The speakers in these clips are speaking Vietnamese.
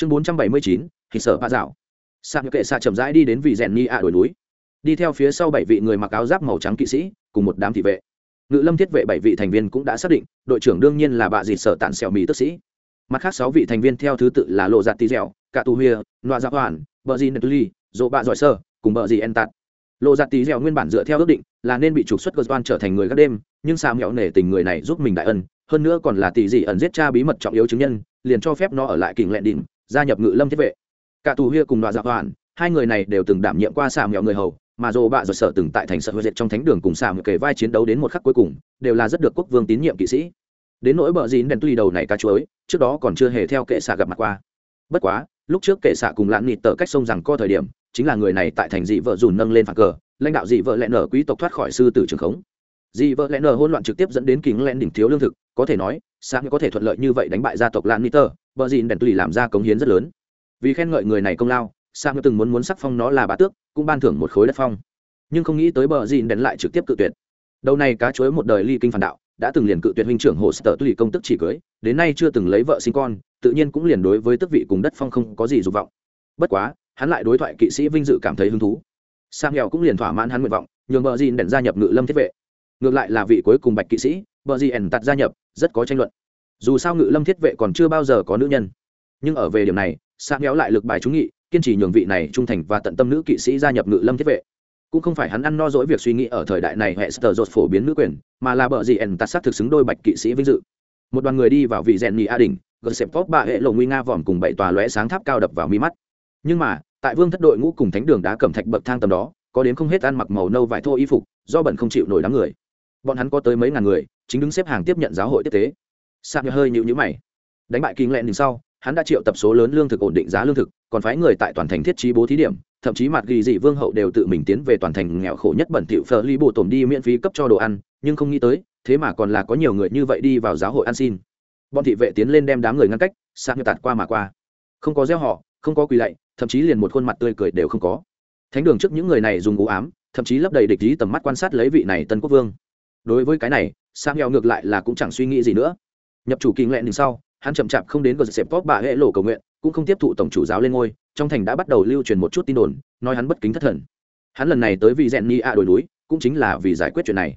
chương bốn trăm bảy mươi chín, thì sở ba dạo. Sa kệ xạ chậm rãi đi đến vị rèn ni ạ đồi núi. Đi theo phía sau bảy vị người mặc áo giáp màu trắng kỵ sĩ, cùng một đám thị vệ. Ngự lâm thiết vệ bảy vị thành viên cũng đã xác định, đội trưởng đương nhiên là bà dịt sở tản xẻo mỹ tức sĩ. Mặt khác sáu vị thành viên theo thứ tự là lộ giạt tí dẻo cả tù huya loa giáp hoàn bờ di nê dỗ bạ giỏi sơ, cùng bờ di en tạt. Lộ giạt tí dẻo nguyên bản dựa theo ước định là nên bị trục xuất cơ quan trở thành người các đêm, nhưng sao mẹo nể tình người này giúp mình đại ân, hơn nữa còn là tỷ dị ẩn giết cha bí mật trọng yếu chứng nhân, liền cho phép nó ở lại kình lẹn đỉnh gia nhập ngự lâm thiết vệ. Cả tù huya cùng đoạn giáp dạ hoàn, hai người này đều từng đảm nhiệm qua xà mẹo người hầu, mà dồ bạ rồi sở từng tại thành sở huệ trong thánh đường cùng xà mẹo kề vai chiến đấu đến một khắc cuối cùng, đều là rất được quốc vương tín nhiệm kỵ sĩ. Đến nỗi bờ dín đèn tuy đầu này cá chuối, trước đó còn chưa hề theo kệ xạ gặp mặt qua. Bất quá, lúc trước kệ xạ cùng lãn nịt tờ cách sông rằng co thời điểm, chính là người này tại thành dị vợ dùn nâng lên phạt cờ, lãnh đạo dị vợ lẽ nở quý tộc thoát khỏi sư tử trường khống. Dị vợ lẽ nở hỗn loạn trực tiếp dẫn đến kính len đỉnh thiếu lương thực, có thể nói sáng có thể thuận lợi như vậy đánh bại gia tộc lãn nịt tờ bờ dìn đèn tùy làm ra cống hiến rất lớn. Vì khen ngợi người này công lao sang từng muốn muốn sắc phong nó là bá tước, cũng ban thưởng một khối đất phong. Nhưng không nghĩ tới bờ dìn đèn lại trực tiếp cự tuyệt. Đầu này cá chuối một đời ly kinh phản đạo, đã từng liền cự tuyệt huynh trưởng hồ sở tùy công tức chỉ cưới, đến nay chưa từng lấy vợ sinh con, tự nhiên cũng liền đối với tước vị cùng đất phong không có gì dục vọng. Bất quá, hắn lại đối thoại kỵ sĩ vinh dự cảm thấy hứng thú. Sang nghèo cũng liền thỏa mãn hắn nguyện vọng, nhường bờ dìn đèn gia nhập ngự lâm thiết vệ. Ngược lại là vị cuối cùng bạch kỵ sĩ, bờ dìn ẩn tặt gia nhập, rất có tranh luận dù sao ngự lâm thiết vệ còn chưa bao giờ có nữ nhân. Nhưng ở về điểm này sang kéo lại lực bài trúng nghị, kiên trì nhường vị này trung thành và tận tâm nữ kỵ sĩ gia nhập ngự lâm thiết vệ. Cũng không phải hắn ăn no dỗi việc suy nghĩ ở thời đại này hệ sờ dột phổ biến nữ quyền, mà là bợ gì ẩn tạt sát thực xứng đôi bạch kỵ sĩ vinh dự. Một đoàn người đi vào vị rèn nhị a đình gần xẹp tốt ba hệ lộ nguy nga vòm cùng bảy tòa lóe sáng tháp cao đập vào mi mắt. Nhưng mà, tại vương thất đội ngũ cùng thánh đường đá cẩm thạch bậc thang tầm đó, có đến không hết ăn mặc màu nâu vải thô y phục, do bẩn không chịu nổi đám người. Bọn hắn có tới mấy ngàn người, chính đứng xếp hàng tiếp nhận giáo hội tiếp tế sạc hơi nhịu nhữ mày. Đánh bại kinh lẹn sau, hắn đã triệu tập số lớn lương thực ổn định giá lương thực, còn phái người tại toàn thành thiết trí bố thí điểm, thậm chí mặt ghi dị vương hậu đều tự mình tiến về toàn thành nghèo khổ nhất bẩn thỉu phở ly bộ tổm đi miễn phí cấp cho đồ ăn, nhưng không nghĩ tới, thế mà còn là có nhiều người như vậy đi vào giáo hội ăn xin. Bọn thị vệ tiến lên đem đám người ngăn cách sang như tạt qua mà qua. Không có gieo họ, không có quỳ lạy, thậm chí liền một khuôn mặt tươi cười đều không có. Thánh đường trước những người này dùng u ám, thậm chí lấp đầy địch ý tầm mắt quan sát lấy vị này tân quốc vương. Đối với cái này sang nghèo ngược lại là cũng chẳng suy nghĩ gì nữa nhập chủ kinh lẹn sau, hắn chậm chạp không đến gờ xẹp pop bà hệ lộ cầu nguyện, cũng không tiếp thụ tổng chủ giáo lên ngôi, trong thành đã bắt đầu lưu truyền một chút tin đồn, nói hắn bất kính thất thần. Hắn lần này tới vì rèn ni a đồi núi, cũng chính là vì giải quyết chuyện này.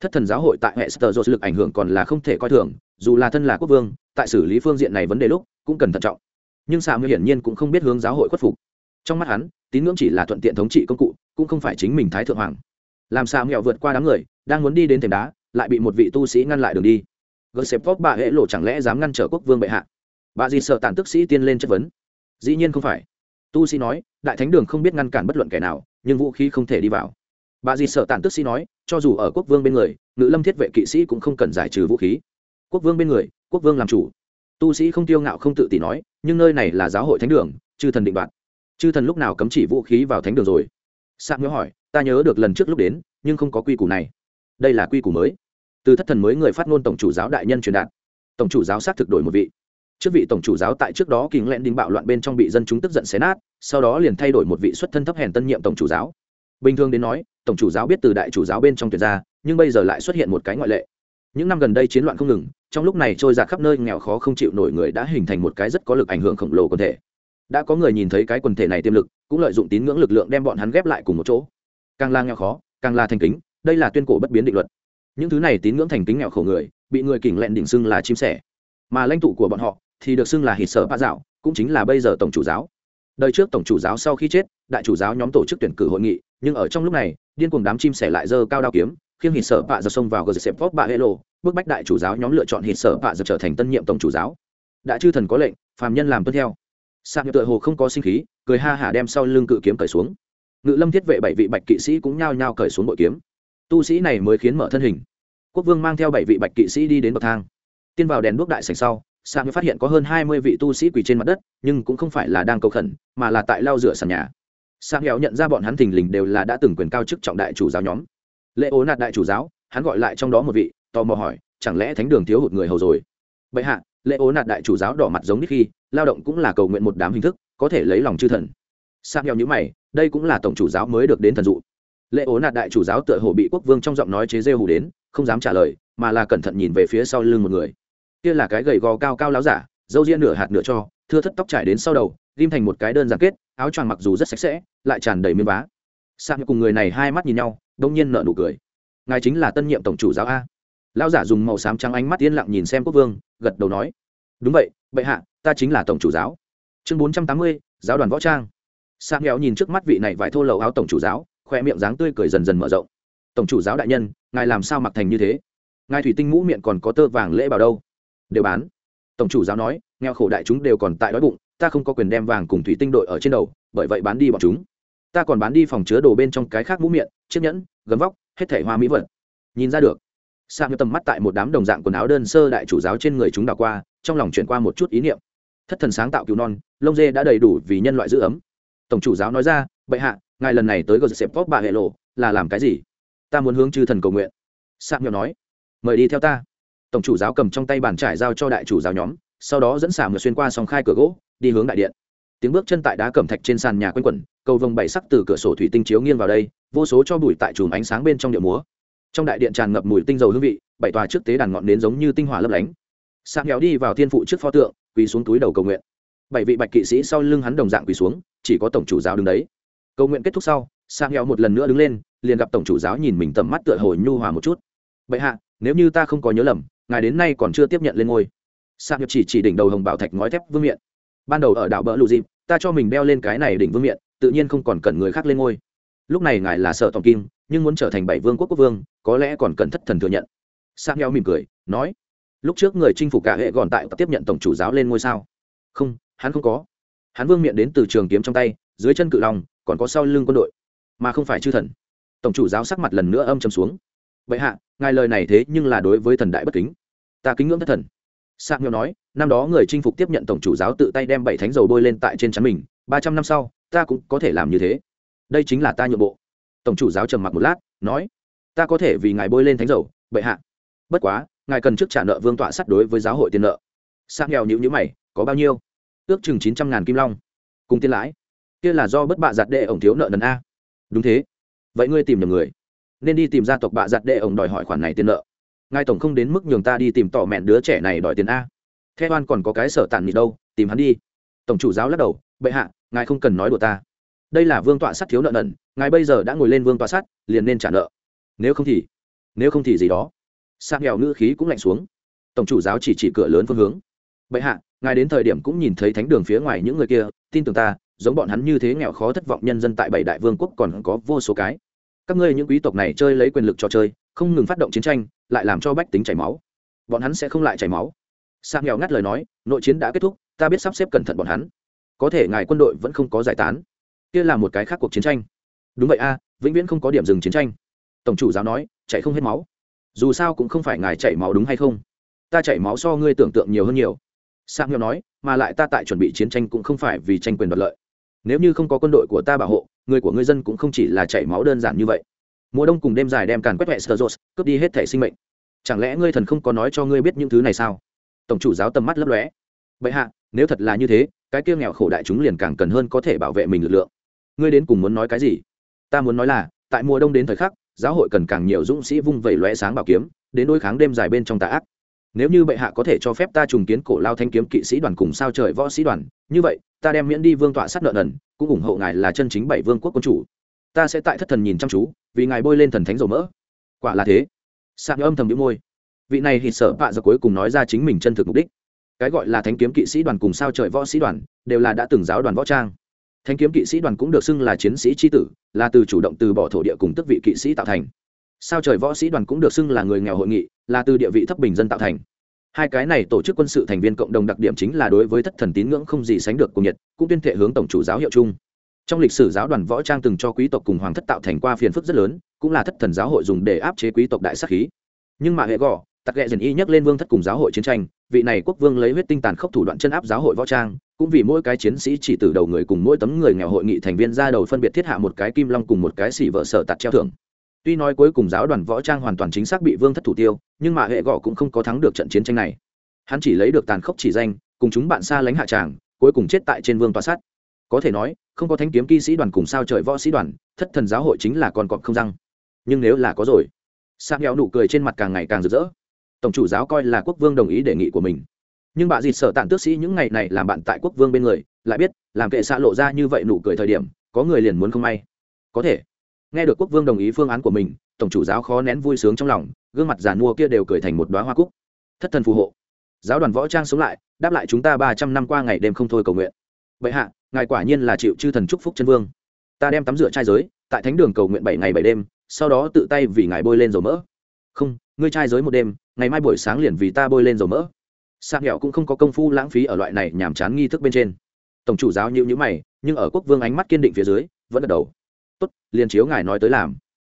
Thất thần giáo hội tại hệ sơ dô lực ảnh hưởng còn là không thể coi thường, dù là thân là quốc vương, tại xử lý phương diện này vấn đề lúc, cũng cần thận trọng. Nhưng xạ mưu hiển nhiên cũng không biết hướng giáo hội khuất phục. Trong mắt hắn, tín ngưỡng chỉ là thuận tiện thống trị công cụ, cũng không phải chính mình thái thượng hoàng. Làm sao mẹo vượt qua đám người, đang muốn đi đến thềm đá, lại bị một vị tu sĩ ngăn lại đường đi gỡ xếp vóc bà hệ lộ chẳng lẽ dám ngăn trở quốc vương bệ hạ? Bà gì sợ tàn tức sĩ tiên lên chất vấn. Dĩ nhiên không phải. Tu sĩ nói, đại thánh đường không biết ngăn cản bất luận kẻ nào, nhưng vũ khí không thể đi vào. Bà gì sợ tàn tức sĩ nói, cho dù ở quốc vương bên người, ngự lâm thiết vệ kỵ sĩ cũng không cần giải trừ vũ khí. Quốc vương bên người, quốc vương làm chủ. Tu sĩ không tiêu ngạo không tự tỷ nói, nhưng nơi này là giáo hội thánh đường, chư thần định đoạt. Chư thần lúc nào cấm chỉ vũ khí vào thánh đường rồi? Sạc nhớ hỏi, ta nhớ được lần trước lúc đến, nhưng không có quy củ này. Đây là quy củ mới từ thất thần mới người phát ngôn tổng chủ giáo đại nhân truyền đạt. Tổng chủ giáo xác thực đổi một vị. Trước vị tổng chủ giáo tại trước đó kính lẹn đinh bạo loạn bên trong bị dân chúng tức giận xé nát, sau đó liền thay đổi một vị xuất thân thấp hèn tân nhiệm tổng chủ giáo. Bình thường đến nói, tổng chủ giáo biết từ đại chủ giáo bên trong tuyệt ra, nhưng bây giờ lại xuất hiện một cái ngoại lệ. Những năm gần đây chiến loạn không ngừng, trong lúc này trôi giạt khắp nơi nghèo khó không chịu nổi người đã hình thành một cái rất có lực ảnh hưởng khổng lồ quần thể. Đã có người nhìn thấy cái quần thể này tiềm lực, cũng lợi dụng tín ngưỡng lực lượng đem bọn hắn ghép lại cùng một chỗ. Càng là nghèo khó, càng là thành kính, đây là tuyên cổ bất biến định luật những thứ này tín ngưỡng thành kính nghèo khổ người, bị người kỉnh lẹn đỉnh xưng là chim sẻ. Mà lãnh tụ của bọn họ thì được xưng là hít sở bạ dạo, cũng chính là bây giờ tổng chủ giáo. Đời trước tổng chủ giáo sau khi chết, đại chủ giáo nhóm tổ chức tuyển cử hội nghị, nhưng ở trong lúc này, điên cuồng đám chim sẻ lại dơ cao đao kiếm, khiêng hít sở bạ dạo xông vào gờ xếp vót bạ hello bức bách đại chủ giáo nhóm lựa chọn hít sở bạ dạo trở thành tân nhiệm tổng chủ giáo. Đã chư thần có lệnh, phàm nhân làm tuân theo. Sạc tựa hồ không có sinh khí, cười ha hả đem sau lưng cự kiếm cởi xuống. Ngự lâm thiết vệ bảy vị bạch kỵ sĩ cũng nhao nhao cởi xuống bội kiếm. Tu sĩ này mới khiến mở thân hình quốc vương mang theo bảy vị bạch kỵ sĩ đi đến bậc thang. Tiên vào đèn đuốc đại sành sau sang mới phát hiện có hơn hai mươi vị tu sĩ quỳ trên mặt đất, nhưng cũng không phải là đang cầu khẩn, mà là tại lau rửa sàn nhà. Sang nghèo nhận ra bọn hắn thình lình đều là đã từng quyền cao chức trọng đại chủ giáo nhóm. Lễ ố nạt đại chủ giáo, hắn gọi lại trong đó một vị, tò mò hỏi, chẳng lẽ thánh đường thiếu hụt người hầu rồi? Bệ hạ, lễ ố nạt đại chủ giáo đỏ mặt giống đích khi, lao động cũng là cầu nguyện một đám hình thức, có thể lấy lòng chư thần. Sang nghèo nhữ mày, đây cũng là tổng chủ giáo mới được đến thần dụ. Lễ ố nạt đại chủ giáo tựa hồ bị quốc vương trong giọng nói chế rêu hù đến không dám trả lời, mà là cẩn thận nhìn về phía sau lưng một người. Kia là cái gầy gò cao cao láo giả, dâu ria nửa hạt nửa cho, thưa thất tóc trải đến sau đầu, ghim thành một cái đơn giản kết, áo choàng mặc dù rất sạch sẽ, lại tràn đầy miếng vá. Sạc cùng người này hai mắt nhìn nhau, đông nhiên nợ nụ cười. Ngài chính là tân nhiệm tổng chủ giáo a. Lão giả dùng màu xám trắng ánh mắt yên lặng nhìn xem quốc vương, gật đầu nói. Đúng vậy, bệ hạ, ta chính là tổng chủ giáo. Chương bốn trăm tám mươi, giáo đoàn võ trang. Sạc nghèo nhìn trước mắt vị này vải thô lầu áo tổng chủ giáo, khoe miệng dáng tươi cười dần dần mở rộng tổng chủ giáo đại nhân, ngài làm sao mặc thành như thế? Ngài thủy tinh mũ miệng còn có tơ vàng lễ bảo đâu? Đều bán. Tổng chủ giáo nói, nghèo khổ đại chúng đều còn tại đói bụng, ta không có quyền đem vàng cùng thủy tinh đội ở trên đầu, bởi vậy bán đi bọn chúng. Ta còn bán đi phòng chứa đồ bên trong cái khác mũ miệng, chiếc nhẫn, gấm vóc, hết thẻ hoa mỹ vật. Nhìn ra được. Sang tầm mắt tại một đám đồng dạng quần áo đơn sơ đại chủ giáo trên người chúng đảo qua, trong lòng chuyển qua một chút ý niệm. Thất thần sáng tạo cứu non, lông dê đã đầy đủ vì nhân loại giữ ấm. Tổng chủ giáo nói ra, bệ hạ, ngài lần này tới gờ xếp vóc bà hệ lộ, là làm cái gì? Ta muốn hướng chư thần cầu nguyện. Sạm nhỏ nói, mời đi theo ta. Tổng chủ giáo cầm trong tay bàn trải giao cho đại chủ giáo nhóm, sau đó dẫn xả mượt xuyên qua song khai cửa gỗ, đi hướng đại điện. Tiếng bước chân tại đá cẩm thạch trên sàn nhà quanh quẩn, cầu vồng bảy sắc từ cửa sổ thủy tinh chiếu nghiêng vào đây, vô số cho bụi tại chùm ánh sáng bên trong điệu múa. Trong đại điện tràn ngập mùi tinh dầu hương vị, bảy tòa trước tế đàn ngọn nến giống như tinh hỏa lấp lánh. Sạc nghèo đi vào thiên phụ trước pho tượng, quỳ xuống túi đầu cầu nguyện. Bảy vị bạch kỵ sĩ sau lưng hắn đồng dạng quỳ xuống, chỉ có tổng chủ giáo đứng đấy. Cầu nguyện kết thúc sau Sang nghèo một lần nữa đứng lên, liền gặp tổng chủ giáo nhìn mình tầm mắt tựa hồi nhu hòa một chút. Bệ hạ, nếu như ta không có nhớ lầm, ngài đến nay còn chưa tiếp nhận lên ngôi. Sang nghèo chỉ chỉ đỉnh đầu hồng bảo thạch ngói thép vương miện. Ban đầu ở đảo bỡ lụ dịp, ta cho mình đeo lên cái này đỉnh vương miện, tự nhiên không còn cần người khác lên ngôi. Lúc này ngài là sở tổng kim, nhưng muốn trở thành bảy vương quốc quốc vương, có lẽ còn cần thất thần thừa nhận. Sang heo mỉm cười, nói, lúc trước người chinh phục cả hệ còn tại tiếp nhận tổng chủ giáo lên ngôi sao? Không, hắn không có. Hắn vương miện đến từ trường kiếm trong tay, dưới chân cự long, còn có sau lưng quân đội mà không phải chư thần. Tổng chủ giáo sắc mặt lần nữa âm chầm xuống. Vậy hạ, ngài lời này thế nhưng là đối với thần đại bất kính. Ta kính ngưỡng thất thần. Sạc nghèo nói, năm đó người chinh phục tiếp nhận tổng chủ giáo tự tay đem bảy thánh dầu bôi lên tại trên chắn mình, ba trăm năm sau, ta cũng có thể làm như thế. Đây chính là ta nhượng bộ. Tổng chủ giáo trầm mặc một lát, nói, ta có thể vì ngài bôi lên thánh dầu, bệ hạ. Bất quá, ngài cần trước trả nợ vương tọa sắt đối với giáo hội tiền nợ. Sạc nghèo nhữ nhữ mày, có bao nhiêu? Ước chừng chín trăm ngàn kim long. Cùng tiền lãi. Kia là do bất bạ giặt đệ ổng thiếu nợ nần a đúng thế. Vậy ngươi tìm nhầm người. Nên đi tìm gia tộc bạ giặt đệ ổng đòi hỏi khoản này tiền nợ. Ngài tổng không đến mức nhường ta đi tìm tỏ mẹn đứa trẻ này đòi tiền a. Theo oan còn có cái sở tàn nhị đâu, tìm hắn đi. Tổng chủ giáo lắc đầu, bệ hạ, ngài không cần nói đùa ta. Đây là vương tọa sắt thiếu nợ nần, ngài bây giờ đã ngồi lên vương tọa sắt, liền nên trả nợ. Nếu không thì, nếu không thì gì đó. Sang nghèo ngữ khí cũng lạnh xuống. Tổng chủ giáo chỉ chỉ cửa lớn phương hướng. Bệ hạ, ngài đến thời điểm cũng nhìn thấy thánh đường phía ngoài những người kia, tin tưởng ta giống bọn hắn như thế nghèo khó thất vọng nhân dân tại bảy đại vương quốc còn có vô số cái. Các ngươi những quý tộc này chơi lấy quyền lực cho chơi, không ngừng phát động chiến tranh, lại làm cho bách tính chảy máu. Bọn hắn sẽ không lại chảy máu. Sang nghèo ngắt lời nói, nội chiến đã kết thúc, ta biết sắp xếp cẩn thận bọn hắn. Có thể ngài quân đội vẫn không có giải tán. Kia là một cái khác cuộc chiến tranh. Đúng vậy a, vĩnh viễn không có điểm dừng chiến tranh. Tổng chủ giáo nói chạy không hết máu. Dù sao cũng không phải ngài chảy máu đúng hay không? Ta chảy máu so ngươi tưởng tượng nhiều hơn nhiều. Sang nghèo nói, mà lại ta tại chuẩn bị chiến tranh cũng không phải vì tranh quyền đoạt lợi nếu như không có quân đội của ta bảo hộ, người của ngư dân cũng không chỉ là chảy máu đơn giản như vậy. Mùa đông cùng đêm dài đem càn quét huệ sờ rột, cướp đi hết thể sinh mệnh. Chẳng lẽ ngươi thần không có nói cho ngươi biết những thứ này sao? Tổng chủ giáo tầm mắt lấp lóe. Vậy hạ, nếu thật là như thế, cái kia nghèo khổ đại chúng liền càng cần hơn có thể bảo vệ mình lực lượng. Ngươi đến cùng muốn nói cái gì? Ta muốn nói là, tại mùa đông đến thời khắc, giáo hội cần càng nhiều dũng sĩ vung vẩy lóe sáng bảo kiếm, đến đối kháng đêm dài bên trong tà ác nếu như bệ hạ có thể cho phép ta trùng kiến cổ lao thanh kiếm kỵ sĩ đoàn cùng sao trời võ sĩ đoàn, như vậy, ta đem miễn đi vương tọa sát nợ nần, cũng ủng hộ ngài là chân chính bảy vương quốc quân chủ. Ta sẽ tại thất thần nhìn chăm chú, vì ngài bôi lên thần thánh dầu mỡ. Quả là thế. Sạc âm thầm đĩu môi. Vị này hít sợ bạ giờ cuối cùng nói ra chính mình chân thực mục đích. Cái gọi là thánh kiếm kỵ sĩ đoàn cùng sao trời võ sĩ đoàn, đều là đã từng giáo đoàn võ trang. Thánh kiếm kỵ sĩ đoàn cũng được xưng là chiến sĩ tri tử, là từ chủ động từ bỏ thổ địa cùng tức vị kỵ sĩ tạo thành sao trời võ sĩ đoàn cũng được xưng là người nghèo hội nghị, là từ địa vị thấp bình dân tạo thành. Hai cái này tổ chức quân sự thành viên cộng đồng đặc điểm chính là đối với thất thần tín ngưỡng không gì sánh được cùng nhiệt, cũng tuyên thệ hướng tổng chủ giáo hiệu chung. Trong lịch sử giáo đoàn võ trang từng cho quý tộc cùng hoàng thất tạo thành qua phiền phức rất lớn, cũng là thất thần giáo hội dùng để áp chế quý tộc đại sắc khí. Nhưng mà hệ gò, tặc ghẹ dần y nhắc lên vương thất cùng giáo hội chiến tranh, vị này quốc vương lấy huyết tinh tàn khốc thủ đoạn chân áp giáo hội võ trang, cũng vì mỗi cái chiến sĩ chỉ từ đầu người cùng mỗi tấm người nghèo hội nghị thành viên ra đầu phân biệt thiết hạ một cái kim long cùng một cái xỉ vợ sở tạt treo thưởng tuy nói cuối cùng giáo đoàn võ trang hoàn toàn chính xác bị vương thất thủ tiêu, nhưng mà hệ gọ cũng không có thắng được trận chiến tranh này. Hắn chỉ lấy được tàn khốc chỉ danh, cùng chúng bạn xa lánh hạ tràng, cuối cùng chết tại trên vương tòa sát có thể nói, không có thanh kiếm kỵ sĩ đoàn cùng sao trời võ sĩ đoàn, thất thần giáo hội chính là còn cọp không răng. Nhưng nếu là có rồi sa nghèo nụ cười trên mặt càng ngày càng rực rỡ. Tổng chủ giáo coi là quốc vương đồng ý đề nghị của mình. Nhưng bà dịt sợ tạng tước sĩ những ngày này làm bạn tại quốc vương bên người, lại biết, làm kệ xạ lộ ra như vậy nụ cười thời điểm, có người liền muốn không may. Có thể nghe được quốc vương đồng ý phương án của mình, tổng chủ giáo khó nén vui sướng trong lòng, gương mặt giàn mua kia đều cười thành một đoá hoa cúc. Thất thần phù hộ. Giáo đoàn võ trang sống lại, đáp lại chúng ta ba trăm năm qua ngày đêm không thôi cầu nguyện. Bệ hạ, ngài quả nhiên là chịu chư thần chúc phúc chân vương. Ta đem tắm rửa trai giới, tại thánh đường cầu nguyện bảy ngày bảy đêm, sau đó tự tay vì ngài bôi lên dầu mỡ. Không, ngươi trai giới một đêm, ngày mai buổi sáng liền vì ta bôi lên dầu mỡ. Sang nghèo cũng không có công phu lãng phí ở loại này nhàm chán nghi thức bên trên. Tổng chủ giáo nhịu nhữ mày, nhưng ở quốc vương ánh mắt kiên định phía dưới, vẫn gật đầu tốt, liền chiếu ngài nói tới làm.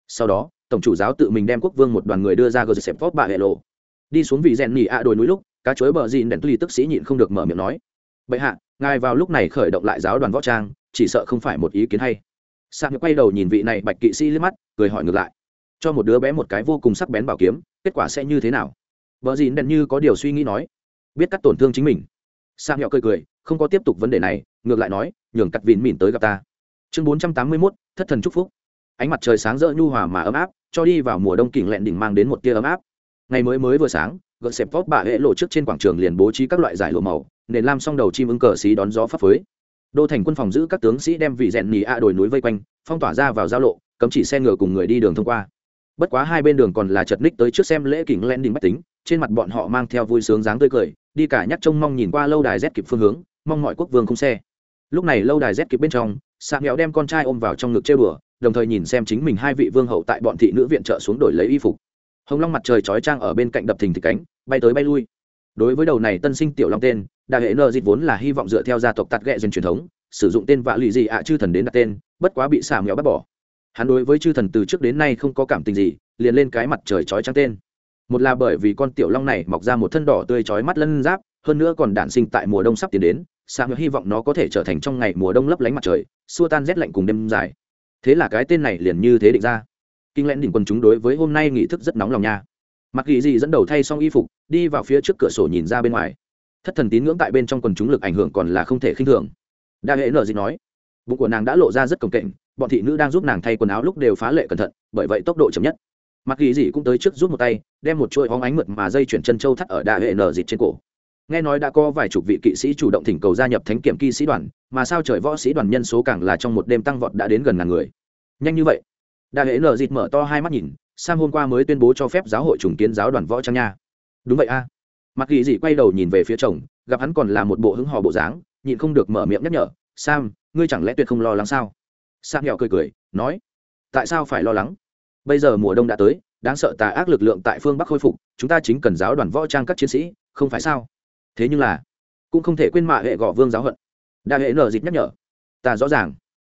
Sau đó, tổng chủ giáo tự mình đem quốc vương một đoàn người đưa ra gờ xẹp phóp bạ hệ lộ. Đi xuống vị rèn nỉ ạ đồi núi lúc, cá chối bờ dịn đèn tuy tức sĩ nhịn không được mở miệng nói, bệ hạ, ngài vào lúc này khởi động lại giáo đoàn võ trang, chỉ sợ không phải một ý kiến hay. Sang quay đầu nhìn vị này bạch kỵ sĩ liếc mắt, cười hỏi ngược lại, cho một đứa bé một cái vô cùng sắc bén bảo kiếm, kết quả sẽ như thế nào? Vợ dịn đèn như có điều suy nghĩ nói, biết cắt tổn thương chính mình. Sang nhọ cười cười, không có tiếp tục vấn đề này, ngược lại nói, nhường cắt vịn mìn tới gặp ta chương bốn trăm tám mươi mốt, thất thần chúc phúc. Ánh mặt trời sáng rỡ nhu hòa mà ấm áp, cho đi vào mùa đông kỉnh lẹn đỉnh mang đến một tia ấm áp. Ngày mới mới vừa sáng, gợn xẹp vót bạ hệ lộ trước trên quảng trường liền bố trí các loại giải lộ màu, nền lam xong đầu chim ưng cờ xí đón gió phấp phới. Đô thành quân phòng giữ các tướng sĩ đem vị rèn nhì a đồi núi vây quanh, phong tỏa ra vào giao lộ, cấm chỉ xe ngựa cùng người đi đường thông qua. Bất quá hai bên đường còn là chật ních tới trước xem lễ kỉnh len đình bách tính, trên mặt bọn họ mang theo vui sướng dáng tươi cười, đi cả nhắc trông mong nhìn qua lâu đài z kịp phương hướng, mong mọi quốc vương không xe. Lúc này lâu đài z kịp bên trong sạc nghèo đem con trai ôm vào trong ngực chơi đùa, đồng thời nhìn xem chính mình hai vị vương hậu tại bọn thị nữ viện trợ xuống đổi lấy y phục. Hồng long mặt trời chói trang ở bên cạnh đập thình thịch cánh, bay tới bay lui. Đối với đầu này tân sinh tiểu long tên đại hệ nợ dịch vốn là hy vọng dựa theo gia tộc tạt ghẹ dần truyền thống, sử dụng tên vạ lụy gì ạ chư thần đến đặt tên, bất quá bị xà mèo bắt bỏ. Hắn đối với chư thần từ trước đến nay không có cảm tình gì, liền lên cái mặt trời chói trắng tên. Một là bởi vì con tiểu long này mọc ra một thân đỏ tươi chói mắt lân giáp, hơn nữa còn đản sinh tại mùa đông sắp tiến đến xả mèo hy vọng nó có thể trở thành trong ngày mùa đông lấp lánh mặt trời, xua tan rét lạnh cùng đêm dài. Thế là cái tên này liền như thế định ra. Kinh lẽn đỉnh quân chúng đối với hôm nay nghị thức rất nóng lòng nha. Mặc ghi gì dẫn đầu thay xong y phục, đi vào phía trước cửa sổ nhìn ra bên ngoài. Thất thần tín ngưỡng tại bên trong quần chúng lực ảnh hưởng còn là không thể khinh thường. Đa hệ nợ gì nói, bụng của nàng đã lộ ra rất cồng kềnh, bọn thị nữ đang giúp nàng thay quần áo lúc đều phá lệ cẩn thận, bởi vậy tốc độ chậm nhất. Mặc ghi gì cũng tới trước giúp một tay, đem một chuỗi hóng ánh mượt mà dây chuyển chân châu thắt ở đa hệ nợ dịt trên cổ nghe nói đã có vài chục vị kỵ sĩ chủ động thỉnh cầu gia nhập thánh kiểm kỵ sĩ đoàn, mà sao trời võ sĩ đoàn nhân số càng là trong một đêm tăng vọt đã đến gần ngàn người. Nhanh như vậy. Đa hệ nợ dịt mở to hai mắt nhìn sam hôm qua mới tuyên bố cho phép giáo hội trùng kiến giáo đoàn võ trang nha. Đúng vậy a. Mặc ghi dị quay đầu nhìn về phía chồng, gặp hắn còn là một bộ hứng hò bộ dáng, nhịn không được mở miệng nhắc nhở, sam, ngươi chẳng lẽ tuyệt không lo lắng sao? Sam nghèo cười cười, nói, tại sao phải lo lắng? Bây giờ mùa đông đã tới, đáng sợ tà ác lực lượng tại phương bắc khôi phục, chúng ta chính cần giáo đoàn võ trang các chiến sĩ, không phải sao? Thế nhưng là, cũng không thể quên mạ hệ gõ vương giáo hận. Đa hệ nở dịp nhắc nhở, ta rõ ràng.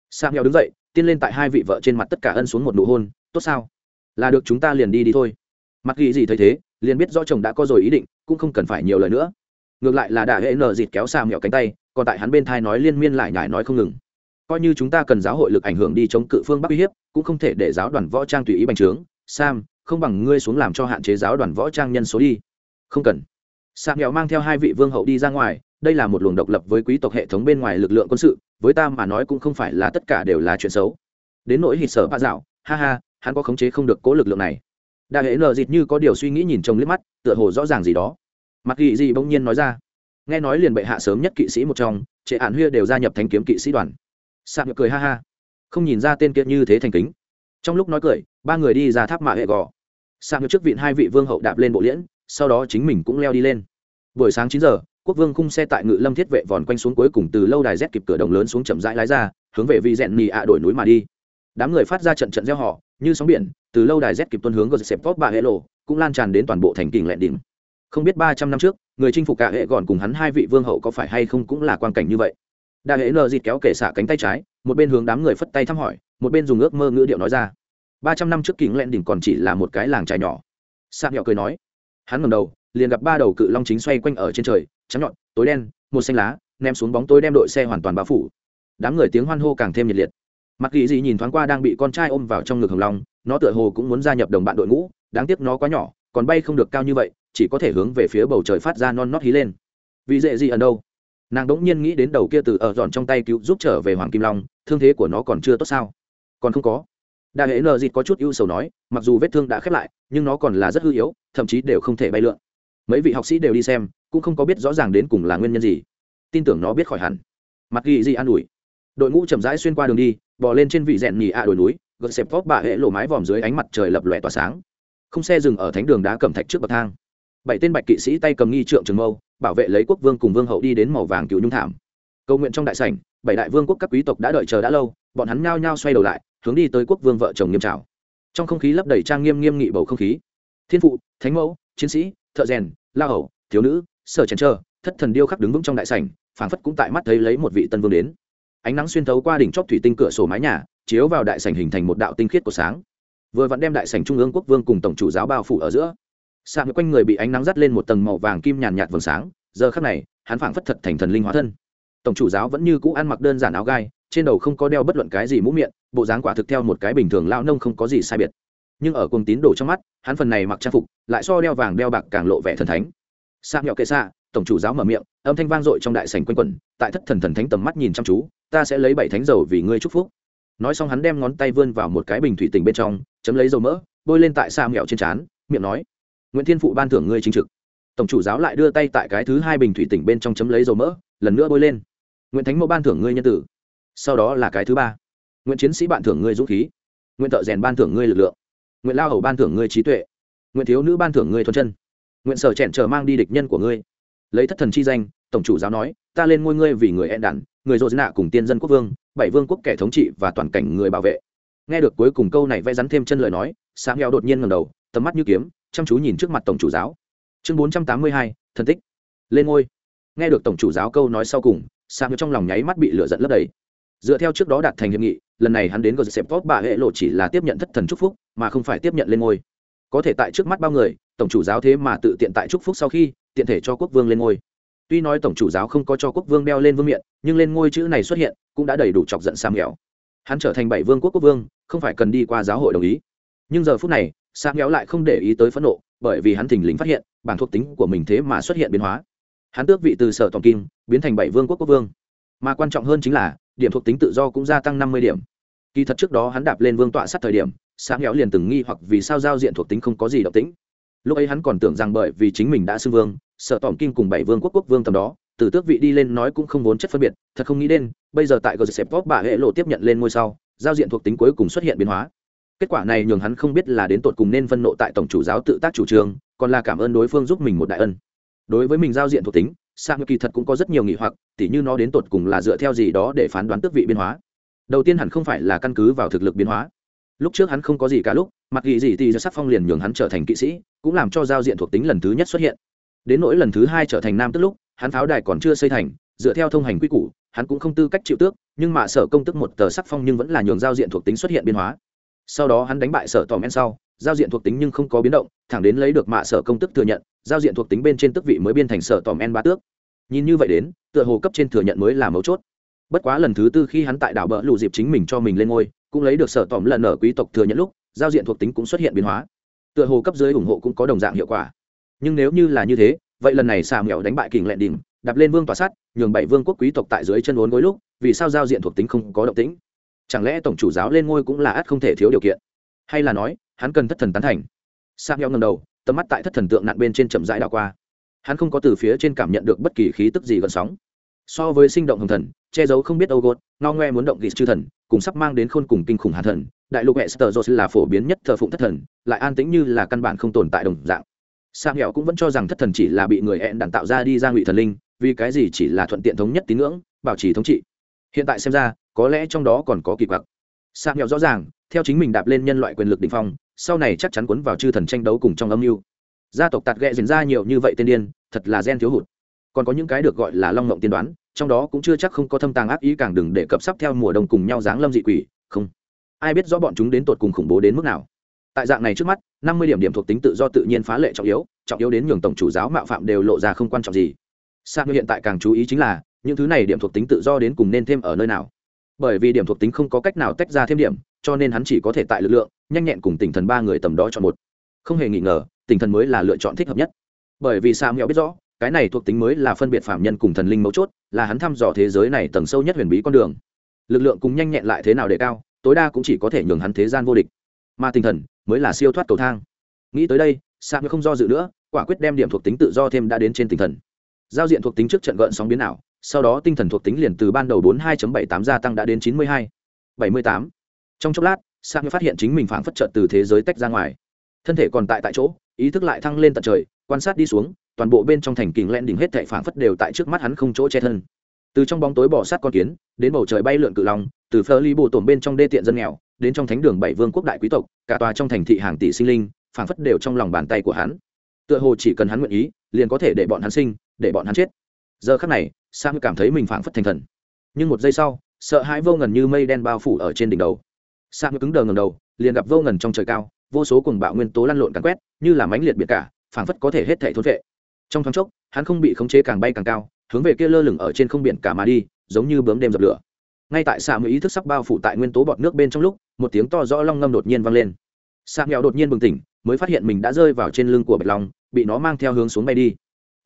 Sam nghèo đứng dậy tiên lên tại hai vị vợ trên mặt tất cả ân xuống một nụ hôn, tốt sao? Là được chúng ta liền đi đi thôi. Mặc ghi gì thấy thế, liền biết do chồng đã có rồi ý định, cũng không cần phải nhiều lời nữa. Ngược lại là đa hệ nở dịch kéo sam nghèo cánh tay, còn tại hắn bên thai nói liên miên lại nhải nói không ngừng. Coi như chúng ta cần giáo hội lực ảnh hưởng đi chống cự phương bắc uy hiếp, cũng không thể để giáo đoàn võ trang tùy ý bành trướng. Sam không bằng ngươi xuống làm cho hạn chế giáo đoàn võ trang nhân số đi. Không cần sam nghèo mang theo hai vị vương hậu đi ra ngoài, đây là một luồng độc lập với quý tộc hệ thống bên ngoài lực lượng quân sự, với ta mà nói cũng không phải là tất cả đều là chuyện xấu. Đến nỗi hít sở ba dạo, ha ha, hắn có khống chế không được cố lực lượng này. Đa hệ lờ dịt như có điều suy nghĩ nhìn chồng liếc mắt, tựa hồ rõ ràng gì đó. Mặc ghi gì bỗng nhiên nói ra. Nghe nói liền bệ hạ sớm nhất kỵ sĩ một trong, trệ ản huya đều gia nhập thanh kiếm kỵ sĩ đoàn. Sạc cười ha ha, không nhìn ra tên kia như thế thành kính. Trong lúc nói cười, ba người đi ra tháp mạ hệ gò. Sạc trước vịn hai vị vương hậu đạp lên bộ liễn sau đó chính mình cũng leo đi lên. Buổi sáng chín giờ, quốc vương khung xe tại ngự lâm thiết vệ vòn quanh xuống cuối cùng từ lâu đài rét kịp cửa đồng lớn xuống chậm rãi lái ra, hướng về vị rèn nì ạ đổi núi mà đi. Đám người phát ra trận trận gieo họ như sóng biển, từ lâu đài rét kịp tuân hướng gờ xẹp tốt bà hệ lộ, cũng lan tràn đến toàn bộ thành kình lẹn đỉnh. Không biết ba trăm năm trước, người chinh phục cả hệ gòn cùng hắn hai vị vương hậu có phải hay không cũng là quan cảnh như vậy. Đại hệ nờ dịt kéo kể xả cánh tay trái, một bên hướng đám người phất tay thăm hỏi, một bên dùng ước mơ ngữ điệu nói ra, ba trăm năm trước kính lẹn đỉnh còn chỉ là một cái làng trài nhỏ. Sạc nhỏ cười nói hắn ngầm đầu, liền gặp ba đầu cự long chính xoay quanh ở trên trời, trắng nhọn, tối đen, một xanh lá, ném xuống bóng tối đem đội xe hoàn toàn bao phủ. Đám người tiếng hoan hô càng thêm nhiệt liệt. Mặc kỳ dị nhìn thoáng qua đang bị con trai ôm vào trong ngực hồng long, nó tựa hồ cũng muốn gia nhập đồng bạn đội ngũ, đáng tiếc nó quá nhỏ, còn bay không được cao như vậy, chỉ có thể hướng về phía bầu trời phát ra non nót hí lên. Vì dễ gì ở đâu? Nàng đỗng nhiên nghĩ đến đầu kia từ ở giòn trong tay cứu giúp trở về hoàng kim long, thương thế của nó còn chưa tốt sao? Còn không có đại hệ nờ dịt có chút ưu sầu nói, mặc dù vết thương đã khép lại, nhưng nó còn là rất hư yếu, thậm chí đều không thể bay lượn. Mấy vị học sĩ đều đi xem, cũng không có biết rõ ràng đến cùng là nguyên nhân gì. Tin tưởng nó biết khỏi hẳn. Mặt ghi gì an ủi. Đội ngũ chậm rãi xuyên qua đường đi, bò lên trên vị rèn nhì ạ đồi núi gợn xẹp vóc bạ hệ lộ mái vòm dưới ánh mặt trời lập lòe tỏa sáng. Không xe dừng ở thánh đường đá cầm thạch trước bậc thang. Bảy tên bạch kỵ sĩ tay cầm nghi trượng trường mâu, bảo vệ lấy quốc vương cùng vương hậu đi đến màu vàng cựu nhung thảm. Cầu nguyện trong đại sảnh, bảy đại vương quốc các quý tộc đã đợi chờ đã lâu, bọn hắn nhao nhao xoay đầu lại hướng đi tới quốc vương vợ chồng nghiêm trào. Trong không khí lấp đầy trang nghiêm nghiêm nghị bầu không khí. Thiên phụ, thánh mẫu, chiến sĩ, thợ rèn la hầu, thiếu nữ, sở chèn trơ thất thần điêu khắc đứng vững trong đại sảnh, phảng phất cũng tại mắt thấy lấy một vị tân vương đến. Ánh nắng xuyên thấu qua đỉnh chóp thủy tinh cửa sổ mái nhà, chiếu vào đại sảnh hình thành một đạo tinh khiết của sáng. Vừa vặn đem đại sảnh trung ương quốc vương cùng tổng chủ giáo bao phủ ở giữa. Sạm quanh người bị ánh nắng dắt lên một tầng màu vàng kim nhàn nhạt vầng sáng, giờ khắc này, hắn phảng phất thật thành thần linh hóa thân. Tổng chủ giáo vẫn như cũ ăn mặc đơn giản áo gai, trên đầu không có đeo bất luận cái gì mũ miệng bộ dáng quả thực theo một cái bình thường lao nông không có gì sai biệt. Nhưng ở cùng tín đồ trong mắt, hắn phần này mặc trang phục, lại so đeo vàng đeo bạc càng lộ vẻ thần thánh. Sa nhọ kệ xa tổng chủ giáo mở miệng, âm thanh vang dội trong đại sảnh quanh quẩn, tại thất thần thần thánh tầm mắt nhìn chăm chú, ta sẽ lấy bảy thánh dầu vì ngươi chúc phúc. Nói xong hắn đem ngón tay vươn vào một cái bình thủy tinh bên trong, chấm lấy dầu mỡ, bôi lên tại sa mẹo trên trán, miệng nói nguyễn thiên phụ ban thưởng ngươi chính trực. Tổng chủ giáo lại đưa tay tại cái thứ hai bình thủy tinh bên trong chấm lấy dầu mỡ, lần nữa bôi lên. Nguyễn thánh mẫu ban thưởng ngươi nhân tử. Sau đó là cái thứ ba nguyễn chiến sĩ ban thưởng ngươi dũng khí. Nguyễn thợ rèn ban thưởng ngươi lực lượng. Nguyễn lao hầu ban thưởng ngươi trí tuệ. Nguyễn thiếu nữ ban thưởng ngươi thuần chân. Nguyện sở chẹn chờ mang đi địch nhân của ngươi. Lấy thất thần chi danh, tổng chủ giáo nói, ta lên ngôi ngươi vì người ẹn đản, người dội nạ cùng tiên dân quốc vương, bảy vương quốc kẻ thống trị và toàn cảnh người bảo vệ. Nghe được cuối cùng câu này vẽ rắn thêm chân lời nói sáng heo đột nhiên ngầm đầu, tầm mắt như kiếm, chăm chú nhìn trước mặt tổng chủ giáo. Chương bốn trăm tám mươi hai thân tích. Lên ngôi. Nghe được tổng chủ giáo câu nói sau cùng sáng trong lòng nháy mắt bị lửa giận lấp đầy dựa theo trước đó đạt thành hiệp nghị, lần này hắn đến gờ xem tốt bà hệ lộ chỉ là tiếp nhận thất thần chúc phúc, mà không phải tiếp nhận lên ngôi. Có thể tại trước mắt bao người, tổng chủ giáo thế mà tự tiện tại chúc phúc sau khi, tiện thể cho quốc vương lên ngôi. Tuy nói tổng chủ giáo không có cho quốc vương đeo lên vương miện, nhưng lên ngôi chữ này xuất hiện, cũng đã đầy đủ chọc giận sam nghèo. Hắn trở thành bảy vương quốc quốc vương, không phải cần đi qua giáo hội đồng ý. Nhưng giờ phút này, sam nghèo lại không để ý tới phẫn nộ, bởi vì hắn thình lình phát hiện, bản thuộc tính của mình thế mà xuất hiện biến hóa. Hắn tước vị từ sở tổng kim biến thành bảy vương quốc quốc vương. Mà quan trọng hơn chính là điểm thuộc tính tự do cũng gia tăng năm mươi điểm. Kỳ thật trước đó hắn đạp lên vương tọa sát thời điểm sáng héo liền từng nghi hoặc vì sao giao diện thuộc tính không có gì động tĩnh. Lúc ấy hắn còn tưởng rằng bởi vì chính mình đã xưng vương, sợ tỏm kim cùng bảy vương quốc quốc vương tầm đó, từ tước vị đi lên nói cũng không vốn chất phân biệt, thật không nghĩ đến, bây giờ tại gờ top bà hệ lộ tiếp nhận lên ngôi sau giao diện thuộc tính cuối cùng xuất hiện biến hóa. Kết quả này nhường hắn không biết là đến tột cùng nên phân nộ tại tổng chủ giáo tự tác chủ trương, còn là cảm ơn đối phương giúp mình một đại ân. Đối với mình giao diện thuộc tính sang kỳ thật cũng có rất nhiều nghỉ hoặc, tỉ như nó đến tột cùng là dựa theo gì đó để phán đoán tước vị biến hóa. Đầu tiên hẳn không phải là căn cứ vào thực lực biến hóa. Lúc trước hắn không có gì cả lúc, mặc ghi gì thì giờ sắc phong liền nhường hắn trở thành kỵ sĩ, cũng làm cho giao diện thuộc tính lần thứ nhất xuất hiện. Đến nỗi lần thứ hai trở thành nam tức lúc, hắn pháo đài còn chưa xây thành, dựa theo thông hành quy củ, hắn cũng không tư cách chịu tước, nhưng mà sở công tức một tờ sắc phong nhưng vẫn là nhường giao diện thuộc tính xuất hiện biến hóa. Sau đó hắn đánh bại sở tòm en sau giao diện thuộc tính nhưng không có biến động, thẳng đến lấy được mạ sở công tức thừa nhận, giao diện thuộc tính bên trên tức vị mới biên thành sở tòm en ba tước. Nhìn như vậy đến, tựa hồ cấp trên thừa nhận mới là mấu chốt. Bất quá lần thứ tư khi hắn tại đảo bỡ lụ dịp chính mình cho mình lên ngôi, cũng lấy được sở tòm lần ở quý tộc thừa nhận lúc, giao diện thuộc tính cũng xuất hiện biến hóa. Tựa hồ cấp dưới ủng hộ cũng có đồng dạng hiệu quả. Nhưng nếu như là như thế, vậy lần này xà mèo đánh bại kình lẹn đình đập lên vương tòa sát nhường bảy vương quốc quý tộc tại dưới chân uốn gối lúc, vì sao giao diện thuộc tính không có động tĩnh? Chẳng lẽ tổng chủ giáo lên ngôi cũng là ắt không thể thiếu điều kiện? Hay là nói, hắn cần thất thần tán thành. Sa heo ngầm đầu, tầm mắt tại thất thần tượng nạn bên trên chậm rãi đảo qua. Hắn không có từ phía trên cảm nhận được bất kỳ khí tức gì gần sóng. So với sinh động hồng thần, che giấu không biết âu gột no ngoe muốn động ghịt chư thần, cùng sắp mang đến khôn cùng kinh khủng hạ thần, đại lục hệ sờ là phổ biến nhất thờ phụng thất thần, lại an tĩnh như là căn bản không tồn tại đồng dạng. Sang hẹo cũng vẫn cho rằng thất thần chỉ là bị người hẹn đạn tạo ra đi ra ngụy thần linh, vì cái gì chỉ là thuận tiện thống nhất tín ngưỡng, bảo trì thống trị. Hiện tại xem ra, có lẽ trong đó còn có kỳ quặc. Sang hẹo rõ ràng theo chính mình đạp lên nhân loại quyền lực đ ỉ n h phong, sau này chắc chắn quấn vào chư thần tranh đấu cùng trong âm mưu. Gia tộc tạt ghẹ diễn ra nhiều như vậy tên điên, thật là gen thiếu hụt. Còn có những cái được gọi là long ngộng tiên đoán, trong đó cũng chưa chắc không có thâm tàng ác ý càng đừng để cập sắp theo mùa đông cùng nhau giáng lâm dị quỷ, không. Ai biết rõ bọn chúng đến tột cùng khủng bố đến mức nào. Tại dạng này trước mắt, năm mươi điểm điểm thuộc tính tự do tự nhiên phá lệ trọng yếu trọng yếu đến nhường tổng chủ giáo mạo phạm đều lộ ra không quan trọng gì. Sang hiện tại càng chú ý chính là, những thứ này điểm thuộc tính tự do đến cùng nên thêm ở nơi nào. Bởi vì điểm thuộc tính không có cách nào tách ra thêm điểm cho nên hắn chỉ có thể tại lực lượng, nhanh nhẹn cùng tỉnh thần ba người tầm đó chọn một. Không hề nghi ngờ, tỉnh thần mới là lựa chọn thích hợp nhất. Bởi vì sao mẹo biết rõ, cái này thuộc tính mới là phân biệt phạm nhân cùng thần linh mấu chốt, là hắn thăm dò thế giới này tầng sâu nhất huyền bí con đường. Lực lượng cùng nhanh nhẹn lại thế nào để cao, tối đa cũng chỉ có thể nhường hắn thế gian vô địch. Mà tinh thần mới là siêu thoát cầu thang. Nghĩ tới đây sam không do dự nữa, quả quyết đem điểm thuộc tính tự do thêm đã đến trên tinh thần. Giao diện thuộc tính trước trận gợn sóng biến ảo, sau đó tinh thần thuộc tính liền từ ban đầu 42.78 gia tăng đã đến 92. 78 trong chốc lát sang phát hiện chính mình phảng phất trợt từ thế giới tách ra ngoài. Thân thể còn tại tại chỗ, ý thức lại thăng lên tận trời, quan sát đi xuống, toàn bộ bên trong thành kình len đỉnh hết thảy phảng phất đều tại trước mắt hắn không chỗ che thân. Từ trong bóng tối bỏ sát con kiến, đến bầu trời bay lượn cự long, từ phơ ly bộ tổn bên trong đê tiện dân nghèo, đến trong thánh đường bảy vương quốc đại quý tộc, cả tòa trong thành thị hàng tỷ sinh linh, phảng phất đều trong lòng bàn tay của hắn. Tựa hồ chỉ cần hắn nguyện ý, liền có thể để bọn hắn sinh, để bọn hắn chết. Giờ khắc này sam cảm thấy mình phảng phất thành thần. Nhưng một giây sau, sợ hãi vô ngần như mây đen bao phủ ở trên đỉnh đầu sam cứng đờ ngầm đầu, liền gặp vô ngần trong trời cao, vô số cùng bạo nguyên tố lăn lộn càn quét, như là mãnh liệt biệt cả, phảng phất có thể hết thể thốt vệ. Trong thoáng chốc, hắn không bị khống chế càng bay càng cao, hướng về kia lơ lửng ở trên không biển cả mà đi, giống như bướm đêm dập lửa. Ngay tại xạ mới ý thức sắp bao phủ tại nguyên tố bọt nước bên trong lúc, một tiếng to rõ long ngâm đột nhiên vang lên. Xạ nghèo đột nhiên bừng tỉnh, mới phát hiện mình đã rơi vào trên lưng của bạch long, bị nó mang theo hướng xuống bay đi.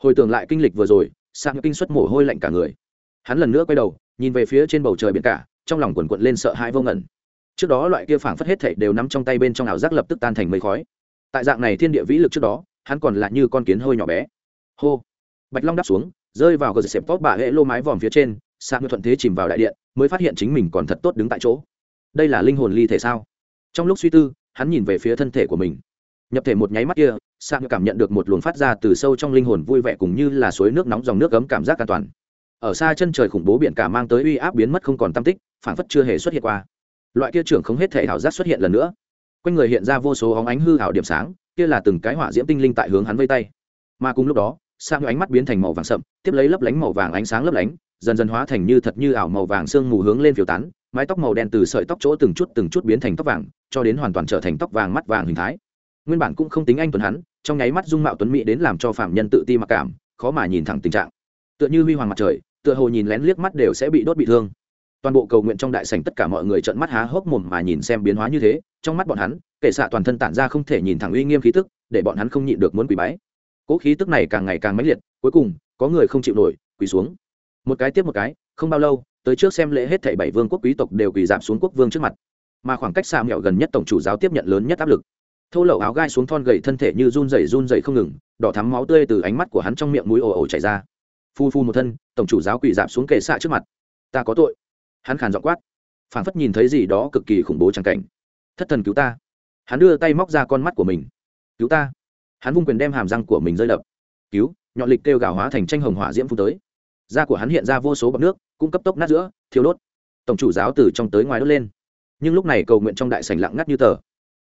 Hồi tưởng lại kinh lịch vừa rồi xạ kinh xuất mồ hôi lạnh cả người. Hắn lần nữa quay đầu, nhìn về phía trên bầu trời biển cả, trong lòng quần quận lên sợ hãi vô ngẩn trước đó loại kia phảng phất hết thảy đều nắm trong tay bên trong ảo giác lập tức tan thành mây khói. Tại dạng này thiên địa vĩ lực trước đó, hắn còn là như con kiến hơi nhỏ bé. Hô! Bạch long đáp xuống, rơi vào gờ xẹp tốt bà hệ lô mái vòm phía trên sạc như thuận thế chìm vào đại điện, mới phát hiện chính mình còn thật tốt đứng tại chỗ. Đây là linh hồn ly thể sao? Trong lúc suy tư, hắn nhìn về phía thân thể của mình. Nhập thể một nháy mắt kia sạc như cảm nhận được một luồng phát ra từ sâu trong linh hồn vui vẻ cùng như là suối nước nóng dòng nước ấm cảm giác an toàn. Ở xa chân trời khủng bố biển cả mang tới uy áp biến mất không còn tâm tích phản phất chưa hề xuất hiện qua loại kia trưởng không hết thể ảo giác xuất hiện lần nữa. Quanh người hiện ra vô số óng ánh hư ảo điểm sáng, kia là từng cái hỏa diễm tinh linh tại hướng hắn vây tay. Mà cùng lúc đó sang ánh mắt biến thành màu vàng sậm, tiếp lấy lấp lánh màu vàng ánh sáng lấp lánh, dần dần hóa thành như thật như ảo màu vàng sương mù hướng lên phiêu tán, mái tóc màu đen từ sợi tóc chỗ từng chút từng chút biến thành tóc vàng, cho đến hoàn toàn trở thành tóc vàng mắt vàng hình thái. Nguyên bản cũng không tính anh tuấn hắn, trong nháy mắt dung mạo tuấn mỹ đến làm cho phạm nhân tự ti mặc cảm, khó mà nhìn thẳng tình trạng. Tựa như huy hoàng mặt trời, tựa hồ nhìn lén liếc mắt đều sẽ bị đốt bị thương toàn bộ cầu nguyện trong đại sảnh tất cả mọi người trợn mắt há hốc mồm mà nhìn xem biến hóa như thế, trong mắt bọn hắn kệ xạ toàn thân tản ra không thể nhìn thẳng uy nghiêm khí tức, để bọn hắn không nhịn được muốn quỳ bái. Cỗ khí tức này càng ngày càng mãnh liệt, cuối cùng, có người không chịu nổi, quỳ xuống. Một cái tiếp một cái, không bao lâu, tới trước xem lễ hết thảy bảy vương quốc quý tộc đều quỳ giảm xuống quốc vương trước mặt. Mà khoảng cách xa mẹo gần nhất tổng chủ giáo tiếp nhận lớn nhất áp lực. Thô lậu áo gai xuống thon gầy thân thể như run rẩy run rẩy không ngừng, đỏ thắm máu tươi từ ánh mắt của hắn trong miệng mũi ồ ồ chảy ra. Phu phu một thân, tổng chủ giáo quỳ giảm xuống kệ xạ trước mặt. Ta có tội hắn khàn dọ quát. Phảng phất nhìn thấy gì đó cực kỳ khủng bố trang cảnh. Thất thần cứu ta. Hắn đưa tay móc ra con mắt của mình. Cứu ta. Hắn vung quyền đem hàm răng của mình rơi đập. Cứu, nhọn lịch kêu gào hóa thành tranh hồng hỏa diễm phun tới. Da của hắn hiện ra vô số bọc nước, cũng cấp tốc nát giữa thiếu đốt. Tổng chủ giáo từ trong tới ngoài đốt lên. Nhưng lúc này cầu nguyện trong đại sảnh lặng ngắt như tờ.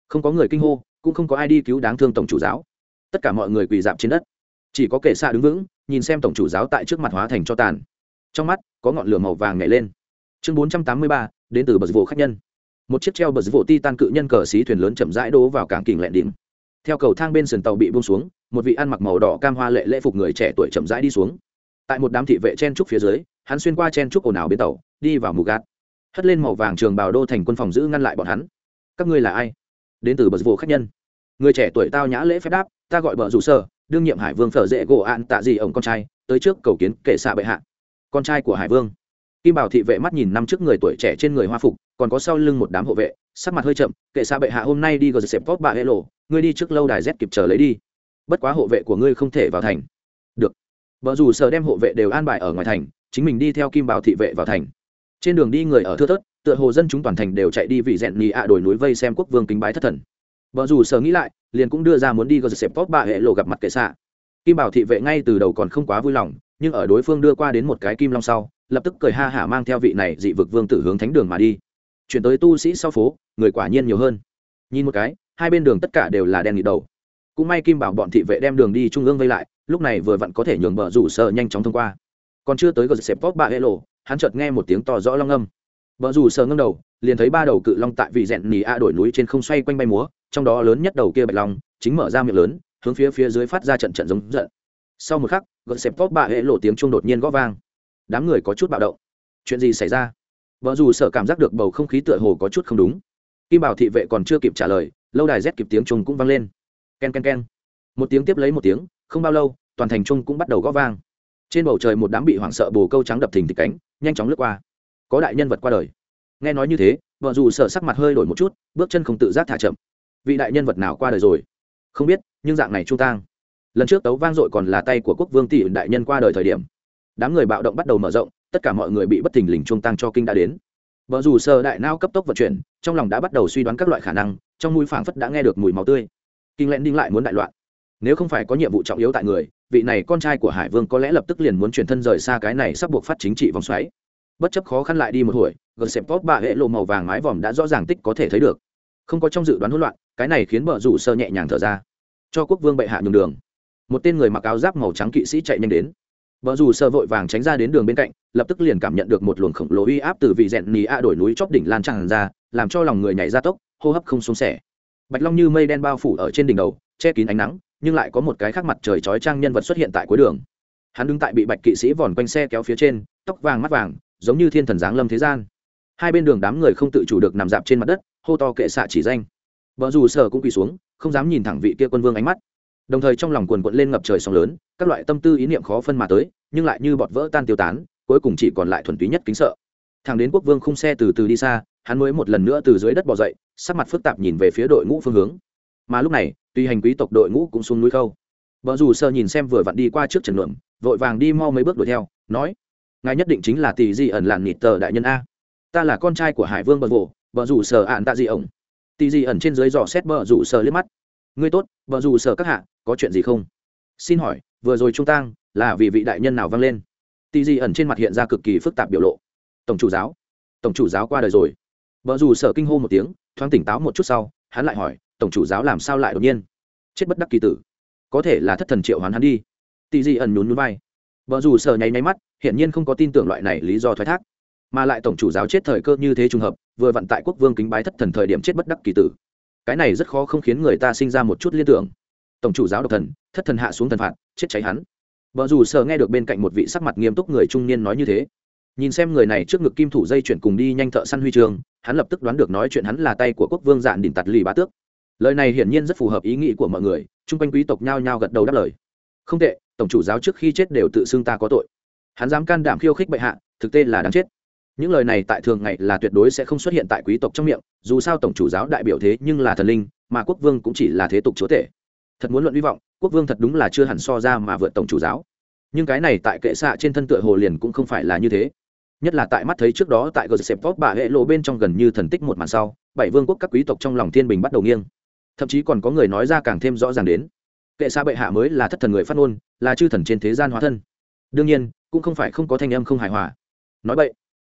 Không có người kinh hô, cũng không có ai đi cứu đáng thương tổng chủ giáo. Tất cả mọi người quỳ dạp trên đất. Chỉ có kệ xạ đứng vững, nhìn xem tổng chủ giáo tại trước mặt hóa thành cho tàn. Trong mắt, có ngọn lửa màu vàng nhảy lên chương bốn trăm tám mươi ba đến từ bờ vụ khách nhân. Một chiếc treo bờ vụ ti tan cự nhân cờ xí thuyền lớn chậm rãi đố vào cảng kình lẹn đỉnh. Theo cầu thang bên sườn tàu bị buông xuống một vị ăn mặc màu đỏ cam hoa lệ lễ phục người trẻ tuổi chậm rãi đi xuống. Tại một đám thị vệ chen trúc phía dưới hắn xuyên qua chen trúc ồn ào bên tàu đi vào mù gạt. Hất lên màu vàng trường bào đô thành quân phòng giữ ngăn lại bọn hắn. Các ngươi là ai? Đến từ bờ vụ khách nhân. Người trẻ tuổi tao nhã lễ phép đáp ta gọi bờ rủ sở, đương nhiệm hải vương phở dễ gỗ ạn tạ gì ổng con trai tới trước cầu kiến kể xạ bệ hạ. Con trai của hải vương kim bảo thị vệ mắt nhìn năm trước người tuổi trẻ trên người hoa phục, còn có sau lưng một đám hộ vệ, sắc mặt hơi chậm, kệ xa bệ hạ, hôm nay đi gờ xẹp pop bà hệ lộ ngươi đi trước lâu đài z kịp chờ lấy đi. Bất quá hộ vệ của ngươi không thể vào thành. Được. Vợ dù sợ đem hộ vệ đều an bài ở ngoài thành, chính mình đi theo kim bảo thị vệ vào thành. Trên đường đi người ở thưa thớt, tựa hồ dân chúng toàn thành đều chạy đi vì rèn nhì ạ đổi núi vây xem quốc vương kính bái thất thần. Vợ dù sợ nghĩ lại, liền cũng đưa ra muốn đi gờ xẹp pop bà hệ lộ gặp mặt kệ xạ kim bảo thị vệ ngay từ đầu còn không quá vui lòng, nhưng ở đối phương đưa qua đến một cái kim long sau lập tức cười ha hả mang theo vị này dị vực vương tử hướng thánh đường mà đi. Chuyển tới tu sĩ sau phố, người quả nhiên nhiều hơn. Nhìn một cái, hai bên đường tất cả đều là đen nghịt đầu. Cũng may kim bảo bọn thị vệ đem đường đi trung ương vây lại, lúc này vừa vặn có thể nhường bờ rủ sợ nhanh chóng thông qua. Còn chưa tới gờ xếp tốt bạ hệ lộ hắn chợt nghe một tiếng to rõ long âm. Bờ rủ sợ ngâm đầu, liền thấy ba đầu cự long tại vị rẽn nỉ a đổi núi trên không xoay quanh bay múa, trong đó lớn nhất đầu kia bạch long, chính mở ra miệng lớn, hướng phía phía dưới phát ra trận trận giống giận. Sau một khắc gợn xẹp vót bạ hệ lộ tiếng chuông đột nhiên gõ vang đám người có chút bạo động. Chuyện gì xảy ra? Vợ dù sợ cảm giác được bầu không khí tựa hồ có chút không đúng. Kim bảo thị vệ còn chưa kịp trả lời, lâu đài rét kịp tiếng chuông cũng vang lên. K e n k e n k e n một tiếng tiếp lấy một tiếng, không bao lâu, toàn thành chung cũng bắt đầu gõ vang. Trên bầu trời một đám bị hoảng sợ bồ câu trắng đập thình thịch cánh, nhanh chóng lướt qua. Có đại nhân vật qua đời. Nghe nói như thế, vợ dù sợ sắc mặt hơi đổi một chút, bước chân không tự giác thả chậm. Vị đại nhân vật nào qua đời rồi? Không biết, nhưng dạng này trung tang. Lần trước tấu vang dội còn là tay của quốc vương tỷ đại nhân qua đời thời điểm đám người bạo động bắt đầu mở rộng, tất cả mọi người bị bất thình lình chuông tăng cho kinh đã đến. Vợ dù sơ đại nao cấp tốc vận chuyển, trong lòng đã bắt đầu suy đoán các loại khả năng, trong mũi phảng phất đã nghe được mùi máu tươi. Kinh lẽn đinh lại muốn đại loạn. Nếu không phải có nhiệm vụ trọng yếu tại người, vị này con trai của hải vương có lẽ lập tức liền muốn chuyển thân rời xa cái này sắp buộc phát chính trị vòng xoáy. Bất chấp khó khăn lại đi một hồi gần xẹp tốt bà hệ lộ màu vàng mái vòm đã rõ ràng tích có thể thấy được. Không có trong dự đoán hỗn loạn, cái này khiến bờ rủ sơ nhẹ nhàng thở ra. Cho quốc vương bệ hạ nhường đường. Một tên người mặc áo giáp màu trắng kỵ sĩ chạy nhanh đến vợ dù sơ vội vàng tránh ra đến đường bên cạnh, lập tức liền cảm nhận được một luồng khổng lồ uy áp từ vị rèn nỉ a đổi núi chóp đỉnh lan tràn ra, làm cho lòng người nhảy ra tốc, hô hấp không xuống sẻ. Bạch long như mây đen bao phủ ở trên đỉnh đầu, che kín ánh nắng, nhưng lại có một cái khác mặt trời chói trang nhân vật xuất hiện tại cuối đường. Hắn đứng tại bị bạch kỵ sĩ vòn quanh xe kéo phía trên, tóc vàng mắt vàng, giống như thiên thần giáng lâm thế gian. Hai bên đường đám người không tự chủ được nằm dạp trên mặt đất, hô to kệ xạ chỉ danh. Vợ dù sở cũng quỳ xuống, không dám nhìn thẳng vị kia quân vương ánh mắt đồng thời trong lòng quần quận lên ngập trời sóng lớn các loại tâm tư ý niệm khó phân mà tới nhưng lại như bọt vỡ tan tiêu tán cuối cùng chỉ còn lại thuần túy nhất kính sợ. Thằng đến quốc vương khung xe từ từ đi xa hắn mới một lần nữa từ dưới đất bỏ dậy sắc mặt phức tạp nhìn về phía đội ngũ phương hướng. Mà lúc này tuy hành quý tộc đội ngũ cũng xuống núi khâu. Vợ dù sơ nhìn xem vừa vặn đi qua trước trần lượng vội vàng đi mau mấy bước đuổi theo nói ngài nhất định chính là tỷ di ẩn làn nịt tờ đại nhân a. Ta là con trai của hải vương bờ vồ, vợ dù sờ ạn tạ di ổng. Tỷ di ẩn trên dưới dò xét vợ dù sờ liếc mắt ngươi tốt, vợ dù sở các hạ, có chuyện gì không? Xin hỏi, vừa rồi trung tang là vì vị đại nhân nào vang lên? Tỷ di ẩn trên mặt hiện ra cực kỳ phức tạp biểu lộ. Tổng chủ giáo, tổng chủ giáo qua đời rồi. Vợ dù sở kinh hô một tiếng, thoáng tỉnh táo một chút sau, hắn lại hỏi, tổng chủ giáo làm sao lại đột nhiên? Chết bất đắc kỳ tử. Có thể là thất thần triệu hoán hắn đi. Tỷ di ẩn nhún nhún vai. Vợ dù sở nháy nháy mắt, hiển nhiên không có tin tưởng loại này lý do thoái thác. Mà lại tổng chủ giáo chết thời cơ như thế trùng hợp, vừa vặn tại quốc vương kính bái thất thần thời điểm chết bất đắc kỳ tử cái này rất khó không khiến người ta sinh ra một chút liên tưởng. Tổng chủ giáo độc thần, thất thần hạ xuống thần phạt, chết cháy hắn. Vợ dù sợ nghe được bên cạnh một vị sắc mặt nghiêm túc người trung niên nói như thế. Nhìn xem người này trước ngực kim thủ dây chuyển cùng đi nhanh thợ săn huy trường, hắn lập tức đoán được nói chuyện hắn là tay của quốc vương dạn đỉnh tạt lì bá tước. Lời này hiển nhiên rất phù hợp ý nghĩ của mọi người, chung quanh quý tộc nhao nhao gật đầu đáp lời. Không tệ, tổng chủ giáo trước khi chết đều tự xưng ta có tội. Hắn dám can đảm khiêu khích bệ hạ, thực tế là đáng chết những lời này tại thường ngày là tuyệt đối sẽ không xuất hiện tại quý tộc trong miệng, dù sao tổng chủ giáo đại biểu thế nhưng là thần linh, mà quốc vương cũng chỉ là thế tục chúa tể. Thật muốn luận hy vọng, quốc vương thật đúng là chưa hẳn so ra mà vượt tổng chủ giáo. Nhưng cái này tại kệ xạ trên thân tựa hồ liền cũng không phải là như thế. Nhất là tại mắt thấy trước đó tại gờ top bà hệ lộ bên trong gần như thần tích một màn sau, bảy vương quốc các quý tộc trong lòng thiên bình bắt đầu nghiêng. Thậm chí còn có người nói ra càng thêm rõ ràng đến. Kệ xạ bệ hạ mới là thất thần người phát ngôn, là chư thần trên thế gian hóa thân. Đương nhiên, cũng không phải không có thanh âm không hài hòa. Nói vậy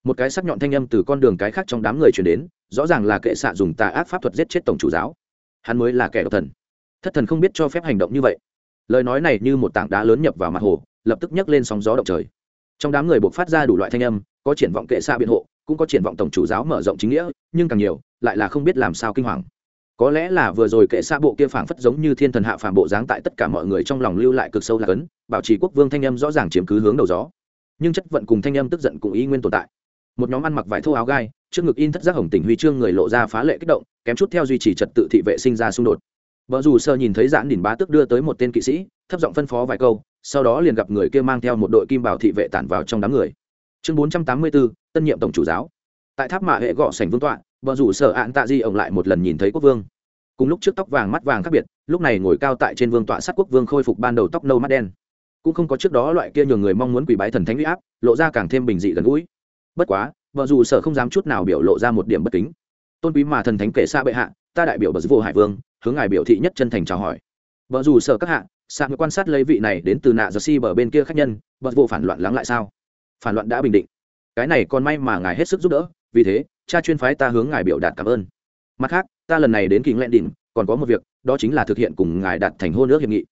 một cái sắc nhọn thanh âm từ con đường cái khác trong đám người chuyển đến, rõ ràng là kệ xạ dùng tà ác pháp thuật giết chết tổng chủ giáo. Hắn mới là kẻ độc thần. Thất thần không biết cho phép hành động như vậy. Lời nói này như một tảng đá lớn nhập vào mặt hồ, lập tức nhấc lên sóng gió động trời. Trong đám người buộc phát ra đủ loại thanh âm, có triển vọng kệ xạ biện hộ, cũng có triển vọng tổng chủ giáo mở rộng chính nghĩa, nhưng càng nhiều, lại là không biết làm sao kinh hoàng. Có lẽ là vừa rồi kệ xạ bộ kia phảng phất giống như thiên thần hạ phàm bộ dáng tại tất cả mọi người trong lòng lưu lại cực sâu là cấn, bảo trì quốc vương thanh âm rõ ràng chiếm cứ hướng đầu gió. Nhưng chất vận cùng thanh âm tức giận cũng ý nguyên tồn tại một nhóm ăn mặc vải thô áo gai, trước ngực in thất giác hồng tỉnh huy chương người lộ ra phá lệ kích động, kém chút theo duy trì trật tự thị vệ sinh ra xung đột. Vợ dù sơ nhìn thấy giãn đỉnh bá tức đưa tới một tên kỵ sĩ, thấp giọng phân phó vài câu, sau đó liền gặp người kia mang theo một đội kim bảo thị vệ tản vào trong đám người. Chương bốn trăm tám mươi bốn tân nhiệm tổng chủ giáo. Tại tháp mạ hệ gõ sành vương tọa vợ rủ sở ạn tạ di ổng lại một lần nhìn thấy quốc vương. Cùng lúc trước tóc vàng mắt vàng khác biệt, lúc này ngồi cao tại trên vương tọa sát quốc vương khôi phục ban đầu tóc nâu mắt đen. Cũng không có trước đó loại kia nhường người mong muốn quỷ bái thần thánh huy áp, lộ ra càng thêm bình dị gần gũi bất quá, vợ dù sở không dám chút nào biểu lộ ra một điểm bất kính. Tôn quý mà thần thánh kể xa bệ hạ, ta đại biểu bờ vô hải vương, hướng ngài biểu thị nhất chân thành chào hỏi. Vợ dù sở các hạ xa người quan sát lấy vị này đến từ nạ giờ si bờ bên kia khách nhân, bờ vô phản loạn lắng lại sao? Phản loạn đã bình định. Cái này còn may mà ngài hết sức giúp đỡ, vì thế, cha chuyên phái ta hướng ngài biểu đạt cảm ơn. Mặt khác, ta lần này đến kính lẹn đỉnh, còn có một việc, đó chính là thực hiện cùng ngài đạt thành hôn ước hiệp nghị.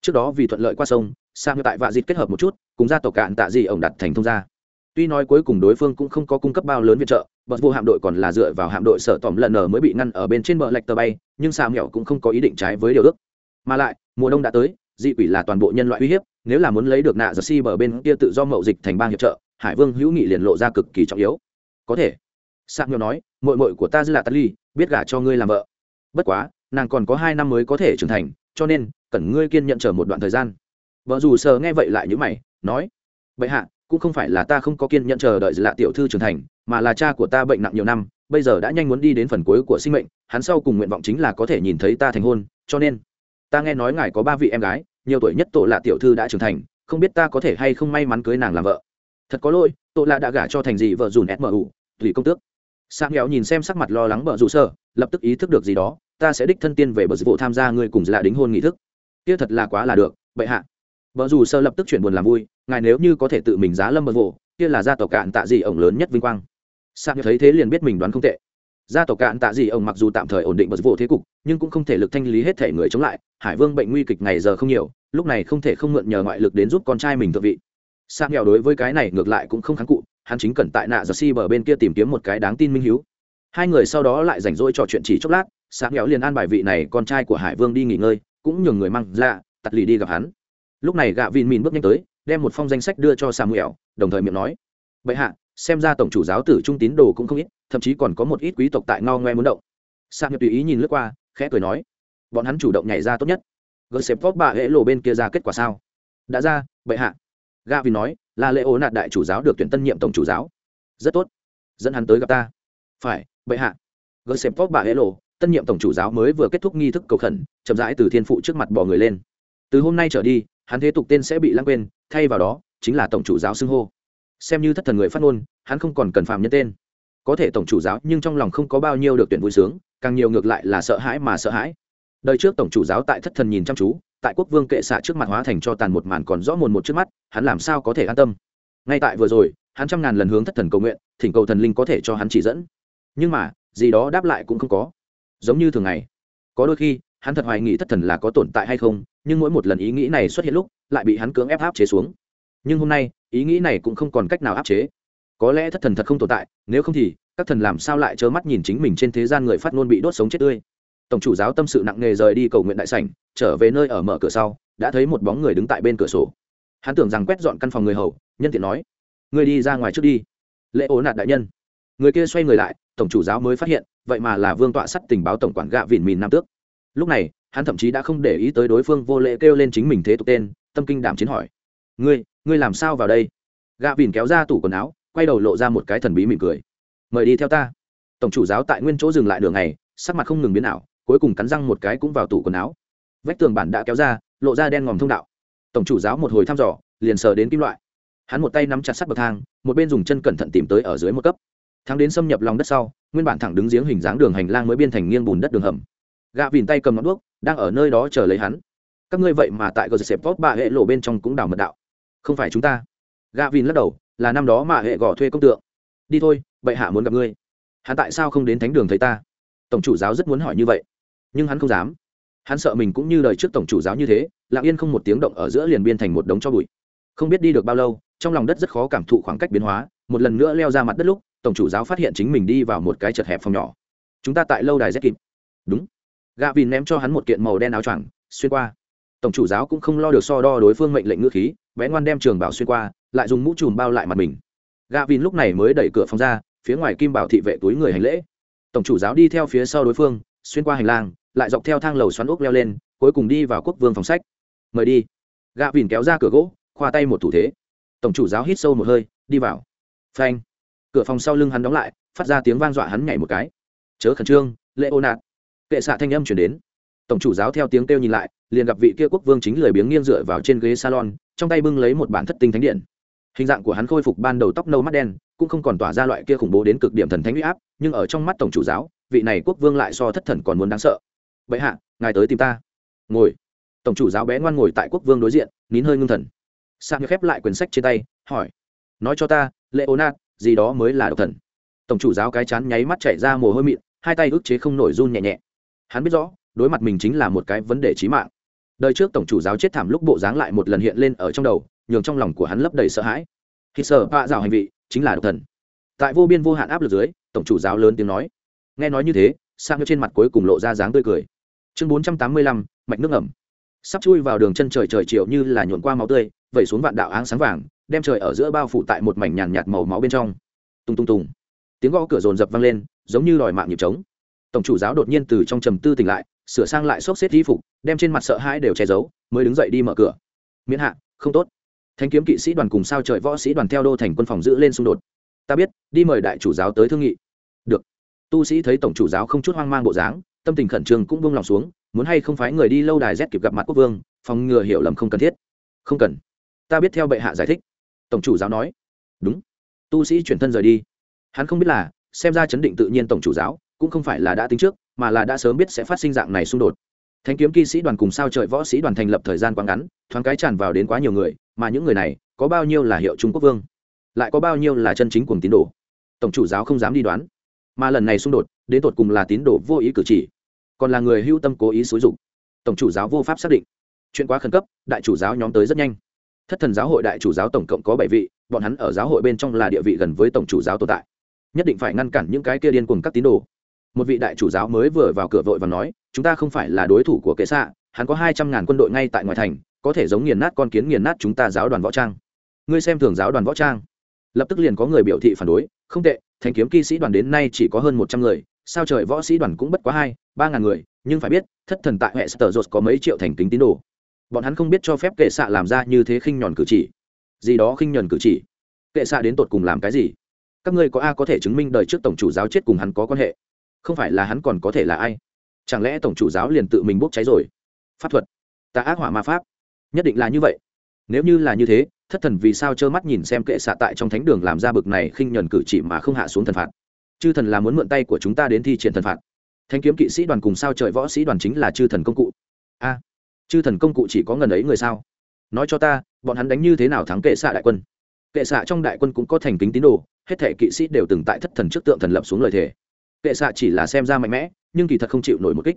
Trước đó vì thuận lợi qua sông sang tại vạ dịt kết hợp một chút, cùng gia tộc cạn tạ gì ổng đặt thành thông gia tuy nói cuối cùng đối phương cũng không có cung cấp bao lớn viện trợ bật vô hạm đội còn là dựa vào hạm đội sở tỏm lần nở mới bị ngăn ở bên trên bờ lạch tờ bay, nhưng xà mẹo cũng không có ý định trái với điều ước. Mà lại, mùa đông đã tới, dị quỷ là toàn bộ nhân loại uy hiếp, nếu là muốn lấy được nạ giật si bờ bên kia tự do mậu dịch thành bang hiệp trợ, hải vương hữu nghị liền lộ ra cực kỳ trọng yếu. Có thể. Sạc mẹo nói mội mội của ta dư là tali biết gả cho ngươi làm vợ. Bất quá, nàng còn có hai năm mới có thể trưởng thành, cho nên cần ngươi kiên nhận chờ một đoạn thời gian. Vợ dù sờ nghe vậy lại như mày, nói vậy hạ cũng không phải là ta không có kiên nhận chờ đợi lạ tiểu thư trưởng thành, mà là cha của ta bệnh nặng nhiều năm, bây giờ đã nhanh muốn đi đến phần cuối của sinh mệnh, hắn sau cùng nguyện vọng chính là có thể nhìn thấy ta thành hôn, cho nên, ta nghe nói ngài có ba vị em gái, nhiều tuổi nhất tổ lạ tiểu thư đã trưởng thành, không biết ta có thể hay không may mắn cưới nàng làm vợ. Thật có lỗi, tổ lạ đã gả cho thành gì vợ dùn smu tùy công tước. Sang nghèo nhìn xem sắc mặt lo lắng vợ dù sơ lập tức ý thức được gì đó, ta sẽ đích thân tiên về bờ vụ tham gia người cùng lạ đính hôn nghị thức. Kia thật là quá là được, bệ hạ vợ dù sơ lập tức chuyển buồn làm vui, ngài nếu như có thể tự mình giá lâm bờ vụ kia là gia tộc cạn tạ gì ổng lớn nhất vinh quang. Sang thấy thế liền biết mình đoán không tệ. Gia tộc cạn tạ gì ổng mặc dù tạm thời ổn định bờ vụ thế cục, nhưng cũng không thể lực thanh lý hết thể người chống lại, hải vương bệnh nguy kịch ngày giờ không nhiều, lúc này không thể không mượn nhờ ngoại lực đến giúp con trai mình thượng vị. Sang nghèo đối với cái này ngược lại cũng không kháng cụ hắn chính cần tại nạ giật si bờ bên kia tìm kiếm một cái đáng tin minh hiếu. Hai người sau đó lại rảnh rỗi trò chuyện chỉ chốc lát sáng nghèo liền an bài vị này con trai của hải vương đi nghỉ ngơi, cũng nhường người mang ra tặt lì đi gặp hắn lúc này gạ vin mìn bước nhanh tới, đem một phong danh sách đưa cho samuel, đồng thời miệng nói, bệ hạ, xem ra tổng chủ giáo tử trung tín đồ cũng không ít, thậm chí còn có một ít quý tộc tại ngao ngoe muốn động. Samuel tùy ý nhìn lướt qua, khẽ cười nói, bọn hắn chủ động nhảy ra tốt nhất. Gờ xếp vót bà hễ lộ bên kia ra kết quả sao? Đã ra, bệ hạ. Gạ vin nói, là lễ ố nạt đại chủ giáo được tuyển tân nhiệm tổng chủ giáo. Rất tốt. Dẫn hắn tới gặp ta. Phải, bệ hạ. Gờ xếp vót bà hễ lộ, tân nhiệm tổng chủ giáo mới vừa kết thúc nghi thức cầu khẩn, chậm rãi từ thiên phụ trước mặt bò người lên. Từ hôm nay trở đi hắn thế tục tên sẽ bị lãng quên, thay vào đó, chính là tổng chủ giáo xưng hô. Xem như thất thần người phát ngôn, hắn không còn cần phạm nhân tên. Có thể tổng chủ giáo, nhưng trong lòng không có bao nhiêu được tuyển vui sướng, càng nhiều ngược lại là sợ hãi mà sợ hãi. Đời trước tổng chủ giáo tại thất thần nhìn chăm chú, tại quốc vương kệ xạ trước mặt hóa thành cho tàn một màn còn rõ mồn một trước mắt, hắn làm sao có thể an tâm? Ngay tại vừa rồi, hắn trăm ngàn lần hướng thất thần cầu nguyện, thỉnh cầu thần linh có thể cho hắn chỉ dẫn. Nhưng mà, gì đó đáp lại cũng không có. Giống như thường ngày, có đôi khi, hắn thật hoài nghĩ thất thần là có tồn tại hay không nhưng mỗi một lần ý nghĩ này xuất hiện lúc, lại bị hắn cưỡng ép áp chế xuống. Nhưng hôm nay, ý nghĩ này cũng không còn cách nào áp chế. Có lẽ thất thần thật không tồn tại, nếu không thì, các thần làm sao lại trơ mắt nhìn chính mình trên thế gian người phát ngôn bị đốt sống chết tươi. Tổng chủ giáo tâm sự nặng nề rời đi cầu nguyện đại sảnh, trở về nơi ở mở cửa sau, đã thấy một bóng người đứng tại bên cửa sổ. Hắn tưởng rằng quét dọn căn phòng người hầu, nhân tiện nói người đi ra ngoài trước đi. Lễ ố nạt đại nhân. Người kia xoay người lại, tổng chủ giáo mới phát hiện, vậy mà là vương tọa sắt tình báo tổng quản gạ vỉn mìn nam tước. Lúc này hắn thậm chí đã không để ý tới đối phương vô lễ kêu lên chính mình thế tục tên, tâm kinh đảm chiến hỏi. Ngươi ngươi làm sao vào đây? Gạ vỉn kéo ra tủ quần áo, quay đầu lộ ra một cái thần bí mỉm cười. Mời đi theo ta. Tổng chủ giáo tại nguyên chỗ dừng lại đường này sắc mặt không ngừng biến ảo, cuối cùng cắn răng một cái cũng vào tủ quần áo. Vách tường bản đã kéo ra, lộ ra đen ngòm thông đạo. Tổng chủ giáo một hồi thăm dò, liền sờ đến kim loại. Hắn một tay nắm chặt sắt bậc thang, một bên dùng chân cẩn thận tìm tới ở dưới một cấp. Thắng đến xâm nhập lòng đất sau, nguyên bản thẳng đứng giếng hình dáng đường hành lang mới biên thành nghiêng bùn đất đường hầm. Gạ vìn tay cầm ngọn đuốc đang ở nơi đó chờ lấy hắn. Các ngươi vậy mà tại gờ xếp tốt bà hệ lộ bên trong cũng đào mật đạo. Không phải chúng ta. Gà vin lắc đầu, là năm đó mà hệ gõ thuê công tượng. Đi thôi, bệ hạ muốn gặp ngươi. Hắn tại sao không đến thánh đường thấy ta? Tổng chủ giáo rất muốn hỏi như vậy. Nhưng hắn không dám. Hắn sợ mình cũng như đời trước tổng chủ giáo như thế, lặng yên không một tiếng động ở giữa liền biên thành một đống cho bụi. Không biết đi được bao lâu, trong lòng đất rất khó cảm thụ khoảng cách biến hóa, một lần nữa leo ra mặt đất lúc, tổng chủ giáo phát hiện chính mình đi vào một cái chật hẹp phòng nhỏ. Chúng ta tại lâu đài z kịp. Đúng gạ vìn ném cho hắn một kiện màu đen áo choàng, xuyên qua. Tổng chủ giáo cũng không lo được so đo đối phương mệnh lệnh ngữ khí vẽ ngoan đem trường bảo xuyên qua, lại dùng mũ chùm bao lại mặt mình. Gạ vìn lúc này mới đẩy cửa phòng ra, phía ngoài kim bảo thị vệ túi người hành lễ. Tổng chủ giáo đi theo phía sau đối phương, xuyên qua hành lang, lại dọc theo thang lầu xoắn ốc leo lên, cuối cùng đi vào quốc vương phòng sách. Mời đi. Gạ vìn kéo ra cửa gỗ, khoa tay một thủ thế. Tổng chủ giáo hít sâu một hơi, đi vào. Phanh. Cửa phòng sau lưng hắn đóng lại, phát ra tiếng vang dọa hắn nhảy một cái. Chớ khẩn trương lễ ô nạt kệ xạ thanh âm chuyển đến. Tổng chủ giáo theo tiếng kêu nhìn lại, liền gặp vị kia quốc vương chính lười biếng nghiêng dựa vào trên ghế salon, trong tay bưng lấy một bản thất tinh thánh điện. Hình dạng của hắn khôi phục ban đầu tóc nâu mắt đen, cũng không còn tỏa ra loại kia khủng bố đến cực điểm thần thánh huy áp, nhưng ở trong mắt tổng chủ giáo, vị này quốc vương lại so thất thần còn muốn đáng sợ. Vậy hạ, ngài tới tìm ta. Ngồi. Tổng chủ giáo bé ngoan ngồi tại quốc vương đối diện, nín hơi ngưng thần. Sang khép lại quyển sách trên tay, hỏi, nói cho ta, leonard, gì đó mới là độc thần? Tổng chủ giáo cái chán nháy mắt chảy ra mồ hôi mịn, hai tay ức chế không nổi run nhẹ nhẹ hắn biết rõ, đối mặt mình chính là một cái vấn đề trí mạng. Đời trước tổng chủ giáo chết thảm lúc bộ dáng lại một lần hiện lên ở trong đầu, nhường trong lòng của hắn lấp đầy sợ hãi. Khi sợ bạ rào hành vị, chính là độc thần. Tại vô biên vô hạn áp lực dưới, tổng chủ giáo lớn tiếng nói. Nghe nói như thế, sang trên mặt cuối cùng lộ ra dáng tươi cười. Chương bốn trăm tám mươi lăm, mạch nước ẩm sắp chui vào đường chân trời trời chiều như là nhuộn qua máu tươi, vẩy xuống vạn đạo áng sáng vàng, đem trời ở giữa bao phủ tại một mảnh nhàn nhạt màu máu bên trong. Tung tung tung. Tiếng gõ cửa rồn rập vang lên, giống như đòi mạng nhịp trống tổng chủ giáo đột nhiên từ trong trầm tư tỉnh lại, sửa sang lại xốc xếp y phục, đem trên mặt sợ hãi đều che giấu, mới đứng dậy đi mở cửa. Miễn hạ, không tốt. Thanh kiếm kỵ sĩ đoàn cùng sao trời võ sĩ đoàn theo đô thành quân phòng giữ lên xung đột. Ta biết, đi mời đại chủ giáo tới thương nghị. Được. Tu sĩ thấy tổng chủ giáo không chút hoang mang bộ dáng, tâm tình khẩn trương cũng buông lòng xuống, muốn hay không phái người đi lâu đài rét kịp gặp mặt quốc vương, phòng ngừa hiểu lầm không cần thiết. Không cần. Ta biết theo bệ hạ giải thích. Tổng chủ giáo nói. Đúng. Tu sĩ chuyển thân rời đi. Hắn không biết là, xem ra chấn định tự nhiên tổng chủ giáo cũng không phải là đã tính trước, mà là đã sớm biết sẽ phát sinh dạng này xung đột. Thanh kiếm kỵ sĩ đoàn cùng sao trời võ sĩ đoàn thành lập thời gian quá ngắn, thoáng cái tràn vào đến quá nhiều người, mà những người này, có bao nhiêu là hiệu trung quốc vương, lại có bao nhiêu là chân chính cùng tín đồ? Tổng chủ giáo không dám đi đoán. Mà lần này xung đột, đến tột cùng là tín đồ vô ý cử chỉ, còn là người hưu tâm cố ý xúi dục. Tổng chủ giáo vô pháp xác định. Chuyện quá khẩn cấp, đại chủ giáo nhóm tới rất nhanh. Thất thần giáo hội đại chủ giáo tổng cộng có bảy vị, bọn hắn ở giáo hội bên trong là địa vị gần với tổng chủ giáo tồn tại. Nhất định phải ngăn cản những cái kia điên cùng các tín đồ một vị đại chủ giáo mới vừa vào cửa vội và nói, chúng ta không phải là đối thủ của kệ xạ, hắn có hai trăm ngàn quân đội ngay tại ngoài thành, có thể giống nghiền nát con kiến nghiền nát chúng ta giáo đoàn võ trang. Ngươi xem thường giáo đoàn võ trang. Lập tức liền có người biểu thị phản đối, không tệ thành kiếm kỵ sĩ đoàn đến nay chỉ có hơn một trăm người, sao trời võ sĩ đoàn cũng bất quá hai, ba ngàn người, nhưng phải biết, thất thần tại hệ sở dột có mấy triệu thành kính tín đồ. Bọn hắn không biết cho phép kệ xạ làm ra như thế khinh nhòn cử chỉ. Gì đó khinh nhòn cử chỉ? Kệ xạ đến tột cùng làm cái gì? Các ngươi có a có thể chứng minh đời trước tổng chủ giáo chết cùng hắn có quan hệ? Không phải là hắn còn có thể là ai? Chẳng lẽ tổng chủ giáo liền tự mình bốc cháy rồi? Pháp thuật. Ta ác hỏa ma pháp. Nhất định là như vậy. Nếu như là như thế, thất thần vì sao trơ mắt nhìn xem kệ xạ tại trong thánh đường làm ra bực này khinh nhuần cử chỉ mà không hạ xuống thần phạt? Chư thần là muốn mượn tay của chúng ta đến thi triển thần phạt. Thanh kiếm kỵ sĩ đoàn cùng sao trời võ sĩ đoàn chính là chư thần công cụ. A, chư thần công cụ chỉ có ngần ấy người sao? Nói cho ta, bọn hắn đánh như thế nào thắng kệ xạ đại quân? Kệ xạ trong đại quân cũng có thành kính tín đồ, hết thể kỵ sĩ đều từng tại thất thần trước tượng thần lập xuống lời thề kệ xạ chỉ là xem ra mạnh mẽ, nhưng kỳ thật không chịu nổi một kích.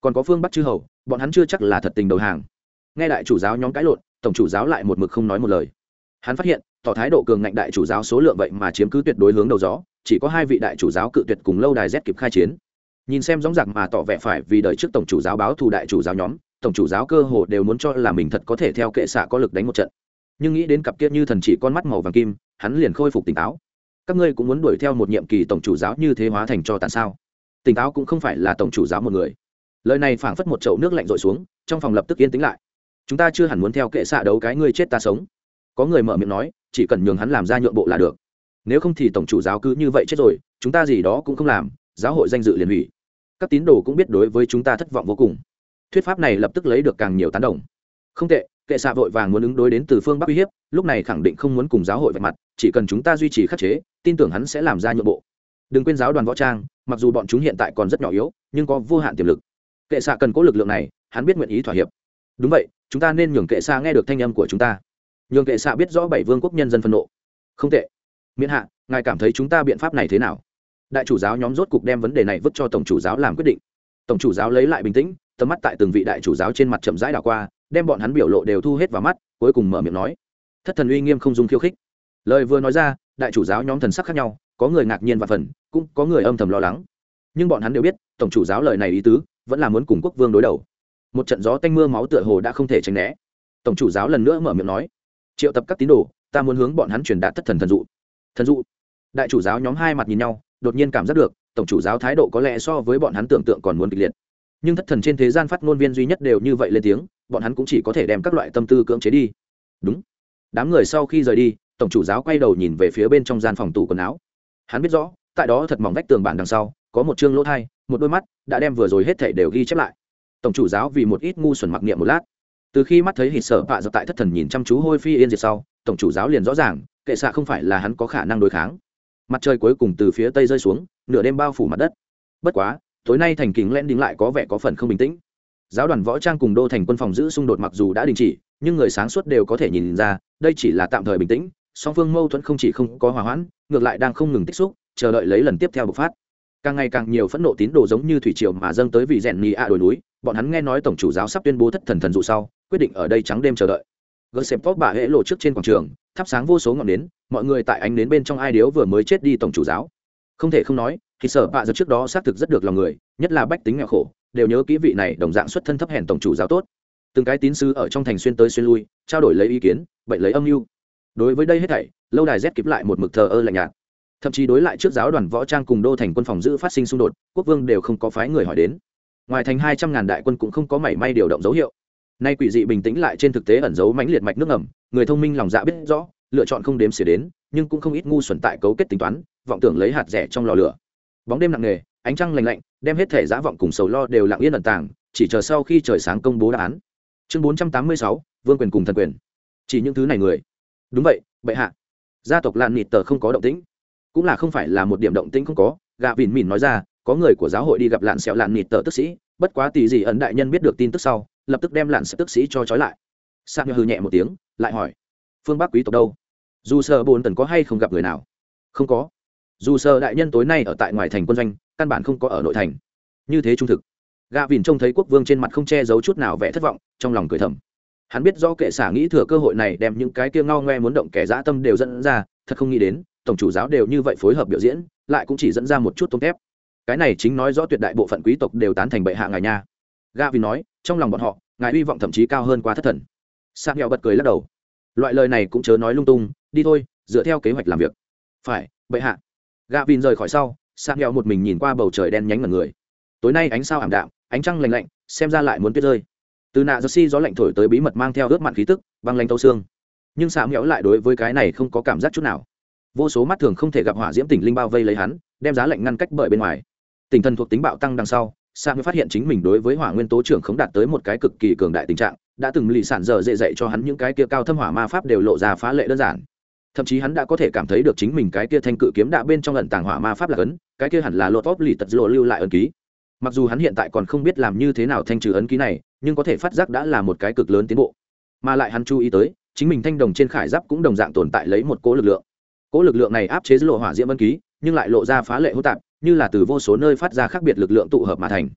Còn có phương bắc chư hầu, bọn hắn chưa chắc là thật tình đầu hàng. Nghe đại chủ giáo nhóm cãi lộn, tổng chủ giáo lại một mực không nói một lời. Hắn phát hiện, tỏ thái độ cường ngạnh đại chủ giáo số lượng vậy mà chiếm cứ tuyệt đối hướng đầu gió, chỉ có hai vị đại chủ giáo cự tuyệt cùng lâu đài z kịp khai chiến. Nhìn xem giống giặc mà tỏ vẻ phải vì đợi trước tổng chủ giáo báo thù đại chủ giáo nhóm, tổng chủ giáo cơ hồ đều muốn cho là mình thật có thể theo kệ xạ có lực đánh một trận. Nhưng nghĩ đến cặp kia như thần chỉ con mắt màu vàng kim, hắn liền khôi phục tỉnh táo các ngươi cũng muốn đuổi theo một nhiệm kỳ tổng chủ giáo như thế hóa thành cho tàn sao? Tỉnh táo cũng không phải là tổng chủ giáo một người. Lời này phảng phất một chậu nước lạnh rội xuống, trong phòng lập tức yên tĩnh lại. Chúng ta chưa hẳn muốn theo kệ xạ đấu cái ngươi chết ta sống. Có người mở miệng nói, chỉ cần nhường hắn làm ra nhượng bộ là được. Nếu không thì tổng chủ giáo cứ như vậy chết rồi, chúng ta gì đó cũng không làm, giáo hội danh dự liền hủy. Các tín đồ cũng biết đối với chúng ta thất vọng vô cùng. Thuyết pháp này lập tức lấy được càng nhiều tán đồng. Không tệ kệ xạ vội vàng muốn ứng đối đến từ phương bắc uy hiếp, lúc này khẳng định không muốn cùng giáo hội vạch mặt, chỉ cần chúng ta duy trì khắc chế, tin tưởng hắn sẽ làm ra nhượng bộ. Đừng quên giáo đoàn võ trang, mặc dù bọn chúng hiện tại còn rất nhỏ yếu, nhưng có vô hạn tiềm lực. Kệ xạ cần cố lực lượng này, hắn biết nguyện ý thỏa hiệp. Đúng vậy, chúng ta nên nhường kệ xạ nghe được thanh âm của chúng ta. Nhường kệ xạ biết rõ bảy vương quốc nhân dân phân nộ. Không tệ. Miễn hạ, ngài cảm thấy chúng ta biện pháp này thế nào? Đại chủ giáo nhóm rốt cục đem vấn đề này vứt cho tổng chủ giáo làm quyết định. Tổng chủ giáo lấy lại bình tĩnh, tầm mắt tại từng vị đại chủ giáo trên mặt chậm rãi đảo qua đem bọn hắn biểu lộ đều thu hết vào mắt, cuối cùng mở miệng nói, thất thần uy nghiêm không dùng khiêu khích. Lời vừa nói ra, đại chủ giáo nhóm thần sắc khác nhau, có người ngạc nhiên và phần, cũng có người âm thầm lo lắng. Nhưng bọn hắn đều biết, tổng chủ giáo lời này ý tứ, vẫn là muốn cùng quốc vương đối đầu. Một trận gió tanh mưa máu tựa hồ đã không thể tránh né. Tổng chủ giáo lần nữa mở miệng nói, triệu tập các tín đồ, ta muốn hướng bọn hắn truyền đạt thất thần thần dụ. Thần dụ? Đại chủ giáo nhóm hai mặt nhìn nhau, đột nhiên cảm giác được, tổng chủ giáo thái độ có lẽ so với bọn hắn tưởng tượng còn muốn kịch liệt nhưng thất thần trên thế gian phát ngôn viên duy nhất đều như vậy lên tiếng, bọn hắn cũng chỉ có thể đem các loại tâm tư cưỡng chế đi. Đúng. Đám người sau khi rời đi, tổng chủ giáo quay đầu nhìn về phía bên trong gian phòng tủ quần áo. Hắn biết rõ, tại đó thật mỏng vách tường bản đằng sau, có một chương lỗ thai, một đôi mắt đã đem vừa rồi hết thể đều ghi chép lại. Tổng chủ giáo vì một ít ngu xuẩn mặc niệm một lát. Từ khi mắt thấy hít sở bạ dập tại thất thần nhìn chăm chú hôi phi yên diệt sau, tổng chủ giáo liền rõ ràng, kệ xạ không phải là hắn có khả năng đối kháng. Mặt trời cuối cùng từ phía tây rơi xuống, nửa đêm bao phủ mặt đất. Bất quá tối nay thành kính lén đính lại có vẻ có phần không bình tĩnh. Giáo đoàn võ trang cùng đô thành quân phòng giữ xung đột mặc dù đã đình chỉ, nhưng người sáng suốt đều có thể nhìn ra, đây chỉ là tạm thời bình tĩnh, song phương mâu thuẫn không chỉ không có hòa hoãn, ngược lại đang không ngừng tích xúc, chờ đợi lấy lần tiếp theo bộc phát. Càng ngày càng nhiều phẫn nộ tín đồ giống như thủy triều mà dâng tới vị rèn nhì ạ đồi núi, bọn hắn nghe nói tổng chủ giáo sắp tuyên bố thất thần thần dụ sau, quyết định ở đây trắng đêm chờ đợi. Gỡ xẹp tóc bà hễ lộ trước trên quảng trường, thắp sáng vô số ngọn nến, mọi người tại ánh nến bên trong ai điếu vừa mới chết đi tổng chủ giáo. Không thể không nói thì sở bạ giật trước đó xác thực rất được lòng người, nhất là bách tính nghèo khổ, đều nhớ kỹ vị này đồng dạng xuất thân thấp hèn tổng chủ giáo tốt. Từng cái tín sư ở trong thành xuyên tới xuyên lui, trao đổi lấy ý kiến, bệnh lấy âm mưu. Đối với đây hết thảy, lâu đài z kịp lại một mực thờ ơ lạnh nhạt. Thậm chí đối lại trước giáo đoàn võ trang cùng đô thành quân phòng giữ phát sinh xung đột, quốc vương đều không có phái người hỏi đến. Ngoài thành hai trăm ngàn đại quân cũng không có mảy may điều động dấu hiệu. Nay quỷ dị bình tĩnh lại trên thực tế ẩn giấu mãnh liệt mạch nước ngầm, người thông minh lòng dạ biết rõ, lựa chọn không đếm xỉa đến, nhưng cũng không ít ngu xuẩn tại cấu kết tính toán, vọng tưởng lấy hạt rẻ trong lò lửa bóng đêm nặng nề, ánh trăng lành lạnh, đem hết thể giá vọng cùng sầu lo đều lặng yên ẩn tàng, chỉ chờ sau khi trời sáng công bố đáp án. Chương bốn trăm tám mươi sáu, vương quyền cùng thần quyền. Chỉ những thứ này người. Đúng vậy, bệ hạ. Gia tộc lạn nịt tờ không có động tĩnh. Cũng là không phải là một điểm động tĩnh không có, gạ vìn mìn nói ra, có người của giáo hội đi gặp lạn sẹo lạn nịt tờ tức sĩ, bất quá tỷ gì ấn đại nhân biết được tin tức sau, lập tức đem lạn sẹo tức sĩ cho trói lại. Sang hư nhẹ một tiếng, lại hỏi, phương bắc quý tộc đâu? Dù sợ bồn tần có hay không gặp người nào? Không có dù sợ đại nhân tối nay ở tại ngoài thành quân doanh, căn bản không có ở nội thành. Như thế trung thực. Gạ vìn trông thấy quốc vương trên mặt không che giấu chút nào vẻ thất vọng, trong lòng cười thầm. Hắn biết do kệ xả nghĩ thừa cơ hội này đem những cái kia ngao ngoe muốn động kẻ dã tâm đều dẫn ra, thật không nghĩ đến, tổng chủ giáo đều như vậy phối hợp biểu diễn, lại cũng chỉ dẫn ra một chút tôm thép. cái này chính nói rõ tuyệt đại bộ phận quý tộc đều tán thành bệ hạ ngài nha. Ga vìn nói, trong lòng bọn họ, ngài hy vọng thậm chí cao hơn qua thất thần. Sạc nghèo bật cười lắc đầu. Loại lời này cũng chớ nói lung tung, đi thôi, dựa theo kế hoạch làm việc. Phải, bệ hạ gạ vin rời khỏi sau sạc nghèo một mình nhìn qua bầu trời đen nhánh mật người. Tối nay ánh sao ảm đạm, ánh trăng lành lạnh, xem ra lại muốn tuyết rơi. Từ nạ giơ si gió lạnh thổi tới bí mật mang theo ướt mặn khí tức, băng lanh tâu xương. Nhưng sạc nghèo lại đối với cái này không có cảm giác chút nào. Vô số mắt thường không thể gặp hỏa diễm tỉnh linh bao vây lấy hắn, đem giá lạnh ngăn cách bởi bên ngoài. Tỉnh thần thuộc tính bạo tăng đằng sau sạc mới phát hiện chính mình đối với hỏa nguyên tố trưởng không đạt tới một cái cực kỳ cường đại tình trạng, đã từng lì sản giờ dễ dạy cho hắn những cái kia cao thâm hỏa ma pháp đều lộ ra phá lệ đơn giản thậm chí hắn đã có thể cảm thấy được chính mình cái kia thanh cự kiếm đã bên trong lần tàng hỏa ma pháp là ấn, cái kia hẳn là lột tóp lì tật lộ lưu lại ấn ký. Mặc dù hắn hiện tại còn không biết làm như thế nào thanh trừ ấn ký này, nhưng có thể phát giác đã là một cái cực lớn tiến bộ. Mà lại hắn chú ý tới, chính mình thanh đồng trên khải giáp cũng đồng dạng tồn tại lấy một cố lực lượng. Cố lực lượng này áp chế lộ hỏa diễm ấn ký, nhưng lại lộ ra phá lệ hỗn tạp, như là từ vô số nơi phát ra khác biệt lực lượng tụ hợp mà thành.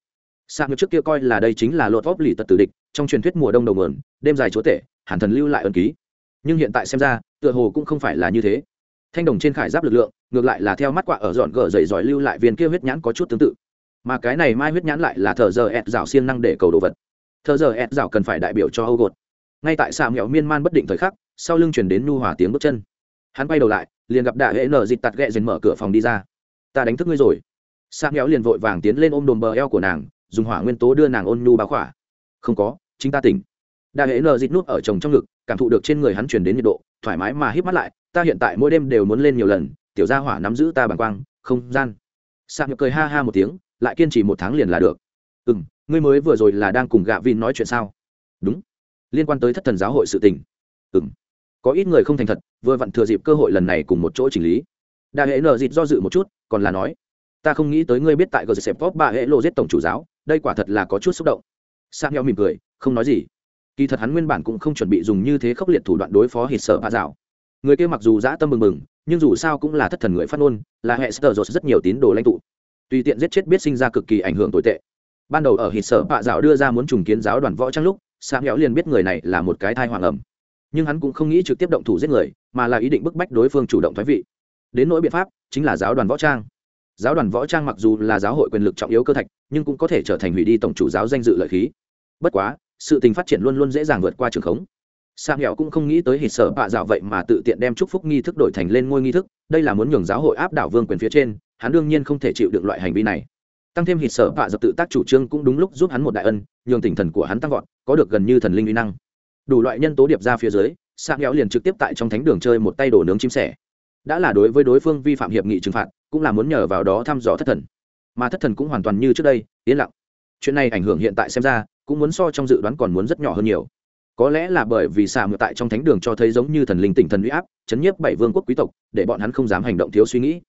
Sạc như trước kia coi là đây chính là lột vóp lì tật tử địch, trong truyền thuyết mùa đông đầu mườn đêm dài chúa tể, hàn thần lưu lại ân ký. Nhưng hiện tại xem ra tựa hồ cũng không phải là như thế. Thanh đồng trên khải giáp lực lượng, ngược lại là theo mắt quạ ở dọn gờ dày giỏi lưu lại viên kia huyết nhãn có chút tương tự. Mà cái này mai huyết nhãn lại là thờ giờ ẹt rào siêng năng để cầu đồ vật. Thờ giờ ẹt rào cần phải đại biểu cho âu gột. Ngay tại xà mẹo miên man bất định thời khắc, sau lưng chuyển đến nu hòa tiếng bước chân. Hắn quay đầu lại, liền gặp đại hệ nở dịch tạt ghẹ dần mở cửa phòng đi ra. Ta đánh thức ngươi rồi. Sa mẹo liền vội vàng tiến lên ôm đồm bờ eo của nàng, dùng hỏa nguyên tố đưa nàng ôn nhu báo khỏa. Không có, chính ta tỉnh. Đại hệ nở dịch nút ở chồng trong ngực, cảm thụ được trên người hắn truyền đến nhiệt độ thoải mái mà híp mắt lại, ta hiện tại mỗi đêm đều muốn lên nhiều lần, tiểu gia hỏa nắm giữ ta bằng quang, không gian. Sa nhược cười ha ha một tiếng, lại kiên trì một tháng liền là được. Ừ m ngươi mới vừa rồi là đang cùng gạ vin nói chuyện sao? Đúng. Liên quan tới thất thần giáo hội sự tình. Ừ m có ít người không thành thật, vừa vặn thừa dịp cơ hội lần này cùng một chỗ chỉnh lý. Đại hệ nợ dịt do dự một chút, còn là nói, ta không nghĩ tới ngươi biết tại gờ dẹp top bà hệ lộ giết tổng chủ giáo, đây quả thật là có chút xúc động. Sang nhau mỉm cười, không nói gì kỳ thật hắn nguyên bản cũng không chuẩn bị dùng như thế khốc liệt thủ đoạn đối phó hít sợ hạ dạo. Người kia mặc dù dã tâm mừng mừng nhưng dù sao cũng là thất thần người phát ngôn, là hệ sở dột rất nhiều tín đồ lãnh tụ. Tùy tiện giết chết biết sinh ra cực kỳ ảnh hưởng tồi tệ. Ban đầu ở hít sợ hạ dạo đưa ra muốn trùng kiến giáo đoàn võ trang lúc sáng héo liền biết người này là một cái thai hoàng ẩm. Nhưng hắn cũng không nghĩ trực tiếp động thủ giết người, mà là ý định bức bách đối phương chủ động thoái vị. Đến nỗi biện pháp, chính là giáo đoàn võ trang. Giáo đoàn võ trang mặc dù là giáo hội quyền lực trọng yếu cơ thạch, nhưng cũng có thể trở thành hủy đi tổng chủ giáo danh dự lợi khí. Bất quá sự tình phát triển luôn luôn dễ dàng vượt qua trường khống Sa nghèo cũng không nghĩ tới hít sở bạ dạo vậy mà tự tiện đem chúc phúc nghi thức đổi thành lên ngôi nghi thức, đây là muốn nhường giáo hội áp đảo vương quyền phía trên, hắn đương nhiên không thể chịu được loại hành vi này. Tăng thêm hít sở bạ dập tự tác chủ trương cũng đúng lúc giúp hắn một đại ân, nhường tinh thần của hắn tăng vọt, có được gần như thần linh uy năng. Đủ loại nhân tố điệp ra phía dưới, Sa nghèo liền trực tiếp tại trong thánh đường chơi một tay đổ nướng chim sẻ đã là đối với đối phương vi phạm hiệp nghị trừng phạt cũng là muốn nhờ vào đó thăm dò thất thần mà thất thần cũng hoàn toàn như trước đây yên lặng chuyện này ảnh hưởng hiện tại xem ra cũng muốn so trong dự đoán còn muốn rất nhỏ hơn nhiều. Có lẽ là bởi vì xà ngược tại trong thánh đường cho thấy giống như thần linh tỉnh thần huy áp, chấn nhiếp bảy vương quốc quý tộc, để bọn hắn không dám hành động thiếu suy nghĩ.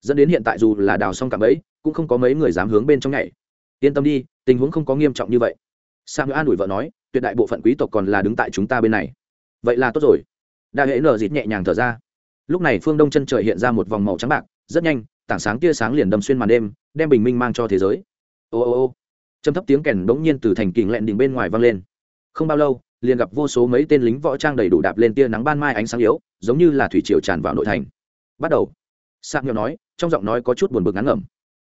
Dẫn đến hiện tại dù là đào xong cạm ấy cũng không có mấy người dám hướng bên trong nhảy. Yên tâm đi, tình huống không có nghiêm trọng như vậy. Xà ngựa an ủi vợ nói, tuyệt đại bộ phận quý tộc còn là đứng tại chúng ta bên này. Vậy là tốt rồi. Đại hệ nở dịt nhẹ nhàng thở ra. Lúc này phương đông chân trời hiện ra một vòng màu trắng bạc, rất nhanh, tảng sáng tia sáng liền đâm xuyên màn đêm, đem bình minh mang cho thế giới. Ô ô ô châm thấp tiếng kèn bỗng nhiên từ thành kình lẹn đỉnh bên ngoài vang lên. Không bao lâu, liền gặp vô số mấy tên lính võ trang đầy đủ đạp lên tia nắng ban mai ánh sáng yếu, giống như là thủy triều tràn vào nội thành. Bắt đầu, sạc nhỏ nói, trong giọng nói có chút buồn bực ngắn ngẩm.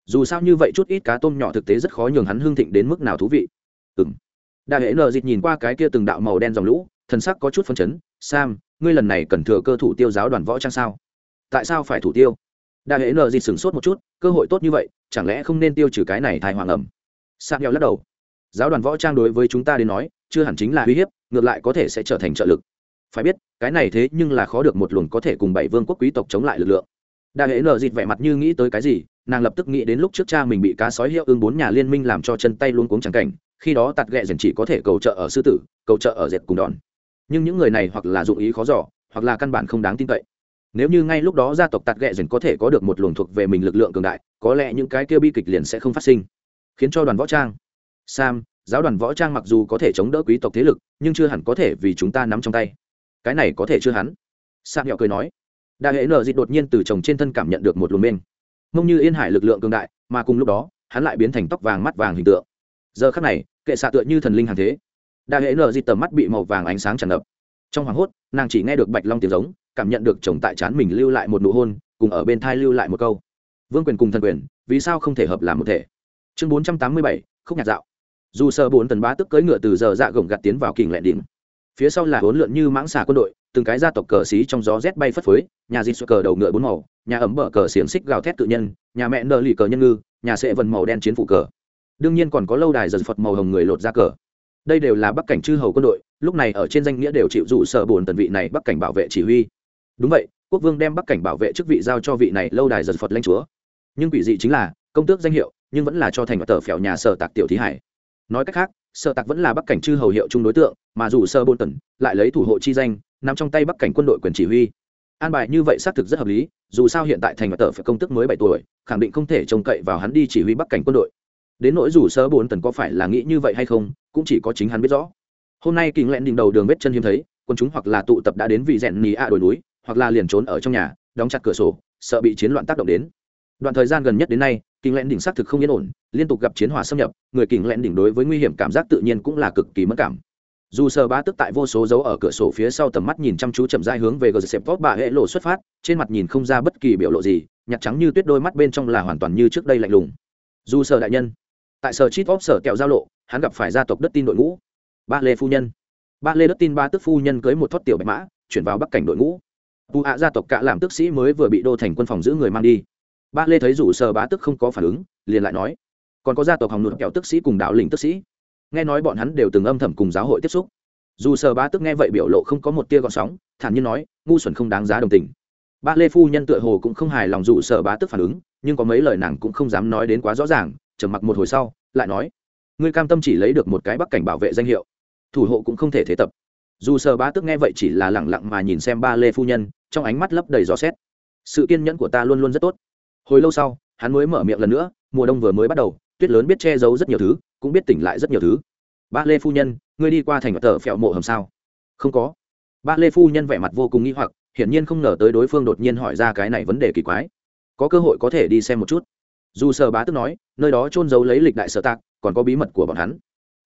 Dù sao như vậy chút ít cá tôm nhỏ thực tế rất khó nhường hắn hương thịnh đến mức nào thú vị. Ừng đại hệ nờ dịch nhìn qua cái kia từng đạo màu đen dòng lũ, thần sắc có chút phân chấn. Sam, ngươi lần này cần thừa cơ thủ tiêu giáo đoàn võ trang sao? Tại sao phải thủ tiêu? Đại hệ nờ dịch sửng sốt một chút, cơ hội tốt như vậy, chẳng lẽ không nên tiêu trừ cái này thai hoàng ẩm? Sạc nghèo lắc đầu. Giáo đoàn võ trang đối với chúng ta đến nói, chưa hẳn chính là uy hiếp, ngược lại có thể sẽ trở thành trợ lực. Phải biết, cái này thế nhưng là khó được một luồng có thể cùng bảy vương quốc quý tộc chống lại lực lượng. Đại hệ nờ dịt vẻ mặt như nghĩ tới cái gì, nàng lập tức nghĩ đến lúc trước cha mình bị cá sói hiệu ương bốn nhà liên minh làm cho chân tay luôn cuống chẳng cảnh, khi đó tạt ghẹ dần chỉ có thể cầu trợ ở sư tử, cầu trợ ở dệt cùng đòn. Nhưng những người này hoặc là dụng ý khó giỏ hoặc là căn bản không đáng tin cậy. Nếu như ngay lúc đó gia tộc tạt ghẹ dần có thể có được một luồng thuộc về mình lực lượng cường đại, có lẽ những cái kia bi kịch liền sẽ không phát sinh khiến cho đoàn võ trang. Sam, giáo đoàn võ trang mặc dù có thể chống đỡ quý tộc thế lực, nhưng chưa hẳn có thể vì chúng ta nắm trong tay. Cái này có thể chưa hắn sam nhỏ cười nói. Đại hệ nợ dịch đột nhiên từ chồng trên thân cảm nhận được một luồng mênh. Mông như yên hải lực lượng cường đại, mà cùng lúc đó, hắn lại biến thành tóc vàng mắt vàng hình tượng. Giờ khắc này, kệ xạ tựa như thần linh hàng thế. Đại hệ nợ dịch tầm mắt bị màu vàng ánh sáng tràn ngập. Trong hoàng hốt, nàng chỉ nghe được bạch long tiếng giống, cảm nhận được chồng tại chán mình lưu lại một nụ hôn, cùng ở bên thai lưu lại một câu. Vương quyền cùng thần quyền, vì sao không thể hợp làm một thể? Chương bốn trăm tám mươi bảy, khúc nhạc dạo. Dù sơ bốn tần bá tức cưỡi ngựa từ giờ dạ gồng gạt tiến vào kình lẹn đỉnh. Phía sau là hỗn lượn như mãng xà quân đội, từng cái gia tộc cờ xí trong gió rét bay phất phới, nhà dịt cờ đầu ngựa bốn màu, nhà ấm bờ cờ xiềng xích gào thét tự nhân, nhà mẹ nợ lì cờ nhân ngư, nhà sệ vần màu đen chiến phụ cờ. Đương nhiên còn có lâu đài dần phật màu hồng người lột ra cờ. Đây đều là bắc cảnh chư hầu quân đội, lúc này ở trên danh nghĩa đều chịu dụ sở bồn tần vị này bắc cảnh bảo vệ chỉ huy. Đúng vậy, quốc vương đem bắc cảnh bảo vệ chức vị giao cho vị này lâu đài dần phật lãnh chúa. Nhưng quỷ dị chính là, công tước danh hiệu nhưng vẫn là cho thành tờ phèo nhà sở tạc tiểu thí hải. Nói cách khác, sở tạc vẫn là bắc cảnh chư hầu hiệu chung đối tượng, mà dù sơ bôn tần lại lấy thủ hộ chi danh, nằm trong tay bắc cảnh quân đội quyền chỉ huy. An bài như vậy xác thực rất hợp lý, dù sao hiện tại thành tờ phải công tức mới bảy tuổi, khẳng định không thể trông cậy vào hắn đi chỉ huy bắc cảnh quân đội. Đến nỗi dù sơ bôn tần có phải là nghĩ như vậy hay không, cũng chỉ có chính hắn biết rõ. Hôm nay kính lẹn đỉnh đầu đường vết chân hiếm thấy, quân chúng hoặc là tụ tập đã đến vị rèn nì a đồi núi, hoặc là liền trốn ở trong nhà, đóng chặt cửa sổ, sợ bị chiến loạn tác động đến. Đoạn thời gian gần nhất đến nay kinh lẹn đỉnh xác thực không yên ổn, liên tục gặp chiến hỏa xâm nhập, người kinh lẹn đỉnh đối với nguy hiểm cảm giác tự nhiên cũng là cực kỳ mất cảm. Dù sơ bá tức tại vô số dấu ở cửa sổ phía sau tầm mắt nhìn chăm chú chậm rãi hướng về gờ xếp tốt bà hệ lộ xuất phát, trên mặt nhìn không ra bất kỳ biểu lộ gì nhặt trắng như tuyết đôi mắt bên trong là hoàn toàn như trước đây lạnh lùng. Dù sơ đại nhân, tại sở chít óp sở kẹo giao lộ, hắn gặp phải gia tộc đất tin đội ngũ. Ba lê phu nhân. Ba lê đất tin ba tức phu nhân cưới một thoát tiểu bạch mã, chuyển vào bắc cảnh đội ngũ. Vụ hạ gia tộc cả làm tức sĩ mới vừa bị đô thành quân phòng giữ người mang đi ba lê thấy rủ sở bá tức không có phản ứng, liền lại nói, còn có gia tộc hồng nụt kẹo tức sĩ cùng đạo lĩnh tức sĩ. Nghe nói bọn hắn đều từng âm thầm cùng giáo hội tiếp xúc. Dù sở bá tức nghe vậy biểu lộ không có một tia gọn sóng, thản nhiên nói, ngu xuẩn không đáng giá đồng tình. Ba lê phu nhân tựa hồ cũng không hài lòng dù sở bá tức phản ứng, nhưng có mấy lời nàng cũng không dám nói đến quá rõ ràng, trầm mặc một hồi sau, lại nói, ngươi cam tâm chỉ lấy được một cái bắc cảnh bảo vệ danh hiệu, thủ hộ cũng không thể thế tập. Dù sở bá tức nghe vậy chỉ là lẳng lặng mà nhìn xem ba lê phu nhân, trong ánh mắt lấp đầy gió xét. Sự kiên nhẫn của ta luôn luôn rất tốt hồi lâu sau, hắn mới mở miệng lần nữa, mùa đông vừa mới bắt đầu, tuyết lớn biết che giấu rất nhiều thứ, cũng biết tỉnh lại rất nhiều thứ. Ba lê phu nhân, ngươi đi qua thành tờ phẹo mộ hầm sao? Không có. Ba lê phu nhân vẻ mặt vô cùng nghi hoặc, hiển nhiên không ngờ tới đối phương đột nhiên hỏi ra cái này vấn đề kỳ quái. Có cơ hội có thể đi xem một chút. Dù sở bá tức nói, nơi đó trôn giấu lấy lịch đại sở tạc, còn có bí mật của bọn hắn.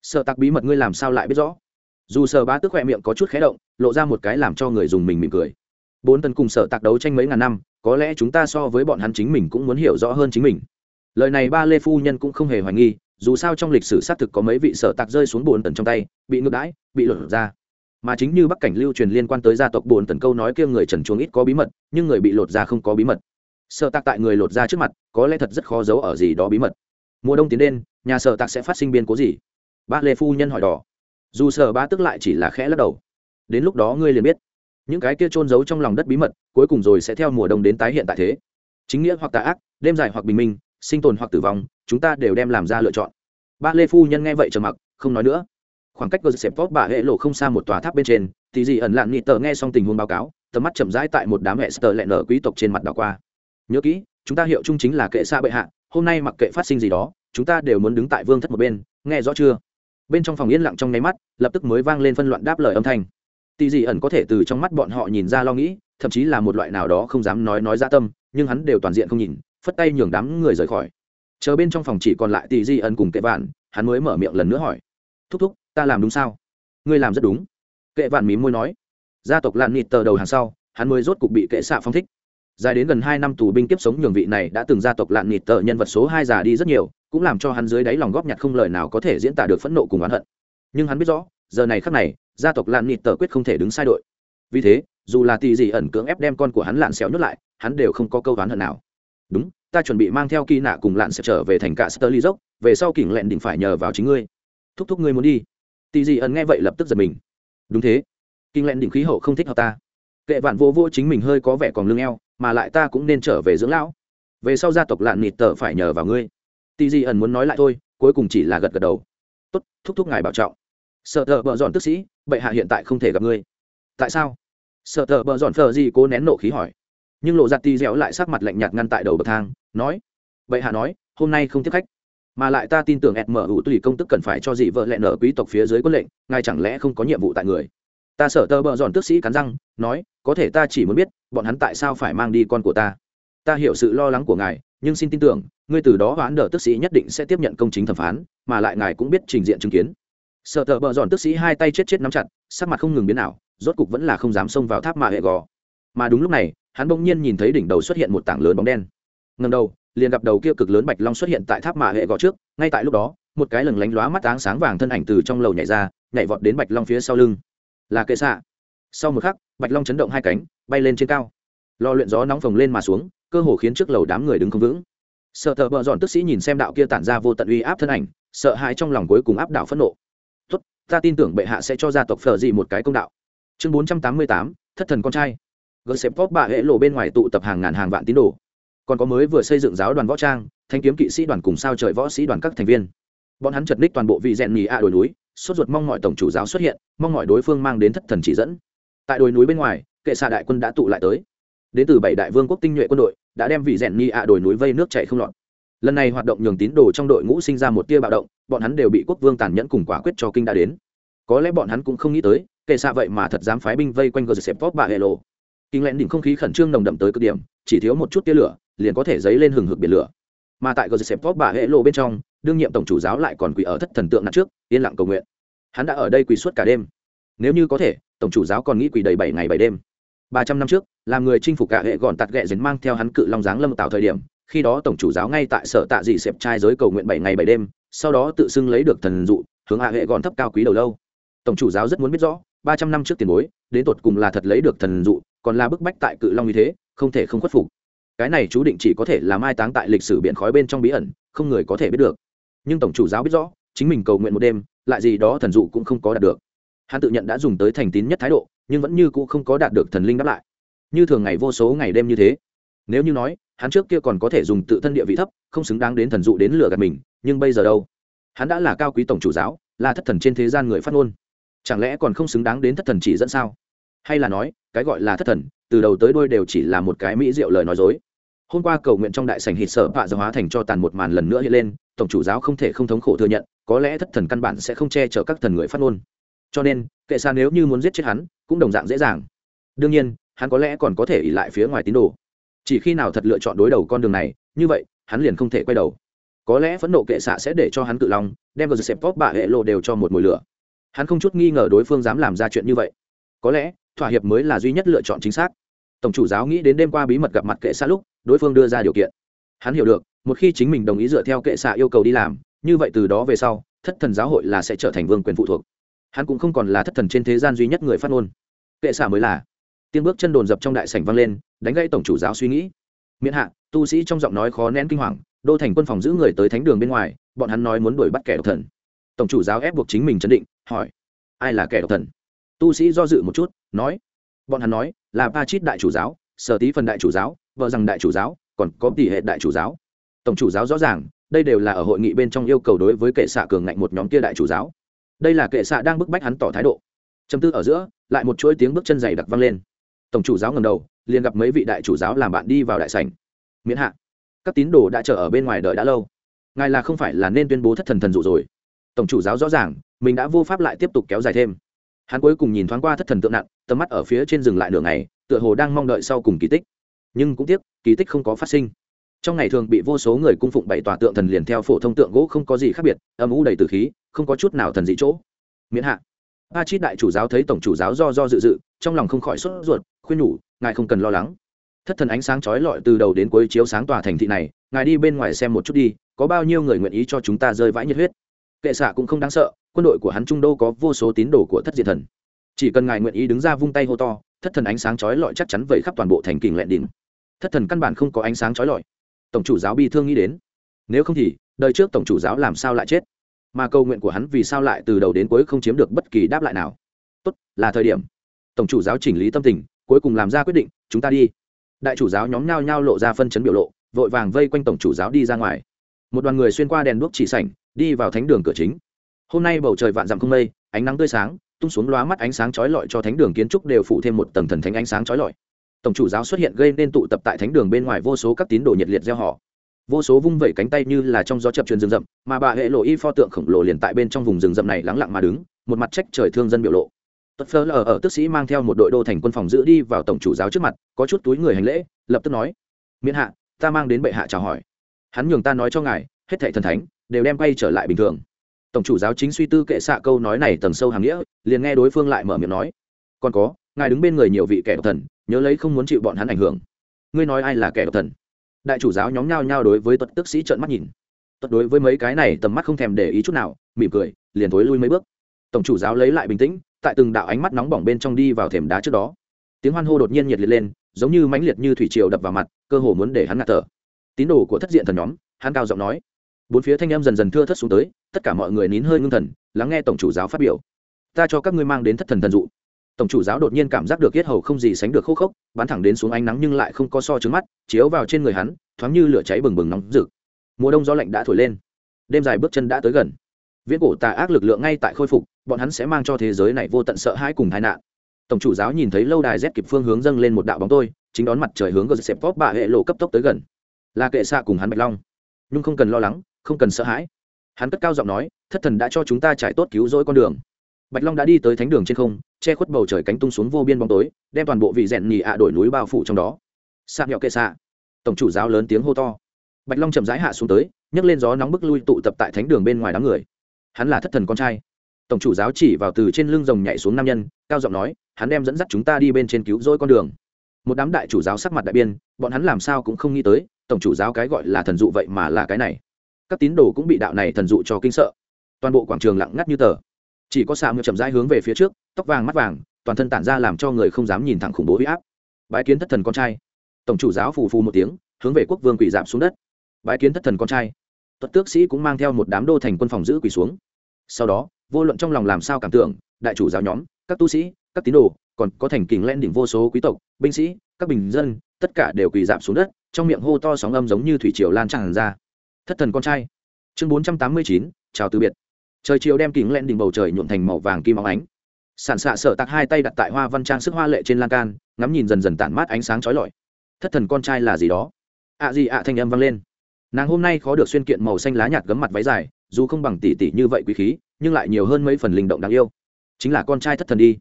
Sở tạc bí mật ngươi làm sao lại biết rõ? Dù sở bá tức khỏe miệng có chút khé động, lộ ra một cái làm cho người dùng mình mỉm cười. Bốn tấn cùng sở tạc đấu tranh mấy ngàn năm có lẽ chúng ta so với bọn hắn chính mình cũng muốn hiểu rõ hơn chính mình. Lời này ba lê phu nhân cũng không hề hoài nghi, dù sao trong lịch sử xác thực có mấy vị sở tạc rơi xuống bồn tần trong tay, bị ngược đãi, bị lột ra. Mà chính như bắc cảnh lưu truyền liên quan tới gia tộc bồn tần câu nói kia người trần chuồng ít có bí mật, nhưng người bị lột ra không có bí mật. Sở tạc tại người lột ra trước mặt, có lẽ thật rất khó giấu ở gì đó bí mật. Mùa đông tiến đến nhà sở tạc sẽ phát sinh biên cố gì? Ba lê phu nhân hỏi đỏ. Dù sở ba tức lại chỉ là khẽ lắc đầu. Đến lúc đó ngươi liền biết những cái kia trôn giấu trong lòng đất bí mật, cuối cùng rồi sẽ theo mùa đông đến tái hiện tại thế. Chính nghĩa hoặc tà ác, đêm dài hoặc bình minh, sinh tồn hoặc tử vong, chúng ta đều đem làm ra lựa chọn. Ba lê phu nhân nghe vậy trầm mặc, không nói nữa. Khoảng cách cơ xếp tốt bà hệ lộ không xa một tòa tháp bên trên, thì dì ẩn lặng nghị tờ nghe xong tình huống báo cáo, tầm mắt chậm rãi tại một đám hệ sờ lẹn nở quý tộc trên mặt đảo qua. Nhớ kỹ, chúng ta hiệu chung chính là kệ xa bệ hạ, hôm nay mặc kệ phát sinh gì đó, chúng ta đều muốn đứng tại vương thất một bên, nghe rõ chưa? Bên trong phòng yên lặng trong nháy mắt, lập tức mới vang lên phân loạn đáp lời âm thanh tỷ dị ẩn có thể từ trong mắt bọn họ nhìn ra lo nghĩ, thậm chí là một loại nào đó không dám nói nói ra tâm, nhưng hắn đều toàn diện không nhìn, phất tay nhường đám người rời khỏi. Chờ bên trong phòng chỉ còn lại tỷ di ẩn cùng kệ vạn, hắn mới mở miệng lần nữa hỏi. Thúc thúc, ta làm đúng sao? Ngươi làm rất đúng. Kệ vạn mím môi nói. Gia tộc lạn nịt tờ đầu hàng sau, hắn mới rốt cục bị kệ xạ phong thích. Dài đến gần hai năm tù binh kiếp sống nhường vị này đã từng gia tộc lạn nịt tờ nhân vật số hai già đi rất nhiều, cũng làm cho hắn dưới đáy lòng góp nhặt không lời nào có thể diễn tả được phẫn nộ cùng oán hận. Nhưng hắn biết rõ, giờ này khắc này gia tộc lạn nịt tờ quyết không thể đứng sai đội vì thế dù là tỷ gì ẩn cưỡng ép đem con của hắn lạn xéo nhốt lại hắn đều không có câu đoán hận nào đúng ta chuẩn bị mang theo kỳ nạ cùng lạn sẽ trở về thành cả Sterling dốc, về sau kỉnh lẹn định phải nhờ vào chính ngươi. Thúc thúc ngươi muốn đi. Tỷ gì ẩn nghe vậy lập tức giật mình. Đúng thế, kinh lẹn định khí hậu không thích hợp ta. Kệ vạn vô vô chính mình hơi có vẻ còn lưng eo, mà lại ta cũng nên trở về dưỡng lão. Về sau gia tộc lạn nịt tờ phải nhờ vào ngươi. Tỷ gì ẩn muốn nói lại thôi, cuối cùng chỉ là gật gật đầu. tốt thúc thúc ngài bảo trọng sợ thợ bợ dọn tức sĩ, bệ hạ hiện tại không thể gặp ngươi. Tại sao? Sợ thợ bợ dọn phờ gì cố nén nộ khí hỏi. Nhưng lộ giặt ti dẻo lại sắc mặt lạnh nhạt ngăn tại đầu bậc thang, nói, bệ hạ nói, hôm nay không tiếp khách. Mà lại ta tin tưởng mở ủ tùy công tức cần phải cho dị vợ lẹ nở quý tộc phía dưới quân lệnh, ngài chẳng lẽ không có nhiệm vụ tại người? Ta sợ tơ bợ dọn tước sĩ cắn răng, nói, có thể ta chỉ muốn biết, bọn hắn tại sao phải mang đi con của ta. Ta hiểu sự lo lắng của ngài, nhưng xin tin tưởng, ngươi từ đó hoãn đỡ tước sĩ nhất định sẽ tiếp nhận công chính thẩm phán, mà lại ngài cũng biết trình diện chứng kiến sợ tờ bợ dọn tức sĩ hai tay chết chết nắm chặt, sắc mặt không ngừng biến nào rốt cục vẫn là không dám xông vào tháp mạ hệ gò. Mà đúng lúc này, hắn bỗng nhiên nhìn thấy đỉnh đầu xuất hiện một tảng lớn bóng đen. Ngầm đầu, liền gặp đầu kia cực lớn bạch long xuất hiện tại tháp mạ hệ gò trước, ngay tại lúc đó, một cái lừng lánh lóa mắt áng sáng vàng thân ảnh từ trong lầu nhảy ra, nhảy vọt đến bạch long phía sau lưng. Là kệ xạ. Sau một khắc, bạch long chấn động hai cánh, bay lên trên cao. Lò luyện gió nóng phồng lên mà xuống, cơ hồ khiến trước lầu đám người đứng không vững. Sợ thợ bợ dọn tức sĩ nhìn xem đạo kia tản ra vô tận uy áp thân ảnh, sợ hãi trong lòng cuối cùng áp đảo phẫn nộ ta tin tưởng bệ hạ sẽ cho gia tộc phở gì một cái công đạo. Chương bốn trăm tám mươi tám, thất thần con trai. Gỡ xếp pop bà hệ lộ bên ngoài tụ tập hàng ngàn hàng vạn tín đồ. Còn có mới vừa xây dựng giáo đoàn võ trang, thanh kiếm kỵ sĩ đoàn cùng sao trời võ sĩ đoàn các thành viên. Bọn hắn chật ních toàn bộ vị rèn nhì a đồi núi, sốt ruột mong mọi tổng chủ giáo xuất hiện, mong mọi đối phương mang đến thất thần chỉ dẫn. Tại đồi núi bên ngoài, kệ xạ đại quân đã tụ lại tới. Đến từ bảy đại vương quốc tinh nhuệ quân đội, đã đem vị rèn nhì a đồi núi vây nước chạy không lọt lần này hoạt động nhường tín đồ trong đội ngũ sinh ra một tia bạo động, bọn hắn đều bị quốc vương tàn nhẫn cùng quả quyết cho kinh đã đến. Có lẽ bọn hắn cũng không nghĩ tới, kệ xạ vậy mà thật dám phái binh vây quanh gờ sẹp vót bà hệ lộ kinh lẽn đỉnh không khí khẩn trương nồng đậm tới cực điểm, chỉ thiếu một chút tia lửa, liền có thể dấy lên hừng hực biển lửa. Mà tại gờ sẹp vót bà hệ lộ bên trong, đương nhiệm tổng chủ giáo lại còn quỳ ở thất thần tượng nặng trước, yên lặng cầu nguyện. Hắn đã ở đây quỳ suốt cả đêm. Nếu như có thể, tổng chủ giáo còn nghĩ quỳ đầy bảy ngày bảy đêm. Ba trăm năm trước, làm người chinh phục cả hệ gọn tạt ghẹ dính mang theo hắn cự long dáng lâm tạo thời điểm khi đó tổng chủ giáo ngay tại sở tạ dị xẹp trai giới cầu nguyện bảy ngày bảy đêm, sau đó tự xưng lấy được thần dụ, hướng hạ hệ gọn thấp cao quý đầu lâu. Tổng chủ giáo rất muốn biết rõ, ba trăm năm trước tiền bối, đến tột cùng là thật lấy được thần dụ, còn là bức bách tại cự long như thế, không thể không khuất phục. Cái này chú định chỉ có thể là mai táng tại lịch sử biển khói bên trong bí ẩn, không người có thể biết được. Nhưng tổng chủ giáo biết rõ, chính mình cầu nguyện một đêm, lại gì đó thần dụ cũng không có đạt được. Hắn tự nhận đã dùng tới thành tín nhất thái độ, nhưng vẫn như cũ không có đạt được thần linh đáp lại. Như thường ngày vô số ngày đêm như thế nếu như nói, hắn trước kia còn có thể dùng tự thân địa vị thấp, không xứng đáng đến thần dụ đến lừa gạt mình, nhưng bây giờ đâu? Hắn đã là cao quý tổng chủ giáo, là thất thần trên thế gian người phát ngôn. Chẳng lẽ còn không xứng đáng đến thất thần chỉ dẫn sao? Hay là nói, cái gọi là thất thần, từ đầu tới đôi đều chỉ là một cái mỹ diệu lời nói dối. Hôm qua cầu nguyện trong đại sảnh hít sợ bạ do hóa thành cho tàn một màn lần nữa hiện lên, tổng chủ giáo không thể không thống khổ thừa nhận, có lẽ thất thần căn bản sẽ không che chở các thần người phát ngôn. Cho nên, kệ xa nếu như muốn giết chết hắn, cũng đồng dạng dễ dàng. Đương nhiên, hắn có lẽ còn có thể ỉ lại phía ngoài tín đồ chỉ khi nào thật lựa chọn đối đầu con đường này, như vậy, hắn liền không thể quay đầu. Có lẽ phẫn nộ kệ xạ sẽ để cho hắn cự lòng đem gờ xẹp pop bạ hệ lộ đều cho một mùi lửa. Hắn không chút nghi ngờ đối phương dám làm ra chuyện như vậy. Có lẽ, thỏa hiệp mới là duy nhất lựa chọn chính xác. Tổng chủ giáo nghĩ đến đêm qua bí mật gặp mặt kệ xạ lúc, đối phương đưa ra điều kiện. Hắn hiểu được, một khi chính mình đồng ý dựa theo kệ xạ yêu cầu đi làm, như vậy từ đó về sau, thất thần giáo hội là sẽ trở thành vương quyền phụ thuộc. Hắn cũng không còn là thất thần trên thế gian duy nhất người phát ngôn. Kệ xạ mới là tiếng bước chân đồn dập trong đại sảnh vang lên, đánh gãy tổng chủ giáo suy nghĩ. Miễn hạ, tu sĩ trong giọng nói khó nén kinh hoàng, đô thành quân phòng giữ người tới thánh đường bên ngoài, bọn hắn nói muốn đuổi bắt kẻ độc thần. Tổng chủ giáo ép buộc chính mình chấn định, hỏi, ai là kẻ độc thần? Tu sĩ do dự một chút, nói, bọn hắn nói là pa chít đại chủ giáo, sở tí phần đại chủ giáo, vợ rằng đại chủ giáo, còn có tỷ hệ đại chủ giáo. Tổng chủ giáo rõ ràng, đây đều là ở hội nghị bên trong yêu cầu đối với kệ xạ cường ngạnh một nhóm kia đại chủ giáo. Đây là kệ xạ đang bức bách hắn tỏ thái độ. Châm tư ở giữa, lại một chuỗi tiếng bước chân dày đặc vang lên tổng chủ giáo ngầm đầu, liền gặp mấy vị đại chủ giáo làm bạn đi vào đại sảnh. Miễn hạ, các tín đồ đã chờ ở bên ngoài đợi đã lâu. Ngài là không phải là nên tuyên bố thất thần thần dụ rồi. Tổng chủ giáo rõ ràng, mình đã vô pháp lại tiếp tục kéo dài thêm. Hắn cuối cùng nhìn thoáng qua thất thần tượng nặng, tầm mắt ở phía trên dừng lại nửa ngày, tựa hồ đang mong đợi sau cùng kỳ tích. Nhưng cũng tiếc, kỳ tích không có phát sinh. Trong ngày thường bị vô số người cung phụng bảy tòa tượng thần liền theo phổ thông tượng gỗ không có gì khác biệt, âm u đầy từ khí, không có chút nào thần dị chỗ. Miễn hạ a chít đại chủ giáo thấy tổng chủ giáo do do dự dự, trong lòng không khỏi sốt ruột, khuyên nhủ, ngài không cần lo lắng. Thất thần ánh sáng chói lọi từ đầu đến cuối chiếu sáng tòa thành thị này, ngài đi bên ngoài xem một chút đi, có bao nhiêu người nguyện ý cho chúng ta rơi vãi nhiệt huyết? Kệ xạ cũng không đáng sợ, quân đội của hắn trung đô có vô số tín đồ của thất diệt thần. Chỉ cần ngài nguyện ý đứng ra vung tay hô to, thất thần ánh sáng chói lọi chắc chắn vẩy khắp toàn bộ thành kình lẹn đỉnh. Thất thần căn bản không có ánh sáng chói lọi. Tổng chủ giáo bi thương nghĩ đến. Nếu không thì, đời trước tổng chủ giáo làm sao lại chết? Mà câu nguyện của hắn vì sao lại từ đầu đến cuối không chiếm được bất kỳ đáp lại nào. Tốt, là thời điểm. Tổng chủ giáo chỉnh lý tâm tình, cuối cùng làm ra quyết định, chúng ta đi. Đại chủ giáo nhóm nhao nhao lộ ra phân chấn biểu lộ, vội vàng vây quanh tổng chủ giáo đi ra ngoài. Một đoàn người xuyên qua đèn đuốc chỉ sảnh, đi vào thánh đường cửa chính. Hôm nay bầu trời vạn dặm không mây, ánh nắng tươi sáng, tung xuống lóa mắt ánh sáng chói lọi cho thánh đường kiến trúc đều phụ thêm một tầng thần thánh ánh sáng chói lọi. Tổng chủ giáo xuất hiện gây nên tụ tập tại thánh đường bên ngoài vô số các tín đồ nhiệt liệt gieo họ vô số vung vẩy cánh tay như là trong gió chập truyền rừng rậm, mà bà hệ lộ y pho tượng khổng lồ liền tại bên trong vùng rừng rậm này lắng lặng mà đứng, một mặt trách trời thương dân biểu lộ. Tất phơ lờ ở tức sĩ mang theo một đội đô thành quân phòng giữ đi vào tổng chủ giáo trước mặt, có chút túi người hành lễ, lập tức nói, miễn hạ, ta mang đến bệ hạ chào hỏi. Hắn nhường ta nói cho ngài, hết thệ thần thánh đều đem quay trở lại bình thường. Tổng chủ giáo chính suy tư kệ xạ câu nói này tầng sâu hàng nghĩa, liền nghe đối phương lại mở miệng nói, còn có, ngài đứng bên người nhiều vị kẻ độc thần, nhớ lấy không muốn chịu bọn hắn ảnh hưởng. Ngươi nói ai là kẻ độc thần? Đại chủ giáo nhóm nhao nhao đối với tuật tức sĩ trợn mắt nhìn. Tuật đối với mấy cái này tầm mắt không thèm để ý chút nào, mỉm cười, liền thối lui mấy bước. Tổng chủ giáo lấy lại bình tĩnh, tại từng đạo ánh mắt nóng bỏng bên trong đi vào thềm đá trước đó. Tiếng hoan hô đột nhiên nhiệt liệt lên, giống như mãnh liệt như thủy triều đập vào mặt, cơ hồ muốn để hắn ngạt thở. Tín đồ của thất diện thần nhóm, hắn cao giọng nói. Bốn phía thanh em dần dần thưa thất xuống tới, tất cả mọi người nín hơi ngưng thần, lắng nghe tổng chủ giáo phát biểu. Ta cho các ngươi mang đến thất thần thần dụ tổng chủ giáo đột nhiên cảm giác được yết hầu không gì sánh được khô khốc, bắn thẳng đến xuống ánh nắng nhưng lại không có so trứng mắt, chiếu vào trên người hắn, thoáng như lửa cháy bừng bừng nóng rực. Mùa đông gió lạnh đã thổi lên. Đêm dài bước chân đã tới gần. Viễn cổ tà ác lực lượng ngay tại khôi phục, bọn hắn sẽ mang cho thế giới này vô tận sợ hãi cùng tai nạn. Tổng chủ giáo nhìn thấy lâu đài rét kịp phương hướng dâng lên một đạo bóng tôi, chính đón mặt trời hướng gờ xẹp tốt bà hệ lộ cấp tốc tới gần. Là kệ xạ cùng hắn bạch long. Nhưng không cần lo lắng, không cần sợ hãi. Hắn cất cao giọng nói, thất thần đã cho chúng ta trải tốt cứu rỗi con đường bạch long đã đi tới thánh đường trên không, che khuất bầu trời cánh tung xuống vô biên bóng tối, đem toàn bộ vị rèn nhì ạ đổi núi bao phủ trong đó. Sạc nhọ kệ xạ tổng chủ giáo lớn tiếng hô to. Bạch long chậm rãi hạ xuống tới, nhấc lên gió nóng bức lui tụ tập tại thánh đường bên ngoài đám người. Hắn là thất thần con trai. Tổng chủ giáo chỉ vào từ trên lưng rồng nhảy xuống nam nhân, cao giọng nói, hắn đem dẫn dắt chúng ta đi bên trên cứu rỗi con đường. Một đám đại chủ giáo sắc mặt đại biên bọn hắn làm sao cũng không nghĩ tới, tổng chủ giáo cái gọi là thần dụ vậy mà là cái này. Các tín đồ cũng bị đạo này thần dụ cho kinh sợ. Toàn bộ quảng trường lặng ngắt như tờ chỉ có xạ ngựa chậm rãi hướng về phía trước, tóc vàng mắt vàng, toàn thân tản ra làm cho người không dám nhìn thẳng khủng bố huy áp. Bái kiến thất thần con trai. Tổng chủ giáo phù phù một tiếng, hướng về quốc vương quỷ giảm xuống đất. Bái kiến thất thần con trai. Tuất tước sĩ cũng mang theo một đám đô thành quân phòng giữ quỷ xuống. Sau đó, vô luận trong lòng làm sao cảm tưởng, đại chủ giáo nhóm, các tu sĩ, các tín đồ, còn có thành kình len đỉnh vô số quý tộc, binh sĩ, các bình dân, tất cả đều quỳ giảm xuống đất, trong miệng hô to sóng âm giống như thủy triều lan tràn ra. Thất thần con trai. Chương bốn trăm tám mươi chín, chào từ biệt trời chiều đem kính len đỉnh bầu trời nhuộm thành màu vàng kim óng ánh. Sản xạ sợ tặc hai tay đặt tại hoa văn trang sức hoa lệ trên lan can, ngắm nhìn dần dần tản mát ánh sáng trói lọi. Thất thần con trai là gì đó? Ạ gì ạ thanh âm vang lên. Nàng hôm nay khó được xuyên kiện màu xanh lá nhạt gấm mặt váy dài, dù không bằng tỷ tỷ như vậy quý khí, nhưng lại nhiều hơn mấy phần linh động đáng yêu. Chính là con trai thất thần đi.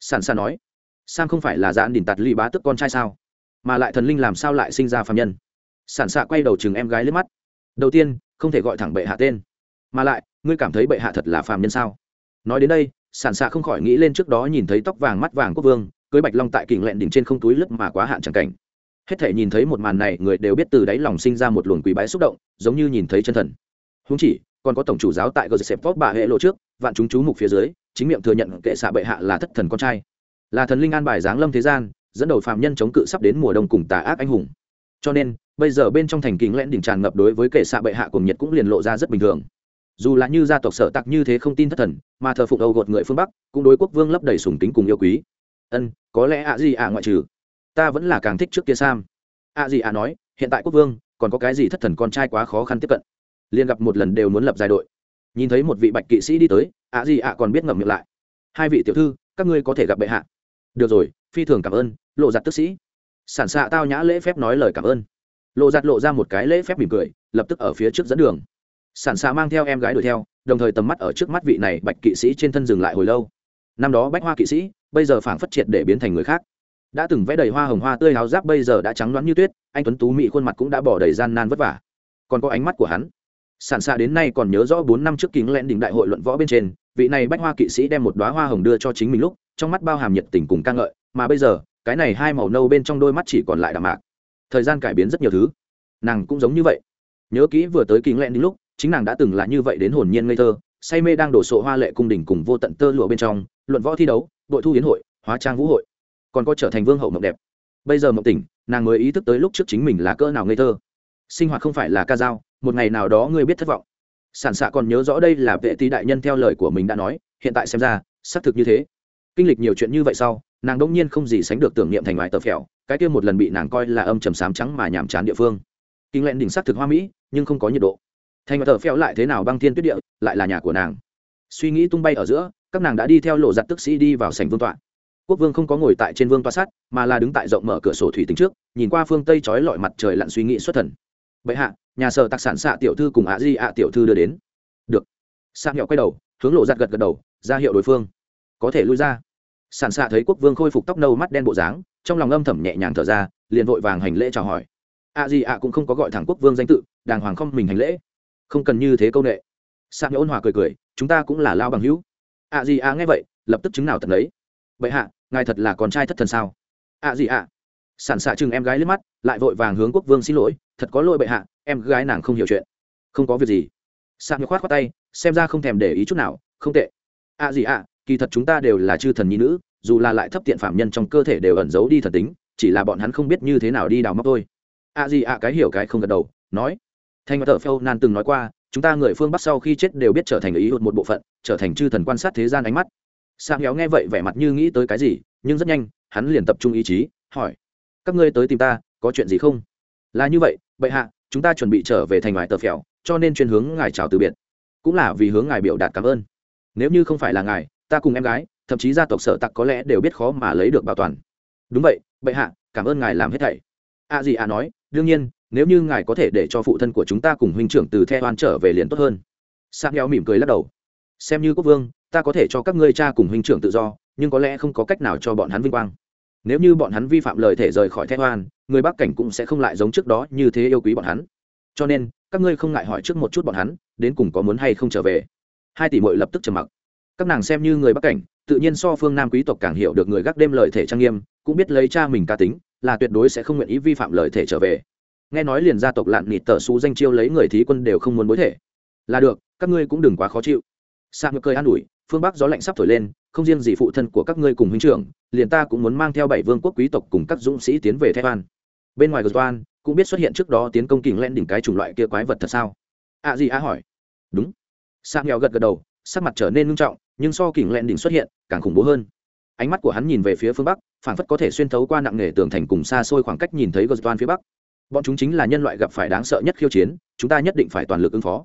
Sản xa nói, sam không phải là dạn đỉnh tạt ly bá tức con trai sao? Mà lại thần linh làm sao lại sinh ra phạm nhân? Sản xạ quay đầu chừng em gái lên mắt. Đầu tiên, không thể gọi thẳng bệ hạ tên mà lại, ngươi cảm thấy bệ hạ thật là phàm nhân sao? Nói đến đây, sản xạ không khỏi nghĩ lên trước đó nhìn thấy tóc vàng mắt vàng quốc vương, cưới bạch long tại kình lẹn đỉnh trên không túi lướt mà quá hạn chẳng cảnh. Hết thể nhìn thấy một màn này, người đều biết từ đáy lòng sinh ra một luồng quý bái xúc động, giống như nhìn thấy chân thần. Húng chỉ, còn có tổng chủ giáo tại gờ xẹp tốt bà hệ lộ trước, vạn chúng chú mục phía dưới, chính miệng thừa nhận kệ xạ bệ hạ là thất thần con trai. Là thần linh an bài giáng lâm thế gian, dẫn đầu phạm nhân chống cự sắp đến mùa đông cùng tà ác anh hùng. Cho nên, bây giờ bên trong thành kính lẽn đỉnh tràn ngập đối với kệ xạ bệ hạ cùng nhiệt cũng liền lộ ra rất bình thường dù là như gia tộc sở tặc như thế không tin thất thần, mà thờ phụng âu gột người phương bắc, cũng đối quốc vương lấp đầy sùng kính cùng yêu quý. Ân, có lẽ ạ gì ạ ngoại trừ? Ta vẫn là càng thích trước kia sam. Ạ gì ạ nói, hiện tại quốc vương, còn có cái gì thất thần con trai quá khó khăn tiếp cận? Liền gặp một lần đều muốn lập giai đội. Nhìn thấy một vị bạch kỵ sĩ đi tới, ạ gì ạ còn biết ngậm miệng lại. Hai vị tiểu thư, các ngươi có thể gặp bệ hạ. Được rồi, phi thường cảm ơn, lộ giặt tức sĩ. Sản xạ tao nhã lễ phép nói lời cảm ơn. Lộ giặt lộ ra một cái lễ phép mỉm cười, lập tức ở phía trước dẫn đường sản xạ mang theo em gái đuổi theo, đồng thời tầm mắt ở trước mắt vị này bạch kỵ sĩ trên thân dừng lại hồi lâu. Năm đó bách hoa kỵ sĩ, bây giờ phảng phất triệt để biến thành người khác. Đã từng vẽ đầy hoa hồng hoa tươi háo giáp bây giờ đã trắng loáng như tuyết, anh tuấn tú mỹ khuôn mặt cũng đã bỏ đầy gian nan vất vả. Còn có ánh mắt của hắn. Sản xạ đến nay còn nhớ rõ bốn năm trước kính lẽn đỉnh đại hội luận võ bên trên, vị này bách hoa kỵ sĩ đem một đoá hoa hồng đưa cho chính mình lúc, trong mắt bao hàm nhiệt tình cùng ca ngợi, mà bây giờ, cái này hai màu nâu bên trong đôi mắt chỉ còn lại đạm mạc. Thời gian cải biến rất nhiều thứ. Nàng cũng giống như vậy. Nhớ kỹ vừa tới kính lẽn đỉnh lúc chính nàng đã từng là như vậy đến hồn nhiên ngây thơ, say mê đang đổ sộ hoa lệ cung đình cùng vô tận tơ lụa bên trong, luận võ thi đấu, đội thu hiến hội, hóa trang vũ hội, còn có trở thành vương hậu mộng đẹp. Bây giờ mộng tỉnh, nàng mới ý thức tới lúc trước chính mình là cỡ nào ngây thơ. Sinh hoạt không phải là ca dao, một ngày nào đó ngươi biết thất vọng. Sản xạ còn nhớ rõ đây là vệ tý đại nhân theo lời của mình đã nói, hiện tại xem ra, xác thực như thế. Kinh lịch nhiều chuyện như vậy sau, nàng đông nhiên không gì sánh được tưởng niệm thành ngoài tờ phèo, cái kia một lần bị nàng coi là âm trầm sám trắng mà nhàm chán địa phương. Kinh lẹn đỉnh xác thực hoa mỹ, nhưng không có nhiệt độ thành ngoài tờ phèo lại thế nào băng thiên tuyết địa, lại là nhà của nàng. Suy nghĩ tung bay ở giữa, các nàng đã đi theo lộ giặt tức sĩ đi vào sảnh vương tọa. Quốc vương không có ngồi tại trên vương toa sát, mà là đứng tại rộng mở cửa sổ thủy tính trước, nhìn qua phương tây trói lọi mặt trời lặn suy nghĩ xuất thần. Bệ hạ, nhà sở tạc sản xạ tiểu thư cùng ạ di ạ tiểu thư đưa đến. Được. Sa nhọ quay đầu, hướng lộ giặt gật gật đầu, ra hiệu đối phương. Có thể lui ra. Sản xạ thấy quốc vương khôi phục tóc nâu mắt đen bộ dáng, trong lòng âm thầm nhẹ nhàng thở ra, liền vội vàng hành lễ chào hỏi. Ạ di ạ cũng không có gọi thẳng quốc vương danh tự, đàng hoàng không mình hành lễ không cần như thế câu nệ. Sa nhỡ ôn hòa cười cười, chúng ta cũng là lao bằng hữu. Ạ gì ạ nghe vậy, lập tức chứng nào tận đấy vậy hạ, ngài thật là con trai thất thần sao? Ạ gì ạ sản xạ chừng em gái lên mắt, lại vội vàng hướng quốc vương xin lỗi, thật có lỗi bệ hạ, em gái nàng không hiểu chuyện. Không có việc gì. Sạc khoát khoát tay, xem ra không thèm để ý chút nào, không tệ. Ạ gì ạ kỳ thật chúng ta đều là chư thần nhi nữ, dù là lại thấp tiện phạm nhân trong cơ thể đều ẩn giấu đi thần tính, chỉ là bọn hắn không biết như thế nào đi đào móc thôi. Ạ gì ạ cái hiểu cái không gật đầu, nói thanh tờ thợ phâu nan từng nói qua, chúng ta người phương bắc sau khi chết đều biết trở thành ý hụt một bộ phận, trở thành chư thần quan sát thế gian ánh mắt. Sang héo nghe vậy vẻ mặt như nghĩ tới cái gì, nhưng rất nhanh, hắn liền tập trung ý chí, hỏi, các ngươi tới tìm ta, có chuyện gì không? Là như vậy, bệ hạ, chúng ta chuẩn bị trở về thành ngoài tờ phèo, cho nên chuyên hướng ngài chào từ biệt. Cũng là vì hướng ngài biểu đạt cảm ơn. Nếu như không phải là ngài, ta cùng em gái, thậm chí gia tộc sở tặc có lẽ đều biết khó mà lấy được bảo toàn. Đúng vậy, bệ hạ, cảm ơn ngài làm hết thảy. A à gì à nói, đương nhiên nếu như ngài có thể để cho phụ thân của chúng ta cùng huynh trưởng từ the oan trở về liền tốt hơn. Sang heo mỉm cười lắc đầu. Xem như quốc vương, ta có thể cho các ngươi cha cùng huynh trưởng tự do, nhưng có lẽ không có cách nào cho bọn hắn vinh quang. Nếu như bọn hắn vi phạm lời thể rời khỏi the oan người bắc cảnh cũng sẽ không lại giống trước đó như thế yêu quý bọn hắn. Cho nên, các ngươi không ngại hỏi trước một chút bọn hắn, đến cùng có muốn hay không trở về. Hai tỷ mội lập tức trầm mặc. Các nàng xem như người bắc cảnh, tự nhiên so phương nam quý tộc càng hiểu được người gác đêm lời thể trang nghiêm, cũng biết lấy cha mình ca tính, là tuyệt đối sẽ không nguyện ý vi phạm lời thể trở về nghe nói liền gia tộc lạn nịt tờ xú danh chiêu lấy người thí quân đều không muốn bối thể. Là được, các ngươi cũng đừng quá khó chịu. Sa ngược cười an ủi, phương bắc gió lạnh sắp thổi lên, không riêng gì phụ thân của các ngươi cùng huynh trưởng, liền ta cũng muốn mang theo bảy vương quốc quý tộc cùng các dũng sĩ tiến về thái an bên ngoài gờ toan cũng biết xuất hiện trước đó tiến công kình len đỉnh cái chủng loại kia quái vật thật sao? À gì á hỏi. Đúng. Sa nghèo gật gật đầu, sắc mặt trở nên nghiêm trọng, nhưng so kình len đỉnh xuất hiện, càng khủng bố hơn. Ánh mắt của hắn nhìn về phía phương bắc, phảng phất có thể xuyên thấu qua nặng nề tường thành cùng xa xôi khoảng cách nhìn thấy gờ toan phía bắc bọn chúng chính là nhân loại gặp phải đáng sợ nhất khiêu chiến, chúng ta nhất định phải toàn lực ứng phó.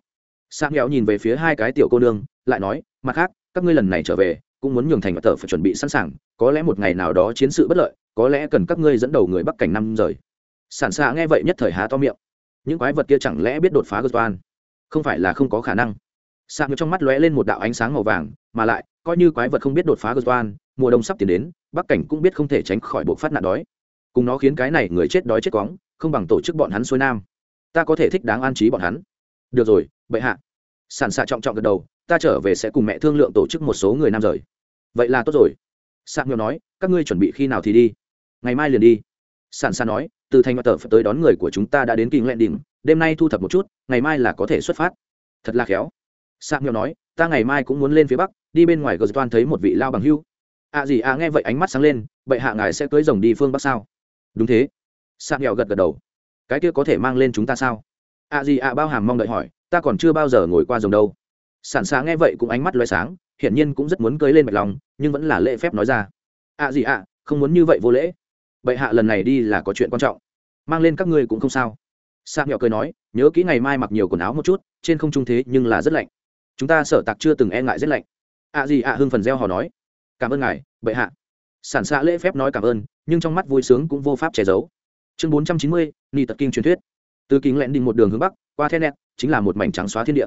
Sang nghèo nhìn về phía hai cái tiểu cô nương, lại nói, mặt khác, các ngươi lần này trở về, cũng muốn nhường thành và tờ phải chuẩn bị sẵn sàng, có lẽ một ngày nào đó chiến sự bất lợi, có lẽ cần các ngươi dẫn đầu người bắc cảnh năm rời. Sản xạ nghe vậy nhất thời há to miệng. Những quái vật kia chẳng lẽ biết đột phá gờ toan không phải là không có khả năng. Sạc trong mắt lóe lên một đạo ánh sáng màu vàng, mà lại, coi như quái vật không biết đột phá gờ toan mùa đông sắp tiến đến, bắc cảnh cũng biết không thể tránh khỏi bộ phát nạn đói. Cùng nó khiến cái này người chết đói chết quóng không bằng tổ chức bọn hắn xuôi nam. Ta có thể thích đáng an trí bọn hắn. Được rồi, bệ hạ. Sản xạ trọng trọng gật đầu, ta trở về sẽ cùng mẹ thương lượng tổ chức một số người nam rời. Vậy là tốt rồi. Sạc nghèo nói, các ngươi chuẩn bị khi nào thì đi? Ngày mai liền đi. Sản xạ nói, từ thành và tờ tới đón người của chúng ta đã đến kinh lệ đỉnh, đêm nay thu thập một chút, ngày mai là có thể xuất phát. Thật là khéo. Sạc nghèo nói, ta ngày mai cũng muốn lên phía bắc, đi bên ngoài gờ toan thấy một vị lao bằng hưu. À gì à nghe vậy ánh mắt sáng lên vậy hạ ngài sẽ cưới rồng đi phương bắc sao? Đúng thế sạc nghèo gật gật đầu. Cái kia có thể mang lên chúng ta sao? À gì à bao hàm mong đợi hỏi, ta còn chưa bao giờ ngồi qua rồng đâu. Sản xá nghe vậy cũng ánh mắt loay sáng, hiển nhiên cũng rất muốn cưới lên bạch lòng nhưng vẫn là lễ phép nói ra. À gì à không muốn như vậy vô lễ. Bệ hạ lần này đi là có chuyện quan trọng. Mang lên các ngươi cũng không sao. Sa nghèo cười nói, nhớ kỹ ngày mai mặc nhiều quần áo một chút, trên không trung thế nhưng là rất lạnh. Chúng ta sở tặc chưa từng e ngại rất lạnh. Ạ à gì ạ à hưng phần gieo hò nói, cảm ơn ngài, bệ hạ. Sản xạ lễ phép nói cảm ơn, nhưng trong mắt vui sướng cũng vô pháp che giấu chương bốn trăm chín mươi ni tật kinh truyền thuyết. Từ kính lẹn đình một đường hướng bắc, qua the nẹt, chính là một mảnh trắng xóa thiên địa.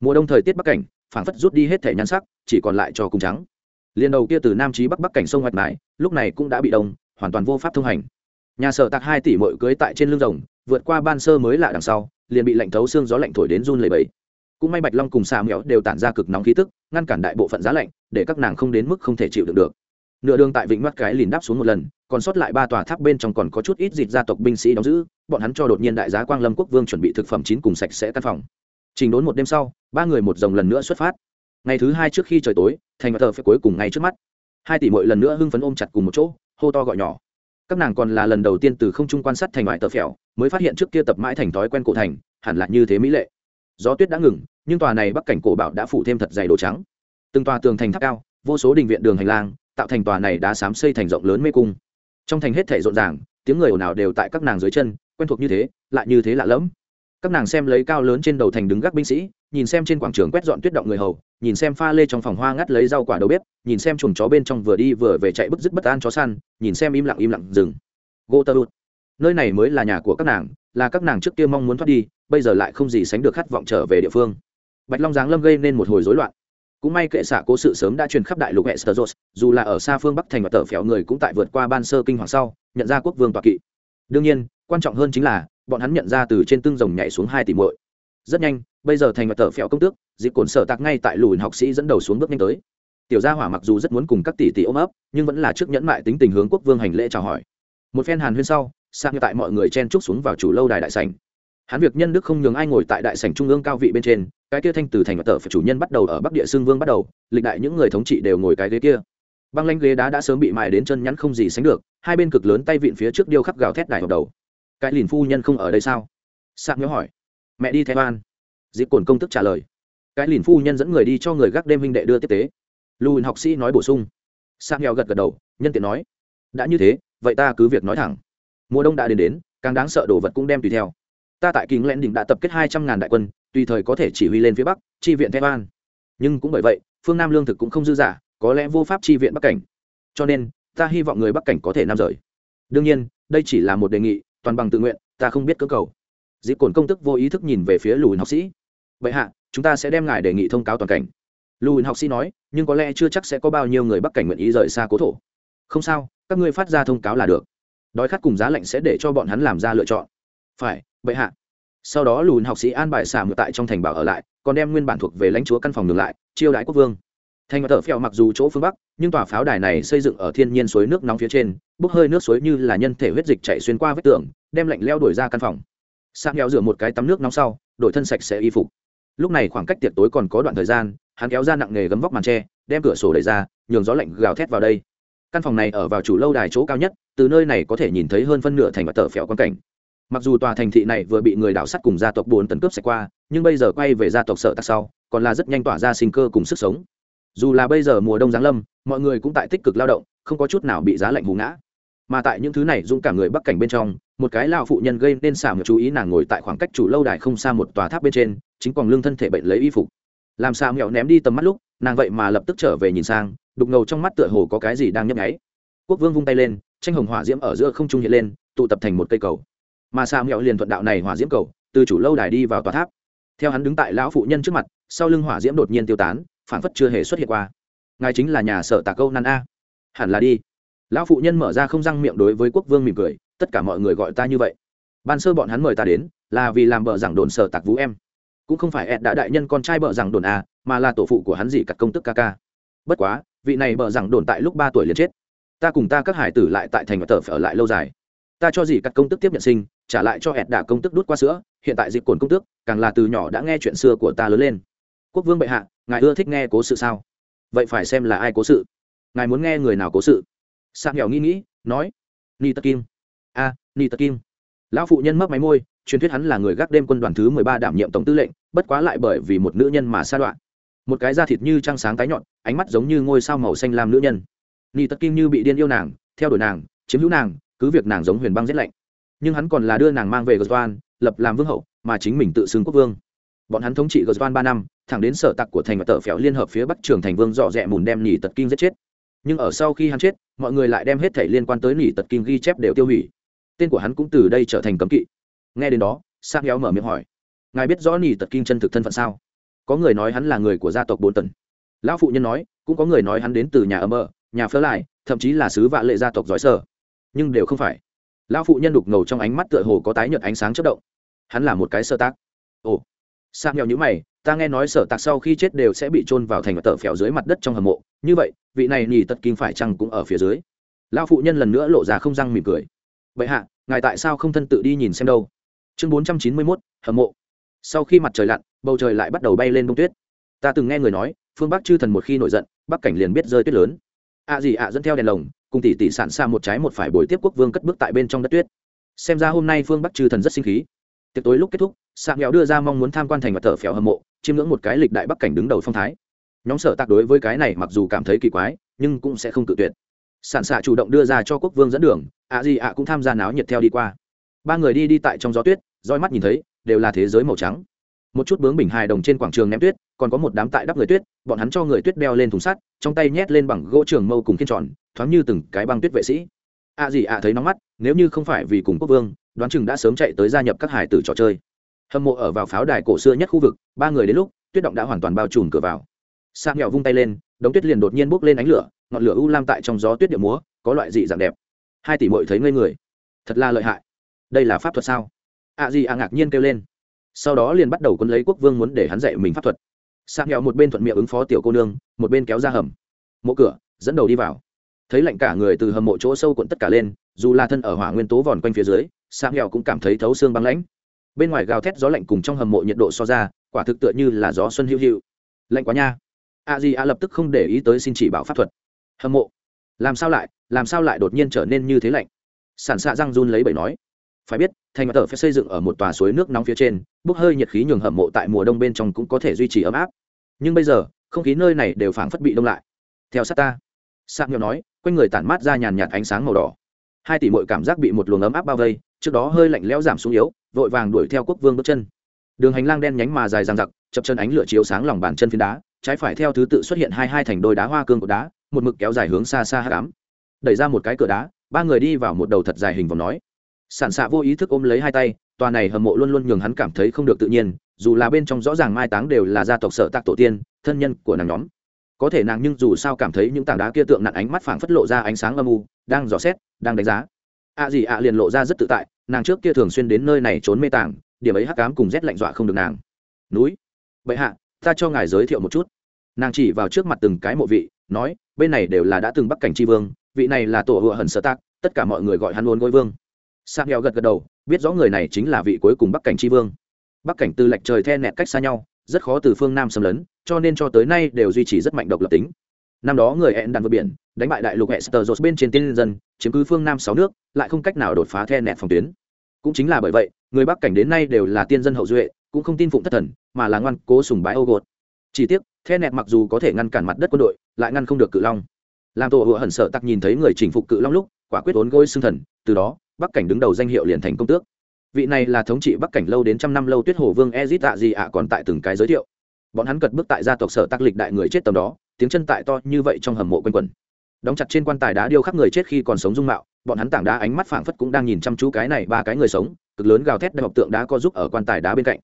Mùa đông thời tiết bắc cảnh, phảng phất rút đi hết thể nhan sắc, chỉ còn lại cho cung trắng. Liên đầu kia từ nam trí bắc bắc cảnh sông hoạch mãi lúc này cũng đã bị đông, hoàn toàn vô pháp thông hành. Nhà sở tạc hai tỷ mội cưới tại trên lưng rồng, vượt qua ban sơ mới lạ đằng sau, liền bị lạnh thấu xương gió lạnh thổi đến run lầy bẫy cũng may bạch long cùng xà mèo đều tản ra cực nóng khí tức, ngăn cản đại bộ phận giá lạnh, để các nàng không đến mức không thể chịu đựng được. Nửa đường tại vịnh mắt cái liền đáp xuống một lần còn sót lại ba tòa tháp bên trong còn có chút ít dịt gia tộc binh sĩ đóng giữ, bọn hắn cho đột nhiên đại giá quang lâm quốc vương chuẩn bị thực phẩm chín cùng sạch sẽ căn phòng. Trình đốn một đêm sau, ba người một dòng lần nữa xuất phát. Ngày thứ hai trước khi trời tối, thành thờ phải cuối cùng ngay trước mắt. Hai tỷ mỗi lần nữa hưng phấn ôm chặt cùng một chỗ, hô to gọi nhỏ. Các nàng còn là lần đầu tiên từ không trung quan sát thành ngoại tờ phèo, mới phát hiện trước kia tập mãi thành thói quen cổ thành, hẳn là như thế mỹ lệ. Gió tuyết đã ngừng, nhưng tòa này bắc cảnh cổ bảo đã phủ thêm thật dày đồ trắng. Từng tòa tường thành tháp cao, vô số đình viện đường hành lang, tạo thành tòa này đã xám xây thành rộng lớn mê cung trong thành hết thể rộn ràng, tiếng người ồn ào đều tại các nàng dưới chân, quen thuộc như thế, lại như thế lạ lẫm. Các nàng xem lấy cao lớn trên đầu thành đứng gác binh sĩ, nhìn xem trên quảng trường quét dọn tuyết động người hầu, nhìn xem pha lê trong phòng hoa ngắt lấy rau quả đầu bếp, nhìn xem chuồng chó bên trong vừa đi vừa về chạy bức dứt bất an chó săn, nhìn xem im lặng im lặng rừng gô tơ nơi này mới là nhà của các nàng, là các nàng trước kia mong muốn thoát đi, bây giờ lại không gì sánh được khát vọng trở về địa phương. Bạch long giáng lâm gây nên một hồi rối loạn cũng may kệ xạ cố sự sớm đã truyền khắp đại lục hệ dù là ở xa phương bắc thành và tờ phéo người cũng tại vượt qua ban sơ kinh hoàng sau, nhận ra quốc vương tọa kỵ. Đương nhiên, quan trọng hơn chính là, bọn hắn nhận ra từ trên tương rồng nhảy xuống hai tỷ muội. Rất nhanh, bây giờ thành và tờ phèo công tước dịp cồn sở tạc ngay tại lùn học sĩ dẫn đầu xuống bước nhanh tới. Tiểu gia hỏa mặc dù rất muốn cùng các tỷ tỷ ôm ấp, nhưng vẫn là trước nhẫn mại tính tình hướng quốc vương hành lễ chào hỏi. Một phen hàn huyên sau sang tại mọi người chen trúc xuống vào chủ lâu đài đại sảnh hắn việc nhân đức không nhường ai ngồi tại đại sảnh trung ương cao vị bên trên, cái kia thanh từ thành và tờ phải chủ nhân bắt đầu ở bắc địa xương vương bắt đầu, lịch đại những người thống trị đều ngồi cái ghế kia. Băng lanh ghế đá đã sớm bị mài đến chân nhắn không gì sánh được, hai bên cực lớn tay vịn phía trước điêu khắc gào thét đài hợp đầu. Cái lìn phu nhân không ở đây sao? Sạc nhớ hỏi. Mẹ đi theo an dịp cồn công tức trả lời. Cái lìn phu nhân dẫn người đi cho người gác đêm huynh đệ đưa tiếp tế. Lùn học sĩ nói bổ sung. Sạc nghèo gật gật đầu, nhân tiện nói. Đã như thế, vậy ta cứ việc nói thẳng. Mùa đông đã đến đến, càng đáng sợ đồ vật cũng đem tùy theo ta tại kính lẽn đỉnh đã tập kết hai trăm ngàn đại quân, tùy thời có thể chỉ huy lên phía bắc, chi viện theo an nhưng cũng bởi vậy, phương nam lương thực cũng không dư giả, có lẽ vô pháp chi viện bắc cảnh. Cho nên, ta hy vọng người bắc cảnh có thể nam rời. Đương nhiên, đây chỉ là một đề nghị, toàn bằng tự nguyện, ta không biết cơ cầu. Dịp cồn công tức vô ý thức nhìn về phía Lùi học sĩ. Vậy hạ, chúng ta sẽ đem ngài đề nghị thông cáo toàn cảnh. Lùi học sĩ nói, nhưng có lẽ chưa chắc sẽ có bao nhiêu người bắc cảnh nguyện ý rời xa cố thổ. Không sao, các ngươi phát ra thông cáo là được. Đói khát cùng giá lạnh sẽ để cho bọn hắn làm ra lựa chọn phải vậy hạ. Sau đó lùn học sĩ an bài xả ngược tại trong thành bảo ở lại, còn đem nguyên bản thuộc về lãnh chúa căn phòng ngược lại, chiêu đãi quốc vương. Thành thợ phèo mặc dù chỗ phương bắc, nhưng tòa pháo đài này xây dựng ở thiên nhiên suối nước nóng phía trên, bốc hơi nước suối như là nhân thể huyết dịch chạy xuyên qua vết tường, đem lạnh leo đổi ra căn phòng. Sang heo rửa một cái tắm nước nóng sau, đổi thân sạch sẽ y phục. Lúc này khoảng cách tiệc tối còn có đoạn thời gian, hắn kéo ra nặng nghề gấm vóc màn tre, đem cửa sổ đẩy ra, nhường gió lạnh gào thét vào đây. Căn phòng này ở vào chủ lâu đài chỗ cao nhất, từ nơi này có thể nhìn thấy hơn phân nửa thành và tờ phèo quan cảnh mặc dù tòa thành thị này vừa bị người đảo sắt cùng gia tộc bốn tấn cướp sạch qua, nhưng bây giờ quay về gia tộc sợ tắc sau, còn là rất nhanh tỏa ra sinh cơ cùng sức sống. Dù là bây giờ mùa đông giáng lâm, mọi người cũng tại tích cực lao động, không có chút nào bị giá lạnh hù ngã. Mà tại những thứ này dũng cả người bắc cảnh bên trong, một cái lao phụ nhân gây nên xả một chú ý nàng ngồi tại khoảng cách chủ lâu đài không xa một tòa tháp bên trên, chính còn lương thân thể bệnh lấy y phục. Làm sao mẹo ném đi tầm mắt lúc, nàng vậy mà lập tức trở về nhìn sang, đục ngầu trong mắt tựa hồ có cái gì đang nhấp nháy. Quốc vương vung tay lên, tranh hồng hỏa diễm ở giữa không trung hiện lên, tụ tập thành một cây cầu mà Sa mẹo liền thuận đạo này hỏa diễm cầu, từ chủ lâu đài đi vào tòa tháp. Theo hắn đứng tại lão phụ nhân trước mặt, sau lưng hỏa diễm đột nhiên tiêu tán phản phất chưa hề xuất hiện qua. Ngài chính là nhà sở tà câu nan a. Hẳn là đi. Lão phụ nhân mở ra không răng miệng đối với quốc vương mỉm cười, tất cả mọi người gọi ta như vậy. Ban sơ bọn hắn mời ta đến, là vì làm bợ giảng đồn sở tạc vũ em. Cũng không phải ed đã đại nhân con trai bợ giảng đồn a, mà là tổ phụ của hắn gì cặt công tức ca ca. Bất quá, vị này bợ giảng đồn tại lúc ba tuổi liền chết. Ta cùng ta các hải tử lại tại thành và tờ phải ở lại lâu dài. Ta cho gì cặt công tức tiếp nhận sinh trả lại cho ẹt đả công tức đút qua sữa hiện tại dịp cồn công tước càng là từ nhỏ đã nghe chuyện xưa của ta lớn lên. Quốc vương bệ hạ ngài ưa thích nghe cố sự sao? Vậy phải xem là ai cố sự. Ngài muốn nghe người nào cố sự? Sang nghèo nghĩ nghĩ nói ni tật kim. A à, ni tật kim. Lão phụ nhân mấp máy môi truyền thuyết hắn là người gác đêm quân đoàn thứ mười ba đảm nhiệm tổng tư lệnh bất quá lại bởi vì một nữ nhân mà sa đoạn. Một cái da thịt như trăng sáng tái nhọn ánh mắt giống như ngôi sao màu xanh lam nữ nhân. Ni tật kim như bị điên yêu nàng theo đuổi nàng chiếm hữu nàng cứ việc nàng giống huyền băng rét lạnh nhưng hắn còn là đưa nàng mang về gờ lập làm vương hậu, mà chính mình tự xưng quốc vương. Bọn hắn thống trị gờ ba năm, thẳng đến sở tặc của thành và tờ phèo liên hợp phía bắc trường thành vương dọ dẹ mùn đem nỉ tật kim giết chết. Nhưng ở sau khi hắn chết, mọi người lại đem hết thể liên quan tới nỉ tật kim ghi chép đều tiêu hủy. Tên của hắn cũng từ đây trở thành cấm kỵ. Nghe đến đó sang héo mở miệng hỏi, ngài biết rõ nỉ tật kim chân thực thân phận sao? Có người nói hắn là người của gia tộc bốn tần lão phụ nhân nói, cũng có người nói hắn đến từ nhà âm ở nhà phớ lại thậm chí là sứ vạ lệ gia tộc giỏi sở. Nhưng đều không phải lão phụ nhân đục ngầu trong ánh mắt tựa hồ có tái nhợt ánh sáng chất động. Hắn là một cái sơ tác. Ồ. Sang nghèo như mày, ta nghe nói sở tạc sau khi chết đều sẽ bị trôn vào thành và tờ phèo dưới mặt đất trong hầm mộ. Như vậy, vị này nhì tật kim phải chăng cũng ở phía dưới? Lão phụ nhân lần nữa lộ ra không răng mỉm cười. Vậy hạ, ngài tại sao không thân tự đi nhìn xem đâu? Chương bốn trăm chín mươi mốt, hầm mộ. Sau khi mặt trời lặn, bầu trời lại bắt đầu bay lên bông tuyết. Ta từng nghe người nói, phương bắc chư thần một khi nổi giận, bắc cảnh liền biết rơi tuyết lớn. Ạ gì ạ dẫn theo đèn lồng cùng tỷ tỷ sản xa một trái một phải bồi tiếp quốc vương cất bước tại bên trong đất tuyết. Xem ra hôm nay phương bắc chư thần rất sinh khí. Tiệc tối lúc kết thúc, sạc nghèo đưa ra mong muốn tham quan thành và thợ phèo hâm mộ, chiêm ngưỡng một cái lịch đại bắc cảnh đứng đầu phong thái. Nhóm sở tạc đối với cái này mặc dù cảm thấy kỳ quái, nhưng cũng sẽ không tự tuyệt. Sản xạ chủ động đưa ra cho quốc vương dẫn đường, ạ gì ạ cũng tham gia náo nhiệt theo đi qua. Ba người đi đi tại trong gió tuyết, roi mắt nhìn thấy, đều là thế giới màu trắng. Một chút bướng bình hài đồng trên quảng trường ném tuyết, còn có một đám tại đắp người tuyết, bọn hắn cho người tuyết đeo lên thùng sắt, trong tay nhét lên bằng gỗ trường mâu cùng khiên tròn thoáng như từng cái băng tuyết vệ sĩ. Ạ gì ạ thấy nóng mắt, nếu như không phải vì cùng quốc vương, đoán chừng đã sớm chạy tới gia nhập các hải tử trò chơi. Hâm mộ ở vào pháo đài cổ xưa nhất khu vực, ba người đến lúc, tuyết động đã hoàn toàn bao trùm cửa vào. Sang nghèo vung tay lên, đống tuyết liền đột nhiên bốc lên ánh lửa, ngọn lửa u lam tại trong gió tuyết điệu múa, có loại dị dạng đẹp. Hai tỷ mội thấy ngây người. Thật là lợi hại. Đây là pháp thuật sao? Ạ gì ạ ngạc nhiên kêu lên. Sau đó liền bắt đầu quân lấy quốc vương muốn để hắn dạy mình pháp thuật. Sang nghèo một bên thuận miệng ứng phó tiểu cô nương, một bên kéo ra hầm. Mộ cửa, dẫn đầu đi vào thấy lạnh cả người từ hầm mộ chỗ sâu cuộn tất cả lên, dù là thân ở hỏa nguyên tố vòn quanh phía dưới sang nghèo cũng cảm thấy thấu xương băng lãnh. Bên ngoài gào thét gió lạnh cùng trong hầm mộ nhiệt độ so ra, quả thực tựa như là gió xuân hữu hữu. Lạnh quá nha. A di a lập tức không để ý tới xin chỉ bảo pháp thuật. Hầm mộ. Làm sao lại, làm sao lại đột nhiên trở nên như thế lạnh? Sản xạ răng run lấy bẩy nói. Phải biết, thành mặt tờ phải xây dựng ở một tòa suối nước nóng phía trên, bốc hơi nhiệt khí nhường hầm mộ tại mùa đông bên trong cũng có thể duy trì ấm áp. Nhưng bây giờ, không khí nơi này đều phảng phất bị đông lại. Theo sát ta sạc nghèo nói, quanh người tản mát ra nhàn nhạt ánh sáng màu đỏ. Hai tỷ mội cảm giác bị một luồng ấm áp bao vây, trước đó hơi lạnh lẽo giảm xuống yếu, vội vàng đuổi theo quốc vương bước chân. Đường hành lang đen nhánh mà dài dằng dặc, chập chân ánh lửa chiếu sáng lòng bàn chân phiến đá, trái phải theo thứ tự xuất hiện hai hai thành đôi đá hoa cương của đá, một mực kéo dài hướng xa xa hạ đẩy ra một cái cửa đá, ba người đi vào một đầu thật dài hình vòng nói. Sản xạ vô ý thức ôm lấy hai tay, tòa này hầm mộ luôn luôn nhường hắn cảm thấy không được tự nhiên, dù là bên trong rõ ràng mai táng đều là gia tộc sở tạc tổ tiên, thân nhân của nàng nhóm có thể nàng nhưng dù sao cảm thấy những tảng đá kia tượng nặn ánh mắt phảng phất lộ ra ánh sáng âm u, đang dò xét, đang đánh giá. Ạ gì ạ liền lộ ra rất tự tại, nàng trước kia thường xuyên đến nơi này trốn mê tảng, điểm ấy hắc cám cùng rét lạnh dọa không được nàng. Núi vậy hạ, ta cho ngài giới thiệu một chút. Nàng chỉ vào trước mặt từng cái mộ vị, nói, bên này đều là đã từng bắc cảnh tri vương, vị này là tổ hựa hần sơ tác tất cả mọi người gọi hắn luôn ngôi vương. Sang heo gật gật đầu, biết rõ người này chính là vị cuối cùng bắc cảnh tri vương. Bắc cảnh từ lệch trời the nẹt cách xa nhau rất khó từ phương nam xâm lấn, cho nên cho tới nay đều duy trì rất mạnh độc lập tính. Năm đó người hẹn đàn vượt biển, đánh bại đại lục hệ sờ bên trên tiên dân, chiếm cứ phương nam sáu nước, lại không cách nào đột phá the nẹt phòng tuyến. Cũng chính là bởi vậy, người bắc cảnh đến nay đều là tiên dân hậu duệ, cũng không tin phụng thất thần, mà là ngoan cố sùng bái ô gột. Chỉ tiếc the nẹt mặc dù có thể ngăn cản mặt đất quân đội, lại ngăn không được cự long. Làm tổ hựa hẩn sợ tặc nhìn thấy người chinh phục cự long lúc, quả quyết ốn gôi xương thần, từ đó, bắc cảnh đứng đầu danh hiệu liền thành công tước vị này là thống trị bắc cảnh lâu đến trăm năm lâu tuyết hồ vương ezit tạ gì ạ còn tại từng cái giới thiệu. Bọn hắn cật bước tại gia tộc sở tác lịch đại người chết tầm đó, tiếng chân tại to như vậy trong hầm mộ quanh quẩn đóng chặt trên quan tài đá điêu khắc người chết khi còn sống dung mạo, bọn hắn tảng đá ánh mắt phảng phất cũng đang nhìn chăm chú cái này ba cái người sống, cực lớn gào thét đại học tượng đá co giúp ở quan tài đá bên cạnh.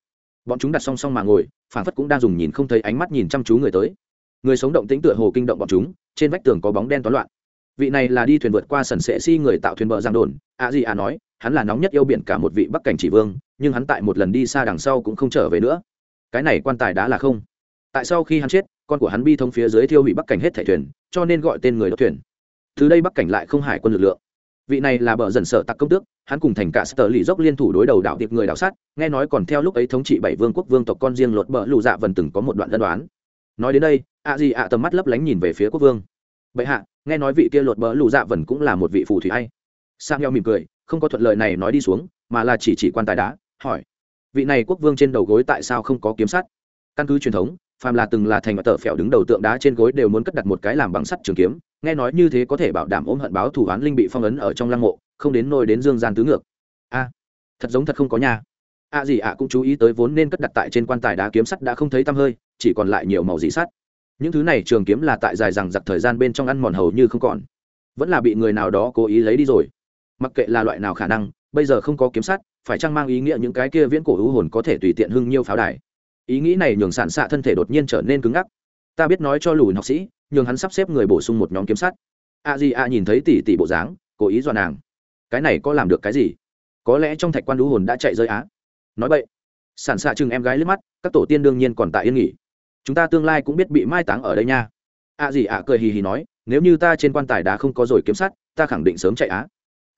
Bọn chúng đặt song song mà ngồi, phảng phất cũng đang dùng nhìn không thấy ánh mắt nhìn chăm chú người tới. Người sống động tĩnh tựa hồ kinh động bọn chúng, trên vách tường có bóng đen toán loạn. Vị này là đi thuyền vượt qua sần sệ si người tạo thuyền bờ giang đồn, ạ gì ạ nói hắn là nóng nhất yêu biển cả một vị bắc cảnh chỉ vương, nhưng hắn tại một lần đi xa đằng sau cũng không trở về nữa. Cái này quan tài đã là không. Tại sau khi hắn chết, con của hắn bi thông phía dưới thiêu hủy bắc cảnh hết thẻ thuyền, cho nên gọi tên người đốt thuyền. Từ đây bắc cảnh lại không hải quân lực lượng. Vị này là bờ dần sợ tặc công tước, hắn cùng thành cả sở lì dốc liên thủ đối đầu đạo tiệp người đạo sát, nghe nói còn theo lúc ấy thống trị bảy vương quốc vương tộc con riêng lột bờ lù dạ vần từng có một đoạn dân đoán nói đến đây ạ gì ạ tầm mắt lấp lánh nhìn về phía quốc vương. Bệ hạ, nghe nói vị kia lột bờ lù dạ vần cũng là một vị phù thủy hay sang heo mỉm cười không có thuận lợi này nói đi xuống, mà là chỉ chỉ quan tài đá, hỏi, vị này quốc vương trên đầu gối tại sao không có kiếm sắt? Căn cứ truyền thống, phàm là từng là thành và tờ phèo đứng đầu tượng đá trên gối đều muốn cất đặt một cái làm bằng sắt trường kiếm, nghe nói như thế có thể bảo đảm ôm hận báo thủ án linh bị phong ấn ở trong lăng mộ, không đến nôi đến dương gian tứ ngược. A, thật giống thật không có nhà a gì ạ cũng chú ý tới vốn nên cất đặt tại trên quan tài đá kiếm sắt đã không thấy tăm hơi, chỉ còn lại nhiều màu dị sắt. Những thứ này trường kiếm là tại dài rằng giặc thời gian bên trong ăn mòn hầu như không còn. Vẫn là bị người nào đó cố ý lấy đi rồi mặc kệ là loại nào khả năng, bây giờ không có kiếm sắt phải chăng mang ý nghĩa những cái kia viễn cổ hữu hồn có thể tùy tiện hưng nhiêu pháo đài? Ý nghĩ này nhường sản xạ thân thể đột nhiên trở nên cứng ngắc. Ta biết nói cho lùi học sĩ, nhường hắn sắp xếp người bổ sung một nhóm kiếm sắt a di a nhìn thấy tỷ tỷ bộ dáng, cố ý dọa nàng. Cái này có làm được cái gì? Có lẽ trong thạch quan lũ hồn đã chạy rơi á. Nói vậy sản xạ chừng em gái lướt mắt, các tổ tiên đương nhiên còn tại yên nghỉ. Chúng ta tương lai cũng biết bị mai táng ở đây nha. A gì ạ cười hì hì nói, nếu như ta trên quan tài đá không có rồi kiếm sắt ta khẳng định sớm chạy á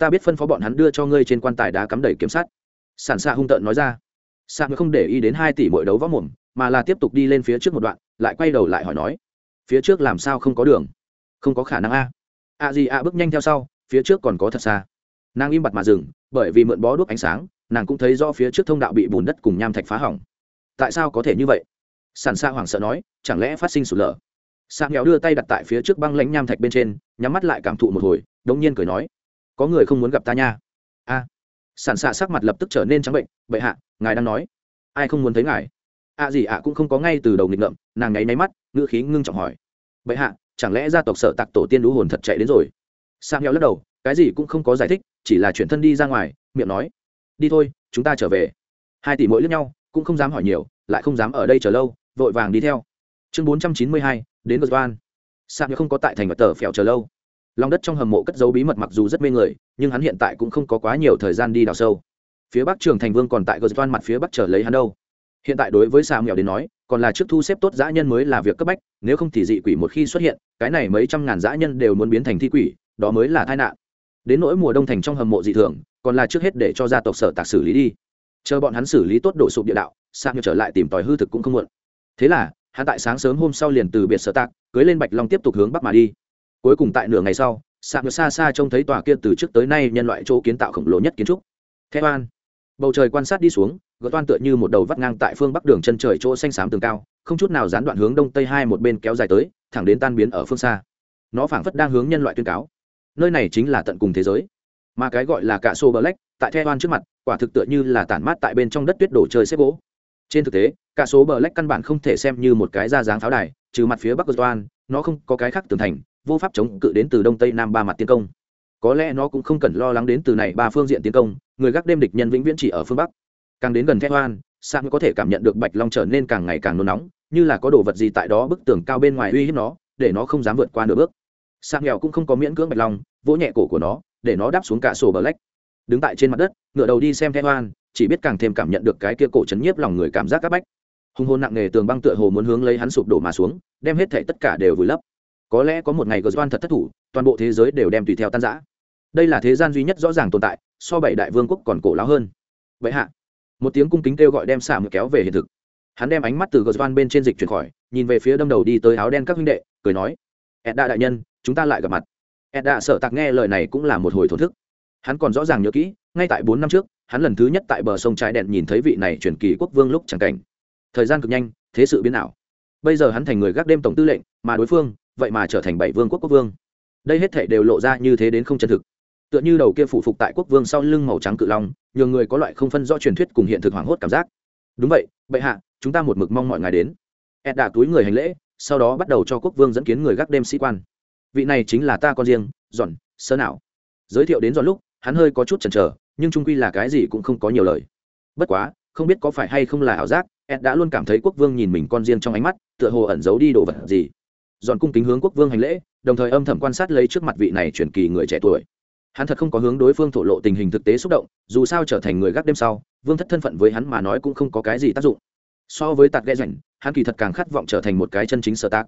ta biết phân phó bọn hắn đưa cho ngươi trên quan tài đá cắm đầy kiểm sát sản xạ hung tợn nói ra. Xạ không để ý đến hai tỷ mỗi đấu võ mồm, mà là tiếp tục đi lên phía trước một đoạn, lại quay đầu lại hỏi nói, phía trước làm sao không có đường? Không có khả năng a. A gì a bước nhanh theo sau, phía trước còn có thật xa. Nàng im bặt mà dừng, bởi vì mượn bó đuốc ánh sáng, nàng cũng thấy do phía trước thông đạo bị bùn đất cùng nham thạch phá hỏng. Tại sao có thể như vậy? Sản xa hoảng sợ nói, chẳng lẽ phát sinh sụt lở? Sạc nghèo đưa tay đặt tại phía trước băng lãnh nham thạch bên trên, nhắm mắt lại cảm thụ một hồi, đống nhiên cười nói có người không muốn gặp ta nha. A. Sản xạ sắc mặt lập tức trở nên trắng bệnh, bệ hạ, ngài đang nói. Ai không muốn thấy ngài? Ạ gì ạ cũng không có ngay từ đầu nghịch ngợm, nàng nháy máy mắt, ngữ khí ngưng trọng hỏi. Bệ hạ, chẳng lẽ gia tộc sở tạc tổ tiên lũ hồn thật chạy đến rồi? Sang heo lắc đầu, cái gì cũng không có giải thích, chỉ là chuyển thân đi ra ngoài, miệng nói, đi thôi, chúng ta trở về. Hai tỷ mỗi lướt nhau, cũng không dám hỏi nhiều, lại không dám ở đây chờ lâu, vội vàng đi theo. Chương bốn trăm chín mươi hai, đến vật van sang không có tại thành vật tờ phèo chờ lâu lòng đất trong hầm mộ cất dấu bí mật mặc dù rất mê người, nhưng hắn hiện tại cũng không có quá nhiều thời gian đi đào sâu. Phía bắc trường thành vương còn tại gờ van mặt phía bắc chờ lấy hắn đâu. Hiện tại đối với xà mèo đến nói, còn là trước thu xếp tốt dã nhân mới là việc cấp bách, nếu không thì dị quỷ một khi xuất hiện, cái này mấy trăm ngàn dã nhân đều muốn biến thành thi quỷ, đó mới là tai nạn. Đến nỗi mùa đông thành trong hầm mộ dị thường, còn là trước hết để cho gia tộc sở tạc xử lý đi. Chờ bọn hắn xử lý tốt đổ sụp địa đạo sang trở lại tìm tòi hư thực cũng không muộn. Thế là, hắn tại sáng sớm hôm sau liền từ biệt sở tạc, cưới lên bạch long tiếp tục hướng bắc mà đi cuối cùng tại nửa ngày sau sang xa xa trông thấy tòa kia từ trước tới nay nhân loại chỗ kiến tạo khổng lồ nhất kiến trúc. Thế an bầu trời quan sát đi xuống gỡ toan tựa như một đầu vắt ngang tại phương bắc đường chân trời chỗ xanh xám tường cao, không chút nào gián đoạn hướng đông tây hai một bên kéo dài tới, thẳng đến tan biến ở phương xa. Nó phảng phất đang hướng nhân loại tuyên cáo. Nơi này chính là tận cùng thế giới. Mà cái gọi là cả sô bờ lách, tại the an trước mặt, quả thực tựa như là tản mát tại bên trong đất tuyết đổ chơi xếp gỗ. Trên thực tế, cả số bờ lách căn bản không thể xem như một cái ra dáng pháo đài, trừ mặt phía bắc cực toan, nó không có cái khác tường thành vô pháp chống cự đến từ đông tây nam ba mặt tiến công. Có lẽ nó cũng không cần lo lắng đến từ này ba phương diện tiến công, người gác đêm địch nhân vĩnh viễn chỉ ở phương bắc. Càng đến gần the oan sang có thể cảm nhận được bạch long trở nên càng ngày càng nôn nóng, như là có đồ vật gì tại đó bức tường cao bên ngoài uy hiếp nó, để nó không dám vượt qua nửa bước. Sang nghèo cũng không có miễn cưỡng bạch long, vỗ nhẹ cổ của nó, để nó đáp xuống cả sổ bờ lách đứng tại trên mặt đất ngựa đầu đi xem thép hoan, chỉ biết càng thêm cảm nhận được cái kia cổ chấn nhiếp lòng người cảm giác áp bách. Hùng hồn nặng nề tường băng tựa hồ muốn hướng lấy hắn sụp đổ mà xuống, đem hết thể tất cả đều vùi lấp có lẽ có một ngày gờ doan thật thất thủ, toàn bộ thế giới đều đem tùy theo tan giã đây là thế gian duy nhất rõ ràng tồn tại, so bảy đại vương quốc còn cổ láo hơn. Vậy hạ, một tiếng cung kính kêu gọi đem xả mực kéo về hiện thực. Hắn đem ánh mắt từ gờ doan bên trên dịch chuyển khỏi, nhìn về phía đâm đầu đi tới áo đen các huynh đệ, cười nói, edda đại nhân, chúng ta lại gặp mặt. Edda sợ tặc nghe lời này cũng là một hồi thổn thức. Hắn còn rõ ràng nhớ kỹ, ngay tại bốn năm trước, hắn lần thứ nhất tại bờ sông trái đèn nhìn thấy vị này truyền kỳ quốc vương lúc chẳng cảnh. Thời gian cực nhanh, thế sự biến ảo. Bây giờ hắn thành người gác đêm tổng tư lệnh, mà đối phương vậy mà trở thành bảy vương quốc quốc vương. Đây hết thể đều lộ ra như thế đến không chân thực. Tựa như đầu kia phủ phục tại quốc vương sau lưng màu trắng cự long nhiều người có loại không phân rõ truyền thuyết cùng hiện thực hoảng hốt cảm giác. Đúng vậy, bệ hạ, chúng ta một mực mong mọi ngày đến. Ed đã túi người hành lễ, sau đó bắt đầu cho quốc vương dẫn kiến người gác đêm sĩ quan. Vị này chính là ta con riêng, giòn, sơ nào giới thiệu đến giòn lúc, hắn hơi có chút chần chờ, nhưng trung quy là cái gì cũng không có nhiều lời. Bất quá, không biết có phải hay không là ảo giác ed đã luôn cảm thấy quốc vương nhìn mình con riêng trong ánh mắt, tựa hồ ẩn giấu đi đồ vật gì dọn cung kính hướng quốc vương hành lễ, đồng thời âm thầm quan sát lấy trước mặt vị này truyền kỳ người trẻ tuổi. Hắn thật không có hướng đối phương thổ lộ tình hình thực tế xúc động, dù sao trở thành người gác đêm sau, vương thất thân phận với hắn mà nói cũng không có cái gì tác dụng. So với tạt ghe rảnh, hắn kỳ thật càng khát vọng trở thành một cái chân chính sở tác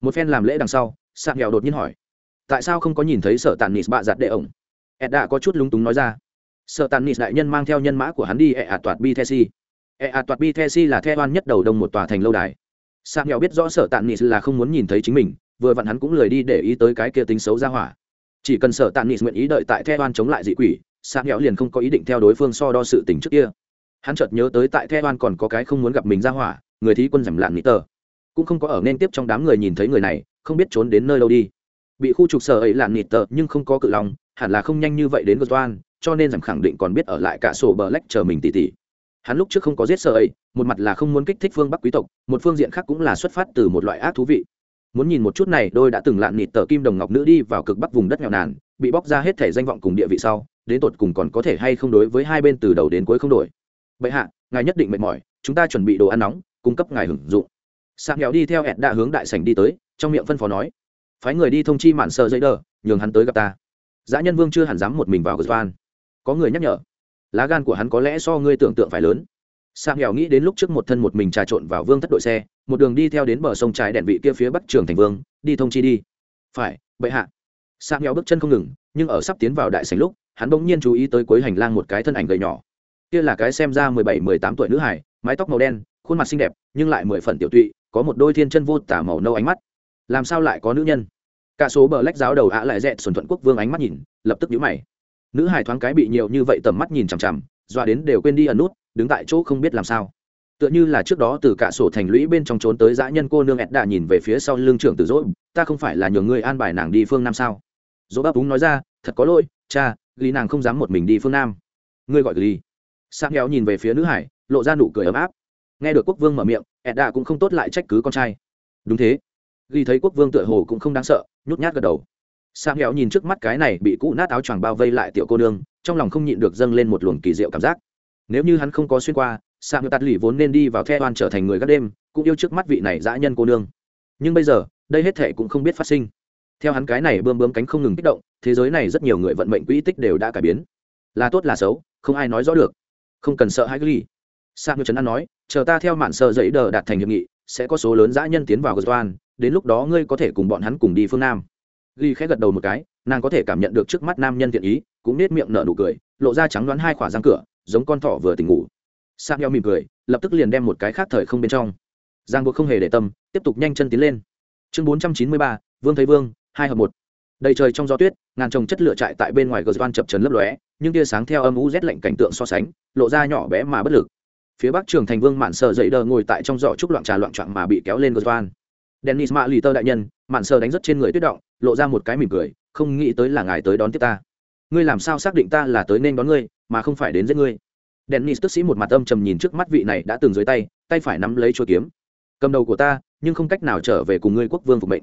một phen làm lễ đằng sau sạc nghèo đột nhiên hỏi, tại sao không có nhìn thấy sở tàn nis bạ giặt đệ ổng? Ed đã có chút lúng túng nói ra, sở tàn nis đại nhân mang theo nhân mã của hắn đi e ạt toạt bi the si. E ạt toạt bi the si là theo oan nhất đầu đông một tòa thành lâu đài sạc nghèo biết rõ sở tàn nghị là không muốn nhìn thấy chính mình, vừa vặn hắn cũng lười đi để ý tới cái kia tính xấu ra hỏa. Chỉ cần sở tàn nghị nguyện ý đợi tại theo oan chống lại dị quỷ sạc nghèo liền không có ý định theo đối phương so đo sự tình trước kia. Hắn chợt nhớ tới tại the oan còn có cái không muốn gặp mình ra hỏa, người thí quân giảm lạn nghĩ tờ. Cũng không có ở nên tiếp trong đám người nhìn thấy người này, không biết trốn đến nơi đâu đi. Bị khu trục sở ấy lạn nịt tờ nhưng không có cự lòng hẳn là không nhanh như vậy đến gờ toan cho nên giảm khẳng định còn biết ở lại cả sổ bờ lách chờ mình tỉ tỉ hắn lúc trước không có giết sợ ấy, một mặt là không muốn kích thích phương bắc quý tộc, một phương diện khác cũng là xuất phát từ một loại ác thú vị. Muốn nhìn một chút này, đôi đã từng lạn nịt tờ kim đồng ngọc nữ đi vào cực bắc vùng đất nghèo nàn, bị bóc ra hết thể danh vọng cùng địa vị sau, đến tột cùng còn có thể hay không đối với hai bên từ đầu đến cuối không đổi. Vậy hạ, ngài nhất định mệt mỏi, chúng ta chuẩn bị đồ ăn nóng, cung cấp ngài hưởng dụng. Sạc nghèo đi theo ẹt đã hướng đại sảnh đi tới, trong miệng phân phó nói, phái người đi thông chi mạn sợ dây đờ, nhường hắn tới gặp ta. Dã nhân vương chưa hẳn dám một mình vào gờ van có người nhắc nhở lá gan của hắn có lẽ so ngươi tưởng tượng phải lớn. Sạc nghèo nghĩ đến lúc trước một thân một mình trà trộn vào vương thất đội xe, một đường đi theo đến bờ sông trái đèn vị kia phía bắc trường thành vương, đi thông chi đi. Phải, bệ hạ. Sạc nghèo bước chân không ngừng, nhưng ở sắp tiến vào đại sảnh lúc, hắn bỗng nhiên chú ý tới cuối hành lang một cái thân ảnh gầy nhỏ. Kia là cái xem ra mười bảy, mười tám tuổi nữ hải mái tóc màu đen, khuôn mặt xinh đẹp, nhưng lại mười phần tiểu tụy, có một đôi thiên chân vô tả màu nâu ánh mắt. Làm sao lại có nữ nhân? Cả số bờ lách giáo đầu ạ lại dẹt xuân thuận quốc vương ánh mắt nhìn, lập tức nhíu mày nữ hải thoáng cái bị nhiều như vậy tầm mắt nhìn chằm chằm dọa đến đều quên đi ẩn nút đứng tại chỗ không biết làm sao. Tựa như là trước đó từ cả sổ thành lũy bên trong trốn tới dã nhân cô nương ẹt đà nhìn về phía sau lương trưởng tử dỗi, ta không phải là nhường ngươi an bài nàng đi phương nam sao? Dỗ bắp đúng nói ra thật có lỗi cha lý nàng không dám một mình đi phương nam. Ngươi gọi lý. Sang héo nhìn về phía nữ hải lộ ra nụ cười ấm áp. Nghe được quốc vương mở miệng ẹt đã cũng không tốt lại trách cứ con trai. Đúng thế. Ghi thấy quốc vương tựa hồ cũng không đáng sợ nhút nhát gật đầu sang nghèo nhìn trước mắt cái này bị cũ nát áo choàng bao vây lại tiểu cô nương, trong lòng không nhịn được dâng lên một luồng kỳ diệu cảm giác. Nếu như hắn không có xuyên qua sang nghèo tạt lì vốn nên đi vào the oan trở thành người gác đêm, cũng yêu trước mắt vị này dã nhân cô nương. Nhưng bây giờ, đây hết thể cũng không biết phát sinh. Theo hắn cái này bơm bơm cánh không ngừng kích động, thế giới này rất nhiều người vận mệnh quỹ tích đều đã cải biến. Là tốt là xấu, không ai nói rõ được. Không cần sợ hãi ghi sang như trấn an nói, chờ ta theo mạn sợ dậy đờ đạt thành hiệp nghị, sẽ có số lớn dã nhân tiến vào gờ đến lúc đó ngươi có thể cùng bọn hắn cùng đi phương nam ghi khẽ gật đầu một cái, nàng có thể cảm nhận được trước mắt nam nhân thiện ý, cũng nết miệng nở nụ cười, lộ ra trắng đoán hai khỏa răng cửa, giống con thỏ vừa tỉnh ngủ. Sang heo mỉm cười, lập tức liền đem một cái khác thời không bên trong. Giang buộc không hề để tâm, tiếp tục nhanh chân tiến lên. Chương bốn trăm chín mươi ba, vương thấy vương, hai hợp một. Đầy trời trong gió tuyết, ngàn trồng chất lựa trại tại bên ngoài gờ van chập trấn lấp lóe, nhưng tia sáng theo âm u rét lạnh cảnh tượng so sánh, lộ ra nhỏ bé mà bất lực. Phía bắc trường thành vương mạn sợ dậy đờ ngồi tại trong giỏ trúc loạn trà loạn trạng mà bị kéo lên gờ van dennis mạ lì tơ đại nhân, mạn sờ đánh rất trên người tuyết động, lộ ra một cái mỉm cười, không nghĩ tới là ngài tới đón tiếp ta. Ngươi làm sao xác định ta là tới nên đón ngươi, mà không phải đến giết ngươi? Dennis tức sĩ một mặt âm trầm nhìn trước mắt vị này đã từng dưới tay tay phải nắm lấy chuôi kiếm. Cầm đầu của ta, nhưng không cách nào trở về cùng ngươi quốc vương phục mệnh.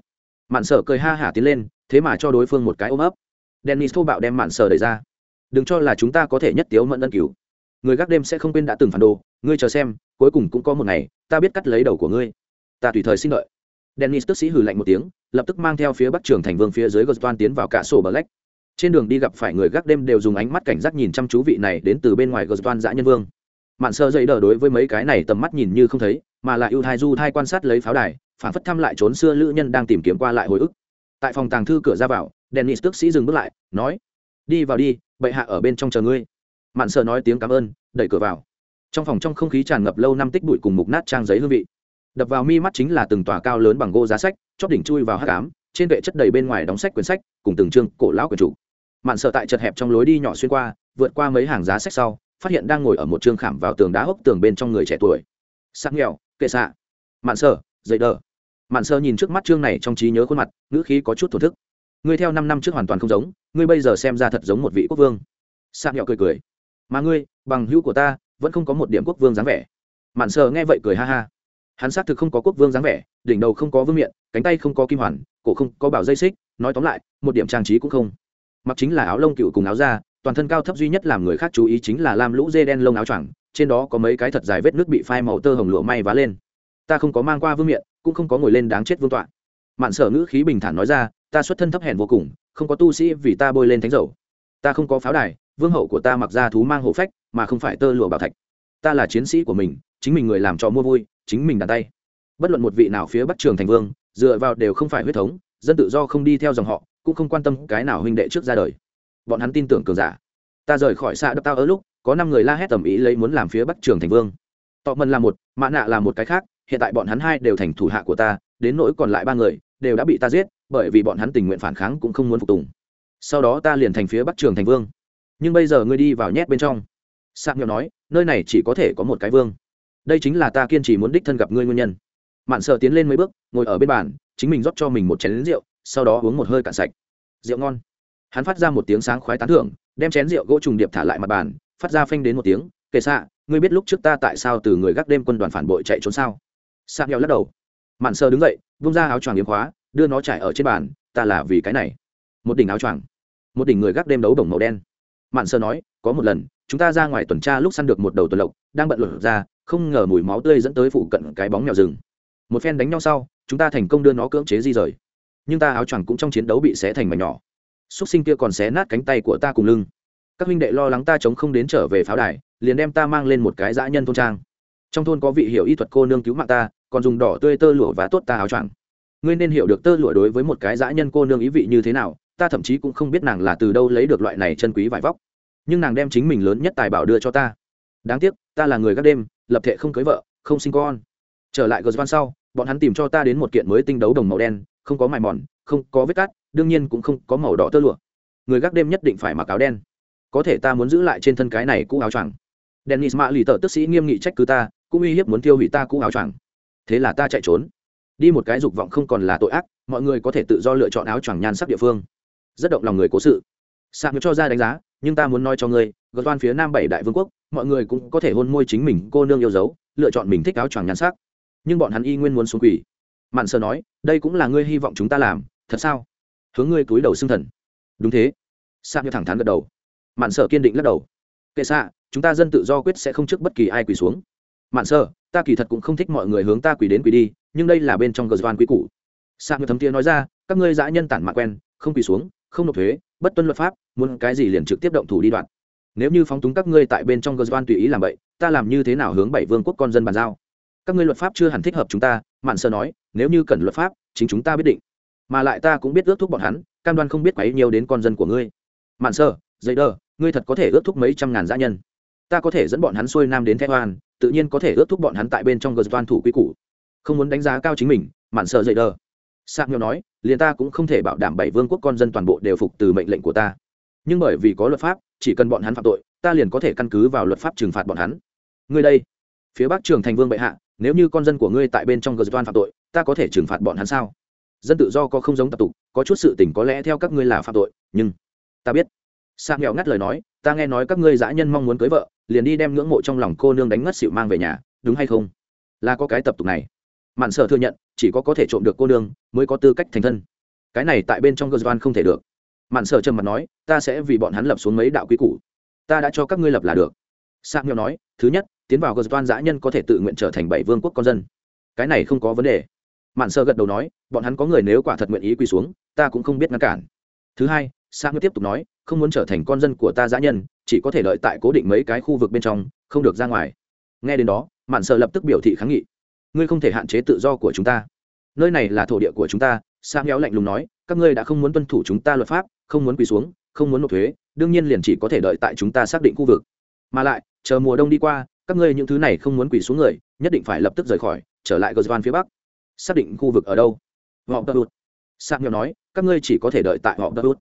Mạn sở cười ha hả tiến lên, thế mà cho đối phương một cái ôm ấp. Dennis thô bạo đem mạn sở đẩy ra. Đừng cho là chúng ta có thể nhất tiếu mẫn ân cứu. Người gác đêm sẽ không quên đã từng phản đồ. Ngươi chờ xem, cuối cùng cũng có một ngày, ta biết cắt lấy đầu của ngươi. Ta tùy thời xin lợi dennis tức sĩ hừ lạnh một tiếng, lập tức mang theo phía bắc trường thành vương phía dưới gostoan tiến vào cả sổ black. Trên đường đi gặp phải người gác đêm đều dùng ánh mắt cảnh giác nhìn chăm chú vị này đến từ bên ngoài gostoan dã nhân vương. Mạn sơ dậy đờ đối với mấy cái này tầm mắt nhìn như không thấy, mà là ưu thai du thai quan sát lấy pháo đài, phản phất thăm lại trốn xưa lữ nhân đang tìm kiếm qua lại hồi ức. Tại phòng tàng thư cửa ra vào, dennis tức sĩ dừng bước lại, nói, đi vào đi, bệ hạ ở bên trong chờ ngươi. Mạn sơ nói tiếng cảm ơn, đẩy cửa vào. Trong phòng trong không khí tràn ngập lâu năm tích bụi cùng mục nát trang giấy hương vị đập vào mi mắt chính là từng tòa cao lớn bằng gỗ giá sách chót đỉnh chui vào hát cám trên vệ chất đầy bên ngoài đóng sách quyển sách, cùng từng chương cổ lão quyển chủ mạn sợ tại chật hẹp trong lối đi nhỏ xuyên qua, vượt qua mấy hàng giá sách sau, phát hiện đang ngồi ở một chương khảm vào tường đá hốc tường bên trong người trẻ tuổi. Sắc nghèo, kệ xạ. Mạn sợ dậy đờ. Mạn sơ nhìn trước mắt chương này trong trí nhớ khuôn mặt, ngữ khí có chút thổ thức. Ngươi theo năm năm trước hoàn toàn không giống, ngươi bây giờ xem ra thật giống một vị quốc vương. Sắc nghèo cười cười. Mà ngươi, bằng hữu của ta, vẫn không có một điểm quốc vương dáng vẻ. Mạn sợ nghe vậy cười ha ha hắn xác thực không có quốc vương dáng vẻ, đỉnh đầu không có vương miện, cánh tay không có kim hoàn, cổ không có bảo dây xích, nói tóm lại, một điểm trang trí cũng không. Mặc chính là áo lông cựu cùng áo da, toàn thân cao thấp duy nhất làm người khác chú ý chính là lam lũ dê đen lông áo choàng, trên đó có mấy cái thật dài vết nước bị phai màu tơ hồng lụa may vá lên. Ta không có mang qua vương miện, cũng không có ngồi lên đáng chết vương tọa. Mạn sở ngữ khí bình thản nói ra, ta xuất thân thấp hèn vô cùng, không có tu sĩ vì ta bôi lên thánh dầu. Ta không có pháo đài, vương hậu của ta mặc ra thú mang hộ phách, mà không phải tơ lụa bảo thạch. Ta là chiến sĩ của mình, chính mình người làm cho mua vui chính mình đàn tay. Bất luận một vị nào phía bắc trường thành vương, dựa vào đều không phải huyết thống, dân tự do không đi theo dòng họ, cũng không quan tâm cái nào huynh đệ trước ra đời. Bọn hắn tin tưởng cường giả. Ta rời khỏi xa đất tao ở lúc, có năm người la hét tầm ý lấy muốn làm phía bắc trường thành vương. Tọ mần là một, mã nạ là một cái khác, hiện tại bọn hắn hai đều thành thủ hạ của ta, đến nỗi còn lại ba người, đều đã bị ta giết, bởi vì bọn hắn tình nguyện phản kháng cũng không muốn phục tùng. Sau đó ta liền thành phía bắc trường thành vương. Nhưng bây giờ ngươi đi vào nhét bên trong. Sạc nhậu nói, nơi này chỉ có thể có một cái vương đây chính là ta kiên trì muốn đích thân gặp ngươi nguyên nhân. Mạn sợ tiến lên mấy bước, ngồi ở bên bàn, chính mình rót cho mình một chén rượu, sau đó uống một hơi cạn sạch. Rượu ngon. Hắn phát ra một tiếng sáng khoái tán thưởng, đem chén rượu gỗ trùng điệp thả lại mặt bàn, phát ra phanh đến một tiếng, kệ xạ ngươi biết lúc trước ta tại sao từ người gác đêm quân đoàn phản bội chạy trốn sao? Sạc nghèo lắc đầu. Mạn sơ đứng dậy, vung ra áo choàng yếm khóa, đưa nó trải ở trên bàn, ta là vì cái này. Một đỉnh áo choàng. Một đỉnh người gác đêm đấu đồng màu đen. Mạn sơ nói, có một lần, chúng ta ra ngoài tuần tra lúc săn được một đầu tuần lộc, đang bận lột ra không ngờ mùi máu tươi dẫn tới phụ cận cái bóng mèo rừng. Một phen đánh nhau sau, chúng ta thành công đưa nó cưỡng chế di rời. Nhưng ta áo choàng cũng trong chiến đấu bị xé thành mảnh nhỏ. Xúc sinh kia còn xé nát cánh tay của ta cùng lưng. Các huynh đệ lo lắng ta chống không đến trở về pháo đài, liền đem ta mang lên một cái dã nhân thôn trang. Trong thôn có vị hiểu y thuật cô nương cứu mạng ta, còn dùng đỏ tươi tơ lụa và tốt ta áo choàng. Ngươi nên hiểu được tơ lụa đối với một cái dã nhân cô nương ý vị như thế nào, ta thậm chí cũng không biết nàng là từ đâu lấy được loại này chân quý vải vóc. Nhưng nàng đem chính mình lớn nhất tài bảo đưa cho ta. Đáng tiếc, ta là người gác đêm lập thể không cưới vợ, không sinh con. Trở lại gờ sau, bọn hắn tìm cho ta đến một kiện mới tinh đấu đồng màu đen, không có mài mòn, không có vết cắt, đương nhiên cũng không có màu đỏ tơ lụa. Người gác đêm nhất định phải mặc áo đen. Có thể ta muốn giữ lại trên thân cái này cũ áo choàng. Dennis mạ lì tờ tức sĩ nghiêm nghị trách cứ ta, cũng uy hiếp muốn tiêu hủy ta cũ áo choàng. Thế là ta chạy trốn. Đi một cái dục vọng không còn là tội ác, mọi người có thể tự do lựa chọn áo choàng nhan sắc địa phương. Rất động lòng người cố sự. Sạc cho ra đánh giá, nhưng ta muốn nói cho ngươi gợt toan phía nam bảy đại vương quốc, mọi người cũng có thể hôn môi chính mình, cô nương yêu dấu, lựa chọn mình thích áo choàng nhan sắc. Nhưng bọn hắn y nguyên muốn xuống quỷ. Mạn sơ nói, đây cũng là ngươi hy vọng chúng ta làm, thật sao? Hướng ngươi túi đầu xưng thần. Đúng thế. Sa như thẳng thắn gật đầu. Mạn sở kiên định lắc đầu. Kệ xạ chúng ta dân tự do quyết sẽ không trước bất kỳ ai quỳ xuống. Mạn sơ ta kỳ thật cũng không thích mọi người hướng ta quỳ đến quỳ đi, nhưng đây là bên trong gờ doan quý cũ sa như thấm tía nói ra, các ngươi dã nhân tản mạn quen, không quỳ xuống, không nộp thuế, bất tuân luật pháp, muốn cái gì liền trực tiếp động thủ đi đoạn nếu như phóng túng các ngươi tại bên trong cơ quan tùy ý làm vậy, ta làm như thế nào hướng bảy vương quốc con dân bàn giao? Các ngươi luật pháp chưa hẳn thích hợp chúng ta, mạn sơ nói, nếu như cần luật pháp, chính chúng ta biết định. Mà lại ta cũng biết ước thúc bọn hắn, cam đoan không biết quấy nhiều đến con dân của ngươi. Mạn sơ dây đờ, ngươi thật có thể ước thúc mấy trăm ngàn dã nhân. Ta có thể dẫn bọn hắn xuôi nam đến thái hoan, tự nhiên có thể ước thúc bọn hắn tại bên trong gờ toan thủ quy củ. Không muốn đánh giá cao chính mình, mạn sơ dây đờ. Sạc nghèo nói, liền ta cũng không thể bảo đảm bảy vương quốc con dân toàn bộ đều phục từ mệnh lệnh của ta. Nhưng bởi vì có luật pháp chỉ cần bọn hắn phạm tội, ta liền có thể căn cứ vào luật pháp trừng phạt bọn hắn. Ngươi đây, phía bắc trường thành vương bệ hạ, nếu như con dân của ngươi tại bên trong gờ toan phạm tội, ta có thể trừng phạt bọn hắn sao? Dân tự do có không giống tập tục, có chút sự tình có lẽ theo các ngươi là phạm tội, nhưng ta biết. Sa nghèo ngắt lời nói, ta nghe nói các ngươi dã nhân mong muốn cưới vợ, liền đi đem ngưỡng mộ trong lòng cô nương đánh ngất xịu mang về nhà, đúng hay không? Là có cái tập tục này. Mạn sở thừa nhận, chỉ có có thể trộm được cô nương, mới có tư cách thành thân. Cái này tại bên trong gờ không thể được mạn sợ trầm mặt nói, ta sẽ vì bọn hắn lập xuống mấy đạo quy củ. Ta đã cho các ngươi lập là được. Sa nhau nói, thứ nhất, tiến vào gờ dã nhân có thể tự nguyện trở thành bảy vương quốc con dân. Cái này không có vấn đề. Mạn sơ gật đầu nói, bọn hắn có người nếu quả thật nguyện ý quy xuống, ta cũng không biết ngăn cản. Thứ hai sa ngư tiếp tục nói, không muốn trở thành con dân của ta giã nhân, chỉ có thể lợi tại cố định mấy cái khu vực bên trong, không được ra ngoài. Nghe đến đó, mạn sơ lập tức biểu thị kháng nghị. Ngươi không thể hạn chế tự do của chúng ta. Nơi này là thổ địa của chúng ta. Sang héo lạnh lùng nói, các ngươi đã không muốn tuân thủ chúng ta luật pháp không muốn quỳ xuống, không muốn nộp thuế, đương nhiên liền chỉ có thể đợi tại chúng ta xác định khu vực. Mà lại, chờ mùa đông đi qua, các ngươi những thứ này không muốn quỳ xuống người, nhất định phải lập tức rời khỏi, trở lại gờ phía bắc. Xác định khu vực ở đâu? Họ tơ hụt. Sạc nghèo nói, các ngươi chỉ có thể đợi tại họ tơ hụt.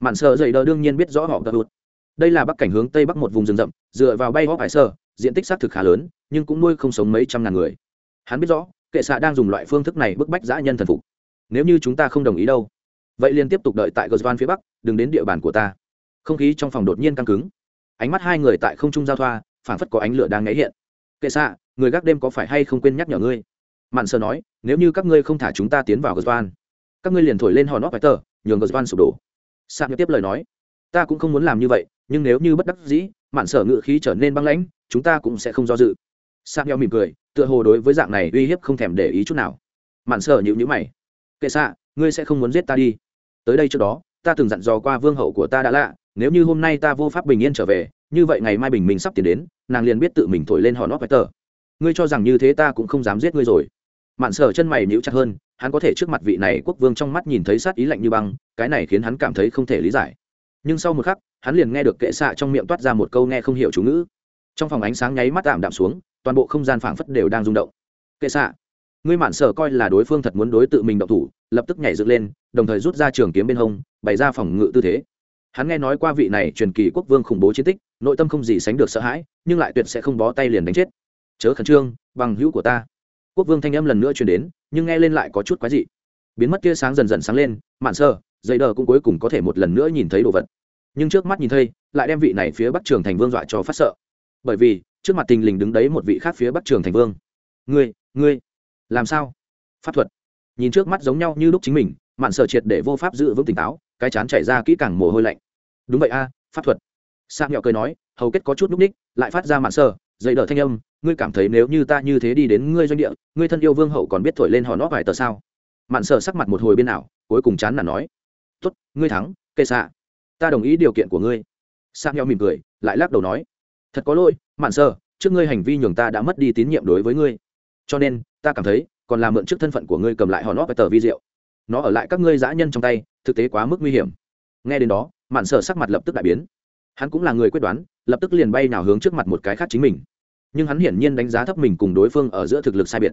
Mạn sơ dậy đờ đương nhiên biết rõ họ tơ hụt. Đây là bắc cảnh hướng tây bắc một vùng rừng rậm, dựa vào bay góp hải sơ, diện tích xác thực khá lớn, nhưng cũng nuôi không sống mấy trăm ngàn người. Hắn biết rõ, kệ xạ đang dùng loại phương thức này bức bách giã nhân thần phục. Nếu như chúng ta không đồng ý đâu? Vậy liền tiếp tục đợi tại gờ phía bắc, đừng đến địa bàn của ta. Không khí trong phòng đột nhiên căng cứng. Ánh mắt hai người tại không trung giao thoa, phảng phất có ánh lửa đang ngáy hiện. Kệ xạ người gác đêm có phải hay không quên nhắc nhở ngươi? Mạn sơ nói, nếu như các ngươi không thả chúng ta tiến vào gosvan các ngươi liền thổi lên hòn nót vài tờ, nhường gosvan sụp đổ. Sạc tiếp lời nói, ta cũng không muốn làm như vậy, nhưng nếu như bất đắc dĩ, mạn sở ngự khí trở nên băng lãnh, chúng ta cũng sẽ không do dự. Sạc nhau mỉm cười, tựa hồ đối với dạng này uy hiếp không thèm để ý chút nào. Mạn sở nhịu nhữ mày, kệ xạ ngươi sẽ không muốn giết ta đi tới đây trước đó, ta từng dặn dò qua vương hậu của ta đã lạ, nếu như hôm nay ta vô pháp bình yên trở về, như vậy ngày mai bình minh sắp tiến đến, nàng liền biết tự mình thổi lên hòn nót vài tờ ngươi cho rằng như thế ta cũng không dám giết ngươi rồi. Mạn sở chân mày níu chặt hơn, hắn có thể trước mặt vị này quốc vương trong mắt nhìn thấy sát ý lạnh như băng, cái này khiến hắn cảm thấy không thể lý giải. Nhưng sau một khắc, hắn liền nghe được kệ xạ trong miệng toát ra một câu nghe không hiểu chú ngữ. Trong phòng ánh sáng nháy mắt tạm đạm xuống, toàn bộ không gian phảng phất đều đang rung động. Kệ xạ ngươi mạn sở coi là đối phương thật muốn đối tự mình động thủ, lập tức nhảy dựng lên, đồng thời rút ra trường kiếm bên hông, bày ra phòng ngự tư thế. Hắn nghe nói qua vị này truyền kỳ quốc vương khủng bố chiến tích, nội tâm không gì sánh được sợ hãi, nhưng lại tuyệt sẽ không bó tay liền đánh chết. Chớ khẩn trương, bằng hữu của ta. Quốc vương thanh âm lần nữa truyền đến, nhưng nghe lên lại có chút quái dị. Biến mất tia sáng dần dần sáng lên, mạn sơ dây đờ cũng cuối cùng có thể một lần nữa nhìn thấy đồ vật. Nhưng trước mắt nhìn thấy, lại đem vị này phía bắc trường thành vương dọa cho phát sợ. Bởi vì, trước mặt tình lình đứng đấy một vị khác phía bắc trường thành vương. Ngươi ngươi làm sao? Pháp thuật. Nhìn trước mắt giống nhau như lúc chính mình mạn sợ triệt để vô pháp giữ vững tỉnh táo cái chán chảy ra kỹ càng mồ hôi lạnh. Đúng vậy a pháp thuật. Sang nhỏ cười nói hầu kết có chút núc ních lại phát ra mạn Sở, dậy đỡ thanh âm ngươi cảm thấy nếu như ta như thế đi đến ngươi doanh địa ngươi thân yêu vương hậu còn biết thổi lên hòn nót vài tờ sao? Mạn sợ sắc mặt một hồi bên nào cuối cùng chán là nói tốt ngươi thắng kệ xạ. Ta đồng ý điều kiện của ngươi. Sang nhau mỉm cười lại lắc đầu nói thật có lỗi mạn sợ trước ngươi hành vi nhường ta đã mất đi tín nhiệm đối với ngươi cho nên, ta cảm thấy, còn làm mượn trước thân phận của ngươi cầm lại hòn nót vài tờ vi diệu. Nó ở lại các ngươi dã nhân trong tay, thực tế quá mức nguy hiểm. Nghe đến đó, mạn sợ sắc mặt lập tức đại biến. Hắn cũng là người quyết đoán, lập tức liền bay nào hướng trước mặt một cái khác chính mình. Nhưng hắn hiển nhiên đánh giá thấp mình cùng đối phương ở giữa thực lực sai biệt.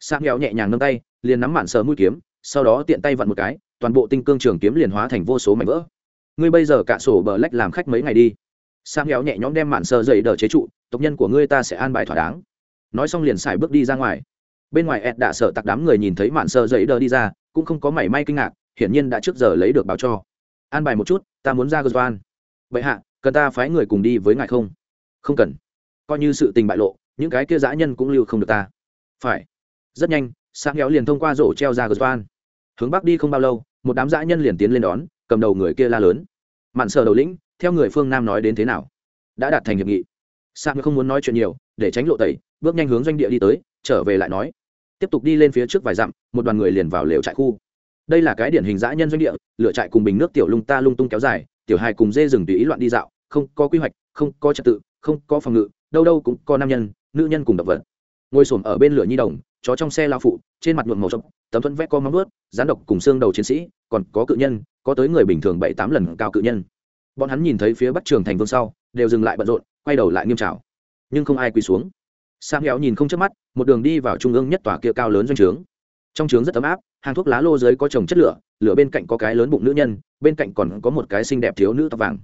Sang nghèo nhẹ nhàng nâng tay, liền nắm mạn sờ mũi kiếm, sau đó tiện tay vặn một cái, toàn bộ tinh cương trường kiếm liền hóa thành vô số mảnh vỡ. Ngươi bây giờ cả sổ bờ lách làm khách mấy ngày đi. Sang nghèo nhẹ nhõm đem mạn sờ dậy đờ chế trụ, tộc nhân của ngươi ta sẽ an bài thỏa đáng nói xong liền xài bước đi ra ngoài. Bên ngoài ed đã sợ tặc đám người nhìn thấy mạn sờ dậy đờ đi ra, cũng không có mảy may kinh ngạc, hiển nhiên đã trước giờ lấy được báo cho. An bài một chút, ta muốn ra gờ vậy hạ, cần ta phái người cùng đi với ngài không? Không cần. Coi như sự tình bại lộ, những cái kia dã nhân cũng lưu không được ta. Phải. Rất nhanh sang kéo liền thông qua rổ treo ra gờ hướng bắc đi không bao lâu, một đám dã nhân liền tiến lên đón, cầm đầu người kia la lớn. Mạn sợ đầu lĩnh, theo người phương nam nói đến thế nào? Đã đạt thành hiệp nghị. Sang không muốn nói chuyện nhiều, để tránh lộ tẩy bước nhanh hướng doanh địa đi tới, trở về lại nói, tiếp tục đi lên phía trước vài dặm, một đoàn người liền vào lều trại khu. Đây là cái điển hình dã nhân doanh địa lựa trại cùng bình nước tiểu lung ta lung tung kéo dài, tiểu hài cùng dê rừng tùy ý loạn đi dạo, không có quy hoạch, không có trật tự, không có phòng ngự, đâu đâu cũng có nam nhân, nữ nhân cùng động vật. Ngồi xổm ở bên lửa nhi đồng, chó trong xe lao phụ, trên mặt nhuộm màu trọc tấm thuẫn vẽ co móng ướt rán độc cùng xương đầu chiến sĩ, còn có cự nhân, có tới người bình thường bảy tám lần cao cự nhân. Bọn hắn nhìn thấy phía bắc trường thành vương sau, đều dừng lại bận rộn, quay đầu lại nghiêm trào. Nhưng không ai quỳ xuống. Sam héo nhìn không chớp mắt, một đường đi vào trung ương nhất tòa kia cao lớn doanh trướng. Trong trướng rất ấm áp, hàng thuốc lá lô dưới có trồng chất lửa lửa bên cạnh có cái lớn bụng nữ nhân, bên cạnh còn có một cái xinh đẹp thiếu nữ tóc vàng.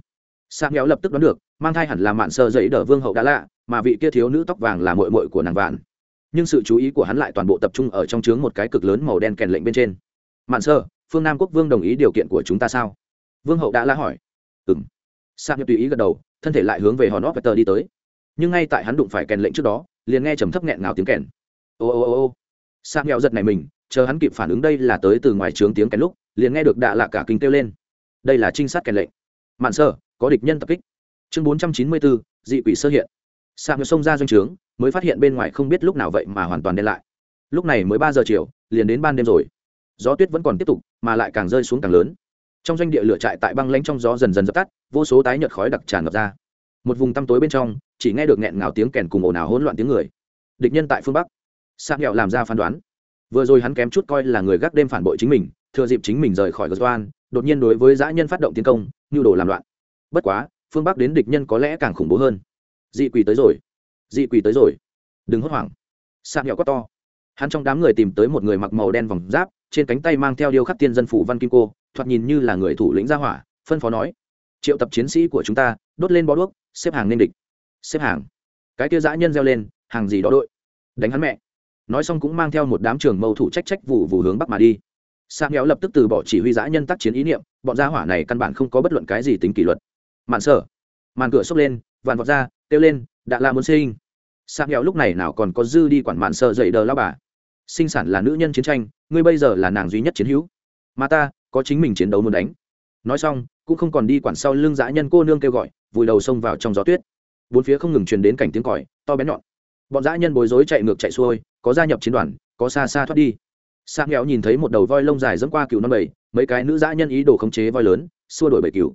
Sam héo lập tức đoán được, mang thai hẳn là mạn sơ giấy đỡ vương hậu đã lạ, mà vị kia thiếu nữ tóc vàng là mội mội của nàng vạn. Nhưng sự chú ý của hắn lại toàn bộ tập trung ở trong trướng một cái cực lớn màu đen kèn lệnh bên trên. Mạn sơ, phương nam quốc vương đồng ý điều kiện của chúng ta sao? Vương hậu đã la hỏi. Ừng sang tùy ý gật đầu, thân thể lại hướng về hòn óc tờ đi tới. Nhưng ngay tại hắn đụng phải kèn lệnh trước đó liền nghe trầm thấp nghẹn ngào tiếng kèn. Ô ô ô ô. Sa nghèo giật này mình, chờ hắn kịp phản ứng đây là tới từ ngoài trướng tiếng kèn lúc, liền nghe được đạ lạ cả kinh kêu lên. Đây là trinh sát kèn lệnh. Mạn sơ, có địch nhân tập kích. Chương bốn trăm chín mươi bốn dị quỷ sơ hiện. Sang xông ra doanh trướng, mới phát hiện bên ngoài không biết lúc nào vậy mà hoàn toàn đen lại. Lúc này mới ba giờ chiều, liền đến ban đêm rồi. Gió tuyết vẫn còn tiếp tục, mà lại càng rơi xuống càng lớn. Trong doanh địa lửa trại tại băng lánh trong gió dần dần dập tắt, vô số tái nhợt khói đặc tràn ngập ra một vùng tăm tối bên trong, chỉ nghe được nghẹn ngào tiếng kèn cùng ồn ào hỗn loạn tiếng người. Địch nhân tại phương bắc. Sang nghèo làm ra phán đoán. Vừa rồi hắn kém chút coi là người gác đêm phản bội chính mình, thừa dịp chính mình rời khỏi gờ đột nhiên đối với dã nhân phát động tiến công, nhu đồ làm loạn. Bất quá, phương bắc đến địch nhân có lẽ càng khủng bố hơn. Dị quỷ tới rồi. Dị quỷ tới rồi. Đừng hốt hoảng. Sang nghèo quá to. Hắn trong đám người tìm tới một người mặc màu đen vòng giáp, trên cánh tay mang theo điêu khắc tiên dân phủ văn kim cô, thoạt nhìn như là người thủ lĩnh gia hỏa, phân phó nói triệu tập chiến sĩ của chúng ta, đốt lên bó đuốc, xếp hàng nên địch. Xếp hàng. Cái kia dã nhân reo lên, hàng gì đó đội. Đánh hắn mẹ. Nói xong cũng mang theo một đám trường mâu thủ trách trách vụ vụ hướng bắc mà đi. Sang kéo lập tức từ bỏ chỉ huy dã nhân tác chiến ý niệm, bọn gia hỏa này căn bản không có bất luận cái gì tính kỷ luật. Mạn sở. Màn cửa xốc lên vàn vọt ra, kêu lên đã là muốn sinh. Sang kéo lúc này nào còn có dư đi quản mạn sợ dậy đờ lao bà. Sinh sản là nữ nhân chiến tranh, ngươi bây giờ là nàng duy nhất chiến hữu. Mà ta, có chính mình chiến đấu muốn đánh nói xong, cũng không còn đi quản sau lưng dã nhân cô nương kêu gọi, vùi đầu xông vào trong gió tuyết. Bốn phía không ngừng truyền đến cảnh tiếng còi, to bén nhọn. Bọn dã nhân bối rối chạy ngược chạy xuôi, có gia nhập chiến đoàn, có xa xa thoát đi. Sang nghèo nhìn thấy một đầu voi lông dài dẫn qua cựu năm bảy mấy cái nữ dã nhân ý đồ khống chế voi lớn, xua đổi bảy cựu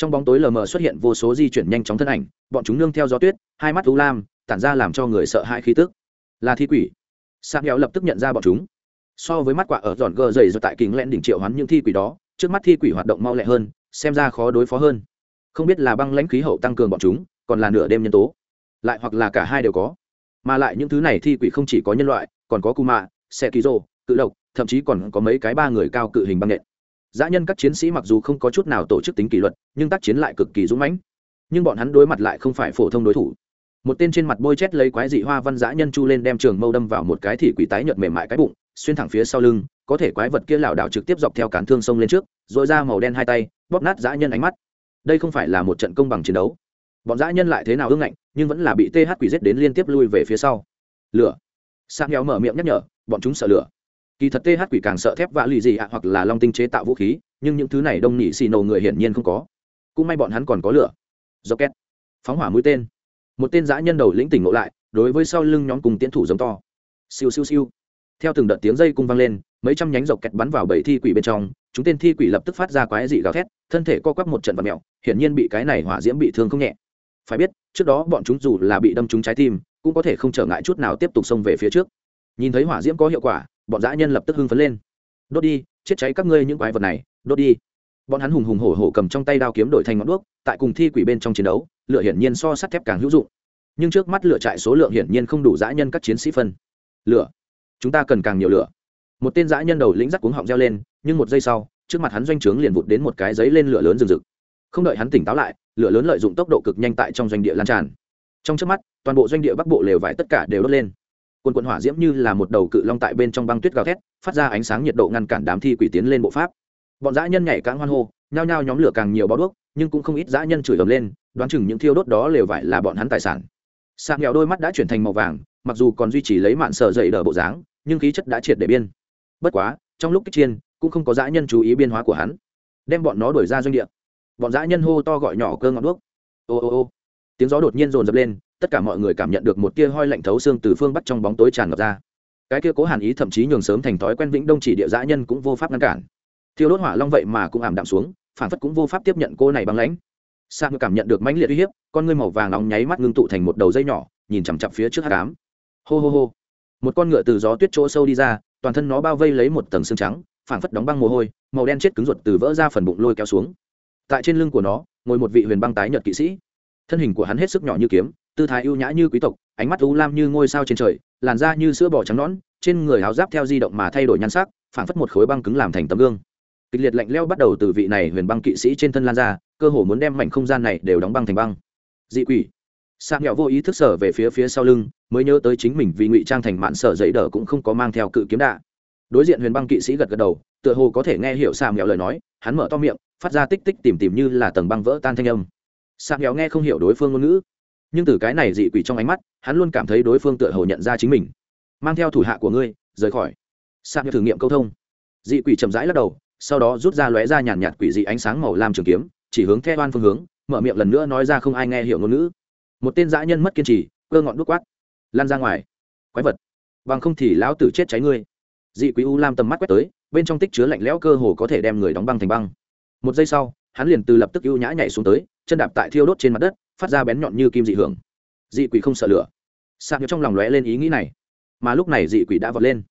trong bóng tối lờ mờ xuất hiện vô số di chuyển nhanh chóng thân ảnh, bọn chúng nương theo gió tuyết, hai mắt u lam, tản ra làm cho người sợ hãi khí tức. Là thi quỷ. Sang nghèo lập tức nhận ra bọn chúng. So với mắt quạ ở giòn gờ dày do tại kính lẽn đỉnh triệu hắn những thi quỷ đó trước mắt thi quỷ hoạt động mau lẹ hơn, xem ra khó đối phó hơn. Không biết là băng lãnh khí hậu tăng cường bọn chúng, còn là nửa đêm nhân tố, lại hoặc là cả hai đều có. Mà lại những thứ này thi quỷ không chỉ có nhân loại, còn có cù mạ xe ký rô cự độc thậm chí còn có mấy cái ba người cao cự hình băng nện. Dã nhân các chiến sĩ mặc dù không có chút nào tổ chức tính kỷ luật, nhưng tác chiến lại cực kỳ dũng mãnh. Nhưng bọn hắn đối mặt lại không phải phổ thông đối thủ. Một tên trên mặt bôi chét lấy quái dị hoa văn dã nhân chu lên đem trường mâu đâm vào một cái thị quỷ tái nhợt mềm mại cái bụng, xuyên thẳng phía sau lưng có thể quái vật kia lảo đảo trực tiếp dọc theo cán thương sông lên trước dội ra màu đen hai tay, bóp nát dã nhân ánh mắt. Đây không phải là một trận công bằng chiến đấu. Bọn dã nhân lại thế nào ưng ngạnh, nhưng vẫn là bị th quỷ giết đến liên tiếp lui về phía sau. Lửa. Sang nghèo mở miệng nhắc nhở, bọn chúng sợ lửa. Kỳ thật th quỷ càng sợ thép vạ lì gì ạ, hoặc là long tinh chế tạo vũ khí, nhưng những thứ này đông nỉ xì nổ người hiển nhiên không có. Cũng may bọn hắn còn có lửa. Do két phóng hỏa mũi tên. Một tên dã nhân đầu lĩnh tỉnh ngộ lại, đối với sau lưng nhóm cùng tiến thủ giống to. Siêu siêu siêu theo từng đợt tiếng dây cung vang lên, mấy trăm nhánh dọc kẹt bắn vào bảy thi quỷ bên trong, chúng tên thi quỷ lập tức phát ra quái dị gào thét, thân thể co quắp một trận vật mẹo hiển nhiên bị cái này hỏa diễm bị thương không nhẹ. Phải biết, trước đó bọn chúng dù là bị đâm trúng trái tim, cũng có thể không trở ngại chút nào tiếp tục xông về phía trước. Nhìn thấy hỏa diễm có hiệu quả, bọn dã nhân lập tức hưng phấn lên. Đốt đi, chết cháy các ngươi những quái vật này, đốt đi. Bọn hắn hùng hùng hổ hổ cầm trong tay đao kiếm đổi thành ngọn đuốc, tại cùng thi quỷ bên trong chiến đấu, lửa hiển nhiên so sắt thép càng hữu dụng. Nhưng trước mắt lửa trại số lượng hiển nhiên không đủ dã nhân các chiến sĩ phân. Lửa chúng ta cần càng nhiều lửa. Một tên dã nhân đầu lĩnh rắc cuống họng reo lên, nhưng một giây sau, trước mặt hắn doanh trướng liền vụt đến một cái giấy lên lửa lớn rừng rực. Không đợi hắn tỉnh táo lại, lửa lớn lợi dụng tốc độ cực nhanh tại trong doanh địa lan tràn. Trong trước mắt, toàn bộ doanh địa bắc bộ lều vải tất cả đều đốt lên. Quân quận hỏa diễm như là một đầu cự long tại bên trong băng tuyết gào thét, phát ra ánh sáng nhiệt độ ngăn cản đám thi quỷ tiến lên bộ pháp. Bọn dã nhân nhảy cãng hoan hô, nhao nhao nhóm lửa càng nhiều bó đuốc, nhưng cũng không ít dã nhân chửi ầm lên, đoán chừng những thiêu đốt đó lều vải là bọn hắn tài sản. Sạc nghèo đôi mắt đã chuyển thành màu vàng, mặc dù còn duy trì lấy mạn sợ dậy đỡ bộ dáng nhưng khí chất đã triệt để biên. Bất quá, trong lúc kích chiên cũng không có dã nhân chú ý biên hóa của hắn. Đem bọn nó đuổi ra doanh địa. Bọn dã nhân hô to gọi nhỏ cơ ngọn đuốc. Ô ô ô. Tiếng gió đột nhiên rồn dập lên, tất cả mọi người cảm nhận được một tia hoi lạnh thấu xương từ phương bắc trong bóng tối tràn ngập ra. Cái kia cố hàn ý thậm chí nhường sớm thành thói quen vĩnh đông chỉ địa dã nhân cũng vô pháp ngăn cản. Thiêu đốt hỏa long vậy mà cũng ảm đạm xuống, phản phất cũng vô pháp tiếp nhận cô này băng lãnh. Sa cảm nhận được mãnh liệt uy hiếp, con ngươi màu vàng nóng nháy mắt ngưng tụ thành một đầu dây nhỏ, nhìn chằm chặp phía trước hát cám hô hô hô một con ngựa từ gió tuyết chỗ sâu đi ra, toàn thân nó bao vây lấy một tầng xương trắng, phảng phất đóng băng mồ hôi, màu đen chết cứng ruột từ vỡ ra phần bụng lôi kéo xuống. Tại trên lưng của nó, ngồi một vị huyền băng tái nhật kỵ sĩ. Thân hình của hắn hết sức nhỏ như kiếm, tư thái ưu nhã như quý tộc, ánh mắt u lam như ngôi sao trên trời, làn da như sữa bò trắng nõn, trên người áo giáp theo di động mà thay đổi nhan sắc, phảng phất một khối băng cứng làm thành tấm gương. Kịch liệt lạnh leo bắt đầu từ vị này huyền băng kỵ sĩ trên thân lan ra, cơ hồ muốn đem mảnh không gian này đều đóng băng thành băng. Dị quỷ sạc nghèo vô ý thức sở về phía phía sau lưng, mới nhớ tới chính mình vì ngụy trang thành mạn sở giấy đỡ cũng không có mang theo cự kiếm đạ. Đối diện huyền băng kỵ sĩ gật gật đầu, tựa hồ có thể nghe hiểu sạc nghèo lời nói, hắn mở to miệng, phát ra tích tích tìm tìm như là tầng băng vỡ tan thanh âm. Sạc nghèo nghe không hiểu đối phương ngôn ngữ, nhưng từ cái này dị quỷ trong ánh mắt, hắn luôn cảm thấy đối phương tựa hồ nhận ra chính mình. Mang theo thủ hạ của ngươi, rời khỏi. Sạc nghèo thử nghiệm câu thông. Dị quỷ chậm rãi lắc đầu, sau đó rút ra lóe ra nhàn nhạt quỷ dị ánh sáng màu lam trường kiếm, chỉ hướng theo oan phương hướng, mở miệng lần nữa nói ra không ai nghe hiểu ngôn ngữ một tên dã nhân mất kiên trì, cơ ngọn đuốc quát, lan ra ngoài, quái vật, bằng không thì lão tử chết cháy ngươi. Dị quý u lam tầm mắt quét tới, bên trong tích chứa lạnh lẽo cơ hồ có thể đem người đóng băng thành băng. Một giây sau, hắn liền từ lập tức ưu nhã nhảy xuống tới, chân đạp tại thiêu đốt trên mặt đất, phát ra bén nhọn như kim dị hưởng. Dị quỷ không sợ lửa. Sạc trong lòng lóe lên ý nghĩ này. Mà lúc này dị quỷ đã vọt lên.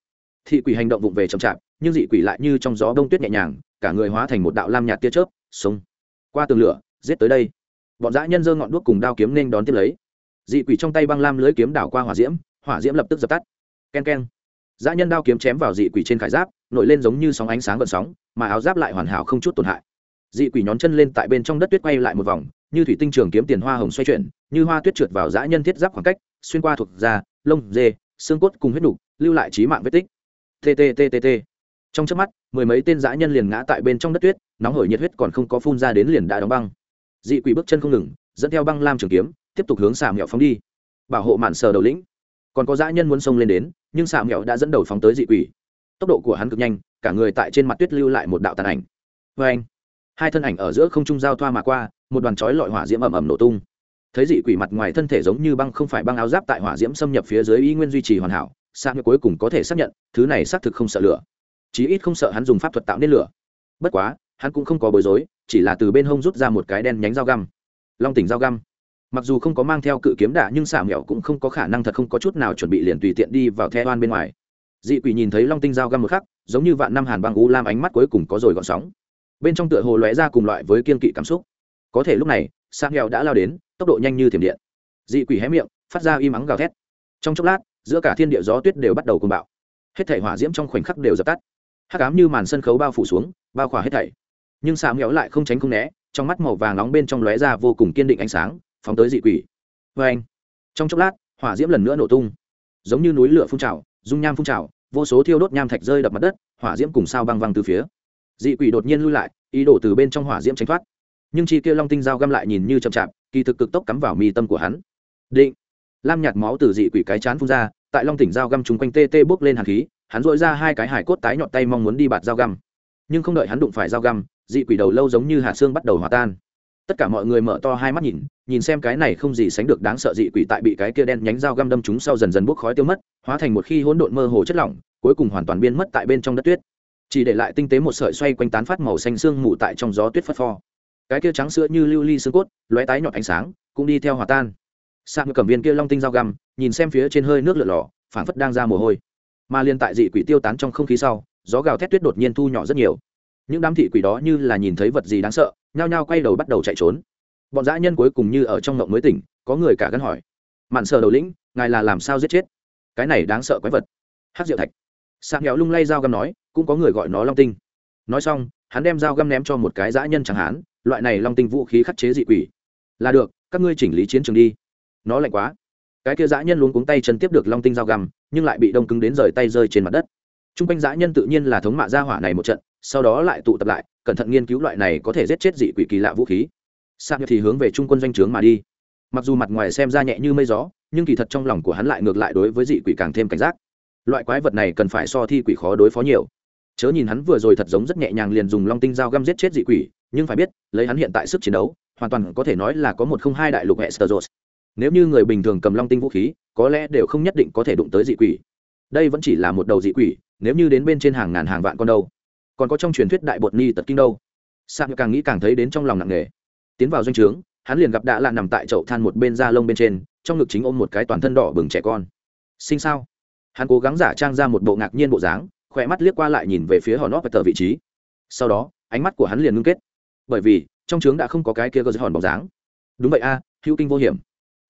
Thị quỷ hành động vụng về chậm chạp, nhưng dị quỷ lại như trong gió đông tuyết nhẹ nhàng, cả người hóa thành một đạo lam nhạt tia chớp sống qua tường lửa, giết tới đây bọn dã nhân dơ ngọn đuốc cùng đao kiếm nên đón tiếp lấy. Dị quỷ trong tay băng lam lưới kiếm đảo qua hỏa diễm hỏa diễm lập tức dập tắt. K e n k e n dã nhân đao kiếm chém vào dị quỷ trên khải giáp, nổi lên giống như sóng ánh sáng gợn sóng, mà áo giáp lại hoàn hảo không chút tổn hại. Dị quỷ nhón chân lên tại bên trong đất tuyết quay lại một vòng, như thủy tinh trường kiếm tiền hoa hồng xoay chuyển, như hoa tuyết trượt vào dã nhân thiết giáp khoảng cách, xuyên qua thuộc da, lông, dê, xương cốt cùng huyết nục, lưu lại trí mạng vết tích. Tttt trong trước mắt, mười mấy tên dã nhân liền ngã tại bên trong đất tuyết, nóng hổi nhiệt huyết còn không có phun ra đến liền đã đóng băng dị quỷ bước chân không ngừng, dẫn theo băng lam trường kiếm, tiếp tục hướng xà mẹo phóng đi. Bảo hộ mạn sờ đầu lĩnh. Còn có dã nhân muốn xông lên đến, nhưng xà mẹo đã dẫn đầu phóng tới dị quỷ. Tốc độ của hắn cực nhanh, cả người tại trên mặt tuyết lưu lại một đạo tàn ảnh. Vê anh hai thân ảnh ở giữa không trung giao thoa mà qua, một đoàn chói lọi hỏa diễm ầm ầm nổ tung. Thấy dị quỷ mặt ngoài thân thể giống như băng không phải băng áo giáp tại hỏa diễm xâm nhập phía dưới y nguyên duy trì hoàn hảo sa cuối cùng có thể xác nhận, thứ này xác thực không sợ lửa. Chí ít không sợ hắn dùng pháp thuật tạo nên lửa. Bất quá hắn cũng không có bối rối, chỉ là từ bên hông rút ra một cái đen nhánh dao găm. Long tỉnh dao găm. Mặc dù không có mang theo cự kiếm đả, nhưng xả mẹo cũng không có khả năng thật không có chút nào chuẩn bị liền tùy tiện đi vào the oan bên ngoài. Dị quỷ nhìn thấy long tinh dao găm một khắc, giống như vạn năm hàn băng u lam ánh mắt cuối cùng có rồi gọn sóng. Bên trong tựa hồ lóe ra cùng loại với kiên kỵ cảm xúc. Có thể lúc này xả nghèo đã lao đến, tốc độ nhanh như thiểm điện. Dị quỷ hé miệng, phát ra im ắng gào thét. Trong chốc lát, giữa cả thiên địa gió tuyết đều bắt đầu cùng bạo. Hết thảy hỏa diễm trong khoảnh khắc đều dập tắt. Hắc ám như màn sân khấu bao phủ xuống, bao khỏa hết thảy nhưng xà nghèo lại không tránh không né, trong mắt màu vàng nóng bên trong lóe ra vô cùng kiên định ánh sáng, phóng tới dị quỷ. Vê anh, trong chốc lát, hỏa diễm lần nữa nổ tung. Giống như núi lửa phun trào, dung nham phun trào, vô số thiêu đốt nham thạch rơi đập mặt đất, hỏa diễm cùng sao băng văng từ phía. Dị quỷ đột nhiên lui lại, ý đổ từ bên trong hỏa diễm tránh thoát. Nhưng chi kia long tinh dao găm lại nhìn như chậm chạp, kỳ thực cực tốc cắm vào mi tâm của hắn. Định, lam nhạt máu từ dị quỷ cái chán phun ra, tại long tỉnh dao găm chung quanh tê tê bốc lên hàn khí, hắn dội ra hai cái hải cốt tái nhọn tay mong muốn đi bạt dao găm. Nhưng không đợi hắn đụng phải dao găm dị quỷ đầu lâu giống như hạ xương bắt đầu hòa tan. Tất cả mọi người mở to hai mắt nhìn nhìn xem cái này không gì sánh được đáng sợ dị quỷ tại bị cái kia đen nhánh dao găm đâm chúng sau dần dần bốc khói tiêu mất, hóa thành một khi hỗn độn mơ hồ chất lỏng, cuối cùng hoàn toàn biến mất tại bên trong đất tuyết. Chỉ để lại tinh tế một sợi xoay quanh tán phát màu xanh xương mù tại trong gió tuyết phất pho. Cái kia trắng sữa như lưu ly xương cốt, lóe tái nhọn ánh sáng, cũng đi theo hòa tan. Sang cầm viên kia long tinh dao găm, nhìn xem phía trên hơi nước lửa lò, phảng phất đang ra mồ hôi. Mà liên tại dị quỷ tiêu tán trong không khí sau, gió gào thét tuyết đột nhiên thu nhỏ rất nhiều những đám thị quỷ đó như là nhìn thấy vật gì đáng sợ, nhao nhao quay đầu bắt đầu chạy trốn. Bọn dã nhân cuối cùng như ở trong ngộng mới tỉnh, có người cả gắn hỏi, mạn sợ đầu lĩnh, ngài là làm sao giết chết? Cái này đáng sợ quái vật. Hát diệu thạch. Sạc nghèo lung lay dao găm nói, cũng có người gọi nó long tinh. Nói xong, hắn đem dao găm ném cho một cái dã nhân chẳng hán loại này long tinh vũ khí khắc chế dị quỷ. Là được, các ngươi chỉnh lý chiến trường đi. Nó lạnh quá. Cái kia dã nhân luống cuống tay chân tiếp được long tinh dao găm, nhưng lại bị đông cứng đến rời tay rơi trên mặt đất t r u n g quanh dã nhân tự nhiên là thống mạ gia hỏa này một trận, sau đó lại tụ tập lại, cẩn thận nghiên cứu loại này có thể giết chết dị quỷ kỳ lạ vũ khí. Sạc thì hướng về trung quân doanh trướng mà đi. Mặc dù mặt ngoài xem ra nhẹ như mây gió, nhưng kỳ thật trong lòng của hắn lại ngược lại đối với dị quỷ càng thêm cảnh giác. Loại quái vật này cần phải so thi quỷ khó đối phó nhiều. Chớ nhìn hắn vừa rồi thật giống rất nhẹ nhàng liền dùng long tinh dao găm giết chết dị quỷ, nhưng phải biết, lấy hắn hiện tại sức chiến đấu, hoàn toàn có thể nói là có một không hai đại lục hệ sơ nếu như người bình thường cầm long tinh vũ khí, có lẽ đều không nhất định có thể đụng tới dị quỷ. Đây vẫn chỉ là một đầu dị quỷ nếu như đến bên trên hàng ngàn hàng vạn con đâu, còn có trong truyền thuyết đại bột ni tật kinh đâu. Sam càng nghĩ càng thấy đến trong lòng nặng nề. Tiến vào doanh trướng, hắn liền gặp đã là nằm tại chậu than một bên da lông bên trên, trong ngực chính ôm một cái toàn thân đỏ bừng trẻ con. Sinh sao? Hắn cố gắng giả trang ra một bộ ngạc nhiên bộ dáng, khỏe mắt liếc qua lại nhìn về phía hòn nót và tờ vị trí. Sau đó, ánh mắt của hắn liền ngưng kết. Bởi vì, trong trướng đã không có cái kia gờ hòn bóng dáng. Đúng vậy a, hữu kinh vô hiểm.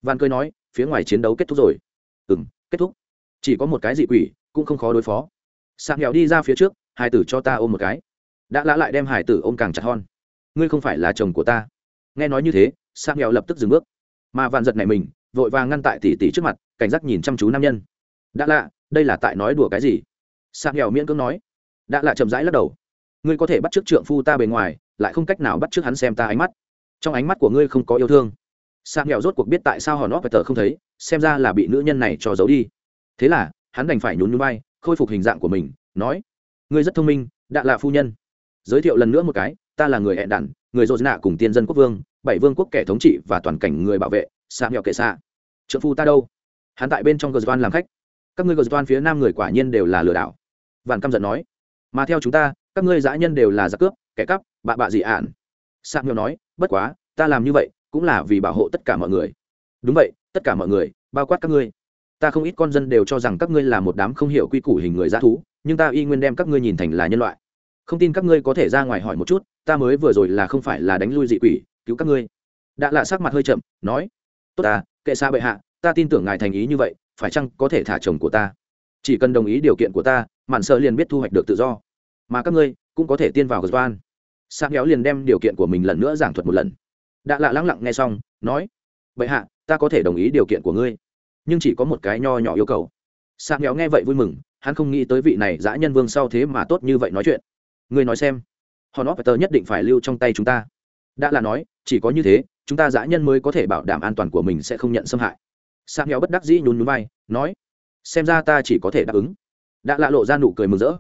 Van cười nói, phía ngoài chiến đấu kết thúc rồi. Ừ m kết thúc. Chỉ có một cái dị quỷ, cũng không khó đối phó sạc nghèo đi ra phía trước hải tử cho ta ôm một cái. Đã lã lại đem hải tử ôm càng chặt hon ngươi không phải là chồng của ta. Nghe nói như thế, sạc nghèo lập tức dừng bước. Mà vạn giật này mình, vội vàng ngăn tại tỷ tỷ trước mặt, cảnh giác nhìn chăm chú nam nhân. Đã lạ đây là tại nói đùa cái gì? Sạc nghèo miễn cưỡng nói. Đã lạ chậm rãi lắc đầu. Ngươi có thể bắt t trượng phu ta bề ngoài, lại không cách nào bắt t hắn xem ta ánh mắt. Trong ánh mắt của ngươi không có yêu thương. Sạc nghèo rốt cuộc biết tại sao hòn óp phải tờ không thấy, xem ra là bị nữ nhân này cho giấu đi. Thế là, hắn đành phải nhún nhún bay khôi phục hình dạng của mình, nói, ngươi rất thông minh đã là phu nhân. Giới thiệu lần nữa một cái, ta là người hẹn đản, người dô nạ cùng tiên dân quốc vương, bảy vương quốc kẻ thống trị và toàn cảnh người bảo vệ xa mẹo kệ xa trợ phu ta đâu? Hắn tại bên trong gờ doan làm khách. Các ngươi gờ doan phía nam người quả nhiên đều là lừa đảo. Vạn căm giận nói, mà theo chúng ta, các ngươi dã nhân đều là giặc cướp, kẻ cắp, bạ bạ dị ạn. Sạc nghèo nói, bất quá, ta làm như vậy cũng là vì bảo hộ tất cả mọi người. Đúng vậy, tất cả mọi người, bao quát các ngươi ta không ít con dân đều cho rằng các ngươi là một đám không hiểu quy củ hình người dã thú, nhưng ta y nguyên đem các ngươi nhìn thành là nhân loại. Không tin các ngươi có thể ra ngoài hỏi một chút, ta mới vừa rồi là không phải là đánh lui dị quỷ, cứu các ngươi. Đã lạ sắc mặt hơi chậm, nói, tốt ta, kệ xa bệ hạ, ta tin tưởng ngài thành ý như vậy, phải chăng có thể thả chồng của ta? Chỉ cần đồng ý điều kiện của ta, mạn sợ liền biết thu hoạch được tự do. Mà các ngươi cũng có thể tiên vào gật van sang kéo liền đem điều kiện của mình lần nữa giảng thuật một lần. Đã lạ lắng lặng nghe xong, nói, bệ hạ, ta có thể đồng ý điều kiện của ngươi nhưng chỉ có một cái nho nhỏ yêu cầu. Sang nghèo nghe vậy vui mừng, hắn không nghĩ tới vị này dã nhân vương sau thế mà tốt như vậy nói chuyện. Người nói xem hòn óp tờ nhất định phải lưu trong tay chúng ta. Đã là nói, chỉ có như thế, chúng ta dã nhân mới có thể bảo đảm an toàn của mình sẽ không nhận xâm hại. Sang nghèo bất đắc dĩ nhún nhún vai, nói, xem ra ta chỉ có thể đáp ứng. Đã lạ lộ ra nụ cười mừng rỡ.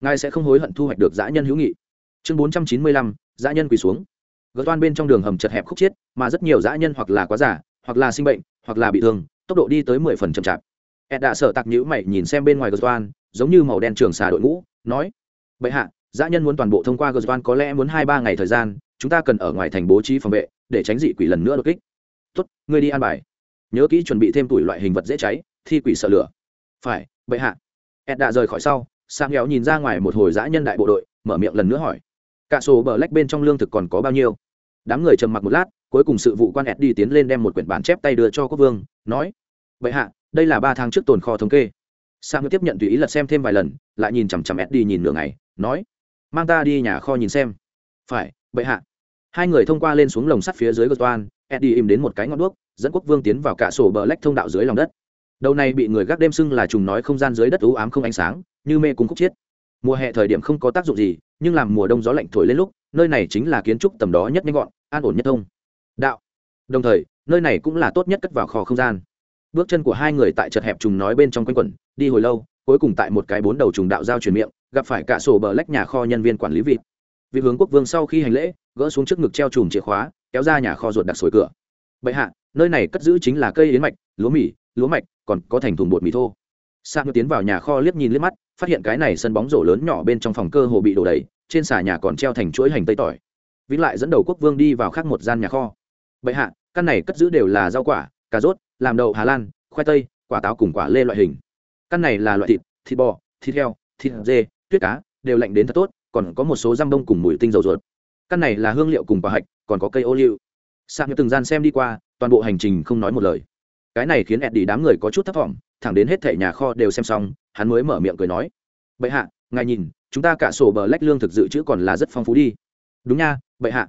Ngài sẽ không hối hận thu hoạch được dã nhân hữu nghị. Chương bốn trăm chín mươi lăm, dã nhân quỳ xuống. Gợt toan bên trong đường hầm chật hẹp khúc chiết, mà rất nhiều dã nhân hoặc là quá giả hoặc là sinh bệnh, hoặc là bị thương tốc độ đi tới mười phần chậm chạp. Ed đã sợ tặc nhữ mày nhìn xem bên ngoài gỡ toan giống như màu đen trường xà đội ngũ, nói, bệ hạ, dã nhân muốn toàn bộ thông qua gỡ toan có lẽ muốn hai ba ngày thời gian, chúng ta cần ở ngoài thành bố trí phòng vệ, để tránh dị quỷ lần nữa đột kích. Tốt, ngươi đi an bài. Nhớ kỹ chuẩn bị thêm tuổi loại hình vật dễ cháy, thi quỷ sợ lửa. Phải, bệ hạ. Ed đã rời khỏi sau sang nghèo nhìn ra ngoài một hồi dã nhân đại bộ đội, mở miệng lần nữa hỏi, cả sổ bờ lách bên trong lương thực còn có bao nhiêu? Đám người trầm mặc một lát, cuối cùng sự vụ quan ed đi tiến lên đem một quyển bản chép tay đưa cho quốc vương, nói bệ hạ, đây là ba tháng trước tồn kho thống kê. Sang tiếp nhận tùy ý lật xem thêm vài lần, lại nhìn chằm chằm ed đi nhìn nửa ngày, nói, mang ta đi nhà kho nhìn xem. Phải, bệ hạ. Hai người thông qua lên xuống lồng sắt phía dưới gờ toan eddie im đến một cái ngọn đuốc, dẫn quốc vương tiến vào cả sổ bờ lách thông đạo dưới lòng đất. Đầu này bị người gác đêm sưng là trùng nói không gian dưới đất u ám không ánh sáng, như mê cung khúc chiết mùa hè thời điểm không có tác dụng gì, nhưng làm mùa đông gió lạnh thổi lên lúc, nơi này chính là kiến trúc tầm đó nhất nhanh gọn, an ổn nhất thông. Đạo. Đồng thời, nơi này cũng là tốt nhất cất vào kho không gian bước chân của hai người tại chật hẹp trùng nói bên trong quanh quẩn, đi hồi lâu, cuối cùng tại một cái bốn đầu trùng đạo giao truyền miệng, gặp phải cả sổ bờ lách nhà kho nhân viên quản lý vịt. Vị hướng quốc vương sau khi hành lễ, gỡ xuống trước ngực treo chùm chìa khóa, kéo ra nhà kho ruột đặt sồi cửa. Bệ hạ, nơi này cất giữ chính là cây yến mạch, lúa mì, lúa mạch, còn có thành thùng bột mì thô. Sang tiến vào nhà kho liếc nhìn liếc mắt, phát hiện cái này sân bóng rổ lớn nhỏ bên trong phòng cơ hồ bị đổ đầy, trên xà nhà còn treo thành chuỗi hành tây tỏi. Vĩnh lại dẫn đầu quốc vương đi vào khác một gian nhà kho. Bệ hạ, căn này cất giữ đều là rau quả, cà rốt làm đậu hà lan, khoai tây, quả táo cùng quả lê loại hình. Căn này là loại thịt thịt bò, thịt heo, thịt dê, tuyết cá, đều lạnh đến thật tốt, còn có một số răm đông cùng mùi tinh dầu ruột. Căn này là hương liệu cùng quả hạch, còn có cây ô liu. Sạc như từng gian xem đi qua, toàn bộ hành trình không nói một lời. Cái này khiến ẹt đi đám người có chút thất vọng thẳng đến hết thẻ nhà kho đều xem xong, hắn mới mở miệng cười nói. Bệ hạ, ngài nhìn, chúng ta cả sổ bờ lách lương thực dự trữ còn là rất phong phú đi. Đúng nha, bệ hạ.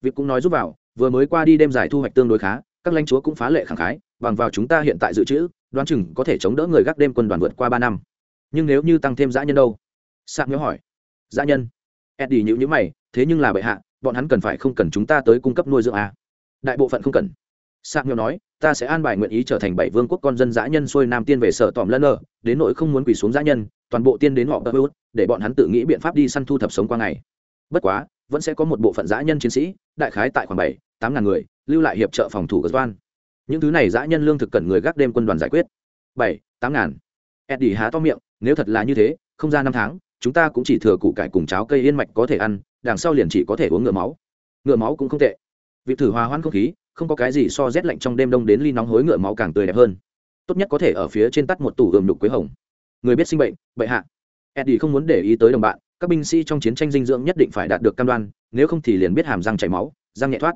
Việc cũng nói giúp vào, vừa mới qua đi đêm giải thu hoạch tương đối khá, các lãnh chúa cũng phá lệ khẳng khái bằng vào chúng ta hiện tại dự trữ, đoán chừng có thể chống đỡ người gác đêm quân đoàn vượt qua ba năm. Nhưng nếu như tăng thêm dã nhân đâu? Sạc nhớ hỏi. Dã nhân? Eddie nhữ nhữ mày, thế nhưng là bệ hạ, bọn hắn cần phải không cần chúng ta tới cung cấp nuôi dưỡng à? đại bộ phận không cần. Sạc nhớ nói, ta sẽ an bài nguyện ý trở thành bảy vương quốc con dân dã nhân xuôi nam tiên về sở tòm lân lờ, đến nỗi không muốn quỳ xuống dã nhân, toàn bộ tiên đến họ bơ để bọn hắn tự nghĩ biện pháp đi săn thu thập sống qua ngày. Bất quá, vẫn sẽ có một bộ phận dã nhân chiến sĩ, đại khái tại khoảng bảy, tám ngàn người, lưu lại hiệp trợ phòng thủ gờ toan những thứ này dã nhân lương thực cần người gác đêm quân đoàn giải quyết. Bảy, tám ngàn. Eddie há to miệng, nếu thật là như thế, không ra năm tháng, chúng ta cũng chỉ thừa củ cải cùng cháo cây yên mạch có thể ăn, đằng sau liền chỉ có thể uống ngựa máu. Ngựa máu cũng không tệ. Việc thử hòa hoãn không khí, không có cái gì so rét lạnh trong đêm đông đến ly nóng hối ngựa máu càng tươi đẹp hơn. Tốt nhất có thể ở phía trên tắt một tủ ườm đục quế hồng. Người biết sinh bệnh, bệ hạ. Eddie không muốn để ý tới đồng bạn, các binh sĩ trong chiến tranh dinh dưỡng nhất định phải đạt được cam đoan, nếu không thì liền biết hàm răng chảy máu, răng nhẹ thoát.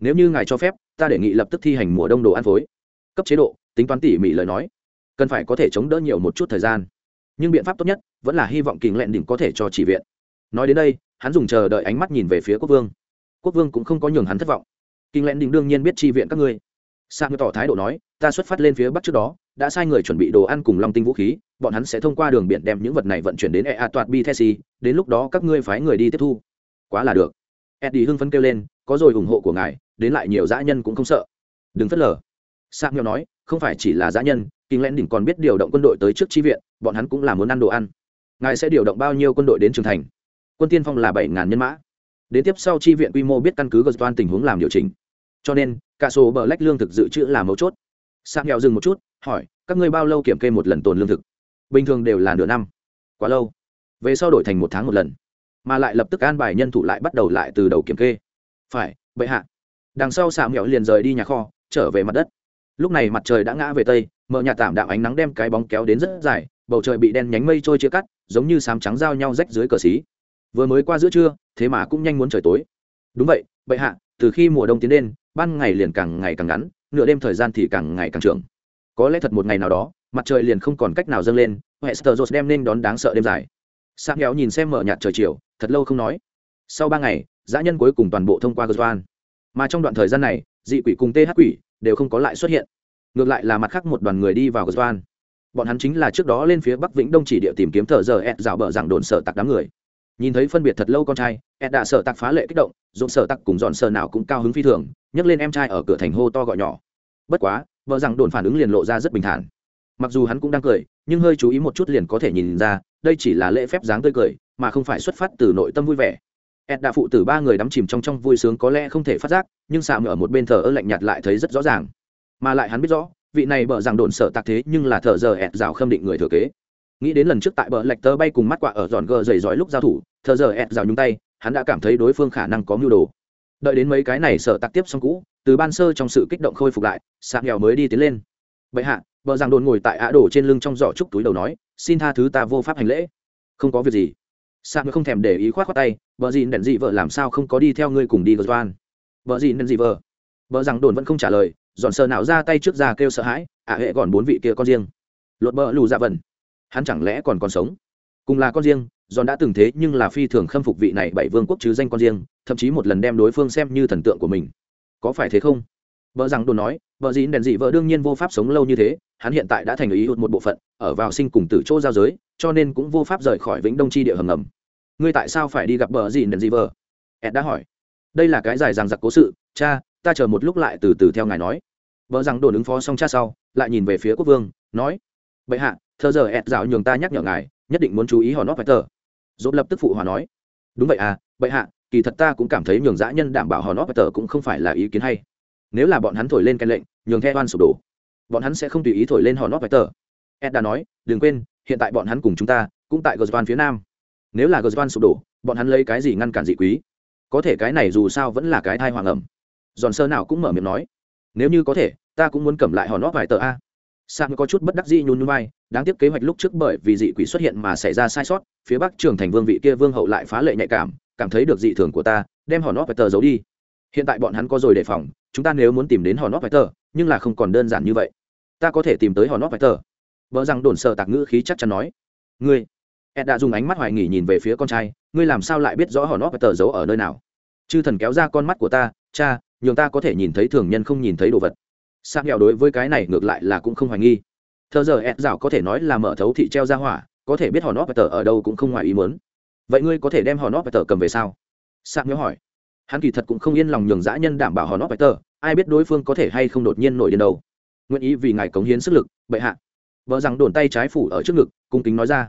Nếu như ngài cho phép ta đề nghị lập tức thi hành mùa đông đồ ăn phối. Cấp chế độ, tính toán tỉ mỉ lời nói. Cần phải có thể chống đỡ nhiều một chút thời gian. Nhưng biện pháp tốt nhất vẫn là hy vọng kình lẹn đỉnh có thể cho chỉ viện. Nói đến đây, hắn dùng chờ đợi ánh mắt nhìn về phía quốc vương. Quốc vương cũng không có nhường hắn thất vọng. Kinh lẹn đỉnh đương nhiên biết chi viện các ngươi. Sang tỏ thái độ nói, ta xuất phát lên phía bắc trước đó, đã sai người chuẩn bị đồ ăn cùng long tinh vũ khí, bọn hắn sẽ thông qua đường biển đem những vật này vận chuyển đến ea toạt bi thesi đến lúc đó các ngươi phái người đi tiếp thu. Quá là được. Eddie hưng phấn kêu lên, có rồi ủng hộ của ngài đến lại nhiều dã nhân cũng không sợ. Đừng phớt lờ. Sang nghèo nói, không phải chỉ là dã nhân kinh lén đỉnh còn biết điều động quân đội tới trước chi viện, bọn hắn cũng là muốn ăn đồ ăn. Ngài sẽ điều động bao nhiêu quân đội đến trường thành? Quân tiên phong là bảy ngàn nhân mã. Đến tiếp sau chi viện quy mô biết căn cứ gờ toan tình huống làm điều chỉnh. Cho nên, cả số bờ lách lương thực dự trữ là mấu chốt. Sang nghèo dừng một chút, hỏi, các ngươi bao lâu kiểm kê một lần tồn lương thực? Bình thường đều là nửa năm. Quá lâu. Về sau đổi thành một tháng một lần. Mà lại lập tức an bài nhân thủ lại bắt đầu lại từ đầu kiểm kê. Phải, bệ hạ đằng sau xà mẹo liền rời đi nhà kho, trở về mặt đất. Lúc này mặt trời đã ngã về tây, mở nhà tạm đạo ánh nắng đem cái bóng kéo đến rất dài, bầu trời bị đen nhánh mây trôi chia cắt, giống như sám trắng giao nhau rách dưới cờ xí. Vừa mới qua giữa trưa, thế mà cũng nhanh muốn trời tối. Đúng vậy, bệ hạ, từ khi mùa đông tiến đến ban ngày liền càng ngày càng ngắn, nửa đêm thời gian thì càng ngày càng trưởng. Có lẽ thật một ngày nào đó, mặt trời liền không còn cách nào dâng lên hester jones đem nên đón đáng sợ đêm dài. Sang nghèo nhìn xem mở nhạt trời chiều, thật lâu không nói. Sau ba ngày, dã nhân cuối cùng toàn bộ thông qua goswan mà trong đoạn thời gian này, dị quỷ cùng th quỷ đều không có lại xuất hiện. Ngược lại là mặt khác một đoàn người đi vào goswan bọn hắn chính là trước đó lên phía bắc vĩnh đông chỉ địa tìm kiếm thợ giờ ed rào bờ rằng đồn sợ tặc đám người. Nhìn thấy phân biệt thật lâu con trai, ed đã sợ tặc phá lệ kích động dồn sợ tặc cùng dọn sợ nào cũng cao hứng phi thường, nhấc lên em trai ở cửa thành hô to gọi nhỏ. Bất quá, vợ rằng đồn phản ứng liền lộ ra rất bình thản. Mặc dù hắn cũng đang cười, nhưng hơi chú ý một chút liền có thể nhìn ra, đây chỉ là lễ phép dáng tươi cười, mà không phải xuất phát từ nội tâm vui vẻ ed đã phụ tử ba người đắm chìm trong trong vui sướng có lẽ không thể phát giác, nhưng xạ ở một bên thờ ơ lạnh nhạt lại thấy rất rõ ràng. Mà lại hắn biết rõ, vị này bợ rằng đồn sợ tạc thế nhưng là thờ giờ ed rào khâm định người thừa kế. Nghĩ đến lần trước tại bờ lạch tơ bay cùng mắt quạ ở giòn gờ dày dói lúc giao thủ thờ giờ ed rào nhúng tay, hắn đã cảm thấy đối phương khả năng có mưu đồ. Đợi đến mấy cái này sợ tạc tiếp xong cũ, từ ban sơ trong sự kích động khôi phục lại sạc nghèo mới đi tiến lên. Vậy hạ vợ rằng đồn ngồi tại ạ đổ trên lưng trong giỏ trúc túi đầu nói, xin tha thứ ta vô pháp hành lễ. Không có việc gì sạc không thèm để ý khoát khoát tay vợ gì đèn dị vợ, làm sao không có đi theo ngươi cùng đi gờ doan? Vợ gì đèn dị vợ? Vợ rằng đồn vẫn không trả lời, dọn sờ nào ra tay trước ra kêu sợ hãi ả hệ còn bốn vị kia con riêng. Lột bờ lù dạ vần hắn chẳng lẽ còn còn sống? Cùng là con riêng, dọn đã từng thế nhưng là phi thường khâm phục vị này bảy vương quốc chứ danh con riêng, thậm chí một lần đem đối phương xem như thần tượng của mình. Có phải thế không? Vợ rằng đồn nói vợ gì đèn dị vợ đương nhiên vô pháp sống lâu như thế, hắn hiện tại đã thành ý hụt một bộ phận, ở vào sinh cùng từ chỗ giao giới, cho nên cũng vô pháp rời khỏi vĩnh đông chi địa hầm ngầm ngươi tại sao phải đi gặp bờ gì đèn gì vợ ed đã hỏi. Đây là cái dài rằng giặc cố sự, cha, ta chờ một lúc lại từ từ theo ngài nói. Vợ rằng đồn ứng phó xong cha sau, lại nhìn về phía quốc vương, nói, bệ hạ thơ giờ ed dạo nhường ta nhắc nhở ngài, nhất định muốn chú ý hòn nót phải tờ dốt lập tức phụ hòa nói, đúng vậy à bệ hạ, kỳ thật ta cũng cảm thấy nhường dã nhân đảm bảo hòn nót phải tờ cũng không phải là ý kiến hay. Nếu là bọn hắn thổi lên cái lệnh, nhường theo oan sụp đổ, bọn hắn sẽ không tùy ý thổi lên hòn nót phải tờ ed đã nói, đừng quên, hiện tại bọn hắn cùng chúng ta cũng tại gờ phía nam nếu là gờ sụp đổ, bọn hắn lấy cái gì ngăn cản dị quý? Có thể cái này dù sao vẫn là cái thai hoàng ẩm. Giòn sơ nào cũng mở miệng nói, nếu như có thể, ta cũng muốn cầm lại hòn nót vài tờ a. Sang có chút bất đắc dĩ nhún nhún vai, đáng tiếc kế hoạch lúc trước bởi vì dị quỷ xuất hiện mà xảy ra sai sót, phía bắc trường thành vương vị kia vương hậu lại phá lệ nhạy cảm cảm thấy được dị thường của ta, đem hòn nót vài tờ giấu đi. Hiện tại bọn hắn có rồi đề phòng, chúng ta nếu muốn tìm đến hòn nót vài tờ, nhưng là không còn đơn giản như vậy. Ta có thể tìm tới hòn nót vài tờ. Vợ rằng đồn sợ tạc ngữ khí chắc chắn nói, ngươi ed đã dùng ánh mắt hoài nghỉ nhìn về phía con trai, ngươi làm sao lại biết rõ hòn nót và tờ giấu ở nơi nào? Chư thần kéo ra con mắt của ta, cha, nhường ta có thể nhìn thấy thường nhân không nhìn thấy đồ vật. Sạc nghèo đối với cái này ngược lại là cũng không hoài nghi. Thơ giờ ed rào có thể nói là mở thấu thị treo ra hỏa, có thể biết hòn nót tờ ở đâu cũng không ngoài ý muốn. Vậy ngươi có thể đem hòn nót tờ cầm về sao? Sạc nghèo hỏi. Hắn kỳ thật cũng không yên lòng nhường dã nhân đảm bảo hòn óp tờ, ai biết đối phương có thể hay không đột nhiên nổi điên đầu nguyện ý vì ngài cống hiến sức lực, bệ hạ. Vợ rằng đồn tay trái phủ ở trước ngực, cung kính nói ra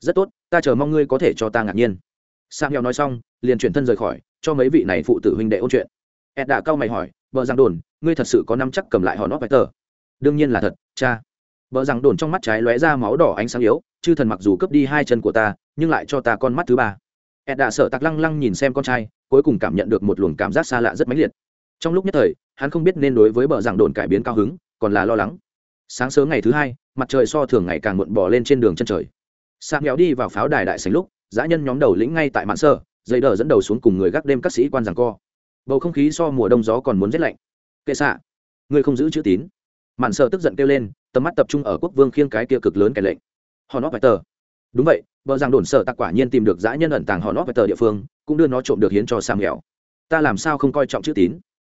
rất tốt, ta chờ mong ngươi có thể cho ta ngạc nhiên. Sang heo nói xong, liền chuyển thân rời khỏi, cho mấy vị này phụ tử huynh đệ ôn chuyện. Ed đã cau mày hỏi vợ rằng đồn, ngươi thật sự có năm chắc cầm lại hòn óp tờ? Đương nhiên là thật, cha. Vợ rằng đồn trong mắt trái lóe ra máu đỏ ánh sáng yếu, chư thần mặc dù cướp đi hai chân của ta, nhưng lại cho ta con mắt thứ ba. Ed đã sợ tặc lăng lăng nhìn xem con trai, cuối cùng cảm nhận được một luồng cảm giác xa lạ rất mãnh liệt. Trong lúc nhất thời, hắn không biết nên đối với bờ rằng đồn cải biến cao hứng, còn là lo lắng. Sáng sớm ngày thứ hai, mặt trời so thường ngày càng muộn bỏ lên trên đường chân trời sang nghèo đi vào pháo đài đại sành lúc, dã nhân nhóm đầu lĩnh ngay tại mạn sơ, dây đờ dẫn đầu xuống cùng người gác đêm các sĩ quan rằng co. Bầu không khí so mùa đông gió còn muốn rét lạnh. Kệ xạ ngươi không giữ chữ tín. Mạn sơ tức giận kêu lên, tầm mắt tập trung ở quốc vương khiêng cái kia cực lớn kẻ lệnh. Họ nó phải tờ. Đúng vậy, vợ rằng đồn sợ tặc quả nhiên tìm được dã nhân ẩn tàng họ nó phải tờ địa phương, cũng đưa nó trộm được hiến cho sam nghèo. Ta làm sao không coi trọng chữ tín?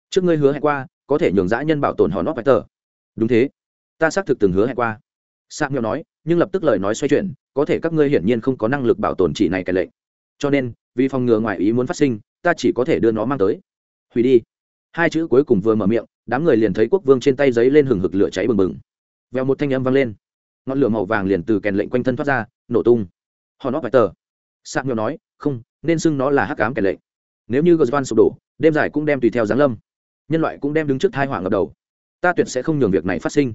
Trước ngươi hứa hẹn qua, có thể nhường dã nhân bảo tồn họ nó phải tờ. Đúng thế. Ta xác thực từng hứa hẹn qua sạc nghèo nói, nhưng lập tức lời nói xoay chuyển, có thể các ngươi hiển nhiên không có năng lực bảo tồn chỉ này cái lệnh. Cho nên, vì phòng ngừa ngoài ý muốn phát sinh, ta chỉ có thể đưa nó mang tới. Hủy đi. Hai chữ cuối cùng vừa mở miệng, đám người liền thấy quốc vương trên tay giấy lên hừng hực lửa cháy bừng bừng. Vèo một thanh âm vang lên. Ngọn lửa màu vàng liền từ kèn lệnh quanh thân thoát ra, nổ tung. Họ nó phải tờ. Sạc nghèo nói, không, nên xưng nó là hắc ám kèn lệnh. Nếu như gosvan sụp đổ, đêm dài cũng đem tùy theo giáng lâm. Nhân loại cũng đem đứng trước thai hỏa ngập đầu. Ta tuyệt sẽ không nhường việc này phát sinh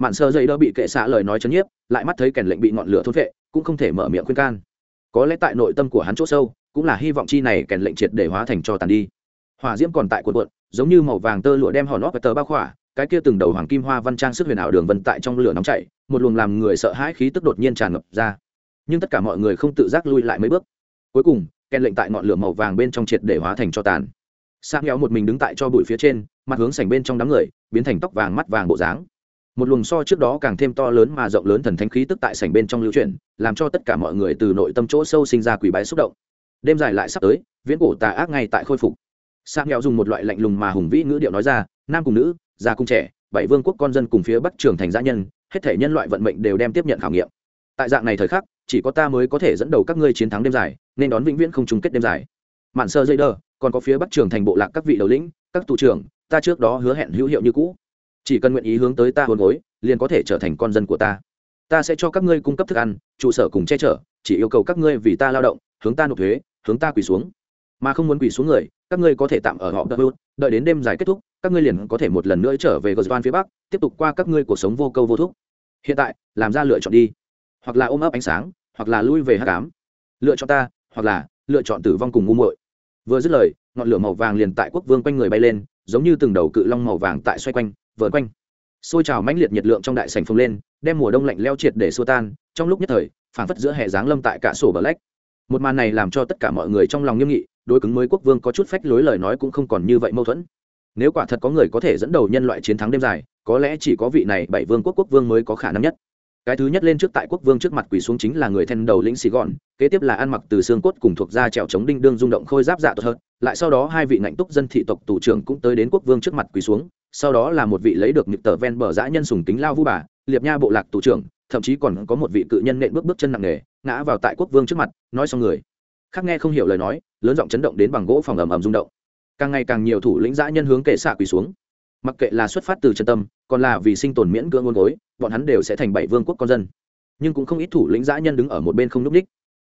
mạn sơ dây đỡ bị kệ xạ lời nói chấn nhiếp lại mắt thấy kèn lệnh bị ngọn lửa thốt vệ cũng không thể mở miệng khuyên can. Có lẽ tại nội tâm của hắn chỗ sâu cũng là hy vọng chi này kèn lệnh triệt để hóa thành cho tàn đi. Hỏa diễm còn tại cuộn cuộn, giống như màu vàng tơ lụa đem hòn óp và tờ bao khỏa cái kia từng đầu hoàng kim hoa văn trang sức huyền ảo đường vân tại trong lửa nóng chảy một luồng làm người sợ hãi khí tức đột nhiên tràn ngập ra. Nhưng tất cả mọi người không tự giác lui lại mấy bước. Cuối cùng kèn lệnh tại ngọn lửa màu vàng bên trong triệt để hóa thành cho tàn. Sang nghèo một mình đứng tại cho bụi phía trên mặt hướng sảnh bên trong đám người biến thành tóc vàng mắt vàng bộ dáng một luồng so trước đó càng thêm to lớn mà rộng lớn thần thánh khí tức tại sảnh bên trong lưu chuyển, làm cho tất cả mọi người từ nội tâm chỗ sâu sinh ra quỷ bái xúc động. Đêm dài lại sắp tới, viễn cổ tà ác ngay tại khôi phục. Sang nghèo dùng một loại lạnh lùng mà hùng vĩ ngữ điệu nói ra, nam cùng nữ, già cùng trẻ, bảy vương quốc con dân cùng phía bắc trường thành gia nhân, hết thể nhân loại vận mệnh đều đem tiếp nhận khảo nghiệm. Tại dạng này thời khắc, chỉ có ta mới có thể dẫn đầu các ngươi chiến thắng đêm dài, nên đón vĩnh viễn không chung kết đêm dài. Mạn sơ dây đơ còn có phía bắc trường thành bộ lạc các vị đầu lĩnh, các tù trưởng, ta trước đó hứa hẹn hữu hiệu như cũ chỉ cần nguyện ý hướng tới ta hôn gối liền có thể trở thành con dân của ta. Ta sẽ cho các ngươi cung cấp thức ăn trụ sở cùng che chở chỉ yêu cầu các ngươi vì ta lao động hướng ta nộp thuế hướng ta quỳ xuống. Mà không muốn quỳ xuống người các ngươi có thể tạm ở họ đợi, đợi đến đêm dài kết thúc các ngươi liền có thể một lần nữa trở về gosvan phía bắc tiếp tục qua các ngươi cuộc sống vô câu vô thúc. Hiện tại làm ra lựa chọn đi. Hoặc là ôm ấp ánh sáng hoặc là lui về hát cám. Lựa chọn ta hoặc là lựa chọn tử vong cùng ngu muội. Vừa dứt lời ngọn lửa màu vàng liền tại quốc vương quanh người bay lên giống như từng đầu cự long màu vàng tại xoay quanh vờn quanh. Xôi trào mãnh liệt nhiệt lượng trong đại sành phồng lên, đem mùa đông lạnh leo triệt để xua tan, trong lúc nhất thời, phảng phất giữa hệ giáng lâm tại cả sổ bờ lách. Một màn này làm cho tất cả mọi người trong lòng nghiêm nghị, đối cứng mới quốc vương có chút phách lối lời nói cũng không còn như vậy mâu thuẫn. Nếu quả thật có người có thể dẫn đầu nhân loại chiến thắng đêm dài, có lẽ chỉ có vị này bảy vương quốc quốc vương mới có khả năng nhất cái thứ nhất lên trước tại quốc vương trước mặt quỳ xuống chính là người then đầu lĩnh xì Gòn. kế tiếp là ăn mặc từ xương cốt cùng thuộc da trèo chống đinh đương rung động khôi giáp dạ tốt hơn lại sau đó hai vị ngạnh túc dân thị tộc tù trưởng cũng tới đến quốc vương trước mặt quỳ xuống, sau đó là một vị lấy được nhịp tờ ven bờ dã nhân sùng kính lao vu bà, liệp nha bộ lạc tù trưởng, thậm chí còn có một vị cự nhân nện bước bước chân nặng nề, ngã vào tại quốc vương trước mặt, nói xong người khác nghe không hiểu lời nói, lớn giọng chấn động đến bằng gỗ phòng ầm ầm rung động càng ngày càng nhiều thủ lĩnh dã nhân hướng kệ xạ quỳ xuống mặc kệ là xuất phát từ chân tâm còn là vì sinh tồn miễn cưỡng ngôn gối bọn hắn đều sẽ thành bảy vương quốc con dân. Nhưng cũng không ít thủ lĩnh dã nhân đứng ở một bên không n ú c ních.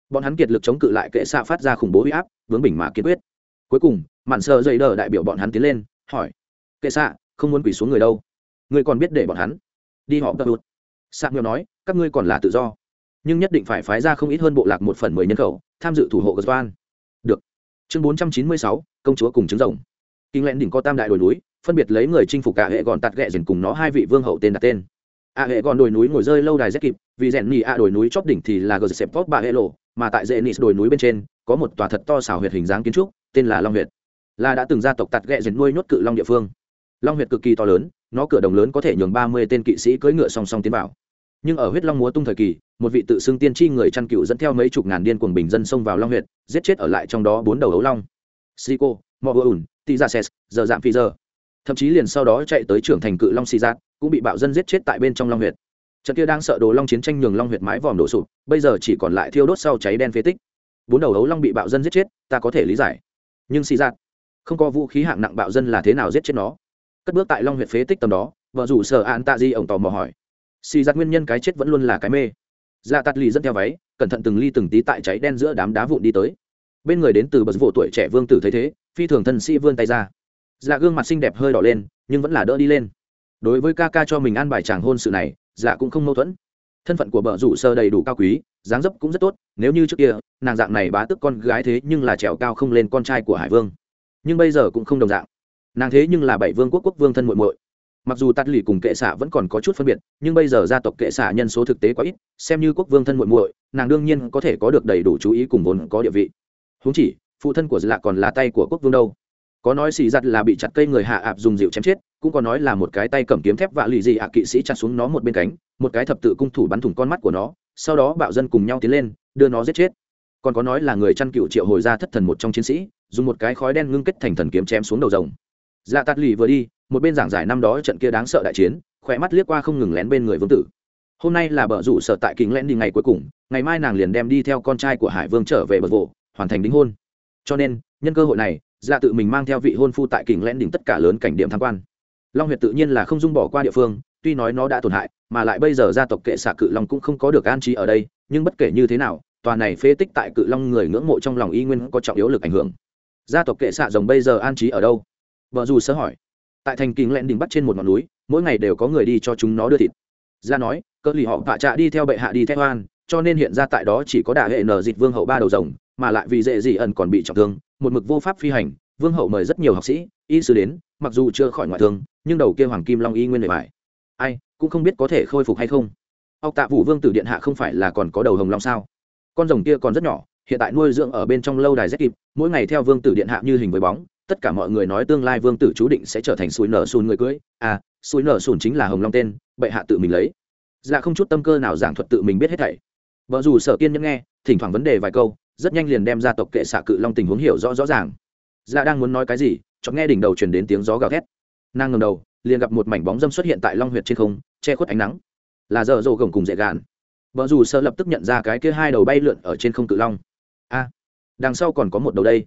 Bọn hắn kiệt lực chống cự lại kệ xạ phát ra khủng bố huy áp, vướng bình mà kiên quyết. Cuối cùng, mạn sợ dây đờ đại biểu bọn hắn tiến lên, hỏi, kệ xạ, không muốn quỳ xuống người đâu? Người còn biết để bọn hắn? Đi họ tập ụt xạ nghèo nói, các ngươi còn là tự do. Nhưng nhất định phải phái ra không ít hơn bộ lạc một phần mười nhân khẩu, tham dự thủ hộ gật van được. Chương bốn trăm chín mươi sáu, công chúa cùng trứng rồng. Kinh lẹn đỉnh co tam đại đồi núi phân biệt lấy người chinh phục cả hệ gòn tạt ghẹ dần cùng nó hai vị vương hậu tên đặt tên. a hệ gòn đồi núi ngồi rơi lâu đài rét kịp, vì rèn nhì a đồi núi chóp đỉnh thì là gờ xẹp tốt bà hệ lộ, mà tại dễ nịt đồi núi bên trên, có một tòa thật to xảo huyệt hình dáng kiến trúc, tên là long huyệt. Là đã từng gia tộc tạt ghẹ dần nuôi nhốt cự long địa phương. Long huyệt cực kỳ to lớn, nó cửa đồng lớn có thể nhường ba mươi tên kỵ sĩ cưỡi ngựa song song tiến vào. Nhưng ở huyết long múa tung thời kỳ, một vị tự xưng tiên tri người chăn cựu dẫn theo mấy chục ngàn điên cuồng bình dân xông vào long huyệt, giết chết ở lại trong đó bốn đầu ấu long. Sico mò ùn tị ra ses, giờ giảm phi giờ thậm chí liền sau đó chạy tới trưởng thành cự long xì giác cũng bị bạo dân giết chết tại bên trong long huyệt. Trận kia đang sợ đồ long chiến tranh nhường long huyệt mái vòm đổ sụp, bây giờ chỉ còn lại thiêu đốt sau cháy đen phế tích. Bốn đầu ấu long bị bạo dân giết chết, ta có thể lý giải. Nhưng xì giác không có vũ khí hạng nặng bạo dân là thế nào giết chết nó? Cất bước tại long huyệt phế tích tầm đó, vợ rủ sở an tạ di ổng tò mò hỏi. Xì giặt nguyên nhân cái chết vẫn luôn là cái mê. Dạ tạt lì dẫn theo váy, cẩn thận từng ly từng tí tại cháy đen giữa đám đá vụn đi tới. Bên người đến từ bậc vụ tuổi trẻ vương tử thấy thế, phi thường thân sĩ vươn tay ra dạ gương mặt xinh đẹp hơi đỏ lên, nhưng vẫn là đỡ đi lên. Đối với ca ca cho mình ăn bài chàng hôn sự này dạ cũng không mâu thuẫn. Thân phận của bờ rủ sơ đầy đủ cao quý, dáng dấp cũng rất tốt, nếu như trước kia, nàng dạng này bá tức con gái thế nhưng là trèo cao không lên con trai của hải vương. Nhưng bây giờ cũng không đồng dạng. Nàng thế nhưng là bảy vương quốc quốc vương thân muội muội. Mặc dù tắt lì cùng kệ xạ vẫn còn có chút phân biệt, nhưng bây giờ gia tộc kệ xạ nhân số thực tế quá ít, xem như quốc vương thân muội muội, nàng đương nhiên có thể có được đầy đủ chú ý cùng vốn có địa vị. Húng chỉ, phụ thân của dạ còn là tay của quốc vương đâu có nói xì giặt là bị chặt cây người hạ ạp dùng dịu chém chết, cũng có nói là một cái tay cầm kiếm thép vạ lì gì ạ kỵ sĩ chặt xuống nó một bên cánh, một cái thập tự cung thủ bắn thủng con mắt của nó, sau đó bạo dân cùng nhau tiến lên, đưa nó giết chết. Còn có nói là người chăn cựu triệu hồi ra thất thần một trong chiến sĩ, dùng một cái khói đen ngưng kết thành thần kiếm chém xuống đầu rồng. Dạ tạt lì vừa đi, một bên giảng giải năm đó trận kia đáng sợ đại chiến khỏe mắt liếc qua không ngừng lén bên người vương tử. Hôm nay là bờ rủ sợ tại kính lén đi ngày cuối cùng, ngày mai nàng liền đem đi theo con trai của hải vương trở về bờ vộ hoàn thành đính hôn. Cho nên, nhân cơ hội này dạ tự mình mang theo vị hôn phu tại kình lén đỉnh tất cả lớn cảnh điểm tham quan. Long huyệt tự nhiên là không dung bỏ qua địa phương, tuy nói nó đã tổn hại, mà lại bây giờ gia tộc kệ xạ cự long cũng không có được an trí ở đây, nhưng bất kể như thế nào, tòa này phế tích tại cự long người ngưỡng mộ trong lòng y nguyên có trọng yếu lực ảnh hưởng. Gia tộc kệ xạ rồng bây giờ an trí ở đâu? Vợ dù sơ hỏi. Tại thành kình lẹn đỉnh bắt trên một ngọn núi, mỗi ngày đều có người đi cho chúng nó đưa thịt. Ra nói, cỡ lì họ vạ trạ đi theo bệ hạ đi theo oan cho nên hiện ra tại đó chỉ có đà hệ nở dịch vương hậu ba đầu rồng, mà lại vì dễ dị ẩn còn bị trọng thương một mực vô pháp phi hành, vương hậu mời rất nhiều học sĩ, y sư đến, mặc dù chưa khỏi ngoại thương, nhưng đầu kia hoàng kim long y nguyên đề bài ai, cũng không biết có thể khôi phục hay không. Ốc tạ vũ vương tử điện hạ không phải là còn có đầu hồng long sao? Con rồng kia còn rất nhỏ, hiện tại nuôi dưỡng ở bên trong lâu đài rất kịp, mỗi ngày theo vương tử điện hạ như hình với bóng, tất cả mọi người nói tương lai vương tử chú định sẽ trở thành suối nở sùn người cưới. À suối nở sùn chính là hồng long tên, bệ hạ tự mình lấy. Dạ không chút tâm cơ nào giảng thuật tự mình biết hết thảy. Vợ dù sở kiên nhẫn nghe, thỉnh thoảng vấn đề vài câu rất nhanh liền đem ra tộc kệ xạ cự long tình huống hiểu rõ rõ ràng. Dạ đang muốn nói cái gì chọn nghe đỉnh đầu truyền đến tiếng gió gào thét. Nàng ngầm đầu, liền gặp một mảnh bóng dâm xuất hiện tại long huyệt trên không, che khuất ánh nắng. Là giờ rồ gồng cùng dễ gàn vợ dù sơ lập tức nhận ra cái kia hai đầu bay lượn ở trên không cự long. A, đằng sau còn có một đầu đây.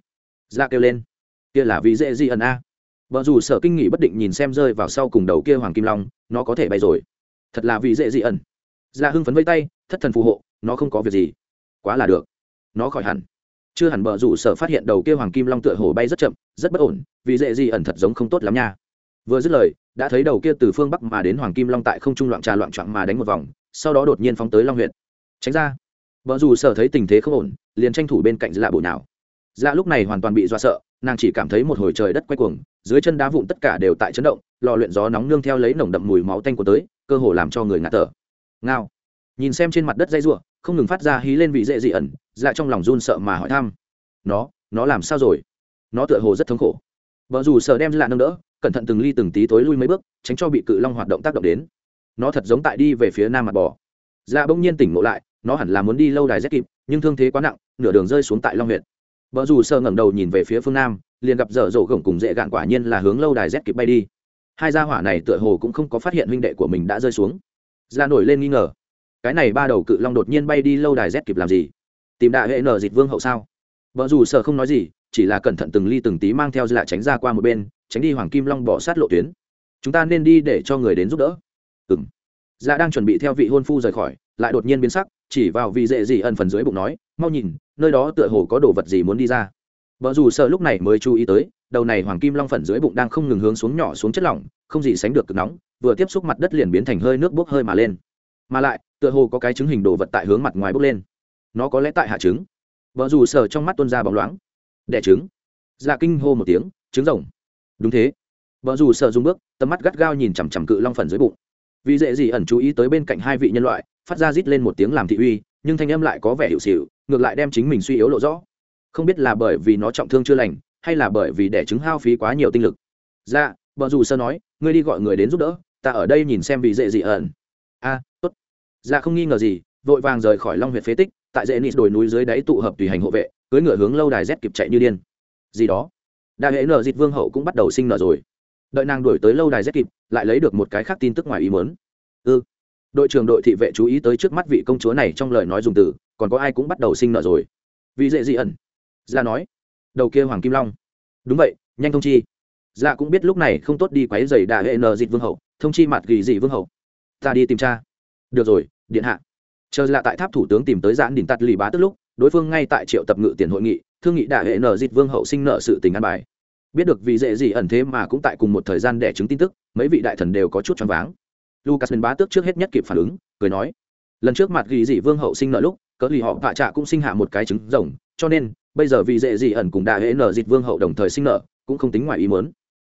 Ra kêu lên. Kia là vì dễ di ẩn a? Vợ dù sở kinh nghỉ bất định nhìn xem rơi vào sau cùng đầu kia hoàng kim long, nó có thể bay rồi. Thật là vì dễ di ẩn. Ra hưng phấn vây tay, thất thần phù hộ, nó không có việc gì. Quá là được nó khỏi hẳn. Chưa hẳn bờ rủ sở phát hiện đầu kia hoàng kim long tựa hồ bay rất chậm, rất bất ổn, vì dễ gì ẩn thật giống không tốt lắm nha. Vừa dứt lời, đã thấy đầu kia từ phương bắc mà đến hoàng kim long tại không trung loạn trà loạn trọn mà đánh một vòng, sau đó đột nhiên phóng tới long huyện tránh ra. Vợ dù sở thấy tình thế không ổn, liền tranh thủ bên cạnh dạ lạ bộ nào dạ lúc này hoàn toàn bị do sợ, nàng chỉ cảm thấy một hồi trời đất quay cuồng, dưới chân đá vụn tất cả đều tại chấn động, lò luyện gió nóng nương theo lấy nồng đậm mùi máu tanh của tới, cơ hồ làm cho người ngạt thở. Ngao. Nhìn xem trên mặt đất dây ruộng không ngừng phát ra hí lên vị dễ dị ẩn dạ trong lòng run sợ mà hỏi thăm. Nó nó làm sao rồi? Nó tựa hồ rất thống khổ. Vợ dù sợ đem lạ nâng đỡ, cẩn thận từng ly từng tí tối lui mấy bước, tránh cho bị cự long hoạt động tác động đến. Nó thật giống tại đi về phía nam mặt bò. Dạ bỗng nhiên tỉnh ngộ lại, nó hẳn là muốn đi lâu đài rét kịp, nhưng thương thế quá nặng, nửa đường rơi xuống tại long huyện vợ dù sợ ngẩng đầu nhìn về phía phương nam, liền gặp dở dỗ gồng cùng dễ gạn quả nhiên là hướng lâu đài rét kịp bay đi. Hai gia hỏa này tựa hồ cũng không có phát hiện huynh đệ của mình đã rơi xuống. Ra dạ nổi lên nghi ngờ. Cái này ba đầu cự long đột nhiên bay đi lâu đài rét kịp làm gì? Tìm đại hệ nở dịch vương hậu sao? Vợ dù sợ không nói gì, chỉ là cẩn thận từng ly từng tí mang theo dạ tránh ra qua một bên, tránh đi hoàng kim long bỏ sát lộ tuyến. Chúng ta nên đi để cho người đến giúp đỡ. Ừng dạ đang chuẩn bị theo vị hôn phu rời khỏi, lại đột nhiên biến sắc, chỉ vào vị dễ gì ẩn phần dưới bụng nói, mau nhìn, nơi đó tựa hồ có đồ vật gì muốn đi ra. Vợ dù sợ lúc này mới chú ý tới, đầu này hoàng kim long phần dưới bụng đang không ngừng hướng xuống nhỏ xuống chất lỏng, không gì sánh được cực nóng, vừa tiếp xúc mặt đất liền biến thành hơi nước bốc hơi mà lên. Mà lại, tựa hồ có cái trứng hình đồ vật tại hướng mặt ngoài bốc lên nó có lẽ tại hạ trứng. Vợ dù sợ trong mắt tuân ra bóng loáng. Đẻ trứng. Dạ kinh hô một tiếng, trứng rồng. Đúng thế. Vợ dù sợ dùng bước, tầm mắt gắt gao nhìn chằm chằm cự long phần dưới bụng. Vì dễ gì ẩn chú ý tới bên cạnh hai vị nhân loại, phát ra rít lên một tiếng làm thị uy, nhưng thanh âm lại có vẻ hiệu xịu, ngược lại đem chính mình suy yếu lộ rõ. Không biết là bởi vì nó trọng thương chưa lành, hay là bởi vì đẻ trứng hao phí quá nhiều tinh lực. Dạ vợ dù sơ nói, ngươi đi gọi người đến giúp đỡ, ta ở đây nhìn xem vì dễ gì ẩn. A, tốt. Dạ không nghi ngờ gì, vội vàng rời khỏi long huyện phế tích tại dễ nịt đồi núi dưới đáy tụ hợp tùy hành hộ vệ cưới ngựa hướng lâu đài rét kịp chạy như điên. Gì đó? Đại hệ nở dịt vương hậu cũng bắt đầu sinh nở rồi. Đợi nàng đuổi tới lâu đài rét kịp, lại lấy được một cái khác tin tức ngoài ý mớn ư? Ừ. đội trưởng đội thị vệ chú ý tới trước mắt vị công chúa này trong lời nói dùng từ, còn có ai cũng bắt đầu sinh nở rồi. Vì dễ dị ẩn. Ra nói. Đầu kia hoàng kim long. Đúng vậy, nhanh thông chi. Ra cũng biết lúc này không tốt đi quấy giày đại hệ nở dịt vương hậu, thông chi mặt gỉ dị vương hậu. Ta đi tìm cha. Được rồi, điện hạ chờ là tại tháp thủ tướng tìm tới giãn đình tắt lì bá tức lúc, đối phương ngay tại triệu tập ngự tiền hội nghị, thương nghị đại hệ nợ dịch vương hậu sinh nợ sự tình an bài. Biết được vì dễ gì ẩn thế mà cũng tại cùng một thời gian đẻ chứng tin tức, mấy vị đại thần đều có chút choáng váng. Lucas bên bá tước trước hết nhất kịp phản ứng, cười nói, lần trước mặt ghi dị vương hậu sinh nợ lúc, cỡ lì họ vạ trạ cũng sinh hạ một cái trứng rồng, cho nên, bây giờ vì dễ gì ẩn cùng đại hệ nợ dịch vương hậu đồng thời sinh nợ, cũng không tính ngoài ý muốn.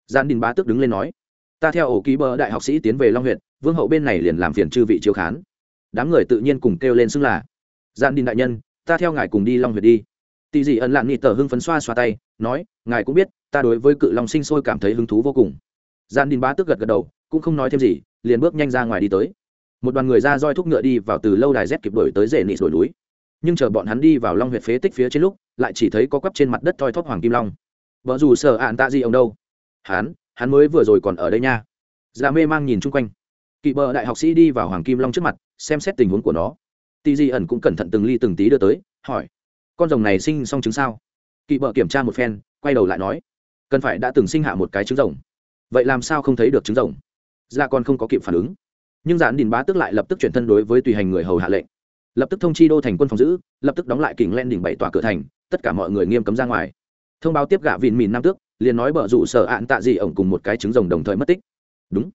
Gian đình bá tước đứng lên nói, ta theo ổ ký bờ đại học sĩ tiến về long huyện vương hậu bên này liền làm phiền chư vị chiếu khán đám người tự nhiên cùng kêu lên xưng là gian đình đại nhân, ta theo ngài cùng đi long huyệt đi. Tỳ dị ẩn lạn nghị tờ hưng phấn xoa xoa tay, nói, ngài cũng biết, ta đối với cự long sinh sôi cảm thấy hứng thú vô cùng. Gian đình bá tức gật gật đầu, cũng không nói thêm gì, liền bước nhanh ra ngoài đi tới. Một đoàn người ra roi thúc ngựa đi vào từ lâu đài rét kịp đổi tới rể nị đổi núi. Nhưng chờ bọn hắn đi vào long huyệt phế tích phía trên lúc, lại chỉ thấy có quắp trên mặt đất thoi thóp hoàng kim long. Vợ dù sợ ạn tạ gì ông đâu? Hắn hắn mới vừa rồi còn ở đây nha. Dạ mê mang nhìn chung quanh. Kỵ bờ đại học sĩ đi vào hoàng kim long trước mặt xem xét tình huống của nó. Tì di ẩn cũng cẩn thận từng ly từng tí đưa tới, hỏi, con rồng này sinh xong trứng sao? Kỵ bợ kiểm tra một phen, quay đầu lại nói, cần phải đã từng sinh hạ một cái trứng rồng. Vậy làm sao không thấy được trứng rồng? Ra dạ con không có kịp phản ứng. Nhưng giản đình bá tức lại lập tức chuyển thân đối với tùy hành người hầu hạ lệnh. Lập tức thông chi đô thành quân phòng giữ, lập tức đóng lại kỉnh len đỉnh bảy tòa cửa thành, tất cả mọi người nghiêm cấm ra ngoài. Thông báo tiếp gạ vịn mìn nam tước, liền nói bợ rủ sở ạn tạ gì ổng cùng một cái trứng rồng đồng thời mất tích. Đúng.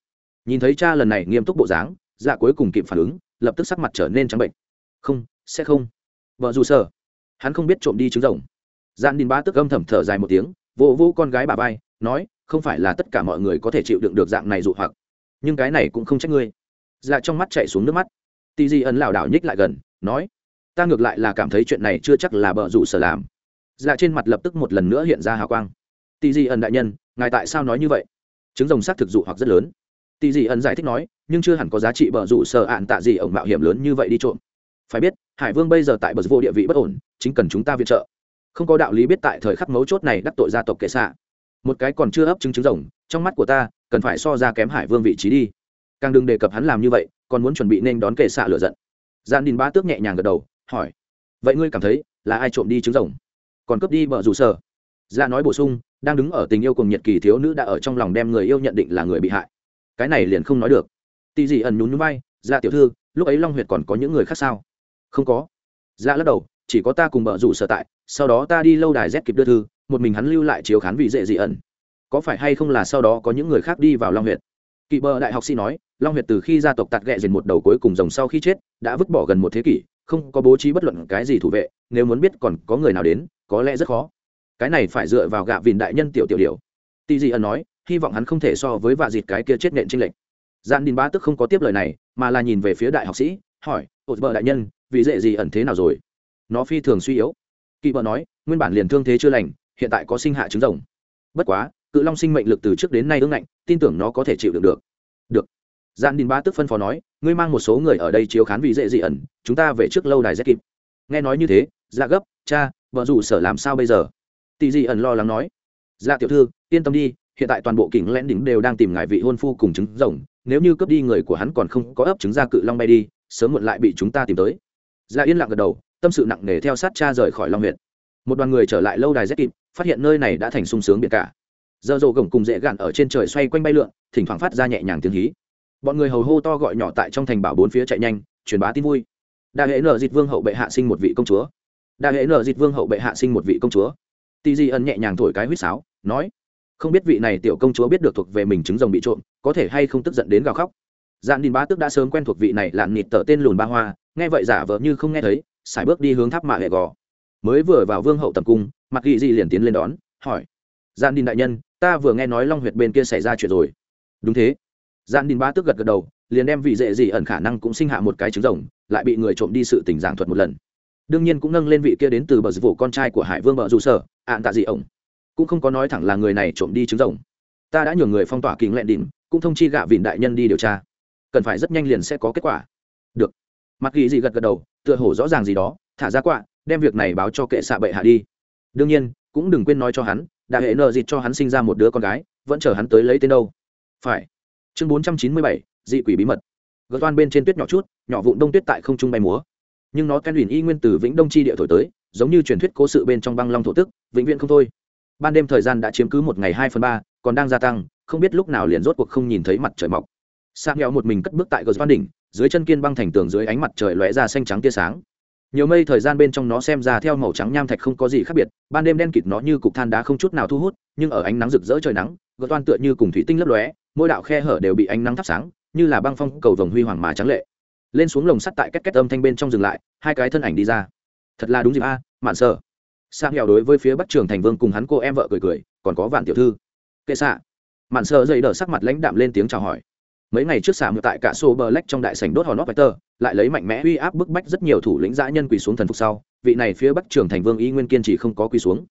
Nhìn thấy cha lần này nghiêm túc bộ dáng dạ cuối cùng kịp phản ứng lập tức sắc mặt trở nên trắng bệnh. Không, sẽ không. Vợ dù sợ. Hắn không biết trộm đi trứng rồng. Gian đình ba tức âm thầm thở dài một tiếng, vỗ vỗ con gái bà vai, nói, không phải là tất cả mọi người có thể chịu đựng được dạng này dụ hoặc. Nhưng cái này cũng không trách ngươi. Dạ trong mắt chạy xuống nước mắt. Tì di ẩn lảo đảo nhích lại gần, nói, ta ngược lại là cảm thấy chuyện này chưa chắc là bợ rủ sở làm. Dạ trên mặt lập tức một lần nữa hiện ra hào quang. Tì di ẩn đại nhân, ngài tại sao nói như vậy? Trứng rồng xác thực dụ hoặc rất lớn tỷ dị ẩn giải thích nói, nhưng chưa hẳn có giá trị bờ rủ sở ạn tạ gì ổng mạo hiểm lớn như vậy đi trộm. Phải biết, hải vương bây giờ tại bờ vô địa vị bất ổn, chính cần chúng ta viện trợ. Không có đạo lý biết tại thời khắc mấu chốt này đắc tội gia tộc kệ xạ. Một cái còn chưa ấp chứng chứng rồng, trong mắt của ta, cần phải so ra kém hải vương vị trí đi. Càng đừng đề cập hắn làm như vậy, còn muốn chuẩn bị nên đón kệ xạ lửa giận. Gian đình ba tước nhẹ nhàng gật đầu, hỏi, vậy ngươi cảm thấy là ai trộm đi trứng rồng? Còn cướp đi vợ dù sở? Ra nói bổ sung, đang đứng ở tình yêu cùng nhiệt kỳ thiếu nữ đã ở trong lòng đem người yêu nhận định là người bị hại cái này liền không nói được. Tì Dị ẩn nhún nhún bay dạ tiểu thư, lúc ấy long huyệt còn có những người khác sao? Không có. Dạ lắc đầu, chỉ có ta cùng bợ rủ sở tại, sau đó ta đi lâu đài z kịp đưa thư, một mình hắn lưu lại chiếu khán vị dễ dị ẩn. Có phải hay không là sau đó có những người khác đi vào long huyệt? Kỵ bờ đại học sĩ nói, long huyệt từ khi gia tộc tạt ghẹ dền một đầu cuối cùng rồng sau khi chết, đã vứt bỏ gần một thế kỷ, không có bố trí bất luận cái gì thủ vệ, nếu muốn biết còn có người nào đến, có lẽ rất khó. Cái này phải dựa vào gạ vìn đại nhân tiểu tiểu điều tì dị ẩn nói hy vọng hắn không thể so với vạ dịt cái kia chết nện trinh lệch. Gian đình ba tức không có tiếp lời này, mà là nhìn về phía đại học sĩ, hỏi ột bờ đại nhân, vì dễ gì ẩn thế nào rồi? Nó phi thường suy yếu. Kỳ bờ nói, nguyên bản liền thương thế chưa lành, hiện tại có sinh hạ trứng rồng. Bất quá, cự long sinh mệnh lực từ trước đến nay ưng ngạnh, tin tưởng nó có thể chịu đựng được. Được. Gian đình ba tức phân phó nói, ngươi mang một số người ở đây chiếu khán vì dễ dị ẩn, chúng ta về trước lâu đài z kịp. Nghe nói như thế dạ gấp, cha, vợ rủ sở làm sao bây giờ? Tị dị ẩn lo lắng nói dạ tiểu thư, yên tâm đi hiện tại toàn bộ kỉnh lén đỉnh đều đang tìm ngài vị hôn phu cùng trứng rồng, nếu như cướp đi người của hắn còn không có ấp trứng ra cự long bay đi, sớm muộn lại bị chúng ta tìm tới. Ra yên lặng gật đầu, tâm sự nặng nề theo sát cha rời khỏi long huyện một đoàn người trở lại lâu đài rét kịp, phát hiện nơi này đã thành sung sướng biệt cả. Giờ rộ gồng cùng dễ gạn ở trên trời xoay quanh bay lượn, thỉnh thoảng phát ra nhẹ nhàng tiếng hí. Bọn người hầu hô to gọi nhỏ tại trong thành bảo bốn phía chạy nhanh, truyền bá tin vui. Đa hệ nở dịch vương hậu bệ hạ sinh một vị công chúa. Đa hệ nở dịch vương hậu bệ hạ sinh một vị công chúa. Tì di ân nhẹ nhàng thổi cái huýt sáo, nói không biết vị này tiểu công chúa biết được thuộc về mình trứng rồng bị trộm, có thể hay không tức giận đến gào khóc. Dạn đình bá tức đã sớm quen thuộc vị này lạn nịt tở tên lùn ba hoa, nghe vậy giả vờ như không nghe thấy, sải bước đi hướng tháp mạ hệ gò. Mới vừa vào vương hậu tập cung mặc ghi di liền tiến lên đón, hỏi dạn đình đại nhân, ta vừa nghe nói long huyệt bên kia xảy ra chuyện rồi. Đúng thế. Dạn đình bá tức gật gật đầu, liền đem vị dễ gì ẩn khả năng cũng sinh hạ một cái trứng rồng, lại bị người trộm đi sự tình giảng thuật một lần. Đương nhiên cũng nâng lên vị kia đến từ bờ vụ con trai của hải vương bờ dù sở, ạn tạ dị ổng cũng không có nói thẳng là người này trộm đi trứng rồng. Ta đã nhường người phong tỏa kính lẹn đỉnh, cũng thông chi gạ vịn đại nhân đi điều tra. Cần phải rất nhanh liền sẽ có kết quả. Được. Mặc ghi gì gật gật đầu, tựa hổ rõ ràng gì đó, thả ra quạ, đem việc này báo cho kệ xạ bệ hạ đi. Đương nhiên, cũng đừng quên nói cho hắn đại hệ nợ dịt cho hắn sinh ra một đứa con gái, vẫn chờ hắn tới lấy tên đâu. Phải. Chương bốn trăm chín mươi bảy, dị quỷ bí mật. Gợt toan bên trên tuyết nhỏ chút, nhỏ vụn đông tuyết tại không trung bay múa. Nhưng nó ken huyền y nguyên từ vĩnh đông chi địa thổi tới, giống như truyền thuyết cố sự bên trong băng long thổ tức, vĩnh viễn không thôi ban đêm thời gian đã chiếm cứ một ngày hai phần ba, còn đang gia tăng, không biết lúc nào liền rốt cuộc không nhìn thấy mặt trời mọc. Sa nghèo một mình cất bước tại gờ văn đỉnh, dưới chân kiên băng thành tường dưới ánh mặt trời lóe ra xanh trắng tia sáng. Nhiều mây thời gian bên trong nó xem ra theo màu trắng nham thạch không có gì khác biệt, ban đêm đen kịt nó như cục than đá không chút nào thu hút, nhưng ở ánh nắng rực rỡ trời nắng gờ toan tựa như cùng thủy tinh lấp lóe, mỗi đạo khe hở đều bị ánh nắng thắp sáng, như là băng phong cầu vồng huy hoàng mà trắng lệ. Lên xuống lồng sắt tại cách kết âm thanh bên trong dừng lại, hai cái thân ảnh đi ra. Thật là đúng dịp a, mạn sợ sang nghèo đối với phía bắc trường thành vương cùng hắn cô em vợ cười cười, còn có vạn tiểu thư. Kệ xạ mạn sợ dậy đỡ sắc mặt lãnh đạm lên tiếng chào hỏi. Mấy ngày trước xả ngược tại cả sô bờ lách trong đại sảnh đốt hòn nóc tơ lại lấy mạnh mẽ uy áp bức bách rất nhiều thủ lĩnh dã nhân quỳ xuống thần phục sau, vị này phía bắc trường thành vương y nguyên kiên trì không có quỳ xuống.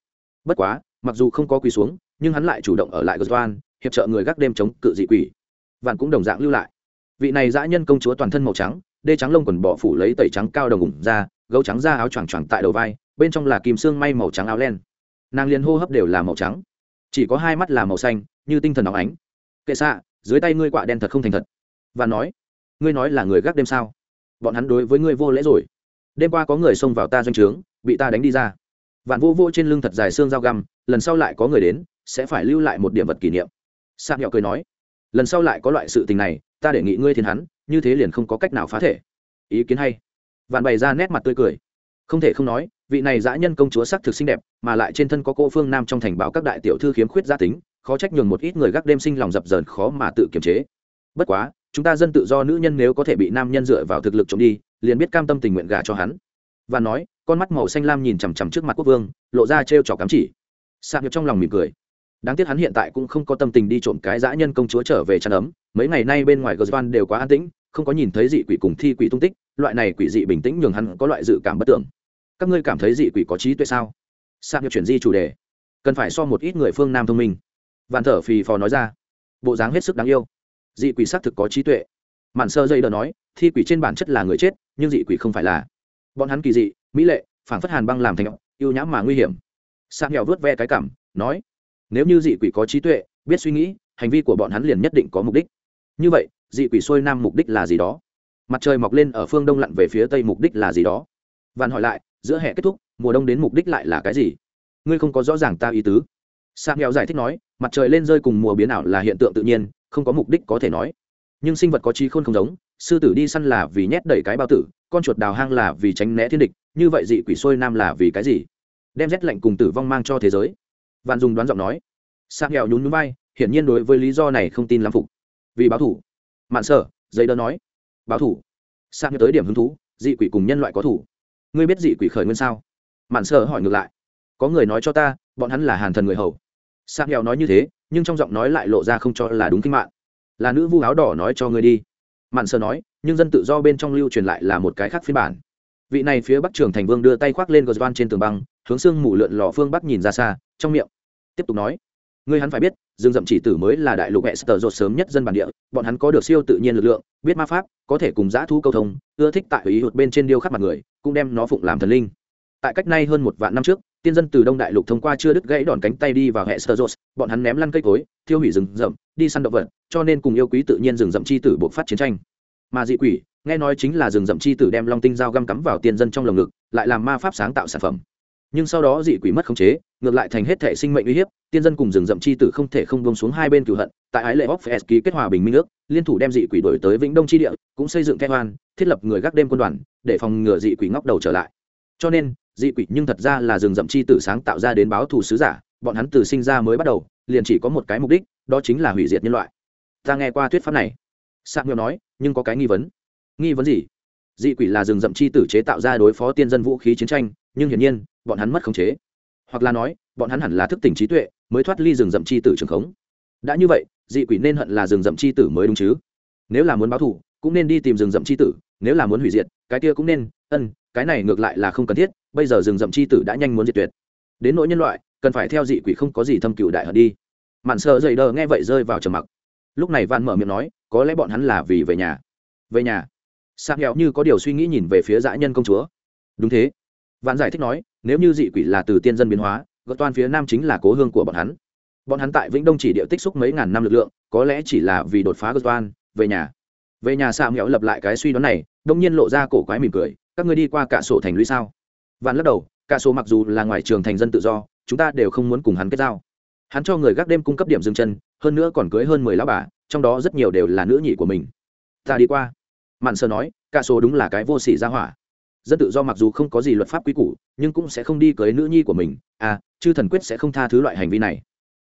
Bất quá, mặc dù không có quỳ xuống, nhưng hắn lại chủ động ở lại goswan, hiệp trợ người gác đêm chống cự dị quỷ. Vạn cũng đồng dạng lưu lại. Vị này dã nhân công chúa toàn thân màu trắng, đê trắng lông quần bỏ phủ lấy tẩy trắng cao đồng ủng ra, gấu trắng da áo choàng choàng tại đầu vai bên trong là kim xương may màu trắng áo len. Nàng liền hô hấp đều là màu trắng. Chỉ có hai mắt là màu xanh, như tinh thần óng ánh. Kệ xạ, dưới tay ngươi quạ đen thật không thành thật. Và nói, ngươi nói là người gác đêm sao? Bọn hắn đối với ngươi vô lễ rồi. Đêm qua có người xông vào ta doanh trướng, bị ta đánh đi ra. Vạn vô vô trên lưng thật dài xương dao găm, lần sau lại có người đến, sẽ phải lưu lại một điểm vật kỷ niệm. Sạc nhạo cười nói, lần sau lại có loại sự tình này, ta đề nghị ngươi thiên hắn, như thế liền không có cách nào phá thể. Ý kiến hay. Vạn bày ra nét mặt tươi cười không thể không nói, vị này dã nhân công chúa sắc thực xinh đẹp, mà lại trên thân có cô phương nam trong thành báo các đại tiểu thư khiếm khuyết gia tính, khó trách nhường một ít người gác đêm sinh lòng dập dờn khó mà tự kiềm chế. Bất quá, chúng ta dân tự do nữ nhân nếu có thể bị nam nhân dựa vào thực lực trộm đi, liền biết cam tâm tình nguyện gả cho hắn. Và nói, con mắt màu xanh lam nhìn chằm chằm trước mặt quốc vương, lộ ra trêu trò cắm chỉ. Sạc nhập trong lòng mỉm cười. Đáng tiếc hắn hiện tại cũng không có tâm tình đi trộm cái dã nhân công chúa trở về chăn ấm, mấy ngày nay bên ngoài gờ đều quá an tĩnh không có nhìn thấy dị quỷ cùng thi quỷ tung tích, loại này quỷ dị bình tĩnh nhường hắn có loại dự cảm bất tưởng. Các ngươi cảm thấy dị quỷ có trí tuệ sao? Sạc nhập chuyển di chủ đề. Cần phải so một ít người phương nam thông minh. Vạn thở phì phò nói ra. Bộ dáng hết sức đáng yêu. Dị quỷ xác thực có trí tuệ. Mạn sơ dây đờ nói, thi quỷ trên bản chất là người chết, nhưng dị quỷ không phải là. Bọn hắn kỳ dị, mỹ lệ phản phất hàn băng làm thành yêu nhãm mà nguy hiểm. Sang nghèo vớt ve cái cảm, nói, nếu như dị quỷ có trí tuệ, biết suy nghĩ, hành vi của bọn hắn liền nhất định có mục đích. Như vậy dị quỷ xuôi nam mục đích là gì đó. Mặt trời mọc lên ở phương đông lặn về phía tây mục đích là gì đó. Vạn hỏi lại, giữa hè kết thúc, mùa đông đến mục đích lại là cái gì? Ngươi không có rõ ràng ta ý tứ. Sa nghèo giải thích nói, mặt trời lên rơi cùng mùa biến ảo là hiện tượng tự nhiên, không có mục đích có thể nói. Nhưng sinh vật có trí khôn không giống, sư tử đi săn là vì nhét đẩy cái bao tử, con chuột đào hang là vì tránh né thiên địch, như vậy dị quỷ xuôi nam là vì cái gì? Đem rét lạnh cùng tử vong mang cho thế giới. Vạn dùng đoán giọng nói. Sa nghèo nhún núi bay hiển nhiên đối với lý do này không tin lắm phục. Vì báo thủ mạn sở, giấy đơn nói. Báo thủ. Sang nhớ tới điểm hứng thú, dị quỷ cùng nhân loại có thủ. Ngươi biết dị quỷ khởi nguyên sao? Mạn sở hỏi ngược lại. Có người nói cho ta, bọn hắn là hàn thần người hầu. Sang nghèo nói như thế, nhưng trong giọng nói lại lộ ra không cho là đúng kinh mạng là nữ vu áo đỏ nói cho ngươi đi. Mạn sở nói, nhưng dân tự do bên trong lưu truyền lại là một cái khác phiên bản. Vị này phía bắc trường thành vương đưa tay khoác lên gờ van trên tường băng, hướng xương mù lượn lò phương bắc nhìn ra xa, trong miệng. Tiếp tục nói ngươi hắn phải biết, dương dậm chỉ tử mới là đại lục hệ sờ rột sớm nhất dân bản địa, bọn hắn có được siêu tự nhiên lực lượng, biết ma pháp, có thể cùng giã thu câu thông, ưa thích tại ý hụt bên trên điêu khắc mặt người, cũng đem nó phụng làm thần linh. Tại cách nay hơn một vạn năm trước, tiên dân từ đông đại lục thông qua chưa đứt gãy đòn cánh tay đi vào hệ sơ bọn hắn ném lăn cây cối, thiêu hủy rừng rậm, đi săn động vật, cho nên cùng yêu quý tự nhiên rừng rậm chi tử buộc phát chiến tranh. Mà dị quỷ, nghe nói chính là rừng rậm chi tử đem long tinh dao găm cắm vào tiên dân trong lồng ngực, lại làm ma pháp sáng tạo sản phẩm nhưng sau đó dị quỷ mất khống chế ngược lại thành hết thể sinh mệnh uy hiếp tiên dân cùng rừng rậm chi tử không thể không bông xuống hai bên cửu hận tại ái lệ off ký kết hòa bình minh nước, liên thủ đem dị quỷ đổi tới vĩnh đông chi địa cũng xây dựng khe hoan thiết lập người gác đêm quân đoàn để phòng ngừa dị quỷ ngóc đầu trở lại. Cho nên dị quỷ nhưng thật ra là rừng rậm chi tử sáng tạo ra đến báo thù sứ giả bọn hắn từ sinh ra mới bắt đầu liền chỉ có một cái mục đích đó chính là hủy diệt nhân loại. Ta nghe qua thuyết pháp này. Sạc nghèo nói nhưng có cái nghi vấn. Nghi vấn gì? Dị quỷ là rừng rậm chi tử chế tạo ra đối phó tiên dân vũ khí chiến tranh nhưng hiển nhiên bọn hắn mất khống chế. Hoặc là nói, bọn hắn hẳn là thức tỉnh trí tuệ, mới thoát ly rừng rậm chi tử trường khống. Đã như vậy, dị quỷ nên hận là rừng rậm chi tử mới đúng chứ. Nếu là muốn báo thù, cũng nên đi tìm rừng rậm chi tử, nếu là muốn hủy diệt, cái kia cũng nên, ân, cái này ngược lại là không cần thiết, bây giờ rừng rậm chi tử đã nhanh muốn diệt tuyệt. Đến nỗi nhân loại, cần phải theo dị quỷ không có gì thâm cựu đại hận đi. Mạn sợ dậy đờ nghe vậy rơi vào trầm mặc. Lúc này vạn mở miệng nói, có lẽ bọn hắn là vì về nhà. Về nhà? Sạc nghèo như có điều suy nghĩ nhìn về phía dã nhân công chúa. Đúng thế. Vạn giải thích nói nếu như dị quỷ là từ tiên dân biến hóa, gợt toan phía nam chính là cố hương của bọn hắn. Bọn hắn tại vĩnh đông chỉ địa tích xúc mấy ngàn năm lực lượng, có lẽ chỉ là vì đột phá gợt toan, về nhà. Về nhà xạ nghèo lập lại cái suy đoán này, đông nhiên lộ ra cổ quái mỉm cười, các ngươi đi qua cả sổ thành lũy sao? Vạn lắc đầu cả sổ mặc dù là ngoài trường thành dân tự do, chúng ta đều không muốn cùng hắn kết giao. Hắn cho người gác đêm cung cấp điểm dừng chân, hơn nữa còn cưới hơn mười lão bà, trong đó rất nhiều đều là nữ nhị của mình. Ta đi qua. Mạn sơ nói cả số đúng là cái vô sỉ ra hỏa dân tự do mặc dù không có gì luật pháp quy củ, nhưng cũng sẽ không đi cưới nữ nhi của mình. À chư thần quyết sẽ không tha thứ loại hành vi này.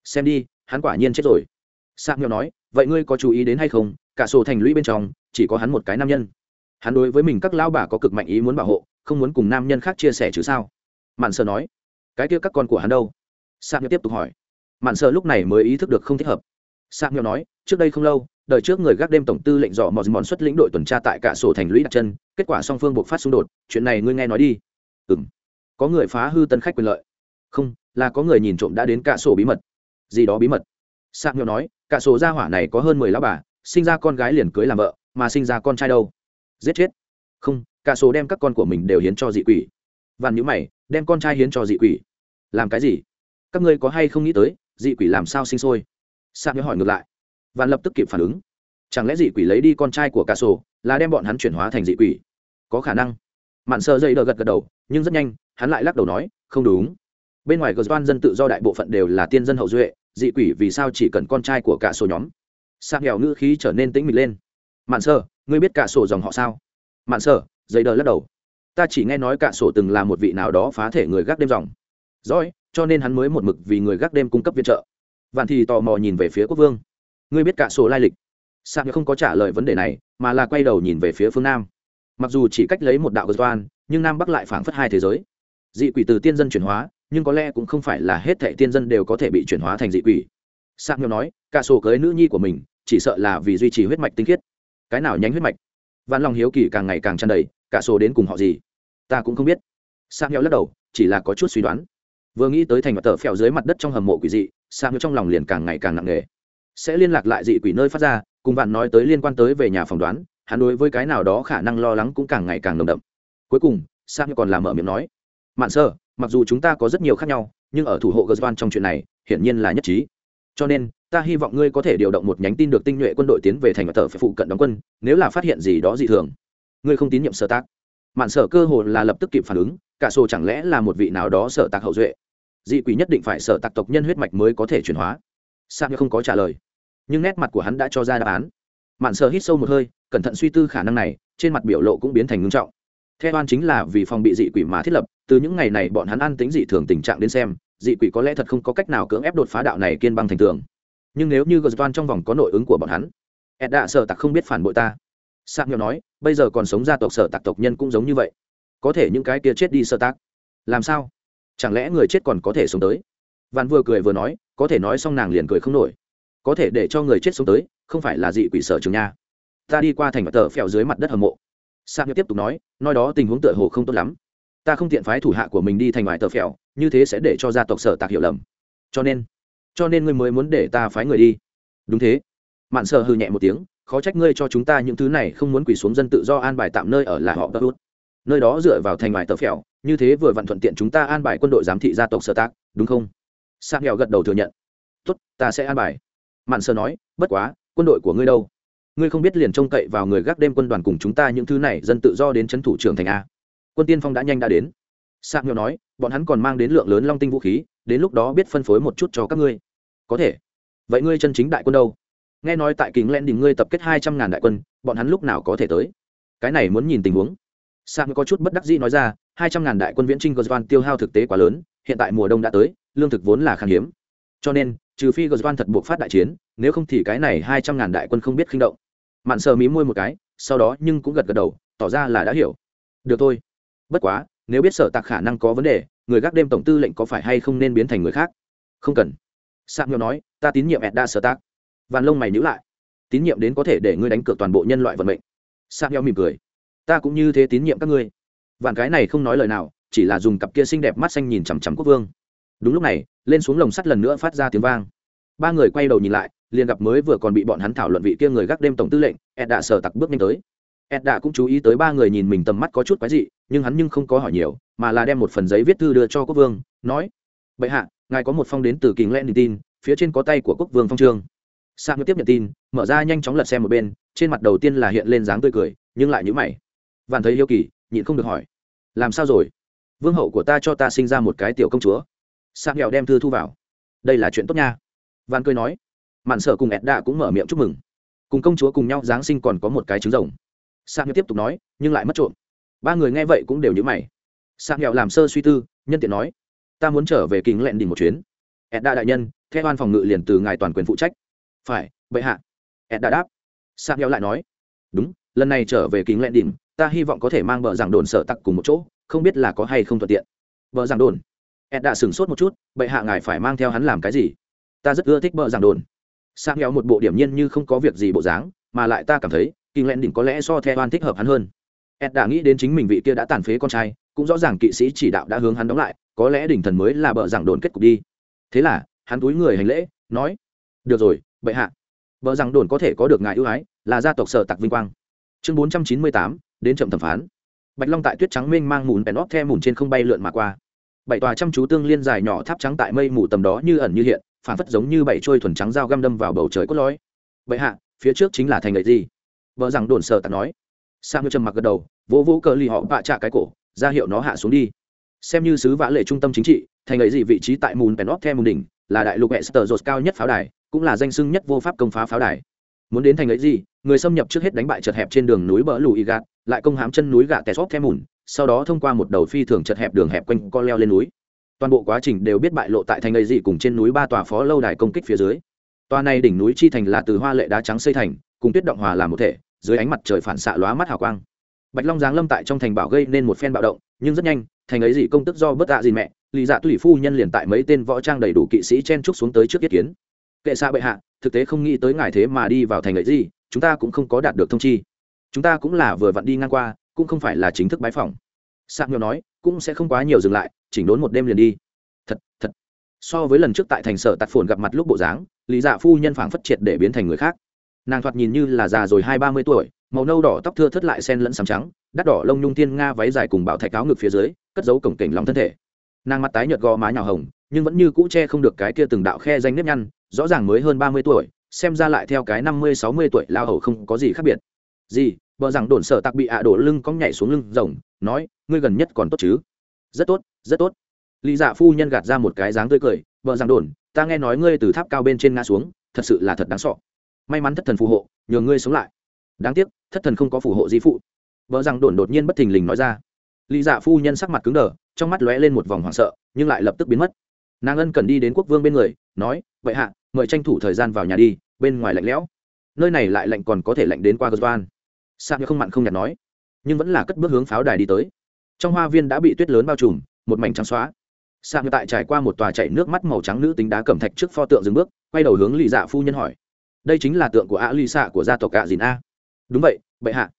Xem đi, hắn quả nhiên chết rồi. Sạc nghèo nói, vậy ngươi có chú ý đến hay không? Cả sổ thành lũy bên trong, chỉ có hắn một cái nam nhân. Hắn đối với mình các lao bà có cực mạnh ý muốn bảo hộ, không muốn cùng nam nhân khác chia sẻ chứ sao? Mạn sợ nói, cái kia các con của hắn đâu? Sạc nghèo tiếp tục hỏi. Mạn sợ lúc này mới ý thức được không thích hợp. Sạc nghèo nói, trước đây không lâu đời trước người gác đêm tổng tư lệnh dọ mòn mòn xuất lĩnh đội tuần tra tại cả sổ thành lũy đặt chân, kết quả song phương buộc phát xung đột, chuyện này ngươi nghe nói đi. Ừ m có người phá hư tân khách quyền lợi. Không, là có người nhìn trộm đã đến cả sổ bí mật. Gì đó bí mật? Sạc nghèo nói, cả sổ gia hỏa này có hơn mười lá bà, sinh ra con gái liền cưới làm vợ, mà sinh ra con trai đâu? Giết chết. Không, cả sổ đem các con của mình đều hiến cho dị quỷ. Vằn nhữ mày, đem con trai hiến cho dị quỷ. Làm cái gì? Các ngươi có hay không nghĩ tới, dị quỷ làm sao sinh sôi? Sạc nhớ hỏi ngược lại vạn lập tức kịp phản ứng. Chẳng lẽ dị quỷ lấy đi con trai của cả sổ, là đem bọn hắn chuyển hóa thành dị quỷ? Có khả năng. Mạn sơ dây đờ gật gật đầu, nhưng rất nhanh, hắn lại lắc đầu nói, không đúng. Bên ngoài gờ dân tự do đại bộ phận đều là tiên dân hậu duệ, dị quỷ vì sao chỉ cần con trai của cả sổ nhóm? Sang nghèo ngữ khí trở nên tĩnh mịch lên. Mạn sơ, ngươi biết cả sổ dòng họ sao? Mạn sơ, dây đờ lắc đầu. Ta chỉ nghe nói cả sổ từng là một vị nào đó phá thể người gác đêm dòng. Rồi, cho nên hắn mới một mực vì người gác đêm cung cấp viện trợ. Vạn thì tò mò nhìn về phía quốc vương ngươi biết cả sổ lai lịch. Sang không có trả lời vấn đề này, mà là quay đầu nhìn về phía phương nam. Mặc dù chỉ cách lấy một đạo cơ đoan nhưng nam bắc lại phảng phất hai thế giới. Dị quỷ từ tiên dân chuyển hóa, nhưng có lẽ cũng không phải là hết thệ tiên dân đều có thể bị chuyển hóa thành dị quỷ. Sang nghèo nói, cả sổ cưới nữ nhi của mình, chỉ sợ là vì duy trì huyết mạch tinh khiết. Cái nào nhánh huyết mạch? Văn lòng hiếu kỳ càng ngày càng tràn đầy, cả sổ đến cùng họ gì? Ta cũng không biết. Sang nghèo lắc đầu, chỉ là có chút suy đoán. Vừa nghĩ tới thành và tờ phèo dưới mặt đất trong hầm mộ quỷ dị sang nghèo trong lòng liền càng ngày càng nặng nề sẽ liên lạc lại dị quỷ nơi phát ra, cùng bạn nói tới liên quan tới về nhà phỏng đoán, hắn đối với cái nào đó khả năng lo lắng cũng càng ngày càng nồng đậm. Cuối cùng, sam còn làm mở miệng nói, mạn sơ, mặc dù chúng ta có rất nhiều khác nhau, nhưng ở thủ hộ gazvan trong chuyện này, hiển nhiên là nhất trí. Cho nên, ta hy vọng ngươi có thể điều động một nhánh tin được tinh nhuệ quân đội tiến về thành và tờ phải phụ cận đóng quân, nếu là phát hiện gì đó dị thường. Ngươi không tín nhiệm sở tác mạn sở cơ hồ là lập tức kịp phản ứng, cả sổ chẳng lẽ là một vị nào đó sở tạc hậu duệ? Dị quỷ nhất định phải sở tạc tộc nhân huyết mạch mới có thể chuyển hóa. Sao không có trả lời nhưng nét mặt của hắn đã cho ra đáp án. Mạn sợ hít sâu một hơi, cẩn thận suy tư khả năng này, trên mặt biểu lộ cũng biến thành ngưng trọng. Theo oan chính là vì phòng bị dị quỷ mà thiết lập, từ những ngày này bọn hắn ăn tính dị thường tình trạng đến xem, dị quỷ có lẽ thật không có cách nào cưỡng ép đột phá đạo này kiên băng thành tường. Nhưng nếu như gờ toan trong vòng có nội ứng của bọn hắn ed đã sợ tặc không biết phản bội ta. Sạc nghèo nói, bây giờ còn sống gia tộc sở tặc tộc nhân cũng giống như vậy. Có thể những cái kia chết đi sơ tác làm sao? Chẳng lẽ người chết còn có thể sống tới? Vạn vừa cười vừa nói, có thể nói xong nàng liền cười không nổi có thể để cho người chết sống tới, không phải là dị quỷ sở trường nha. Ta đi qua thành và tờ phèo dưới mặt đất hầm mộ. Sa nhớ tiếp tục nói nói đó tình huống tựa hồ không tốt lắm. Ta không tiện phái thủ hạ của mình đi thành ngoài tờ phèo, như thế sẽ để cho gia tộc sở tạc hiểu lầm. Cho nên cho nên ngươi mới muốn để ta phái người đi. Đúng thế. Mạn sợ hư nhẹ một tiếng, khó trách ngươi cho chúng ta những thứ này không muốn quỳ xuống dân tự do an bài tạm nơi ở là họ bất út. Nơi đó dựa vào thành ngoài tờ phèo, như thế vừa vặn thuận tiện chúng ta an bài quân đội giám thị gia tộc sở tác đúng không? Sa nghèo gật đầu thừa nhận. Tốt, ta sẽ an bài mạn sơ nói, bất quá, quân đội của ngươi đâu? Ngươi không biết liền trông cậy vào người gác đêm quân đoàn cùng chúng ta những thứ này, dân tự do đến c h ấ n thủ trưởng thành a. Quân tiên phong đã nhanh đã đến. Sạc nghèo nói, bọn hắn còn mang đến lượng lớn long tinh vũ khí, đến lúc đó biết phân phối một chút cho các ngươi. Có thể. Vậy ngươi chân chính đại quân đâu? Nghe nói tại kính len đình ngươi tập kết hai trăm ngàn đại quân, bọn hắn lúc nào có thể tới? Cái này muốn nhìn tình huống. Sạc có chút bất đắc dĩ nói ra, hai trăm ngàn đại quân viễn trinh gosvan tiêu hao thực tế quá lớn, hiện tại mùa đông đã tới, lương thực vốn là khan hiếm. Cho nên trừ phi gosvan thật buộc phát đại chiến, nếu không thì cái này hai trăm ngàn đại quân không biết khinh động. Mạn sờ mí môi một cái, sau đó nhưng cũng gật gật đầu, tỏ ra là đã hiểu. Được thôi. Bất quá, nếu biết sở tạc khả năng có vấn đề, người gác đêm tổng tư lệnh có phải hay không nên biến thành người khác? Không cần. Sạc nghèo nói, ta tín nhiệm edda sở tạc. Vạn lông mày nhữ lại. Tín nhiệm đến có thể để ngươi đánh cược toàn bộ nhân loại vận mệnh. Sạc nghèo mỉm cười. Ta cũng như thế tín nhiệm các ngươi. Vạn cái này không nói lời nào, chỉ là dùng cặp kia xinh đẹp mắt xanh nhìn chằm chằm quốc vương. Đúng lúc này lên xuống lồng sắt lần nữa phát ra tiếng vang. Ba người quay đầu nhìn lại, liền gặp mới vừa còn bị bọn hắn thảo luận vị kia người gác đêm tổng tư lệnh ed đã sờ tặc bước nhanh tới. Ed đã cũng chú ý tới ba người nhìn mình tầm mắt có chút quái dị, nhưng hắn nhưng không có hỏi nhiều, mà là đem một phần giấy viết thư đưa cho quốc vương, nói, bệ hạ, ngài có một phong đến từ kính len tin phía trên có tay của quốc vương phong trương. Sa ngư tiếp nhận tin, mở ra nhanh chóng lật xem một bên, trên mặt đầu tiên là hiện lên dáng tươi cười, nhưng lại nhữ mày. Vạn thấy yêu kỳ, nhịn không được hỏi, làm sao rồi? Vương hậu của ta cho ta sinh ra một cái tiểu công chúa sạc nghèo đem thư thu vào. Đây là chuyện tốt nha. Vạn cười nói. Mạn sở cùng edda cũng mở miệng chúc mừng. Cùng công chúa cùng nhau giáng sinh còn có một cái trứng rồng. Sạc nghèo tiếp tục nói, nhưng lại mất trộm. Ba người nghe vậy cũng đều nhớ mày. Sạc nghèo làm sơ suy tư, nhân tiện nói, ta muốn trở về kính lẹn đỉnh một chuyến. Edda đại nhân, theo ban phòng ngự liền từ ngài toàn quyền phụ trách. Phải bệ hạ. Edda đáp. Sạc nghèo lại nói, đúng, lần này trở về kính lẹn đỉnh, ta hy vọng có thể mang bờ giảng đồn sở tặc cùng một chỗ, không biết là có hay không thuận tiện. Bờ giảng đồn? Ed đã sửng sốt một chút, bệ hạ ngài phải mang theo hắn làm cái gì? Ta rất ưa thích bợ giảng đồn. Sang nghèo một bộ điểm nhiên như không có việc gì bộ dáng, mà lại ta cảm thấy kinh lẹn đỉnh có lẽ so theo oan thích hợp hắn hơn. Ed đã nghĩ đến chính mình vị kia đã tàn phế con trai, cũng rõ ràng kỵ sĩ chỉ đạo đã hướng hắn đóng lại, có lẽ đỉnh thần mới là bợ giảng đồn kết cục đi. Thế là, hắn túi người hành lễ, nói, được rồi, bệ hạ. Vợ rằng đồn có thể có được ngài ưu ái, là gia tộc sở tặc vinh quang. Chương bốn trăm chín mươi tám, đến chậm thẩm phán. Bạch long tại tuyết trắng mênh mang mùn bèn óp the mùn trên không bay lượn mà qua bảy tòa chăm chú tương liên dài nhỏ tháp trắng tại mây mù tầm đó như ẩn như hiện phản phất giống như bảy trôi thuần trắng dao găm đâm vào bầu trời cốt lõi. Bệ hạ, phía trước chính là thành lợi gì? Vợ rằng đồn sợ tạt nói. Sang như trầm mặc gật đầu, vỗ vỗ cờ lì họ bạ trạ cái cổ, ra hiệu nó hạ xuống đi. Xem như sứ vã lệ trung tâm chính trị, thành lợi gì vị trí tại mùn penop theo mùn đỉnh, là đại lục hệ sờ dột cao nhất pháo đài, cũng là danh sưng nhất vô pháp công phá pháo đài. Muốn đến thành ấy gì, người xâm nhập trước hết đánh bại chật hẹp trên đường núi bờ lù y gạt, lại công hãm chân núi gạ tè xóp theo mùn sau đó thông qua một đầu phi thường chật hẹp đường hẹp quanh co leo lên núi. Toàn bộ quá trình đều biết bại lộ tại thành ấy gì cùng trên núi ba tòa phó lâu đài công kích phía dưới. Tòa này đỉnh núi chi thành là từ hoa lệ đá trắng xây thành, cùng tuyết động hòa làm một thể, dưới ánh mặt trời phản xạ lóa mắt hào quang. Bạch long giáng lâm tại trong thành bảo gây nên một phen bạo động, nhưng rất nhanh, thành ấy gì công tức do bất tạ gì mẹ lì dạ tùy phu nhân liền tại mấy tên võ trang đầy đủ kỵ sĩ chen trúc xuống tới trước yết kiến. Kệ xa bệ hạ, thực tế không nghĩ tới ngài thế mà đi vào thành ấy gì, chúng ta cũng không có đạt được thông chi. Chúng ta cũng là vừa vặn đi ngang qua cũng không phải là chính thức bái phòng sạc nhiều nói, cũng sẽ không quá nhiều dừng lại, chỉnh đốn một đêm liền đi. Thật thật. So với lần trước tại thành sở tạt phồn gặp mặt lúc bộ dáng, lý dạ phu nhân phảng phất triệt để biến thành người khác. Nàng thoạt nhìn như là già rồi hai ba mươi tuổi, màu nâu đỏ tóc thưa thất lại sen lẫn sàm trắng, đắt đỏ lông nhung tiên nga váy dài cùng bảo thạch áo ngực phía dưới, cất dấu cổng cảnh lòng thân thể. Nàng mặt tái nhợt gò má nhào hồng, nhưng vẫn như cũ che không được cái kia từng đạo khe danh nếp nhăn, rõ ràng mới hơn ba mươi tuổi, xem ra lại theo cái năm mươi, sáu mươi tuổi lao hầu không có gì khác biệt. Gì? Vợ rằng đồn sợ tặc bị ạ đổ lưng cong nhảy xuống lưng rồng, nói, ngươi gần nhất còn tốt chứ? Rất tốt rất tốt. Lý dạ phu nhân gạt ra một cái dáng tươi cười vợ rằng đồn, ta nghe nói ngươi từ tháp cao bên trên ngã xuống, thật sự là thật đáng sọ may mắn thất thần phù hộ, nhờ ngươi sống lại. Đáng tiếc, thất thần không có phù hộ di phụ. Vợ rằng đồn đột nhiên bất thình lình nói ra. Lý dạ phu nhân sắc mặt cứng đờ, trong mắt lóe lên một vòng hoảng sợ, nhưng lại lập tức biến mất. Nàng ân cần đi đến quốc vương bên người, nói, vậy hạ, mời tranh thủ thời gian vào nhà đi, bên ngoài lạnh lẽo. Nơi này lại lạnh còn có thể lạnh đến qua gớt van sa không mặn không nhạt nói, nhưng vẫn là cất bước hướng pháo đài đi tới. Trong hoa viên đã bị tuyết lớn bao trùm, một mảnh trắng xóa. Sa tại trải qua một tòa chảy nước mắt màu trắng nữ tính đá cẩm thạch trước pho tượng dừng bước, quay đầu hướng lì dạ phu nhân hỏi. Đây chính là tượng của ạ lì xạ của gia tộc ạ dìn a. Đúng vậy, bệ hạ.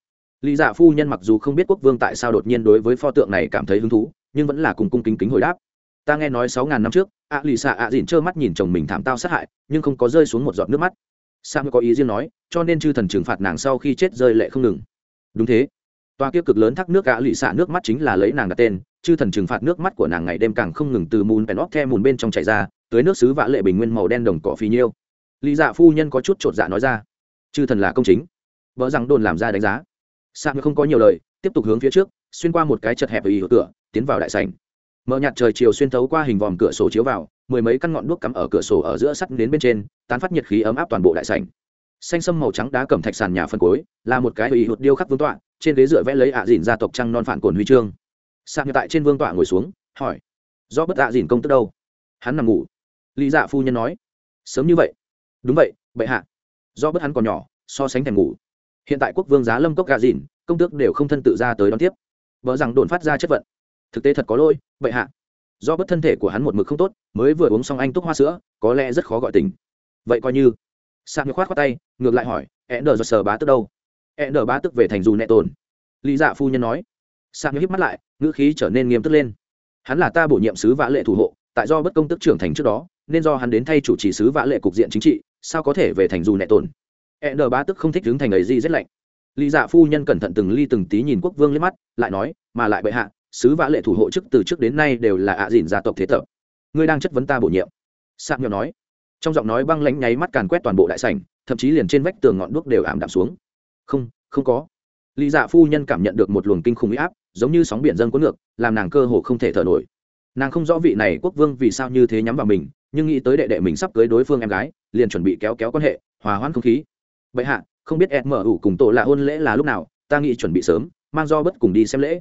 Lì dạ phu nhân mặc dù không biết quốc vương tại sao đột nhiên đối với pho tượng này cảm thấy hứng thú, nhưng vẫn là cùng cung kính kính hồi đáp. Ta nghe nói sáu ngàn năm trước, ạ lì xạ ạ dìn trơ mắt nhìn chồng mình thảm tao sát hại, nhưng không có rơi xuống một giọt nước mắt sam có ý riêng nói, cho nên chư thần trừng phạt nàng sau khi chết rơi lệ không ngừng. Đúng thế. Toa kiếp cực lớn thác nước ạ lụy xạ nước mắt chính là lấy nàng đặt tên, chư thần trừng phạt nước mắt của nàng ngày đêm càng không ngừng từ mùn penot the mùn bên trong chảy ra, tới nước xứ vã lệ bình nguyên màu đen đồng cỏ phì nhiêu. Lý dạ phu nhân có chút chột dạ nói ra, chư thần là công chính. Vợ rằng đồn làm ra đánh giá. Sam không có nhiều lời, tiếp tục hướng phía trước, xuyên qua một cái chật hẹp ở ý cửa, tiến vào đại sảnh mở nhạt trời chiều xuyên thấu qua hình vòm cửa sổ chiếu vào, mười mấy căn ngọn đuốc cắm ở cửa sổ ở giữa sắt đến bên trên, tán phát nhiệt khí ấm áp toàn bộ đại sảnh. Xanh sâm màu trắng đá cẩm thạch sàn nhà phân cối là một cái ủy hụt điêu khắc vương tọa, trên ghế dựa vẽ lấy ạ dìn gia tộc trăng non phản cồn huy chương. Sạc như tại trên vương tọa ngồi xuống, hỏi, do bất ạ dìn công tức đâu? Hắn nằm ngủ. Lý dạ phu nhân nói, sớm như vậy. Đúng vậy, bệ hạ. Do bất hắn còn nhỏ, so sánh thèm ngủ. Hiện tại quốc vương giá lâm cốc gà dìn, công tước đều không thân tự ra tới đón tiếp. Vợ rằng đồn phát ra chất vận thực tế thật có lỗi, bệ hạ. Do bất thân thể của hắn một mực không tốt, mới vừa uống xong anh túc hoa sữa, có lẽ rất khó gọi tình. Vậy coi như. Sạc như khoát khoát tay, ngược lại hỏi e nờ do sờ bá tức đâu? E nờ bá tức về thành dù nẹ tồn. Lý dạ phu nhân nói. Sạc như mắt lại, ngữ khí trở nên nghiêm túc lên. Hắn là ta bổ nhiệm sứ vã lệ thủ hộ, tại do bất công tức trưởng thành trước đó, nên do hắn đến thay chủ trì sứ vã lệ cục diện chính trị, sao có thể về thành dù nẹ tồn? E nờ bá tức không thích đứng thành ấy gì rất lạnh. Lý dạ phu nhân cẩn thận từng ly từng tí nhìn quốc vương lên mắt, lại nói, mà lại bệ hạ sứ vã lệ thủ hộ chức từ trước đến nay đều là ạ dìn gia tộc thế tập. Ngươi đang chất vấn ta bổ nhiệm. Sạc nhỏ nói. Trong giọng nói băng lãnh nháy mắt càn quét toàn bộ đại sảnh, thậm chí liền trên vách tường ngọn đuốc đều ảm đạm xuống. Không không có. Lý dạ phu nhân cảm nhận được một luồng kinh khủng huy áp, giống như sóng biển dâng cuốn ngược, làm nàng cơ hồ không thể thở nổi. Nàng không rõ vị này quốc vương vì sao như thế nhắm vào mình, nhưng nghĩ tới đệ đệ mình sắp cưới đối phương em gái, liền chuẩn bị kéo kéo quan hệ, hòa hoãn không khí. Vậy hạ, không biết em mở ủ cùng tổ là hôn lễ là lúc nào, ta nghĩ chuẩn bị sớm, mang do bất cùng đi xem lễ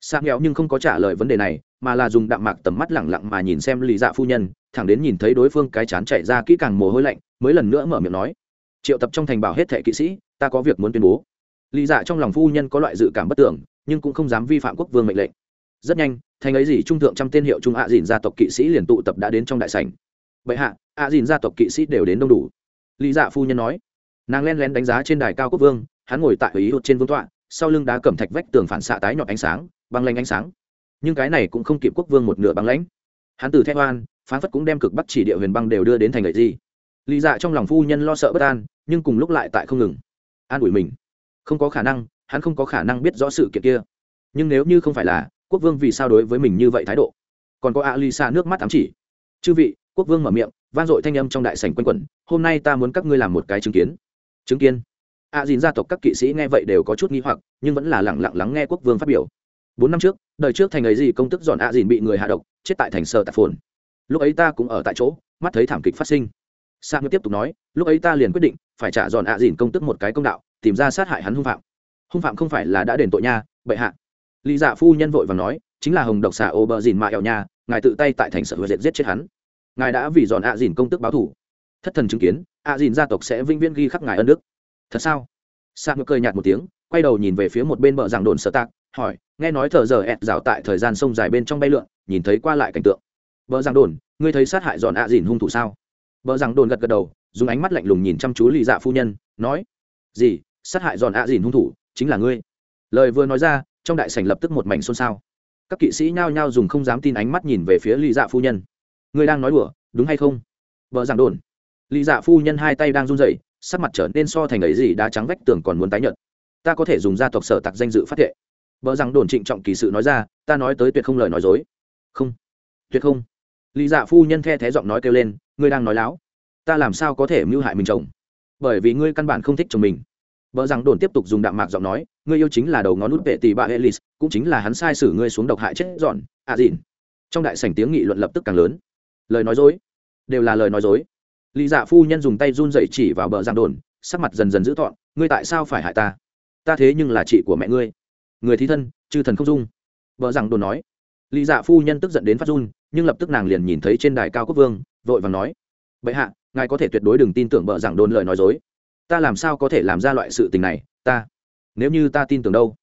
sang nghèo nhưng không có trả lời vấn đề này, mà là dùng đạm mạc tầm mắt lẳng lặng mà nhìn xem lì dạ phu nhân, thẳng đến nhìn thấy đối phương cái chán chạy ra kỹ càng mồ hôi lạnh, mới lần nữa mở miệng nói, triệu tập trong thành bảo hết thệ kỵ sĩ, ta có việc muốn tuyên bố. Lì dạ trong lòng phu nhân có loại dự cảm bất tưởng, nhưng cũng không dám vi phạm quốc vương mệnh lệnh. Rất nhanh, thành ấy gì trung thượng trăm tên hiệu trung ạ dìn gia tộc kỵ sĩ liền tụ tập đã đến trong đại sảnh. Bệ hạ, ạ dìn gia tộc kỵ sĩ đều đến đông đủ. Lý dạ phu nhân nói. Nàng len lén đánh giá trên đài cao quốc vương, hắn ngồi tại ý hụt trên vương tọa sau lưng đá cẩm thạch vách tường phản xạ tái nhọt ánh sáng, băng lanh ánh sáng. Nhưng cái này cũng không kịp quốc vương một nửa băng lãnh. Hắn từ thép oan, phán phất cũng đem cực bắc chỉ địa huyền băng đều đưa đến thành lệ gì. Lý dạ trong lòng phu nhân lo sợ bất an, nhưng cùng lúc lại tại không ngừng. An ủi mình. Không có khả năng, hắn không có khả năng biết rõ sự kiện kia. Nhưng nếu như không phải là, quốc vương vì sao đối với mình như vậy thái độ? Còn có alisa nước mắt ám chỉ. Chư vị, quốc vương mở miệng, vang dội thanh âm trong đại sảnh quanh quẩn, hôm nay ta muốn các ngươi làm một cái chứng kiến. Chứng kiến? A dìn gia tộc các kỵ sĩ nghe vậy đều có chút nghi hoặc, nhưng vẫn là lẳng lặng lắng nghe quốc vương phát biểu. Bốn năm trước, đời trước thành ấy gì công tức dọn a dìn bị người hạ độc, chết tại thành sở tạp phồn. Lúc ấy ta cũng ở tại chỗ, mắt thấy thảm kịch phát sinh. Sa ngư tiếp tục nói, lúc ấy ta liền quyết định, phải trả dọn a dìn công tức một cái công đạo, tìm ra sát hại hắn hung phạm. Hung phạm không phải là đã đền tội nha, bệ hạ. Lý dạ phu nhân vội và nói, chính là hồng độc xà ô bờ dìn mạ eo nha, ngài tự tay tại thành sở huệ giết chết hắn. Ngài đã vì dọn A dìn công tức báo thủ. Thất thần chứng kiến, A dìn gia tộc sẽ vinh viễn ghi khắc ngài ân đức thật sao? Sa ngựa cười nhạt một tiếng, quay đầu nhìn về phía một bên bờ giảng đồn sợ tạc, hỏi, nghe nói thợ giờ ẹt rào tại thời gian sông dài bên trong bay lượn, nhìn thấy qua lại cảnh tượng. Bờ giảng đồn, ngươi thấy sát hại dọn ạ dìn hung thủ sao? Bờ giảng đồn gật gật đầu, dùng ánh mắt lạnh lùng nhìn chăm chú lì dạ phu nhân, nói, gì, sát hại dọn ạ dìn hung thủ, chính là ngươi. Lời vừa nói ra, trong đại sảnh lập tức một mảnh xôn xao. Các kỵ sĩ nhao nhao dùng không dám tin ánh mắt nhìn về phía lý dạ phu nhân. Ngươi đang nói đùa, đúng hay không? Vợ giảng đồn. Lý dạ phu nhân hai tay đang run rẩy sắc mặt trở nên so thành ấy gì đá trắng vách tường còn muốn tái nhợt. Ta có thể dùng gia tộc sở tặc danh dự phát thệ. Vợ rằng đồn trịnh trọng kỳ sự nói ra, ta nói tới tuyệt không lời nói dối. Không. Tuyệt không. Lý dạ phu nhân the thé giọng nói kêu lên, ngươi đang nói láo. Ta làm sao có thể mưu hại mình chồng? Bởi vì ngươi căn bản không thích chồng mình. Vợ rằng đồn tiếp tục dùng đạm mạc giọng nói, ngươi yêu chính là đầu ngón nút vệ tỷ bà elis, cũng chính là hắn sai sử ngươi xuống độc hại chết dọn à dìn trong đại sảnh tiếng nghị luận lập tức càng lớn. Lời nói dối. Đều là lời nói dối lý dạ phu nhân dùng tay run dậy chỉ vào bờ giang đồn, sắc mặt dần dần dữ tọn ngươi tại sao phải hại ta? Ta thế nhưng là chị của mẹ ngươi. Người thí thân, chư thần không dung. Vợ rằng đồn nói. Lý dạ phu nhân tức giận đến phát run, nhưng lập tức nàng liền nhìn thấy trên đài cao quốc vương, vội vàng nói. Bệ hạ, ngài có thể tuyệt đối đừng tin tưởng vợ rằng đồn lời nói dối. Ta làm sao có thể làm ra loại sự tình này, ta? Nếu như ta tin tưởng đâu?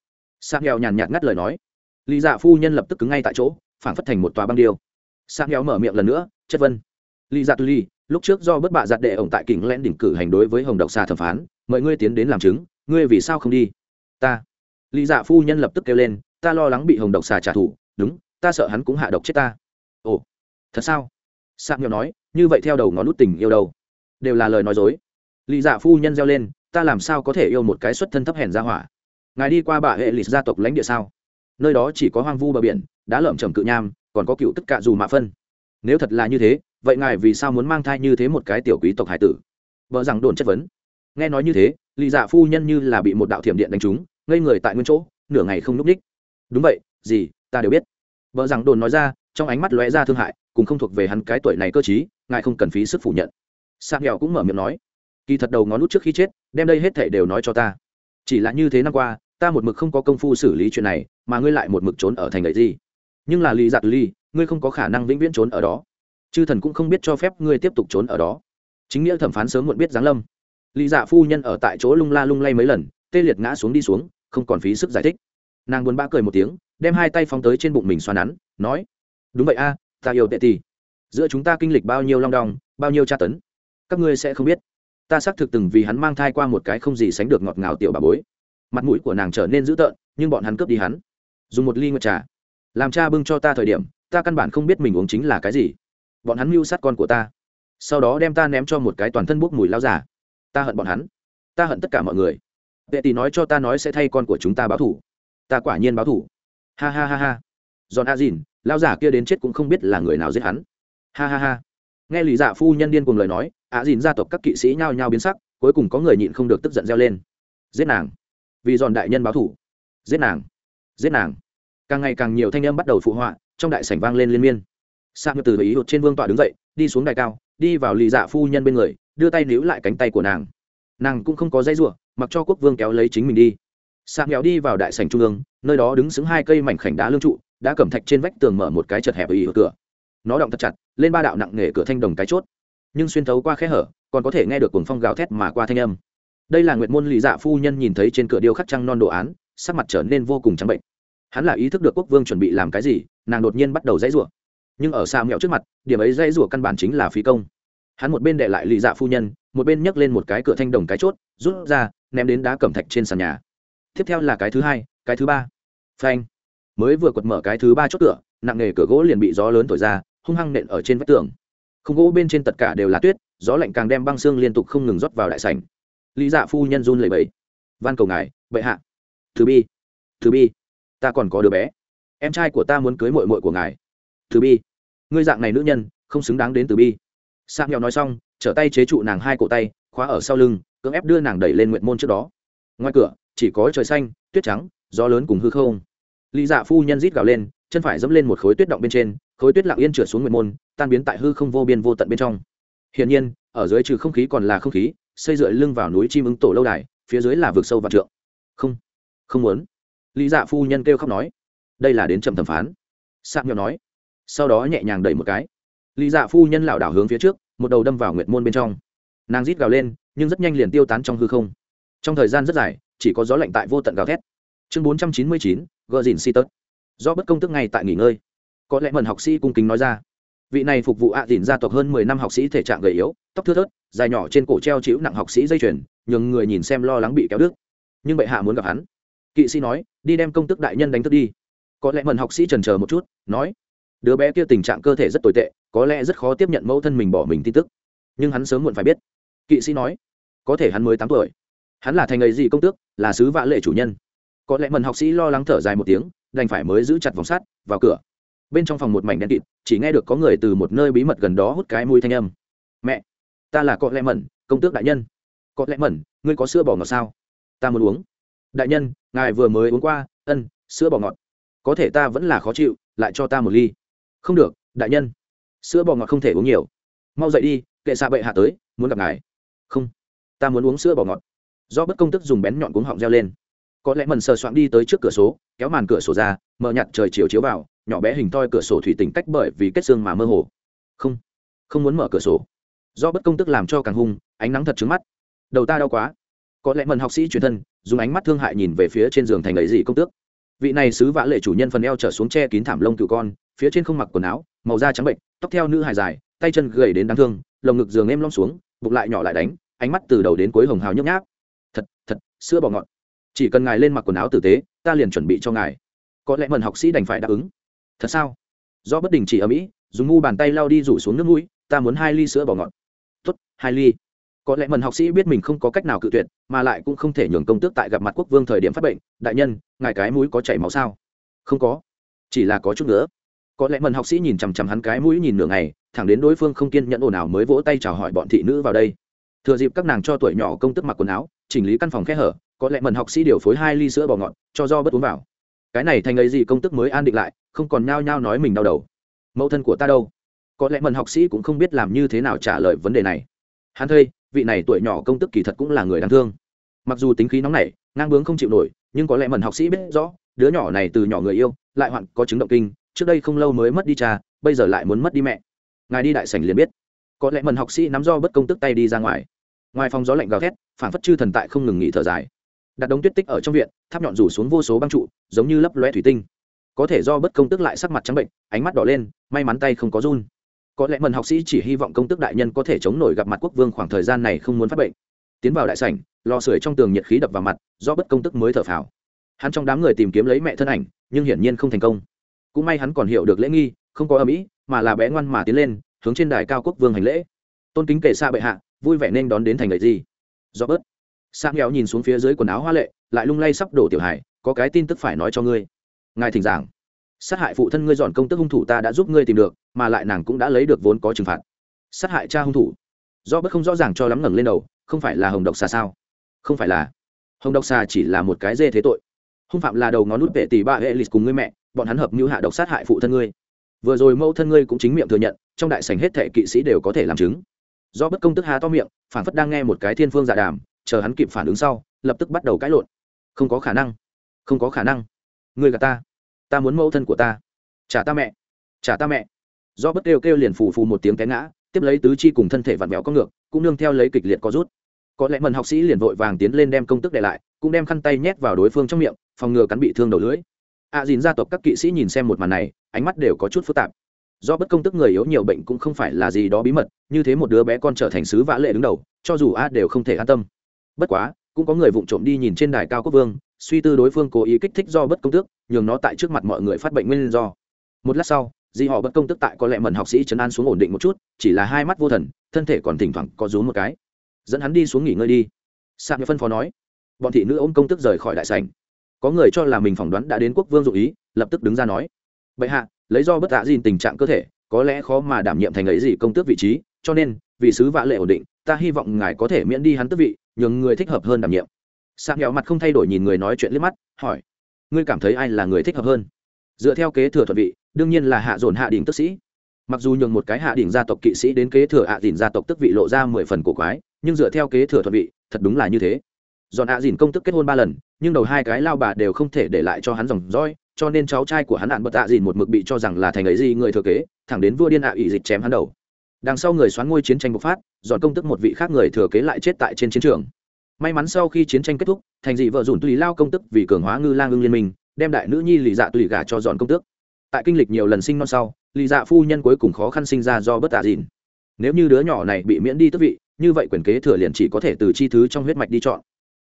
Sang heo nhàn nhạt ngắt lời nói. Lý dạ phu nhân lập tức cứng ngay tại chỗ phản phất thành một tòa băng điêu. Sang heo mở miệng lần nữa, chất vân. Lý dạ tư ly lúc trước do bất bạ giặt đệ ổng tại kỉnh len đỉnh cử hành đối với hồng độc xà thẩm phán, mời ngươi tiến đến làm chứng, ngươi vì sao không đi? Ta. Lý dạ phu nhân lập tức kêu lên, ta lo lắng bị hồng độc xà trả thù, đúng, ta sợ hắn cũng hạ độc chết ta. Ồ, thật sao? Sang nghèo nói, như vậy theo đầu ngón nút tình yêu đâu? Đều là lời nói dối. Lý dạ phu nhân reo lên, ta làm sao có thể yêu một cái xuất thân thấp hèn ra hỏa? Ngài đi qua bạ hệ lịch gia tộc lãnh địa sao? Nơi đó chỉ có hoang vu bờ biển đá lởm chầm cự nham, còn có cựu tất cả dù mạ phân. Nếu thật là như thế vậy ngài vì sao muốn mang thai như thế một cái tiểu quý tộc hải tử? Vợ rằng đồn chất vấn. Nghe nói như thế lì dạ phu nhân như là bị một đạo thiểm điện đánh trúng, ngây người tại nguyên chỗ, nửa ngày không núp ních. Đúng vậy, gì, ta đều biết. Vợ rằng đồn nói ra, trong ánh mắt lóe ra thương hại cùng không thuộc về hắn cái tuổi này cơ chí ngài không cần phí sức phủ nhận. Sang nghèo cũng mở miệng nói, kỳ thật đầu ngón nút trước khi chết, đem đây hết thể đều nói cho ta. Chỉ là như thế năm qua, ta một mực không có công phu xử lý chuyện này, mà ngươi lại một mực trốn ở thành ấy gì? Nhưng là lý giặt ly, ngươi không có khả năng vĩnh viễn trốn ở đó chư thần cũng không biết cho phép ngươi tiếp tục trốn ở đó. Chính nghĩa thẩm phán sớm muộn biết giáng lâm. Lý dạ phu nhân ở tại chỗ lung la lung lay mấy lần, tê liệt ngã xuống đi xuống, không còn phí sức giải thích. Nàng buồn bã cười một tiếng, đem hai tay phóng tới trên bụng mình xoa nắn, nói, đúng vậy a, ta yêu tệ tì giữa chúng ta kinh lịch bao nhiêu long đong, bao nhiêu tra tấn, các ngươi sẽ không biết. Ta xác thực từng vì hắn mang thai qua một cái không gì sánh được ngọt ngào tiểu bà bối. Mặt mũi của nàng trở nên dữ tợn, nhưng bọn hắn cướp đi hắn. Dùng một ly nguyệt trà. Làm cha bưng cho ta thời điểm, ta căn bản không biết mình uống chính là cái gì bọn hắn mưu sát con của ta. Sau đó đem ta ném cho một cái toàn thân bốc mùi lao giả ta hận bọn hắn. Ta hận tất cả mọi người. Vệ tỷ nói cho ta nói sẽ thay con của chúng ta báo thủ ta quả nhiên báo thủ ha ha ha ha. Giòn a dìn, lao giả kia đến chết cũng không biết là người nào giết hắn. Ha ha ha. Nghe lý giả phu nhân điên cùng lời nói, a dìn gia tộc các kỵ sĩ nhao nhao biến sắc, cuối cùng có người nhịn không được tức giận reo lên. Giết nàng. Vì giòn đại nhân báo thủ giết nàng. Giết nàng. Càng ngày càng nhiều thanh âm bắt đầu phụ họa, trong đại sảnh vang lên liên miên sang từ ý hụt trên vương tọa đứng dậy, đi xuống đài cao, đi vào lì dạ phu nhân bên người, đưa tay níu lại cánh tay của nàng. Nàng cũng không có dây ruộng mặc cho quốc vương kéo lấy chính mình đi. Sang nghèo đi vào đại sảnh trung ương, nơi đó đứng xứng hai cây mảnh khảnh đá lương trụ, đã cầm thạch trên vách tường mở một cái chật hẹp ý cửa. Nó động thật chặt, lên ba đạo nặng nề cửa thanh đồng cái chốt. Nhưng xuyên thấu qua khe hở, còn có thể nghe được cuồng phong gào thét mà qua thanh âm. Đây là nguyệt môn lì dạ phu nhân nhìn thấy trên cửa điêu khắc trăng non đồ án, sắc mặt trở nên vô cùng trắng bệnh. Hắn là ý thức được quốc vương chuẩn bị làm cái gì, nàng đột nhiên bắt đầu dãy ruộng nhưng ở xa mẹo trước mặt, điểm ấy dãy rủa căn bản chính là phí công. Hắn một bên đệ lại lì dạ phu nhân, một bên nhấc lên một cái cửa thanh đồng cái chốt, rút ra, ném đến đá cẩm thạch trên sàn nhà. Tiếp theo là cái thứ hai, cái thứ ba. Phanh. Mới vừa quật mở cái thứ ba chốt cửa, nặng nề cửa gỗ liền bị gió lớn thổi ra, hung hăng nện ở trên vách tường. Không gỗ bên trên tất cả đều là tuyết, gió lạnh càng đem băng xương liên tục không ngừng rót vào đại sảnh. Lý dạ phu nhân run lẩy bẩy. Van cầu ngài, bệ hạ. Thứ bi. Thứ bi. Ta còn có đứa bé. Em trai của ta muốn cưới mội mội của ngài từ bi. Ngươi dạng này nữ nhân, không xứng đáng đến từ bi. Sang nghèo nói xong, trở tay chế trụ nàng hai cổ tay, khóa ở sau lưng, cưỡng ép đưa nàng đẩy lên nguyện môn trước đó. Ngoài cửa, chỉ có trời xanh, tuyết trắng, gió lớn cùng hư không. Lý dạ phu nhân rít gào lên, chân phải dẫm lên một khối tuyết động bên trên, khối tuyết lặng yên trượt xuống nguyện môn, tan biến tại hư không vô biên vô tận bên trong. Hiển nhiên, ở dưới trừ không khí còn là không khí, xây dựa lưng vào núi chim ứng tổ lâu đài, phía dưới là vực sâu và trượng. Không không muốn. Lý dạ phu nhân kêu khóc nói, đây là đến chậm thẩm phán. Sạc nhỏ nói sau đó nhẹ nhàng đẩy một cái. Lý dạ phu nhân lảo đảo hướng phía trước, một đầu đâm vào nguyệt môn bên trong. Nàng rít gào lên, nhưng rất nhanh liền tiêu tán trong hư không. Trong thời gian rất dài, chỉ có gió lạnh tại vô tận gào thét. Chương bốn trăm chín mươi chín, gờ dìn si tớt. Do bất công tức ngay tại nghỉ ngơi. Có lẽ mần học sĩ cung kính nói ra. Vị này phục vụ ạ à dìn gia tộc hơn mười năm học sĩ thể trạng gầy yếu, tóc thưa thớt, dài nhỏ trên cổ treo chịu nặng học sĩ dây chuyền, nhường người nhìn xem lo lắng bị kéo đứt. Nhưng bệ hạ muốn gặp hắn. Kỵ sĩ nói, đi đem công tức đại nhân đánh thức đi. Có lẽ mần học sĩ trần chờ một chút, nói đứa bé kia tình trạng cơ thể rất tồi tệ, có lẽ rất khó tiếp nhận mẫu thân mình bỏ mình tin tức. Nhưng hắn sớm muộn phải biết. Kỵ sĩ nói, có thể hắn mới tám tuổi. Hắn là thành ấy gì công tước, là sứ vạ lệ chủ nhân. Có lẽ mần học sĩ lo lắng thở dài một tiếng, đành phải mới giữ chặt vòng sắt, vào cửa. Bên trong phòng một mảnh đen kịt, chỉ nghe được có người từ một nơi bí mật gần đó hút cái mùi thanh âm. Mẹ, ta là cọ lẹ mẩn, công tước đại nhân. Cọ lẹ mẩn, ngươi có sữa bỏ ngọt sao? Ta muốn uống. Đại nhân, ngài vừa mới uống qua, ân, sữa bỏ ngọt. Có thể ta vẫn là khó chịu, lại cho ta một ly không được, đại nhân. Sữa bò ngọt không thể uống nhiều. Mau dậy đi, kệ xạ bệ hạ tới, muốn gặp ngài. Không, ta muốn uống sữa bò ngọt. Do bất công tức dùng bén nhọn cuống họng reo lên. Có lẽ mần sờ soạn đi tới trước cửa sổ kéo màn cửa sổ ra, mở nhặt trời chiều chiếu vào, nhỏ bé hình toi cửa sổ thủy tỉnh cách bởi vì kết xương mà mơ hồ. Không không muốn mở cửa sổ. Do bất công tức làm cho càng hung, ánh nắng thật trứng mắt. Đầu ta đau quá. Có lẽ mần học sĩ truyền thân, dùng ánh mắt thương hại nhìn về phía trên giường thành ấy gì công tước. Vị này sứ vã lệ chủ nhân phần eo trở xuống che kín thảm lông cựu con phía trên không mặc quần áo, màu da trắng bệnh, tóc theo nữ hài dài, tay chân gầy đến đáng thương, lồng ngực giường em lom xuống, bụng lại nhỏ lại đánh, ánh mắt từ đầu đến cuối hồng hào nhấp nháp. Thật thật, sữa bỏ ngọt. Chỉ cần ngài lên mặc quần áo tử tế, ta liền chuẩn bị cho ngài. Có lẽ mần học sĩ đành phải đáp ứng. Thật sao? Do bất đình chỉ ở mỹ, dùng ngu bàn tay lao đi rủ xuống nước mũi, ta muốn hai ly sữa bỏ ngọt. Tốt, hai ly. Có lẽ mần học sĩ biết mình không có cách nào cự tuyệt, mà lại cũng không thể nhường công tước tại gặp mặt quốc vương thời điểm phát bệnh. Đại nhân, ngài cái mũi có chảy máu sao? Không có, chỉ là có chút nữa có lẽ mần học sĩ nhìn chằm chằm hắn cái mũi nhìn nửa ngày, thẳng đến đối phương không kiên nhẫn ồn ào mới vỗ tay chào hỏi bọn thị nữ vào đây. Thừa dịp các nàng cho tuổi nhỏ công tức mặc quần áo, chỉnh lý căn phòng khe hở, có lẽ mần học sĩ điều phối hai ly sữa bò ngọt, cho do bất uống vào. Cái này thành ấy gì công tức mới an định lại, không còn nhao nhao nói mình đau đầu. Mẫu thân của ta đâu? Có lẽ mần học sĩ cũng không biết làm như thế nào trả lời vấn đề này. Hắn thây vị này tuổi nhỏ công tức kỳ thật cũng là người đáng thương. Mặc dù tính khí nóng nảy, ngang bướng không chịu nổi, nhưng có lẽ mần học sĩ biết rõ, đứa nhỏ này từ nhỏ người yêu, lại hoạn có chứng động kinh trước đây không lâu mới mất đi cha, bây giờ lại muốn mất đi mẹ. Ngài đi đại sảnh liền biết. Có lẽ mần học sĩ nắm do bất công tức tay đi ra ngoài. Ngoài phòng gió lạnh gào thét phản phất chư thần tại không ngừng nghỉ thở dài. Đặt đống tuyết tích ở trong viện, tháp nhọn rủ xuống vô số băng trụ, giống như lấp loe thủy tinh. Có thể do bất công tức lại sắc mặt trắng bệnh, ánh mắt đỏ lên, may mắn tay không có run. Có lẽ mần học sĩ chỉ hy vọng công tức đại nhân có thể chống nổi gặp mặt quốc vương khoảng thời gian này không muốn phát bệnh. Tiến vào đại sảnh, lò sưởi trong tường nhiệt khí đập vào mặt, do bất công tức mới thở phào. Hắn trong đám người tìm kiếm lấy mẹ thân ảnh, nhưng hiển nhiên không thành công cũng may hắn còn hiểu được lễ nghi không có âm mỹ, mà là bé ngoan mà tiến lên hướng trên đài cao quốc vương hành lễ. Tôn kính kể xa bệ hạ vui vẻ nên đón đến thành lợi gì? Do bớt. Sa nghèo nhìn xuống phía dưới quần áo hoa lệ lại lung lay sắp đổ tiểu hải có cái tin tức phải nói cho ngươi. Ngài thỉnh giảng. Sát hại phụ thân ngươi dọn công tức hung thủ ta đã giúp ngươi tìm được mà lại nàng cũng đã lấy được vốn có trừng phạt. Sát hại cha hung thủ. Do bất không rõ ràng cho lắm ngẩng lên đầu không phải là hồng độc xà sao? Không phải là. Hồng độc xà chỉ là một cái dê thế tội hung phạm là đầu ngón nút vệ tỷ ba hệ lịch cùng ngươi mẹ, bọn hắn hợp mưu hạ độc sát hại phụ thân ngươi. Vừa rồi mẫu thân ngươi cũng chính miệng thừa nhận, trong đại sảnh hết thệ kỵ sĩ đều có thể làm chứng. Do bất công tức há to miệng phản phất đang nghe một cái thiên phương giả đàm, chờ hắn kịp phản ứng sau, lập tức bắt đầu cãi lộn. Không có khả năng. Không có khả năng. Ngươi gà ta. Ta muốn mẫu thân của ta. Trả ta mẹ. Trả ta mẹ. Do bất kêu kêu liền phù phù một tiếng té ngã, tiếp lấy tứ chi cùng thân thể vặn vẹo có ngược, cũng nương theo lấy kịch liệt có rút. Có lẽ mần học sĩ liền vội vàng tiến lên đem công tức để lại, cũng đem khăn tay nhét vào đối phương trong miệng phòng ngừa cắn bị thương đầu lưỡi. A à, dìn gia tộc các kỵ sĩ nhìn xem một màn này ánh mắt đều có chút phức tạp. Do bất công tức người yếu nhiều bệnh cũng không phải là gì đó bí mật như thế một đứa bé con trở thành sứ vã lệ đứng đầu cho dù a đều không thể an tâm. Bất quá cũng có người vụng trộm đi nhìn trên đài cao quốc vương suy tư đối phương cố ý kích thích do bất công tước nhường nó tại trước mặt mọi người phát bệnh nguyên do. Một lát sau di họ bất công tức tại có lẽ mần học sĩ chấn an xuống ổn định một chút chỉ là hai mắt vô thần thân thể còn thỉnh thoảng có rú một cái. Dẫn hắn đi xuống nghỉ ngơi đi. Sạc phân phó nói. Bọn thị nữ ôm công tức rời khỏi đại sảnh có người cho là mình phỏng đoán đã đến quốc vương dụ ý, lập tức đứng ra nói. Bệ hạ, lấy do bất tạ dìn tình trạng cơ thể, có lẽ khó mà đảm nhiệm thành ấy gì công tước vị trí, cho nên vì sứ vạ lệ ổn định, ta hy vọng ngài có thể miễn đi hắn tước vị, nhường người thích hợp hơn đảm nhiệm. Sạc nghèo mặt không thay đổi nhìn người nói chuyện liếc mắt, hỏi. Ngươi cảm thấy ai là người thích hợp hơn? Dựa theo kế thừa thuận vị, đương nhiên là hạ dồn hạ đỉnh tức sĩ. Mặc dù nhường một cái hạ đỉnh gia tộc kỵ sĩ đến kế thừa hạ đỉnh gia tộc tức vị lộ ra mười phần cổ quái, nhưng dựa theo kế thừa thuận vị, thật đúng là như thế dọn hạ dìn công tức kết hôn ba lần, nhưng đầu hai cái lao bà đều không thể để lại cho hắn dòng dõi, cho nên cháu trai của hắn ạn bật hạ dìn một mực bị cho rằng là thành ấy gì người thừa kế, thẳng đến vua điên ạ ủy dịch chém hắn đầu. Đằng sau người xoán ngôi chiến tranh bộc phát dọn công tức một vị khác người thừa kế lại chết tại trên chiến trường. May mắn sau khi chiến tranh kết thúc, thành dị vợ dùn tùy lao công tức vì cường hóa ngư lang ưng liên minh, đem đại nữ nhi lì dạ tùy gả cho dọn công tước. Tại kinh lịch nhiều lần sinh non sau, lì dạ phu nhân cuối cùng khó khăn sinh ra do bất tạ dìn. Nếu như đứa nhỏ này bị miễn đi tức vị, như vậy quyền kế thừa liền chỉ có thể từ chi thứ trong huyết mạch đi chọn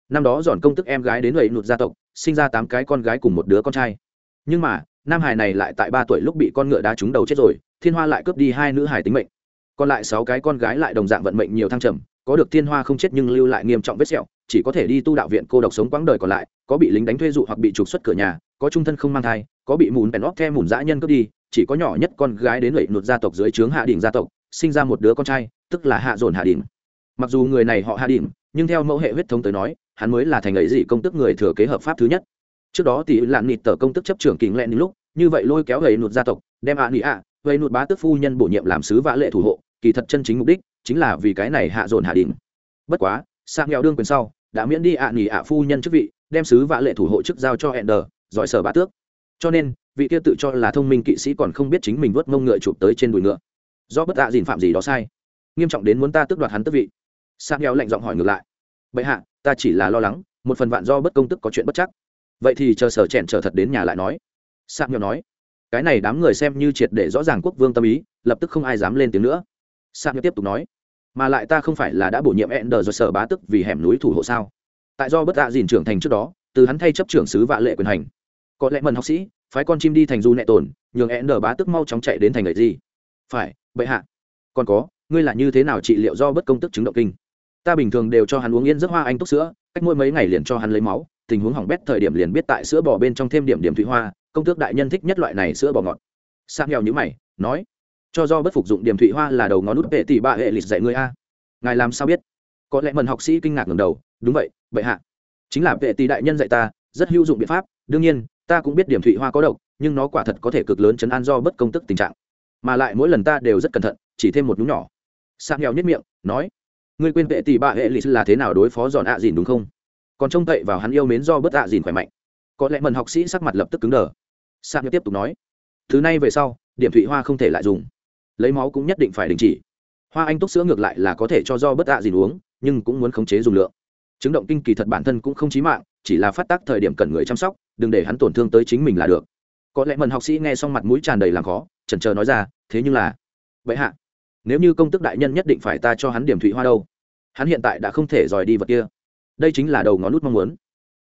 năm đó dọn công tức em gái đến lầy nụt gia tộc, sinh ra tám cái con gái cùng một đứa con trai. Nhưng mà, nam hải này lại tại ba tuổi lúc bị con ngựa đá trúng đầu chết rồi, thiên hoa lại cướp đi hai nữ hải tính mệnh. Còn lại sáu cái con gái lại đồng dạng vận mệnh nhiều thăng trầm, có được thiên hoa không chết nhưng lưu lại nghiêm trọng vết sẹo, chỉ có thể đi tu đạo viện cô độc sống quãng đời còn lại, có bị lính đánh thuê dụ hoặc bị trục xuất cửa nhà, có trung thân không mang thai, có bị mùn bèn óc the mùn dã nhân cướp đi, chỉ có nhỏ nhất con gái đến lệ nụt gia tộc dưới trướng hạ đỉnh gia tộc, sinh ra một đứa con trai, tức là hạ dồn hạ đỉnh. Mặc dù người này họ hạ đỉnh, nhưng theo mẫu hệ huyết thống tới nói hắn mới là thành ấy gì công tức người thừa kế hợp pháp thứ nhất. Trước đó tỷ lạn nịt tờ công tức chấp trưởng kính lẹn lúc như vậy lôi kéo gầy nụt gia tộc đem ạ nị ạ gây nụt bá tức phu nhân bổ nhiệm làm sứ vã lệ thủ hộ kỳ thật chân chính mục đích chính là vì cái này hạ dồn hạ đình bất quá sang nghèo đương quyền sau đã miễn đi ạ nỉ ạ phu nhân chức vị đem sứ vã lệ thủ hộ chức giao cho hẹn đờ, giỏi sở bá tước. Cho nên vị kia tự cho là thông minh kỵ sĩ còn không biết chính mình vớt mông ngựa chụp tới trên đùi ngựa. Do bất tạ dìn phạm gì đó sai. Nghiêm trọng đến muốn ta tước đoạt hắn tước vị. Sang nghèo lạnh giọng hỏi ngược lại. Bệ hạ ta chỉ là lo lắng, một phần vạn do bất công tức có chuyện bất chắc. Vậy thì chờ sở chèn trở thật đến nhà lại nói. Sang nhỏ nói. Cái này đám người xem như triệt để rõ ràng quốc vương tâm ý, lập tức không ai dám lên tiếng nữa. Sang nhỏ tiếp tục nói. Mà lại ta không phải là đã bổ nhiệm Ender do sở bá tức vì hẻm núi thủ hộ sao? Tại do bất tạ dìn trưởng thành trước đó, từ hắn thay chấp trưởng sứ vạ lệ quyền hành. Có lẽ mần học sĩ, phái con chim đi thành du nệ tồn, nhường Ender bá tức mau chóng chạy đến thành lợi gì? Phải, bệ hạ. Còn có, ngươi là như thế nào trị liệu do bất công tức chứng động kinh? Ta bình thường đều cho hắn uống yên giấc hoa anh túc sữa, cách mỗi mấy ngày liền cho hắn lấy máu, tình huống hỏng bét thời điểm liền biết tại sữa bò bên trong thêm điểm điểm thủy hoa, công tước đại nhân thích nhất loại này sữa bò ngọt. Sang nghèo như mày, nói, cho do bất phục dụng điểm thủy hoa là đầu ngón nút vệ tỷ ba hệ lịch dạy ngươi a. Ngài làm sao biết? Có lẽ mần học sĩ kinh ngạc ngầm đầu, đúng vậy bệ hạ. Chính là vệ tỷ đại nhân dạy ta, rất hữu dụng biện pháp, đương nhiên, ta cũng biết điểm thủy hoa có độc, nhưng nó quả thật có thể cực lớn chấn an do bất công tức tình trạng. Mà lại mỗi lần ta đều rất cẩn thận, chỉ thêm một nhúm nhỏ. Sang nghèo nhất miệng, nói ngươi quên vệ tỷ bạ hệ lì là thế nào đối phó giòn ạ à dìn đúng không? Còn trông cậy vào hắn yêu mến do bớt ạ à dìn khỏe mạnh. Có lẽ mần học sĩ sắc mặt lập tức cứng đờ. Sang tiếp tục nói, thứ này về sau, điểm thụy hoa không thể lại dùng. Lấy máu cũng nhất định phải đình chỉ. Hoa anh túc sữa ngược lại là có thể cho do bất ạ dìn uống, nhưng cũng muốn khống chế dùng lượng. Chứng động kinh kỳ thật bản thân cũng không chí mạng, chỉ là phát tác thời điểm cần người chăm sóc, đừng để hắn tổn thương tới chính mình là được. Có lẽ mần học sĩ nghe xong mặt mũi tràn đầy làm khó, chần chờ nói ra, thế nhưng là vậy hạ nếu như công tức đại nhân nhất định phải ta cho hắn điểm thụy hoa đâu, hắn hiện tại đã không thể dòi đi vật kia. Đây chính là đầu ngón nút mong muốn.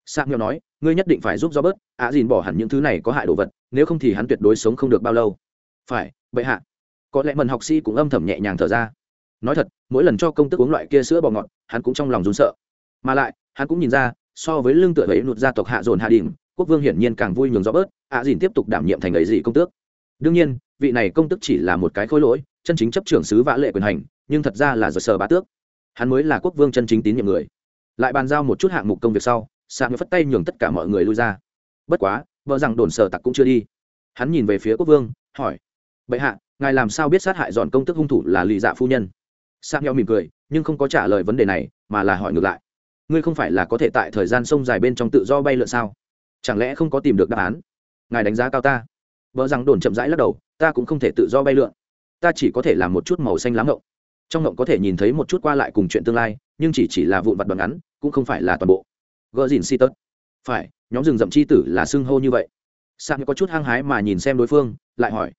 Sang nghèo nói, ngươi nhất định phải giúp do bớt ạ dìn bỏ hẳn những thứ này có hại đồ vật, nếu không thì hắn tuyệt đối sống không được bao lâu. Phải vậy hạ. Có lẽ mần học sĩ cũng âm thầm nhẹ nhàng thở ra. Nói thật, mỗi lần cho công tức uống loại kia sữa bò ngọt, hắn cũng trong lòng run sợ. Mà lại, hắn cũng nhìn ra, so với lương tựa ấy nụt gia tộc hạ dồn hạ đình quốc vương hiển nhiên càng vui nhường do bớt ạ dìn tiếp tục đảm nhiệm thành ấy gì công tước đương nhiên, vị này công tức chỉ là một cái khối lỗi, chân chính chấp trưởng sứ vã lệ quyền hành, nhưng thật ra là giờ sờ bá tước. Hắn mới là quốc vương chân chính tín nhiệm người. Lại bàn giao một chút hạng mục công việc sau, sạc phất tay nhường tất cả mọi người lui ra. Bất quá, vợ rằng đồn sở tặc cũng chưa đi. Hắn nhìn về phía quốc vương, hỏi, bệ hạ, ngài làm sao biết sát hại dọn công tức hung thủ là lì dạ phu nhân? Sạc nhau mỉm cười, nhưng không có trả lời vấn đề này, mà là hỏi ngược lại, ngươi không phải là có thể tại thời gian sông dài bên trong tự do bay lượn sao? Chẳng lẽ không có tìm được đáp án? Ngài đánh giá cao ta vợ rằng đồn chậm rãi lắc đầu, ta cũng không thể tự do bay lượn. Ta chỉ có thể làm một chút màu xanh lá ngộng. Trong ngộng có thể nhìn thấy một chút qua lại cùng chuyện tương lai, nhưng chỉ chỉ là vụn vặt đoạn ngắn, cũng không phải là toàn bộ. Gỡ dìn si tớt. Phải, nhóm rừng rậm chi tử là xưng hô như vậy. Sang có chút hăng hái mà nhìn xem đối phương, lại hỏi,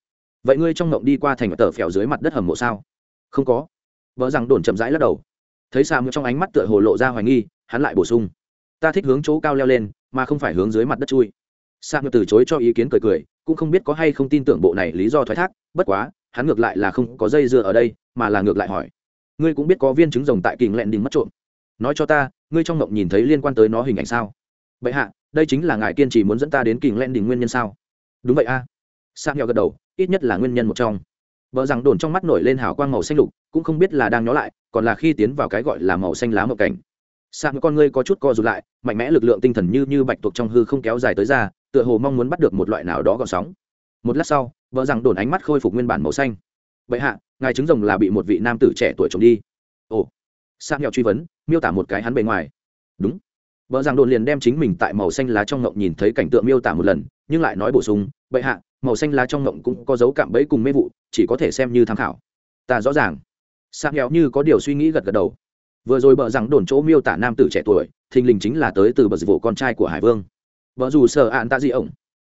vậy ngươi trong ngộng đi qua thành tờ phèo dưới mặt đất hầm mộ sao? Không có. Vợ rằng đồn chậm rãi lắc đầu. Thấy sam trong ánh mắt tựa hồ lộ ra hoài nghi, hắn lại bổ sung, ta thích hướng chỗ cao leo lên, mà không phải hướng dưới mặt đất chui. Sam từ chối cho ý kiến cười cười cũng không biết có hay không tin tưởng bộ này lý do thoái thác, bất quá, hắn ngược lại là không có dây dưa ở đây, mà là ngược lại hỏi. Ngươi cũng biết có viên trứng rồng tại kình lẹn đình mất trộm. Nói cho ta, ngươi trong mộng nhìn thấy liên quan tới nó hình ảnh sao? Bệ hạ, đây chính là ngài kiên trì muốn dẫn ta đến kình lẹn đình nguyên nhân sao? Đúng vậy a. À. sang gật đầu, ít nhất là nguyên nhân một trong. Vợ rằng đồn trong mắt nổi lên hào quang màu xanh lục, cũng không biết là đang nhó lại, còn là khi tiến vào cái gọi là màu xanh lá mộng cảnh. Sang con ngươi có chút co rụt lại, mạnh mẽ lực lượng tinh thần như như bạch tuộc trong hư không kéo dài tới ra tựa hồ mong muốn bắt được một loại nào đó gọn sóng. Một lát sau, vợ rằng đồn ánh mắt khôi phục nguyên bản màu xanh. Vậy hạ, ngài trứng rồng là bị một vị nam tử trẻ tuổi trộm đi. Ồ. Sang nghèo truy vấn, miêu tả một cái hắn bề ngoài. Đúng. Vợ rằng đồn liền đem chính mình tại màu xanh lá trong ngộng nhìn thấy cảnh tượng miêu tả một lần, nhưng lại nói bổ sung vậy hạ, màu xanh lá trong ngộng cũng có dấu cạm bẫy cùng mê vụ, chỉ có thể xem như tham khảo. Ta rõ ràng. Sang nghèo như có điều suy nghĩ gật gật đầu. Vừa rồi bợ rằng đồn chỗ miêu tả nam tử trẻ tuổi, thình lình chính là tới từ bờ dịch vụ con trai của hải vương vợ dù sợ ạn ta gì ổng.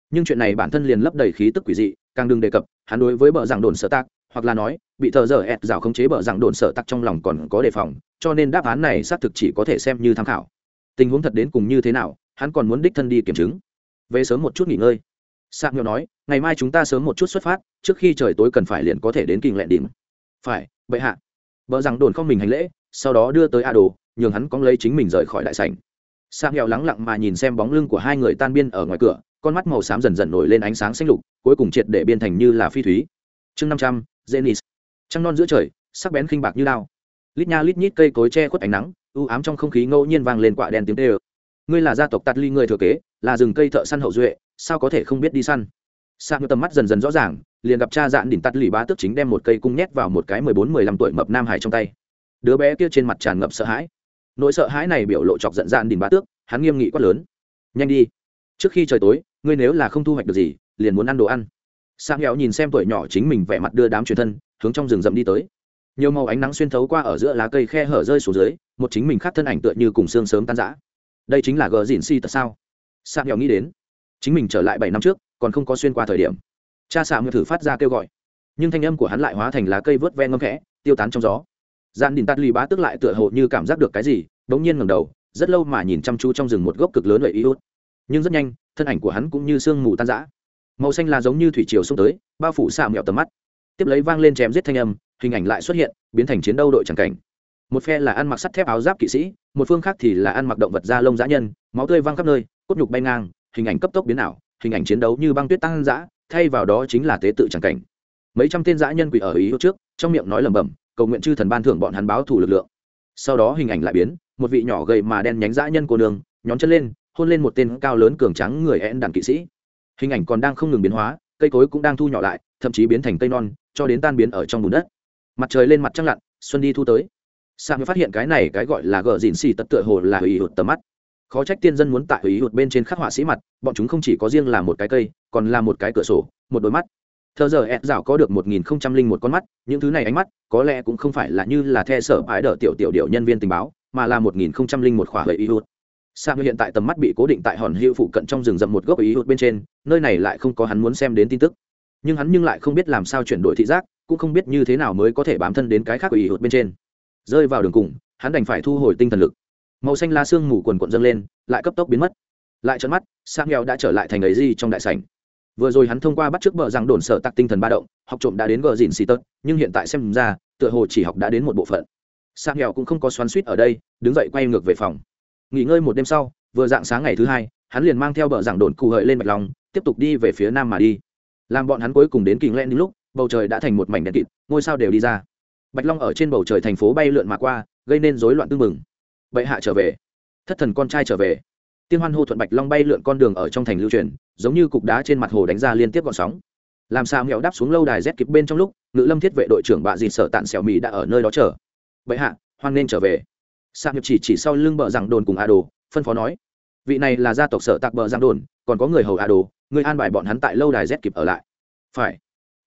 Nhưng chuyện này bản thân liền lấp đầy khí tức quỷ dị, càng đừng đề cập, hắn đối với bờ giảng đồn sợ tạc, hoặc là nói, bị thợ dở ẹt rào khống chế bờ giảng đồn sợ tạc trong lòng còn có đề phòng, cho nên đáp án này xác thực chỉ có thể xem như tham khảo. Tình huống thật đến cùng như thế nào, hắn còn muốn đích thân đi kiểm chứng. Về sớm một chút nghỉ ngơi. Sạc nhau nói, ngày mai chúng ta sớm một chút xuất phát, trước khi trời tối cần phải liền có thể đến kinh lẹn đỉnh. Phải, bệ hạ. Vợ rằng đồn không mình hành lễ, sau đó đưa tới a đồ, nhường hắn cóng lấy chính mình rời khỏi đại sảnh sang nghèo lắng lặng mà nhìn xem bóng lưng của hai người tan biên ở ngoài cửa, con mắt màu xám dần dần nổi lên ánh sáng xanh lục, cuối cùng triệt để biên thành như là phi thúy. Chương năm trăm zenis trăng non giữa trời, sắc bén khinh bạc như lao. Lít nha lít nhít cây cối che khuất ánh nắng, u ám trong không khí ngẫu nhiên vang lên quạ đen tiếng tê ơ ngươi là gia tộc tạt ly người thừa kế, là rừng cây thợ săn hậu duệ, sao có thể không biết đi săn? Sa như tầm mắt dần dần rõ ràng, liền gặp cha dạn đỉnh tắt lì bá tước chính đem một cây cung nhét vào một cái mười bốn mười lăm tuổi mập nam hải trong tay. Đứa bé kia trên mặt tràn ngập sợ hãi nỗi sợ hãi này biểu lộ chọc giận dạn đình bá tước, hắn nghiêm nghị quát lớn. Nhanh đi. Trước khi trời tối, ngươi nếu là không thu hoạch được gì, liền muốn ăn đồ ăn. Sang nghèo nhìn xem tuổi nhỏ chính mình vẻ mặt đưa đám truyền thân, hướng trong rừng rậm đi tới. Nhiều màu ánh nắng xuyên thấu qua ở giữa lá cây khe hở rơi xuống dưới, một chính mình khác thân ảnh tựa như cùng xương sớm tan rã. Đây chính là gờ dìn si tật sao? Sang nghèo nghĩ đến. Chính mình trở lại bảy năm trước, còn không có xuyên qua thời điểm. Cha xạ ngựa thử phát ra kêu gọi, nhưng thanh âm của hắn lại hóa thành lá cây vớt ven ngâm khẽ, tiêu tán trong gió gian đình tắt lì bá tức lại tựa hồ như cảm giác được cái gì, bỗng nhiên ngẩng đầu, rất lâu mà nhìn chăm chú trong rừng một gốc cực lớn lợi iốt nhưng rất nhanh, thân ảnh của hắn cũng như sương mù tan rã. Màu xanh là giống như thủy triều xông tới, bao phủ xạ mẹo tầm mắt. Tiếp lấy vang lên chém giết thanh âm, hình ảnh lại xuất hiện, biến thành chiến đấu đội c cảnh. Một phe là ăn mặc sắt thép áo giáp kỵ sĩ, một phương khác thì là ăn mặc động vật da lông dã nhân, máu tươi văng khắp nơi, cốt nhục bay ngang, hình ảnh cấp tốc biến ảo, hình ảnh chiến đấu như băng tuyết tăng dã thay vào đó chính là tế tự tràng cảnh. Mấy trăm tên dã nhân quỷ ở ý trước, trong miệng nói lẩm bẩm cầu nguyện chư thần ban thưởng bọn hắn báo thủ lực lượng. Sau đó hình ảnh lại biến, một vị nhỏ gầy mà đen nhánh dã nhân cô đường nhón chân lên, hôn lên một tên cao lớn cường trắng người én đàn kỵ sĩ. Hình ảnh còn đang không ngừng biến hóa, cây cối cũng đang thu nhỏ lại, thậm chí biến thành cây non, cho đến tan biến ở trong bùn đất. Mặt trời lên mặt trăng lặn, xuân đi thu tới. Sang mới phát hiện cái này cái gọi là gờ dìn xì tật tựa hồ là hủy hụt tầm mắt. Khó trách tiên dân muốn tại hủy hụt bên trên khắc họa sĩ mặt, bọn chúng không chỉ có riêng là một cái cây, còn là một cái cửa sổ, một đôi mắt thờ giờ ed rào có được một nghìn không trăm linh một con mắt những thứ này ánh mắt có lẽ cũng không phải là như là the sở ái đỡ tiểu tiểu điệu nhân viên tình báo mà là một nghìn không trăm linh một khỏa gậy ý Sang hiện tại tầm mắt bị cố định tại hòn hiệu phụ cận trong rừng rậm một gốc ý hụt bên trên, nơi này lại không có hắn muốn xem đến tin tức. Nhưng hắn nhưng lại không biết làm sao chuyển đổi thị giác, cũng không biết như thế nào mới có thể bám thân đến cái khác của ý bên trên. Rơi vào đường cùng, hắn đành phải thu hồi tinh thần lực màu xanh lá xương mù quần quận dâng lên lại cấp tốc biến mất lại trận mắt sang nghèo đã trở lại thành ấy gì trong đại sảnh vừa rồi hắn thông qua bắt trước bờ rằng đồn sở tặc tinh thần ba động, học trộm đã đến gờ dìn xì tớt nhưng hiện tại xem ra, tựa hồ chỉ học đã đến một bộ phận. Sang nghèo cũng không có xoắn suýt ở đây, đứng dậy quay ngược về phòng. Nghỉ ngơi một đêm sau, vừa dạng sáng ngày thứ hai, hắn liền mang theo bờ rằng đồn cụ hợi lên bạch lòng tiếp tục đi về phía nam mà đi. Làm bọn hắn cuối cùng đến kình len đến lúc, bầu trời đã thành một mảnh đèn kịt, ngôi sao đều đi ra. Bạch long ở trên bầu trời thành phố bay lượn mà qua, gây nên rối loạn tương mừng bệ hạ trở về. Thất thần con trai trở về. Tiên hoan hô thuận bạch long bay lượn con đường ở trong thành lưu truyền giống như cục đá trên mặt hồ đánh ra liên tiếp gọn sóng. Làm sao nghèo đáp xuống lâu đài rét kịp bên trong lúc, ngự lâm thiết vệ đội trưởng bạ dịt sở tạn xẻo mì đã ở nơi đó chờ. Vậy hạ, hoan nên trở về. Sa nghiệp chỉ chỉ sau lưng bờ rằng đồn cùng a đồ, phân phó nói. Vị này là gia tộc sở tạc bờ giang đồn, còn có người hầu a đồ, người an bài bọn hắn tại lâu đài z kịp ở lại. Phải.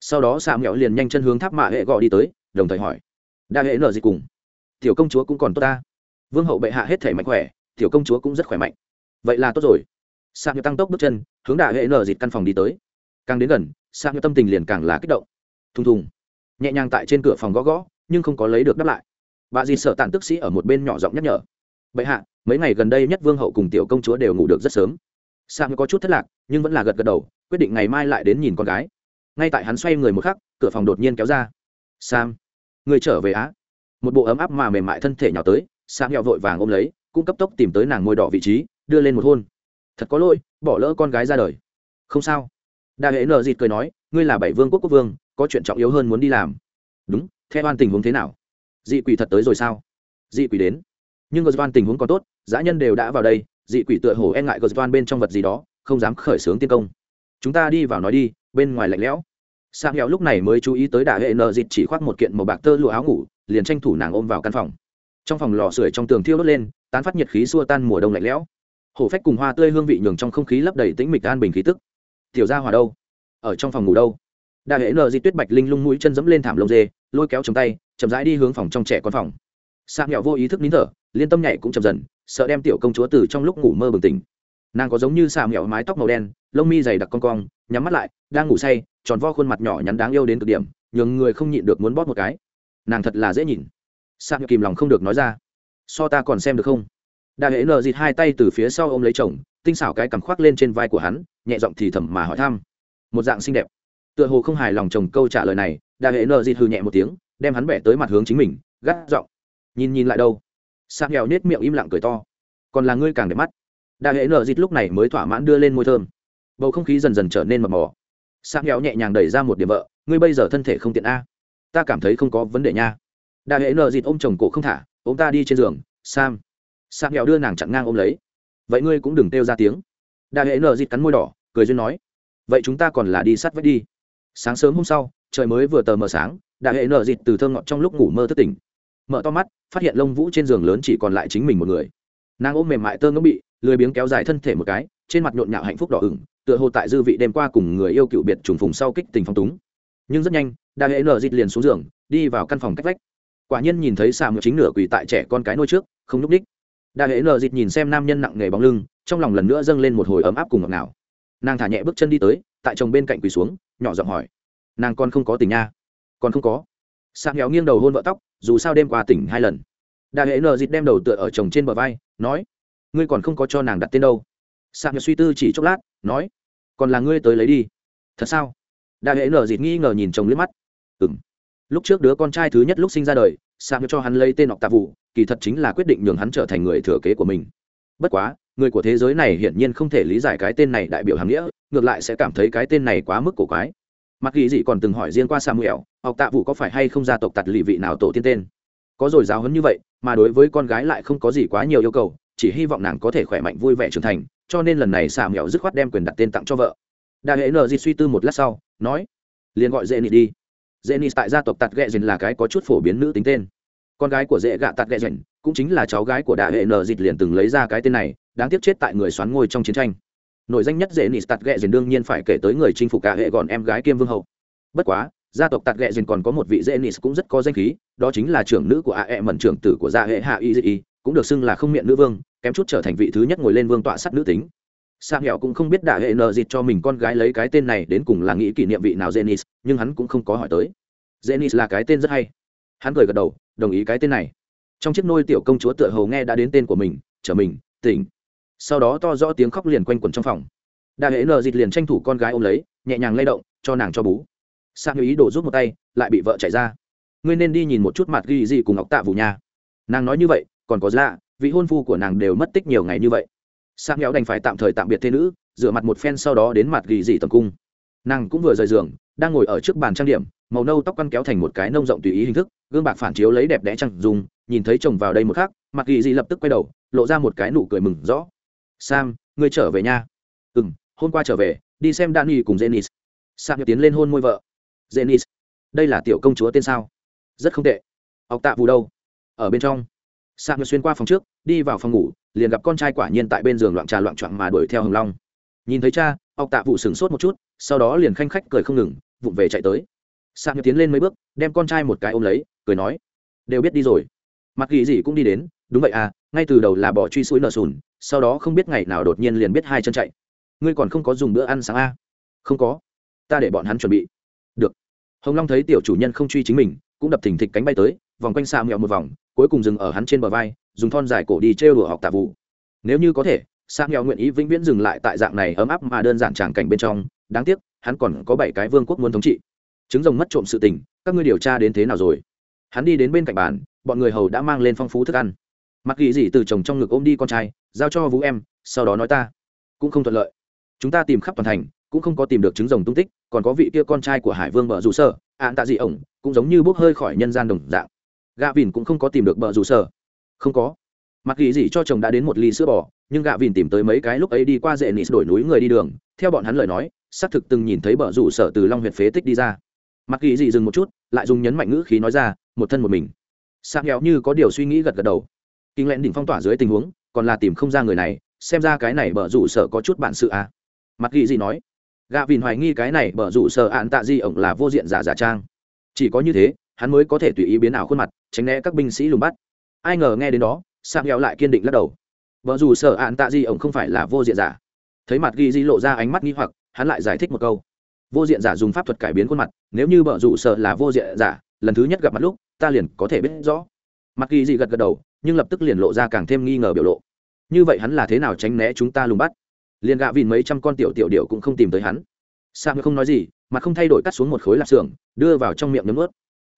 Sau đó sa nghẹo liền nhanh chân hướng tháp mạ hệ gọi đi tới, đồng thời hỏi. Đa hệ nợ gì cùng? Tiểu công chúa cũng còn tốt ta. Vương hậu bệ hạ hết thể mạnh khỏe, tiểu công chúa cũng rất khỏe mạnh. Vậy là tốt rồi sa nghèo tăng tốc bước chân, hướng đa hệ nở dịt căn phòng đi tới. Càng đến gần, sa nghèo tâm tình liền càng là kích động. Thùng thùng. Nhẹ nhàng tại trên cửa phòng gõ gõ, nhưng không có lấy được đáp lại. Bà dì sợ tàn tức sĩ ở một bên nhỏ giọng nhắc nhở. Bệ hạ, mấy ngày gần đây nhất vương hậu cùng tiểu công chúa đều ngủ được rất sớm. Sam có chút thất lạc, nhưng vẫn là gật gật đầu, quyết định ngày mai lại đến nhìn con gái. Ngay tại hắn xoay người một khắc, cửa phòng đột nhiên kéo ra. Sam, người trở về á? Một bộ ấm áp mà mềm mại thân thể nhỏ tới sam nghèo vội vàng ôm lấy, cũng cấp tốc tìm tới nàng môi đỏ vị trí, đưa lên một hôn thật có lỗi, bỏ lỡ con gái ra đời. Không sao. Đa hệ nợ dịt cười nói, ngươi là bảy vương quốc quốc vương, có chuyện trọng yếu hơn muốn đi làm. Đúng, theo an tình huống thế nào? Dị quỷ thật tới rồi sao? Dị quỷ đến. Nhưng gosvan tình huống còn tốt giã nhân đều đã vào đây, dị quỷ tựa hồ e ngại gosvan bên trong vật gì đó, không dám khởi xướng tiên công. Chúng ta đi vào nói đi, bên ngoài lạnh lẽo. Sang hẹo lúc này mới chú ý tới đà hệ nờ dịt chỉ khoác một kiện màu bạc tơ lụa áo ngủ, liền tranh thủ nàng ôm vào căn phòng. Trong phòng lò sưởi trong tường thiêu đốt lên, tán phát nhiệt khí xua tan mùa đông lạnh lẽo hổ phách cùng hoa tươi hương vị nhường trong không khí lấp đầy tĩnh mịch an bình khí tức. Tiểu ra hòa đâu? Ở trong phòng ngủ đâu? Đại hệ nờ di tuyết bạch linh lung mũi chân dẫm lên thảm lông dê, lôi kéo chồng tay, chậm rãi đi hướng phòng trong trẻ con phòng. Sang nhỏ vô ý thức nín thở, liên tâm nhảy cũng chậm dần, sợ đem tiểu công chúa từ trong lúc ngủ mơ bừng tỉnh. Nàng có giống như xà mẹo mái tóc màu đen, lông mi dày đặc con cong, nhắm mắt lại, đang ngủ say, tròn vo khuôn mặt nhỏ nhắn đáng yêu đến cực điểm, nhường người không nhịn được muốn bóp một cái. Nàng thật là dễ nhìn. Sa kìm lòng không được nói ra. So ta còn xem được không? Đại hệ nờ dịt hai tay từ phía sau ô m lấy chồng, tinh xảo cái cằm khoác lên trên vai của hắn, nhẹ giọng thì thầm mà hỏi thăm. Một dạng xinh đẹp. Tựa hồ không hài lòng chồng câu trả lời này đại hệ nờ dịt hư nhẹ một tiếng, đem hắn bẻ tới mặt hướng chính mình, gắt giọng. Nhìn nhìn lại đâu? Sa nghèo nết miệng im lặng cười to. Còn là ngươi càng đẹp mắt. Đại hệ nờ dịt lúc này mới thỏa mãn đưa lên môi thơm. Bầu không khí dần dần trở nên mập mò sa nghèo nhẹ nhàng đẩy ra một điểm vợ, ngươi bây giờ thân thể không tiện a. Ta cảm thấy không có vấn đề nha. Đại hệ nờ dịt ôm chồng cổ không thả, ôm ta đi trên giường, sam sạc nghèo đưa nàng chặn ngang ôm lấy. Vậy ngươi cũng đừng kêu ra tiếng. Đại hệ nợ dịt cắn môi đỏ, cười duyên nói, vậy chúng ta còn là đi sát vách đi. Sáng sớm hôm sau, trời mới vừa tờ mờ sáng đại hệ nở dịt từ thơ ngọt trong lúc ngủ mơ thức tỉnh. Mở to mắt, phát hiện lông vũ trên giường lớn chỉ còn lại chính mình một người. Nàng ôm mềm mại tơ ngỗng bị, lười biếng kéo dài thân thể một cái, trên mặt nhộn nhạo hạnh phúc đỏ ửng, tựa hồ tại dư vị đêm qua cùng người yêu cựu biệt trùng phùng sau kích tình phong túng. Nhưng rất nhanh đại hệ nở dịt liền xuống giường, đi vào căn phòng cách vách. Quả nhiên nhìn thấy xà một chính nửa quỳ tại trẻ con cái nôi trước, không nhúc ních đại hệ Nờ dịt nhìn xem nam nhân nặng nghề bóng lưng, trong lòng lần nữa dâng lên một hồi ấm áp cùng ngọt ngào. Nàng thả nhẹ bước chân đi tới, tại chồng bên cạnh quỳ xuống, nhỏ giọng hỏi, nàng con không có tình nha? Còn không có. Sạc nghèo nghiêng đầu hôn vợ tóc, dù sao đêm qua tỉnh hai lần. Đại hệ nờ dịt đem đầu tựa ở chồng trên bờ vai, nói, ngươi còn không có cho nàng đặt tên đâu. Sạc nghèo suy tư chỉ chốc lát, nói, còn là ngươi tới lấy đi. Thật sao? Đại hệ nờ dịt nghi ngờ nhìn chồng liếc mắt. Ừ m lúc trước đứa con trai thứ nhất lúc sinh ra đời sạc nghèo cho hắn lấy tên ngọc tạ vụ kỳ thật chính là quyết định nhường hắn trở thành người thừa kế của mình. Bất quá, người của thế giới này hiển nhiên không thể lý giải cái tên này đại biểu hàm nghĩa, ngược lại sẽ cảm thấy cái tên này quá mức cổ quái. Mặc ghi dị còn từng hỏi riêng qua samuel, học tạ vụ có phải hay không gia tộc tặt lì vị nào tổ tiên tên? Có rồi giáo hấn như vậy, mà đối với con gái lại không có gì quá nhiều yêu cầu, chỉ hy vọng nàng có thể khỏe mạnh vui vẻ trưởng thành, cho nên lần này xà mèo dứt khoát đem quyền đặt tên tặng cho vợ. Đại hệ nờ di suy tư một lát sau, nói, liền gọi dễ nị đi. Dễ nị tại gia tộc tạt ghẹ dền là cái có chút phổ biến nữ tính tên con gái của dễ gạ tạt ghẹ dền cũng chính là cháu gái của đại hệ nờ dịt liền từng lấy ra cái tên này đáng tiếc chết tại người xoán ngôi trong chiến tranh nổi danh nhất dễ nịt tạt ghẹ dền đương nhiên phải kể tới người chinh phục cả hệ gọn em gái kiêm vương hậu bất quá gia tộc tạt ghẹ dền còn có một vị dễ nị cũng rất có danh khí đó chính là trưởng nữ của a e mẩn trưởng tử của gia hệ hạ y dị cũng được xưng là không miệng nữ vương kém chút trở thành vị thứ nhất ngồi lên vương tọa sắt nữ tính sa nghèo cũng không biết đại hệ nợ dịt cho mình con gái lấy cái tên này đến cùng là nghĩ kỷ niệm vị nào Zenis, nhưng hắn cũng không có hỏi tới. Zenis là cái tên rất hay. Hắn cười gật đầu, đồng ý cái tên này. Trong chiếc nôi tiểu công chúa tựa hồ nghe đã đến tên của mình, trở mình, tỉnh. Sau đó to rõ tiếng khóc liền quanh quẩn trong phòng. Đại hệ nờ dịt liền tranh thủ con gái ôm lấy nhẹ nhàng lay động cho nàng cho bú. Sang ý đồ rút một tay lại bị vợ chạy ra. Ngươi nên đi nhìn một chút mặt ghi gì cùng ngọc tạ vụ nhà nàng nói như vậy còn có lạ vị hôn phu của nàng đều mất tích nhiều ngày như vậy. Sang héo đành phải tạm thời tạm biệt thế nữ rửa mặt một phen sau đó đến mặt ghi gì tầm cung. Nàng cũng vừa rời giường đang ngồi ở trước bàn trang điểm màu nâu tóc quăn kéo thành một cái nông rộng tùy ý hình thức, gương bạc phản chiếu lấy đẹp đẽ chăn dùng nhìn thấy chồng vào đây một khắc mặt kỳ dị lập tức quay đầu, lộ ra một cái nụ cười mừng rõ. Sam, ngươi trở về nha. Ừ m hôm qua trở về, đi xem danny cùng jenis sang tiến lên hôn môi vợ. Jenis đây là tiểu công chúa tên sao? Rất không tệ. Ọc tạ vụ đâu? Ở bên trong. Sang xuyên qua phòng trước, đi vào phòng ngủ, liền gặp con trai quả nhiên tại bên giường loạn trà loạn trọn mà đuổi theo hồng long. Nhìn thấy cha ọc tạ vụ sửng sốt một chút, sau đó liền khanh khách cười không ngừng, vụng về chạy tới sang tiến lên mấy bước, đem con trai một cái ôm lấy, cười nói, đều biết đi rồi. Mặc ghi gì cũng đi đến, đúng vậy à ngay từ đầu là bỏ truy suối nợ sùn sau đó không biết ngày nào đột nhiên liền biết hai chân chạy. Ngươi còn không có dùng bữa ăn sáng a à? không có, ta để bọn hắn chuẩn bị. Được. Hồng long thấy tiểu chủ nhân không truy chính mình, cũng đập thình thịch cánh bay tới, vòng quanh xa mẹo một vòng, cuối cùng dừng ở hắn trên bờ vai, dùng thon dài cổ đi trêu đùa học tạ vụ. Nếu như có thể sa nghèo nguyện ý vĩnh viễn dừng lại tại dạng này ấm áp mà đơn giản tràng cảnh bên trong, đáng tiếc, hắn còn có bảy cái vương quốc muốn thống trị trứng rồng mất trộm sự tình, các ngươi điều tra đến thế nào rồi? Hắn đi đến bên cạnh bàn, bọn người hầu đã mang lên phong phú thức ăn. Mặc ghi gì từ chồng trong ngực ôm đi con trai, giao cho vũ em, sau đó nói ta. Cũng không thuận lợi. Chúng ta tìm khắp toàn thành, cũng không có tìm được trứng rồng tung tích, còn có vị kia con trai của hải vương bờ rủ sở ạn tạ dị ổng, cũng giống như bốc hơi khỏi nhân gian đồng dạng. Gạ vìn cũng không có tìm được bờ rủ sở. Không có. Mặc ghi gì cho chồng đã đến một ly sữa bò, nhưng gạ vìn tìm tới mấy cái lúc ấy đi qua dễ nịt đổi núi người đi đường, theo bọn hắn lời nói, xác thực từng nhìn thấy bờ rủ sở từ long huyện phế tích đi ra mặc kỳ gì dừng một chút, lại dùng nhấn mạnh ngữ khí nói ra, một thân một mình. Sang nghèo như có điều suy nghĩ gật gật đầu. Kinh lẽn đỉnh phong tỏa dưới tình huống, còn là tìm không ra người này, xem ra cái này bờ rủ sở có chút bản sự à. Mặc kỳ gì nói, gạ vìn hoài nghi cái này bờ rủ sở ạn tạ di ổng là vô diện giả giả trang. Chỉ có như thế, hắn mới có thể tùy ý biến ảo khuôn mặt, tránh né các binh sĩ lùng bắt. Ai ngờ nghe đến đó sang nghèo lại kiên định lắc đầu. Vợ dù sở ạn tạ di ổng không phải là vô diện giả. Thấy mặt ghi di lộ ra ánh mắt nghi hoặc, hắn lại giải thích một câu vô diện giả dùng pháp thuật cải biến khuôn mặt, nếu như bợ rủ sợ là vô diện giả, lần thứ nhất gặp mặt lúc, ta liền có thể biết rõ. Mặc Kỳ di gật gật đầu, nhưng lập tức liền lộ ra càng thêm nghi ngờ biểu lộ. Như vậy hắn là thế nào tránh né chúng ta lùng bắt? Liền gạ vìn mấy trăm con tiểu tiểu điệu cũng không tìm tới hắn. Sang không nói gì, mà không thay đổi cắt xuống một khối lạp xưởng, đưa vào trong miệng nhấm ướt.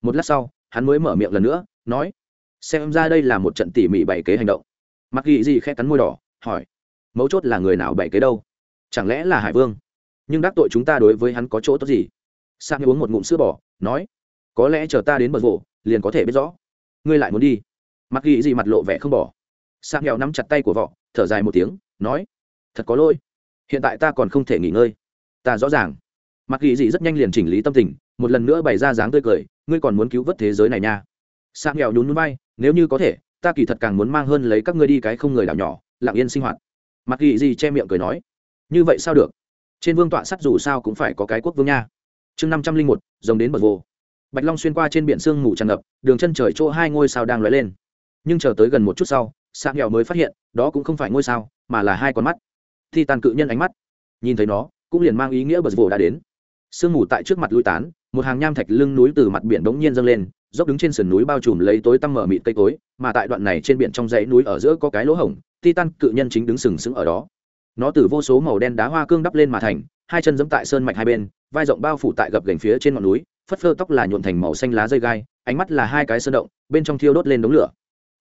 Một lát sau, hắn mới mở miệng lần nữa, nói, xem ra đây là một trận tỉ mỉ bày kế hành động. Mặc kỳ dị khẽ cắn môi đỏ, hỏi, mấu chốt là người nào bày kế đâu? Chẳng lẽ là hải vương? Nhưng đắc tội chúng ta đối với hắn có chỗ tốt gì? Sang uống một ngụm sữa bỏ, nói có lẽ chờ ta đến bờ vỗ liền có thể biết rõ. Ngươi lại muốn đi? Mặc ghi gì mặt lộ vẻ không bỏ. Sang nghèo nắm chặt tay của vợ thở dài một tiếng nói thật có lỗi. Hiện tại ta còn không thể nghỉ ngơi. Ta rõ ràng. Mặc ghi gì rất nhanh liền chỉnh lý tâm tình một lần nữa bày ra dáng tươi cười ngươi còn muốn cứu vớt thế giới này nha. Sang nghèo nhún núi bay nếu như có thể ta kỳ thật càng muốn mang hơn lấy các ngươi đi cái không người đảo nhỏ lặng yên sinh hoạt. Mặc ghi gì che miệng cười nói như vậy sao được? Trên vương tọa sắt dù sao cũng phải có cái quốc vương nha. Chương năm trăm linh một, rồng đến bờ vô bạch long xuyên qua trên biển sương mù tràn ngập, đường chân trời chỗ hai ngôi sao đang lóe lên. Nhưng chờ tới gần một chút sau sa nghèo mới phát hiện, đó cũng không phải ngôi sao, mà là hai con mắt. Thi tàn cự nhân ánh mắt. Nhìn thấy nó, cũng liền mang ý nghĩa bờ vô đã đến. Sương mù tại trước mặt lui tán, một hàng nham thạch lưng núi từ mặt biển bỗng nhiên dâng lên, dốc đứng trên sườn núi bao trùm lấy tối tăm mở mịt cây cối, mà tại đoạn này trên biển trong dãy núi ở giữa có cái lỗ hổng titan cự nhân chính đứng sừng sững ở đó nó từ vô số màu đen đá hoa cương đắp lên mà thành, hai chân giẫm tại sơn mạch hai bên, vai rộng bao phủ tại gập gành phía trên ngọn núi, phất phơ tóc là nhuộn thành màu xanh lá dây gai, ánh mắt là hai cái sơn động, bên trong thiêu đốt lên đống lửa.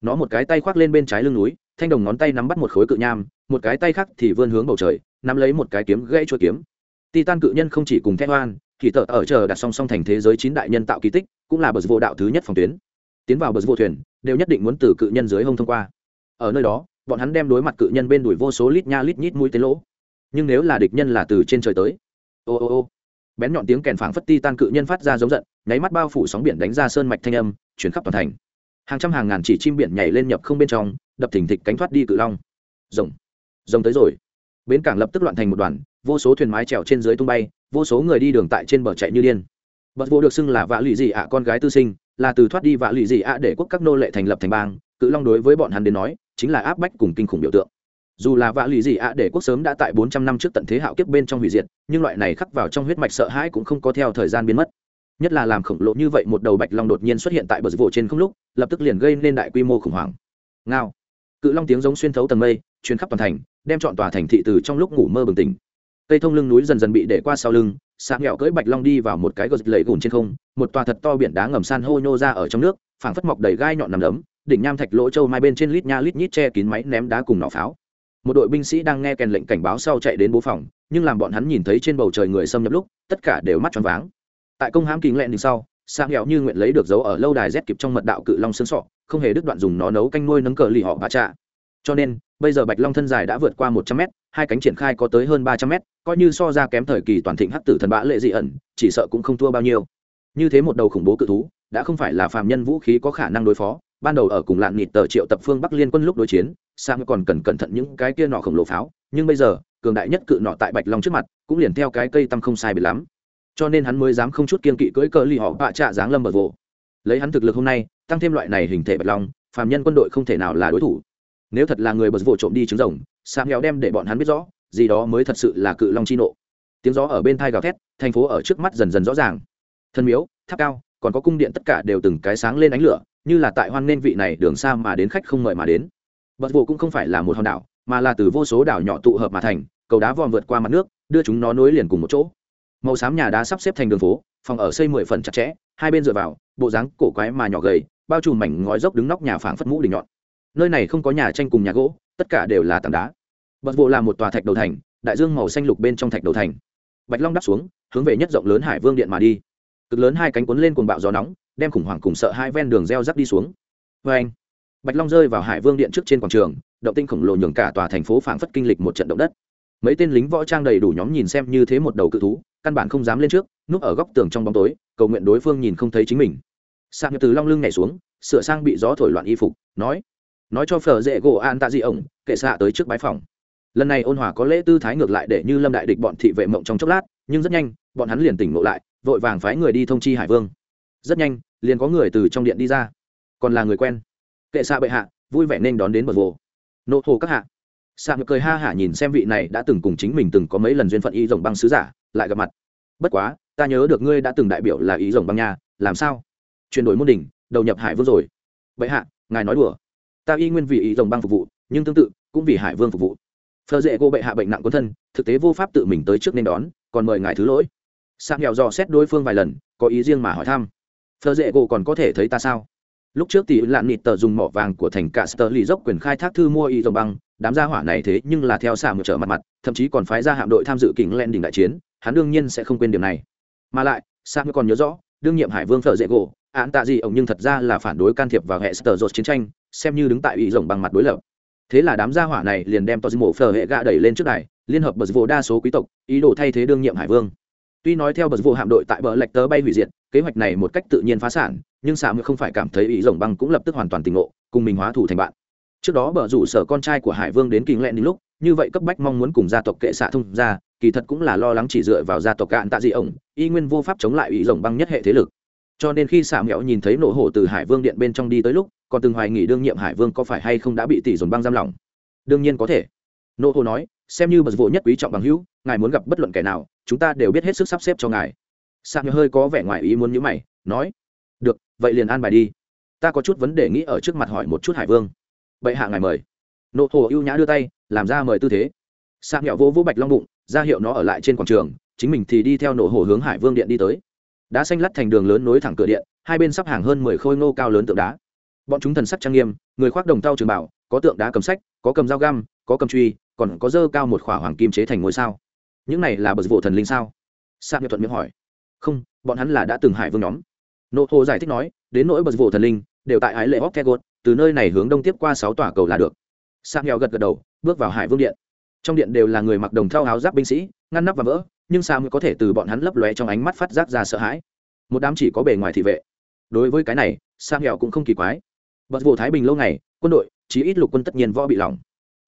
Nó một cái tay khoác lên bên trái lưng núi, thanh đồng ngón tay nắm bắt một khối cự nham, một cái tay khác thì vươn hướng bầu trời, nắm lấy một cái kiếm gãy chuột kiếm. Titan cự nhân không chỉ cùng thét oan thì tợ ở chờ đặt song song thành thế giới chín đại nhân tạo kỳ tích, cũng là bờ vô đạo thứ nhất phòng tuyến. Tiến vào bờ vô thuyền, đều nhất định muốn từ cự nhân dưới hông thông qua. Ở nơi đó bọn hắn đem đối mặt cự nhân bên đuổi vô số lít nha lít nhít mũi tên lỗ. Nhưng nếu là địch nhân là từ trên trời tới. Ô ô ô. Bén nhọn tiếng kèn phảng phất ti tan cự nhân phát ra giống giận, nháy mắt bao phủ sóng biển đánh ra sơn mạch thanh âm, chuyển khắp toàn thành. Hàng trăm hàng ngàn chỉ chim biển nhảy lên nhập không bên trong, đập thình thịch cánh thoát đi cự long. Rồng. Rồng tới rồi. Bến cảng lập tức loạn thành một đoàn, vô số thuyền mái trèo trên dưới tung bay, vô số người đi đường tại trên bờ chạy như điên. Bật vô được xưng là vạ lụy dị ạ con gái tư sinh, là từ thoát đi vạ lụy dị ạ để quốc các nô lệ thành lập thành bang, cự long đối với bọn hắn đến nói chính là áp bách cùng kinh khủng biểu tượng. Dù là vạ lý gì ạ để quốc sớm đã tại bốn trăm năm trước tận thế hạo kiếp bên trong hủy diệt, nhưng loại này khắc vào trong huyết mạch sợ hãi cũng không có theo thời gian biến mất. Nhất là làm khổng lồ như vậy một đầu bạch long đột nhiên xuất hiện tại bờ vô trên không lúc, lập tức liền gây nên đại quy mô khủng hoảng. Ngao. Cự long tiếng giống xuyên thấu tầng mây chuyến khắp toàn thành, đem chọn tòa thành thị từ trong lúc ngủ mơ bừng tỉnh. Cây thông lưng núi dần dần bị để qua sau lưng sáng nghẹo cưỡi bạch long đi vào một cái gợt lầy gùn trên không, một tòa thật to biển đá ngầm san hô nhô ra ở trong nước, phảng phất mọc đầy gai nhọn nằm đấm đỉnh nham thạch lỗ châu mai bên trên lít nha lít nhít che kín máy ném đá cùng nỏ pháo. Một đội binh sĩ đang nghe kèn lệnh cảnh báo sau chạy đến bố phòng, nhưng làm bọn hắn nhìn thấy trên bầu trời người xâm nhập lúc, tất cả đều mắt tròn váng. Tại công hãm kính lẹn đằng sau sang hẹo như nguyện lấy được dấu ở lâu đài rét kịp trong mật đạo cự long xương sọ, không hề đứt đoạn dùng nó nấu canh nuôi nấng cờ lì họ bà trạ. Cho nên, bây giờ bạch long thân dài đã vượt qua một trăm mét, hai cánh triển khai có tới hơn ba trăm mét, coi như so ra kém thời kỳ toàn thịnh hắc tử thần bã lệ dị ẩn, chỉ sợ cũng không thua bao nhiêu. Như thế một đầu khủng bố cự thú, đã không phải là phàm nhân vũ khí có khả năng đối phó ban đầu ở cùng lạn nịt tờ triệu tập phương bắc liên quân lúc đối chiến sang còn cần cẩn thận những cái kia nọ khổng lồ pháo, nhưng bây giờ, cường đại nhất cự nọ tại bạch long trước mặt, cũng liền theo cái cây tăm không sai bị lắm. Cho nên hắn mới dám không chút kiên kỵ cưỡi cờ lì họ bạ trạ dáng lâm bờ vồ. Lấy hắn thực lực hôm nay, tăng thêm loại này hình thể bạch long, phàm nhân quân đội không thể nào là đối thủ. Nếu thật là người bờ vồ trộm đi trứng rồng sang nghèo đem để bọn hắn biết rõ, gì đó mới thật sự là cự long chi nộ. Tiếng gió ở bên thai gào thét, thành phố ở trước mắt dần dần rõ ràng. Thân miếu, tháp cao, còn có cung điện tất cả đều từng cái sáng lên ánh lửa như là tại hoan nên vị này đường xa mà đến khách không mời mà đến. Bật vụ cũng không phải là một hòn đảo, mà là từ vô số đảo nhỏ tụ hợp mà thành, cầu đá vòm vượt qua mặt nước, đưa chúng nó nối liền cùng một chỗ. Màu xám nhà đá sắp xếp thành đường phố, phòng ở xây mười phần chặt chẽ, hai bên dựa vào, bộ dáng cổ quái mà nhỏ gầy, bao trùm mảnh ngói dốc đứng nóc nhà phảng phất mũ đỉnh nhọn. Nơi này không có nhà tranh cùng nhà gỗ, tất cả đều là tảng đá. Bật vụ là một tòa thạch đầu thành, đại dương màu xanh lục bên trong thạch đầu thành. Bạch long đáp xuống, hướng về nhất rộng lớn hải vương điện mà đi. Cực lớn hai cánh cuốn lên cuồng bạo gió nóng đem khủng hoảng cùng sợ hai ven đường reo rắc đi xuống. Vê anh, bạch long rơi vào hải vương điện trước trên quảng trường, động tinh khổng lồ nhường cả tòa thành phố phảng phất kinh lịch một trận động đất. Mấy tên lính võ trang đầy đủ nhóm nhìn xem như thế một đầu cự thú, căn bản không dám lên trước, núp ở góc tường trong bóng tối, cầu nguyện đối phương nhìn không thấy chính mình. Sạc từ long lưng nhảy xuống, sửa sang bị gió thổi loạn y phục, nói nói cho phở dễ gỗ an tạ dị ổng, kệ xạ tới trước bái phòng. Lần này ôn hòa có lễ tư thái ngược lại để như lâm đại địch bọn thị vệ mộng trong chốc lát, nhưng rất nhanh, bọn hắn liền tỉnh ngộ lại, vội vàng phái người đi thông chi hải vương rất nhanh, liền có người từ trong điện đi ra. Còn là người quen. Kệ xạ bệ hạ, vui vẻ nên đón đến bờ vồ nộ hồ các hạ. Xạ ngược cười ha hả nhìn xem vị này đã từng cùng chính mình từng có mấy lần duyên phận y rồng băng sứ giả, lại gặp mặt. Bất quá, ta nhớ được ngươi đã từng đại biểu là ý rồng băng nhà làm sao? Chuyển đổi môn đỉnh, đầu nhập hải vương rồi. Bệ hạ, ngài nói đùa. Ta y nguyên vì ý rồng băng phục vụ, nhưng tương tự, cũng vì hải vương phục vụ. Phờ dễ cô bệ hạ bệnh nặng quân thân, thực tế vô pháp tự mình tới trước nên đón, còn mời ngài thứ lỗi. Sang nghèo dò xét đối phương vài lần, có ý riêng mà hỏi thăm phờ dễ gỗ còn có thể thấy ta sao? Lúc trước tỷ lạn nịt tờ dùng mỏ vàng của thành cả sơ lì dốc quyền khai thác thư mua y dòng băng. Đám gia hỏa này thế nhưng là theo xả một trở mặt mặt, thậm chí còn phái ra hạm đội tham dự kình len đỉnh đại chiến. Hắn đương nhiên sẽ không quên điểm này. Mà lại, xạ còn nhớ rõ, đương nhiệm hải vương phở dễ gỗ, án tạ gì ông nhưng thật ra là phản đối can thiệp vào hệ sờ chiến tranh, xem như đứng tại ủy rồng bằng mặt đối lập. Thế là đám gia hỏa này liền đem tozimo phở hệ gạ đẩy lên trước này liên hợp bờ vô đa số quý tộc, ý đồ thay thế đương nhiệm hải vương. Tuy nói theo bờ vô hạm đội tại bờ lệch tớ bay hủy diệt kế hoạch này một cách tự nhiên phá sản, nhưng xạ mới không phải cảm thấy ý rồng băng cũng lập tức hoàn toàn tỉnh ngộ, cùng mình hóa thủ thành bạn. Trước đó bờ rủ sở con trai của hải vương đến kinh lẹn đến lúc, như vậy cấp bách mong muốn cùng gia tộc kệ xạ thông ra kỳ thật cũng là lo lắng chỉ dựa vào gia tộc cạn tạ dị ổng, y nguyên vô pháp chống lại ý rồng băng nhất hệ thế lực. Cho nên khi xạ mẹo nhìn thấy nổ hổ từ hải vương điện bên trong đi tới lúc, còn từng hoài nghỉ đương nhiệm hải vương có phải hay không đã bị tỷ dồn băng giam lỏng. Đương nhiên có thể. Nô hổ nói, xem như bật vụ nhất quý trọng bằng hữu, ngài muốn gặp bất luận kẻ nào, chúng ta đều biết hết sức sắp xếp cho ngài sạc nhờ hơi có vẻ ngoài ý muốn nhữ mày, nói, được, vậy liền an bài đi. Ta có chút vấn đề nghĩ ở trước mặt hỏi một chút hải vương. Bệ hạ ngài mời. Nô hồ ưu nhã đưa tay, làm ra mời tư thế. Sạc mẹo vô vũ bạch long bụng, ra hiệu nó ở lại trên quảng trường, chính mình thì đi theo nổ hồ hướng hải vương điện đi tới. Đá xanh lắt thành đường lớn nối thẳng cửa điện, hai bên sắp hàng hơn mười khôi ngô cao lớn tượng đá. Bọn chúng thần sắc trang nghiêm, người khoác đồng tao trường bảo, có tượng đá cầm sách, có cầm dao găm, có cầm truy, còn có dơ cao một khỏa hoàng kim chế thành ngôi sao. Những này là bờ vụ thần linh sao? Sạc nhập thuận miệng hỏi không, bọn hắn là đã từng hải vương nhóm. Nô hồ giải thích nói, đến nỗi bật vụ thần linh, đều tại ái lệ hóc thegot từ nơi này hướng đông tiếp qua sáu tòa cầu là được. Sa nghèo gật gật đầu, bước vào hải vương điện. Trong điện đều là người mặc đồng thau áo giáp binh sĩ, ngăn nắp và vỡ, nhưng sao mới có thể từ bọn hắn lấp lóe trong ánh mắt phát giác ra sợ hãi. Một đám chỉ có bề ngoài thị vệ. Đối với cái này sang nghèo cũng không kỳ quái. Bật vụ thái bình lâu ngày, quân đội, chí ít lục quân tất nhiên võ bị lỏng.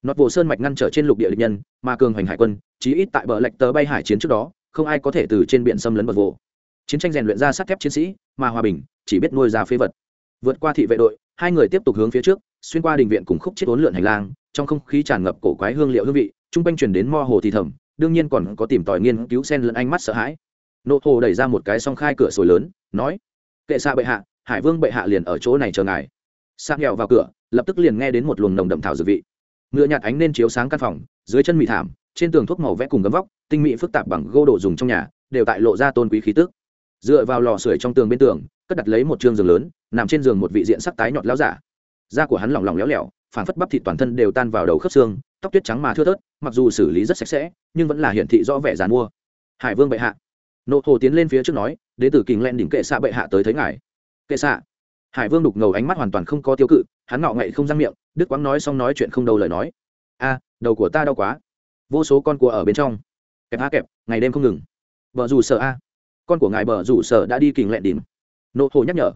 Nọt vụ sơn mạch ngăn trở trên lục địa địch nhân, mà cường hoành hải quân, chí ít tại bờ lệch tờ bay hải chiến trước đó không ai có thể từ trên biển xâm lấn bật vồ. Chiến tranh rèn luyện ra sắt thép chiến sĩ, mà hòa bình chỉ biết nuôi ra phế vật. Vượt qua thị vệ đội, hai người tiếp tục hướng phía trước, xuyên qua đình viện cùng khúc chết ốn lượn hành lang, trong không khí tràn ngập cổ quái hương liệu hương vị, chung quanh truyền đến mo hồ thì thầm, đương nhiên còn có tìm tòi nghiên cứu sen lẫn ánh mắt sợ hãi. Nộ hồ đẩy ra một cái song khai cửa sồi lớn, nói, kệ xa bệ hạ, hải vương bệ hạ liền ở chỗ này chờ ngài. Sang nghèo vào cửa, lập tức liền nghe đến một luồng nồng đậm thảo dược vị. Ngựa nhạt ánh nên chiếu sáng căn phòng, dưới chân mị thảm trên tường thuốc màu vẽ cùng gấm vóc, tinh mỹ phức tạp bằng gô đồ dùng trong nhà, đều tại lộ ra tôn quý khí tức. Dựa vào lò sưởi trong tường bên tường, cất đặt lấy một chương giường lớn, nằm trên giường một vị diện sắc tái nhọt láo giả. Da của hắn lỏng lỏng léo lẻo phản phất bắp thịt toàn thân đều tan vào đầu khớp xương, tóc tuyết trắng mà thưa thớt, mặc dù xử lý rất sạch sẽ, nhưng vẫn là hiển thị rõ vẻ dàn mua hải vương bệ hạ. Nộ hồ tiến lên phía trước nói đến từ kình len đỉnh kệ xạ bệ hạ tới thấy ngài. Kệ xạ? Hải vương đục ngầu ánh mắt hoàn toàn không có tiêu cự, hắn ngọ ngậy không răng miệng đức quáng nói xong nói chuyện không đâu lời nói. A, đầu của ta đau quá vô số con cua ở bên trong. Kẹp a kẹp, ngày đêm không ngừng. Vợ dù sợ a. Con của ngài vợ rủ sở đã đi kình lẹn đỉnh. Nộ hồ nhắc nhở.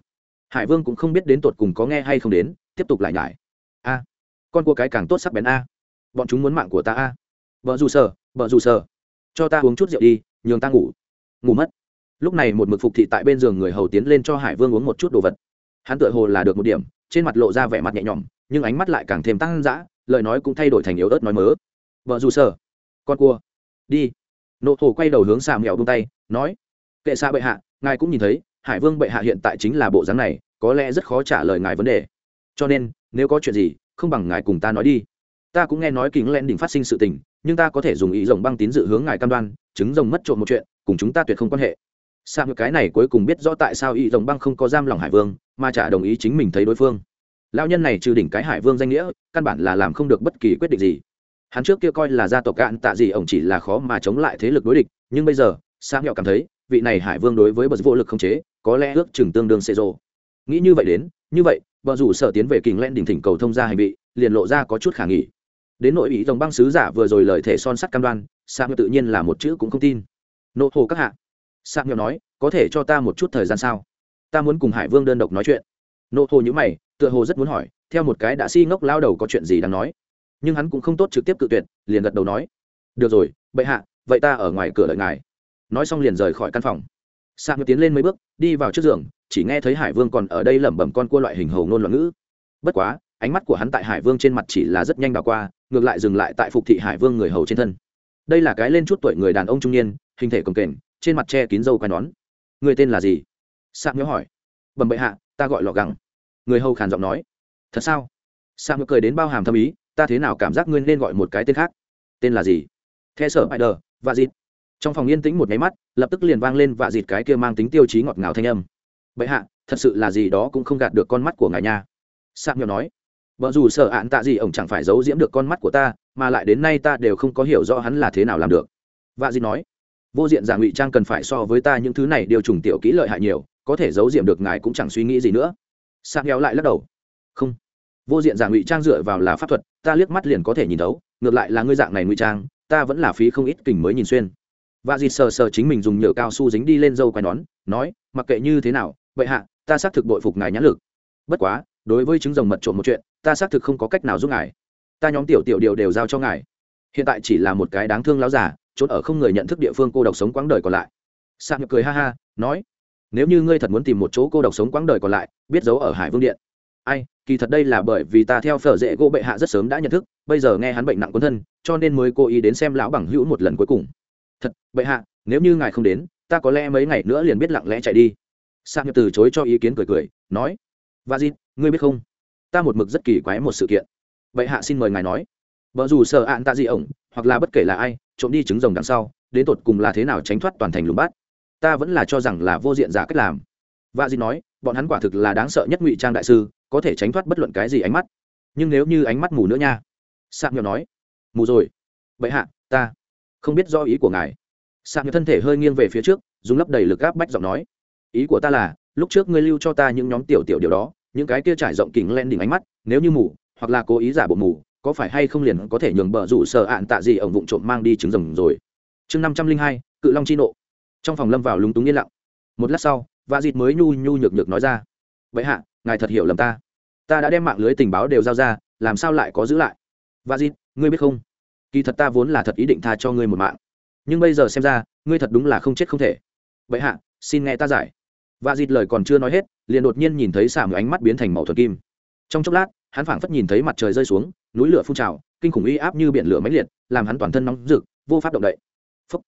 Hải vương cũng không biết đến tột cùng có nghe hay không đến, tiếp tục lại nhải. A. Con cua cái càng tốt sắc bén a. Bọn chúng muốn mạng của ta a. Vợ dù sở vợ dù sở. Cho ta uống chút rượu đi, nhường ta ngủ. Ngủ mất. Lúc này một mực phục thị tại bên giường người hầu tiến lên cho hải vương uống một chút đồ vật. Hắn tựa hồ là được một điểm, trên mặt lộ ra vẻ mặt nhẹ nhõm, nhưng ánh mắt lại càng thêm tăng dã, lời nói cũng thay đổi thành yếu ớt nói mớ. Vợ dù sở con cua. Đi. Nộ thổ quay đầu hướng xà mèo bông tay, nói, kệ xa bệ hạ, ngài cũng nhìn thấy, hải vương bệ hạ hiện tại chính là bộ dáng này, có lẽ rất khó trả lời ngài vấn đề. Cho nên, nếu có chuyện gì, không bằng ngài cùng ta nói đi. Ta cũng nghe nói kính len đỉnh phát sinh sự tình, nhưng ta có thể dùng ý rồng băng tín dự hướng ngài cam đoan, chứng rồng mất trộm một chuyện, cùng chúng ta tuyệt không quan hệ. Sao ngược cái này cuối cùng biết rõ tại sao ý rồng băng không có giam lòng hải vương, mà chả đồng ý chính mình thấy đối phương. Lão nhân này trừ đỉnh cái hải vương danh nghĩa, căn bản là làm không được bất kỳ quyết định gì hắn trước kia coi là gia tộc cạn tạ gì ổng chỉ là khó mà chống lại thế lực đối địch, nhưng bây giờ sang nhọ cảm thấy, vị này hải vương đối với bờ vô lực không chế, có lẽ ước chừng tương đương xê rô nghĩ như vậy đến, như vậy, bờ rủ sở tiến về kình len đỉnh thỉnh cầu thông ra hành vị, liền lộ ra có chút khả nghỉ đến nội ý dòng băng sứ giả vừa rồi lời thể son sắt cam đoan sang tự nhiên là một chữ cũng không tin. Nộ hồ các hạ. Sang nhọ nói, có thể cho ta một chút thời gian sao? Ta muốn cùng hải vương đơn độc nói chuyện. Nộ hồ nhữ mày, tựa hồ rất muốn hỏi, theo một cái đã si ngốc lao đầu có chuyện gì đang nói? Nhưng hắn cũng không tốt trực tiếp cự tuyệt, liền gật đầu nói, được rồi, bệ hạ, vậy ta ở ngoài cửa đợi ngài. Nói xong liền rời khỏi căn phòng. Sạc ngược tiến lên mấy bước, đi vào trước giường, chỉ nghe thấy hải vương còn ở đây lẩm bẩm con cua loại hình hầu ngôn loạn ngữ. Bất quá, ánh mắt của hắn tại hải vương trên mặt chỉ là rất nhanh đảo qua, ngược lại dừng lại tại phục thị hải vương người hầu trên thân. Đây là cái lên chút tuổi người đàn ông trung niên, hình thể cồng kềnh, trên mặt che kín dâu quai nón. Người tên là gì? Sạc nhớ hỏi. Bẩm bệ hạ, ta gọi lọ gẳng. Người hầu khàn giọng nói. Thật sao? Sạc nhớ cười đến bao hàm thâm ý ta thế nào cảm giác ngươi nên gọi một cái tên khác? Tên là gì? The sở bại đờ và dịt. Trong phòng yên tĩnh một nháy mắt, lập tức liền vang lên và dịt cái kia mang tính tiêu chí ngọt ngào thanh âm. Bệ hạ, thật sự là gì đó cũng không gạt được con mắt của ngài nha. Sạc nhỏ nói. Vợ dù sợ ạn tạ gì ổng chẳng phải giấu diễm được con mắt của ta, mà lại đến nay ta đều không có hiểu rõ hắn là thế nào làm được. Và dịt nói. Vô diện giả ngụy trang cần phải so với ta những thứ này điều trùng tiểu kỹ lợi hại nhiều, có thể giấu diệm được ngài cũng chẳng suy nghĩ gì nữa. Sạc nhỏ lại lắc đầu. Không vô diện giả ngụy trang dựa vào là pháp thuật, ta liếc mắt liền có thể nhìn thấu, ngược lại là ngươi dạng này ngụy trang, ta vẫn là phí không ít kình mới nhìn xuyên. Và dịt sờ sờ chính mình dùng nhựa cao su dính đi lên dâu quai nón, nói, mặc kệ như thế nào vậy hạ, ta xác thực bội phục ngài nhãn lực. Bất quá, đối với chứng rồng mật trộm một chuyện, ta xác thực không có cách nào giúp ngài. Ta nhóm tiểu tiểu điều đều giao cho ngài. Hiện tại chỉ là một cái đáng thương láo giả trốn ở không người nhận thức địa phương cô độc sống quãng đời còn lại. Sạc nhập cười ha ha, nói, nếu như ngươi thật muốn tìm một chỗ cô độc sống quãng đời còn lại, biết giấu ở hải vương điện. Ai kỳ thật đây là bởi vì ta theo phở dễ gỗ bệ hạ rất sớm đã nhận thức, bây giờ nghe hắn bệnh nặng quân thân, cho nên mới cố ý đến xem lão bằng hữu một lần cuối cùng. Thật, bệ hạ, nếu như ngài không đến, ta có lẽ mấy ngày nữa liền biết lặng lẽ chạy đi. Sang nhập từ chối cho ý kiến cười cười, nói và gì ngươi biết không? Ta một mực rất kỳ quái một sự kiện. Bệ hạ xin mời ngài nói. Vợ dù sợ ạn ta gì ổng, hoặc là bất kể là ai, trộm đi trứng rồng đằng sau, đến tột cùng là thế nào tránh thoát toàn thành lùm bát. Ta vẫn là cho rằng là vô diện giả cách làm. Và gì nói, bọn hắn quả thực là đáng sợ nhất ngụy trang đại sư có thể tránh thoát bất luận cái gì ánh mắt. Nhưng nếu như ánh mắt mù nữa nha. Sạc nhỏ nói, mù rồi. Bệ hạ, ta không biết do ý của ngài. Sạc nhỏ thân thể hơi nghiêng về phía trước, dùng lấp đầy lực gáp bách giọng nói, ý của ta là, lúc trước ngươi lưu cho ta những nhóm tiểu tiểu điều đó, những cái kia trải rộng kính len đỉnh ánh mắt, nếu như mù, hoặc là cố ý giả bộ mù, có phải hay không liền có thể nhường bờ rủ sợ ạn tạ gì ổng vụng trộm mang đi trứng rồng rồi? Chương năm trăm linh hai, cự long chi nộ. Trong phòng lâm vào lúng túng yên lặng. Một lát sau và dịt mới nhu nhu nhược nhược nói ra vậy hạ ngài thật hiểu lầm ta. Ta đã đem mạng lưới tình báo đều giao ra, làm sao lại có giữ lại? Và dịt ngươi biết không? Kỳ thật ta vốn là thật ý định tha cho ngươi một mạng. Nhưng bây giờ xem ra, ngươi thật đúng là không chết không thể. Vậy hạ, xin nghe ta giải. Và dịt lời còn chưa nói hết, liền đột nhiên nhìn thấy xả một ánh mắt biến thành màu thuật kim. Trong chốc lát, hắn phảng phất nhìn thấy mặt trời rơi xuống, núi lửa phun trào, kinh khủng uy áp như biển lửa mãnh liệt, làm hắn toàn thân nóng rực, vô pháp động đậy. Phúc.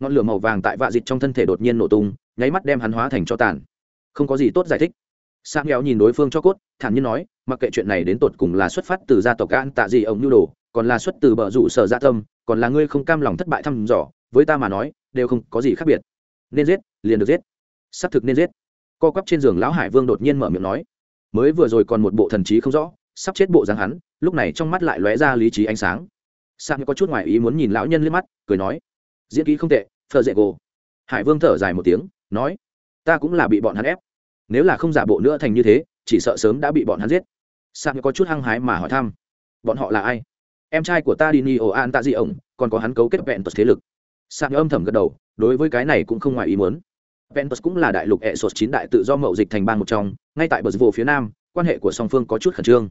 ngọn lửa màu vàng tại vạ dịt trong thân thể đột nhiên nổ tung, nháy mắt đem hắn hóa thành cho tàn. Không có gì tốt giải thích sang nghèo nhìn đối phương cho cốt, thản nhiên nói, mặc kệ chuyện này đến tột cùng là xuất phát từ gia tộc an tạ gì ông nhu đồ, còn là xuất từ bờ rủ sở gia tâm, còn là ngươi không cam lòng thất bại thăm dò, với ta mà nói, đều không có gì khác biệt. Nên giết, liền được giết. Xác thực nên giết. Co quắp trên giường lão hải vương đột nhiên mở miệng nói. Mới vừa rồi còn một bộ thần trí không rõ, sắp chết bộ dáng hắn, lúc này trong mắt lại lóe ra lý trí ánh sáng. Sang có chút ngoài ý muốn nhìn lão nhân lên mắt, cười nói, diễn kỹ không tệ, phờ dễ gồ. Hải vương thở dài một tiếng, nói, ta cũng là bị bọn hắn ép nếu là không giả bộ nữa thành như thế chỉ sợ sớm đã bị bọn hắn giết. Sang có chút hăng hái mà hỏi thăm bọn họ là ai? Em trai của ta đi ni ồ an tạ di ổng còn có hắn cấu kết vẹn tật thế lực. Sạc âm thầm gật đầu đối với cái này cũng không ngoài ý muốn. Ventus cũng là đại lục hệ sột chín đại tự do mậu dịch thành bang một trong, ngay tại bờ vô phía nam, quan hệ của song phương có chút khẩn trương.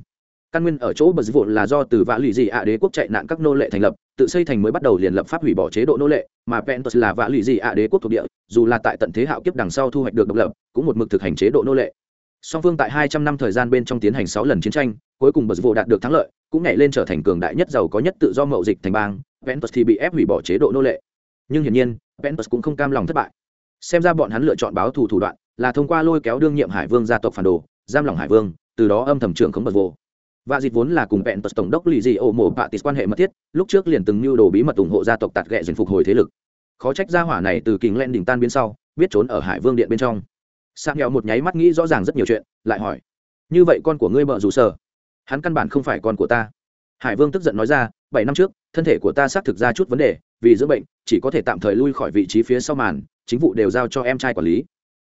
Căn nguyên ở chỗ bờ vụ là do từ vã lụy gì ạ đế quốc chạy nạn các nô lệ thành lập, tự xây thành mới bắt đầu liền lập pháp hủy bỏ chế độ nô lệ, mà Ventus là vã lụy gì ạ đế quốc thuộc địa, dù là tại tận thế hạo kiếp đằng sau thu hoạch được độc lập, cũng một mực thực hành chế độ nô lệ. Song phương tại 200 năm thời gian bên trong tiến hành 6 lần chiến tranh, cuối cùng bờ vụ đạt được thắng lợi, cũng nhảy lên trở thành cường đại nhất giàu có nhất tự do mậu dịch thành bang, Ventus thì bị ép hủy bỏ chế độ nô lệ. Nhưng hiển nhiên, Ventus cũng không cam lòng thất bại xem ra bọn hắn lựa chọn báo thù thủ đoạn là thông qua lôi kéo đương nhiệm hải vương gia tộc phản đồ giam lòng hải vương từ đó âm thầm trưởng khống bờ vô và dịch vốn là cùng vẹn tật tổng đốc lì dị ổ mổ bạ tịt quan hệ mật thiết, lúc trước liền từng mưu đồ bí mật ủng hộ gia tộc tạt ghẹ dần phục hồi thế lực. Khó trách gia hỏa này từ kình len đỉnh tan biến sau, biết trốn ở hải vương điện bên trong. Sang nghèo một nháy mắt nghĩ rõ ràng rất nhiều chuyện, lại hỏi, như vậy con của ngươi bợ rủ sở? Hắn căn bản không phải con của ta. Hải vương tức giận nói ra, bảy năm trước, thân thể của ta xác thực ra chút vấn đề, vì dưỡng bệnh, chỉ có thể tạm thời lui khỏi vị trí phía sau màn, chính vụ đều giao cho em trai quản lý.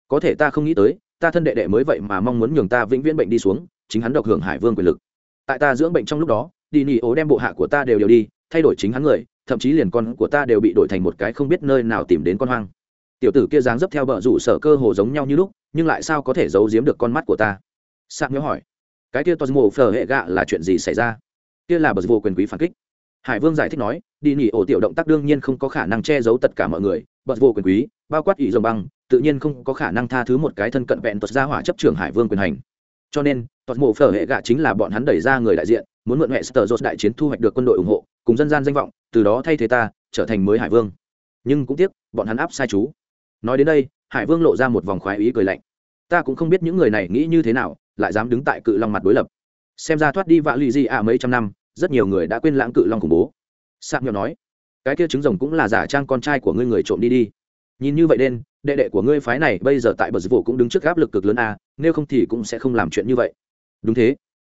Có thể ta không nghĩ tới, ta thân đệ đệ mới vậy mà mong muốn nhường ta vĩnh viễn bệnh đi xuống, chính hắn độc hưởng hải vương quyền lực tại ta dưỡng bệnh trong lúc đó, đi nỉ ố đem bộ hạ của ta đều đều đi, thay đổi chính hắn người, thậm chí liền con của ta đều bị đổi thành một cái không biết nơi nào tìm đến con hoang. Tiểu tử kia dáng dấp theo bờ rủ sở cơ hồ giống nhau như lúc, nhưng lại sao có thể giấu giếm được con mắt của ta? Sạc nhớ hỏi. Cái kia tosmo phờ hệ gạ là chuyện gì xảy ra? Kia là bờ vô quyền quý phản kích. Hải vương giải thích nói, đi nỉ ổ tiểu động tác đương nhiên không có khả năng che giấu tất cả mọi người, bờ vô quyền quý, bao quát ỷ dòng băng, tự nhiên không có khả năng tha thứ một cái thân cận vẹn tuật ra hỏa chấp trưởng hải vương quyền hành cho nên toàn mộ phở hệ gạ chính là bọn hắn đẩy ra người đại diện, muốn mượn hệ sờ dột đại chiến thu hoạch được quân đội ủng hộ, cùng dân gian danh vọng, từ đó thay thế ta, trở thành mới hải vương. Nhưng cũng tiếc, bọn hắn áp sai chú. Nói đến đây, hải vương lộ ra một vòng khoái ý cười lạnh. Ta cũng không biết những người này nghĩ như thế nào, lại dám đứng tại cự long mặt đối lập. Xem ra thoát đi vạ lụy di ạ mấy trăm năm, rất nhiều người đã quên lãng cự long khủng bố. Sạc nhỏ nói, cái kia trứng rồng cũng là giả trang con trai của ngươi người trộm đi đi. Nhìn như vậy đen, đệ đệ của ngươi phái này bây giờ tại bờ dịch vụ cũng đứng trước áp lực cực lớn a nếu không thì cũng sẽ không làm chuyện như vậy. Đúng thế.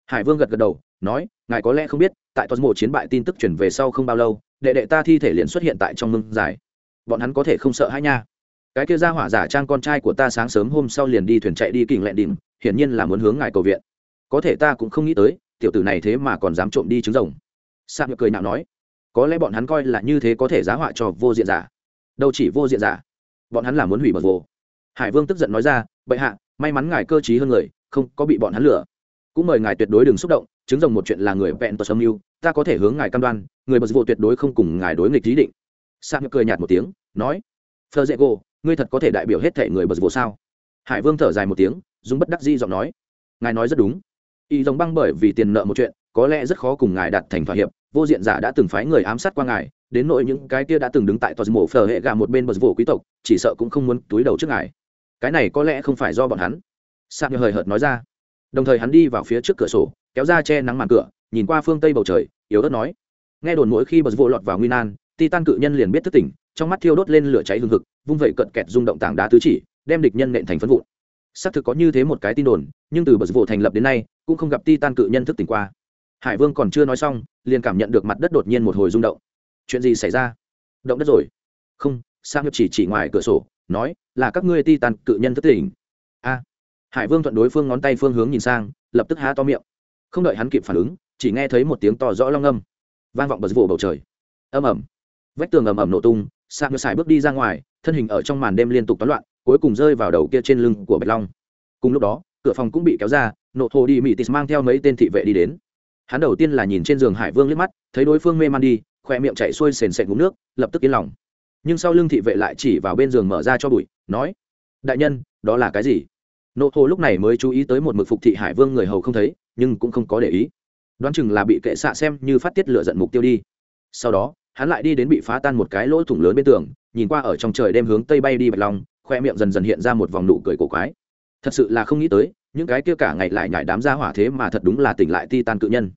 Hải vương gật gật đầu, nói, ngài có lẽ không biết, tại toàn bộ chiến bại tin tức chuyển về sau không bao lâu, đệ đệ ta thi thể liền xuất hiện tại trong mương giải. Bọn hắn có thể không sợ hãi nha. Cái kia ra hỏa giả trang con trai của ta sáng sớm hôm sau liền đi thuyền chạy đi kình lẹn đỉnh, hiển nhiên là muốn hướng ngài cầu viện. Có thể ta cũng không nghĩ tới, tiểu tử này thế mà còn dám trộm đi trứng rồng. Sạc cười nạo nói, có lẽ bọn hắn coi là như thế có thể giá họa cho vô diện giả. Đâu chỉ vô diện giả, bọn hắn là muốn hủy bật vô hải vương tức giận nói ra, bệ hạ may mắn ngài cơ t hơn người, không có bị bọn hắn lừa. Cũng mời ngài tuyệt đối đừng xúc động, chứng rồng một chuyện là người vẹn tật âm mưu, ta có thể hướng ngài cam đoan, người bật vô tuyệt đối không cùng ngài đối nghịch lý định. Sa cười nhạt một tiếng, nói phơ dễ gô ngươi thật có thể đại biểu hết thể người bật vô sao? Hải vương thở dài một tiếng, dùng bất đắc di giọng nói, ngài nói rất đúng. Y dòng băng bởi vì tiền nợ một chuyện, có lẽ rất khó cùng ngài đạt thành thỏa hiệp, vô diện giả đã từng phái người ám sát qua ngài, đến nội những cái kia đã từng đứng tại tòa mổ phở hệ gà một bên bật vỗ quý tộc, chỉ sợ cũng không muốn túi đầu trước ngài cái này có lẽ không phải do bọn hắn. Sạc như hời hợt nói ra. Đồng thời hắn đi vào phía trước cửa sổ, kéo ra che nắng màn cửa, nhìn qua phương tây bầu trời, yếu ớt nói. Nghe đồn mỗi khi bật vô lọt vào nguy nan, titan cự nhân liền biết thức tỉnh, trong mắt thiêu đốt lên lửa cháy hừng hực, vung vẩy cận kẹt rung động tảng đá tứ chỉ, đem địch nhân nện thành phân vụn. Xác thực có như thế một cái tin đồn, nhưng từ bật vô thành lập đến nay, cũng không gặp ti tan cự nhân thức tỉnh qua. Hải vương còn chưa nói xong, liền cảm nhận được mặt đất đột nhiên một hồi rung động. Chuyện gì xảy ra? Động đất rồi. Không sang chỉ chỉ ngoài cửa sổ nói, là các ngươi ti tàn cự nhân thất tỉnh a. Hải vương thuận đối phương ngón tay phương hướng nhìn sang, lập tức há to miệng. Không đợi hắn kịp phản ứng, chỉ nghe thấy một tiếng to rõ long âm. Vang vọng bật vỗ bầu trời. Âm ẩm vách tường ầm ẩm nổ tung, sạc ngựa xài bước đi ra ngoài, thân hình ở trong màn đêm liên tục toán loạn, cuối cùng rơi vào đầu kia trên lưng của bạch long. Cùng lúc đó, cửa phòng cũng bị kéo ra, nộ thổ đi mỹ tis mang theo mấy tên thị vệ đi đến. Hắn đầu tiên là nhìn trên giường hải vương liếc mắt, thấy đối phương mê man đi, khoe miệng chạy xuôi sền sệt ngụm nước, lập tức yên lòng nhưng sau lưng thị vệ lại chỉ vào bên giường mở ra cho bụi, nói, đại nhân, đó là cái gì? Nộ hồ lúc này mới chú ý tới một mực phục thị hải vương người hầu không thấy, nhưng cũng không có để ý. Đoán chừng là bị kệ xạ xem như phát tiết lựa giận mục tiêu đi. Sau đó, hắn lại đi đến bị phá tan một cái lỗ thủng lớn bên tường, nhìn qua ở trong trời đêm hướng tây bay đi bạch long, khoe miệng dần dần hiện ra một vòng nụ cười cổ quái. Thật sự là không nghĩ tới, những cái kia cả ngày lại nhảy đám ra hỏa thế mà thật đúng là tỉnh lại ti tan cự nhân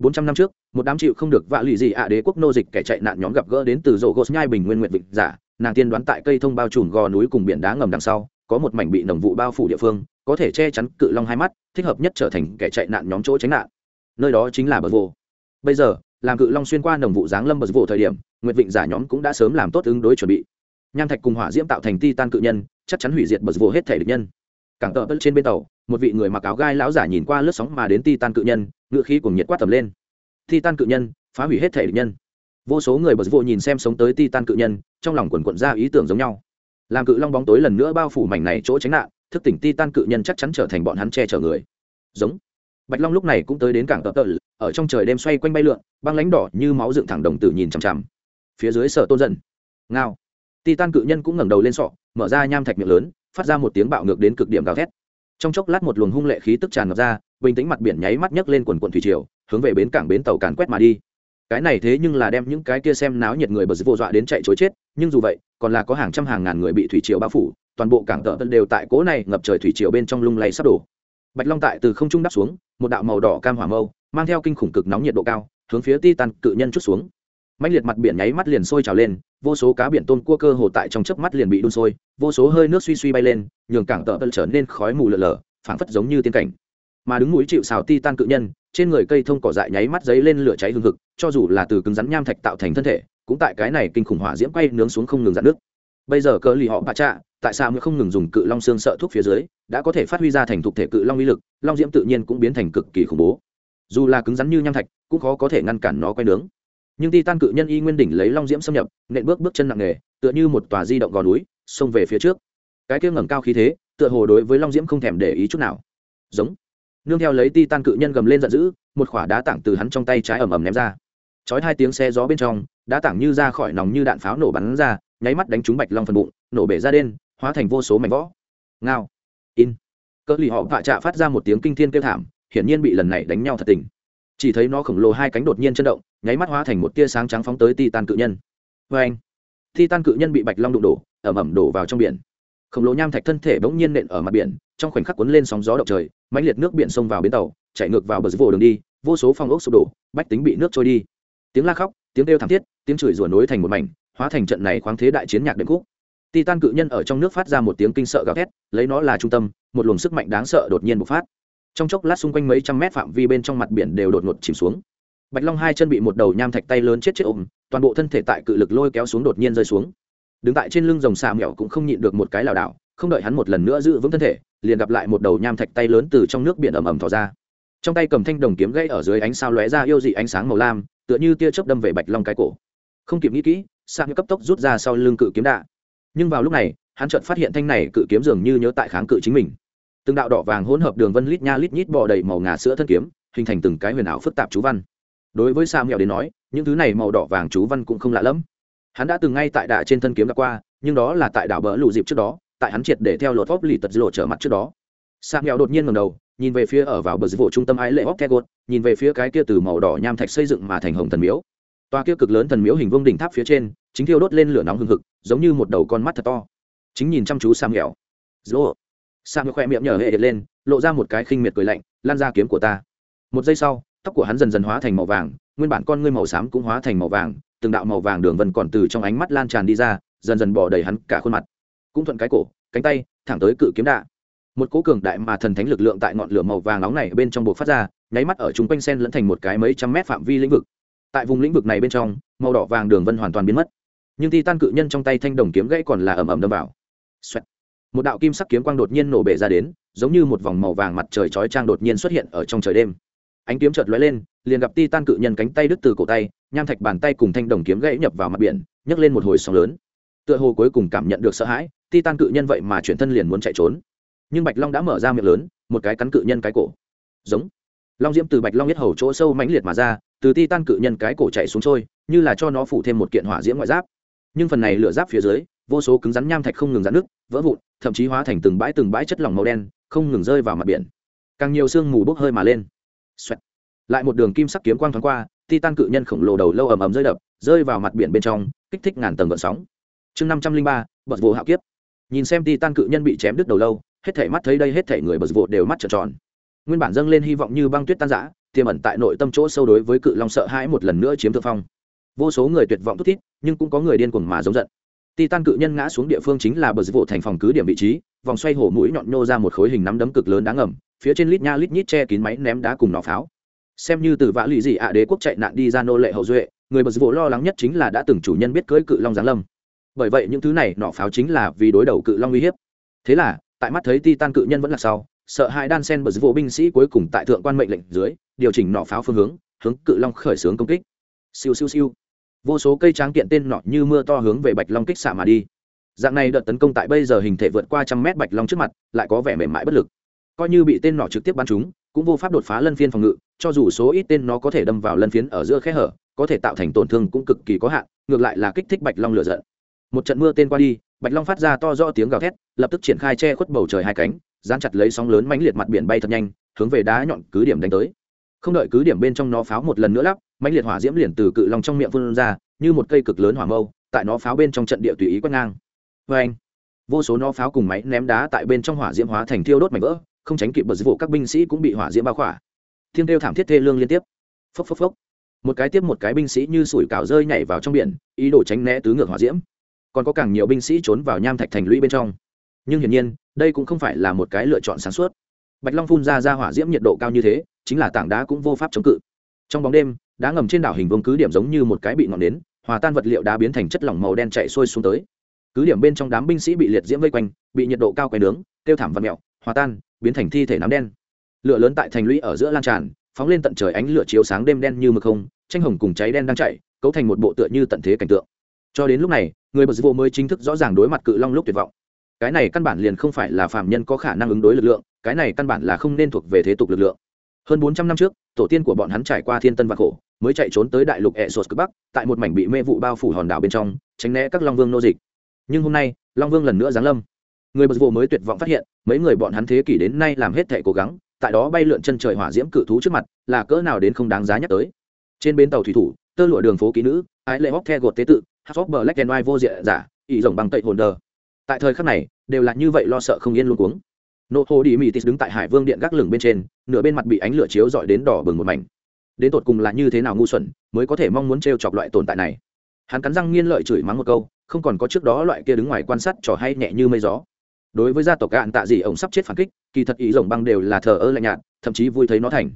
bốn trăm năm trước, một đám chịu không được vạ lụy gì ạ đế quốc nô dịch kẻ chạy nạn nhóm gặp gỡ đến từ rổ gos nhai bình nguyên nguyện vịnh giả, nàng tiên đoán tại cây thông bao trùm gò núi cùng biển đá ngầm đằng sau, có một mảnh bị nồng vụ bao phủ địa phương, có thể che chắn cự long hai mắt, thích hợp nhất trở thành kẻ chạy nạn nhóm chỗ tránh nạn. Nơi đó chính là bờ vô bây giờ, làm cự long xuyên qua nồng vụ giáng lâm bờ vô thời điểm nguyện vịnh giả nhóm cũng đã sớm làm tốt ứng đối chuẩn bị. Nham thạch cùng hỏa diễm tạo thành ti tan cự nhân, chắc chắn hủy diệt bờ vô hết thể địch nhân. Cảng tợ trên bên tàu, một vị người mặc áo gai lão giả nhìn qua lướt sóng mà đến ti tan cự nhân ngựa khí cùng nhiệt quát tầm lên. Ti tan cự nhân, phá hủy hết thể địch nhân. Vô số người bật vô nhìn xem sống tới ti tan cự nhân, trong lòng quần quận ra ý tưởng giống nhau. Làm cự long bóng tối lần nữa bao phủ mảnh này chỗ tránh nạn, thức tỉnh ti tan cự nhân chắc chắn trở thành bọn hắn che chở người. Giống. Bạch long lúc này cũng tới đến cảng tợ tợ ở trong trời đêm xoay quanh bay lượn, băng lãnh đỏ như máu dựng thẳng đồng tử nhìn chằm chằm. Phía dưới sở tôn dần ngao. Ti tan cự nhân cũng ngẩng đầu lên sọ, mở ra nham thạch miệng lớn, phát ra một tiếng bạo ngược đến cực điểm gào thét trong chốc lát một luồng hung lệ khí tức tràn ngập ra, bình tĩnh mặt biển nháy mắt nhấc lên quần quần thủy triều, hướng về bến cảng bến tàu càn quét mà đi. Cái này thế nhưng là đem những cái kia xem náo nhiệt người bờ vô dọa đến chạy chối chết, nhưng dù vậy, còn là có hàng trăm hàng ngàn người bị thủy triều bao phủ, toàn bộ cảng tợ đều tại cố này ngập trời thủy triều bên trong lung lay sắp đổ. Bạch long tại từ không trung đắp xuống, một đạo màu đỏ cam hỏa mâu, mang theo kinh khủng cực nóng nhiệt độ cao, hướng phía titan cự nhân chút xuống. Mạnh liệt mặt biển nháy mắt liền sôi trào lên vô số cá biển tôm, cua cơ hồ tại trong chớp mắt liền bị đun sôi vô số hơi nước suy suy bay lên nhường cảng tợ trở nên khói mù lờ lờ phảng phất giống như tiên cảnh. Mà đứng núi chịu xào titan cự nhân trên người cây thông cỏ dại nháy mắt giấy lên lửa cháy hừng hực cho dù là từ cứng rắn nham thạch tạo thành thân thể cũng tại cái này kinh khủng hỏa diễm quay nướng xuống không ngừng dạn nước. Bây giờ cỡ lì họ bạ trạ tại sao mới không ngừng dùng cự long xương sợ thuốc phía dưới đã có thể phát huy ra thành thục thể cự long uy lực long diễm tự nhiên cũng biến thành cực kỳ khủng bố. Dù là cứng rắn như nham thạch cũng khó có thể ngăn cản nó quay nướng nhưng ti tan cự nhân y nguyên đỉnh lấy long diễm xâm nhập, nện bước bước chân nặng nề, tựa như một tòa di động gò núi, xông về phía trước. Cái kia ngẩng cao khí thế, tựa hồ đối với long diễm không thèm để ý chút nào. Giống. Nương theo lấy ti tan cự nhân gầm lên giận dữ, một khỏa đá tảng từ hắn trong tay trái ầm ầm ném ra. Chói hai tiếng xe gió bên trong, đá tảng như ra khỏi nòng như đạn pháo nổ bắn ra, nháy mắt đánh trúng bạch long phần bụng, nổ bể ra đen, hóa thành vô số mảnh võ ngao. In. Cỡ lì họ vạ trạ phát ra một tiếng kinh thiên kêu thảm, hiển nhiên bị lần này đánh nhau thật tình chỉ thấy nó khổng lồ hai cánh đột nhiên chấn động, nháy mắt hóa thành một tia sáng trắng phóng tới titan cự nhân. Vê anh titan cự nhân bị bạch long đụng đổ ẩm ẩm đổ vào trong biển. Khổng lồ nham thạch thân thể bỗng nhiên nện ở mặt biển, trong khoảnh khắc cuốn lên sóng gió động trời, mãnh liệt nước biển xông vào bến tàu, chạy ngược vào bờ vô đường đi, vô số phòng ốc sụp đổ, bách tính bị nước trôi đi. Tiếng la khóc, tiếng kêu thảm thiết, tiếng chửi rủa nối thành một mảnh, hóa thành trận này khoáng thế đại chiến nhạc đệm khúc. Titan cự nhân ở trong nước phát ra một tiếng kinh sợ gào thét, lấy nó là trung tâm, một luồng sức mạnh đáng sợ đột nhiên bộc phát trong chốc lát xung quanh mấy trăm mét phạm vi bên trong mặt biển đều đột ngột chìm xuống. Bạch long hai chân bị một đầu nham thạch tay lớn chết chết ôm, toàn bộ thân thể tại cự lực lôi kéo xuống đột nhiên rơi xuống. Đứng tại trên lưng dòng xà mèo cũng không nhịn được một cái lảo đảo, không đợi hắn một lần nữa giữ vững thân thể, liền gặp lại một đầu nham thạch tay lớn từ trong nước biển ầm ầm thò ra. Trong tay cầm thanh đồng kiếm gãy ở dưới ánh sao lóe ra yêu dị ánh sáng màu lam, tựa như tia chớp đâm về bạch long cái cổ. Không kịp nghĩ kỹ sang cấp tốc rút ra sau lưng cự kiếm đạ nhưng vào lúc này, hắn chợt phát hiện thanh này cự kiếm dường như nhớ tại kháng cự chính mình từng đạo đỏ vàng hỗn hợp đường vân lít nha lít nhít bò đầy màu ngà sữa thân kiếm, hình thành từng cái huyền ảo phức tạp chú văn. Đối với sa mèo đến nói, những thứ này màu đỏ vàng chú văn cũng không lạ lẫm. Hắn đã từng ngay tại đạ trên thân kiếm đã qua, nhưng đó là tại đảo bờ lụ dịp trước đó, tại hắn triệt để theo lột vóc lì tật lộ trở mặt trước đó. Sa mèo đột nhiên ngầm đầu, nhìn về phía ở vào bờ vụ trung tâm ái lệ hóc nhìn về phía cái kia từ màu đỏ nham thạch xây dựng mà thành hồng thần miếu. Toa kia cực lớn thần miếu hình vương đỉnh tháp phía trên, chính thiêu đốt lên lửa nóng hừng hực, giống như một đầu con mắt thật to. Chính nhìn chăm chú sam nghèo dỗ sang khoe miệng nhở hệ lên, lộ ra một cái khinh miệt cười lạnh, lan ra kiếm của ta. Một giây sau, tóc của hắn dần dần hóa thành màu vàng, nguyên bản con ngươi màu xám cũng hóa thành màu vàng, từng đạo màu vàng đường vân còn từ trong ánh mắt lan tràn đi ra, dần dần bỏ đầy hắn cả khuôn mặt. Cũng thuận cái cổ, cánh tay, thẳng tới cự kiếm đạ. Một cố cường đại mà thần thánh lực lượng tại ngọn lửa màu vàng nóng này bên trong buộc phát ra, nháy mắt ở chúng quanh sen lẫn thành một cái mấy trăm mét phạm vi lĩnh vực. Tại vùng lĩnh vực này bên trong, màu đỏ vàng đường vân hoàn toàn biến mất. Nhưng ti tan cự nhân trong tay thanh đồng kiếm gãy còn là ẩm ẩm đâm vào. Xoẹt một đạo kim sắc kiếm quang đột nhiên nổ bể ra đến, giống như một vòng màu vàng mặt trời chói trang đột nhiên xuất hiện ở trong trời đêm. Ánh kiếm chợt lóe lên, liền gặp ti tan cự nhân cánh tay đứt từ cổ tay, nham thạch bàn tay cùng thanh đồng kiếm gãy nhập vào mặt biển, nhấc lên một hồi sóng lớn. Tựa hồ cuối cùng cảm nhận được sợ hãi ti tan cự nhân vậy mà chuyển thân liền muốn chạy trốn. Nhưng bạch long đã mở ra miệng lớn, một cái cắn cự nhân cái cổ. Giống. Long diễm từ bạch long nhất hầu chỗ sâu mãnh liệt mà ra, từ ti tan cự nhân cái cổ chạy xuống trôi, như là cho nó phủ thêm một kiện hỏa diễm ngoại giáp. Nhưng phần này lửa giáp phía dưới, vô số cứng rắn nham thạch không ngừng rắn nước vỡ vụn thậm chí hóa thành từng bãi từng bãi chất lỏng màu đen, không ngừng rơi vào mặt biển. Càng nhiều sương mù bốc hơi mà lên、Xoẹt. Lại một đường kim sắc kiếm quang thoáng qua ti tan cự nhân khổng lồ đầu lâu ầm ầm rơi đập, rơi vào mặt biển bên trong, kích thích ngàn tầng gợn sóng. Chương năm trăm linh ba bật vô hạo kiếp. Nhìn xem ti tan cự nhân bị chém đứt đầu lâu, hết thể mắt thấy đây hết thể người bật vô đều mắt trợn tròn. Nguyên bản dâng lên hy vọng như băng tuyết tan rã, tiềm ẩn tại nội tâm chỗ sâu đối với cự long sợ hãi một lần nữa chiếm thượng phong. Vô số người tuyệt vọng thút thít, nhưng cũng có người điên cuồng mà giống giận titan cự nhân ngã xuống địa phương chính là bờ vụ thành phòng cứ điểm vị trí, vòng xoay hổ mũi nhọn nhô ra một khối hình nắm đấm cực lớn đáng ngầm, phía trên lít nha lít nhít che kín máy ném đá cùng nỏ pháo. Xem như từ vã lụy dị ạ đế quốc chạy nạn đi ra nô lệ hậu duệ, người bờ vụ lo lắng nhất chính là đã từng chủ nhân biết cưỡi cự long giáng lâm. Bởi vậy những thứ này nỏ pháo chính là vì đối đầu cự long uy hiếp. Thế là, tại mắt thấy titan cự nhân vẫn là sau, sợ hai đan sen bờ vụ binh sĩ cuối cùng tại thượng quan mệnh lệnh dưới, điều chỉnh nỏ pháo phương hướng hướng cự long khởi xướng công kích. Siêu siêu siêu vô số cây tráng kiện tên nọ như mưa to hướng về bạch long kích xạ mà đi. Dạng này đợt tấn công tại bây giờ hình thể vượt qua trăm mét bạch long trước mặt, lại có vẻ mềm mại bất lực. Coi như bị tên nọ trực tiếp bắn chúng cũng vô pháp đột phá lân phiên phòng ngự, cho dù số ít tên nó có thể đâm vào lân phiến ở giữa khe hở, có thể tạo thành tổn thương cũng cực kỳ có hạn, ngược lại là kích thích bạch long lửa giận. Một trận mưa tên qua đi, bạch long phát ra to rõ tiếng gào thét, lập tức triển khai che khuất bầu trời hai cánh, dán chặt lấy sóng lớn mãnh liệt mặt biển bay thật nhanh, hướng về đá nhọn cứ điểm đánh tới. Không đợi cứ điểm bên trong nó pháo một lần nữa lắp mãnh liệt hỏa diễm liền từ cự long trong miệng phun ra, như một cây cực lớn hỏa mâu, tại nó pháo bên trong trận địa tùy ý quét ngang. Vê anh vô số nó pháo cùng máy ném đá tại bên trong hỏa diễm hóa thành thiêu đốt mảnh vỡ, không tránh kịp bật vụ các binh sĩ cũng bị hỏa diễm bao khỏa. Thiên kêu thảm thiết thê lương liên tiếp. Phốc phốc phốc. Một cái tiếp một cái binh sĩ như sủi cảo rơi nhảy vào trong biển, ý đồ tránh né tứ ngược hỏa diễm. Còn có càng nhiều binh sĩ trốn vào nham thạch thành lũy bên trong. Nhưng hiển nhiên, đây cũng không phải là một cái lựa chọn sáng suốt. Bạch long phun ra ra hỏa diễm nhiệt độ cao như thế, chính là tảng đá cũng vô pháp chống cự. Trong bóng đêm đá ngầm trên đảo hình vương cứ điểm giống như một cái bị ngọn nến, hòa tan vật liệu đá biến thành chất lỏng màu đen chạy xuôi xuống tới. Cứ điểm bên trong đám binh sĩ bị liệt diễm vây quanh, bị nhiệt độ cao quay nướng, tiêu thảm vật mẹo, hòa tan, biến thành thi thể nám đen. Lửa lớn tại thành lũy ở giữa lan tràn, phóng lên tận trời ánh lửa chiếu sáng đêm đen như mực không, tranh hồng cùng cháy đen đang chạy, cấu thành một bộ tựa như tận thế cảnh tượng. Cho đến lúc này, người bờ vô mới chính thức rõ ràng đối mặt cự long lúc tuyệt vọng. Cái này căn bản liền không phải là phạm nhân có khả năng ứng đối lực lượng, cái này căn bản là không nên thuộc về thế tục lực lượng hơn bốn trăm năm trước, tổ tiên của bọn hắn trải qua thiên tân và khổ, mới chạy trốn tới đại lục ẹ sột cực bắc, tại một mảnh bị mê vụ bao phủ hòn đảo bên trong, tránh né các long vương nô dịch. Nhưng hôm nay, long vương lần nữa giáng lâm. Người bật vô mới tuyệt vọng phát hiện, mấy người bọn hắn thế kỷ đến nay làm hết thể cố gắng, tại đó bay lượn chân trời hỏa diễm cự thú trước mặt, là cỡ nào đến không đáng giá nhắc tới. Trên bến tàu thủy thủ, tơ lụa đường phố ký nữ, ái lệ hóc the gột tế tự, hát phóc bờ lách đèn oai vô diện giả ỉ rồng bằng tậy hồn đờ. Tại thời khắc này, đều là như vậy lo sợ không yên luôn cuống nô hồ đi mỹ tis đứng tại hải vương điện gác lửng bên trên, nửa bên mặt bị ánh lửa chiếu dọi đến đỏ bừng một mảnh. Đến tột cùng là như thế nào ngu xuẩn, mới có thể mong muốn t chọc loại tồn tại này? Hắn cắn răng nghiên lợi chửi mắng một câu, không còn có trước đó loại kia đứng ngoài quan sát trò hay nhẹ như mây gió. Đối với gia tộc gạn tạ gì ông sắp chết phản kích, kỳ thật ý rồng băng đều là thờ ơ lạnh nhạt, thậm chí vui thấy nó thành.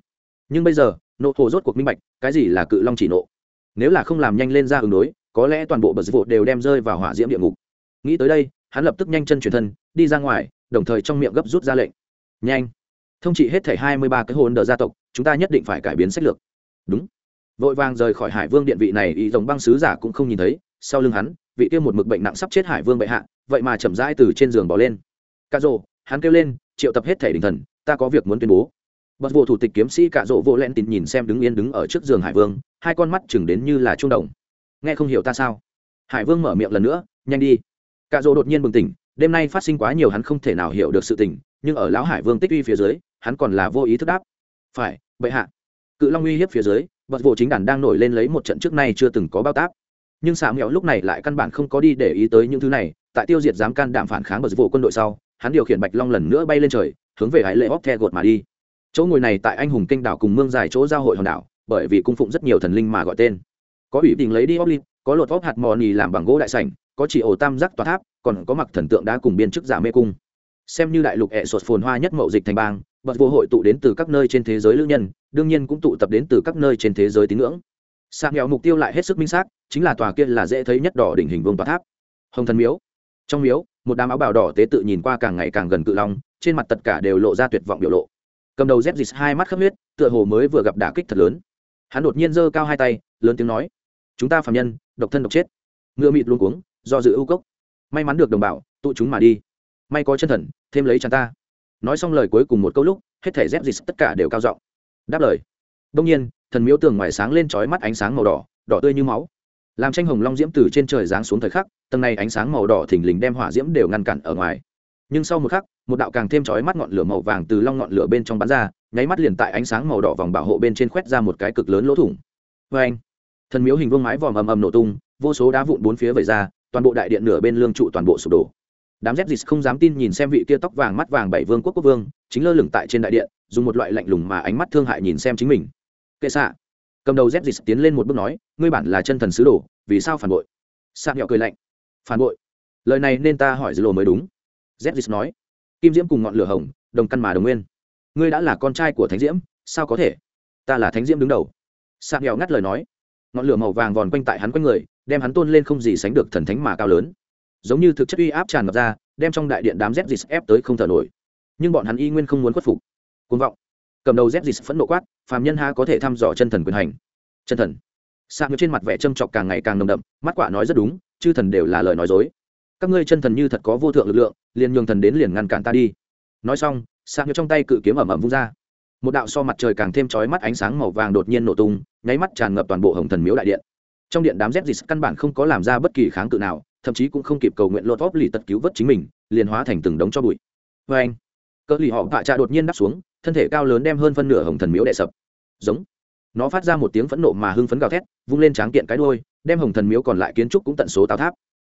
Nhưng bây giờ nộ hồ rốt cuộc minh bạch, cái gì là cự long chỉ nộ? Nếu là không làm nhanh lên ra ứng đối, có lẽ toàn bộ bờ vụ đều đem rơi vào hỏa diễm địa ngục. Nghĩ tới đây, hắn lập tức nhanh chân chuyển thân, đi ra ngoài đồng thời trong miệng gấp rút ra lệnh. Nhanh. Thông trị hết thảy hai mươi ba cái hồn đờ gia tộc, chúng ta nhất định phải cải biến sách lược. Đúng. Vội vàng rời khỏi hải vương điện vị này ý rồng băng sứ giả cũng không nhìn thấy. Sau lưng hắn, vị kia một mực bệnh nặng sắp chết hải vương bệ hạ, vậy mà chậm rãi từ trên giường bỏ lên. Cà rồ hắn kêu lên, triệu tập hết thể đình thần, ta có việc muốn tuyên bố. Bật vô thủ tịch kiếm sĩ cà rộ vô len tin nhìn xem đứng yên đứng ở trước giường hải vương, hai con mắt chừng đến như là trung đồng. Nghe không hiểu ta sao? Hải vương mở miệng lần nữa, nhanh đi. Cà rộ đột nhiên bừng tỉnh đêm nay phát sinh quá nhiều hắn không thể nào hiểu được sự tình, nhưng ở lão hải vương tích uy phía dưới, hắn còn là vô ý thức đáp. Phải, bệ hạ. Cự long uy hiếp phía dưới bật vô chính đàn đang nổi lên lấy một trận trước nay chưa từng có bao tác nhưng xạ mẹo lúc này lại căn bản không có đi để ý tới những thứ này, tại tiêu diệt dám can đảm phản kháng bật vô quân đội sau, hắn điều khiển bạch long lần nữa bay lên trời, hướng về hải lệ hóc the gột mà đi. Chỗ ngồi này tại anh hùng kinh đảo cùng mương dài chỗ giao hội hòn đảo, bởi vì cung phụng rất nhiều thần linh mà gọi tên. Có ủy tình lấy đi óc linh có lột vóc hạt mò nì làm bằng gỗ đại sảnh, có chỉ ổ tam giác tòa tháp còn có mặc thần tượng đã cùng biên chức giả mê cung. Xem như đại lục ẹ sột phồn hoa nhất mậu dịch thành bang, bật vô hội tụ đến từ các nơi trên thế giới lữ nhân, đương nhiên cũng tụ tập đến từ các nơi trên thế giới tín ngưỡng. Sạc nghèo mục tiêu lại hết sức minh xác, chính là tòa kia là dễ thấy nhất đỏ đỉnh hình vương tòa tháp. Hồng thần miếu. Trong miếu, một đám áo bào đỏ tế tự nhìn qua càng ngày càng gần cự long, trên mặt tất cả đều lộ ra tuyệt vọng biểu lộ. Cầm đầu dép dịt hai mắt khắp huyết, tựa hồ mới vừa gặp đả kích thật lớn. Hắn đột nhiên giơ cao hai tay, lớn tiếng nói, chúng ta phạm nhân, độc thân độc chết. Ngựa mịt luôn cuống, do dự ưu cốc may mắn được đồng bào, tụ chúng mà đi. May có chân thần, thêm lấy chàng ta. Nói xong lời cuối cùng một câu lúc, hết thể dép dịch tất cả đều cao giọng. Đáp lời. Đông nhiên, thần miếu tường ngoài sáng lên trói mắt ánh sáng màu đỏ đỏ tươi như máu. Làm tranh hồng long diễm từ trên trời giáng xuống thời khắc, tầng này ánh sáng màu đỏ thình lình đem hỏa diễm đều ngăn cản ở ngoài. Nhưng sau một khắc, một đạo càng thêm chói mắt ngọn lửa màu vàng từ long ngọn lửa bên trong bắn ra, nháy mắt liền tại ánh sáng màu đỏ vòng bảo hộ bên trên khoét ra một cái cực lớn lỗ thủng. Vê anh thần miếu hình vương mái vòm ầm ầm nổ tung, vô số đá vụn bốn phía vẩy ra toàn bộ đại điện nửa bên lương trụ toàn bộ sụp đổ. Đám dép dịch không dám tin nhìn xem vị kia tóc vàng mắt vàng bảy vương quốc quốc vương, chính lơ lửng tại trên đại điện, dùng một loại lạnh lùng mà ánh mắt thương hại nhìn xem chính mình. Kệ xạ cầm đầu dép dịch tiến lên một bước nói, ngươi bản là chân thần sứ đồ, vì sao phản bội? Sạc nhỏ cười lạnh, phản bội? Lời này nên ta hỏi dư lồ mới đúng. Dép dịch nói, kim diễm cùng ngọn lửa hồng, đồng căn mà đồng nguyên. Ngươi đã là con trai của thánh diễm, sao có thể? Ta là thánh diễm đứng đầu. Sạc nhỏ ngắt lời nói, ngọn lửa màu vàng vòn quanh tại hắn quanh người đem hắn tôn lên không gì sánh được thần thánh mà cao lớn. Giống như thực chất uy áp tràn ngập ra, đem trong đại điện đám z dịch ép tới không thở nổi. Nhưng bọn hắn y nguyên không muốn khuất phục. Côn vọng. Cầm đầu z dịch phẫn nộ quát, phàm nhân ha có thể thăm dò chân thần quyền hành. Chân thần. Sạc như trên mặt vẻ châm chọc càng ngày càng nồng đậm, mắt quả nói rất đúng, chư thần đều là lời nói dối. Các ngươi chân thần như thật có vô thượng lực lượng, liền nhường thần đến liền ngăn cản ta đi. Nói xong, sạc như trong tay cự kiếm ẩm ẩm vung ra. Một đạo so mặt trời càng thêm chói mắt ánh sáng màu vàng đột nhiên nổ tung, nháy mắt tràn ngập toàn bộ hồng thần miếu đại điện trong điện đám z dịch căn bản không có làm ra bất kỳ kháng cự nào, thậm chí cũng không kịp cầu nguyện lột vóp lì tật cứu vớt chính mình, liền hóa thành từng đống cho bụi. Vê anh, cỡ lì họ vạ trạ đột nhiên đáp xuống, thân thể cao lớn đem hơn phân nửa hồng thần miếu đệ sập. Giống. Nó phát ra một tiếng phẫn nộ mà hưng phấn gào thét, vung lên tráng kiện cái đôi đem hồng thần miếu còn lại kiến trúc cũng tận số tào tháp.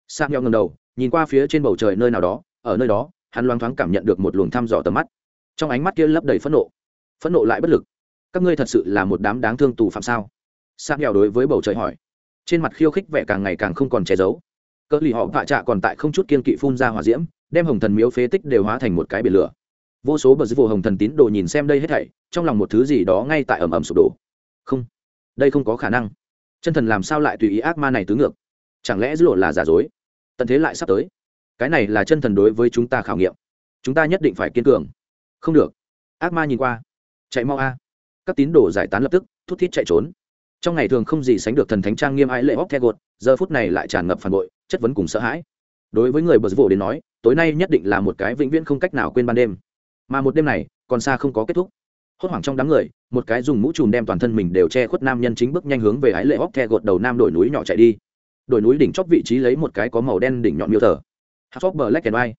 Sang nhau ngầm đầu, nhìn qua phía trên bầu trời nơi nào đó, ở nơi đó, hắn loáng thoáng cảm nhận được một luồng thăm dò tầm mắt. Trong ánh mắt kia lấp đầy phẫn nộ. Phẫn nộ lại bất lực. Các ngươi thật sự là một đám đáng thương tù phạm sao? Sang nhau đối với bầu trời hỏi trên mặt khiêu khích vẻ càng ngày càng không còn che giấu. Cỡ lì họ vạ trạ còn tại không chút kiên kỵ phun ra hỏa diễm, đem hồng thần miếu phế tích đều hóa thành một cái biển lửa. Vô số bờ dưới vô hồng thần tín đồ nhìn xem đây hết thảy, trong lòng một thứ gì đó ngay tại ẩm ẩm sụp đổ. Không, đây không có khả năng. Chân thần làm sao lại tùy ý ác ma này tứ ngược? Chẳng lẽ dữ lộ là giả dối? Tận thế lại sắp tới. Cái này là chân thần đối với chúng ta khảo nghiệm. Chúng ta nhất định phải kiên cường. Không được. Ác ma nhìn qua. Chạy mau a. Các tín đồ giải tán lập tức, thút thít chạy trốn trong ngày thường không gì sánh được thần thánh trang nghiêm ái lệ hóc the gột, giờ phút này lại tràn ngập phản bội, chất vấn cùng sợ hãi. Đối với người bờ vỗ đến nói, tối nay nhất định là một cái vĩnh viễn không cách nào quên ban đêm. Mà một đêm này, còn xa không có kết thúc. Hốt hoảng trong đám người, một cái dùng mũ trùm đem toàn thân mình đều che khuất nam nhân chính bước nhanh hướng về ái lệ hóc the gột đầu nam đổi núi nhỏ chạy đi. Đổi núi đỉnh chóp vị trí lấy một cái có màu đen đỉnh nhọn miêu thờ. Hát chóp bờ lách kèn vai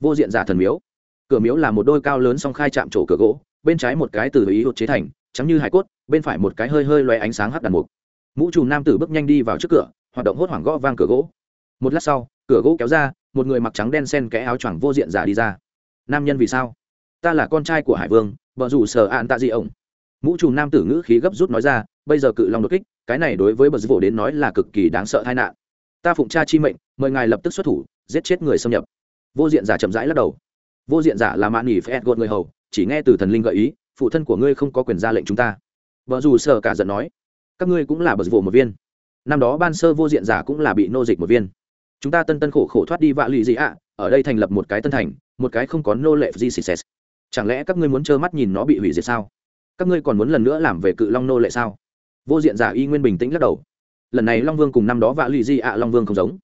vô diện giả thần miếu. Cửa miếu là một đôi cao lớn song khai chạm trổ cửa gỗ, bên trái một cái từ ý hụt chế thành, trắng như hải cốt bên phải một cái hơi hơi loé ánh sáng hắt đàn mục. Mũ trùm nam tử bước nhanh đi vào trước cửa, hoạt động hốt hoảng gõ vang cửa gỗ. Một lát sau, cửa gỗ kéo ra, một người mặc trắng đen sen kẽ áo choàng vô diện giả đi ra. Nam nhân vì sao? Ta là con trai của hải vương, vợ rủ sở ạn tạ dị ổng. Mũ trùm nam tử ngữ khí gấp rút nói ra, bây giờ cự long đột kích, cái này đối với bờ dư vỗ đến nói là cực kỳ đáng sợ tai nạn. Ta phụng cha chi mệnh, mời ngài lập tức xuất thủ, giết chết người xâm nhập. Vô diện giả chậm rãi lắc đầu. Vô diện giả là mạn nghỉ phép gột người hầu, chỉ nghe từ thần linh gợi ý, phụ thân của ngươi không có quyền ra lệnh chúng ta vợ dù sợ cả giận nói, các ngươi cũng là bờ vụ một viên. Năm đó ban sơ vô diện giả cũng là bị nô dịch một viên. Chúng ta tân tân khổ khổ thoát đi vạ lụy gì ạ? Ở đây thành lập một cái tân thành, một cái không có nô lệ gì xì xèt chẳng lẽ các ngươi muốn trơ mắt nhìn nó bị hủy diệt sao? Các ngươi còn muốn lần nữa làm về cự long nô lệ sao? Vô diện giả y nguyên bình tĩnh lắc đầu. Lần này long vương cùng năm đó vạ lụy gì ạ, long vương không giống.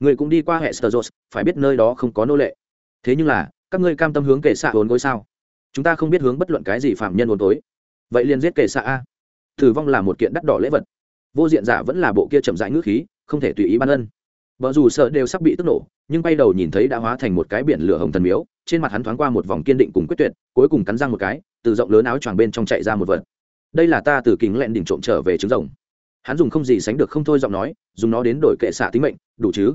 Người cũng đi qua hệ sơ phải biết nơi đó không có nô lệ. Thế nhưng là, các ngươi cam tâm hướng kệ xạ hồn gối sao? Chúng ta không biết hướng bất luận cái gì phạm nhân hồn tối vậy liền giết kệ xạ a. Thử vong là một kiện đắt đỏ lễ vật. Vô diện giả vẫn là bộ kia chậm rãi ngữ khí, không thể tùy ý ban ân. Vợ dù sợ đều sắp bị tức nổ, nhưng bay đầu nhìn thấy đã hóa thành một cái biển lửa hồng thần miếu, trên mặt hắn thoáng qua một vòng kiên định cùng quyết tuyệt, cuối cùng cắn răng một cái, từ rộng lớn áo choàng bên trong chạy ra một vật. Đây là ta từ kính lẹn đỉnh trộm trở về trứng rồng. Hắn dùng không gì sánh được không thôi giọng nói, dùng nó đến đổi kệ xạ tính mệnh, đủ chứ?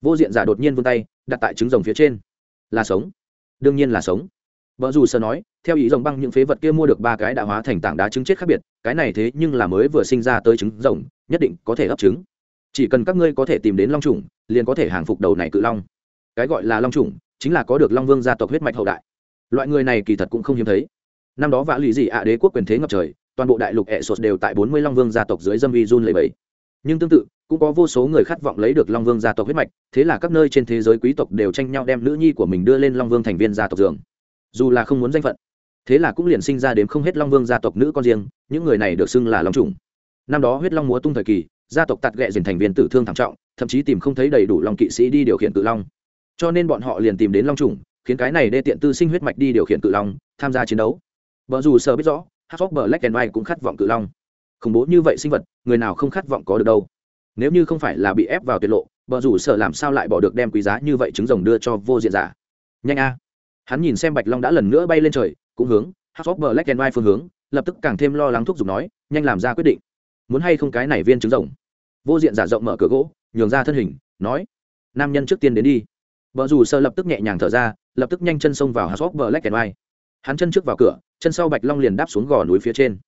Vô diện giả đột nhiên vươn tay, đặt tại trứng rồng phía trên. Là sống. Đương nhiên là sống vợ dù sơ nói, theo ý rồng băng những phế vật kia mua được ba cái đã hóa thành tảng đá trứng chết khác biệt, cái này thế nhưng là mới vừa sinh ra tới trứng rồng, nhất định có thể ấp trứng. Chỉ cần các ngươi có thể tìm đến long trùng, liền có thể hàng phục đầu này cự long. Cái gọi là long trùng, chính là có được long vương gia tộc huyết mạch hậu đại. Loại người này kỳ thật cũng không hiếm thấy. Năm đó vã lụy dị ạ đế quốc quyền thế ngập trời, toàn bộ đại lục ẹ sột đều tại bốn mươi long vương gia tộc dưới dâm vi run lầy bẫy nhưng tương tự, cũng có vô số người khát vọng lấy được long vương gia tộc huyết mạch, thế là các nơi trên thế giới quý tộc đều tranh nhau đem nữ nhi của mình đưa lên long vương thành viên gia tộc dường dù là không muốn danh phận, thế là cũng liền sinh ra đến không hết long vương gia tộc nữ con riêng, những người này được xưng là long trùng năm đó huyết long múa tung thời kỳ, gia tộc tạt ghẹ dền thành viên tử thương thảm trọng, thậm chí tìm không thấy đầy đủ long kỵ sĩ đi điều khiển cự long. Cho nên bọn họ liền tìm đến long trùng khiến cái này đê tiện tư sinh huyết mạch đi điều khiển cự long, tham gia chiến đấu. Vợ dù sợ biết rõ hát bờ black and white cũng khát vọng cự long. Khủng bố như vậy sinh vật, người nào không khát vọng có được đâu. Nếu như không phải là bị ép vào tuyệt lộ vợ rủ sợ làm sao lại bỏ được đem quý giá như vậy trứng rồng đưa cho vô diện giả? Nhanh a hắn nhìn xem bạch long đã lần nữa bay lên trời, cũng hướng hát phóc bờ lách đèn vai phương hướng, lập tức càng thêm lo lắng thúc giục nói, nhanh làm ra quyết định. Muốn hay không cái này viên trứng rồng? Vô diện giả rộng mở cửa gỗ, nhường ra thân hình, nói, nam nhân trước tiên đến đi. Vợ dù sơ lập tức nhẹ nhàng thở ra, lập tức nhanh chân xông vào hát phóc bờ lách đèn vai hắn chân trước vào cửa, chân sau bạch long liền đáp xuống gò núi phía trên.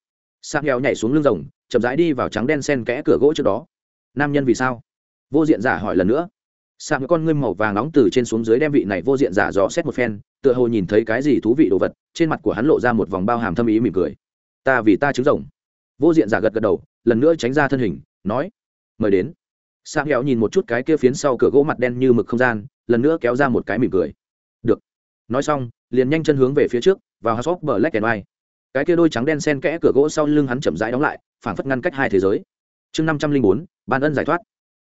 Sang nghèo nhảy xuống lưng rồng, chậm rãi đi vào trắng đen sen kẽ cửa gỗ trước đó. Nam nhân vì sao? Vô diện giả hỏi lần nữa. Sạm con ngươi màu vàng nóng từ trên xuống dưới đem vị này vô diện giả dò xét một phen, tựa hồ nhìn thấy cái gì thú vị đồ vật, trên mặt của hắn lộ ra một vòng bao hàm thâm ý mỉm cười. Ta vì ta trứng rồng. Vô diện giả gật gật đầu, lần nữa tránh ra thân hình, nói, mời đến. Sạm héo nhìn một chút cái kia phiến sau cửa gỗ mặt đen như mực không gian, lần nữa kéo ra một cái mỉm cười. Được. Nói xong, liền nhanh chân hướng về phía trước, vào hot bờ lách and white. Cái kia đôi trắng đen sen kẽ cửa gỗ sau lưng hắn chậm rãi đóng lại, phảng phất ngăn cách hai thế giới. Chương năm trăm linh bốn, ban ân giải thoát.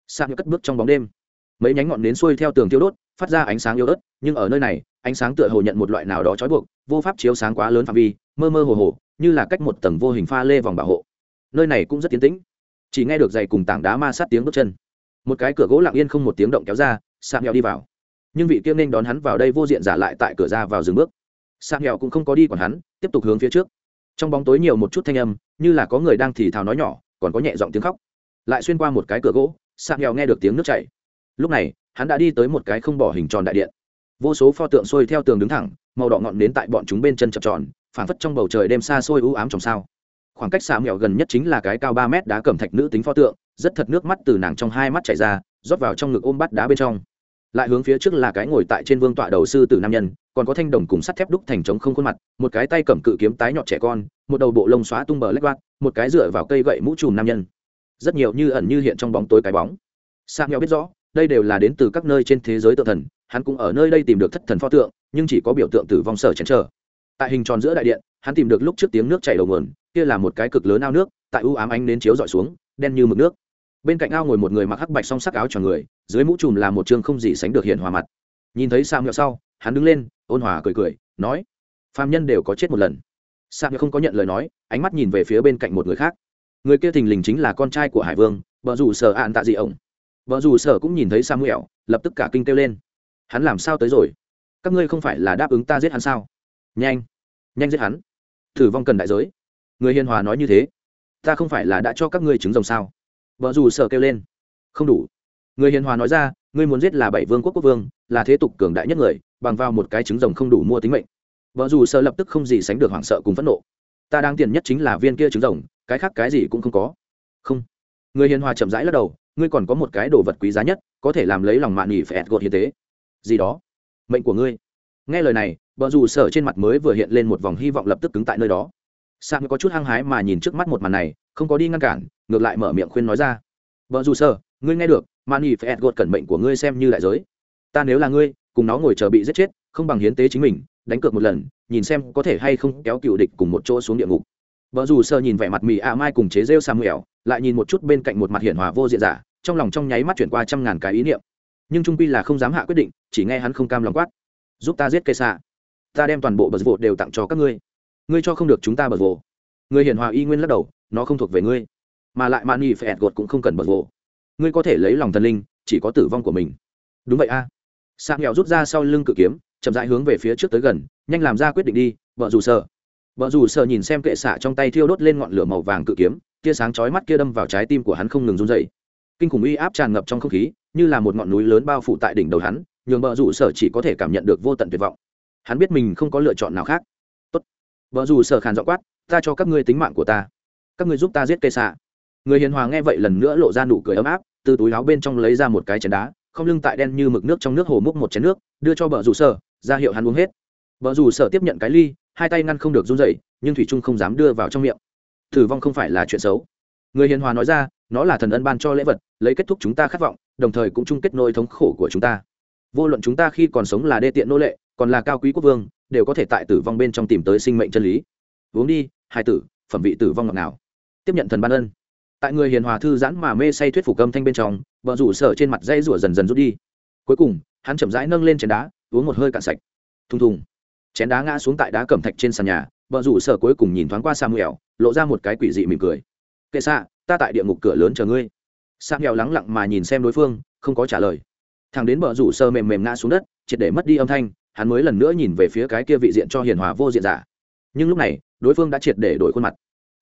Sạm cất bước trong bóng đêm mấy nhánh ngọn nến xuôi theo tường tiêu đốt, phát ra ánh sáng yếu ớt, nhưng ở nơi này, ánh sáng tựa hồ nhận một loại nào đó trói buộc, vô pháp chiếu sáng quá lớn phạm vi, mơ mơ hồ hồ, như là cách một tầng vô hình pha lê vòng bảo hộ. Nơi này cũng rất tiến tĩnh. Chỉ nghe được giày cùng tảng đá ma sát tiếng bước chân. Một cái cửa gỗ lặng yên không một tiếng động kéo ra sang nghèo đi vào. Nhưng vị kia nên đón hắn vào đây vô diện giả lại tại cửa ra vào dừng bước. Sang nghèo cũng không có đi còn hắn, tiếp tục hướng phía trước. Trong bóng tối nhiều một chút thanh âm, như là có người đang thì thào nói nhỏ, còn có nhẹ giọng tiếng khóc. Lại xuyên qua một cái cửa gỗ sang nghèo nghe được tiếng nước chảy lúc này, hắn đã đi tới một cái không bỏ hình tròn đại điện. Vô số pho tượng sôi theo tường đứng thẳng, màu đỏ ngọn đến tại bọn chúng bên chân chập tròn, phảng phất trong bầu trời đêm xa xôi u ám trong sao. Khoảng cách xà mẹo gần nhất chính là cái cao ba mét đá cẩm thạch nữ tính pho tượng, rất thật nước mắt từ nàng trong hai mắt chảy ra, rót vào trong ngực ôm bắt đá bên trong. Lại hướng phía trước là cái ngồi tại trên vương tọa đầu sư tử nam nhân, còn có thanh đồng cùng sắt thép đúc thành trống không khuôn mặt, một cái tay cầm cự kiếm tái nhọt trẻ con, một đầu bộ lông xóa tung bờ lách vác một cái dựa vào cây gậy mũ trùm nam nhân. Rất nhiều như ẩn như hiện trong bóng tối cái bóng. Sa nghèo biết rõ đây đều là đến từ các nơi trên thế giới tự thần, hắn cũng ở nơi đây tìm được thất thần pho tượng, nhưng chỉ có biểu tượng tử vong sở chén trở tại hình tròn giữa đại điện, hắn tìm được lúc trước tiếng nước chảy đầu nguồn, kia là một cái cực lớn ao nước, tại u ám ánh đến chiếu dọi xuống, đen như mực nước. Bên cạnh ao ngồi một người mặc hắc bạch song sắc áo cho người, dưới mũ trùm là một chương không gì sánh được hiện hòa mặt. Nhìn thấy sam nhựa sau, hắn đứng lên, ôn hòa cười cười, nói, phàm nhân đều có chết một lần. Sam nhựa không có nhận lời nói, ánh mắt nhìn về phía bên cạnh một người khác. Người kia thình lình chính là con trai của hải vương vợ dù sở ạn tạ dị ổng vợ dù sở cũng nhìn thấy samuel, lập tức cả kinh kêu lên. Hắn làm sao tới rồi? Các ngươi không phải là đáp ứng ta giết hắn sao? Nhanh nhanh giết hắn. Thử vong cần đại giới. Người hiền hòa nói như thế. Ta không phải là đã cho các ngươi trứng rồng sao? Vợ dù sở kêu lên. Không đủ. Người hiền hòa nói ra, ngươi muốn giết là bảy vương quốc quốc vương, là thế tục cường đại nhất người, bằng vào một cái trứng rồng không đủ mua tính mệnh. Vợ dù sở lập tức không gì sánh được hoảng sợ cùng phẫn nộ. Ta đang tiền nhất chính là viên kia trứng rồng, cái khác cái gì cũng không có. Không. Người hiền hòa chậm rãi lắc đầu ngươi còn có một cái đồ vật quý giá nhất, có thể làm lấy lòng mạn nghỉ phải gột hiến tế. Gì đó? Mệnh của ngươi. Nghe lời này vợ dù sở trên mặt mới vừa hiện lên một vòng hy vọng lập tức cứng tại nơi đó. Sang có chút hăng hái mà nhìn trước mắt một màn này, không có đi ngăn cản, ngược lại mở miệng khuyên nói ra. Vợ dù sở, ngươi nghe được mani phải gột cẩn mệnh của ngươi xem như đại giới. Ta nếu là ngươi, cùng nó ngồi chờ bị giết chết, không bằng hiến tế chính mình, đánh cược một lần, nhìn xem có thể hay không kéo cựu địch cùng một chỗ xuống địa ngục. Vợ dù sơ nhìn vẻ mặt mì a à mai cùng chế rêu samuel, lại nhìn một chút bên cạnh một mặt hiển hòa vô diện giả trong lòng trong nháy mắt chuyển qua trăm ngàn cái ý niệm. Nhưng trung quy là không dám hạ quyết định, chỉ nghe hắn không cam lòng quát. Giúp ta giết cây xạ. Ta đem toàn bộ bờ vột đều tặng cho các ngươi. Ngươi cho không được chúng ta bờ vồ người hiền hòa y nguyên lắc đầu, nó không thuộc về ngươi. Mà lại Mạn phải ẹt gột cũng không cần bờ vồ ngươi có thể lấy lòng thần linh, chỉ có tử vong của mình. Đúng vậy a. À. nghèo rút ra sau lưng cự kiếm, chậm rãi hướng về phía trước tới gần, nhanh làm ra quyết định đi, vợ dù sợ. Vợ dù sợ nhìn xem kệ xạ trong tay thiêu đốt lên ngọn lửa màu vàng cự kiếm, tia sáng chói mắt kia đâm vào trái tim của hắn không ngừng run dậy kinh khủng uy áp tràn ngập trong không khí, như là một ngọn núi lớn bao phủ tại đỉnh đầu hắn, nhường vợ rủ sở chỉ có thể cảm nhận được vô tận tuyệt vọng. Hắn biết mình không có lựa chọn nào khác. Tốt. Vợ rủ sở khàn dọ quát, ta cho các ngươi tính mạng của ta. Các ngươi giúp ta giết cây xạ người hiền hòa nghe vậy lần nữa lộ ra nụ cười ấm áp, từ túi áo bên trong lấy ra một cái chén đá, không lưng tại đen như mực nước trong nước hồ múc một chén nước, đưa cho vợ rủ sở, ra hiệu hắn uống hết. Vợ rủ sở tiếp nhận cái ly, hai tay ngăn không được run dậy nhưng thủy trung không dám đưa vào trong miệng. Thử vong không phải là chuyện xấu. Người hiền hòa nói ra nó là thần ân ban cho lễ vật, lấy kết thúc chúng ta khát vọng, đồng thời cũng chung kết nỗi thống khổ của chúng ta. Vô luận chúng ta khi còn sống là đê tiện nô lệ, còn là cao quý quốc vương, đều có thể tại tử vong bên trong tìm tới sinh mệnh chân lý. Uống đi hai tử, phẩm vị tử vong ngọt nào tiếp nhận thần ban ân. Tại người hiền hòa thư giãn mà mê say thuyết phục âm thanh bên trong, vợ rủ sở trên mặt dây rủa dần dần rút đi. Cuối cùng, hắn chậm rãi nâng lên chén đá, uống một hơi cạn sạch. Thùng thùng. Chén đá ngã xuống tại đá cẩm thạch trên sàn nhà, vợ rủ sở cuối cùng nhìn thoáng qua samuel, lộ ra một cái quỷ dị mỉm cười. Kệ xạ ta tại địa ngục cửa lớn chờ ngươi. Samuel lắng lặng mà nhìn xem đối phương, không có trả lời. Thằng đến bờ rủ sơ mềm mềm ngã xuống đất, triệt để mất đi âm thanh, hắn mới lần nữa nhìn về phía cái kia vị diện cho hiền hòa vô diện giả. Nhưng lúc này, đối phương đã triệt để đổi khuôn mặt.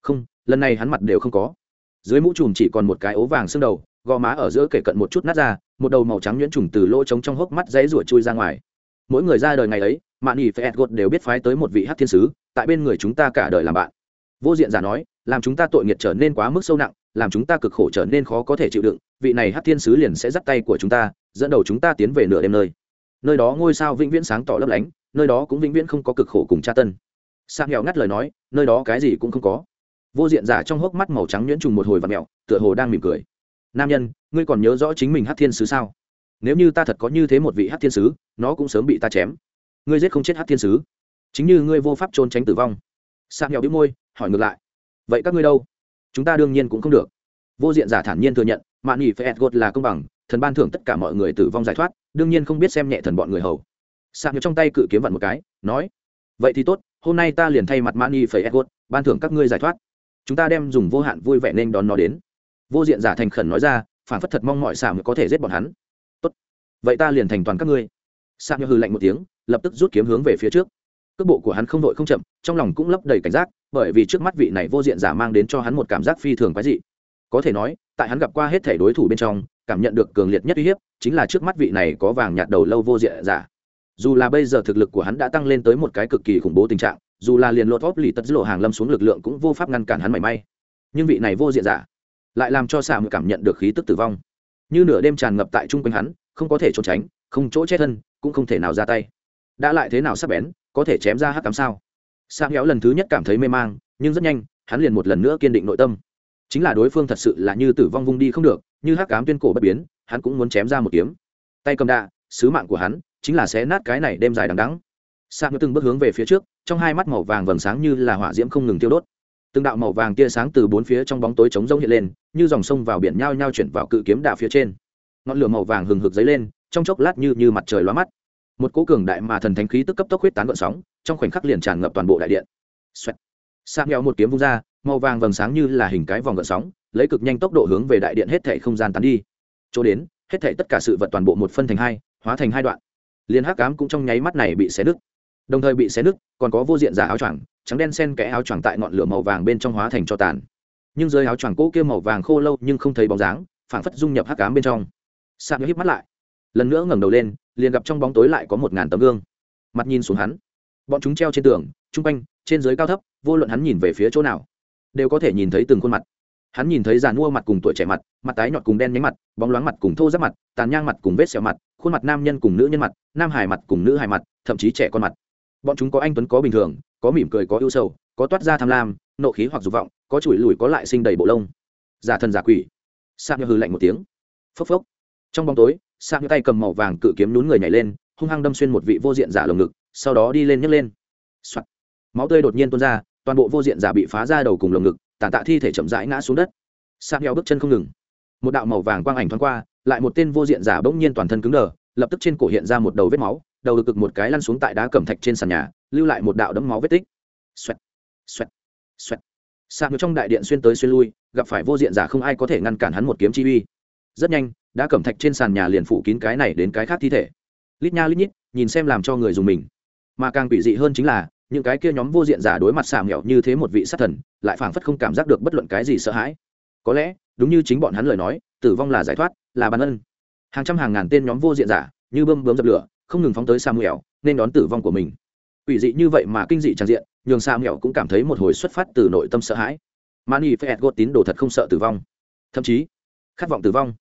Không, lần này hắn mặt đều không có. Dưới mũ trùm chỉ còn một cái ố vàng xương đầu, gò má ở giữa kể cận một chút nát ra, một đầu màu trắng nhuyễn trùng từ lỗ trống trong hốc mắt dãy rủa chui ra ngoài. Mỗi người ra đời ngày ấy, mạn ỉ phải gột đều biết phái tới một vị hát thiên sứ, tại bên người chúng ta cả đời làm bạn. Vô diện giả nói làm chúng ta tội nghiệt trở nên quá mức sâu nặng, làm chúng ta cực khổ trở nên khó có thể chịu đựng, vị này hát thiên sứ liền sẽ dắt tay của chúng ta, dẫn đầu chúng ta tiến về nửa đêm nơi. Nơi đó ngôi sao vĩnh viễn sáng tỏ lấp lánh, nơi đó cũng vĩnh viễn không có cực khổ cùng tra tân sang nghèo ngắt lời nói, nơi đó cái gì cũng không có. Vô diện giả trong hốc mắt màu trắng nhuyễn trùng một hồi và mẹo, tựa hồ đang mỉm cười. Nam nhân, ngươi còn nhớ rõ chính mình hát thiên sứ sao? Nếu như ta thật có như thế một vị hát thiên sứ, nó cũng sớm bị ta chém. Ngươi giết không chết hát thiên sứ. Chính như ngươi vô pháp trốn tránh tử vong. Sang nghèo đĩu môi, hỏi ngược lại vậy các ngươi đâu? Chúng ta đương nhiên cũng không được. Vô diện giả thản nhiên thừa nhận, mạn nghỉ phải gột là công bằng, thần ban thưởng tất cả mọi người tử vong giải thoát, đương nhiên không biết xem nhẹ thần bọn người hầu. Sạc nhớ trong tay cự kiếm vặn một cái, nói, vậy thì tốt, hôm nay ta liền thay mặt mạn nghỉ phải gột ban thưởng các ngươi giải thoát. Chúng ta đem dùng vô hạn vui vẻ nên đón nó đến. Vô diện giả thành khẩn nói ra, phản phất thật mong mọi xà mới có thể giết bọn hắn. Tốt, vậy ta liền thành toàn các ngươi. Sạc nhớ hư lạnh một tiếng, lập tức rút kiếm hướng về phía trước. Cước bộ của hắn không đội không chậm, trong lòng cũng lấp đầy cảnh giác bởi vì trước mắt vị này vô diện giả mang đến cho hắn một cảm giác phi thường quái dị. Có thể nói, tại hắn gặp qua hết thể đối thủ bên trong, cảm nhận được cường liệt nhất uy hiếp, chính là trước mắt vị này có vàng nhạt đầu lâu vô diện giả. Dù là bây giờ thực lực của hắn đã tăng lên tới một cái cực kỳ khủng bố tình trạng, dù là liền lột vóp lì tất lộ hàng lâm xuống lực lượng cũng vô pháp ngăn cản hắn mảy may. Nhưng vị này vô diện giả lại làm cho xạ cảm nhận được khí tức tử vong. Như nửa đêm tràn ngập tại chung quanh hắn, không có thể trốn tránh, không chỗ chết thân, cũng không thể nào ra tay. Đã lại thế nào sắp bén, có thể chém ra hắc cám sao? Sang héo lần thứ nhất cảm thấy mê mang, nhưng rất nhanh, hắn liền một lần nữa kiên định nội tâm. Chính là đối phương thật sự là như tử vong vung đi không được, như hắc cám tuyên cổ bất biến, hắn cũng muốn chém ra một kiếm. Tay cầm đạ, sứ mạng của hắn, chính là xé nát cái này đêm dài đằng đắng sang héo từng bước hướng về phía trước, trong hai mắt màu vàng vầng sáng như là hỏa diễm không ngừng tiêu đốt. Từng đạo màu vàng tia sáng từ bốn phía trong bóng tối trống rông hiện lên, như dòng sông vào biển nhao nhao chuyển vào cự kiếm đạ phía trên. Ngọn lửa màu vàng hừng hực dấy lên, trong chốc lát như như mặt trời lóa mắt. Một cỗ cường đại mà thần thánh khí tức cấp tốc huyết tán gợn sóng trong khoảnh khắc liền tràn ngập toàn bộ đại điện Xoẹt. Sạm nghèo một kiếm vung ra, màu vàng vầng sáng như là hình cái vòng gợn sóng, lấy cực nhanh tốc độ hướng về đại điện hết thảy không gian tán đi. Chỗ đến, hết thảy tất cả sự vật toàn bộ một phân thành hai, hóa thành hai đoạn. Liên hắc ám cũng trong nháy mắt này bị xé nứt. Đồng thời bị xé nứt, còn có vô diện giả áo choàng, trắng đen xen kẽ áo choàng tại ngọn lửa màu vàng bên trong hóa thành cho tàn. Nhưng dưới áo choàng cũ kia màu vàng khô lâu nhưng không thấy bóng dáng, phảng phất dung nhập hắc ám bên trong. Sang híp mắt lại, lần nữa ngẩng đầu lên, liền gặp trong bóng tối lại có một ngàn tấm gương. Mặt nhìn xuống hắn, bọn chúng treo trên tường, trung quanh trên dưới cao thấp vô luận hắn nhìn về phía chỗ nào đều có thể nhìn thấy từng khuôn mặt. Hắn nhìn thấy giàn mua mặt cùng tuổi trẻ mặt mặt tái nhọt cùng đen nhánh mặt bóng loáng mặt cùng thô giáp mặt tàn nhang mặt cùng vết sẹo mặt khuôn mặt nam nhân cùng nữ nhân mặt nam hài mặt cùng nữ hài mặt thậm chí trẻ con mặt. Bọn chúng có anh tuấn có bình thường có mỉm cười có ưu sầu có toát ra tham lam nộ khí hoặc dục vọng có chùi lùi có lại sinh đầy bộ lông. Giả thần giả quỷ. Sa hư lạnh một tiếng. Phốc phốc. Trong bóng tối sa tay cầm màu vàng cự kiếm nhún người nhảy lên hung hăng đâm xuyên một vị vô diện giả lồng ngực sau đó đi lên nhấc lên. Soạn. máu tươi đột nhiên tuôn ra, toàn bộ vô diện giả bị phá ra đầu cùng lồng ngực tàn tạ thi thể chậm rãi ngã xuống đất. Sang heo bước chân không ngừng. Một đạo màu vàng quang ảnh thoáng qua, lại một tên vô diện giả bỗng nhiên toàn thân cứng đờ, lập tức trên cổ hiện ra một đầu vết máu, đầu được cực một cái lăn xuống tại đá cẩm thạch trên sàn nhà, lưu lại một đạo đấm máu vết tích. Xoẹt xoẹt xoẹt. Sang trong đại điện xuyên tới xuyên lui, gặp phải vô diện giả không ai có thể ngăn cản hắn một kiếm chi uy. Rất nhanh, đá cẩm thạch trên sàn nhà liền phủ kín cái này đến cái khác thi thể. Lít nha lít nhít, nhìn xem làm cho người dùng mình mà càng quỷ dị hơn chính là, những cái kia nhóm vô diện giả đối mặt xà nghèo như thế một vị sát thần, lại phảng phất không cảm giác được bất luận cái gì sợ hãi. Có lẽ, đúng như chính bọn hắn lời nói, tử vong là giải thoát, là ban ân. Hàng trăm hàng ngàn tên nhóm vô diện giả, như bơm bướm dập lửa, không ngừng phóng tới xà nghèo nên đón tử vong của mình. Quỷ dị như vậy mà kinh dị tràn diện, nhường xà nghèo cũng cảm thấy một hồi xuất phát từ nội tâm sợ hãi. Mani phép gột tín đồ thật không sợ tử vong. Thậm chí, khát vọng tử vong.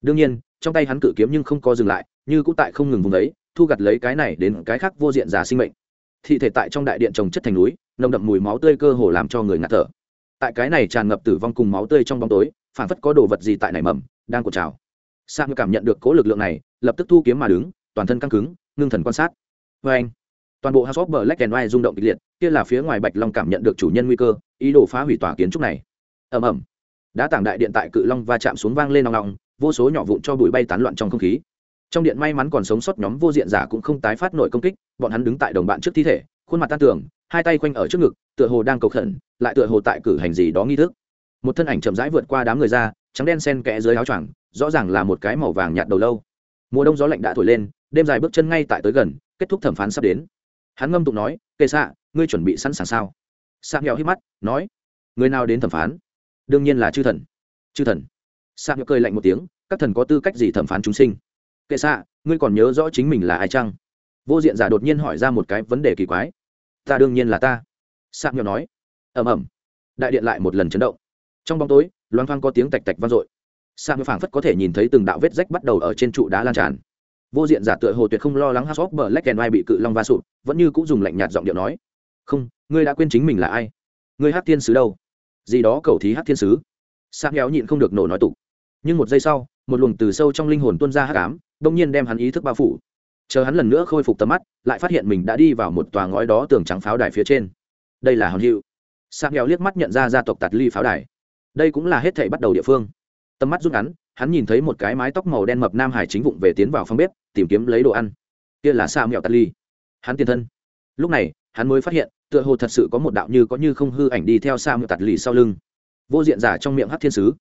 Đương nhiên, trong tay hắn cự kiếm nhưng không có dừng lại, như cũng tại không ngừng vùng đấy thu gặt lấy cái này đến cái khác vô diện giả sinh mệnh. Thị thể tại trong đại điện trồng chất thành núi, nồng đậm mùi máu tươi cơ hồ làm cho người ngạt thở. Tại cái này tràn ngập tử vong cùng máu tươi trong bóng tối, phản phất có đồ vật gì tại nảy mầm, đang cột trào. Sang cảm nhận được cố lực lượng này, lập tức thu kiếm mà đứng, toàn thân căng cứng, ngưng thần quan sát. Vê anh, toàn bộ house of black and white rung động kịch liệt, kia là phía ngoài bạch long cảm nhận được chủ nhân nguy cơ, ý đồ phá hủy tòa kiến trúc này. Ầm ầm. Đã tảng đại điện tại cự long va chạm xuống vang lên nòng nòng, vô số nhỏ vụn cho bụi bay tán loạn trong không khí trong điện may mắn còn sống sót nhóm vô diện giả cũng không tái phát nội công kích, bọn hắn đứng tại đồng bạn trước thi thể, khuôn mặt tan tường, hai tay quanh ở trước ngực, tựa hồ đang cầu khẩn, lại tựa hồ tại cử hành gì đó nghi thức. Một thân ảnh chậm rãi vượt qua đám người ra, trắng đen sen kẽ dưới áo choàng, rõ ràng là một cái màu vàng nhạt đầu lâu. Mùa đông gió lạnh đã thổi lên, đêm dài bước chân ngay tại tới gần, kết thúc thẩm phán sắp đến. Hắn ngâm tụng nói, kệ xạ ngươi chuẩn bị sẵn sàng sao? Xạ nghèo hít mắt, nói, người nào đến thẩm phán? Đương nhiên là chư thần. Chư thần? Xạ nghèo cười lạnh một tiếng, các thần có tư cách gì thẩm phán chúng sinh? Kệ xạ ngươi còn nhớ rõ chính mình là ai chăng? Vô diện giả đột nhiên hỏi ra một cái vấn đề kỳ quái. Ta đương nhiên là ta. Sạc nghèo nói. Ẩm ẩm đại điện lại một lần chấn động. Trong bóng tối, loang thoang có tiếng tạch tạch vang dội. Sạc nghèo phảng phất có thể nhìn thấy từng đạo vết rách bắt đầu ở trên trụ đá lan tràn. Vô diện giả tựa hồ tuyệt không lo lắng hát bờ lách đèn vai bị cự long va sụp vẫn như cũng dùng lạnh nhạt giọng điệu nói. Không, ngươi đã quên chính mình là ai? Ngươi hát thiên sứ đâu? Gì đó cầu thí hát thiên sứ. Sạc nghèo nhịn không được nổ nói tục. Nhưng một giây sau, một luồng từ sâu trong linh hồn tuôn ra hát cám đông nhiên đem hắn ý thức bao phủ. Chờ hắn lần nữa khôi phục tầm mắt, lại phát hiện mình đã đi vào một tòa ngói đó tường trắng pháo đài phía trên. Đây là hòn hiệu sa nghèo liếc mắt nhận ra gia tộc tạt ly pháo đài. Đây cũng là hết thảy bắt đầu địa phương. Tầm mắt rút ngắn, hắn nhìn thấy một cái mái tóc màu đen mập nam hải chính vụng về tiến vào phòng bếp, tìm kiếm lấy đồ ăn. Kia là sa mẹo tắt ly. Hắn tiền thân. Lúc này, hắn mới phát hiện, tựa hồ thật sự có một đạo như có như không hư ảnh đi theo sa mẹo tạt ly sau lưng. Vô diện giả trong miệng hát thiên sứ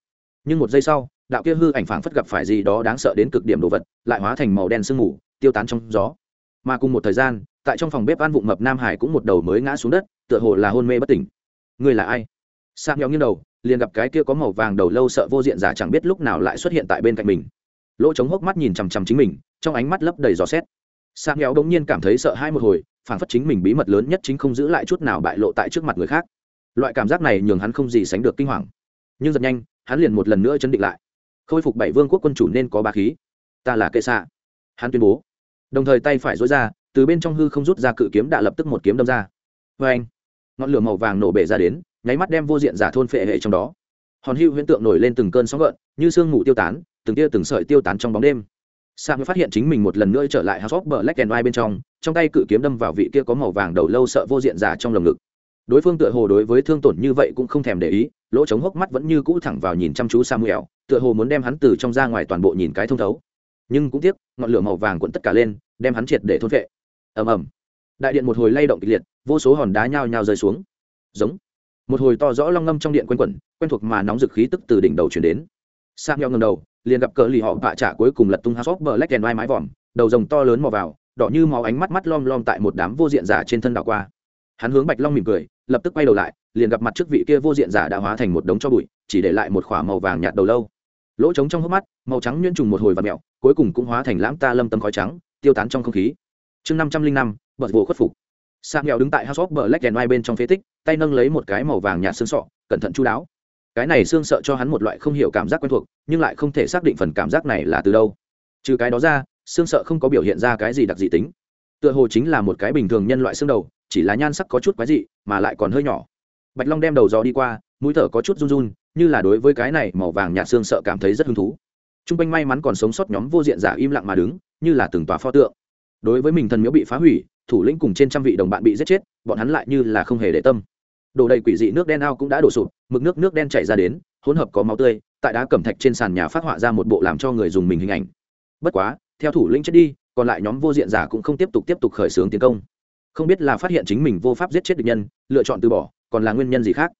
nhưng một giây sau, đạo kia hư ảnh phảng phất gặp phải gì đó đáng sợ đến cực điểm đồ vật, lại hóa thành màu đen sương mù, tiêu tán trong gió. Mà cùng một thời gian, tại trong phòng bếp ăn vụng mập nam hải cũng một đầu mới ngã xuống đất, tựa hồ là hôn mê bất tỉnh. Người là ai? Sang nhau nghiêng đầu, liền gặp cái kia có màu vàng đầu lâu sợ vô diện giả chẳng biết lúc nào lại xuất hiện tại bên cạnh mình. Lỗ chống hốc mắt nhìn chằm chằm chính mình, trong ánh mắt lấp đầy giò xét. Sang nhau bỗng nhiên cảm thấy sợ hai một hồi, phảng phất chính mình bí mật lớn nhất chính không giữ lại chút nào bại lộ tại trước mặt người khác. Loại cảm giác này nhường hắn không gì sánh được kinh hoàng. Nhưng rất nhanh hắn liền một lần nữa chấn định lại. Khôi phục bảy vương quốc quân chủ nên có ba khí. Ta là kệ xạ. Hắn tuyên bố. Đồng thời tay phải dối ra từ bên trong hư không rút ra cự kiếm đã lập tức một kiếm đâm ra. Vê anh ngọn lửa màu vàng nổ bể ra đến nháy mắt đem vô diện giả thôn phệ hệ trong đó. Hòn hưu huyễn tượng nổi lên từng cơn sóng gợn như sương mù tiêu tán từng tia từng sợi tiêu tán trong bóng đêm. Sa mới phát hiện chính mình một lần nữa trở lại House of Black and White bên trong, trong tay cự kiếm đâm vào vị kia có màu vàng đầu lâu sợ vô diện giả trong lồng ngực. Đối phương tựa hồ đối với thương tổn như vậy cũng không thèm để ý, lỗ trống hốc mắt vẫn như cũ thẳng vào nhìn chăm chú Samuel, tựa hồ muốn đem hắn từ trong ra ngoài toàn bộ nhìn cái thông thấu. Nhưng cũng tiếc, ngọn lửa màu vàng cuộn tất cả lên, đem hắn triệt để thôn vệ. Ầm ầm. Đại điện một hồi lay động kịch liệt, vô số hòn đá nhao nhao rơi xuống. Giống. Một hồi to rõ long ngâm trong điện quen quẩn, quen thuộc mà nóng dực khí tức từ đỉnh đầu truyền đến. Samuel ngẩng đầu, liền gặp cỡ lì họ vạ trả cuối cùng lật tung hát bờ lách đèn mai mái vòm đầu rồng to lớn mò vào đỏ như máu ánh mắt mắt lom lom tại một đám vô diện giả trên thân đảo qua hắn hướng bạch long mỉm cười, lập tức quay đầu lại, liền gặp mặt trước vị kia vô diện giả đã hóa thành một đống cho bụi, chỉ để lại một khỏa màu vàng nhạt đầu lâu. Lỗ trống trong hốc mắt, màu trắng nhuyễn trùng một hồi và mẹo, cuối cùng cũng hóa thành lãm ta lâm tâm khói trắng, tiêu tán trong không khí. Chương năm trăm linh năm bật vô khuất phục. Sang mèo đứng tại house of black đèn mai bên trong phế tích, tay nâng lấy một cái màu vàng nhạt xương sọ, cẩn thận chú đáo. Cái này xương sợ cho hắn một loại không hiểu cảm giác quen thuộc, nhưng lại không thể xác định phần cảm giác này là từ đâu. Trừ cái đó ra, xương sợ không có biểu hiện ra cái gì đặc dị tính. Tựa hồ chính là một cái bình thường nhân loại xương đầu chỉ là nhan sắc có chút quái dị, mà lại còn hơi nhỏ. Bạch long đem đầu gió đi qua, mũi thở có chút run run, như là đối với cái này màu vàng nhạt xương sợ cảm thấy rất hứng thú. T r u n g quanh may mắn còn sống sót nhóm vô diện giả im lặng mà đứng, như là từng tòa pho tượng. Đối với mình thần miếu bị phá hủy, thủ lĩnh cùng trên trăm vị đồng bạn bị giết chết, bọn hắn lại như là không hề để tâm. Đổ đầy quỷ dị nước đen ao cũng đã đổ sụp, mực nước nước đen chảy ra đến, hỗn hợp có máu tươi, tại đá cẩm thạch trên sàn nhà phát họa ra một bộ làm cho người dùng mình hình ảnh. Bất quá, theo thủ lĩnh chết đi, còn lại nhóm vô diện giả cũng không tiếp tục tiếp tục khởi xướng tiến công không biết là phát hiện chính mình vô pháp giết chết địch nhân, lựa chọn từ bỏ, còn là nguyên nhân gì khác?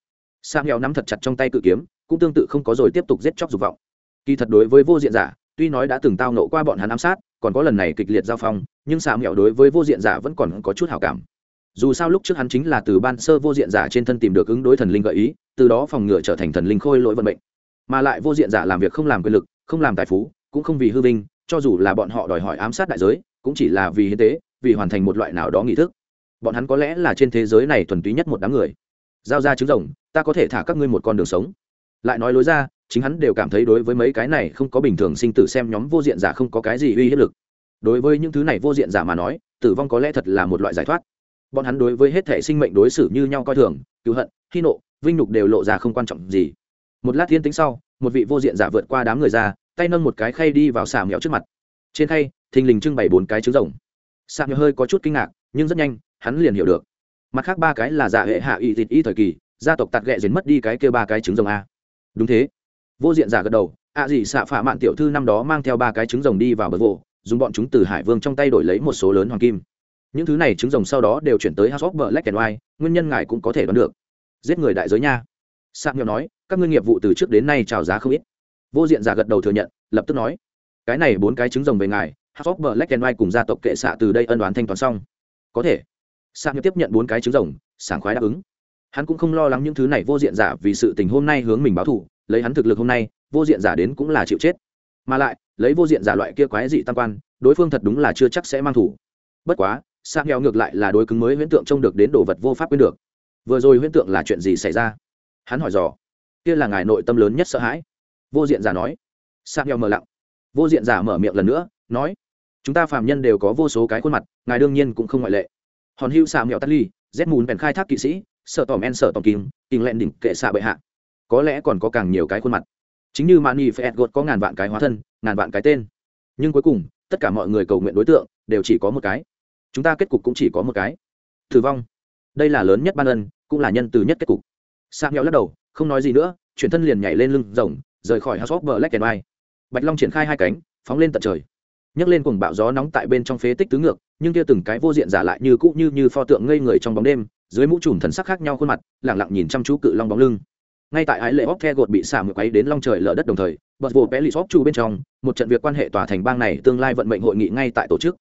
Sang heo nắm thật chặt trong tay cự kiếm, cũng tương tự không có rồi tiếp tục giết chóc dục vọng. Kỳ thật đối với vô diện giả, tuy nói đã từng tao nộ qua bọn hắn ám sát, còn có lần này kịch liệt giao phong, nhưng sang heo đối với vô diện giả vẫn còn có chút hảo cảm. Dù sao lúc trước hắn chính là từ ban sơ vô diện giả trên thân tìm được ứng đối thần linh gợi ý, từ đó phòng ngừa trở thành thần linh khôi lỗi vận mệnh. Mà lại vô diện giả làm việc không làm quyền lực, không làm tài phú, cũng không vì hư vinh, cho dù là bọn họ đòi hỏi ám sát đại giới, cũng chỉ là vì hiến tế, vì hoàn thành một loại nào đó nghị thức bọn hắn có lẽ là trên thế giới này thuần túy nhất một đám người. Giao ra trứng rồng, ta có thể thả các ngươi một con đường sống. Lại nói lối ra, chính hắn đều cảm thấy đối với mấy cái này không có bình thường sinh tử xem nhóm vô diện giả không có cái gì uy hiếp lực. Đối với những thứ này vô diện giả mà nói, tử vong có lẽ thật là một loại giải thoát. Bọn hắn đối với hết thể sinh mệnh đối xử như nhau coi thường, cứu hận, khi nộ, vinh nhục đều lộ ra không quan trọng gì. Một lát thiên tính sau, một vị vô diện giả vượt qua đám người ra, tay nâng một cái khay đi vào xà mẹo trước mặt. Trên khay, thình lình trưng bày bốn cái trứng rồng. Xà mẹo hơi có chút kinh ngạc, nhưng rất nhanh hắn liền hiểu được. Mặt khác ba cái là giả hệ hạ y thịt y thời kỳ, gia tộc tạt ghẹ dến mất đi cái kêu ba cái trứng rồng a. Đúng thế. Vô diện giả gật đầu ạ gì xạ phạ mạn tiểu thư năm đó mang theo ba cái trứng rồng đi vào bờ vộ dùng bọn chúng từ hải vương trong tay đổi lấy một số lớn hoàng kim. Những thứ này trứng rồng sau đó đều chuyển tới house of black and white, nguyên nhân ngài cũng có thể đoán được. Giết người đại giới nha. Sạc nghèo nói, các ngươi nghiệp vụ từ trước đến nay trào giá không ít. Vô diện giả gật đầu thừa nhận, lập tức nói, cái này bốn cái trứng rồng về ngài, house of black and white cùng gia tộc kệ xạ từ đây ân đoán thanh toán xong. Có thể. Sang nghèo tiếp nhận bốn cái trứng rồng, sảng khoái đáp ứng. Hắn cũng không lo lắng những thứ này vô diện giả vì sự tình hôm nay hướng mình báo thù, lấy hắn thực lực hôm nay, vô diện giả đến cũng là chịu chết. Mà lại, lấy vô diện giả loại kia quái dị tam quan, đối phương thật đúng là chưa chắc sẽ mang thủ bất quá sang nghèo ngược lại là đối cứng mới huyễn tượng trông được đến đồ vật vô pháp quên được. Vừa rồi huyễn tượng là chuyện gì xảy ra? Hắn hỏi dò. Kia là ngài nội tâm lớn nhất sợ hãi. Vô diện giả nói. Sang nghèo mở lặng. Vô diện giả mở miệng lần nữa, nói. Chúng ta phàm nhân đều có vô số cái khuôn mặt, ngài đương nhiên cũng không ngoại lệ hòn hữu xà mẹo tắt ly, z mùn bèn khai thác kỵ sĩ sợ tòm en sợ tòm kim kinh lẹn đỉnh kệ xạ bệ hạ. Có lẽ còn có càng nhiều cái khuôn mặt. Chính như mani phải gột có ngàn vạn cái hóa thân, ngàn vạn cái tên. Nhưng cuối cùng, tất cả mọi người cầu nguyện đối tượng đều chỉ có một cái. Chúng ta kết cục cũng chỉ có một cái. Tử vong. Đây là lớn nhất ban ân, cũng là nhân từ nhất kết cục. Sa nghèo lắc đầu, không nói gì nữa, chuyển thân liền nhảy lên lưng rồng, rời khỏi house of black and white. Bạch long triển khai hai cánh, phóng lên tận trời. Nhấc lên cùng bạo gió nóng tại bên trong phế tích tứ ngược nhưng kia từng cái vô diện giả lại như cũ như như pho tượng ngây người trong bóng đêm, dưới mũ trùm thần sắc khác nhau khuôn mặt lẳng lặng nhìn chăm chú cự long bóng lưng. Ngay tại ái lệ óc the gột bị xả một quấy đến long trời lở đất đồng thời, bật vồ bé lì xóp chu bên trong, một trận việc quan hệ tòa thành bang này tương lai vận mệnh hội nghị ngay tại tổ chức.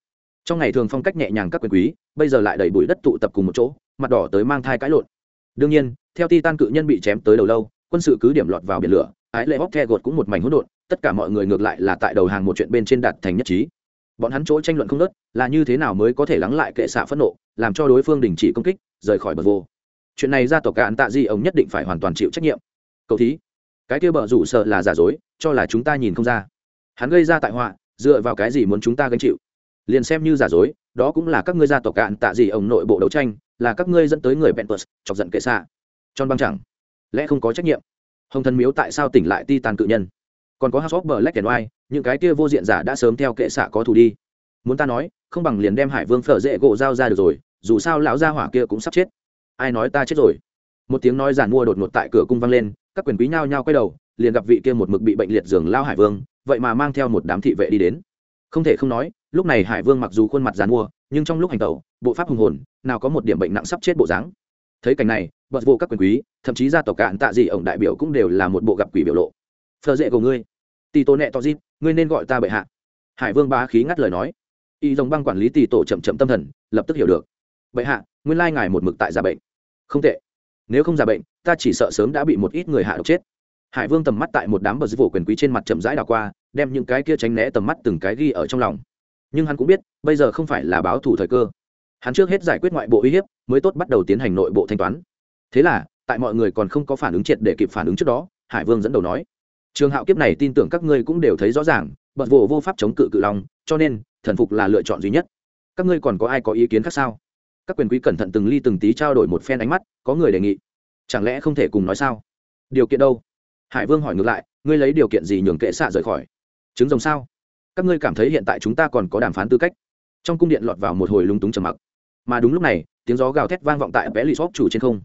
Trong ngày thường phong cách nhẹ nhàng các quyền quý, bây giờ lại đầy bụi đất tụ tập cùng một chỗ, mặt đỏ tới mang thai cãi lộn. Đương nhiên, theo ti tan cự nhân bị chém tới đầu lâu, quân sự cứ điểm lọt vào biển lửa, ái lệ óc the gột cũng một mảnh hỗn độn, tất cả mọi người ngược lại là tại đầu hàng một chuyện bên trên đạt thành nhất trí bọn hắn chỗ tranh luận không nớt, là như thế nào mới có thể lắng lại kệ xạ phẫn nộ, làm cho đối phương đình chỉ công kích, rời khỏi bờ vô. Chuyện này ra tộc cạn tạ di ông nhất định phải hoàn toàn chịu trách nhiệm. Cậu thí, cái kia bờ rủ sợ là giả dối, cho là chúng ta nhìn không ra. Hắn gây ra tại họa, dựa vào cái gì muốn chúng ta gánh chịu? Liền xem như giả dối, đó cũng là các ngươi gia tộc cạn tạ gì ông nội bộ đấu tranh, là các ngươi dẫn tới người bentus chọc giận kệ xạ. Tròn băng chẳng, lẽ không có trách nhiệm? Hồng thần miếu tại sao tỉnh lại ti tàn cự nhân? Còn có house of black and white, những cái kia vô diện giả đã sớm theo kệ xạ có thù đi. Muốn ta nói, không bằng liền đem hải vương phở dễ gỗ giao ra được rồi, dù sao lão gia hỏa kia cũng sắp chết. Ai nói ta chết rồi? Một tiếng nói giản mua đột ngột tại cửa cung vang lên, các quyền quý nhao nhao quay đầu, liền gặp vị kia một mực bị bệnh liệt giường lao hải vương, vậy mà mang theo một đám thị vệ đi đến. Không thể không nói, lúc này hải vương mặc dù khuôn mặt giàn mua, nhưng trong lúc hành tẩu, bộ pháp hùng hồn, nào có một điểm bệnh nặng sắp chết bộ dáng. Thấy cảnh này bật vô các quyền quý, thậm chí gia tộc cạn tạ gì ổng đại biểu cũng đều là một bộ gặp quỷ biểu lộ. Phờ dễ của ngươi tỷ tổ nẹ to dít, ngươi nên gọi ta bệ hạ. Hải vương bá khí ngắt lời nói. Y dòng băng quản lý tỷ tổ chậm chậm tâm thần, lập tức hiểu được. Bệ hạ, nguyên lai ngài một mực tại giả bệnh. Không tệ. Nếu không giả bệnh, ta chỉ sợ sớm đã bị một ít người hạ độc chết. Hải vương tầm mắt tại một đám bờ dưới vụ quyền quý trên mặt chậm rãi đào qua, đem những cái kia tránh né tầm mắt từng cái ghi ở trong lòng. Nhưng hắn cũng biết, bây giờ không phải là báo thủ thời cơ. Hắn trước hết giải quyết ngoại bộ uy hiếp, mới tốt bắt đầu tiến hành nội bộ thanh toán. Thế là, tại mọi người còn không có phản ứng triệt để kịp phản ứng trước đó, hải vương dẫn đầu nói trường hạo kiếp này tin tưởng các ngươi cũng đều thấy rõ ràng, bật vụ vô pháp chống cự cự long, cho nên, thần phục là lựa chọn duy nhất. Các ngươi còn có ai có ý kiến khác sao? Các quyền quý cẩn thận từng ly từng tí trao đổi một phen ánh mắt, có người đề nghị. Chẳng lẽ không thể cùng nói sao? Điều kiện đâu? Hải vương hỏi ngược lại, ngươi lấy điều kiện gì nhường kệ xạ rời khỏi? Chứng rồng sao? Các ngươi cảm thấy hiện tại chúng ta còn có đàm phán tư cách? Trong cung điện lọt vào một hồi lúng túng trầm mặc. Mà đúng lúc này, tiếng gió gào thét vang vọng tại vẽ lì xóp chủ trên không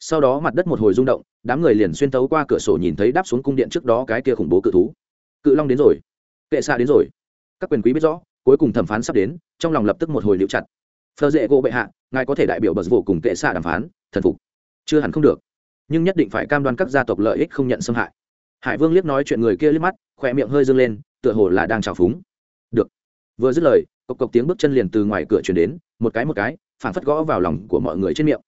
sau đó mặt đất một hồi rung động, đám người liền xuyên tấu qua cửa sổ nhìn thấy đáp xuống cung điện trước đó cái kia khủng bố cự thú. Cự long đến rồi. Kệ xạ đến rồi. Các quyền quý biết rõ, cuối cùng thẩm phán sắp đến, trong lòng lập tức một hồi liễu chặt. Phờ dễ gỗ bệ hạ, ngài có thể đại biểu bật vụ cùng kệ xạ đàm phán, thần phục. Chưa hẳn không được. Nhưng nhất định phải cam đoan các gia tộc lợi ích không nhận xâm hại. Hải vương liếc nói chuyện người kia liếc mắt, khỏe miệng hơi dâng lên, tựa hồ là đang trào phúng. Được. Vừa dứt lời, cộc cộc tiếng bước chân liền từ ngoài cửa chuyển đến, một cái một cái phản phất gõ vào lòng của mọi người trên miệng.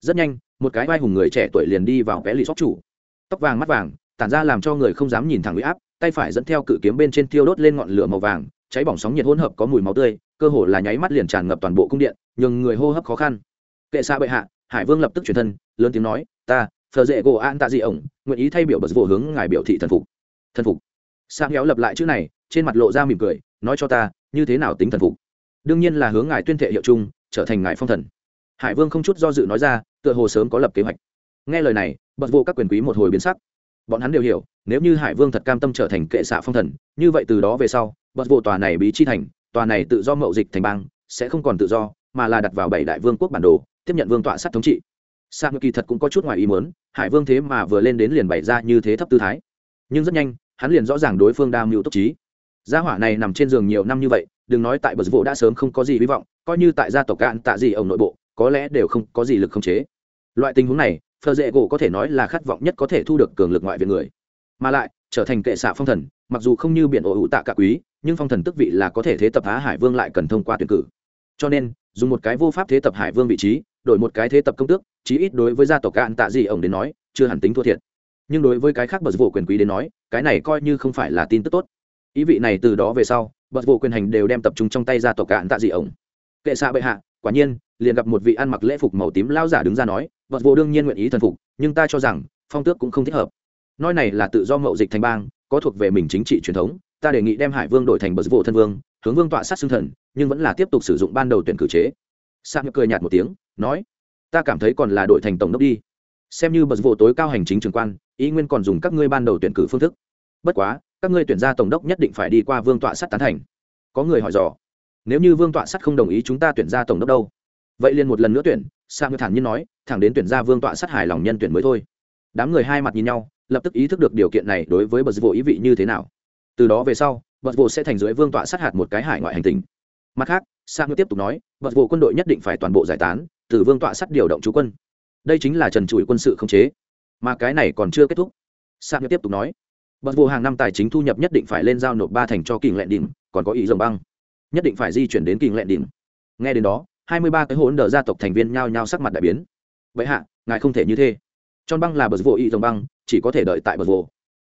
Rất nhanh một cái vai hùng người trẻ tuổi liền đi vào vẽ lì xót chủ. Tóc vàng mắt vàng, tản ra làm cho người không dám nhìn thẳng huy áp, tay phải dẫn theo cự kiếm bên trên tiêu đốt lên ngọn lửa màu vàng, cháy bỏng sóng nhiệt hỗn hợp có mùi máu tươi, cơ hồ là nháy mắt liền tràn ngập toàn bộ cung điện, nhường người hô hấp khó khăn. Kệ xa bệ hạ, hải vương lập tức chuyển thân, lớn tiếng nói, ta phờ dễ gỗ an tạ dị ổng, nguyện ý thay biểu bật vô hướng ngài biểu thị thần phục. Thần phục. Sang héo lập lại chữ này, trên mặt lộ ra mỉm cười, nói cho ta, như thế nào tính thần phục? Đương nhiên là hướng ngài tuyên thệ hiệu chung, trở thành ngài phong thần. Hải vương không chút do dự nói ra tựa hồ sớm có lập kế hoạch. Nghe lời này, bật vô các quyền quý một hồi biến sắc. Bọn hắn đều hiểu, nếu như hải vương thật cam tâm trở thành kệ xạ phong thần, như vậy từ đó về sau, bật vô tòa này bí chi thành, tòa này tự do mậu dịch thành bang, sẽ không còn tự do, mà là đặt vào bảy đại vương quốc bản đồ, tiếp nhận vương tọa sát thống trị. Sa ngự kỳ thật cũng có chút ngoài ý muốn, hải vương thế mà vừa lên đến liền bày ra như thế thấp tư thái. Nhưng rất nhanh, hắn liền rõ ràng đối phương đa mưu tốc trí. Gia hỏa này nằm trên giường nhiều năm như vậy, đừng nói tại bờ vụ đã sớm không có gì hy vọng, coi như tại gia tộc cạn tạ gì ở nội bộ, có lẽ đều không có gì lực khống chế loại tình huống này phờ dễ gỗ có thể nói là khát vọng nhất có thể thu được cường lực ngoại viện người. Mà lại, trở thành kệ xạ phong thần, mặc dù không như biển ổ hữu tạ cả quý, nhưng phong thần tức vị là có thể thế tập á hải vương lại cần thông qua tuyển cử. Cho nên, dùng một cái vô pháp thế tập hải vương vị trí, đổi một cái thế tập công tước, chí ít đối với gia tộc cạn tạ gì ổng đến nói, chưa hẳn tính thua thiệt. Nhưng đối với cái khác bật vụ quyền quý đến nói, cái này coi như không phải là tin tức tốt. Ý vị này từ đó về sau bật vụ quyền hành đều đem tập trung trong tay gia tộc cạn tạ gì ổng. Kệ xạ bệ hạ, quả nhiên, liền gặp một vị ăn mặc lễ phục màu tím lao giả đứng ra nói vật vụ đương nhiên nguyện ý thần phục, nhưng ta cho rằng, phong tước cũng không thích hợp. Nói này là tự do mậu dịch thành bang, có thuộc về mình chính trị truyền thống, ta đề nghị đem hải vương đổi thành bờ vụ thân vương, hướng vương tọa sát xương thần, nhưng vẫn là tiếp tục sử dụng ban đầu tuyển cử chế. Sa nhược cười nhạt một tiếng, nói, ta cảm thấy còn là đổi thành tổng đốc đi. Xem như bật vụ tối cao hành chính trường quan, ý nguyên còn dùng các ngươi ban đầu tuyển cử phương thức. Bất quá, các ngươi tuyển ra tổng đốc nhất định phải đi qua vương tọa sắt tán thành. Có người hỏi dò, nếu như vương tọa sắt không đồng ý chúng ta tuyển ra tổng đốc đâu? Vậy liền một lần nữa tuyển sa ngược thản nhiên nói, thẳng đến tuyển gia vương tọa sát hài lòng nhân tuyển mới thôi. Đám người hai mặt nhìn nhau, lập tức ý thức được điều kiện này đối với bờ vô ý vị như thế nào. Từ đó về sau bờ vô sẽ thành dưới vương tọa sát hạt một cái hải ngoại hành tinh. Mặt khác sa ngư tiếp tục nói bờ vô quân đội nhất định phải toàn bộ giải tán, từ vương tọa sát điều động chú quân. Đây chính là trần trụi quân sự không chế. Mà cái này còn chưa kết thúc. Sa ngư tiếp tục nói bờ vô hàng năm tài chính thu nhập nhất định phải lên giao nộp ba thành cho kình Lệ đỉnh, còn có ý rồng băng. Nhất định phải di chuyển đến kình Lệ đỉnh. Nghe đến đó hai mươi ba cái hỗn đờ gia tộc thành viên nhao nhao sắc mặt đại biến. Vậy hạ, ngài không thể như thế. Tròn băng là bờ vô y dòng băng, chỉ có thể đợi tại bờ vô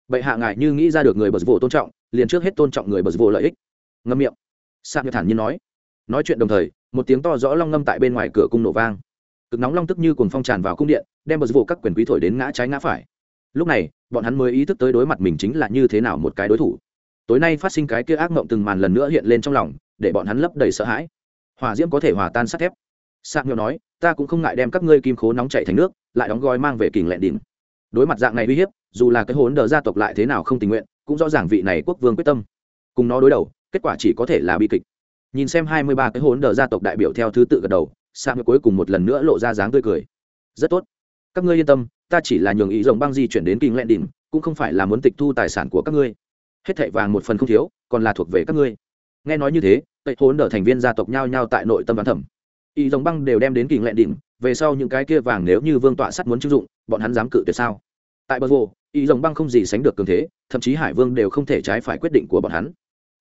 vậy hạ, ngài như nghĩ ra được người bờ vô tôn trọng, liền trước hết tôn trọng người bờ vô lợi ích. Ngâm miệng. Sạc như thản nhiên nói. Nói chuyện đồng thời, một tiếng to rõ long ngâm tại bên ngoài cửa cung nổ vang. Cực nóng long tức như cùng phong tràn vào cung điện, đem bờ vô các quyền quý thổi đến ngã trái ngã phải. Lúc này, bọn hắn mới ý thức tới đối mặt mình chính là như thế nào một cái đối thủ. Tối nay phát sinh cái kia ác mộng từng màn lần nữa hiện lên trong lòng, để bọn hắn lấp đầy sợ hãi hòa diễm có thể hòa tan sắt thép. Sạc nhiều nói, ta cũng không ngại đem các ngươi kim khố nóng chạy thành nước, lại đóng gói mang về kình lẹn đỉnh. Đối mặt dạng này uy hiếp, dù là cái hốn đờ gia tộc lại thế nào không tình nguyện, cũng rõ ràng vị này quốc vương quyết tâm. Cùng nó đối đầu, kết quả chỉ có thể là bi kịch. Nhìn xem hai mươi ba cái hốn đờ gia tộc đại biểu theo thứ tự gật đầu, sạc cuối cùng một lần nữa lộ ra dáng tươi cười. Rất tốt. Các ngươi yên tâm, ta chỉ là nhường ý rồng băng di chuyển đến kình lẹn đỉnh, cũng không phải là muốn tịch thu tài sản của các ngươi. Hết thảy vàng một phần không thiếu, còn là thuộc về các ngươi nghe nói như thế tệ hốn đỡ thành viên gia tộc nhao nhao tại nội tâm đoán thẩm y dòng băng đều đem đến kỳ lẹn đỉnh, về sau những cái kia vàng nếu như vương tọa sắt muốn chưng dụng, bọn hắn dám cự tuyệt sao? Tại bờ vô y dòng băng không gì sánh được cường thế, thậm chí hải vương đều không thể trái phải quyết định của bọn hắn.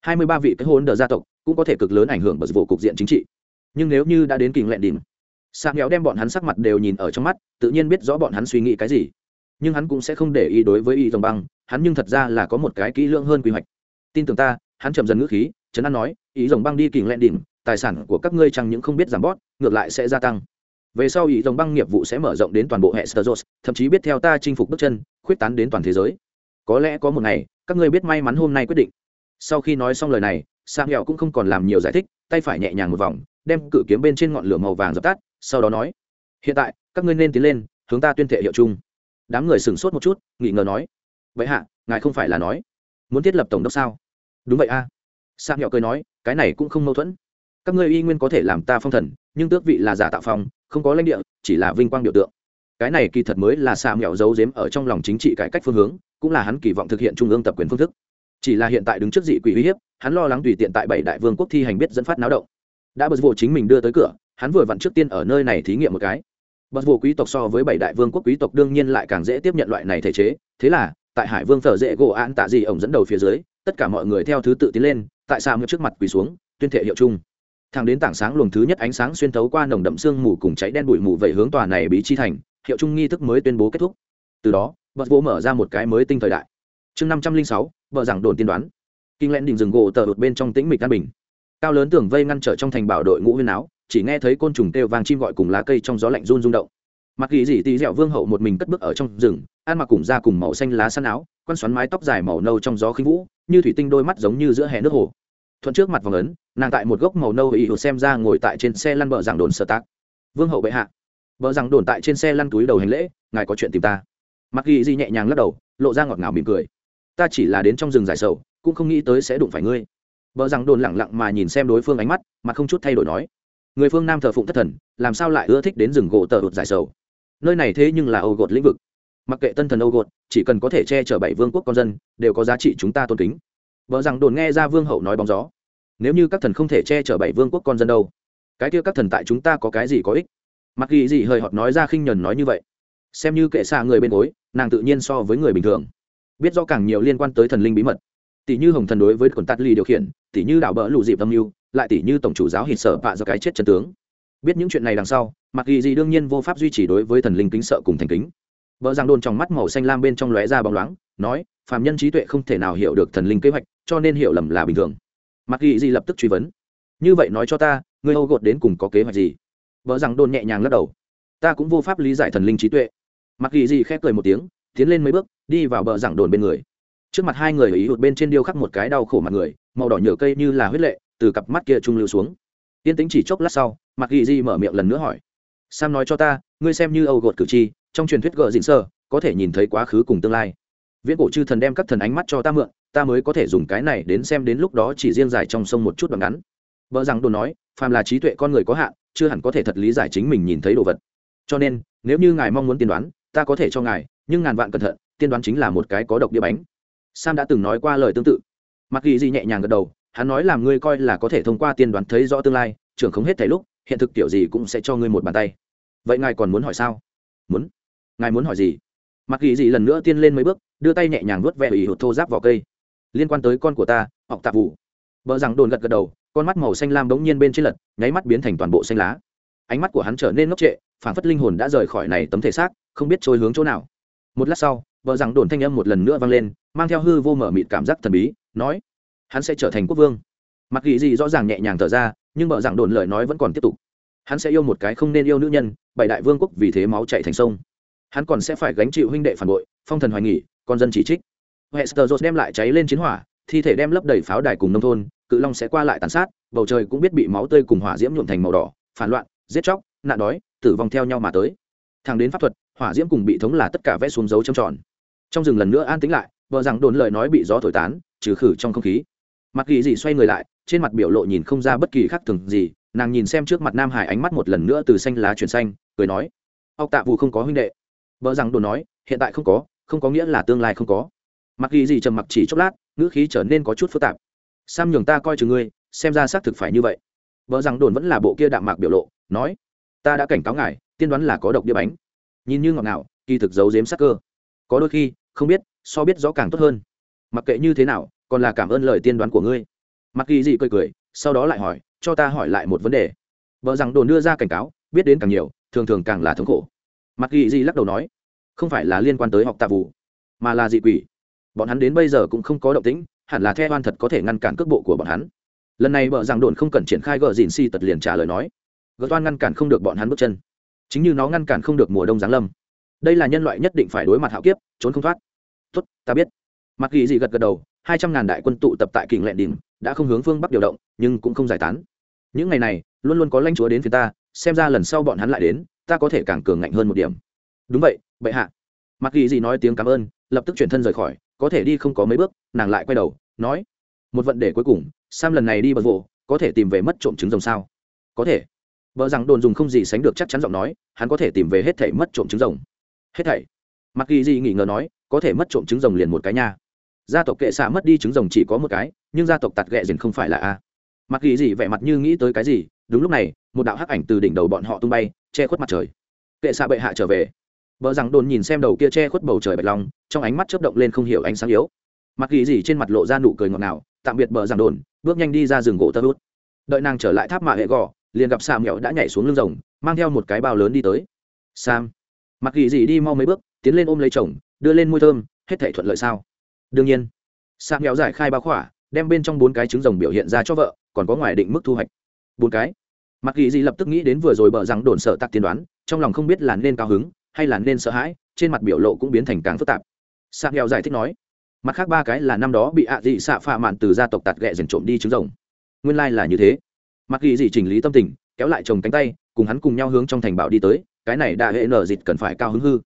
Hai mươi ba vị cái hôn đờ gia tộc cũng có thể cực lớn ảnh hưởng bờ vô cục diện chính trị. Nhưng nếu như đã đến kỳ lẹn đỉnh sa nghèo đem bọn hắn sắc mặt đều nhìn ở trong mắt, tự nhiên biết rõ bọn hắn suy nghĩ cái gì. Nhưng hắn cũng sẽ không để ý đối với y dòng băng, hắn nhưng thật ra là có một cái kỹ lưỡng hơn quy hoạch. Tin tưởng ta, hắn chậm dần ngữ khí trấn an nói, ý rồng băng đi kình lẹn đỉnh, tài sản của các ngươi chẳng những không biết giảm bót, ngược lại sẽ gia tăng. Về sau ý rồng băng nghiệp vụ sẽ mở rộng đến toàn bộ hệ sơ thậm chí biết theo ta chinh phục bước chân, khuyết tán đến toàn thế giới. Có lẽ có một ngày, các ngươi biết may mắn hôm nay quyết định. Sau khi nói xong lời này sang hẹo cũng không còn làm nhiều giải thích, tay phải nhẹ nhàng một vòng, đem cự kiếm bên trên ngọn lửa màu vàng dập tắt, sau đó nói, hiện tại, các ngươi nên tiến lên, hướng ta tuyên thệ hiệu chung. Đám người sửng sốt một chút nghỉ ngờ nói, vậy hạ, ngài không phải là nói, muốn thiết lập tổng đốc sao? Đúng vậy a. à sang nhỏ cười nói, cái này cũng không mâu thuẫn. Các ngươi y nguyên có thể làm ta phong thần, nhưng tước vị là giả tạo phong, không có lãnh địa, chỉ là vinh quang biểu tượng. Cái này kỳ thật mới là xạ mẹo giấu giếm ở trong lòng chính trị cải cách phương hướng, cũng là hắn kỳ vọng thực hiện trung ương tập quyền phương thức. Chỉ là hiện tại đứng trước dị quỷ uy hiếp, hắn lo lắng tùy tiện tại bảy đại vương quốc thi hành biết dẫn phát náo động. Đã bật vô chính mình đưa tới cửa, hắn vừa vặn trước tiên ở nơi này thí nghiệm một cái. Bật vô quý tộc so với bảy đại vương quốc quý tộc đương nhiên lại càng dễ tiếp nhận loại này thể chế, thế là, tại hải vương thờ dễ gỗ an tạ gì ổng dẫn đầu phía dưới, tất cả mọi người theo thứ tự tiến lên tại sao trước mặt quỳ xuống, tuyên thệ hiệu chung. Thẳng đến tảng sáng luồng thứ nhất ánh sáng xuyên thấu qua nồng đậm sương mù cùng cháy đen bụi mù vậy hướng tòa này bí chi thành, hiệu trung nghi thức mới tuyên bố kết thúc. Từ đó, bật vỗ mở ra một cái mới tinh thời đại. Chương năm trăm linh sáu, vợ giảng đồn tiên đoán. Kinh lẽn đình rừng gỗ tờ đột bên trong tĩnh mịch an bình. Cao lớn tường vây ngăn trở trong thành bảo đội ngũ huyên áo, chỉ nghe thấy côn trùng kêu vàng chim gọi cùng lá cây trong gió lạnh run rung động mặc ghi dị tì dẹo vương hậu một mình cất bước ở trong rừng, ăn mặc cùng da cùng màu xanh lá săn áo quan xoắn mái tóc dài màu nâu trong gió khinh vũ, như thủy tinh đôi mắt giống như giữa hè nước hồ. Thuận trước mặt vòng ấn, nàng tại một gốc màu nâu ý hồ xem ra ngồi tại trên xe lăn bờ giảng đồn sơ tác. Vương hậu bệ hạ vợ rằng đồn tại trên xe lăn túi đầu hành lễ, ngài có chuyện tìm ta. Mặc ghi di nhẹ nhàng lắc đầu, lộ ra ngọt ngào mỉm cười. Ta chỉ là đến trong rừng giải sầu, cũng không nghĩ tới sẽ đụng phải ngươi. Vợ rằng đồn lẳng lặng mà nhìn xem đối phương ánh mắt mà không chút thay đổi nói. Người phương nam thờ phụng thất thần, làm sao lại ưa thích đến rừng gỗ tờ đột giải sầu? Nơi này thế nhưng là âu gột lĩnh vực. Mặc kệ tân thần âu gột, chỉ cần có thể che chở bảy vương quốc con dân, đều có giá trị chúng ta tôn kính. Vợ rằng đồn nghe ra vương hậu nói bóng gió. Nếu như các thần không thể che chở bảy vương quốc con dân đâu, cái kia các thần tại chúng ta có cái gì có ích? Mặc ghi gì hơi họt nói ra khinh nhuần nói như vậy. Xem như kệ xa người bên gối, nàng tự nhiên so với người bình thường. Biết rõ càng nhiều liên quan tới thần linh bí mật. Tỷ như hồng thần đối với quần tát ly điều khiển, tỷ như đảo bỡ lụ dịp âm mưu, lại tỷ như tổng chủ giáo hít sợ vạ do cái chết chân tướng biết những chuyện này đằng sau mặc ghi gì đương nhiên vô pháp duy trì đối với thần linh kính sợ cùng thành kính. Vợ giang đồn trong mắt màu xanh lam bên trong lóe ra bóng loáng, nói, phàm nhân trí tuệ không thể nào hiểu được thần linh kế hoạch, cho nên hiểu lầm là bình thường. Mặc ghi gì lập tức truy vấn, như vậy nói cho ta, ngươi âu gột đến cùng có kế hoạch gì? Vợ giang đồn nhẹ nhàng lắc đầu, ta cũng vô pháp lý giải thần linh trí tuệ. Mặc ghi gì khép cười một tiếng, tiến lên mấy bước, đi vào bờ giảng đồn bên người. Trước mặt hai người ý hụt bên trên điêu khắc một cái đau khổ mặt người, màu đỏ nhựa cây như là huyết lệ, từ cặp mắt kia trung lưu xuống tiên tính chỉ chốc lát sau mặc ghi di mở miệng lần nữa hỏi. Sam nói cho ta, ngươi xem như âu gột cử tri, trong truyền thuyết gợ dịn sơ có thể nhìn thấy quá khứ cùng tương lai. Viễn cổ chư thần đem các thần ánh mắt cho ta mượn, ta mới có thể dùng cái này đến xem đến lúc đó chỉ riêng dài trong sông một chút đoạn ngắn. Vợ rằng đồ nói, phàm là trí tuệ con người có hạn, chưa hẳn có thể thật lý giải chính mình nhìn thấy đồ vật. Cho nên, nếu như ngài mong muốn tiên đoán, ta có thể cho ngài, nhưng ngàn vạn cẩn thận, tiên đoán chính là một cái có độc đĩa bánh. Sam đã từng nói qua lời tương tự. Mặc ghi di nhẹ nhàng gật đầu hắn nói làm ngươi coi là có thể thông qua tiên đoán thấy rõ tương lai, trưởng không hết thảy lúc, hiện thực kiểu gì cũng sẽ cho ngươi một bàn tay. Vậy ngài còn muốn hỏi sao? Muốn. Ngài muốn hỏi gì? Mặc ghi gì lần nữa tiên lên mấy bước, đưa tay nhẹ nhàng nuốt vẹ ủy hụt thô giáp vào cây. Liên quan tới con của ta học tạp vụ vợ rằng đồn gật gật đầu, con mắt màu xanh lam bỗng nhiên bên trên lật, nháy mắt biến thành toàn bộ xanh lá. Ánh mắt của hắn trở nên ngốc trệ phản phất linh hồn đã rời khỏi này tấm thể xác, không biết trôi hướng chỗ nào. Một lát sau vợ rằng đồn thanh âm một lần nữa vang lên, mang theo hư vô mở mịt cảm giác thần bí, nói hắn sẽ trở thành quốc vương. Mặc ghi gì rõ ràng nhẹ nhàng thở ra, nhưng vợ rằng đồn lời nói vẫn còn tiếp tục. Hắn sẽ yêu một cái không nên yêu nữ nhân, bảy đại vương quốc vì thế máu chạy thành sông. Hắn còn sẽ phải gánh chịu huynh đệ phản bội, phong thần hoài nghỉ, con dân chỉ trích. Hester jones đem lại cháy lên chiến hỏa, thi thể đem lấp đầy pháo đài cùng nông thôn, cự long sẽ qua lại tàn sát, bầu trời cũng biết bị máu tươi cùng hỏa diễm nhuộm thành màu đỏ, phản loạn, giết chóc, nạn đói, tử vong theo nhau mà tới. Thang đến pháp thuật, hỏa diễm cùng bị thống là tất cả vẽ xuống dấu trầm tròn. Trong rừng lần nữa an tĩnh lại vợ rằng đồn lời nói bị gió thổi tán, trừ khử trong không khí mặt kỳ dị xoay người lại, trên mặt biểu lộ nhìn không ra bất kỳ khác thường gì, nàng nhìn xem trước mặt nam hải ánh mắt một lần nữa từ xanh lá chuyển xanh, cười nói, ốc tạ vụ không có huynh đệ. Vợ rằng đồn nói, hiện tại không có không có nghĩa là tương lai không có. Mặc kỳ dị trầm mặc chỉ chốc lát, ngữ khí trở nên có chút phức tạp. Sam nhường ta coi chừng ngươi, xem ra xác thực phải như vậy. Vợ rằng đồn vẫn là bộ kia đạm mạc biểu lộ, nói, ta đã cảnh cáo ngài, tiên đoán là có độc đĩa bánh. Nhìn như ngọt ngào, kỳ thực giấu giếm sắc cơ. Có đôi khi, không biết, so biết rõ càng tốt hơn. Mặc kệ như thế nào còn là cảm ơn lời tiên đoán của ngươi. Mặc ghi dị cười cười, sau đó lại hỏi, cho ta hỏi lại một vấn đề. Vợ rằng đồn đưa ra cảnh cáo, biết đến càng nhiều, thường thường càng là thống khổ. Mặc ghi dị lắc đầu nói, không phải là liên quan tới học tạ vụ, mà là dị quỷ. Bọn hắn đến bây giờ cũng không có động tĩnh, hẳn là theo oan thật có thể ngăn cản cước bộ của bọn hắn. Lần này vợ rằng đồn không cần triển khai gờ dìn si tật liền trả lời nói, gờ toan ngăn cản không được bọn hắn bước chân. Chính như nó ngăn cản không được mùa đông giáng lâm. Đây là nhân loại nhất định phải đối mặt hạo kiếp, trốn không thoát. Tốt, ta biết. Mặc ghi dị gật gật đầu hai trăm ngàn đại quân tụ tập tại kình lẹn đình đã không hướng phương bắc điều động, nhưng cũng không giải tán. Những ngày này, luôn luôn có lãnh chúa đến phía ta, xem ra lần sau bọn hắn lại đến, ta có thể càng cường ngạnh hơn một điểm. Đúng vậy, bệ hạ. Mặc ghi gì nói tiếng cảm ơn, lập tức chuyển thân rời khỏi, có thể đi không có mấy bước, nàng lại quay đầu, nói, một vận đề cuối cùng, sam lần này đi bật vụ có thể tìm về mất trộm trứng rồng sao? Có thể. Vợ rằng đồn dùng không gì sánh được chắc chắn giọng nói, hắn có thể tìm về hết thảy mất trộm trứng rồng. Hết thảy? Mặc ghi gì nghỉ ngờ nói, có thể mất trộm trứng rồng liền một cái nha gia tộc kệ xạ mất đi trứng rồng chỉ có một cái, nhưng gia tộc tạt ghẹ dền không phải là a. Mặc ghi gì vẻ mặt như nghĩ tới cái gì, đúng lúc này, một đạo hắc ảnh từ đỉnh đầu bọn họ tung bay, che khuất mặt trời. Kệ xạ bệ hạ trở về. Vợ rằng đồn nhìn xem đầu kia che khuất bầu trời bạch long, trong ánh mắt chớp động lên không hiểu ánh sáng yếu. Mặc ghi gì trên mặt lộ ra nụ cười ngọt ngào, tạm biệt bờ rằng đồn, bước nhanh đi ra rừng gỗ tơ hút. Đợi nàng trở lại tháp mạ hệ gò, liền gặp sam mẹo đã nhảy xuống lưng rồng, mang theo một cái bao lớn đi tới. Sam, mặc ghi gì đi mau mấy bước, tiến lên ôm lấy chồng, đưa lên môi thơm, hết thể thuận lợi sao? Đương nhiên, sạc nghèo giải khai bao khỏa, đem bên trong bốn cái trứng rồng biểu hiện ra cho vợ, còn có ngoài định mức thu hoạch. Bốn cái? Mặc ghi gì lập tức nghĩ đến vừa rồi bờ rằng đồn sợ tặc tiên đoán, trong lòng không biết là nên cao hứng hay là nên sợ hãi, trên mặt biểu lộ cũng biến thành càng phức tạp. Sạc nghèo giải thích nói, mặt khác ba cái là năm đó bị ạ dị xạ phạ mạn từ gia tộc tạt ghẹ dần trộm đi trứng rồng. Nguyên lai、like、là như thế. Mặc ghi dị chỉnh lý tâm tình, kéo lại chồng cánh tay, cùng hắn cùng nhau hướng trong thành bảo đi tới, cái này đã hệ nở dịt cần phải cao hứng hư.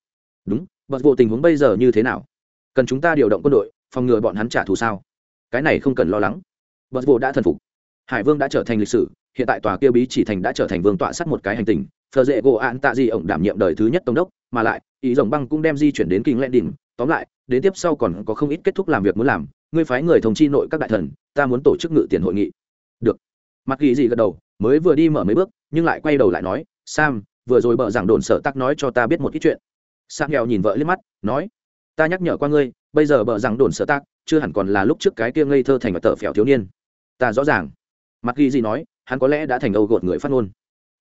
Đúng bật vụ tình huống bây giờ như thế nào? Cần chúng ta điều động quân đội phòng ngừa bọn hắn trả thù sao? Cái này không cần lo lắng. Bật vô đã thần phục. Hải vương đã trở thành lịch sử, hiện tại tòa kia bí chỉ thành đã trở thành vương tọa sắt một cái hành tình thờ dễ gỗ ạn tạ di ổng đảm nhiệm đời thứ nhất tổng đốc, mà lại, ý rồng băng cũng đem di chuyển đến kinh lệ đỉnh. Tóm lại, đến tiếp sau còn có không ít kết thúc làm việc muốn làm. Ngươi phái người thông chi nội các đại thần, ta muốn tổ chức ngự tiền hội nghị. Được. Mặc ghi gì gật đầu, mới vừa đi mở mấy bước, nhưng lại quay đầu lại nói, sam, vừa rồi bợ giảng đồn sở tắc nói cho ta biết một ít chuyện. Sam nghèo nhìn vợ liếc mắt, nói, ta nhắc nhở qua ngươi bây giờ bợ rằng đồn sở tắc chưa hẳn còn là lúc trước cái kia ngây thơ thành và tờ phèo thiếu niên. Ta rõ ràng. Mặc ghi gì nói, hắn có lẽ đã thành âu gột người phát ngôn.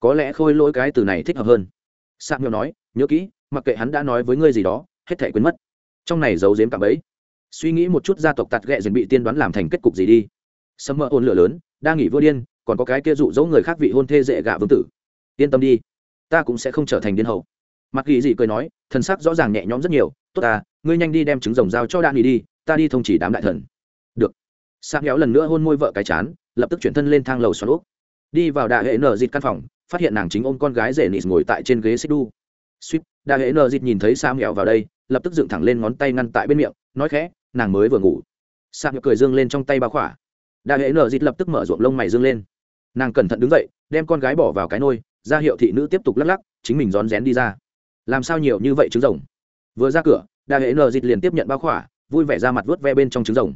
Có lẽ khôi lỗi cái từ này thích hợp hơn. Sạc nghèo nói, nhớ kỹ, mặc kệ hắn đã nói với ngươi gì đó, hết thể quên mất. Trong này giấu giếm cảm ấy suy nghĩ một chút gia tộc tạt ghẹ dần bị tiên đoán làm thành kết cục gì đi. Sấm mơ ôn lửa lớn, đang nghỉ vua điên, còn có cái kia dụ dỗ người khác vị hôn thê dễ gạ vương tử. Yên tâm đi, ta cũng sẽ không trở thành điên hậu mặc ghi gì cười nói, thần sắc rõ ràng nhẹ nhõm rất nhiều tốt ta, ngươi nhanh đi đem trứng rồng giao cho đạn đi đi ta đi thông chỉ đám đại thần. Được. Sang héo lần nữa hôn môi vợ cái chán, lập tức chuyển thân lên thang lầu xoắn úp đi vào đại hệ nở dịt căn phòng, phát hiện nàng chính ôm con gái rể nịt ngồi tại trên ghế xích đu suýt đại hệ nở dịt nhìn thấy sam héo vào đây, lập tức dựng thẳng lên ngón tay ngăn tại bên miệng, nói khẽ, nàng mới vừa ngủ. Sang cười dương lên trong tay bao khỏa. Đại hệ nở dịt lập tức mở ruộng lông mày dương lên. Nàng cẩn thận đứng dậy, đem con gái bỏ vào cái nôi, ra hiệu thị nữ tiếp tục lắc lắc, chính mình rón rén đi ra. Làm sao nhiều như vậy trứng rồng? Vừa ra cửa, đa hệ nờ dịt liền tiếp nhận bao khỏa, vui vẻ ra mặt vớt ve bên trong trứng rồng.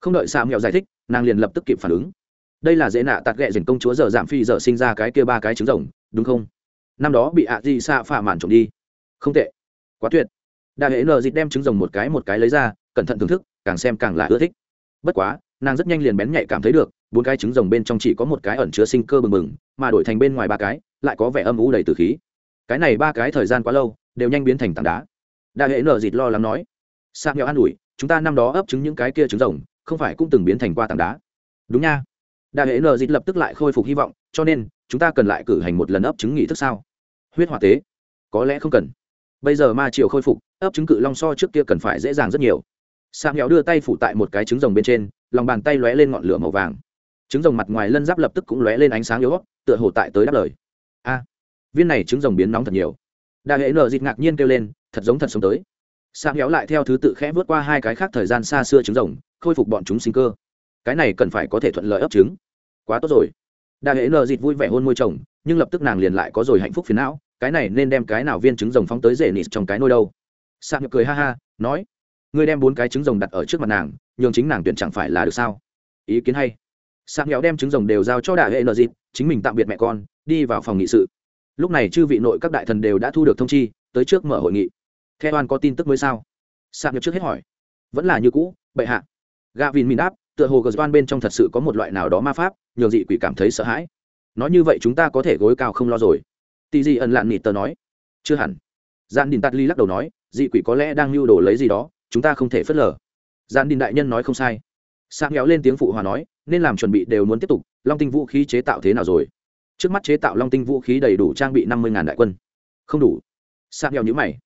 Không đợi xạ mẹo giải thích, nàng liền lập tức kịp phản ứng. Đây là dễ nạ tạt ghẹ dền công chúa giờ giảm phi giờ sinh ra cái kia ba cái trứng rồng, đúng không? Năm đó bị ạ di xạ phả mạn trộm đi. Không tệ. Quá tuyệt. Đa hệ nờ dịt đem trứng rồng một cái một cái lấy ra, cẩn thận thưởng thức, càng xem càng là ưa thích. Bất quá, nàng rất nhanh liền bén nhạy cảm thấy được, bốn cái trứng rồng bên trong chỉ có một cái ẩn chứa sinh cơ bừng bừng, mà đổi thành bên ngoài ba cái, lại có vẻ âm u đầy từ khí. Cái này ba cái thời gian quá lâu, đều nhanh biến thành tảng đá đa hệ nở dịt lo lắng nói sang nghèo an ủi, chúng ta năm đó ấp trứng những cái kia trứng rồng, không phải cũng từng biến thành qua tảng đá. Đúng nha. Đa hệ nở dịt lập tức lại khôi phục hy vọng, cho nên, chúng ta cần lại cử hành một lần ấp trứng nghị thức sao? Huyết hỏa tế. Có lẽ không cần. Bây giờ ma triều khôi phục, ấp trứng cự long so trước kia cần phải dễ dàng rất nhiều. Sang nghèo đưa tay phủ tại một cái trứng rồng bên trên, lòng bàn tay lóe lên ngọn lửa màu vàng. Trứng rồng mặt ngoài lân giáp lập tức cũng lóe lên ánh sáng yếu tựa hồ tại tới đáp lời. A, viên này trứng rồng biến nóng thật nhiều. Đa hệ nở dịt ngạc nhiên kêu lên thật giống thật sống tới. Sang héo lại theo thứ tự khẽ vượt qua hai cái khác thời gian xa xưa trứng rồng, khôi phục bọn chúng sinh cơ. Cái này cần phải có thể thuận lợi ấp trứng. Quá tốt rồi. Đa hệ nờ dịt vui vẻ hôn môi chồng, nhưng lập tức nàng liền lại có rồi hạnh phúc phiền não, cái này nên đem cái nào viên trứng rồng phóng tới rể nịt trong cái nôi đâu. Sang cười ha ha, nói, ngươi đem bốn cái trứng rồng đặt ở trước mặt nàng, nhường chính nàng tuyển chẳng phải là được sao? Ý kiến hay. Sang héo đem trứng rồng đều giao cho đại hệ nợ dịt, chính mình tạm biệt mẹ con, đi vào phòng nghị sự. Lúc này chư vị nội các đại thần đều đã thu được thông chi, tới trước mở hội nghị theo oan có tin tức mới sao? Sang nhập trước hết hỏi. Vẫn là như cũ, bệ hạ. Gà vìn mìn đáp, tựa hồ gờ bên trong thật sự có một loại nào đó ma pháp, nhường dị quỷ cảm thấy sợ hãi. Nói như vậy chúng ta có thể gối cao không lo rồi. Tì dị ẩn lạn nịt tờ nói. Chưa hẳn. Gian đình tạt ly lắc đầu nói, dị quỷ có lẽ đang lưu đồ lấy gì đó, chúng ta không thể phớt lờ. Gian đình đại nhân nói không sai. Sang kéo lên tiếng phụ hòa nói, nên làm chuẩn bị đều muốn tiếp tục, long tinh vũ khí chế tạo thế nào rồi? Trước mắt chế tạo long tinh vũ khí đầy đủ trang bị năm mươi đại quân. Không đủ. Sang kéo nhữ mày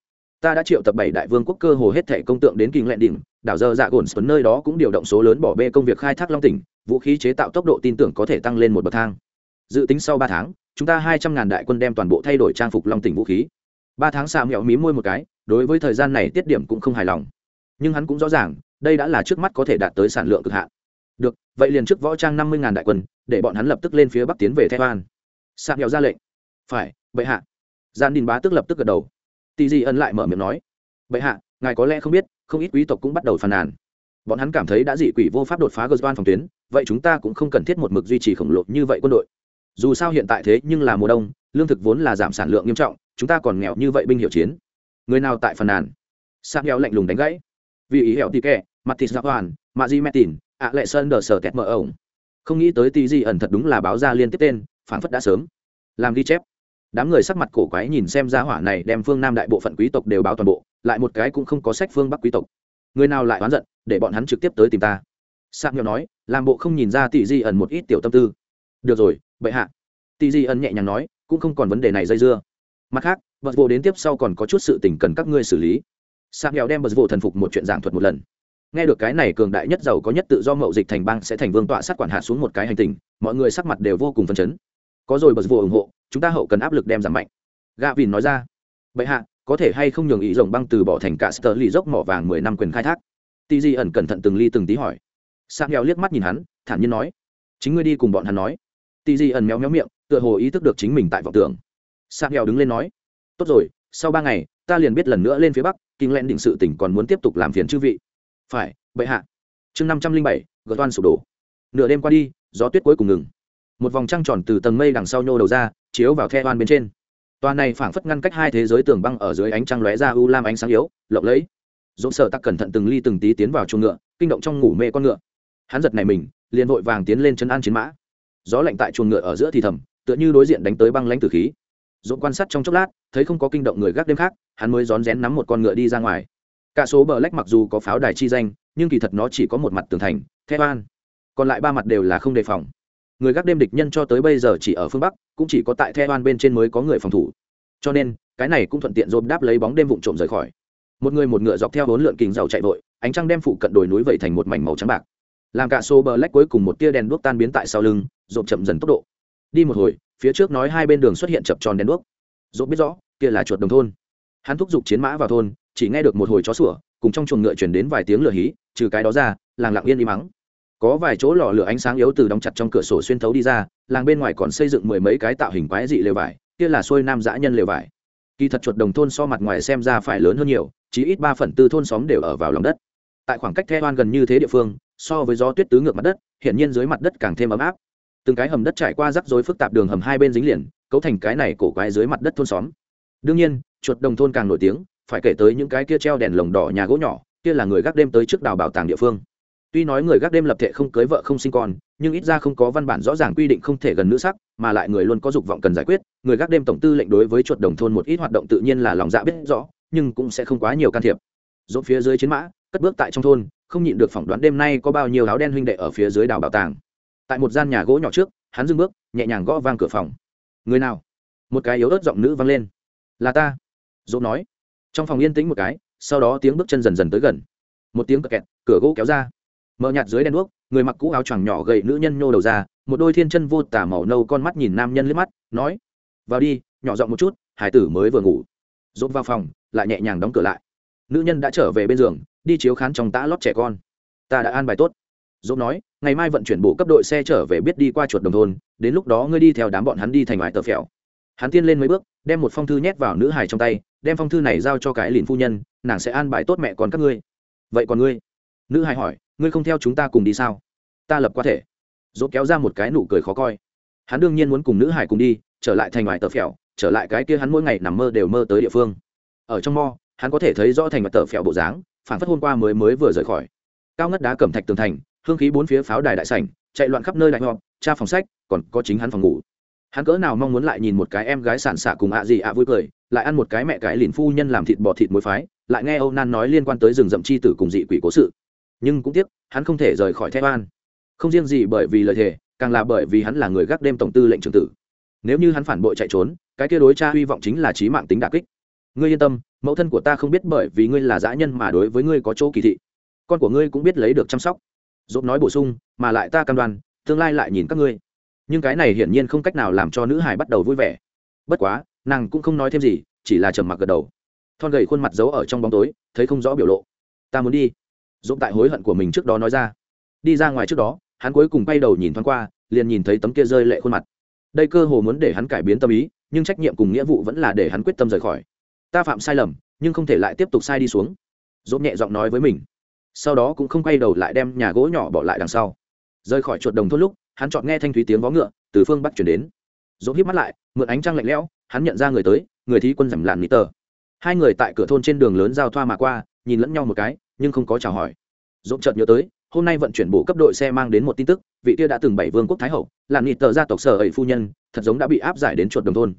ta đã triệu tập bảy đại vương quốc cơ hồ hết thể công tượng đến kinh lệ đỉnh, đảo dơ dạ gồn xuống nơi đó cũng điều động số lớn bỏ bê công việc khai thác long tỉnh, vũ khí chế tạo tốc độ tin tưởng có thể tăng lên một bậc thang. Dự tính sau ba tháng, chúng ta hai trăm ngàn đại quân đem toàn bộ thay đổi trang phục long tỉnh vũ khí. Ba tháng xạ mẹo mí môi một cái, đối với thời gian này tiết điểm cũng không hài lòng. Nhưng hắn cũng rõ ràng, đây đã là trước mắt có thể đạt tới sản lượng cực hạn. Được, vậy liền trước võ trang năm mươi ngàn đại quân, để bọn hắn lập tức lên phía bắc tiến về thái an sạc nghèo ra lệnh. Phải, bệ hạ. Gian đình bá tức lập tức gật đầu tỷ dị ân lại mở miệng nói vậy hạ, ngài có lẽ không biết, không ít quý tộc cũng bắt đầu phàn nàn. Bọn hắn cảm thấy đã dị quỷ vô pháp đột phá gờ phòng tuyến, vậy chúng ta cũng không cần thiết một mực duy trì khổng lồ như vậy quân đội. Dù sao hiện tại thế nhưng là mùa đông, lương thực vốn là giảm sản lượng nghiêm trọng, chúng ta còn nghèo như vậy binh hiệu chiến. Người nào tại phàn nàn? Sang nghèo lạnh lùng đánh gãy. Vì ý hẹo tì kẹ mặt thịt giáp hoàn mạ di mẹ tìn, ạ lệ sơn đờ sở kẹt mở ổng. Không nghĩ tới tì di ẩn thật đúng là báo ra liên tiếp tên, phản phất đã sớm. Làm ghi chép đám người sắc mặt cổ quái nhìn xem ra hỏa này đem phương nam đại bộ phận quý tộc đều báo toàn bộ, lại một cái cũng không có sách phương bắc quý tộc. Người nào lại oán giận, để bọn hắn trực tiếp tới tìm ta. Sạc nghèo nói, làm bộ không nhìn ra tỷ di ẩn một ít tiểu tâm tư. Được rồi, bệ hạ. Tỷ di ẩn nhẹ nhàng nói, cũng không còn vấn đề này dây dưa. Mặt khác vật vô đến tiếp sau còn có chút sự tình cần các ngươi xử lý. Sạc nghèo đem bật vô thần phục một chuyện giảng thuật một lần. Nghe được cái này cường đại nhất giàu có nhất tự do mậu dịch thành bang sẽ thành vương tọa sát quản hạ xuống một cái hành tình, mọi người sắc mặt đều vô cùng phấn chấn. Có rồi bật vô ủng hộ chúng ta hậu cần áp lực đem giảm mạnh. Gạ vìn nói ra. Bệ hạ, có thể hay không nhường ý rồng băng từ bỏ thành cả sơ lì dốc mỏ vàng mười năm quyền khai thác? Tì di ẩn cẩn thận từng ly từng tí hỏi. Sang heo liếc mắt nhìn hắn, thản nhiên nói. Chính ngươi đi cùng bọn hắn nói. Tì di ẩn méo méo miệng, tựa hồ ý thức được chính mình tại vọng tưởng. Sang heo đứng lên nói. Tốt rồi, sau ba ngày, ta liền biết lần nữa lên phía bắc, kinh len định sự tỉnh còn muốn tiếp tục làm phiền chư vị. Phải, bệ hạ. Chương năm trăm linh bảy, gợt toan sụp đổ. Nửa đêm qua đi, gió tuyết cuối cùng ngừng. Một vòng trăng tròn từ tầng mây đằng sau nhô đầu ra chiếu vào the oan bên trên. Tòa này phảng phất ngăn cách hai thế giới tường băng ở dưới ánh trăng lóe ra u lam ánh sáng yếu, lộng lẫy. Dỗ sợ tắc cẩn thận từng ly từng tí tiến vào chuồng ngựa, kinh động trong ngủ mê con ngựa. Hắn giật này mình, liền vội vàng tiến lên chân an chiến mã. Gió lạnh tại chuồng ngựa ở giữa thì thầm, tựa như đối diện đánh tới băng lãnh tử khí. Dỗ quan sát trong chốc lát, thấy không có kinh động người gác đêm khác, hắn mới rón rén nắm một con ngựa đi ra ngoài. Cả số bờ lách mặc dù có pháo đài chi danh, nhưng kỳ thật nó chỉ có một mặt tường thành thép an còn lại ba mặt đều là không đề phòng người gác đêm địch nhân cho tới bây giờ chỉ ở phương bắc, cũng chỉ có tại the oan bên trên mới có người phòng thủ. Cho nên, cái này cũng thuận tiện dồn đáp lấy bóng đêm vụn trộm rời khỏi. Một người một ngựa dọc theo bốn lượn kình giàu chạy vội, ánh trăng đem phụ cận đồi núi vẩy thành một mảnh màu trắng bạc. Làm cả xô bờ lách cuối cùng một tia đèn đuốc tan biến tại sau lưng dồn chậm dần tốc độ. Đi một hồi, phía trước nói hai bên đường xuất hiện chập tròn đèn đuốc. Dồn biết rõ, kia là chuột đồng thôn. Hắn thúc giục chiến mã vào thôn, chỉ nghe được một hồi chó sủa, cùng trong chuồng ngựa chuyển đến vài tiếng lửa hí, trừ cái đó ra làng lặng yên im mắng có vài chỗ lò lửa ánh sáng yếu từ đóng chặt trong cửa sổ xuyên thấu đi ra, làng bên ngoài còn xây dựng mười mấy cái tạo hình quái dị lều vải, kia là xuôi nam dã nhân lều vải. Kỳ thật chuột đồng thôn so mặt ngoài xem ra phải lớn hơn nhiều chỉ ít ba phần tư thôn xóm đều ở vào lòng đất. Tại khoảng cách the oan gần như thế địa phương, so với gió tuyết tứ ngược mặt đất hiện nhiên dưới mặt đất càng thêm ấm áp. Từng cái hầm đất trải qua rắc rối phức tạp đường hầm hai bên dính liền, cấu thành cái này cổ quái dưới mặt đất thôn xóm. Đương nhiên, chuột đồng thôn càng nổi tiếng, phải kể tới những cái kia treo đèn lồng đỏ nhà gỗ nhỏ, kia là người gác đêm tới trước đào bảo tàng địa phương tuy nói người gác đêm lập thể không cưới vợ không sinh con, nhưng ít ra không có văn bản rõ ràng quy định không thể gần nữ sắc, mà lại người luôn có dục vọng cần giải quyết. Người gác đêm tổng tư lệnh đối với chuột đồng thôn một ít hoạt động tự nhiên là lòng dạ biết rõ, nhưng cũng sẽ không quá nhiều can thiệp. Dốt phía dưới chiến mã, cất bước tại trong thôn, không nhịn được phỏng đoán đêm nay có bao nhiêu áo đen huynh đệ ở phía dưới đảo bảo tàng. Tại một gian nhà gỗ nhỏ trước, hắn dưng bước, nhẹ nhàng gõ vang cửa phòng. Người nào? Một cái yếu ớt giọng nữ vang lên. Là ta. Dốt nói. Trong phòng yên tĩnh một cái, sau đó tiếng bước chân dần dần tới gần. Một tiếng kẹt, cửa gỗ kéo ra mở nhạt dưới đèn đuốc, người mặc cũ áo choàng nhỏ gầy nữ nhân nhô đầu ra, một đôi thiên chân vô tả màu nâu con mắt nhìn nam nhân liếc mắt, nói, vào đi, nhỏ giọng một chút, hải tử mới vừa ngủ. Rốt vào phòng, lại nhẹ nhàng đóng cửa lại. Nữ nhân đã trở về bên giường, đi chiếu khán trong tã lót trẻ con. Ta đã an bài tốt. Dốt nói, ngày mai vận chuyển bộ cấp đội xe trở về biết đi qua chuột đồng thôn, đến lúc đó ngươi đi theo đám bọn hắn đi thành ngoài tờ phèo. Hắn tiên lên mấy bước, đem một phong thư nhét vào nữ hài trong tay, đem phong thư này giao cho cái lìn phu nhân, nàng sẽ an bài tốt mẹ con các ngươi. Vậy còn ngươi? Nữ hài hỏi ngươi không theo chúng ta cùng đi sao? Ta lập qua thể. Dốt kéo ra một cái nụ cười khó coi. Hắn đương nhiên muốn cùng nữ hải cùng đi, trở lại thành ngoài tờ phèo, trở lại cái kia hắn mỗi ngày nằm mơ đều mơ tới địa phương. Ở trong mo hắn có thể thấy rõ thành ngoài tờ phèo bộ dáng phản phất hôm qua mới mới vừa rời khỏi. Cao ngất đá cẩm thạch tường thành, hương khí bốn phía pháo đài đại sảnh, chạy loạn khắp nơi đại họp, tra phòng sách, còn có chính hắn phòng ngủ. Hắn cỡ nào mong muốn lại nhìn một cái em gái sản xạ cùng ạ gì ạ vui cười, lại ăn một cái mẹ cái lìn phu nhân làm thịt bò thịt muối phái, lại nghe âu nan nói liên quan tới rừng rậm chi tử cùng dị quỷ cố sự nhưng cũng tiếc, hắn không thể rời khỏi thép an không riêng gì bởi vì lời thề, càng là bởi vì hắn là người gác đêm tổng tư lệnh trưởng tử. Nếu như hắn phản bội chạy trốn, cái kia đối cha hy vọng chính là trí mạng tính đà kích. Ngươi yên tâm, mẫu thân của ta không biết bởi vì ngươi là dã nhân mà đối với ngươi có chỗ kỳ thị. Con của ngươi cũng biết lấy được chăm sóc. Dốt nói bổ sung, mà lại ta cam đoan, tương lai lại nhìn các ngươi. Nhưng cái này hiển nhiên không cách nào làm cho nữ hải bắt đầu vui vẻ. Bất quá, nàng cũng không nói thêm gì, chỉ là trầm mặc gật đầu. Thon gầy khuôn mặt giấu ở trong bóng tối, thấy không rõ biểu lộ. Ta muốn đi dũng tại hối hận của mình trước đó nói ra. Đi ra ngoài trước đó, hắn cuối cùng bay đầu nhìn thoáng qua, liền nhìn thấy tấm kia rơi lệ khuôn mặt. Đây cơ hồ muốn để hắn cải biến tâm ý, nhưng trách nhiệm cùng nghĩa vụ vẫn là để hắn quyết tâm rời khỏi. Ta phạm sai lầm, nhưng không thể lại tiếp tục sai đi xuống. Dũng nhẹ giọng nói với mình. Sau đó cũng không quay đầu lại đem nhà gỗ nhỏ bỏ lại đằng sau. Rời khỏi chuột đồng thôn lúc, hắn chọn nghe thanh thúy tiếng vó ngựa từ phương bắc chuyển đến. Dũng hít mắt lại, mượn ánh trăng lạnh lẽo, hắn nhận ra người tới, người thi quân giảm làn nít tờ. Hai người tại cửa thôn trên đường lớn giao thoa mà qua, nhìn lẫn nhau một cái nhưng không có chào hỏi. Dốt chợt nhớ tới, hôm nay vận chuyển bộ cấp đội xe mang đến một tin tức, vị kia đã từng bảy vương quốc thái hậu làm nịt tờ gia tộc sở ẩy phu nhân, thật giống đã bị áp giải đến chuột đồng thôn.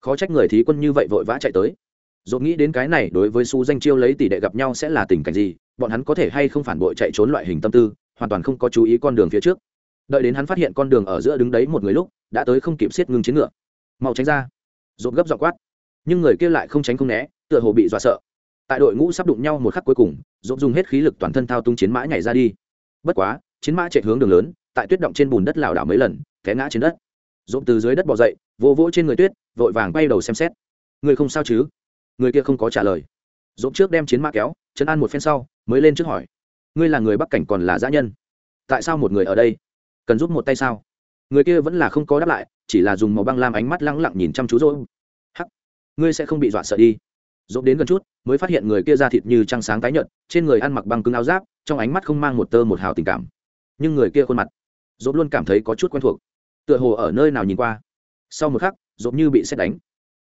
Khó trách người thí quân như vậy vội vã chạy tới. Dốt nghĩ đến cái này đối với su danh chiêu lấy tỷ đệ gặp nhau sẽ là tình cảnh gì, bọn hắn có thể hay không phản bội chạy trốn loại hình tâm tư, hoàn toàn không có chú ý con đường phía trước. Đợi đến hắn phát hiện con đường ở giữa đứng đấy một người lúc, đã tới không kịp xiết ngưng chiến ngựa. Mau tránh ra. Dốt gấp dọ quát. Nhưng người kia lại không tránh không né, tựa hồ bị dọa sợ tại đội ngũ sắp đụng nhau một khắc cuối cùng dũng dùng hết khí lực toàn thân thao tung chiến mã nhảy ra đi. Bất quá, chiến mã chạy hướng đường lớn, tại tuyết động trên bùn đất lảo đảo mấy lần, té ngã trên đất. Dũng từ dưới đất bỏ dậy, vỗ vỗ trên người tuyết, vội vàng bay đầu xem xét. Người không sao chứ? Người kia không có trả lời. Dũng trước đem chiến mã kéo chân an một phen sau, mới lên trước hỏi. Ngươi là người bắc cảnh còn là dã nhân? Tại sao một người ở đây? Cần giúp một tay sao? Người kia vẫn là không có đáp lại, chỉ là dùng màu băng lam ánh mắt lăng lặng nhìn chăm chú rồi hắc, ngươi sẽ không bị dọa sợ đi dỗ đến gần chút, mới phát hiện người kia da thịt như trăng sáng tái nhợt, trên người ăn mặc băng cứng áo giáp, trong ánh mắt không mang một tơ một hào tình cảm. Nhưng người kia khuôn mặt, dỗ luôn cảm thấy có chút quen thuộc. Tựa hồ ở nơi nào nhìn qua. Sau một khắc, dỗ như bị xét đánh.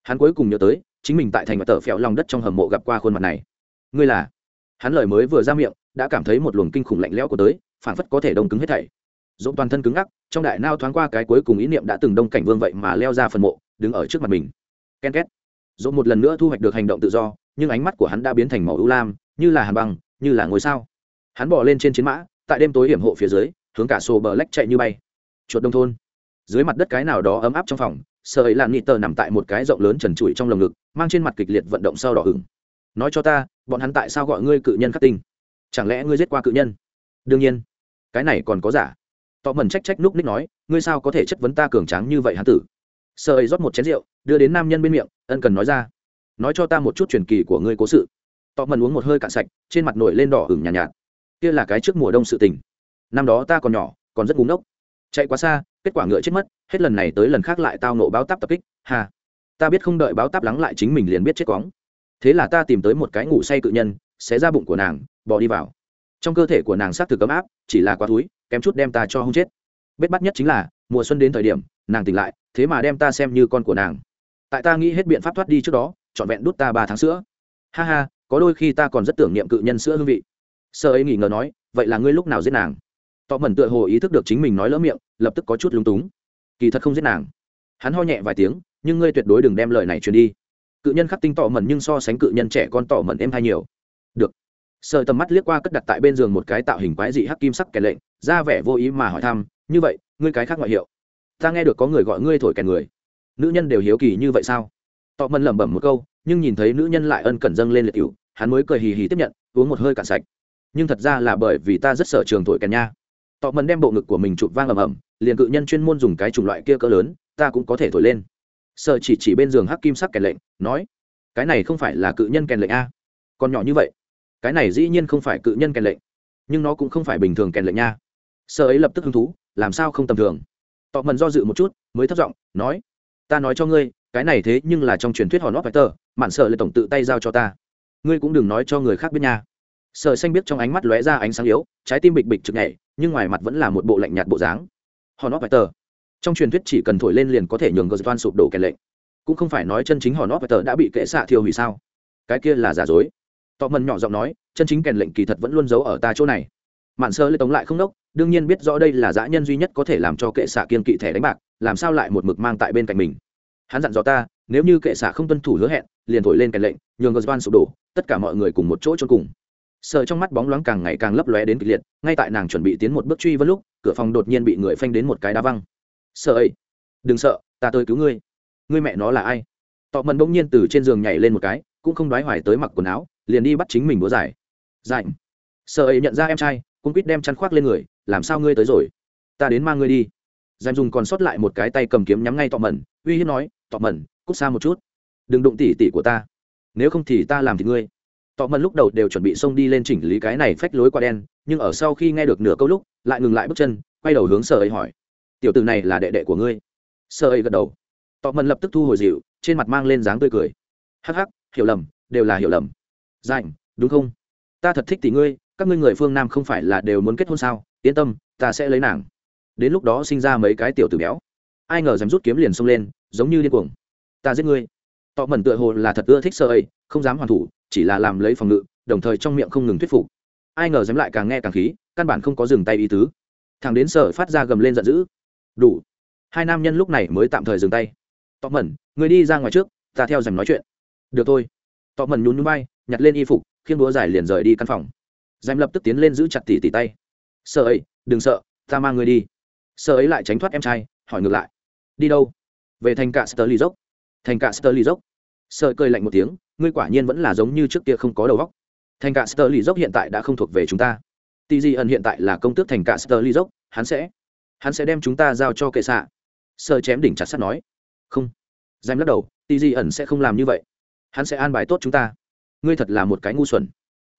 Hắn cuối cùng nhớ tới, chính mình tại thành và tờ phèo lòng đất trong hầm mộ gặp qua khuôn mặt này. Ngươi là? Hắn lời mới vừa ra miệng, đã cảm thấy một luồng kinh khủng lạnh lẽo của tới phản phất có thể đông cứng hết thảy. Dỗ toàn thân cứng ngắc, trong đại nao thoáng qua cái cuối cùng ý niệm đã từng đông cảnh vương vậy mà leo ra phần mộ, đứng ở trước mặt mình. Ken két dồn một lần nữa thu hoạch được hành động tự do, nhưng ánh mắt của hắn đã biến thành màu ưu lam, như là hàn băng, như là ngôi sao. Hắn bỏ lên trên chiến mã, tại đêm tối hiểm hộ phía dưới, hướng cả sổ bờ lách chạy như bay. Chuột đông thôn. Dưới mặt đất cái nào đó ấm áp trong phòng, sợ ấy là nị tờ nằm tại một cái rộng lớn trần trụi trong lồng ngực, mang trên mặt kịch liệt vận động sau đỏ hừng nói cho ta, bọn hắn tại sao gọi ngươi cự nhân khắc tinh? Chẳng lẽ ngươi giết qua cự nhân? Đương nhiên. Cái này còn có giả. Tọ mẩn trách trách núc ních nói, ngươi sao có thể chất vấn ta cường tráng như vậy hán tử? Sợ ấy rót một chén rượu đưa đến nam nhân bên miệng ân cần nói ra. Nói cho ta một chút truyền kỳ của ngươi cố sự. Tọ mần uống một hơi cạn sạch trên mặt nổi lên đỏ hửng nhàn nhạt, nhạt. Kia là cái trước mùa đông sự tình. Năm đó ta còn nhỏ còn rất búng đốc chạy quá xa kết quả ngựa chết mất hết lần này tới lần khác lại tao nộ báo táp tập kích. Hà ta biết không đợi báo táp lắng lại chính mình liền biết chết quóng. Thế là ta tìm tới một cái ngủ say cự nhân xé ra bụng của nàng bỏ đi vào. Trong cơ thể của nàng xác thực ấm áp chỉ là quá túi kém chút đem ta cho hung chết. Bết bắt nhất chính là mùa xuân đến thời điểm, nàng tỉnh lại, thế mà đem ta xem như con của nàng. Tại ta nghĩ hết biện pháp thoát đi trước đó, trọn vẹn đút ta ba tháng sữa. Ha ha, có đôi khi ta còn rất tưởng niệm cự nhân sữa hương vị. Sơ ấy nghỉ ngờ nói, vậy là ngươi lúc nào giết nàng? Tọ mẩn tựa hồ ý thức được chính mình nói lỡ miệng, lập tức có chút lúng túng. Kỳ thật không giết nàng. Hắn ho nhẹ vài tiếng, nhưng ngươi tuyệt đối đừng đem lời này truyền đi. Cự nhân khắc tinh tọ mẩn nhưng so sánh cự nhân trẻ con tọ mẩn em hay nhiều. Được. Sợ tầm mắt liếc qua cất đặt tại bên giường một cái tạo hình quái dị hắc kim sắc kẻ lệnh, ra vẻ vô ý mà hỏi thăm như vậy, ngươi cái khác ngoại hiệu. Ta nghe được có người gọi ngươi thổi kèn người. Nữ nhân đều hiếu kỳ như vậy sao? Tọ mần lẩm bẩm một câu, nhưng nhìn thấy nữ nhân lại ân cần dâng lên liệt cựu hắn mới cười hì hì tiếp nhận, uống một hơi cạn sạch. Nhưng thật ra là bởi vì ta rất sợ trường thổi kèn nha. Tọ mần đem bộ ngực của mình chụp vang ầm ầm, liền cự nhân chuyên môn dùng cái chủng loại kia cỡ lớn, ta cũng có thể thổi lên. Sợ chỉ chỉ bên giường hắc kim sắc kèn lệnh, nói, cái này không phải là cự nhân kèn lệnh a? Còn nhỏ như vậy, cái này dĩ nhiên không phải cự nhân kèn lệnh, nhưng nó cũng không phải bình thường kèn lệnh nha. Sợ ấy lập tức hứng thú làm sao không tầm thường? Tọ mần do dự một chút, mới thất giọng nói, ta nói cho ngươi, cái này thế nhưng là trong truyền thuyết hòn óp tờ mạn sợ lại tổng tự tay giao cho ta. Ngươi cũng đừng nói cho người khác biết nha. Sợ xanh biết trong ánh mắt lóe ra ánh sáng yếu, trái tim bịch bịch chực nhảy, nhưng ngoài mặt vẫn là một bộ lạnh nhạt bộ dáng. Hòn óp tờ trong truyền thuyết chỉ cần thổi lên liền có thể nhường gờ toan sụp đổ kèn lệnh. Cũng không phải nói chân chính hòn óp tờ đã bị kệ xạ thiêu hủy sao? Cái kia là giả dối. Tọ mần nhỏ giọng nói, chân chính kèn lệnh kỳ thật vẫn luôn giấu ở ta chỗ này mạn sơ lê tống lại không đốc đương nhiên biết rõ đây là dã nhân duy nhất có thể làm cho kệ xạ kiên kỵ thẻ đánh bạc, làm sao lại một mực mang tại bên cạnh mình. Hắn dặn dò ta, nếu như kệ xạ không tuân thủ hứa hẹn, liền thổi lên kèn lệnh, nhường gosvan sụp đổ, tất cả mọi người cùng một chỗ cho cùng. Sợ trong mắt bóng loáng càng ngày càng lấp lóe đến kịch liệt, ngay tại nàng chuẩn bị tiến một bước truy vân lúc, cửa phòng đột nhiên bị người phanh đến một cái đá văng. Sợ ấy đừng sợ, ta tới cứu ngươi. Ngươi mẹ nó là ai? Tọ mần bỗng nhiên từ trên giường nhảy lên một cái, cũng không đoái hoài tới mặc quần áo, liền đi bắt chính mình búa giải. Dạnh sợ ấy nhận ra em trai cũng quýt đem chăn khoác lên người, làm sao ngươi tới rồi? Ta đến mang ngươi đi. Giam dùng còn sót lại một cái tay cầm kiếm nhắm ngay tọ mẩn, uy hiếp nói, tọ mẩn, cút xa một chút. Đừng đụng tỉ tỉ của ta. Nếu không thì ta làm thì ngươi. Tọ mẩn lúc đầu đều chuẩn bị xông đi lên chỉnh lý cái này phách lối qua đen, nhưng ở sau khi nghe được nửa câu lúc, lại ngừng lại bước chân, quay đầu hướng sợ ấy hỏi, tiểu t này là đệ đệ của ngươi? Sợ ấy gật đầu. Tọ mẩn lập tức thu hồi dịu, trên mặt mang lên dáng tươi cười. Hắc hắc, hiểu lầm, đều là hiểu lầm. Dạnh đúng không? Ta thật thích tỷ ngươi các ngươi người phương nam không phải là đều muốn kết hôn sao? Yên tâm, ta sẽ lấy nàng. Đến lúc đó sinh ra mấy cái tiểu tử béo. Ai ngờ dám rút kiếm liền xông lên, giống như điên cuồng. Ta giết ngươi. Tọ mẩn tựa hồ là thật ưa thích sợ ấy, không dám hoàn thủ, chỉ là làm lấy phòng ngự, đồng thời trong miệng không ngừng thuyết phục. Ai ngờ dám lại càng nghe càng khí, căn bản không có dừng tay ý tứ. Thằng đến sở phát ra gầm lên giận dữ. Đủ. Hai nam nhân lúc này mới tạm thời dừng tay. Tọ mẩn người đi ra ngoài trước, ta theo dành nói chuyện. Được thôi. Tọ mẩn nhún nhún bay nhặt lên y phục khiêng búa dài liền rời đi căn phòng dành lập tức tiến lên giữ chặt tỷ tỷ tay. Sợ ấy, đừng sợ, ta mang người đi. Sợ ấy lại tránh thoát em trai, hỏi ngược lại. Đi đâu? Về thành cả sơ ly dốc thành cả sơ ly dốc sợ cười lạnh một tiếng, ngươi quả nhiên vẫn là giống như trước kia không có đầu óc. Thành cả sơ ly dốc hiện tại đã không thuộc về chúng ta. Tỷ di ẩn hiện tại là công tước thành cả sơ ly dốc hắn sẽ hắn sẽ đem chúng ta giao cho kệ xạ. Sợ chém đỉnh chặt sắt nói. Không. Dành lắc đầu tỷ di ẩn sẽ không làm như vậy. Hắn sẽ an bài tốt chúng ta. Ngươi thật là một cái ngu xuẩn.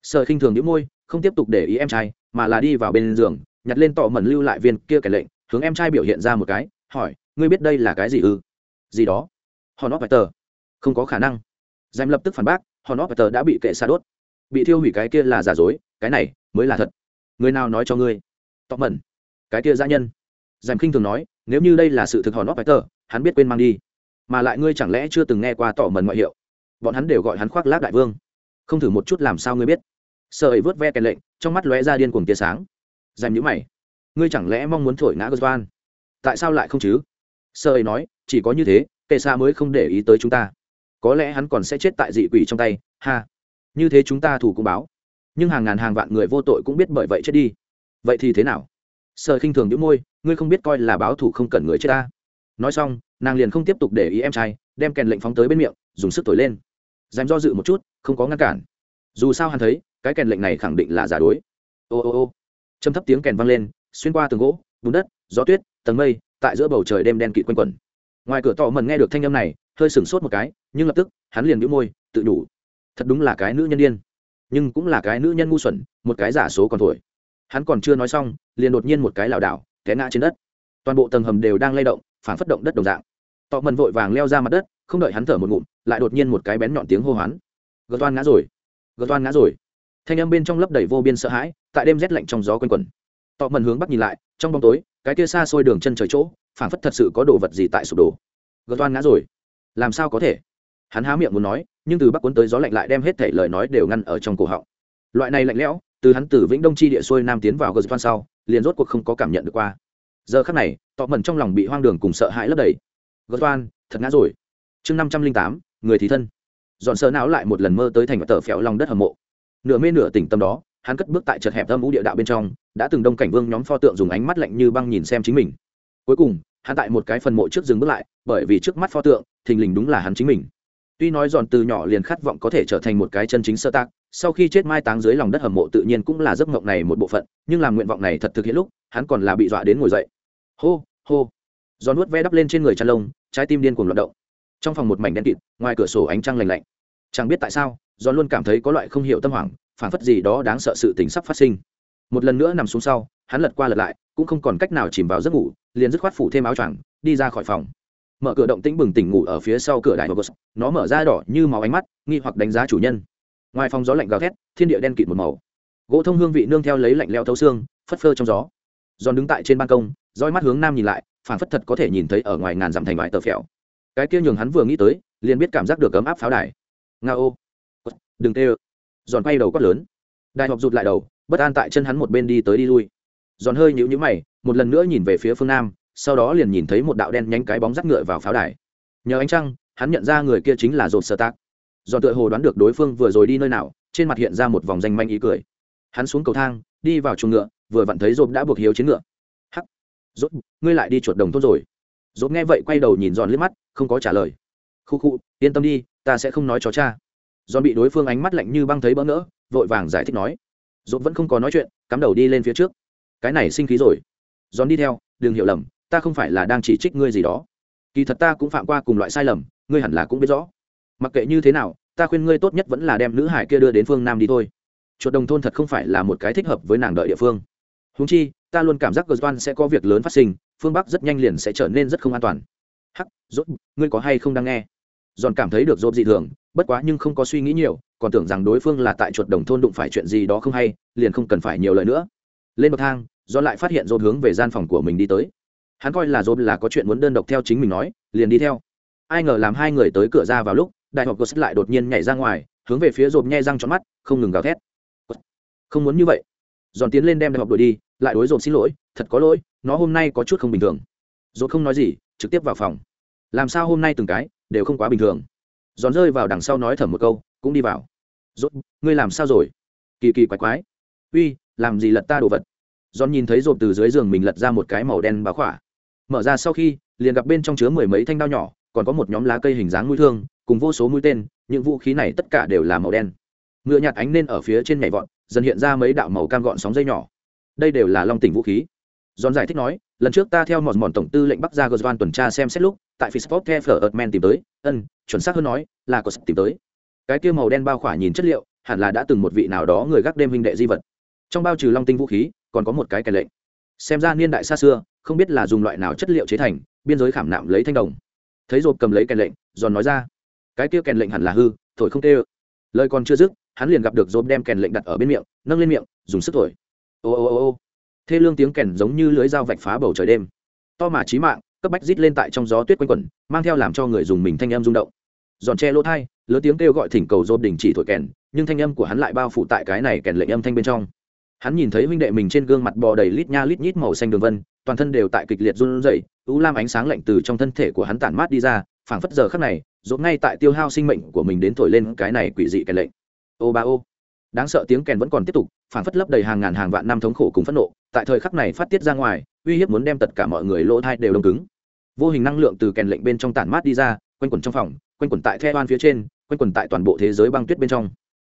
Sợ khinh thường những môi không tiếp tục để ý em trai, mà là đi vào bên giường, nhặt lên tỏ mẩn lưu lại viên kia kẻ lệnh, hướng em trai biểu hiện ra một cái, hỏi, ngươi biết đây là cái gì ư? Gì đó. Hòn óp tờ không có khả năng. Dèm lập tức phản bác hòn óp tờ đã bị kệ xa đốt. Bị thiêu hủy cái kia là giả dối, cái này mới là thật. Người nào nói cho ngươi? Tỏ mẩn. Cái kia gia nhân. Dèm khinh thường nói, nếu như đây là sự thực hòn óp tờ hắn biết quên mang đi. Mà lại ngươi chẳng lẽ chưa từng nghe qua tỏ mẩn ngoại hiệu? Bọn hắn đều gọi hắn khoác lác đại vương. Không thử một chút làm sao ngươi biết? Sợ ấy vớt ve kèn lệnh, trong mắt lóe ra điên cuồng tia sáng. Dành nhữ mày. Ngươi chẳng lẽ mong muốn thổi ngã gosvan tại sao lại không chứ? Sợ ấy nói, chỉ có như thế kệ xa mới không để ý tới chúng ta. Có lẽ hắn còn sẽ chết tại dị quỷ trong tay, ha. Như thế chúng ta thủ cũng báo. Nhưng hàng ngàn hàng vạn người vô tội cũng biết bởi vậy chết đi. Vậy thì thế nào? Sợ khinh thường những môi, ngươi không biết coi là báo thủ không cần người chết ta. Nói xong, nàng liền không tiếp tục để ý em trai, đem kèn lệnh phóng tới bên miệng, dùng sức thổi lên. Dám do dự một chút, không có ngăn cản. Dù sao hắn thấy cái kèn lệnh này khẳng định là giả đối. Ô ô ô. Châm thấp tiếng kèn vang lên, xuyên qua tường gỗ, bùn đất, gió tuyết, tầng mây, tại giữa bầu trời đêm đen kịt quanh quẩn. Ngoài cửa tỏ mần nghe được thanh âm này, hơi sửng sốt một cái, nhưng lập tức, hắn liền đĩu môi, tự đủ thật đúng là cái nữ nhân điên. Nhưng cũng là cái nữ nhân ngu xuẩn, một cái giả số còn thổi. Hắn còn chưa nói xong, liền đột nhiên một cái lảo đảo, té ngã trên đất. Toàn bộ tầng hầm đều đang lay động phản phất động đất đồng dạng. Tọ mần vội vàng leo ra mặt đất, không đợi hắn thở một ngụm, lại đột nhiên một cái bén nhọn tiếng hô hoán. Gờ toan ngã rồi gờ toan ngã rồi thanh âm bên trong lấp đầy vô biên sợ hãi, tại đêm rét lạnh trong gió quanh quẩn. Tọ mần hướng bắc nhìn lại, trong bóng tối, cái kia xa xôi đường chân trời chỗ, phảng phất thật sự có đồ vật gì tại sụp đổ. Gợt toan ngã rồi. Làm sao có thể? Hắn há miệng muốn nói, nhưng từ bắc cuốn tới gió lạnh lại đem hết thể lời nói đều ngăn ở trong cổ họng. Loại này lạnh lẽo, từ hắn từ vĩnh đông chi địa xuôi nam tiến vào gợt toan sau, liền rốt cuộc không có cảm nhận được qua. Giờ khắc này, tọ mần trong lòng bị hoang đường cùng sợ hãi lấp đầy. Gợt toan, thật ngã rồi. Chương năm trăm linh tám, người thì thân. Dọn sơ não lại một lần mơ tới thành tờ phèo lòng đất hầm mộ nửa mê nửa tỉnh tâm đó, hắn cất bước tại chật hẹp âm ú địa đạo bên trong, đã từng đông cảnh vương nhóm pho tượng dùng ánh mắt lạnh như băng nhìn xem chính mình. Cuối cùng, hắn tại một cái phần mộ trước dừng bước lại, bởi vì trước mắt pho tượng, thình lình đúng là hắn chính mình. Tuy nói giòn từ nhỏ liền khát vọng có thể trở thành một cái chân chính sơ tác sau khi chết mai táng dưới lòng đất hầm mộ tự nhiên cũng là giấc mộng này một bộ phận, nhưng làm nguyện vọng này thật thực hiện lúc, hắn còn là bị dọa đến ngồi dậy. Hô hô. Giòn nuốt ve đắp lên trên người chăn lông, trái tim điên cuồng loạt động. Trong phòng một mảnh đen kịt, ngoài cửa sổ ánh trăng lành lạnh chẳng biết tại sao, John luôn cảm thấy có loại không hiểu tâm hoảng phản phất gì đó đáng sợ sự tình sắp phát sinh. Một lần nữa nằm xuống sau, hắn lật qua lật lại, cũng không còn cách nào chìm vào giấc ngủ, liền dứt khoát phủ thêm áo choàng, đi ra khỏi phòng. Mở cửa động tĩnh bừng tỉnh ngủ ở phía sau cửa đại hogos nó mở ra đỏ như máu ánh mắt, nghi hoặc đánh giá chủ nhân. Ngoài phòng gió lạnh gào thét, thiên địa đen kịt một màu. Gỗ thông hương vị nương theo lấy lạnh leo thấu xương, phất phơ trong gió. Giòn đứng tại trên ban công, roi mắt hướng nam nhìn lại phản phất thật có thể nhìn thấy ở ngoài ngàn dặm thành vải tờ phèo. Cái kia nhường hắn vừa nghĩ tới, liền biết cảm giác được ấm áp pháo đài nga ô đừng tê ơ. Giòn quay đầu quát lớn. Đại học rụt lại đầu, bất an tại chân hắn một bên đi tới đi lui. Giòn hơi nhũ nhũ mày, một lần nữa nhìn về phía phương nam, sau đó liền nhìn thấy một đạo đen nhánh cái bóng rắc ngựa vào pháo đài. Nhờ ánh trăng, hắn nhận ra người kia chính là rột sơ tác giòn tựa hồ đoán được đối phương vừa rồi đi nơi nào, trên mặt hiện ra một vòng danh manh ý cười. Hắn xuống cầu thang, đi vào chuồng ngựa, vừa vặn thấy rột đã buộc hiếu chiến ngựa. Hắc! Dốt ngươi lại đi chuột đồng thôn rồi. Dốt nghe vậy quay đầu nhìn giòn liếc mắt, không có trả lời. Khu khu, yên tâm đi ta sẽ không nói cho cha. Do bị đối phương ánh mắt lạnh như băng thấy bỡ ngỡ, vội vàng giải thích nói. Dốt vẫn không có nói chuyện, cắm đầu đi lên phía trước. Cái này sinh khí rồi. Giòn đi theo, đừng hiểu lầm, ta không phải là đang chỉ trích ngươi gì đó. Kỳ thật ta cũng phạm qua cùng loại sai lầm, ngươi hẳn là cũng biết rõ. Mặc kệ như thế nào, ta khuyên ngươi tốt nhất vẫn là đem nữ hải kia đưa đến phương nam đi thôi. Chuột đồng thôn thật không phải là một cái thích hợp với nàng đợi địa phương. Húng chi, ta luôn cảm giác gờ toan sẽ có việc lớn phát sinh, phương bắc rất nhanh liền sẽ trở nên rất không an toàn. Hắc dốt ngươi có hay không đang nghe? Giòn cảm thấy được dốt dị thường, bất quá nhưng không có suy nghĩ nhiều, còn tưởng rằng đối phương là tại chuột đồng thôn đụng phải chuyện gì đó không hay, liền không cần phải nhiều lời nữa. Lên bậc thang, Giòn lại phát hiện dốt hướng về gian phòng của mình đi tới. Hắn coi là dốt là có chuyện muốn đơn độc theo chính mình nói, liền đi theo. Ai ngờ làm hai người tới cửa ra vào lúc, đại học gosset lại đột nhiên nhảy ra ngoài, hướng về phía dồn nhe răng tròn mắt, không ngừng gào thét. Không muốn như vậy. Giòn tiến lên đem đại học đuổi đi, lại đối dồn xin lỗi, thật có lỗi, nó hôm nay có chút không bình thường. Dồn không nói gì, trực tiếp vào phòng làm sao hôm nay từng cái đều không quá bình thường. Giòn rơi vào đằng sau nói thầm một câu, cũng đi vào. Rốt, ngươi làm sao rồi? Kỳ kỳ quái quái. Uy, làm gì lật ta đồ vật? Giòn nhìn thấy rộp từ dưới giường mình lật ra một cái màu đen báo khỏa. Mở ra sau khi, liền gặp bên trong chứa mười mấy thanh đao nhỏ, còn có một nhóm lá cây hình dáng mũi thương, cùng vô số mũi tên, những vũ khí này tất cả đều là màu đen. Ngựa nhạt ánh lên ở phía trên nhảy vọt, dần hiện ra mấy đạo màu cam gọn sóng dây nhỏ. Đây đều là long tỉnh vũ khí giòn giải thích nói, lần trước ta theo mòn mòn tổng tư lệnh bắc ra Gozvan tuần tra xem xét lúc, tại fisport the tìm tới. Ân, chuẩn xác hơn nói, là có tìm tới. Cái kia màu đen bao khỏa nhìn chất liệu, hẳn là đã từng một vị nào đó người gác đêm huynh đệ di vật. Trong bao trừ long tinh vũ khí, còn có một cái kèn lệnh. Xem ra niên đại xa xưa, không biết là dùng loại nào chất liệu chế thành, biên giới khảm nạm lấy thanh đồng. Thấy rộp cầm lấy kèn lệnh giòn nói ra, cái kia kèn lệnh hẳn là hư, thổi không tê lời còn chưa dứt, hắn liền gặp được rộp đem kèn lệnh đặt ở bên miệng, nâng lên miệng, dùng sức thổi. Ô ô ô ô thê lương tiếng kèn giống như lưới dao vạch phá bầu trời đêm. To mà trí mạng, cấp bách rít lên tại trong gió tuyết quanh quẩn, mang theo làm cho người dùng mình thanh âm rung động. Giòn tre lỗ thai, lớn tiếng kêu gọi thỉnh cầu rộp đình chỉ thổi kèn, nhưng thanh âm của hắn lại bao phủ tại cái này kèn lệnh âm thanh bên trong. Hắn nhìn thấy huynh đệ mình trên gương mặt bò đầy lít nha lít nhít màu xanh đường vân, toàn thân đều tại kịch liệt run rẩy, u lam ánh sáng lạnh từ trong thân thể của hắn tản mát đi ra, phảng phất giờ khắc này dốt ngay tại tiêu hao sinh mệnh của mình đến thổi lên cái này quỷ dị kèn lệnh. Ô ba ô đáng sợ tiếng kèn vẫn còn tiếp tục, phảng phất lấp đầy hàng ngàn hàng vạn năm thống khổ cùng phẫn nộ, tại thời khắc này phát tiết ra ngoài, uy hiếp muốn đem tất cả mọi người lỗ thai đều đông cứng. Vô hình năng lượng từ kèn lệnh bên trong tản mát đi ra, quanh quẩn trong phòng, quanh quẩn tại the oan phía trên, quanh quẩn tại toàn bộ thế giới băng tuyết bên trong.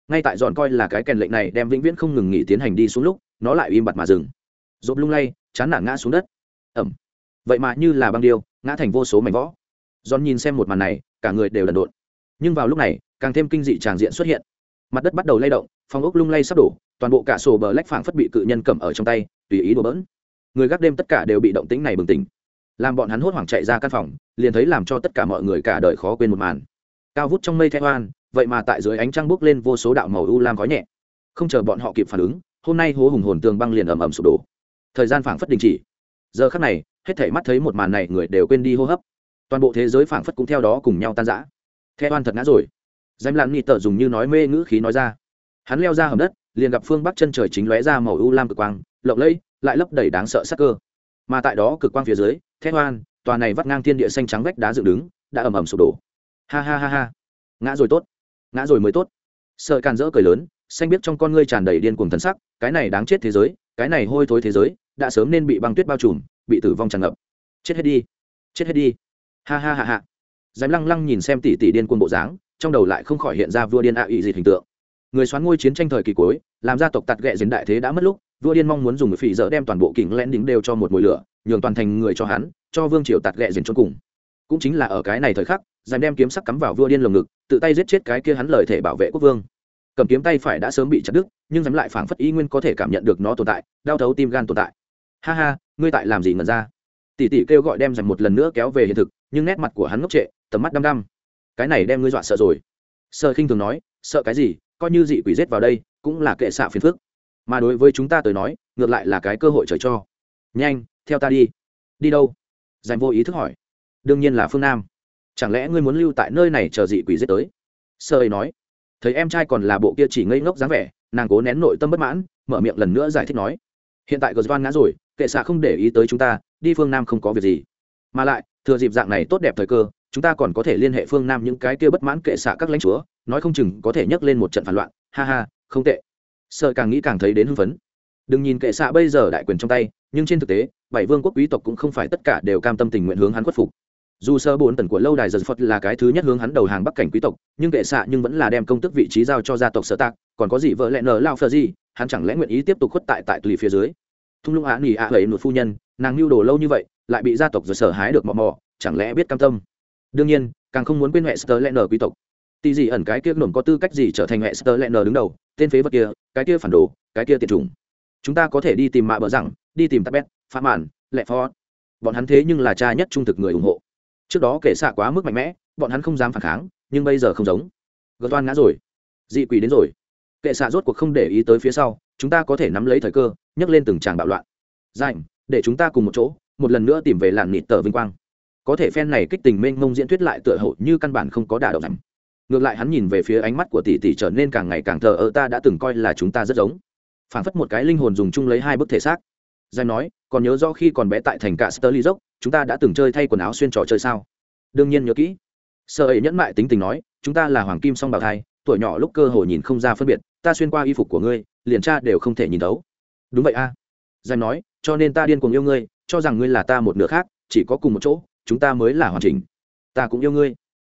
Ngay tại dọn coi là cái kèn lệnh này đem vĩnh viễn không ngừng nghỉ tiến hành đi xuống lúc, nó lại im bặt mà dừng. Rộp lung lay, chán nản ngã xuống đất. Ẩm. Vậy mà như là băng điêu, ngã thành vô số mảnh võ dọn nhìn xem một màn này, cả người đều đần độn. Nhưng vào lúc này, càng thêm kinh dị tràng diện xuất hiện mặt đất bắt đầu lay động, phòng ốc lung lay sắp đổ, toàn bộ cả sổ bờ lách phảng phất bị cự nhân cầm ở trong tay, tùy ý đổ bỡn. Người gác đêm tất cả đều bị động tĩnh này bừng tỉnh. Làm bọn hắn hốt hoảng chạy ra căn phòng, liền thấy làm cho tất cả mọi người cả đời khó quên một màn. Cao vút trong mây theo hoan vậy mà tại dưới ánh trăng bốc lên vô số đạo màu u lam khói nhẹ. Không chờ bọn họ kịp phản ứng, hôm nay hố hùng hồn tường băng liền ầm ầm sụp đổ. Thời gian phảng phất đình chỉ. Giờ khắc này, hết thảy mắt thấy một màn này người đều quên đi hô hấp. Toàn bộ thế giới phảng phất cũng theo đó cùng nhau tan rã. Theo oan thật ngã rồi danh lặn nghi tờ dùng như nói mê ngữ khí nói ra. Hắn leo ra hầm đất, liền gặp phương bắc chân trời chính lóe ra màu u lam cực quang, lộng lẫy, lại lấp đầy đáng sợ sắc cơ. Mà tại đó cực quang phía dưới, thét oan tòa này vắt ngang thiên địa xanh trắng vách đá dựng đứng, đã ầm ầm sụp đổ. Ha ha ha ha. Ngã rồi tốt. Ngã rồi mới tốt. Sợ càn rỡ cười lớn, xanh biết trong con ngươi tràn đầy điên cuồng thần sắc, cái này đáng chết thế giới, cái này hôi thối thế giới, đã sớm nên bị băng tuyết bao trùm, bị tử vong tràn ngập. Chết hết đi. Chết hết đi. Ha ha ha ha. Dám lăng lăng nhìn xem tỷ tỷ điên cuồng bộ dáng trong đầu lại không khỏi hiện ra vua điên ạ à ỵ gì hình tượng. Người xoán ngôi chiến tranh thời kỳ cuối, làm gia tộc tạt ghẹ dính đại thế đã mất lúc, vua điên mong muốn dùng phỉ dỡ đem toàn bộ kính lén đính đều cho một mùi lửa, nhường toàn thành người cho hắn, cho vương triều tạt ghẹ dính cho cùng. Cũng chính là ở cái này thời khắc, dành đem kiếm sắc cắm vào vua điên lồng ngực, tự tay giết chết cái kia hắn lời thể bảo vệ quốc vương. Cầm kiếm tay phải đã sớm bị chặt đứt, nhưng dám lại phảng phất ý nguyên có thể cảm nhận được nó tồn tại, đau thấu tim gan tồn tại. Ha ha, ngươi tại làm gì ngần ra? Tỷ tỷ kêu gọi đem dành một lần nữa kéo về hiện thực, nhưng nét mặt của hắn ngốc trệ, tầm mắt đăm đăm cái này đem ngươi dọa sợ rồi. Sợ khinh thường nói, sợ cái gì, coi như dị quỷ rết vào đây, cũng là kệ xạ phiền phức. Mà đối với chúng ta tới nói, ngược lại là cái cơ hội trời cho. Nhanh, theo ta đi. Đi đâu? Dành vô ý thức hỏi. Đương nhiên là phương nam. Chẳng lẽ ngươi muốn lưu tại nơi này chờ dị quỷ giết tới? Sơ ấy nói. Thấy em trai còn là bộ kia chỉ ngây ngốc dáng vẻ, nàng cố nén nội tâm bất mãn, mở miệng lần nữa giải thích nói. Hiện tại gờ doan ngã rồi, kệ xạ không để ý tới chúng ta, đi phương nam không có việc gì. Mà lại, thừa dịp dạng này tốt đẹp thời cơ chúng ta còn có thể liên hệ phương nam những cái kia bất mãn kệ xạ các lãnh chúa, nói không chừng có thể nhấc lên một trận phản loạn. Ha ha, không tệ. Sợ càng nghĩ càng thấy đến hưng phấn. Đừng nhìn kệ xạ bây giờ đại quyền trong tay, nhưng trên thực tế, bảy vương quốc quý tộc cũng không phải tất cả đều cam tâm tình nguyện hướng hắn khuất phục. Dù sơ bốn tần của lâu đài dần phật là cái thứ nhất hướng hắn đầu hàng bắc cảnh quý tộc, nhưng kệ xạ nhưng vẫn là đem công tức vị trí giao cho gia tộc sở tạc, còn có gì vợ lẽ nở lao phờ gì hắn chẳng lẽ nguyện ý tiếp tục khuất tại tại tùy phía dưới? Thung lũng á nỉ ạ hầy một phu nhân, nàng lưu đồ lâu như vậy, lại bị gia tộc rồi sở hái được mò mò, chẳng lẽ biết cam tâm? Đương nhiên, càng không muốn quên hệ sơ lẽ nở quý tộc. Tỷ gì ẩn cái kia nổm có tư cách gì trở thành hệ sơ lẽ nở đứng đầu? Tên phế vật kia, cái kia phản đồ, cái kia tiệt chủng. Chúng ta có thể đi tìm mạ bờ rằng đi tìm tắc bét phạm mạn, lệ phó. Bọn hắn thế nhưng là cha nhất trung thực người ủng hộ. Trước đó kể xạ quá mức mạnh mẽ, bọn hắn không dám phản kháng, nhưng bây giờ không giống. Gờ toan ngã rồi. Dị quỷ đến rồi. Kệ xạ rốt cuộc không để ý tới phía sau, chúng ta có thể nắm lấy thời cơ, nhấc lên từng tràng bạo loạn. Dành để chúng ta cùng một chỗ, một lần nữa tìm về làn nịt tờ vinh quang có thể phen này kích tình mênh mông diễn thuyết lại tựa hộ như căn bản không có đả động. Rằng ngược lại hắn nhìn về phía ánh mắt của tỷ tỷ trở nên càng ngày càng thờ ơ, ta đã từng coi là chúng ta rất giống. Phảng phất một cái linh hồn dùng chung lấy hai bức thể xác. Danh nói, còn nhớ do khi còn bé tại thành cả sterly dốc chúng ta đã từng chơi thay quần áo xuyên trò chơi sao? Đương nhiên nhớ kỹ. Sợ ấy nhẫn mại tính tình nói, chúng ta là hoàng kim song bào thai, tuổi nhỏ lúc cơ hồ nhìn không ra phân biệt, ta xuyên qua y phục của ngươi, liền cha đều không thể nhìn thấu. Đúng vậy a. À. danh nói, cho nên ta điên cuồng yêu ngươi, cho rằng ngươi là ta một nửa khác, chỉ có cùng một chỗ chúng ta mới là hoàn chỉnh. Ta cũng yêu ngươi.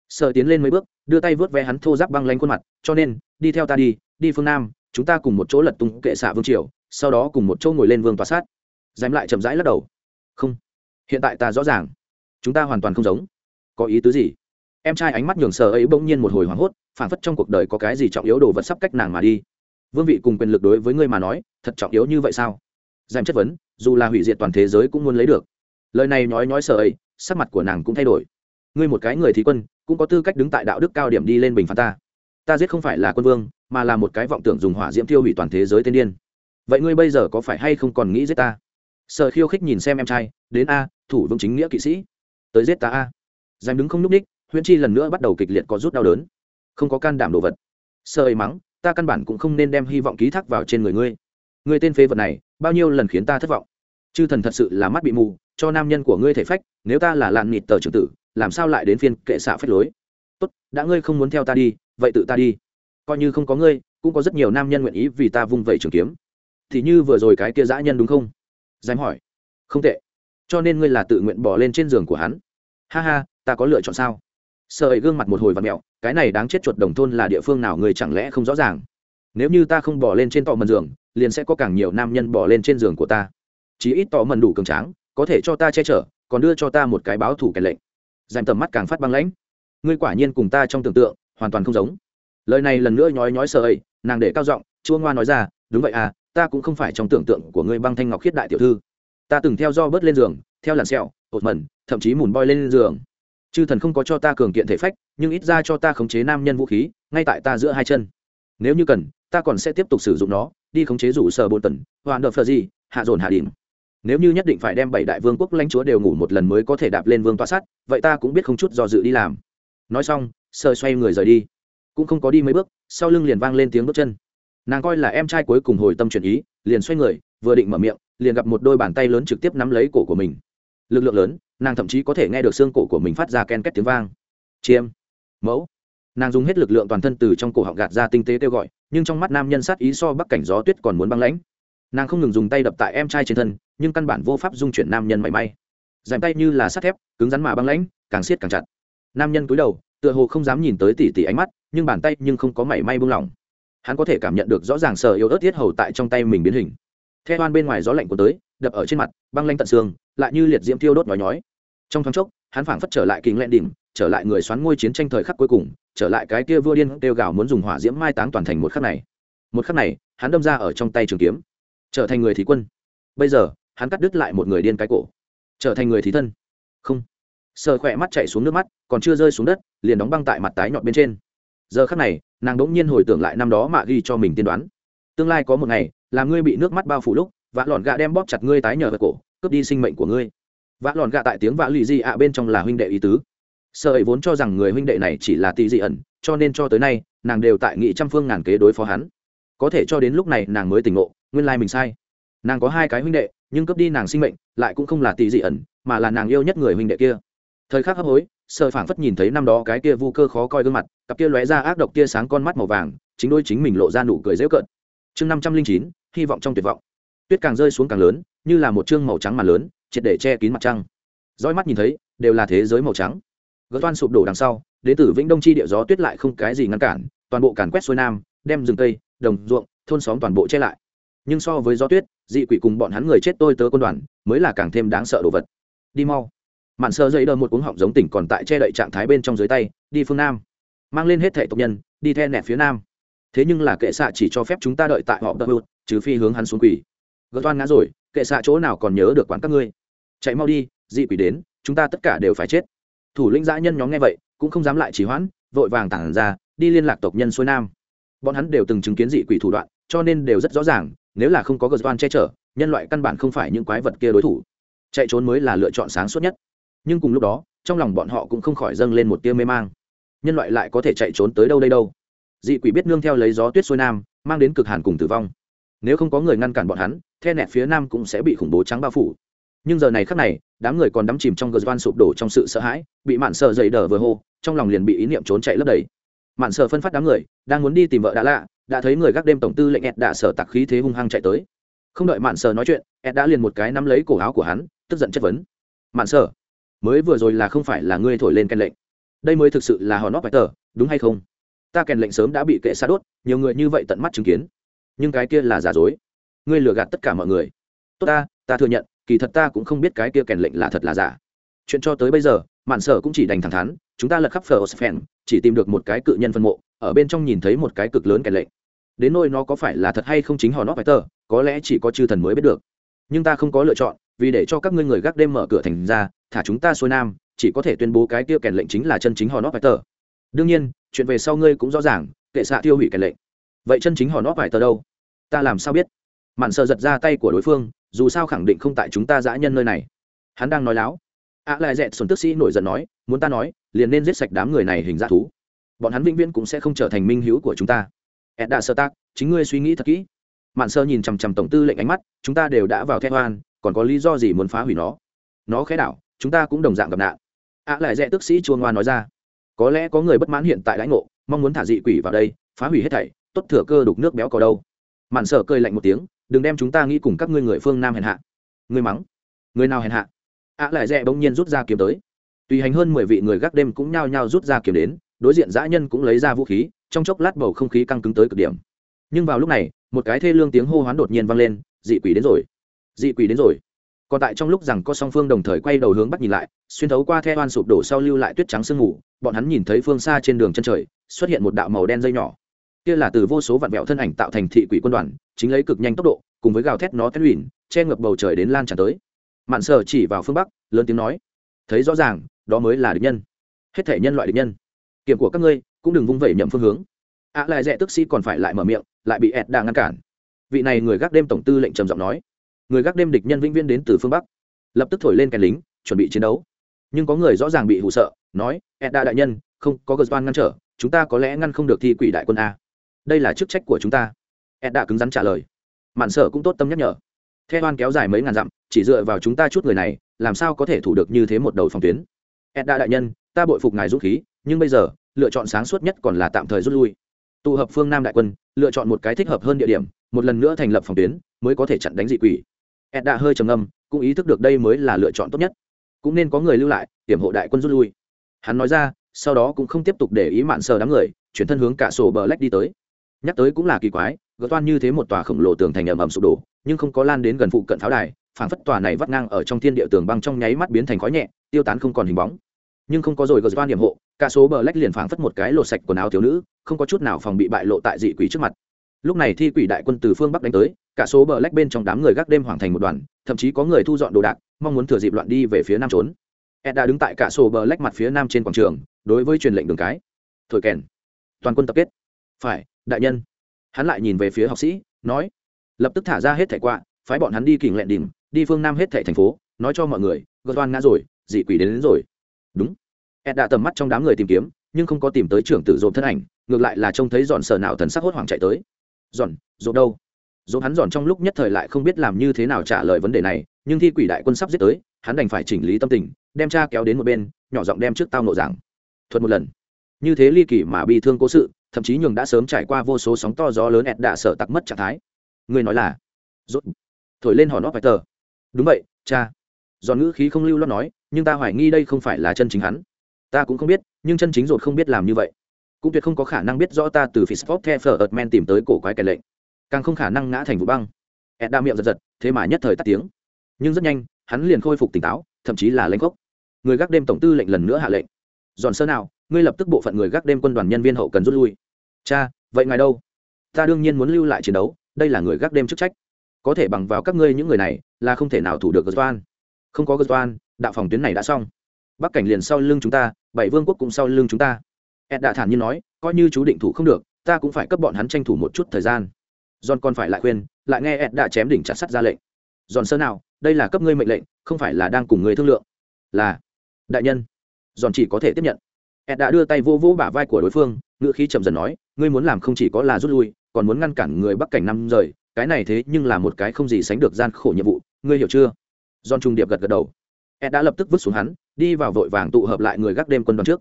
Sợ tiến lên mấy bước, đưa tay vớt ve hắn thô giáp băng lanh khuôn mặt, cho nên, đi theo ta đi đi phương nam, chúng ta cùng một chỗ lật tung kệ xạ vương triều, sau đó cùng một chỗ ngồi lên vương tòa sát. Dám lại chậm rãi lắc đầu. Không, hiện tại ta rõ ràng, chúng ta hoàn toàn không giống. Có ý tứ gì? Em trai ánh mắt nhường sờ ấy bỗng nhiên một hồi hoảng hốt, phản phất trong cuộc đời có cái gì trọng yếu đồ vật sắp cách nàng mà đi. Vương vị cùng quyền lực đối với ngươi mà nói, thật trọng yếu như vậy sao? Dám chất vấn, dù là hủy diệt toàn thế giới cũng muốn lấy được. Lời này nói nói sờ ấy sắc mặt của nàng cũng thay đổi. Ngươi một cái người thí quân, cũng có tư cách đứng tại đạo đức cao điểm đi lên bình phán ta. Ta giết không phải là quân vương, mà là một cái vọng tưởng dùng hỏa diễm tiêu hủy toàn thế giới tiên điên. Vậy ngươi bây giờ có phải hay không còn nghĩ giết ta? Sợ khiêu khích nhìn xem em trai, đến a, thủ vương chính nghĩa kỵ sĩ. Tới giết ta a. Dành đứng không n ú c ních huyễn chi lần nữa bắt đầu kịch liệt có rút đau đớn. Không có can đảm đồ vật. Sợ ấy mắng, ta căn bản cũng không nên đem hy vọng ký thác vào trên người ngươi. Người tên phế vật này, bao nhiêu lần khiến ta thất vọng? Chư thần thật sự là mắt bị mù cho nam nhân của ngươi thể phách, nếu ta là lạn nịt tờ trưởng tử, làm sao lại đến phiên kệ xạ phách lối? Tốt, đã ngươi không muốn theo ta đi, vậy tự ta đi. Coi như không có ngươi, cũng có rất nhiều nam nhân nguyện ý vì ta vung vẩy trường kiếm. Thì như vừa rồi cái kia dã nhân đúng không? Dám hỏi. Không tệ. Cho nên ngươi là tự nguyện bỏ lên trên giường của hắn. Ha ha, ta có lựa chọn sao? Sợ ấy gương mặt một hồi và mẹo, cái này đáng chết chuột đồng thôn là địa phương nào người chẳng lẽ không rõ ràng? Nếu như ta không bỏ lên trên tọ mần giường, liền sẽ có càng nhiều nam nhân bỏ lên trên giường của ta. Chí ít tọ mần đủ cường tráng có thể cho ta che chở, còn đưa cho ta một cái báo thủ kèn lệnh. Dành tầm mắt càng phát băng lãnh. Ngươi quả nhiên cùng ta trong tưởng tượng, hoàn toàn không giống. Lời này lần nữa nhói nhói sợ ấy, nàng để cao giọng, chua ngoa nói ra, đúng vậy à ta cũng không phải trong tưởng tượng của ngươi băng thanh ngọc khiết đại tiểu thư. Ta từng theo do bớt lên giường, theo làn sẹo, ột mẩn, thậm chí mùn boi lên giường. Chư thần không có cho ta cường kiện thể phách, nhưng ít ra cho ta khống chế nam nhân vũ khí, ngay tại ta giữa hai chân. Nếu như cần, ta còn sẽ tiếp tục sử dụng nó, đi khống chế rủ sở bồn tần hoàn đờ phờ gì, hạ dồn hạ đỉnh nếu như nhất định phải đem bảy đại vương quốc lãnh chúa đều ngủ một lần mới có thể đạp lên vương tọa sát, vậy ta cũng biết không chút do dự đi làm. Nói xong sơ xoay người rời đi. Cũng không có đi mấy bước, sau lưng liền vang lên tiếng bước chân. Nàng coi là em trai cuối cùng hồi tâm chuyển ý, liền xoay người, vừa định mở miệng, liền gặp một đôi bàn tay lớn trực tiếp nắm lấy cổ của mình. Lực lượng lớn, nàng thậm chí có thể nghe được xương cổ của mình phát ra ken két tiếng vang. Chiêm. Mẫu. Nàng dùng hết lực lượng toàn thân từ trong cổ họng gạt ra tinh tế kêu gọi, nhưng trong mắt nam nhân sát ý so bắc cảnh gió tuyết còn muốn băng lãnh nàng không ngừng dùng tay đập tại em trai trên thân, nhưng căn bản vô pháp dung chuyển nam nhân mảy may. Dành tay như là sắt thép, cứng rắn mà băng lãnh, càng siết càng chặt. Nam nhân cúi đầu, tựa hồ không dám nhìn tới tỉ tỉ ánh mắt, nhưng bàn tay nhưng không có mảy may buông lỏng. Hắn có thể cảm nhận được rõ ràng sờ yếu ớt tiết hầu tại trong tay mình biến hình. Theo oan bên ngoài gió lạnh của tới, đập ở trên mặt, băng lanh tận xương, lại như liệt diễm thiêu đốt nhói nhói. Trong thoáng chốc, hắn phảng phất trở lại kính lẹn đỉnh, trở lại người xoán ngôi chiến tranh thời khắc cuối cùng, trở lại cái kia vua điên kêu gào muốn dùng hỏa diễm mai táng toàn thành một khắc này. Một khắc này, hắn đâm ra ở trong tay trường kiếm trở thành người thí quân. Bây giờ, hắn cắt đứt lại một người điên cái cổ. Trở thành người thí thân. Không. Sờ khỏe mắt chạy xuống nước mắt, còn chưa rơi xuống đất, liền đóng băng tại mặt tái nhọn bên trên. Giờ khắc này, nàng đỗng nhiên hồi tưởng lại năm đó mạ ghi cho mình tiên đoán. Tương lai có một ngày, là ngươi bị nước mắt bao phủ lúc, vã lọn gạ đem bóp chặt ngươi tái nhờ vào cổ, cướp đi sinh mệnh của ngươi. Vã lọn gạ tại tiếng vã lì di ạ bên trong là huynh đệ ý tứ. Sợ ấy vốn cho rằng người huynh đệ này chỉ là tị dị ẩn, cho nên cho tới nay, nàng đều tại nghị trăm phương ngàn kế đối phó hắn có thể cho đến lúc này nàng mới tỉnh ngộ, nguyên lai mình sai. Nàng có hai cái huynh đệ, nhưng cướp đi nàng sinh mệnh, lại cũng không là tỷ dị ẩn, mà là nàng yêu nhất người huynh đệ kia. Thời khắc hấp hối sợ phảng phất nhìn thấy năm đó cái kia vu cơ khó coi gương mặt, cặp kia lóe ra ác độc tia sáng con mắt màu vàng, chính đôi chính mình lộ ra nụ cười dễ cợt. Chương năm trăm linh chín, hy vọng trong tuyệt vọng. Tuyết càng rơi xuống càng lớn, như là một chương màu trắng mà lớn, triệt để che kín mặt trăng. Roi mắt nhìn thấy, đều là thế giới màu trắng. Gỡ toan sụp đổ đằng sau đến từ vĩnh đông chi địa gió tuyết lại không cái gì ngăn cản, toàn bộ càn quét xuôi nam, đem rừng tây đồng ruộng, thôn xóm toàn bộ che lại. Nhưng so với gió tuyết, dị quỷ cùng bọn hắn người chết tôi tớ quân đoàn, mới là càng thêm đáng sợ đồ vật. Đi mau. Mạn sơ dây đơ một cuống họng giống tỉnh còn tại che đậy trạng thái bên trong dưới tay, đi phương nam. Mang lên hết thệ tộc nhân, đi theo nẹt phía nam. Thế nhưng là kệ xạ chỉ cho phép chúng ta đợi tại họ đợi hụt, trừ phi hướng hắn xuống quỷ. Gỡ toan ngã rồi, kệ xạ chỗ nào còn nhớ được quán các ngươi? Chạy mau đi, dị quỷ đến, chúng ta tất cả đều phải chết. Thủ lĩnh dã nhân nhóm nghe vậy, cũng không dám lại trì hoãn, vội vàng tản ra, đi liên lạc tộc nhân xuôi nam bọn hắn đều từng chứng kiến dị quỷ thủ đoạn, cho nên đều rất rõ ràng, nếu là không có gờ toan che chở, nhân loại căn bản không phải những quái vật kia đối thủ. Chạy trốn mới là lựa chọn sáng suốt nhất. Nhưng cùng lúc đó, trong lòng bọn họ cũng không khỏi dâng lên một tia mê mang. Nhân loại lại có thể chạy trốn tới đâu đây đâu? Dị quỷ biết nương theo lấy gió tuyết xuôi nam, mang đến cực hàn cùng tử vong. Nếu không có người ngăn cản bọn hắn, the nẹt phía nam cũng sẽ bị khủng bố trắng bao phủ. Nhưng giờ này khắc này, đám người còn đắm chìm trong gờ van sụp đổ trong sự sợ hãi, bị mạn sợ dậy đờ vừa hô, trong lòng liền bị ý niệm trốn chạy lấp đầy mạn sở phân phát đám người đang muốn đi tìm vợ đã lạ đã thấy người gác đêm tổng tư lệnh ed đã sở tặc khí thế hung hăng chạy tới. Không đợi mạn sở nói chuyện ed đã liền một cái nắm lấy cổ áo của hắn tức giận chất vấn. Mạn sở, mới vừa rồi là không phải là ngươi thổi lên kèn lệnh. Đây mới thực sự là họ nót bài tờ đúng hay không? Ta kèn lệnh sớm đã bị kệ xa đốt nhiều người như vậy tận mắt chứng kiến. Nhưng cái kia là giả dối. Ngươi lừa gạt tất cả mọi người. Tốt ta ta thừa nhận kỳ thật ta cũng không biết cái kia kèn lệnh là thật là giả. Chuyện cho tới bây giờ mạn sở cũng chỉ đành thẳng thắn chúng ta lật khắp phở phèn chỉ tìm được một cái cự nhân phân mộ, ở bên trong nhìn thấy một cái cực lớn kèn lệnh. Đến nôi nó có phải là thật hay không chính họ nó phải tờ có lẽ chỉ có chư thần mới biết được. Nhưng ta không có lựa chọn, vì để cho các ngươi người gác đêm mở cửa thành ra, thả chúng ta xuôi nam, chỉ có thể tuyên bố cái kia kèn lệnh chính là chân chính họ nó phải tờ đương nhiên, chuyện về sau ngươi cũng rõ ràng, kệ xạ tiêu hủy kèn lệnh. Vậy chân chính họ nó phải tờ đâu? Ta làm sao biết? Mạn sợ giật ra tay của đối phương, dù sao khẳng định không tại chúng ta dã nhân nơi này. Hắn đang nói láo. Ạ lại dẹt xuân tức sĩ nổi giận nói, muốn ta nói liền nên giết sạch đám người này hình dã thú. Bọn hắn vĩnh viễn cũng sẽ không trở thành minh hữu của chúng ta. Ed đã sơ tác, chính ngươi suy nghĩ thật kỹ. Mạn sơ nhìn chằm chằm tổng tư lệnh ánh mắt, chúng ta đều đã vào thét hoan, còn có lý do gì muốn phá hủy nó? Nó khẽ đảo, chúng ta cũng đồng dạng gặp nạn. Ạ lại dẹ tức sĩ chuông ngoan nói ra, có lẽ có người bất mãn hiện tại lãnh ngộ, mong muốn thả dị quỷ vào đây, phá hủy hết thảy, tốt thừa cơ đục nước béo có đâu. Mạn sơ cười lạnh một tiếng, đừng đem chúng ta nghĩ cùng các ngươi người phương nam hèn hạ. Ngươi mắng. Người nào hèn hạ? Ạ lại dẹ bỗng nhiên rút ra kiếm tới tùy hành hơn mười vị người gác đêm cũng nhao nhao rút ra kiếm đến, đối diện dã nhân cũng lấy ra vũ khí, trong chốc lát bầu không khí căng cứng tới cực điểm. Nhưng vào lúc này, một cái thê lương tiếng hô hoán đột nhiên vang lên, dị quỷ đến rồi. Dị quỷ đến rồi. Còn tại trong lúc rằng có song phương đồng thời quay đầu hướng bắt nhìn lại, xuyên thấu qua the oan sụp đổ sau lưu lại tuyết trắng sương mù, bọn hắn nhìn thấy phương xa trên đường chân trời, xuất hiện một đạo màu đen dây nhỏ. Kia là từ vô số vạn vẹo thân ảnh tạo thành thị quỷ quân đoàn, chính lấy cực nhanh tốc độ, cùng với gào thét nó thét luyện, che ngập bầu trời đến lan tràn tới. Mạn sở chỉ vào phương bắc, lớn tiếng nói, thấy rõ ràng đó mới là địch nhân. Hết thể nhân loại địch nhân. Kiểm của các ngươi cũng đừng vung vẩy nhầm phương hướng. Ạ lại rẽ tức sĩ còn phải lại mở miệng, lại bị ed đà ngăn cản. Vị này người gác đêm tổng tư lệnh trầm giọng nói. Người gác đêm địch nhân vĩnh viên đến từ phương bắc. Lập tức thổi lên kèn lính, chuẩn bị chiến đấu. Nhưng có người rõ ràng bị hụ sợ, nói edda đại nhân, không có gờ ngăn trở, chúng ta có lẽ ngăn không được thi quỷ đại quân a. Đây là chức trách của chúng ta. Edda cứng rắn trả lời. Mạn sở cũng tốt tâm nhắc nhở. Theo oan kéo dài mấy ngàn dặm, chỉ dựa vào chúng ta chút người này, làm sao có thể thủ được như thế một đầu phòng tuyến? Edda đại nhân, ta bội phục ngài dũng khí, nhưng bây giờ, lựa chọn sáng suốt nhất còn là tạm thời rút lui. Tụ hợp phương nam đại quân, lựa chọn một cái thích hợp hơn địa điểm, một lần nữa thành lập phòng tuyến, mới có thể chặn đánh dị quỷ. Edda hơi trầm ngâm, cũng ý thức được đây mới là lựa chọn tốt nhất. Cũng nên có người lưu lại, hiểm hộ đại quân rút lui. Hắn nói ra, sau đó cũng không tiếp tục để ý mạn sờ đám người, chuyển thân hướng cả sổ bờ lách đi tới. Nhắc tới cũng là kỳ quái gỡ toan như thế một tòa khổng lồ tường thành ầm ầm sụp đổ, nhưng không có lan đến gần phụ cận pháo đài phảng phất tòa này vắt ngang ở trong thiên địa tường băng trong nháy mắt biến thành khói nhẹ, tiêu tán không còn hình bóng. Nhưng không có rồi gỡ toan điểm hộ, cả số bờ lách liền phảng phất một cái lột sạch quần áo thiếu nữ, không có chút nào phòng bị bại lộ tại dị quỷ trước mặt. Lúc này thi quỷ đại quân từ phương bắc đánh tới, cả số bờ lách bên trong đám người gác đêm hoàng thành một đoàn, thậm chí có người thu dọn đồ đạc, mong muốn thừa dịp loạn đi về phía nam trốn. Ed đã đứng tại cả số bờ lách mặt phía nam trên quảng trường, đối với truyền lệnh đường cái. Thổi kèn. Toàn quân tập kết. Phải, đại nhân. Hắn lại nhìn về phía học sĩ, nói, lập tức thả ra hết thẻ quạ, phái bọn hắn đi kình lẹn đỉnh đi phương nam hết thệ thành phố nói cho mọi người gợt oan ngã rồi dị quỷ đến, đến rồi. Đúng. Ed đã tầm mắt trong đám người tìm kiếm nhưng không có tìm tới trưởng tử dồn thân ảnh ngược lại là trông thấy dọn sờ nào thần sắc hốt hoảng chạy tới. Dọn dồn đâu? Dồn hắn dọn trong lúc nhất thời lại không biết làm như thế nào trả lời vấn đề này nhưng thi quỷ đại quân sắp giết tới hắn đành phải chỉnh lý tâm tình đem cha kéo đến một bên nhỏ giọng đem trước tao nộ giảng. Thuật một lần. Như thế ly kỳ mà bị thương cố sự thậm chí nhường đã sớm trải qua vô số sóng to gió lớn ẹt đạ sợ tặc mất trạng thái. Người nói là rốt thổi lên hòn óp vài tờ đúng vậy, cha. Giòn ngữ khí không lưu lo nói, nhưng ta hoài nghi đây không phải là chân chính hắn. Ta cũng không biết, nhưng chân chính rột không biết làm như vậy. Cũng tuyệt không có khả năng biết rõ ta từ phía sport theo phở men tìm tới cổ quái kẻ lệnh. Càng không khả năng ngã thành vụ băng. Ed đa miệng giật giật, thế mà nhất thời tắt tiếng. Nhưng rất nhanh, hắn liền khôi phục tỉnh táo, thậm chí là lãnh gốc người gác đêm tổng tư lệnh lần nữa hạ lệnh. Dọn sơ nào, ngươi lập tức bộ phận người gác đêm quân đoàn nhân viên hậu cần rút lui. Cha, vậy ngài đâu? Ta đương nhiên muốn lưu lại chiến đấu, đây là người gác đêm chức trách có thể bằng vào các ngươi những người này, là không thể nào thủ được gờ toan không có gờ toan đạo phòng tuyến này đã xong. Bắc cảnh liền sau lưng chúng ta, bảy vương quốc cũng sau lưng chúng ta. Ed đã thản nhiên nói, coi như chú định thủ không được, ta cũng phải cấp bọn hắn tranh thủ một chút thời gian. John còn phải lại khuyên, lại nghe ed đã chém đỉnh chặt sắt ra lệnh. Giòn sơ nào, đây là cấp ngươi mệnh lệnh, không phải là đang cùng ngươi thương lượng. Là. Đại nhân. Giòn chỉ có thể tiếp nhận. Ed đã đưa tay vô vô bả vai của đối phương ngựa khí chậm dần nói, ngươi muốn làm không chỉ có là rút lui, còn muốn ngăn cản người bắc cảnh năm rời cái này thế nhưng là một cái không gì sánh được gian khổ nhiệm vụ, ngươi hiểu chưa? John trung điệp gật gật đầu. Ed đã lập tức vứt xuống hắn, đi vào vội vàng tụ hợp lại người gác đêm quân đoàn trước.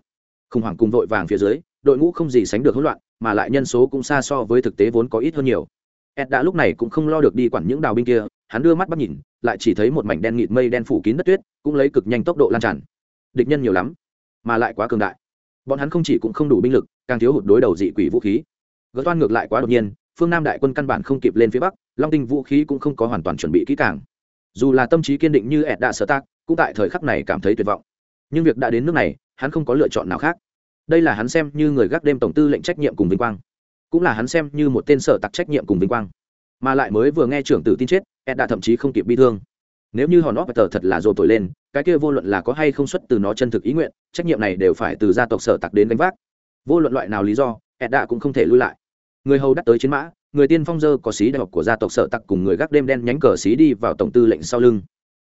Khủng hoảng cùng vội vàng phía dưới, đội ngũ không gì sánh được hỗn loạn, mà lại nhân số cũng xa so với thực tế vốn có ít hơn nhiều. Ed đã lúc này cũng không lo được đi quản những đào binh kia, hắn đưa mắt bắt nhìn, lại chỉ thấy một mảnh đen nghịt mây đen phủ kín đất tuyết, cũng lấy cực nhanh tốc độ lan tràn. Địch nhân nhiều lắm, mà lại quá cường đại. Bọn hắn không chỉ cũng không đủ binh lực, càng thiếu hụt đối đầu dị quỷ vũ khí. Gỡ toan ngược lại quá đột nhiên phương nam đại quân căn bản không kịp lên phía bắc long tinh vũ khí cũng không có hoàn toàn chuẩn bị kỹ càng dù là tâm trí kiên định như ed đã sở tác cũng tại thời khắc này cảm thấy tuyệt vọng nhưng việc đã đến nước này hắn không có lựa chọn nào khác đây là hắn xem như người gác đêm tổng tư lệnh trách nhiệm cùng vinh quang cũng là hắn xem như một tên sở tặc trách nhiệm cùng vinh quang mà lại mới vừa nghe trưởng tử tin chết ed đã thậm chí không kịp bi thương nếu như hòn óp tờ thật là dồn tội lên cái kia vô luận là có hay không xuất từ nó chân thực ý nguyện trách nhiệm này đều phải từ gia tộc sở tặc đến đánh vác vô luận loại nào lý do ed đã cũng không thể lui lại người hầu đắt tới chiến mã, người tiên phong dơ có xí đại học của gia tộc sở tặc cùng người gác đêm đen nhánh cờ xí đi vào tổng tư lệnh sau lưng.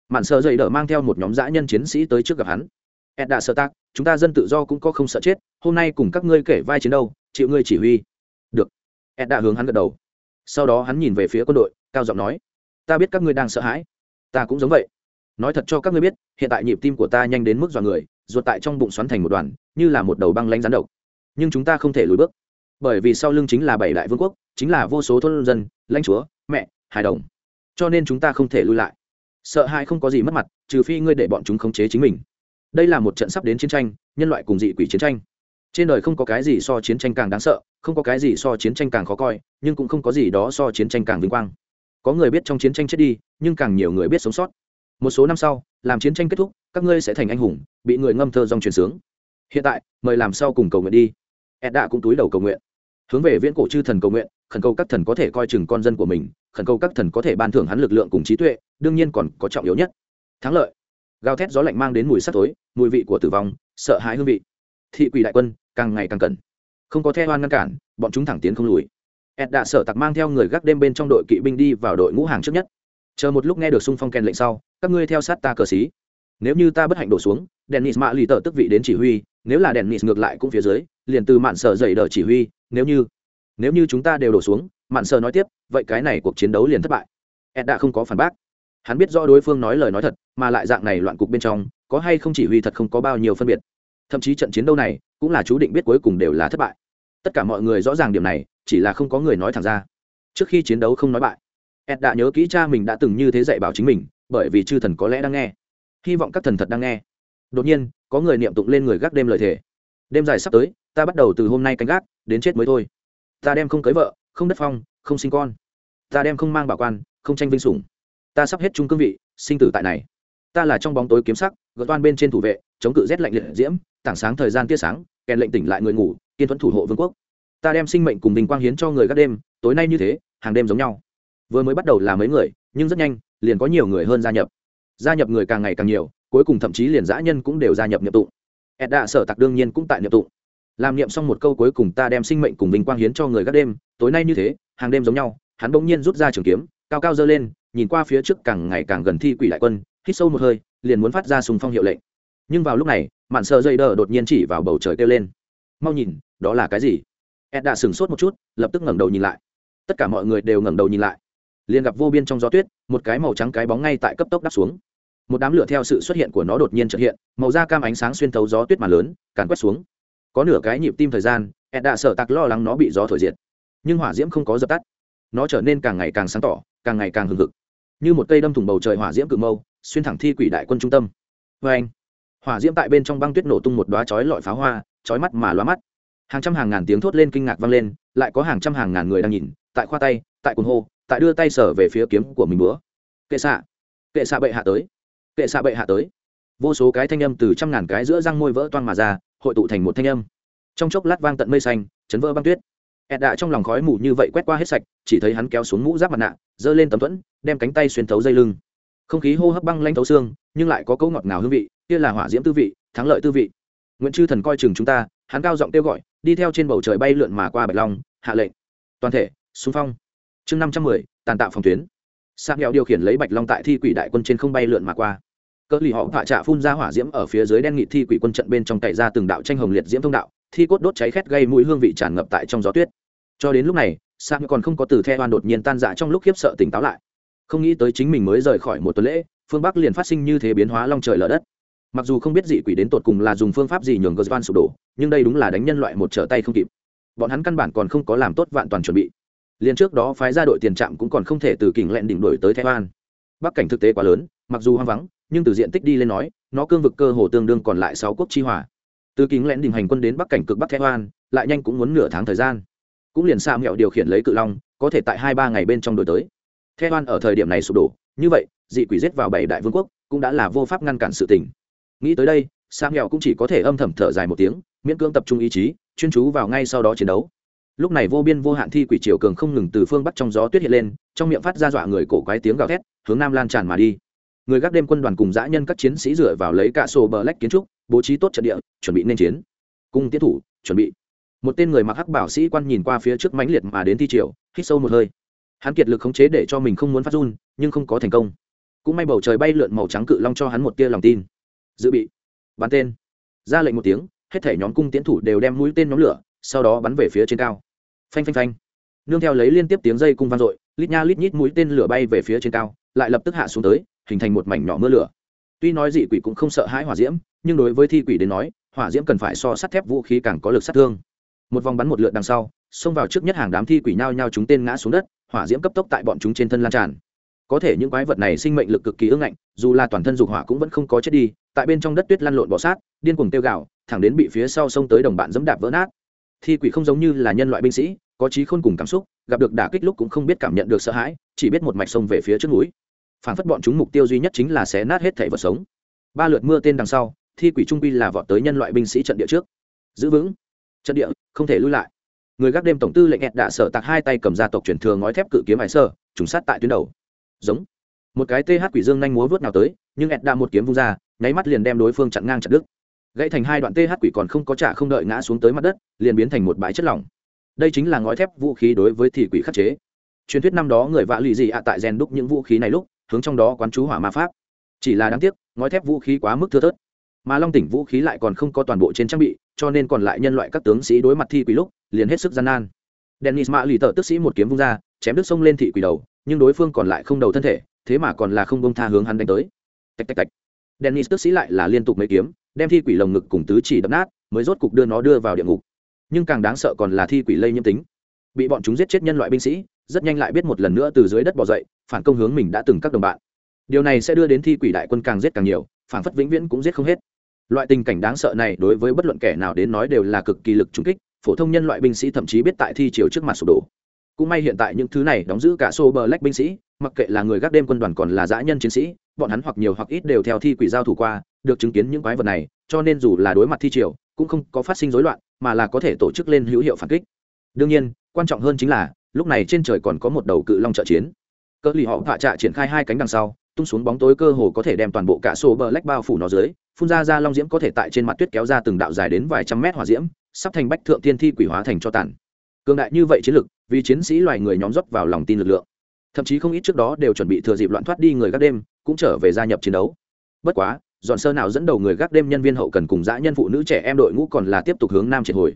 Mạn sợ dậy đỡ mang theo một nhóm dã nhân chiến sĩ tới trước gặp hắn. Ed đã sợ tặc, chúng ta dân tự do cũng có không sợ chết, hôm nay cùng các ngươi kể vai chiến đâu, chịu ngươi chỉ huy. Được. Ed đã hướng hắn gật đầu. Sau đó hắn nhìn về phía quân đội, cao giọng nói, ta biết các ngươi đang sợ hãi. Ta cũng giống vậy. Nói thật cho các ngươi biết, hiện tại nhịp tim của ta nhanh đến mức dọa người, ruột tại trong bụng xoắn thành một đoàn, như là một đầu băng lanh rắn độc. Nhưng chúng ta không thể lùi bước bởi vì sau lưng chính là bảy đại vương quốc, chính là vô số thôn dân, lãnh chúa, mẹ, hài đồng. Cho nên chúng ta không thể lui lại. Sợ hãi không có gì mất mặt, trừ phi ngươi để bọn chúng khống chế chính mình. Đây là một trận sắp đến chiến tranh, nhân loại cùng dị quỷ chiến tranh. Trên đời không có cái gì so chiến tranh càng đáng sợ, không có cái gì so chiến tranh càng khó coi, nhưng cũng không có gì đó so chiến tranh càng vinh quang. Có người biết trong chiến tranh chết đi, nhưng càng nhiều người biết sống sót. Một số năm sau, làm chiến tranh kết thúc, các ngươi sẽ thành anh hùng, bị người ngâm thơ dòng truyền sướng. Hiện tại, mời làm sau cùng cầu nguyện đi. Ed đã cũng túi đầu cầu nguyện hướng về viễn cổ chư thần cầu nguyện, khẩn cầu các thần có thể coi chừng con dân của mình, khẩn cầu các thần có thể ban thưởng hắn lực lượng cùng trí tuệ, đương nhiên còn có trọng yếu nhất. Thắng lợi. Gào thét gió lạnh mang đến mùi sắt tối, mùi vị của tử vong, sợ hãi hương vị. Thị quỷ đại quân, càng ngày càng cần không có theo hoan ngăn cản, bọn chúng thẳng tiến không lùi. Ed đã sở tặc mang theo người gác đêm bên trong đội kỵ binh đi vào đội ngũ hàng trước nhất. Chờ một lúc nghe được xung phong kèn lệnh sau, các ngươi theo sát ta cờ xí. Nếu như ta bất hạnh đổ xuống, dennis mạ lì tờ tức vị đến chỉ huy, nếu là dennis ngược lại cũng phía dưới, liền từ mạn sở dậy đờ chỉ huy nếu như nếu như chúng ta đều đổ xuống, mạn sơ nói tiếp, vậy cái này cuộc chiến đấu liền thất bại. Ed đã không có phản bác. Hắn biết rõ đối phương nói lời nói thật, mà lại dạng này loạn cục bên trong, có hay không chỉ huy thật không có bao nhiêu phân biệt. Thậm chí trận chiến đấu này, cũng là chú định biết cuối cùng đều là thất bại. Tất cả mọi người rõ ràng điểm này, chỉ là không có người nói thẳng ra. Trước khi chiến đấu không nói bại, ed đã nhớ kỹ cha mình đã từng như thế dạy bảo chính mình, bởi vì chư thần có lẽ đang nghe. Hy vọng các thần thật đang nghe. Đột nhiên, có người niệm tụng lên người gác đêm lời thề. Đêm dài sắp tới ta bắt đầu từ hôm nay canh gác, đến chết mới thôi. Ta đem không cưới vợ, không đất phong, không sinh con. Ta đem không mang bảo quan, không tranh vinh sủng. Ta sắp hết chung cương vị, sinh tử tại này. Ta là trong bóng tối kiếm sắc gỡ toan bên trên thủ vệ, chống cự rét lạnh liệt diễm, tảng sáng thời gian tia sáng, kèn lệnh tỉnh lại người ngủ, kiên thuẫn thủ hộ vương quốc. Ta đem sinh mệnh cùng bình quang hiến cho người gác đêm, tối nay như thế, hàng đêm giống nhau. Vừa mới bắt đầu là mấy người, nhưng rất nhanh, liền có nhiều người hơn gia nhập. Gia nhập người càng ngày càng nhiều, cuối cùng thậm chí liền dã nhân cũng đều gia nhập nhập tụng. Edda sở tặc đương nhiên cũng tại nhập tụng làm niệm xong một câu cuối cùng ta đem sinh mệnh cùng vinh quang hiến cho người gác đêm, tối nay như thế, hàng đêm giống nhau, hắn bỗng nhiên rút ra trường kiếm, cao cao dơ lên, nhìn qua phía trước càng ngày càng gần thi quỷ đại quân, hít sâu một hơi, liền muốn phát ra sùng phong hiệu lệnh. Nhưng vào lúc này, mạn sợ dây đờ đột nhiên chỉ vào bầu trời kêu lên. Mau nhìn, đó là cái gì? Ed đã sửng sốt một chút, lập tức ngẩng đầu nhìn lại. Tất cả mọi người đều ngẩng đầu nhìn lại. Liền gặp vô biên trong gió tuyết, một cái màu trắng cái bóng ngay tại cấp tốc đắp xuống. Một đám lửa theo sự xuất hiện của nó đột nhiên trợ hiện, màu da cam ánh sáng xuyên thấu gió tuyết mà lớn, càn quét xuống có nửa cái nhịp tim thời gian, ed đã sợ tặc lo lắng nó bị gió thổi diệt. Nhưng hỏa diễm không có dập tắt. Nó trở nên càng ngày càng sáng tỏ, càng ngày càng hừng hực. Như một cây đâm thủng bầu trời hỏa diễm cự mâu, xuyên thẳng thi quỷ đại quân trung tâm. Vê anh, hỏa diễm tại bên trong băng tuyết nổ tung một đoá chói lọi pháo hoa, chói mắt mà loa mắt. Hàng trăm hàng ngàn tiếng thốt lên kinh ngạc vang lên, lại có hàng trăm hàng ngàn người đang nhìn, tại khoa tay, tại cuồng hô, tại đưa tay sở về phía kiếm của mình búa. Kệ xạ kệ xạ bệ hạ tới, kệ xạ bệ hạ tới. Vô số cái thanh âm từ trăm ngàn cái giữa răng môi vỡ toan mà ra hội tụ thành một thanh âm. Trong chốc lát vang tận mây xanh, chấn vỡ băng tuyết. Ẹt đạ trong lòng khói mù như vậy quét qua hết sạch, chỉ thấy hắn kéo xuống mũ giáp mặt nạ, giơ lên tấm thuẫn, đem cánh tay xuyên thấu dây lưng. Không khí hô hấp băng lanh thấu xương, nhưng lại có câu ngọt ngào hương vị, kia là hỏa diễm tư vị, thắng lợi tư vị. Nguyễn chư thần coi chừng chúng ta, hắn cao giọng kêu gọi, đi theo trên bầu trời bay lượn mà qua bạch long, hạ lệnh. Toàn thể, xung phong. Chương năm trăm mười, tàn tạo phòng tuyến. Sang nghèo điều khiển lấy bạch long tại thi quỷ đại quân trên không bay lượn mà qua cỡ lì họ hạ trạ phun ra hỏa diễm ở phía dưới đen nghị thi quỷ quân trận bên trong cày ra từng đạo tranh hồng liệt diễm thông đạo, thi cốt đốt cháy khét gây mũi hương vị tràn ngập tại trong gió tuyết. Cho đến lúc này, sam còn không có từ the oan đột nhiên tan dạ trong lúc khiếp sợ tỉnh táo lại. Không nghĩ tới chính mình mới rời khỏi một tuần lễ, phương bắc liền phát sinh như thế biến hóa long trời lở đất. Mặc dù không biết dị quỷ đến tột cùng là dùng phương pháp gì nhường gờ sụp đổ, nhưng đây đúng là đánh nhân loại một trở tay không kịp. Bọn hắn căn bản còn không có làm tốt vạn toàn chuẩn bị. Liền trước đó phái ra đội tiền trạm cũng còn không thể từ kình lẹn đỉnh đổi tới thái an bắc cảnh thực tế quá lớn, mặc dù hoang vắng nhưng từ diện tích đi lên nói, nó cương vực cơ hồ tương đương còn lại sáu quốc chi hòa. Từ kính lén đỉnh hành quân đến bắc cảnh cực bắc thái an lại nhanh cũng muốn nửa tháng thời gian. Cũng liền xa mẹo điều khiển lấy cự long, có thể tại hai ba ngày bên trong đổi tới. Thái an ở thời điểm này sụp đổ, như vậy, dị quỷ giết vào bảy đại vương quốc, cũng đã là vô pháp ngăn cản sự tình. Nghĩ tới đây xa mẹo cũng chỉ có thể âm thầm thở dài một tiếng, miễn cưỡng tập trung ý chí, chuyên chú vào ngay sau đó chiến đấu. Lúc này vô biên vô hạn thi quỷ triều cường không ngừng từ phương bắc trong gió tuyết hiện lên, trong miệng phát ra dọa người cổ quái tiếng gào thét, hướng nam lan tràn mà đi người gác đêm quân đoàn cùng dã nhân các chiến sĩ dựa vào lấy cả sổ bờ lách kiến trúc, bố trí tốt trận địa, chuẩn bị nên chiến. Cung tiến thủ, chuẩn bị. Một tên người mặc hắc bảo sĩ quan nhìn qua phía trước mãnh liệt mà đến thi triều, hít sâu một hơi. Hắn kiệt lực khống chế để cho mình không muốn phát run, nhưng không có thành công. Cũng may bầu trời bay lượn màu trắng cự long cho hắn một tia lòng tin. Dự bị. Bắn tên. Ra lệnh một tiếng, hết thể nhóm cung tiến thủ đều đem mũi tên nhóm lửa, sau đó bắn về phía trên cao. Phanh phanh phanh. Nương theo lấy liên tiếp tiếng dây cung vang dội, lít nha lít nhít mũi tên lửa bay về phía trên cao, lại lập tức hạ xuống tới hình thành một mảnh nhỏ mưa lửa. Tuy nói dị quỷ cũng không sợ hãi hỏa diễm, nhưng đối với thi quỷ đến nói, hỏa diễm cần phải so sắt thép vũ khí càng có lực sát thương. Một vòng bắn một lượt đằng sau, xông vào trước nhất hàng đám thi quỷ nhao nhao chúng tên ngã xuống đất, hỏa diễm cấp tốc tại bọn chúng trên thân lan tràn. Có thể những quái vật này sinh mệnh lực cực kỳ ưng ngạnh, dù là toàn thân dục hỏa cũng vẫn không có chết đi, tại bên trong đất tuyết lăn lộn bọ sát, điên cuồng tiêu gạo thẳng đến bị phía sau xông tới đồng bạn dẫm đạp vỡ nát. Thi quỷ không giống như là nhân loại binh sĩ, có trí khôn cùng cảm xúc, gặp được đả kích lúc cũng không biết cảm nhận được sợ hãi, chỉ biết một mạch sông về phía trước núi phản phất bọn chúng mục tiêu duy nhất chính là xé nát hết thể vật sống. Ba lượt mưa tên đằng sau, thi quỷ trung quy là vọt tới nhân loại binh sĩ trận địa trước. Giữ vững. Trận địa, không thể lui lại. Người gác đêm tổng tư lệnh ẹt đạ sở tạc hai tay cầm ra tộc truyền thừa ngói thép cự kiếm hải sơ, trùng sát tại tuyến đầu. Giống. Một cái th quỷ dương nhanh múa vớt nào tới, nhưng ẹt đạ một kiếm vung ra, nháy mắt liền đem đối phương chặn ngang chặt đứt. Gãy thành hai đoạn th quỷ còn không có trả không đợi ngã xuống tới mặt đất, liền biến thành một bãi chất lỏng. Đây chính là ngói thép vũ khí đối với thị quỷ khắc chế. Truyền thuyết năm đó người vạ lụy gì ạ tại rèn đúc những vũ khí này lúc hướng trong đó quán chú hỏa ma pháp. Chỉ là đáng tiếc, ngói thép vũ khí quá mức thưa thớt. Mà long tỉnh vũ khí lại còn không có toàn bộ trên trang bị, cho nên còn lại nhân loại các tướng sĩ đối mặt thi quỷ lúc, liền hết sức gian nan. Dennis mạ lì tợ tức sĩ một kiếm vung ra, chém đứt sông lên thị quỷ đầu, nhưng đối phương còn lại không đầu thân thể, thế mà còn là không bông tha hướng hắn đánh tới. Tạch tạch tạch. Dennis tức sĩ lại là liên tục mấy kiếm, đem thi quỷ lồng ngực cùng tứ chỉ đập nát, mới rốt cục đưa nó đưa vào địa ngục. Nhưng càng đáng sợ còn là thi quỷ lây nhiễm tính. Bị bọn chúng giết chết nhân loại binh sĩ, rất nhanh lại biết một lần nữa từ dưới đất bỏ dậy phản công hướng mình đã từng các đồng bạn. Điều này sẽ đưa đến thi quỷ đại quân càng giết càng nhiều, phản phất vĩnh viễn cũng giết không hết. Loại tình cảnh đáng sợ này đối với bất luận kẻ nào đến nói đều là cực kỳ lực trung kích, phổ thông nhân loại binh sĩ thậm chí biết tại thi chiều trước mặt sụp đổ. Cũng may hiện tại những thứ này đóng giữ cả xô bờ lách binh sĩ, mặc kệ là người gác đêm quân đoàn còn là dã nhân chiến sĩ, bọn hắn hoặc nhiều hoặc ít đều theo thi quỷ giao thủ qua, được chứng kiến những quái vật này, cho nên dù là đối mặt thi triều, cũng không có phát sinh rối loạn, mà là có thể tổ chức lên hữu hiệu phản kích. Đương nhiên, quan trọng hơn chính là, lúc này trên trời còn có một đầu cự long trợ chiến cơ lì họ hạ trạ triển khai hai cánh đằng sau, tung xuống bóng tối cơ hồ có thể đem toàn bộ cả sổ bờ lách bao phủ nó dưới, phun ra ra long diễm có thể tại trên mặt tuyết kéo ra từng đạo dài đến vài trăm mét hỏa diễm, sắp thành bách thượng tiên thi quỷ hóa thành cho tàn. Cường đại như vậy chiến lực, vì chiến sĩ loài người nhóm dốc vào lòng tin lực lượng. Thậm chí không ít trước đó đều chuẩn bị thừa dịp loạn thoát đi người gác đêm, cũng trở về gia nhập chiến đấu. Bất quá, dọn sơ nào dẫn đầu người gác đêm nhân viên hậu cần cùng dã nhân phụ nữ trẻ em đội ngũ còn là tiếp tục hướng nam triệt hồi.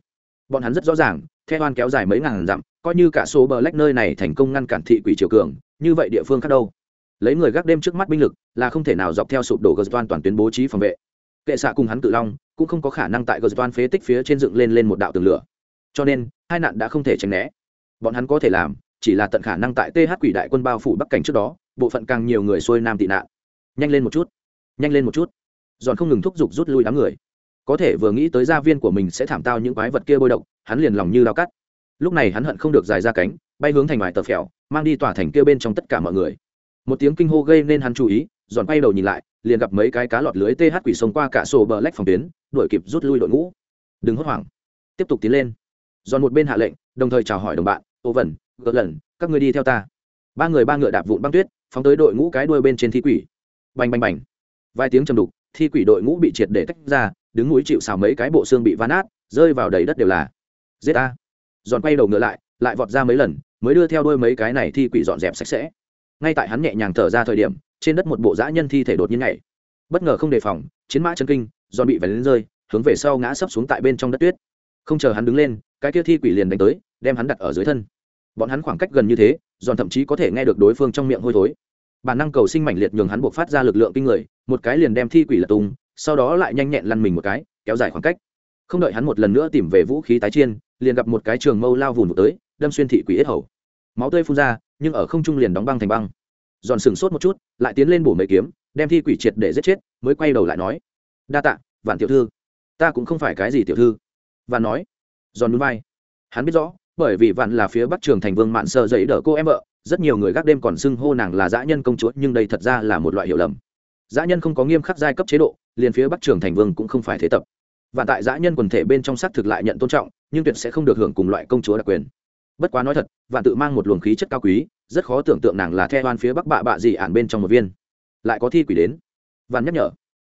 Bọn hắn rất rõ ràng theo oan kéo dài mấy ngàn dặm coi như cả số bờ lách nơi này thành công ngăn cản thị quỷ triều cường, như vậy địa phương khác đâu? Lấy người gác đêm trước mắt binh lực, là không thể nào dọc theo sụp đổ gờ toàn toàn tuyến bố trí phòng vệ. Kệ xạ cùng hắn cự long, cũng không có khả năng tại gờ toàn phế tích phía trên dựng lên lên một đạo tường lửa. Cho nên, hai nạn đã không thể tránh né. Bọn hắn có thể làm, chỉ là tận khả năng tại th quỷ đại quân bao phủ bắc cảnh trước đó, bộ phận càng nhiều người xuôi nam tị nạn. Nhanh lên một chút. Nhanh lên một chút. Giòn không ngừng thúc giục rút lui đám người. Có thể vừa nghĩ tới gia viên của mình sẽ thảm tao những quái vật kia bôi độc, hắn liền lòng như lao cắt lúc này hắn hận không được dài ra cánh, bay hướng thành ngoài tờ phèo, mang đi tỏa thành kia bên trong tất cả mọi người. Một tiếng kinh hô gây nên hắn chú ý, giòn bay đầu nhìn lại, liền gặp mấy cái cá lọt lưới th quỷ sống qua cả sổ bờ lách phòng tuyến, đuổi kịp rút lui đội ngũ. Đừng hốt hoảng. Tiếp tục tiến lên. Giòn một bên hạ lệnh, đồng thời chào hỏi đồng bạn, ô vẩn gỡ lần, các người đi theo ta. Ba người ba ngựa đạp vụn băng tuyết, phóng tới đội ngũ cái đuôi bên trên thi quỷ. Bành bành bành. Vài tiếng trầm đục, thi quỷ đội ngũ bị triệt để tách ra, đứng núi chịu xào mấy cái bộ xương bị ván át rơi vào đầy đất đều là. Giết a giòn quay đầu ngựa lại lại vọt ra mấy lần, mới đưa theo đôi mấy cái này thi quỷ dọn dẹp sạch sẽ. Ngay tại hắn nhẹ nhàng thở ra thời điểm, trên đất một bộ dã nhân thi thể đột nhiên nhảy. Bất ngờ không đề phòng, chiến mã chân kinh, giòn bị vén lên rơi, hướng về sau ngã sấp xuống tại bên trong đất tuyết. Không chờ hắn đứng lên, cái kia thi quỷ liền đánh tới, đem hắn đặt ở dưới thân. Bọn hắn khoảng cách gần như thế, giòn thậm chí có thể nghe được đối phương trong miệng hôi thối. Bản năng cầu sinh mãnh liệt nhường hắn buộc phát ra lực lượng kinh người, một cái liền đem thi quỷ lật tung, sau đó lại nhanh nhẹn lăn mình một cái, kéo dài khoảng cách. Không đợi hắn một lần nữa tìm về vũ khí tái chiên liền gặp một cái trường mâu lao vùn một tới, đâm xuyên thị quỷ ít hầu. Máu tươi phun ra, nhưng ở không trung liền đóng băng thành băng. Giòn sừng sốt một chút, lại tiến lên bổ mấy kiếm, đem thi quỷ triệt để giết chết, mới quay đầu lại nói, đa tạ, vạn tiểu thư. Ta cũng không phải cái gì tiểu thư. Và nói. Giòn núi vai. Hắn biết rõ, bởi vì vạn là phía bắc trường thành vương mạn sợ dậy đỡ cô em vợ, rất nhiều người gác đêm còn xưng hô nàng là dã nhân công chúa, nhưng đây thật ra là một loại hiểu lầm. Dã nhân không có nghiêm khắc giai cấp chế độ, liền phía bắc trường thành vương cũng không phải thế tập và tại dã nhân quần thể bên trong xác thực lại nhận tôn trọng, nhưng tuyệt sẽ không được hưởng cùng loại công chúa đặc quyền. Bất quá nói thật, vạn tự mang một luồng khí chất cao quý, rất khó tưởng tượng nàng là theo oan phía bắc bạ bạ gì ản bên trong một viên. Lại có thi quỷ đến. Vạn nhắc nhở.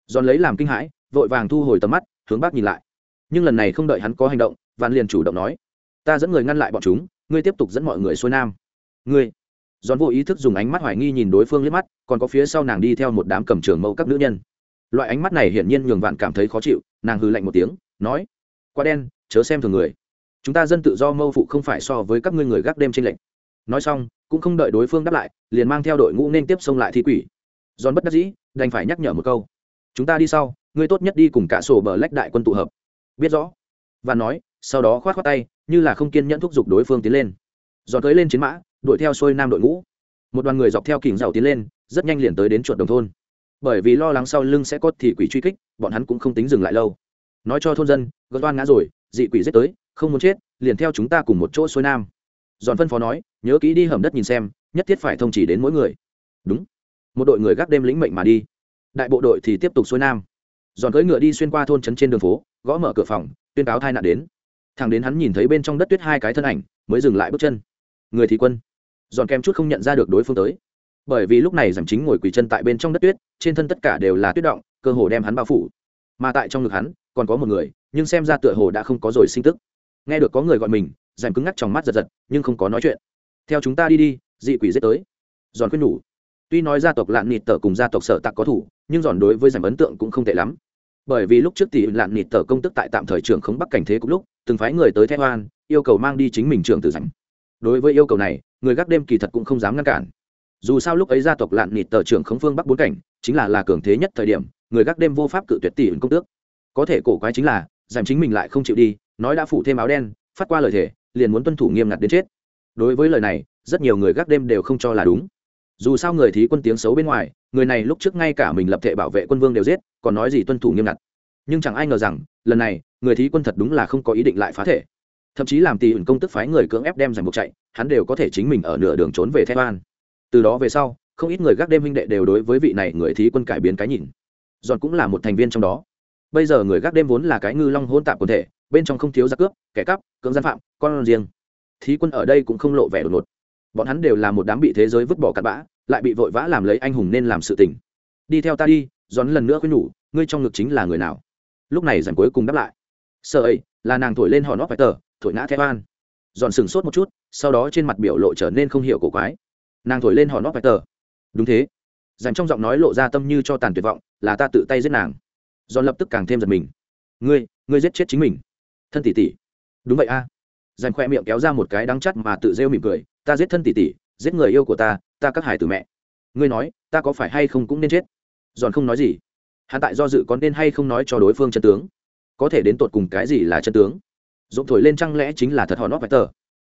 Giòn lấy làm kinh hãi, vội vàng thu hồi tầm mắt, hướng bắc nhìn lại. Nhưng lần này không đợi hắn có hành động, vạn liền chủ động nói, ta dẫn người ngăn lại bọn chúng, ngươi tiếp tục dẫn mọi người xuôi nam. Ngươi? Giòn vô ý thức dùng ánh mắt hoài nghi nhìn đối phương liếc mắt, còn có phía sau nàng đi theo một đám cầm trường mẫu các nữ nhân loại ánh mắt này hiển nhiên nhường vạn cảm thấy khó chịu, nàng hư lạnh một tiếng, nói, quá đen, chớ xem thường người. Chúng ta dân tự do mâu phụ không phải so với các ngươi người gác đêm trên lệnh nói xong, cũng không đợi đối phương đáp lại, liền mang theo đội ngũ nên tiếp xông lại thi quỷ. Giòn bất đắc dĩ, đành phải nhắc nhở một câu, chúng ta đi sau, ngươi tốt nhất đi cùng cả sổ bờ lách đại quân tụ hợp. Biết rõ và nói, sau đó khoát khoát tay, như là không kiên nhẫn thúc giục đối phương tiến lên. Giòn cưới lên chiến mã, đuổi theo xuôi nam đội ngũ. Một đoàn người dọc theo kình giàu tiến lên, rất nhanh liền tới đến chuột đồng thôn bởi vì lo lắng sau lưng sẽ có thì quỷ truy kích, bọn hắn cũng không tính dừng lại lâu. Nói cho thôn dân, gợt oan ngã rồi, dị quỷ giết tới, không muốn chết, liền theo chúng ta cùng một chỗ xuôi nam. Giòn phân phó nói, nhớ kỹ đi hầm đất nhìn xem, nhất thiết phải thông chỉ đến mỗi người. Đúng. Một đội người gác đêm lĩnh mệnh mà đi. Đại bộ đội thì tiếp tục xuôi nam. Giòn cưỡi ngựa đi xuyên qua thôn trấn trên đường phố, gõ mở cửa phòng, tuyên cáo thai nạn đến. Thằng đến hắn nhìn thấy bên trong đất tuyết hai cái thân ảnh, mới dừng lại bước chân. Người thì quân. Giòn kem chút không nhận ra được đối phương tới bởi vì lúc này giảm chính ngồi quỳ chân tại bên trong đất tuyết, trên thân tất cả đều là tuyết động, cơ hồ đem hắn bao phủ. Mà tại trong ngực hắn, còn có một người, nhưng xem ra tựa hồ đã không có rồi sinh tức. Nghe được có người gọi mình giảm cứng ngắc trong mắt giật giật, nhưng không có nói chuyện. Theo chúng ta đi đi, dị quỷ giết tới. Giòn khuyên nhủ. Tuy nói gia tộc lạn nịt tở cùng gia tộc sở tạc có thủ, nhưng giòn đối với giảm ấn tượng cũng không tệ lắm. Bởi vì lúc trước tỷ lạn nịt tở công tức tại tạm thời trưởng khống bắc cảnh thế cũng lúc, từng phái người tới thép oan, yêu cầu mang đi chính mình trưởng tử giảm đối với yêu cầu này, người gác đêm kỳ thật cũng không dám ngăn cản dù sao lúc ấy gia tộc lạn nịt tờ trưởng khống phương bắc bốn cảnh, chính là là cường thế nhất thời điểm, người gác đêm vô pháp cự tuyệt tỷ ứng công tước. Có thể cổ quái chính là giảm chính mình lại không chịu đi, nói đã phủ thêm áo đen, phát qua lời thề, liền muốn tuân thủ nghiêm ngặt đến chết. Đối với lời này, rất nhiều người gác đêm đều không cho là đúng. Dù sao người thí quân tiếng xấu bên ngoài, người này lúc trước ngay cả mình lập thể bảo vệ quân vương đều giết, còn nói gì tuân thủ nghiêm ngặt. Nhưng chẳng ai ngờ rằng, lần này, người thí quân thật đúng là không có ý định lại phá thể. Thậm chí làm tỷ ẩn công tức phái người cưỡng ép đem giành buộc chạy, hắn đều có thể chính mình ở nửa đường trốn về thái lan từ đó về sau, không ít người gác đêm huynh đệ đều đối với vị này người thí quân cải biến cái nhìn. Giòn cũng là một thành viên trong đó. Bây giờ người gác đêm vốn là cái ngư long hôn tạp quần thể, bên trong không thiếu giặc cướp, kẻ cắp, cưỡng gian phạm, con riêng. Thí quân ở đây cũng không lộ vẻ đột ngột. Bọn hắn đều là một đám bị thế giới vứt bỏ cặn bã, lại bị vội vã làm lấy anh hùng nên làm sự tình. Đi theo ta đi giòn lần nữa khuyên nhủ, ngươi trong ngực chính là người nào? Lúc này dành cuối cùng đáp lại. Sợ ấy, là nàng thổi lên hòn óc phải tờ, thổi ngã thép an giòn sừng sốt một chút, sau đó trên mặt biểu lộ trở nên không hiểu cổ quái nàng thổi lên họ nót phải tờ. Đúng thế. Dành trong giọng nói lộ ra tâm như cho tàn tuyệt vọng, là ta tự tay giết nàng. Giòn lập tức càng thêm giật mình. Ngươi ngươi giết chết chính mình. Thân tỷ tỷ. Đúng vậy a. À. dành khoe miệng kéo ra một cái đắng chắt mà tự rêu mỉm cười, ta giết thân tỷ tỷ, giết người yêu của ta ta các hải từ mẹ. Ngươi nói, ta có phải hay không cũng nên chết? Giòn không nói gì. Hắn tại do dự có nên hay không nói cho đối phương chân tướng. Có thể đến tột cùng cái gì là chân tướng? Dũng thổi lên chăng lẽ chính là thật họ nót vạch tờ.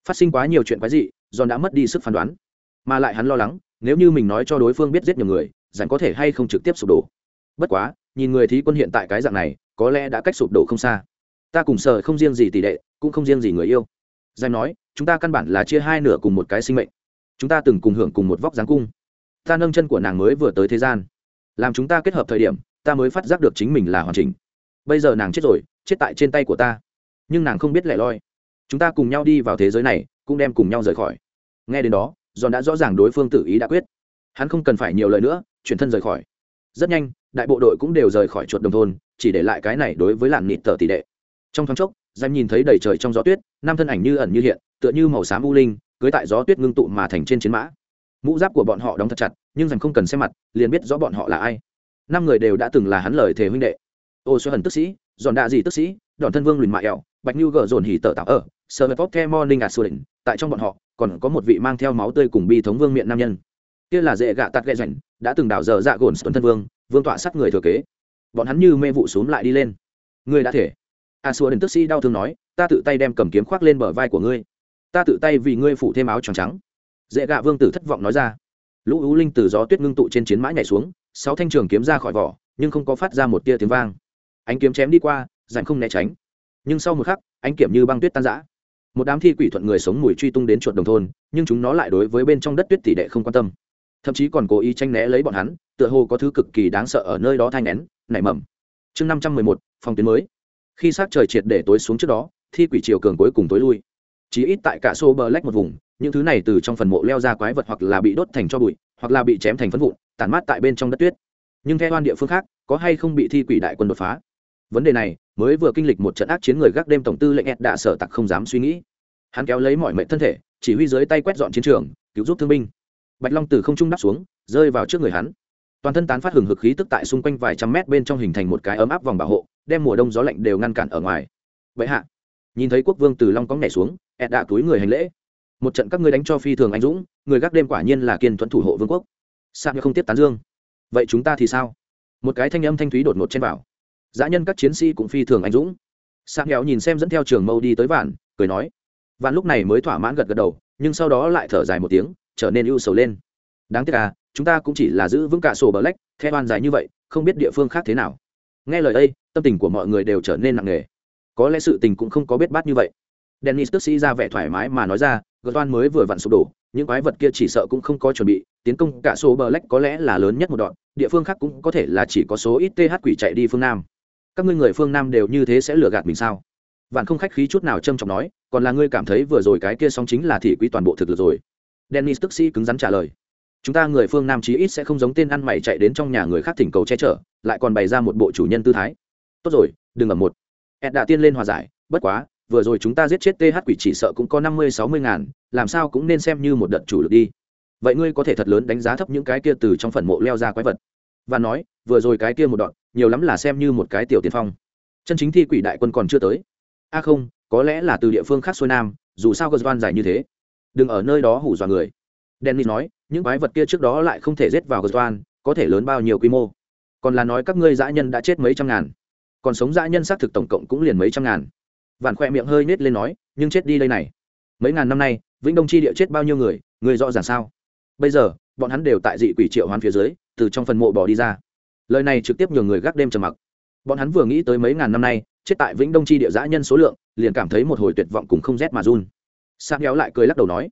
Phát sinh quá nhiều chuyện quái dị, giòn đã mất đi sức phán đoán mà lại hắn lo lắng, nếu như mình nói cho đối phương biết giết nhiều người rằng có thể hay không trực tiếp sụp đổ. Bất quá, nhìn người thí quân hiện tại cái dạng này, có lẽ đã cách sụp đổ không xa. Ta cùng sợ không riêng gì tỷ đệ, cũng không riêng gì người yêu. Danh nói, chúng ta căn bản là chia hai nửa cùng một cái sinh mệnh. Chúng ta từng cùng hưởng cùng một vóc dáng cung. Ta nâng chân của nàng mới vừa tới thế gian. Làm chúng ta kết hợp thời điểm, ta mới phát giác được chính mình là hoàn chỉnh. Bây giờ nàng chết rồi, chết tại trên tay của ta. Nhưng nàng không biết lẻ loi. Chúng ta cùng nhau đi vào thế giới này, cũng đem cùng nhau rời khỏi. Nghe đến đó Giòn đã rõ ràng đối phương tự ý đã quyết. Hắn không cần phải nhiều lời nữa, chuyển thân rời khỏi. Rất nhanh, đại bộ đội cũng đều rời khỏi chuột đồng thôn, chỉ để lại cái này đối với làn nịt tờ tỷ đệ. Trong thoáng chốc, danh nhìn thấy đầy trời trong gió tuyết, năm thân ảnh như ẩn như hiện, tựa như màu xám u linh, cưới tại gió tuyết ngưng tụ mà thành trên chiến mã. Mũ giáp của bọn họ đóng thật chặt, nhưng dành không cần xem mặt, liền biết rõ bọn họ là ai. Năm người đều đã từng là hắn lời thề huynh đệ. Ô xuân hần tức sĩ, giòn đạ gì tức sĩ, đòn thân vương lùn mạ ẹo bạch như gờ dồn hỉ tờ tạo ở, sơ pop the morning at surin tại trong bọn họ còn có một vị mang theo máu tươi cùng bi thống vương miệng nam nhân. Kia là dễ gạ tạt gậy rảnh, đã từng đảo dở dạ gồn xuân thân vương vương tọa sát người thừa kế. Bọn hắn như mê vụ xuống lại đi lên. Ngươi đã thể. A xua đến tức sĩ đau thương nói, ta tự tay đem cầm kiếm khoác lên bờ vai của ngươi. Ta tự tay vì ngươi phủ thêm áo trắng trắng. Dễ gạ vương tử thất vọng nói ra. Lũ ú linh từ gió tuyết ngưng tụ trên chiến mã nhảy xuống, sáu thanh trường kiếm ra khỏi vỏ, nhưng không có phát ra một tia tiếng vang. Ánh kiếm chém đi qua dành không né tránh. Nhưng sau một khắc, ánh kiểm như băng tuyết tan rã một đám thi quỷ thuận người sống mùi truy tung đến chuột đồng thôn, nhưng chúng nó lại đối với bên trong đất tuyết tỷ đệ không quan tâm. Thậm chí còn cố ý tranh né lấy bọn hắn, tựa hồ có thứ cực kỳ đáng sợ ở nơi đó thay nén, nảy mầm. Chương năm trăm mười một, phòng tuyến mới. Khi sát trời triệt để tối xuống trước đó, thi quỷ chiều cường cuối cùng tối lui. Chỉ ít tại cả xô bờ lách một vùng, những thứ này từ trong phần mộ leo ra quái vật hoặc là bị đốt thành cho bụi, hoặc là bị chém thành phân vụn tàn mát tại bên trong đất tuyết. Nhưng theo oan địa phương khác, có hay không bị thi quỷ đại quân đột phá? Vấn đề này, mới vừa kinh lịch một trận ác chiến người gác đêm tổng tư lệnh ed đạ sở tặc không dám suy nghĩ hắn kéo lấy mọi mệnh thân thể, chỉ huy dưới tay quét dọn chiến trường, cứu giúp thương binh. Bạch long từ không trung đắp xuống, rơi vào trước người hắn. Toàn thân tán phát hừng hực khí tức tại xung quanh vài trăm mét bên trong hình thành một cái ấm áp vòng bảo hộ, đem mùa đông gió lạnh đều ngăn cản ở ngoài. Vậy hạ, nhìn thấy quốc vương từ long cóng nhảy xuống ed đạ túi người hành lễ. Một trận các ngươi đánh cho phi thường anh dũng, người gác đêm quả nhiên là kiên thuẫn thủ hộ vương quốc. Sao như không tiếp tán dương. Vậy chúng ta thì sao? Một cái thanh âm thanh thúy đột ngột trên bảo dã nhân các chiến sĩ cũng phi thường anh dũng. Sao nghèo nhìn xem dẫn theo trường mâu đi tới vạn, cười nói vạn lúc này mới thỏa mãn gật gật đầu, nhưng sau đó lại thở dài một tiếng, trở nên ưu sầu lên. Đáng tiếc à chúng ta cũng chỉ là giữ vững cả sổ bờ lách, theo oan dài như vậy, không biết địa phương khác thế nào. Nghe lời đây tâm tình của mọi người đều trở nên nặng nề. Có lẽ sự tình cũng không có biết bát như vậy. Dennis tức sĩ ra vẻ thoải mái mà nói ra, gợt toan mới vừa vặn sụp đổ, những quái vật kia chỉ sợ cũng không có chuẩn bị, tiến công cả số bờ lách có lẽ là lớn nhất một đoạn, địa phương khác cũng có thể là chỉ có số ít th quỷ chạy đi phương nam. Các ngươi người phương nam đều như thế sẽ lừa gạt mình sao? Vạn không khách khí chút nào trâm trọng nói, còn là ngươi cảm thấy vừa rồi cái kia song chính là thị quý toàn bộ thực lực rồi. Dennis tức sĩ cứng rắn trả lời. Chúng ta người phương nam chí ít sẽ không giống tên ăn mày chạy đến trong nhà người khác thỉnh cầu che chở, lại còn bày ra một bộ chủ nhân tư thái. Tốt rồi, đừng ở một. Ed đã tiên lên hòa giải, bất quá, vừa rồi chúng ta giết chết th quỷ chỉ sợ cũng có năm mươi, sáu mươi ngàn, làm sao cũng nên xem như một đợt chủ lực đi. Vậy ngươi có thể thật lớn đánh giá thấp những cái kia từ trong phần mộ leo ra quái vật. Và nói, vừa rồi cái kia một đoạn, nhiều lắm là xem như một cái tiểu tiền phong. Chân chính thi quỷ đại quân còn chưa tới a không, có lẽ là từ địa phương khác xuôi nam, dù sao gờ dài như thế. Đừng ở nơi đó hủ dọa người. Dennis nói, những quái vật kia trước đó lại không thể giết vào gờ có thể lớn bao nhiêu quy mô? Còn là nói các ngươi dã nhân đã chết mấy trăm ngàn. Còn sống dã nhân xác thực tổng cộng cũng liền mấy trăm ngàn. Vạn khoe miệng hơi nết lên nói, nhưng chết đi đây này. Mấy ngàn năm nay, vĩnh đông chi địa chết bao nhiêu người người rõ ràng sao? Bây giờ, bọn hắn đều tại dị quỷ triệu hoán phía dưới, từ trong phần mộ bỏ đi ra. Lời này trực tiếp nhường người gác đêm trầm mặc. Bọn hắn vừa nghĩ tới mấy ngàn năm nay chết tại vĩnh đông chi địa giã nhân số lượng, liền cảm thấy một hồi tuyệt vọng cùng không rét mà run. Sang kéo lại cười lắc đầu nói,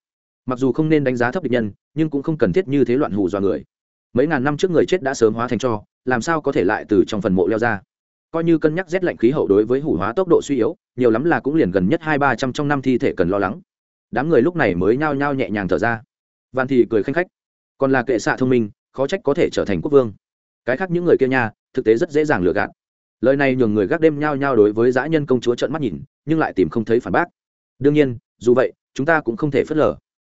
mặc dù không nên đánh giá thấp địch nhân, nhưng cũng không cần thiết như thế loạn hù dọa người. Mấy ngàn năm trước người chết đã sớm hóa thành cho, làm sao có thể lại từ trong phần mộ leo ra? Coi như cân nhắc rét lạnh khí hậu đối với hủ hóa tốc độ suy yếu, nhiều lắm là cũng liền gần nhất hai ba trăm trong năm thi thể cần lo lắng. Đám người lúc này mới nhao nhao nhẹ nhàng thở ra. Văn thì cười khanh khách. Còn là kệ xạ thông minh, khó trách có thể trở thành quốc vương. Cái khác những người kia nha, thực tế rất dễ dàng lừa gạt lời này nhường người gác đêm nhao nhao đối với dã nhân công chúa trợn mắt nhìn, nhưng lại tìm không thấy phản bác. Đương nhiên, dù vậy, chúng ta cũng không thể phớt lờ.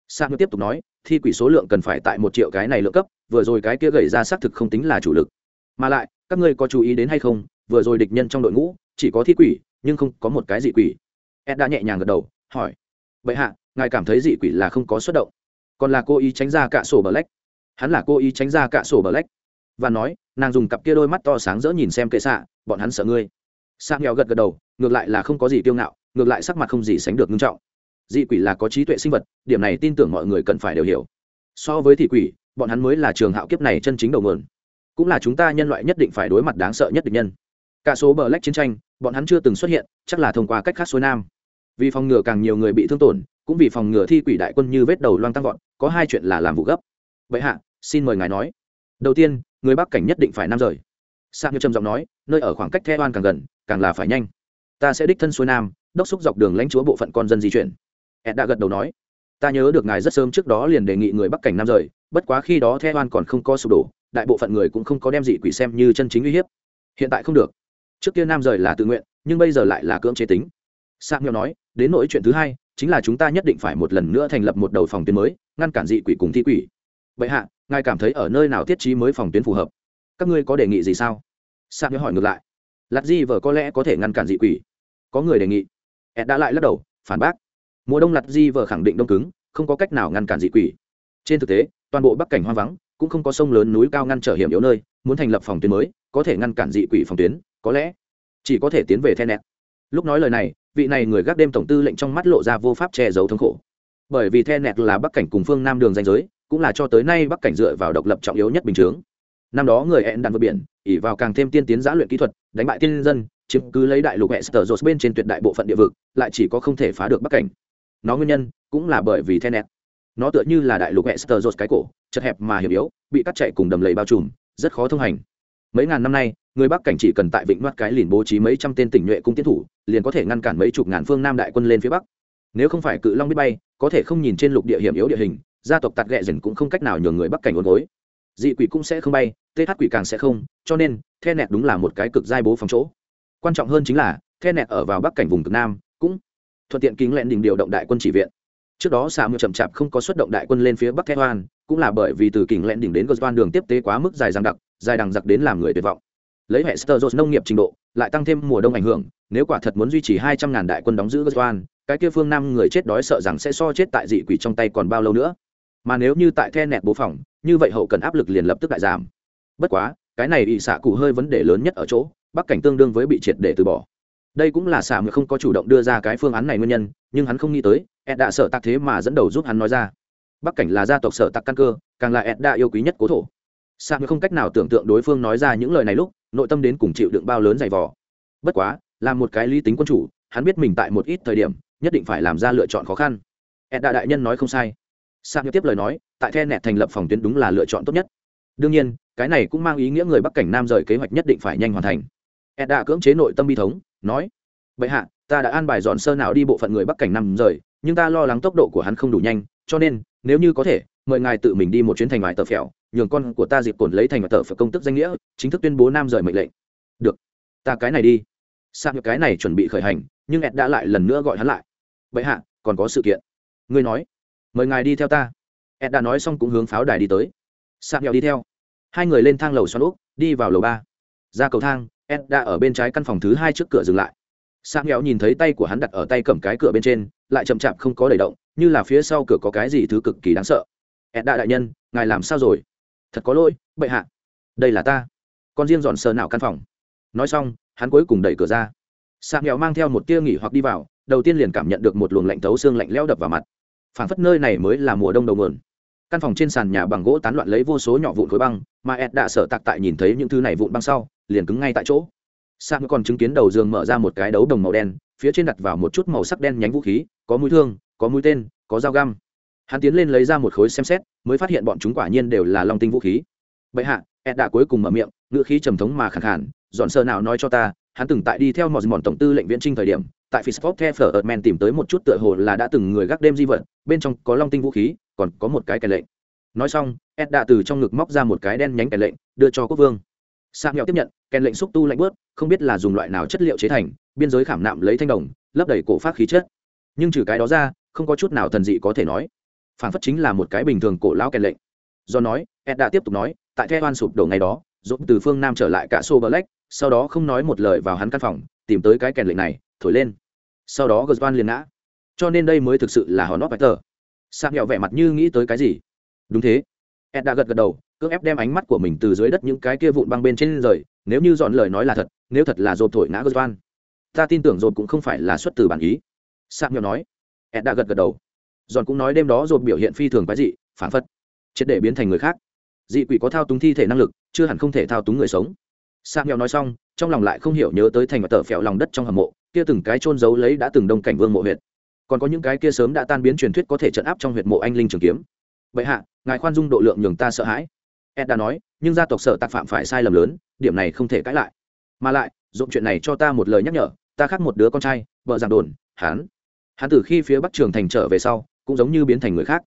Sang tiếp tục nói, thi quỷ số lượng cần phải tại một triệu cái này lượng cấp, vừa rồi cái kia gầy ra xác thực không tính là chủ lực. Mà lại, các ngươi có chú ý đến hay không, vừa rồi địch nhân trong đội ngũ, chỉ có thi quỷ, nhưng không có một cái dị quỷ. Ed đã nhẹ nhàng gật đầu, hỏi, bệ hạ, ngài cảm thấy dị quỷ là không có xuất động? Còn là cô ý tránh ra cả sổ bờ lách? Hắn là cô ý tránh ra cả sổ bờ lách. Và nói, nàng dùng cặp kia đôi mắt to sáng rỡ nhìn xem kệ xạ bọn hắn sợ ngươi. Sang nghèo gật gật đầu ngược lại là không có gì kiêu ngạo ngược lại sắc mặt không gì sánh được nghiêm trọng. Dị quỷ là có trí tuệ sinh vật điểm này tin tưởng mọi người cần phải đều hiểu. So với thị quỷ bọn hắn mới là trường hạo kiếp này chân chính đầu mượn, cũng là chúng ta nhân loại nhất định phải đối mặt đáng sợ nhất địch nhân. Cả số bờ lách chiến tranh bọn hắn chưa từng xuất hiện chắc là thông qua cách khác xuôi nam. Vì phòng ngừa càng nhiều người bị thương tổn cũng vì phòng ngừa thi quỷ đại quân như vết đầu loang tăng vọt có hai chuyện là làm vụ gấp. Vậy hạ xin mời ngài nói. Đầu tiên người bắc cảnh nhất định phải nam rời sang như trầm giọng nói, nơi ở khoảng cách the oan càng gần, càng là phải nhanh. Ta sẽ đích thân xuôi nam, đốc xúc dọc đường lãnh chúa bộ phận con dân di chuyển. Ed đã gật đầu nói. Ta nhớ được ngài rất sớm trước đó liền đề nghị người bắc cảnh nam rời, bất quá khi đó the oan còn không có sụp đổ, đại bộ phận người cũng không có đem dị quỷ xem như chân chính uy hiếp. Hiện tại không được. Trước kia nam rời là tự nguyện, nhưng bây giờ lại là cưỡng chế tính. Sang nghèo nói, đến nỗi chuyện thứ hai, chính là chúng ta nhất định phải một lần nữa thành lập một đầu phòng tuyến mới, ngăn cản dị quỷ cùng thi quỷ. Vậy hạ, ngài cảm thấy ở nơi nào thiết trí mới phòng tuyến phù hợp? Các ngươi có đề nghị gì sao? Sang nghèo hỏi ngược lại. Lạt di vờ có lẽ có thể ngăn cản dị quỷ. Có người đề nghị. Ed đã lại lắc đầu, phản bác. Mùa đông lạt di vờ khẳng định đông cứng, không có cách nào ngăn cản dị quỷ. Trên thực tế, toàn bộ bắc cảnh hoang vắng, cũng không có sông lớn núi cao ngăn trở hiểm yếu nơi, muốn thành lập phòng tuyến mới, có thể ngăn cản dị quỷ phòng tuyến, có lẽ chỉ có thể tiến về then nẹt lúc nói lời này, vị này người gác đêm tổng tư lệnh trong mắt lộ ra vô pháp che giấu thống khổ. Bởi vì the nẹt là bắc cảnh cùng phương nam đường danh giới, cũng là cho tới nay bắc cảnh dựa vào độc lập trọng yếu nhất bình chướng. Năm đó người ẹn đàn vượt biển ỉ vào càng thêm tiên tiến giã luyện kỹ thuật, đánh bại tiên dân, chiếm cứ lấy đại lục hệ sở dột bên trên tuyệt đại bộ phận địa vực, lại chỉ có không thể phá được bắc cảnh. Nó nguyên nhân cũng là bởi vì then nẹt nó tựa như là đại lục hệ sở dột cái cổ, chật hẹp mà hiểm yếu, bị cắt chạy cùng đầm lầy bao trùm, rất khó thông hành. Mấy ngàn năm nay, người bắc cảnh chỉ cần tại vịnh mắt cái liền bố trí mấy trăm tên tỉnh nhuệ cung tiến thủ, liền có thể ngăn cản mấy chục ngàn phương nam đại quân lên phía bắc. Nếu không phải cự long biết bay, có thể không nhìn trên lục địa hiểm yếu địa hình, gia tộc tạt ghẹ dần cũng không cách nào nhường người bắc cảnh ốn gối dị quỷ cũng sẽ không bay th quỷ càng sẽ không, cho nên, the nẹt đúng là một cái cực giai bố phòng chỗ. Quan trọng hơn chính là, the nẹt ở vào bắc cảnh vùng cực nam, cũng thuận tiện kính lẹn đỉnh điều động đại quân chỉ viện. Trước đó xà mưa chậm chạp không có xuất động đại quân lên phía bắc the hoan, cũng là bởi vì từ kính lẹn đỉnh đến gosvan đường tiếp tế quá mức dài dằng đặc, dài đằng giặc đến làm người tuyệt vọng. Lấy hệ sơ nông nghiệp trình độ, lại tăng thêm mùa đông ảnh hưởng, nếu quả thật muốn duy trì hai trăm ngàn đại quân đóng giữ gosvan cái kia phương nam người chết đói sợ rằng sẽ so chết tại dị quỷ trong tay còn bao lâu nữa mà nếu như tại the nẹt bố phòng, như vậy hậu cần áp lực liền lập tức đại giảm. Bất quá, cái này ỵ xạ cụ hơi vấn đề lớn nhất ở chỗ, bắc cảnh tương đương với bị triệt để từ bỏ. Đây cũng là xạ người không có chủ động đưa ra cái phương án này nguyên nhân, nhưng hắn không nghĩ tới, ed đã sợ tặc thế mà dẫn đầu giúp hắn nói ra. Bắc cảnh là gia tộc sở tặc căn cơ, càng là ed đã yêu quý nhất cố thổ. Xạ người không cách nào tưởng tượng đối phương nói ra những lời này lúc, nội tâm đến cùng chịu đựng bao lớn dày vò. Bất quá, là một cái lý tính quân chủ, hắn biết mình tại một ít thời điểm, nhất định phải làm ra lựa chọn khó khăn. Ed đã đại nhân nói không sai xạ người tiếp lời nói, tại the nẹt thành lập phòng tuyến đúng là lựa chọn tốt nhất. Đương nhiên, cái này cũng mang ý nghĩa người bắc cảnh nam rời kế hoạch nhất định phải nhanh hoàn thành. Ed đã cưỡng chế nội tâm bi thống, nói vậy hạ, ta đã an bài dọn sơ nào đi bộ phận người bắc cảnh nam rời, nhưng ta lo lắng tốc độ của hắn không đủ nhanh, cho nên, nếu như có thể, mời ngài tự mình đi một chuyến thành ngoài tờ phèo, nhường con của ta dịp cồn lấy thành ngoài tờ phèo công tức danh nghĩa, chính thức tuyên bố nam rời mệnh lệnh. Được, ta cái này đi. Sạc nhập cái này chuẩn bị khởi hành, nhưng ed đã lại lần nữa gọi hắn lại vậy hạ, còn có sự kiện. Ngươi nói mời ngài đi theo ta. Ed đã nói xong cũng hướng pháo đài đi tới. Sạc nhập đi theo. Hai người lên thang lầu xoắn úp, đi vào lầu ba. Ra cầu thang, ed đã ở bên trái căn phòng thứ hai trước cửa dừng lại. Sạc nghèo nhìn thấy tay của hắn đặt ở tay cầm cái cửa bên trên, lại chậm chạp không có đẩy động, như là phía sau cửa có cái gì thứ cực kỳ đáng sợ. Ed đã đại nhân, ngài làm sao rồi? Thật có lỗi, bệ hạ. Đây là ta. Con riêng dọn sờ nào căn phòng. Nói xong, hắn cuối cùng đẩy cửa ra. Sạc nghèo mang theo một tia nghỉ hoặc đi vào, đầu tiên liền cảm nhận được một luồng lạnh thấu xương lạnh lẽo đập vào mặt phảng phất nơi này mới là mùa đông đầu nguồn. Căn phòng trên sàn nhà bằng gỗ tán loạn lấy vô số nhỏ vụn khối băng, mà ed đã sợ tặc tại nhìn thấy những thứ này vụn băng sau, liền cứng ngay tại chỗ. Sang còn chứng kiến đầu giường mở ra một cái đấu đồng màu đen, phía trên đặt vào một chút màu sắc đen nhánh vũ khí, có mũi thương, có mũi tên, có dao găm. Hắn tiến lên lấy ra một khối xem xét, mới phát hiện bọn chúng quả nhiên đều là long tinh vũ khí. Bệ hạ ed đã cuối cùng mở miệng ngựa khí trầm thống mà khẳng khản, dọn sơ nào nói cho ta, hắn từng tại đi theo mọi mòn tổng tư lệnh viễn trinh thời điểm tại Fisport The Flirtman tìm tới một chút tựa hồ là đã từng người gác đêm di vật, bên trong có long tinh vũ khí, còn có một cái kèn lệnh. Nói xong, Ed đã từ trong ngực móc ra một cái đen nhánh kèn lệnh, đưa cho quốc vương. Sạc nghèo tiếp nhận, kèn lệnh xúc tu lạnh bớt, không biết là dùng loại nào chất liệu chế thành, biên giới khảm nạm lấy thanh đồng, lấp đầy cổ phát khí chất. Nhưng trừ cái đó ra, không có chút nào thần dị có thể nói. Phản phất chính là một cái bình thường cổ lão kèn lệnh. Do nói, Ed đã tiếp tục nói, tại The Hoan sụp đổ ngày đó, dũng từ phương nam trở lại cả Sô lách, sau đó không nói một lời vào hắn căn phòng, tìm tới cái kèn lệnh này, thổi lên sau đó gờ liền ngã. Cho nên đây mới thực sự là hòn nót bạch tờ sạc nghèo vẻ mặt như nghĩ tới cái gì? Đúng thế. Ed đã gật gật đầu cưỡng ép đem ánh mắt của mình từ dưới đất những cái kia vụn băng bên trên rời nếu như dọn lời nói là thật nếu thật là dồn thổi ngã gờ ta tin tưởng dồn cũng không phải là xuất từ bản ý. Sạc nghèo nói. Ed đã gật gật đầu. Dọn cũng nói đêm đó dồn biểu hiện phi thường cái gì, phản phất triệt để biến thành người khác. Dị quỷ có thao túng thi thể năng lực chưa hẳn không thể thao túng người sống sạc nghèo nói xong trong lòng lại không hiểu nhớ tới thành và tờ phèo lòng đất trong hầm mộ kia từng cái trôn giấu lấy đã từng đông cảnh vương mộ huyệt, còn có những cái kia sớm đã tan biến truyền thuyết có thể trận áp trong huyệt mộ anh linh trường kiếm. Vậy hạ ngài khoan dung độ lượng nhường ta sợ hãi. Ed đã nói nhưng gia tộc sở tạc phạm phải sai lầm lớn điểm này không thể cãi lại. Mà lại dụng chuyện này cho ta một lời nhắc nhở ta khác một đứa con trai vợ giảng đồn hắn. Hắn từ khi phía bắc trường thành trở về sau cũng giống như biến thành người khác.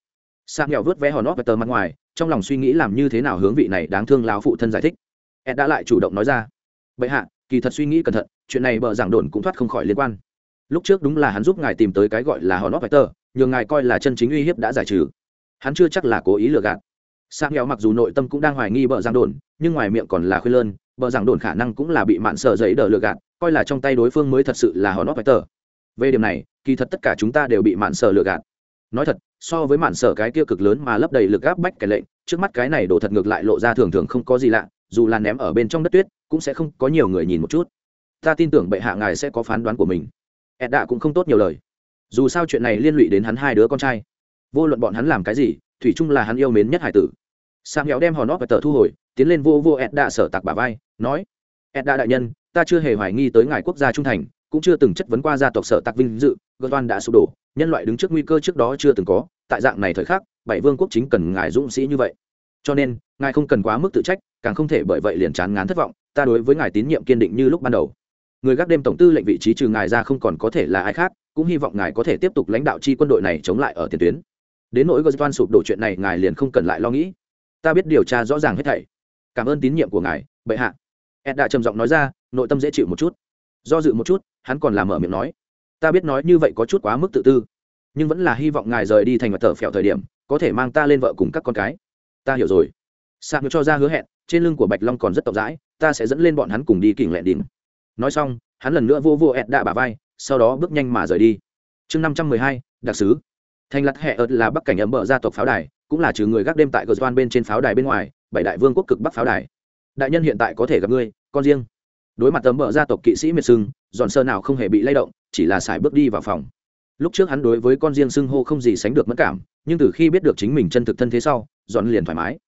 Sang nghèo vớt vé hòn nót và tờ mặt ngoài trong lòng suy nghĩ làm như thế nào hướng vị này đáng thương lão phụ thân giải thích ed đã lại chủ động nói ra. Bệ hạ, kỳ thật suy nghĩ cẩn thận, chuyện này bờ giảng đồn cũng thoát không khỏi liên quan. Lúc trước đúng là hắn giúp ngài tìm tới cái gọi là hòn óp vector nhường ngài coi là chân chính uy hiếp đã giải trừ. Hắn chưa chắc là cố ý lừa gạt. Sang nghèo mặc dù nội tâm cũng đang hoài nghi bờ giảng đồn, nhưng ngoài miệng còn là khuyên lơn, bờ giảng đồn khả năng cũng là bị mạn sợ giấy đờ lừa gạt, coi là trong tay đối phương mới thật sự là hòn óp vector về điểm này, kỳ thật tất cả chúng ta đều bị mạn sợ lừa gạt. Nói thật, so với mạn sợ cái kia cực lớn mà lấp đầy lực áp bách cái lệnh, trước mắt cái này đổ thật ngược lại lộ ra thường thường không có gì lạ dù là ném ở bên trong đất tuyết, cũng sẽ không có nhiều người nhìn một chút. Ta tin tưởng bệ hạ ngài sẽ có phán đoán của mình. Ed đạ cũng không tốt nhiều lời. Dù sao chuyện này liên lụy đến hắn hai đứa con trai. Vô luận bọn hắn làm cái gì, thủy chung là hắn yêu mến nhất hải tử. Sang héo đem hòn nót và tờ thu hồi, tiến lên vô vô ed đạ sở tạc bà vai, nói ed đạ đại nhân, ta chưa hề hoài nghi tới ngài quốc gia trung thành, cũng chưa từng chất vấn qua gia tộc sở tạc vinh dự, gợt toan đã sụp đổ, nhân loại đứng trước nguy cơ trước đó chưa từng có, tại dạng này thời khắc, bảy vương quốc chính cần ngài dũng sĩ như vậy. Cho nên, ngài không cần quá mức tự trách càng không thể bởi vậy liền chán ngán thất vọng, ta đối với ngài tín nhiệm kiên định như lúc ban đầu. Người gác đêm tổng tư lệnh vị trí trừ ngài ra không còn có thể là ai khác, cũng hy vọng ngài có thể tiếp tục lãnh đạo chi quân đội này chống lại ở tiền tuyến. Đến nỗi gờ toan sụp đổ chuyện này, ngài liền không cần lại lo nghĩ. Ta biết điều tra rõ ràng hết thảy. Cảm ơn tín nhiệm của ngài, bệ hạ. Ed đã trầm giọng nói ra, nội tâm dễ chịu một chút. Do dự một chút, hắn còn làm mở miệng nói, ta biết nói như vậy có chút quá mức tự tư, nhưng vẫn là hy vọng ngài rời đi thành mặt thở phèo thời điểm, có thể mang ta lên vợ cùng các con cái. Ta hiểu rồi. Sạc cho ra hứa hẹn trên lưng của bạch long còn rất rộng rãi, ta sẽ dẫn lên bọn hắn cùng đi kỉnh lẹn đỉnh. Nói xong, hắn lần nữa vô vô ẹt đạ bà vai, sau đó bước nhanh mà rời đi. Chương năm trăm mười hai, đặc sứ. Thành lặt hẹ ợt là bắc cảnh ấm bờ gia tộc pháo đài, cũng là trừ người gác đêm tại cờ doan bên trên pháo đài bên ngoài, bảy đại vương quốc cực bắc pháo đài. Đại nhân hiện tại có thể gặp ngươi, con riêng. Đối mặt tấm bờ gia tộc kỵ sĩ miệt sưng dọn sơ nào không hề bị lay động, chỉ là xài bước đi vào phòng. Lúc trước hắn đối với con riêng xưng hô không gì sánh được mất cảm, nhưng từ khi biết được chính mình chân thực thân thế sau dọn liền thoải mái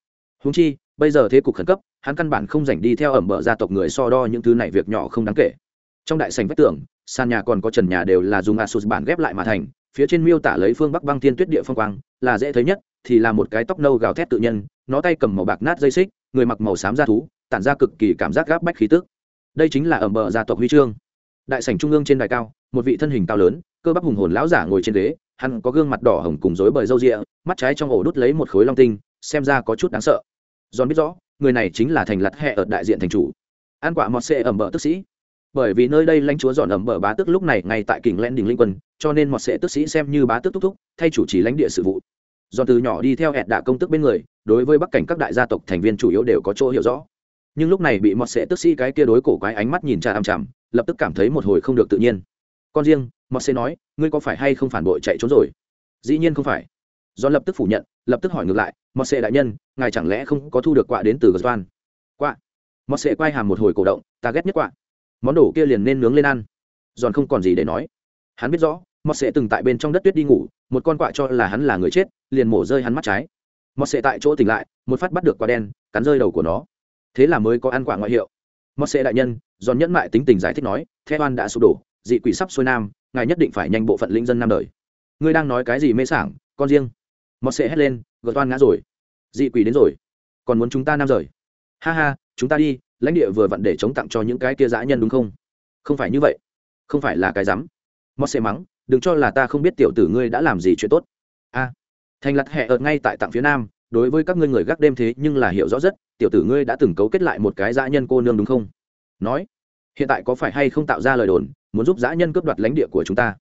húng chi, bây giờ thế cục khẩn cấp, hắn căn bản không dành đi theo ẩm bờ gia tộc người so đo những thứ này việc nhỏ không đáng kể. Trong đại sành vách tường, sàn nhà còn có trần nhà đều là dùng asus bản ghép lại mà thành, phía trên miêu tả lấy phương bắc băng thiên tuyết địa phong quang, là dễ thấy nhất, thì là một cái tóc nâu gào thét tự nhân, nó tay cầm màu bạc nát dây xích, người mặc màu xám da thú, tản ra cực kỳ cảm giác gáp bách khí tức. Đây chính là ẩm bờ gia tộc huy chương. Đại sảnh trung ương trên đài cao, một vị thân hình cao lớn, cơ bắp hùng hồn lão giả ngồi trên ghế, hắn có gương mặt đỏ hồng cùng rối bời râu rịa mắt trái trong ổ đút lấy một khối long tinh, xem ra có chút đáng sợ. John biết rõ, người này chính là thành lật hệ ở đại diện thành chủ. An quả mọt xệ ẩm bợ tức sĩ. bởi vì nơi đây lãnh chúa dọn ẩm bờ bá tước lúc này ngay tại kình len đình linh quân cho nên mọt sẽ tức sĩ xem như bá tước thúc thúc thay chủ trì lãnh địa sự vụ. Do từ nhỏ đi theo hẹn đạ công tức bên người đối với bắc cảnh các đại gia tộc thành viên chủ yếu đều có chỗ hiểu rõ. Nhưng lúc này bị mọt sẽ tức sĩ cái kia đối cổ quái ánh mắt nhìn cha ăm chằm lập tức cảm thấy một hồi không được tự nhiên. Con riêng mọt sẽ nói ngươi có phải hay không phản bội chạy trốn rồi? Dĩ nhiên không phải. Do lập tức phủ nhận lập tức hỏi ngược lại mọt sệ đại nhân, ngài chẳng lẽ không có thu được quạ đến từ gờ quạ? Mọt sệ quay hàm một hồi cổ động, ta ghét nhất quạ. Món đồ kia liền nên nướng lên ăn. Giòn không còn gì để nói. Hắn biết rõ, mọt sệ từng tại bên trong đất tuyết đi ngủ, một con quạ cho là hắn là người chết, liền mổ rơi hắn mắt trái. Mọt sệ tại chỗ tỉnh lại, một phát bắt được quả đen, cắn rơi đầu của nó. Thế là mới có ăn quả ngoại hiệu. Mọt sệ đại nhân, giòn nhẫn mại tính tình giải thích nói, theo oan đã sụp đổ, dị quỷ sắp xuôi nam, ngài nhất định phải nhanh bộ phận linh dân nam đời. Ngươi đang nói cái gì mê sảng, con riêng? Mọt sẽ hét lên, gợt toan ngã rồi. Dị quỷ đến rồi. Còn muốn chúng ta nam rời? Ha ha, chúng ta đi, lãnh địa vừa vặn để chống tặng cho những cái kia dã nhân đúng không? Không phải như vậy. Không phải là cái rắm. Mọt sệ mắng, đừng cho là ta không biết tiểu tử ngươi đã làm gì chuyện tốt. A. Thành lặt hẹ ợt ngay tại tặng phía nam, đối với các ngươi người gác đêm thế nhưng là hiểu rõ rất, tiểu tử ngươi đã từng cấu kết lại một cái dã nhân cô nương đúng không? Nói, hiện tại có phải hay không tạo ra lời đồn, muốn giúp dã nhân cướp đoạt lãnh địa của chúng ta?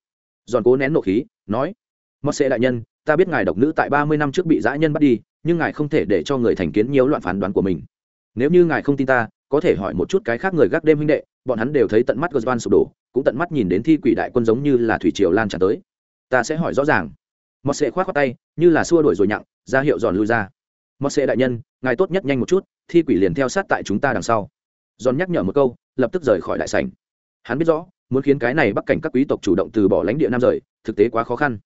Giòn cố nén nộ khí, nói mất sẽ đại nhân, ta biết ngài độc nữ tại ba mươi năm trước bị dã nhân bắt đi, nhưng ngài không thể để cho người thành kiến nhiều loạn phán đoán của mình. Nếu như ngài không tin ta, có thể hỏi một chút cái khác người gác đêm huynh đệ, bọn hắn đều thấy tận mắt gosvan sụp đổ, cũng tận mắt nhìn đến thi quỷ đại quân giống như là thủy triều lan tràn tới. Ta sẽ hỏi rõ ràng. Mọt sệ khoát khoát tay, như là xua đuổi rồi nhặng, ra hiệu giòn lui ra. Mọt sệ đại nhân, ngài tốt nhất nhanh một chút, thi quỷ liền theo sát tại chúng ta đằng sau. Giòn nhắc nhở một câu, lập tức rời khỏi đại sảnh. Hắn biết rõ, muốn khiến cái này bắc cảnh các quý tộc chủ động từ bỏ lãnh địa nam rời, thực tế quá khó khăn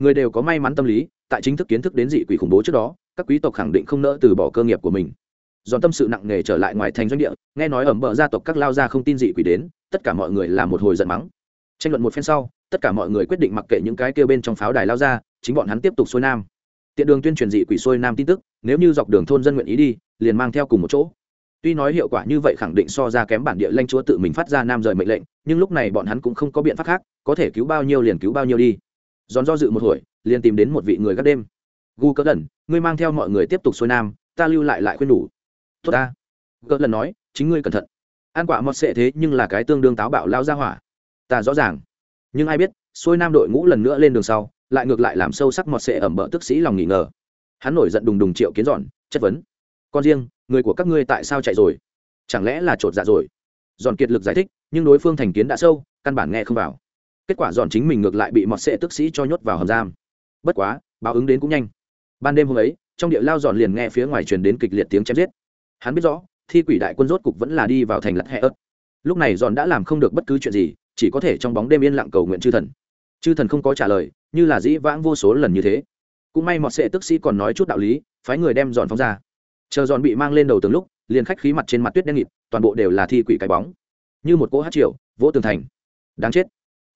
người đều có may mắn tâm lý, tại chính thức kiến thức đến dị quỷ khủng bố trước đó, các quý tộc khẳng định không nỡ từ bỏ cơ nghiệp của mình. Dọn tâm sự nặng nề trở lại ngoài thành doanh địa, nghe nói ẩm bờ gia tộc các lao gia không tin dị quỷ đến, tất cả mọi người làm một hồi giận mắng. Tranh luận một phen sau, tất cả mọi người quyết định mặc kệ những cái kêu bên trong pháo đài lao ra chính bọn hắn tiếp tục xuôi nam. Tiện đường tuyên truyền dị quỷ xuôi nam tin tức, nếu như dọc đường thôn dân nguyện ý đi, liền mang theo cùng một chỗ. Tuy nói hiệu quả như vậy khẳng định so ra kém bản địa lanh chúa tự mình phát ra nam rời mệnh lệnh, nhưng lúc này bọn hắn cũng không có biện pháp khác, có thể cứu bao nhiêu liền cứu bao nhiêu đi giòn do dự một hồi, liền tìm đến một vị người gác đêm. Gu cỡ lần ngươi mang theo mọi người tiếp tục xuôi nam, ta lưu lại lại khuyên đủ tốt ta. Cất lần nói, chính ngươi cẩn thận. An quả mọt sệ thế nhưng là cái tương đương táo bạo lao ra hỏa. Ta rõ ràng. Nhưng ai biết, xuôi nam đội ngũ lần nữa lên đường sau, lại ngược lại làm sâu sắc mọt sệ ẩm bỡ tức sĩ lòng nghỉ ngờ. Hắn nổi giận đùng đùng triệu kiến giòn, chất vấn. Con riêng, người của các ngươi tại sao chạy rồi? Chẳng lẽ là chột dạ rồi? Giòn kiệt lực giải thích, nhưng đối phương thành kiến đã sâu, căn bản nghe không vào kết quả dọn chính mình ngược lại bị mọt sệ tức sĩ cho nhốt vào hầm giam. Bất quá, báo ứng đến cũng nhanh. Ban đêm hôm ấy, trong địa lao dọn liền nghe phía ngoài truyền đến kịch liệt tiếng chém giết. Hắn biết rõ, thi quỷ đại quân rốt cục vẫn là đi vào thành lặt hẹ ớt. Lúc này dọn đã làm không được bất cứ chuyện gì, chỉ có thể trong bóng đêm yên lặng cầu nguyện chư thần. Chư thần không có trả lời, như là dĩ vãng vô số lần như thế. Cũng may mọt sệ tức sĩ còn nói chút đạo lý, phái người đem dọn phóng ra. Chờ dọn bị mang lên đầu từng lúc, liền khách khí mặt trên mặt tuyết đen nghịt, toàn bộ đều là thi quỷ cái bóng. Như một cỗ hát triệu vỗ tường thành. Đáng chết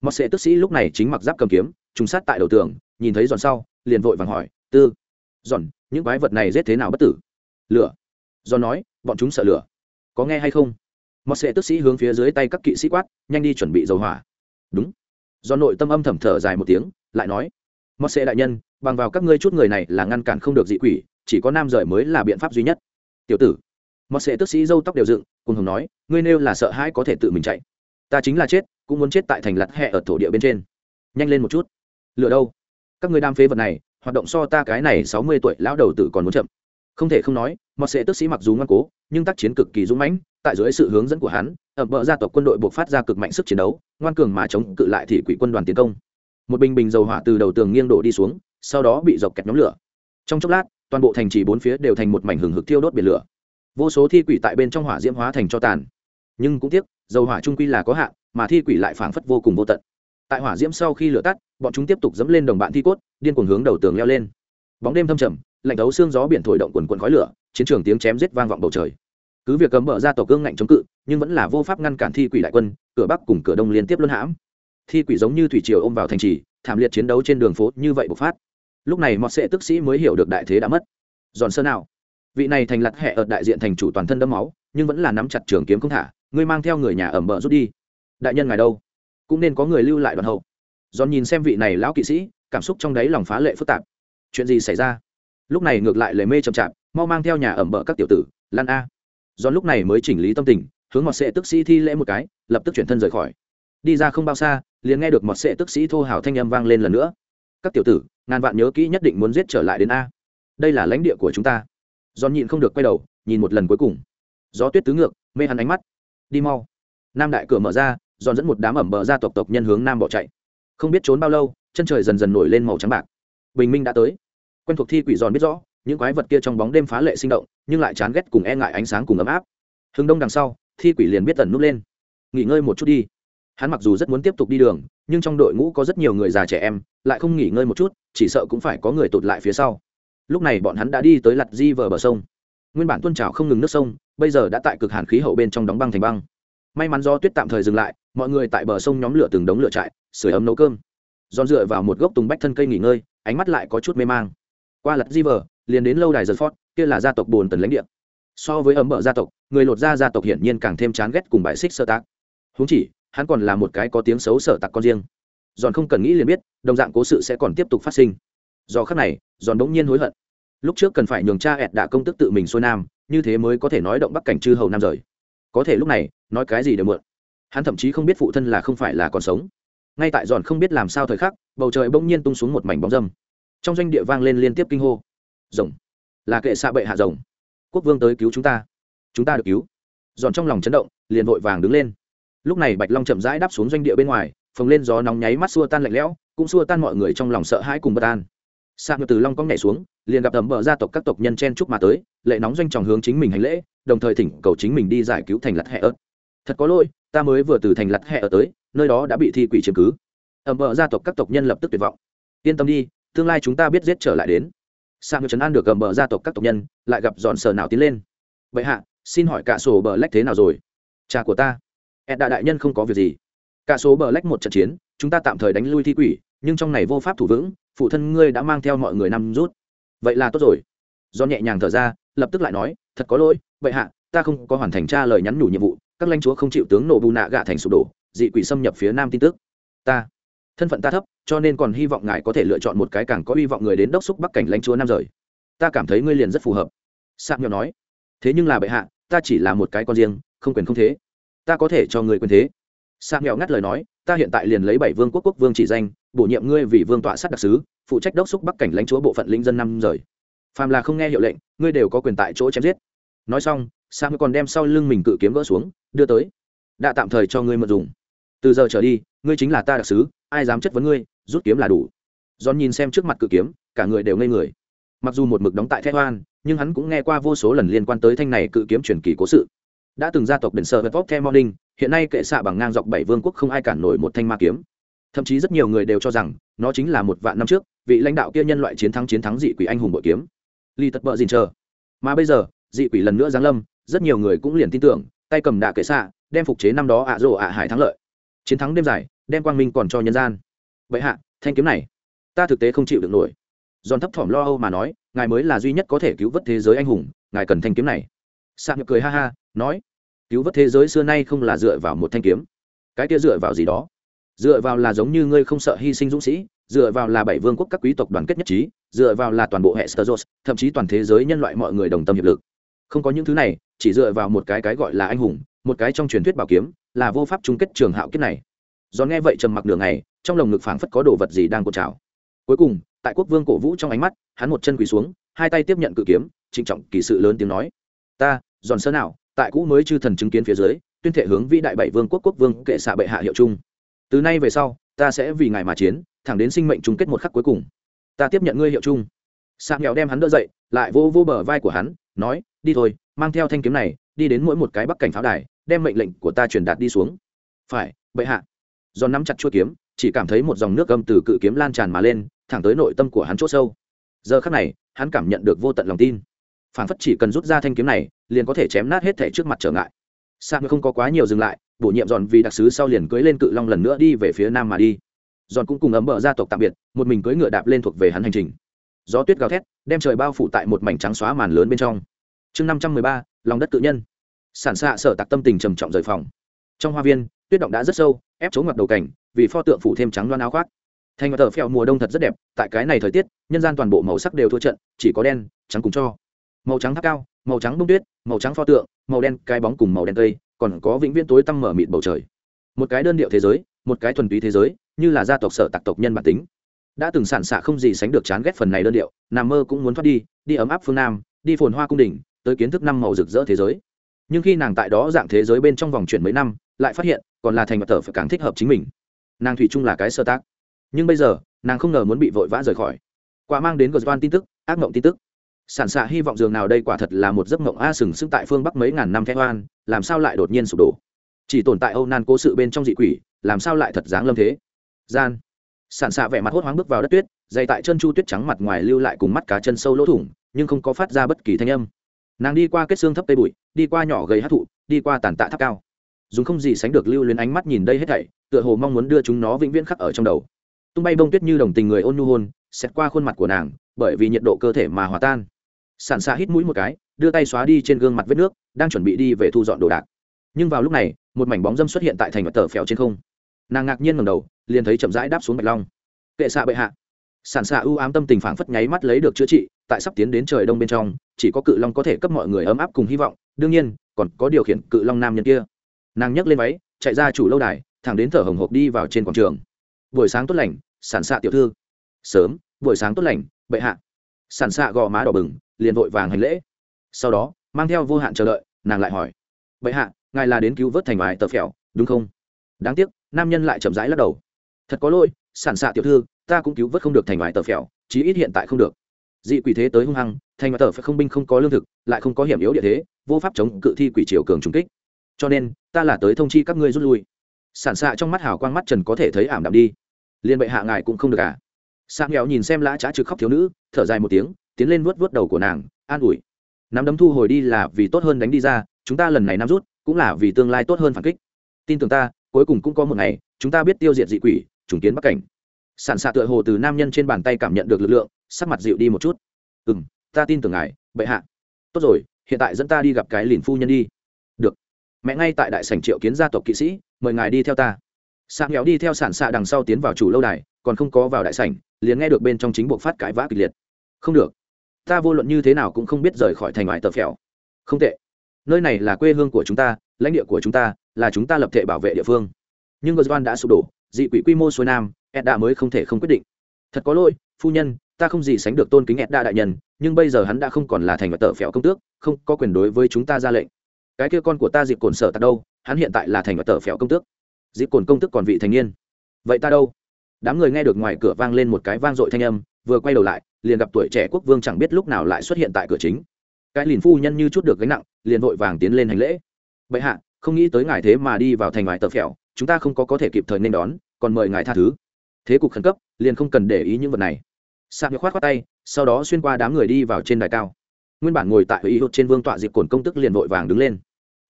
mọt sệ tức sĩ lúc này chính mặc giáp cầm kiếm, trùng sát tại đầu tường, nhìn thấy giòn sau, liền vội vàng hỏi, tư, giòn, những quái vật này giết thế nào bất tử? Lửa. Giòn nói, bọn chúng sợ lửa. Có nghe hay không? Mọt sệ tức sĩ hướng phía dưới tay các kỵ sĩ quát, nhanh đi chuẩn bị dầu hỏa. Đúng. Do nội tâm âm thầm thở dài một tiếng, lại nói, mọt sệ đại nhân, bằng vào các ngươi chút người này là ngăn cản không được dị quỷ, chỉ có nam rời mới là biện pháp duy nhất. Tiểu tử. Mọt sệ tức sĩ dâu tóc đều dựng, cùng hùng nói, ngươi nêu là sợ hãi có thể tự mình chạy ta chính là chết, cũng muốn chết tại thành lặt hẹ ở thổ địa bên trên. Nhanh lên một chút. Lựa đâu? Các ngươi đam phế vật này, hoạt động so ta cái này sáu mươi tuổi lão đầu tử còn muốn chậm. Không thể không nói, mọt sệ tức sĩ mặc dù ngoan cố, nhưng tác chiến cực kỳ dũng mãnh, tại dưới sự hướng dẫn của hắn ẩm bợ gia tộc quân đội buộc phát ra cực mạnh sức chiến đấu, ngoan cường mà chống cự lại thị quỷ quân đoàn tiến công. Một bình bình dầu hỏa từ đầu tường nghiêng đổ đi xuống, sau đó bị dọc kẹt nhóm lửa. Trong chốc lát, toàn bộ thành trì bốn phía đều thành một mảnh hừng hực thiêu đốt biển lửa. Vô số thi quỷ tại bên trong hỏa diễm hóa thành cho tàn nhưng cũng tiếc, dầu hỏa trung quy là có hạn, mà thi quỷ lại phảng phất vô cùng vô tận. Tại hỏa diễm sau khi lửa tắt, bọn chúng tiếp tục dẫm lên đồng bạn thi cốt, điên cuồng hướng đầu tường leo lên. Bóng đêm thâm trầm, lạnh thấu xương gió biển thổi động quần quần khói lửa, chiến trường tiếng chém giết vang vọng bầu trời. Cứ việc cấm mở ra tổ cương ngạnh chống cự, nhưng vẫn là vô pháp ngăn cản thi quỷ đại quân, cửa bắc cùng cửa đông liên tiếp luân hãm. Thi quỷ giống như thủy triều ôm vào thành trì, thảm liệt chiến đấu trên đường phố như vậy bộc phát. Lúc này mọt sệ tức sĩ mới hiểu được đại thế đã mất. Giòn sơ nào? Vị này thành lặt hẹ ở đại diện thành chủ toàn thân đẫm máu, nhưng vẫn là nắm chặt trường kiếm không thả ngươi mang theo người nhà ẩm bờ rút đi. Đại nhân ngài đâu? Cũng nên có người lưu lại đoàn hậu. Giòn nhìn xem vị này lão kỵ sĩ, cảm xúc trong đáy lòng phá lệ phức tạp. Chuyện gì xảy ra? Lúc này ngược lại lề mê chậm chạp, mau mang theo nhà ẩm bợ các tiểu tử, lan a. Giòn lúc này mới chỉnh lý tâm tình, hướng mọt sệ tức sĩ thi lễ một cái, lập tức chuyển thân rời khỏi. Đi ra không bao xa, liền nghe được mọt sệ tức sĩ thô hào thanh âm vang lên lần nữa. Các tiểu tử, ngàn vạn nhớ kỹ nhất định muốn giết trở lại đến a. Đây là lãnh địa của chúng ta. Giòn nhịn không được quay đầu, nhìn một lần cuối cùng. Gió tuyết tứ ngược, mê hắn ánh mắt đi mau. Nam đại cửa mở ra, giòn dẫn một đám ẩm bờ ra tộc tộc nhân hướng nam bỏ chạy. Không biết trốn bao lâu, chân trời dần dần nổi lên màu trắng bạc. Bình minh đã tới. Quen thuộc thi quỷ giòn biết rõ, những quái vật kia trong bóng đêm phá lệ sinh động, nhưng lại chán ghét cùng e ngại ánh sáng cùng ấm áp. Hưng đông đằng sau, thi quỷ liền biết tần núp lên. Nghỉ ngơi một chút đi. Hắn mặc dù rất muốn tiếp tục đi đường, nhưng trong đội ngũ có rất nhiều người già trẻ em, lại không nghỉ ngơi một chút, chỉ sợ cũng phải có người tụt lại phía sau. Lúc này bọn hắn đã đi tới lặt di vờ bờ sông. Nguyên bản tuôn trào không ngừng nước sông bây giờ đã tại cực hàn khí hậu bên trong đóng băng thành băng. May mắn do tuyết tạm thời dừng lại, mọi người tại bờ sông nhóm lửa từng đống lửa trại sửa ấm nấu cơm. Giòn dựa vào một gốc tùng bách thân cây nghỉ ngơi, ánh mắt lại có chút mê mang. Qua lật di vờ, liền đến lâu đài dần phót kia là gia tộc bồn tần lãnh địa. So với ấm bờ gia tộc, người lột ra gia tộc hiển nhiên càng thêm chán ghét cùng bãi xích sơ tác húng chỉ, hắn còn là một cái có tiếng xấu sở tặc con riêng. Giòn không cần nghĩ liền biết, đồng dạng cố sự sẽ còn tiếp tục phát sinh. Do khắc này, giòn bỗng nhiên hối hận lúc trước cần phải nhường cha ẹt đạ công tức tự mình xuôi nam, như thế mới có thể nói động bắc cảnh chư hầu nam rời. Có thể lúc này, nói cái gì đều mượn. Hắn thậm chí không biết phụ thân là không phải là còn sống. Ngay tại giòn không biết làm sao thời khắc, bầu trời bỗng nhiên tung xuống một mảnh bóng dâm. Trong doanh địa vang lên liên tiếp kinh hô. Rồng. Là kệ xạ bệ hạ rồng. Quốc vương tới cứu chúng ta. Chúng ta được cứu. Giòn trong lòng chấn động, liền vội vàng đứng lên. Lúc này bạch long chậm rãi đáp xuống doanh địa bên ngoài, phồng lên gió nóng nháy mắt xua tan lạnh lẽo, cũng xua tan mọi người trong lòng sợ hãi cùng bất an sạc từ long cong nhảy xuống, liền gặp tầm bờ gia tộc các tộc nhân chen chúc mà tới, lệ nóng doanh tròng hướng chính mình hành lễ, đồng thời thỉnh cầu chính mình đi giải cứu thành lặt hẹ ớt. Thật có lỗi, ta mới vừa từ thành lặt hẹ ở tới, nơi đó đã bị thi quỷ chiếm cứ. Ẩm bờ gia tộc các tộc nhân lập tức tuyệt vọng. Yên tâm đi, tương lai chúng ta biết giết trở lại đến. Sang ngược trấn an được ẩm bờ gia tộc các tộc nhân, lại gặp dọn sờ nào tiến lên. Vậy hạ, xin hỏi cả sổ bờ lách thế nào rồi? Cha của ta. Ed đại đại nhân không có việc gì. Cả số bờ lách một trận chiến, chúng ta tạm thời đánh lui thi quỷ, nhưng trong này vô pháp thủ vững phụ thân ngươi đã mang theo mọi người năm rút. Vậy là tốt rồi. Do nhẹ nhàng thở ra, lập tức lại nói, thật có lỗi, vậy hạ, ta không có hoàn thành tra lời nhắn nhủ nhiệm vụ, các lãnh chúa không chịu tướng nổ bù nạ gạ thành sụp đổ, dị quỷ xâm nhập phía nam tin tức. Ta, thân phận ta thấp, cho nên còn hy vọng ngài có thể lựa chọn một cái càng có hy vọng người đến đốc xúc bắc cảnh lãnh chúa nam rời. Ta cảm thấy ngươi liền rất phù hợp. Sạc nhỏ nói, thế nhưng là bệ hạ, ta chỉ là một cái con riêng, không quyền không thế. Ta có thể cho người quyền thế. Sạc nhỏ ngắt lời nói, ta hiện tại liền lấy bảy vương quốc quốc vương chỉ danh bổ nhiệm ngươi vì vương tọa sát đặc sứ, phụ trách đốc xúc bắc cảnh lãnh chúa bộ phận linh dân năm rời. Phàm là không nghe hiệu lệnh, ngươi đều có quyền tại chỗ chém giết. Nói xong sang còn đem sau lưng mình cự kiếm gỡ xuống, đưa tới. Đã tạm thời cho ngươi mượn dùng. Từ giờ trở đi, ngươi chính là ta đặc sứ, ai dám chất vấn ngươi, rút kiếm là đủ. John nhìn xem trước mặt cự kiếm, cả người đều ngây người. Mặc dù một mực đóng tại Thái hoan, nhưng hắn cũng nghe qua vô số lần liên quan tới thanh này cự kiếm truyền kỳ cố sự. Đã từng gia tộc đền sơ vật vóc the morning, hiện nay kệ xạ bằng ngang dọc bảy vương quốc không ai cản nổi một thanh ma kiếm thậm chí rất nhiều người đều cho rằng nó chính là một vạn năm trước, vị lãnh đạo kia nhân loại chiến thắng chiến thắng dị quỷ anh hùng bội kiếm. Ly tật bợ dìn chờ. Mà bây giờ, dị quỷ lần nữa giáng lâm, rất nhiều người cũng liền tin tưởng, tay cầm đạ kệ xạ, đem phục chế năm đó ạ rồ ạ hải thắng lợi. Chiến thắng đêm dài, đem quang minh còn cho nhân gian. Vậy hạ, thanh kiếm này, ta thực tế không chịu được nổi. Giòn thấp thỏm lo âu mà nói, ngài mới là duy nhất có thể cứu vớt thế giới anh hùng, ngài cần thanh kiếm này. Sạc nhược cười ha ha, nói, cứu vớt thế giới xưa nay không là dựa vào một thanh kiếm. Cái kia dựa vào gì đó? Dựa vào là giống như ngươi không sợ hy sinh dũng sĩ dựa vào là bảy vương quốc các quý tộc đoàn kết nhất trí dựa vào là toàn bộ hệ sơ thậm chí toàn thế giới nhân loại mọi người đồng tâm hiệp lực. Không có những thứ này chỉ dựa vào một cái cái gọi là anh hùng một cái trong truyền thuyết bảo kiếm là vô pháp chung kết trường hạo kiếp này. Do nghe vậy trầm mặc đường này, trong lồng ngực phảng phất có đồ vật gì đang cột trào. Cuối cùng tại quốc vương cổ vũ trong ánh mắt hắn một chân quỳ xuống hai tay tiếp nhận cự kiếm trịnh trọng kỳ sự lớn tiếng nói ta giòn sơ nào tại cũ mới chư thần chứng kiến phía dưới tuyên thể hướng vĩ đại bảy vương quốc quốc vương kệ xạ bệ hạ hiệu chung từ nay về sau, ta sẽ vì ngài mà chiến, thẳng đến sinh mệnh chung kết một khắc cuối cùng. Ta tiếp nhận ngươi hiệu chung. Sạc nghèo đem hắn đỡ dậy, lại vô vô bờ vai của hắn, nói, đi thôi, mang theo thanh kiếm này, đi đến mỗi một cái bắc cảnh pháo đài, đem mệnh lệnh của ta truyền đạt đi xuống. Phải, bệ hạ. Do nắm chặt chuôi kiếm, chỉ cảm thấy một dòng nước âm từ cự kiếm lan tràn mà lên, thẳng tới nội tâm của hắn chỗ sâu. Giờ khắc này, hắn cảm nhận được vô tận lòng tin. Phản phất chỉ cần rút ra thanh kiếm này, liền có thể chém nát hết thể trước mặt trở ngại. Sa không có quá nhiều dừng lại bổ nhiệm giòn vì đặc sứ sau liền cưới lên cự long lần nữa đi về phía nam mà đi. Giòn cũng cùng ấm bờ gia tộc tạm biệt, một mình cưới ngựa đạp lên thuộc về hắn hành trình. Gió tuyết gào thét, đem trời bao phủ tại một mảnh trắng xóa màn lớn bên trong. Chương năm trăm mười ba, lòng đất tự nhân. Sản xạ sở tạc tâm tình trầm trọng rời phòng. Trong hoa viên, tuyết động đã rất sâu, ép chống ngập đầu cảnh, vì pho tượng phủ thêm trắng loan áo khoác. Thành và tờ phèo mùa đông thật rất đẹp, tại cái này thời tiết, nhân gian toàn bộ màu sắc đều thua trận, chỉ có đen, trắng cùng cho. Màu trắng tháp cao, màu trắng bông tuyết, màu trắng pho tượng, màu đen cái bóng cùng màu đen cây còn có vĩnh viễn tối tăm mở mịt bầu trời. Một cái đơn điệu thế giới, một cái thuần túy thế giới, như là gia tộc sở tạc tộc nhân bản tính. Đã từng sản xạ không gì sánh được chán ghét phần này đơn điệu nằm mơ cũng muốn thoát đi đi ấm áp phương nam, đi phồn hoa cung đình tới kiến thức năm màu rực rỡ thế giới. Nhưng khi nàng tại đó dạng thế giới bên trong vòng chuyển mấy năm, lại phát hiện, còn là thành vật tờ phải càng thích hợp chính mình. Nàng thủy chung là cái sơ tác. Nhưng bây giờ, nàng không ngờ muốn bị vội vã rời khỏi. Quả mang đến gosvan tin tức, ác mộng tin tức sản xạ hy vọng dường nào đây quả thật là một giấc mộng a sừng sững tại phương bắc mấy ngàn năm thẻ oan, làm sao lại đột nhiên sụp đổ? Chỉ tồn tại âu nan cố sự bên trong dị quỷ, làm sao lại thật dáng lâm thế? Gian. Sản xạ vẻ mặt hốt hoáng bước vào đất tuyết, dày tại chân chu tuyết trắng mặt ngoài lưu lại cùng mắt cá chân sâu lỗ thủng, nhưng không có phát ra bất kỳ thanh âm. Nàng đi qua kết xương thấp tây bụi, đi qua nhỏ gầy hát thụ, đi qua tàn tạ tháp cao. Dùng không gì sánh được lưu luyến ánh mắt nhìn đây hết thảy, tựa hồ mong muốn đưa chúng nó vĩnh viễn khắc ở trong đầu. Tung bay bông tuyết như đồng tình người ôn nhu hôn xét qua khuôn mặt của nàng, bởi vì nhiệt độ cơ thể mà hòa tan sản xạ hít mũi một cái, đưa tay xóa đi trên gương mặt vết nước, đang chuẩn bị đi về thu dọn đồ đạc. Nhưng vào lúc này, một mảnh bóng dâm xuất hiện tại thành mặt tờ phèo trên không. Nàng ngạc nhiên ngầm đầu, liền thấy chậm rãi đáp xuống bạch long. Kệ xạ bệ hạ. Sản xạ ưu ám tâm tình phảng phất nháy mắt lấy được chữa trị, tại sắp tiến đến trời đông bên trong, chỉ có cự long có thể cấp mọi người ấm áp cùng hy vọng, đương nhiên, còn có điều khiển cự long nam nhân kia. Nàng nhấc lên váy, chạy ra chủ lâu đài, thẳng đến thở hồng hộc đi vào trên quảng trường. Buổi sáng tốt lành sản xạ tiểu thư. Sớm, buổi sáng tốt lành, bệ hạ sản xạ gò má đỏ bừng, liền vội vàng hành lễ. Sau đó, mang theo vô hạn chờ đợi, nàng lại hỏi, bệ hạ, ngài là đến cứu vớt thành vài tờ phèo, đúng không? Đáng tiếc, nam nhân lại chậm rãi lắc đầu. Thật có lỗi sản xạ tiểu thư, ta cũng cứu vớt không được thành vài tờ phèo, chí ít hiện tại không được. Dị quỷ thế tới hung hăng, thành vài tờ phải không binh không có lương thực, lại không có hiểm yếu địa thế, vô pháp chống cự thi quỷ triều cường trùng kích. Cho nên, ta là tới thông chi các ngươi rút lui. Sản xạ trong mắt hào quang mắt trần có thể thấy ảm đạm đi. Liên bệ hạ ngài cũng không được à? Sang nghèo nhìn xem lã trá trực khóc thiếu nữ, thở dài một tiếng, tiến lên vuốt vuốt đầu của nàng, an ủi. Nắm đấm thu hồi đi là vì tốt hơn đánh đi ra, chúng ta lần này nắm rút, cũng là vì tương lai tốt hơn phản kích. Tin tưởng ta, cuối cùng cũng có một ngày, chúng ta biết tiêu diệt dị quỷ, trùng kiến bắc cảnh. Sản xạ tựa hồ từ nam nhân trên bàn tay cảm nhận được lực lượng, sắc mặt dịu đi một chút. Ừ m ta tin tưởng ngài, bệ hạ. Tốt rồi, hiện tại dẫn ta đi gặp cái lìn phu nhân đi. Được. Mẹ ngay tại đại sảnh triệu kiến gia tộc kỵ sĩ, mời ngài đi theo ta. Sạc nghèo đi theo sản xạ đằng sau tiến vào chủ lâu đài còn không có vào đại sảnh, liền nghe được bên trong chính buộc phát cãi vã kịch liệt. Không được. Ta vô luận như thế nào cũng không biết rời khỏi thành ngoại tờ phèo. Không tệ. Nơi này là quê hương của chúng ta, lãnh địa của chúng ta, là chúng ta lập thể bảo vệ địa phương. Nhưng gosvan đã sụp đổ, dị quỷ quy mô xuôi nam, edda mới không thể không quyết định. Thật có lỗi, phu nhân, ta không gì sánh được tôn kính edda đại nhân, nhưng bây giờ hắn đã không còn là thành và tờ phèo công tước, không có quyền đối với chúng ta ra lệnh. Cái kia con của ta dịp cồn sở tạt đâu, hắn hiện tại là thành và tờ phèo công tước. Dịp cồn công tước còn vị thành niên. Vậy ta đâu? Đám người nghe được ngoài cửa vang lên một cái vang dội thanh âm, vừa quay đầu lại, liền gặp tuổi trẻ quốc vương chẳng biết lúc nào lại xuất hiện tại cửa chính. Cái liền phu nhân như chút được gánh nặng, liền vội vàng tiến lên hành lễ. Bệ hạ, không nghĩ tới ngài thế mà đi vào thành ngoài tờ phèo, chúng ta không có có thể kịp thời nên đón, còn mời ngài tha thứ. Thế cục khẩn cấp, liền không cần để ý những vật này. Sạc khoát khoát tay, sau đó xuyên qua đám người đi vào trên đài cao. Nguyên bản ngồi tại ý hụt trên vương tọa dịp cồn công tức liền vội vàng đứng lên.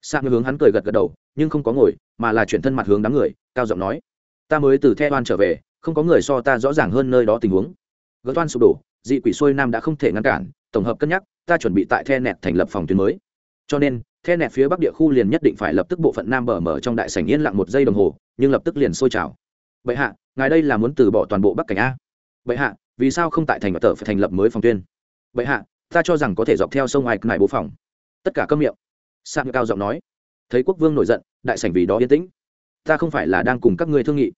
Sạc hướng hắn cười gật gật đầu, nhưng không có ngồi, mà là chuyển thân mặt hướng đám người, cao giọng nói, ta mới từ the oan trở về không có người so ta rõ ràng hơn nơi đó tình huống. Gỡ toan sụp đổ, dị quỷ xuôi nam đã không thể ngăn cản, tổng hợp cân nhắc, ta chuẩn bị tại the nẹt thành lập phòng tuyến mới. Cho nên, the nẹt phía bắc địa khu liền nhất định phải lập tức bộ phận nam bờ mở trong đại sảnh yên lặng một giây đồng hồ, nhưng lập tức liền sôi trào. Bệ hạ, ngài đây là muốn từ bỏ toàn bộ bắc cảnh a? Bệ hạ, vì sao không tại thành và tờ phải thành lập mới phòng tuyên bệ hạ, ta cho rằng có thể dọc theo sông ai này bố phòng. Tất cả câm miệng. Sang cao giọng nói. Thấy quốc vương nổi giận, đại sảnh vì đó yên tĩnh. Ta không phải là đang cùng các ngươi thương nghị.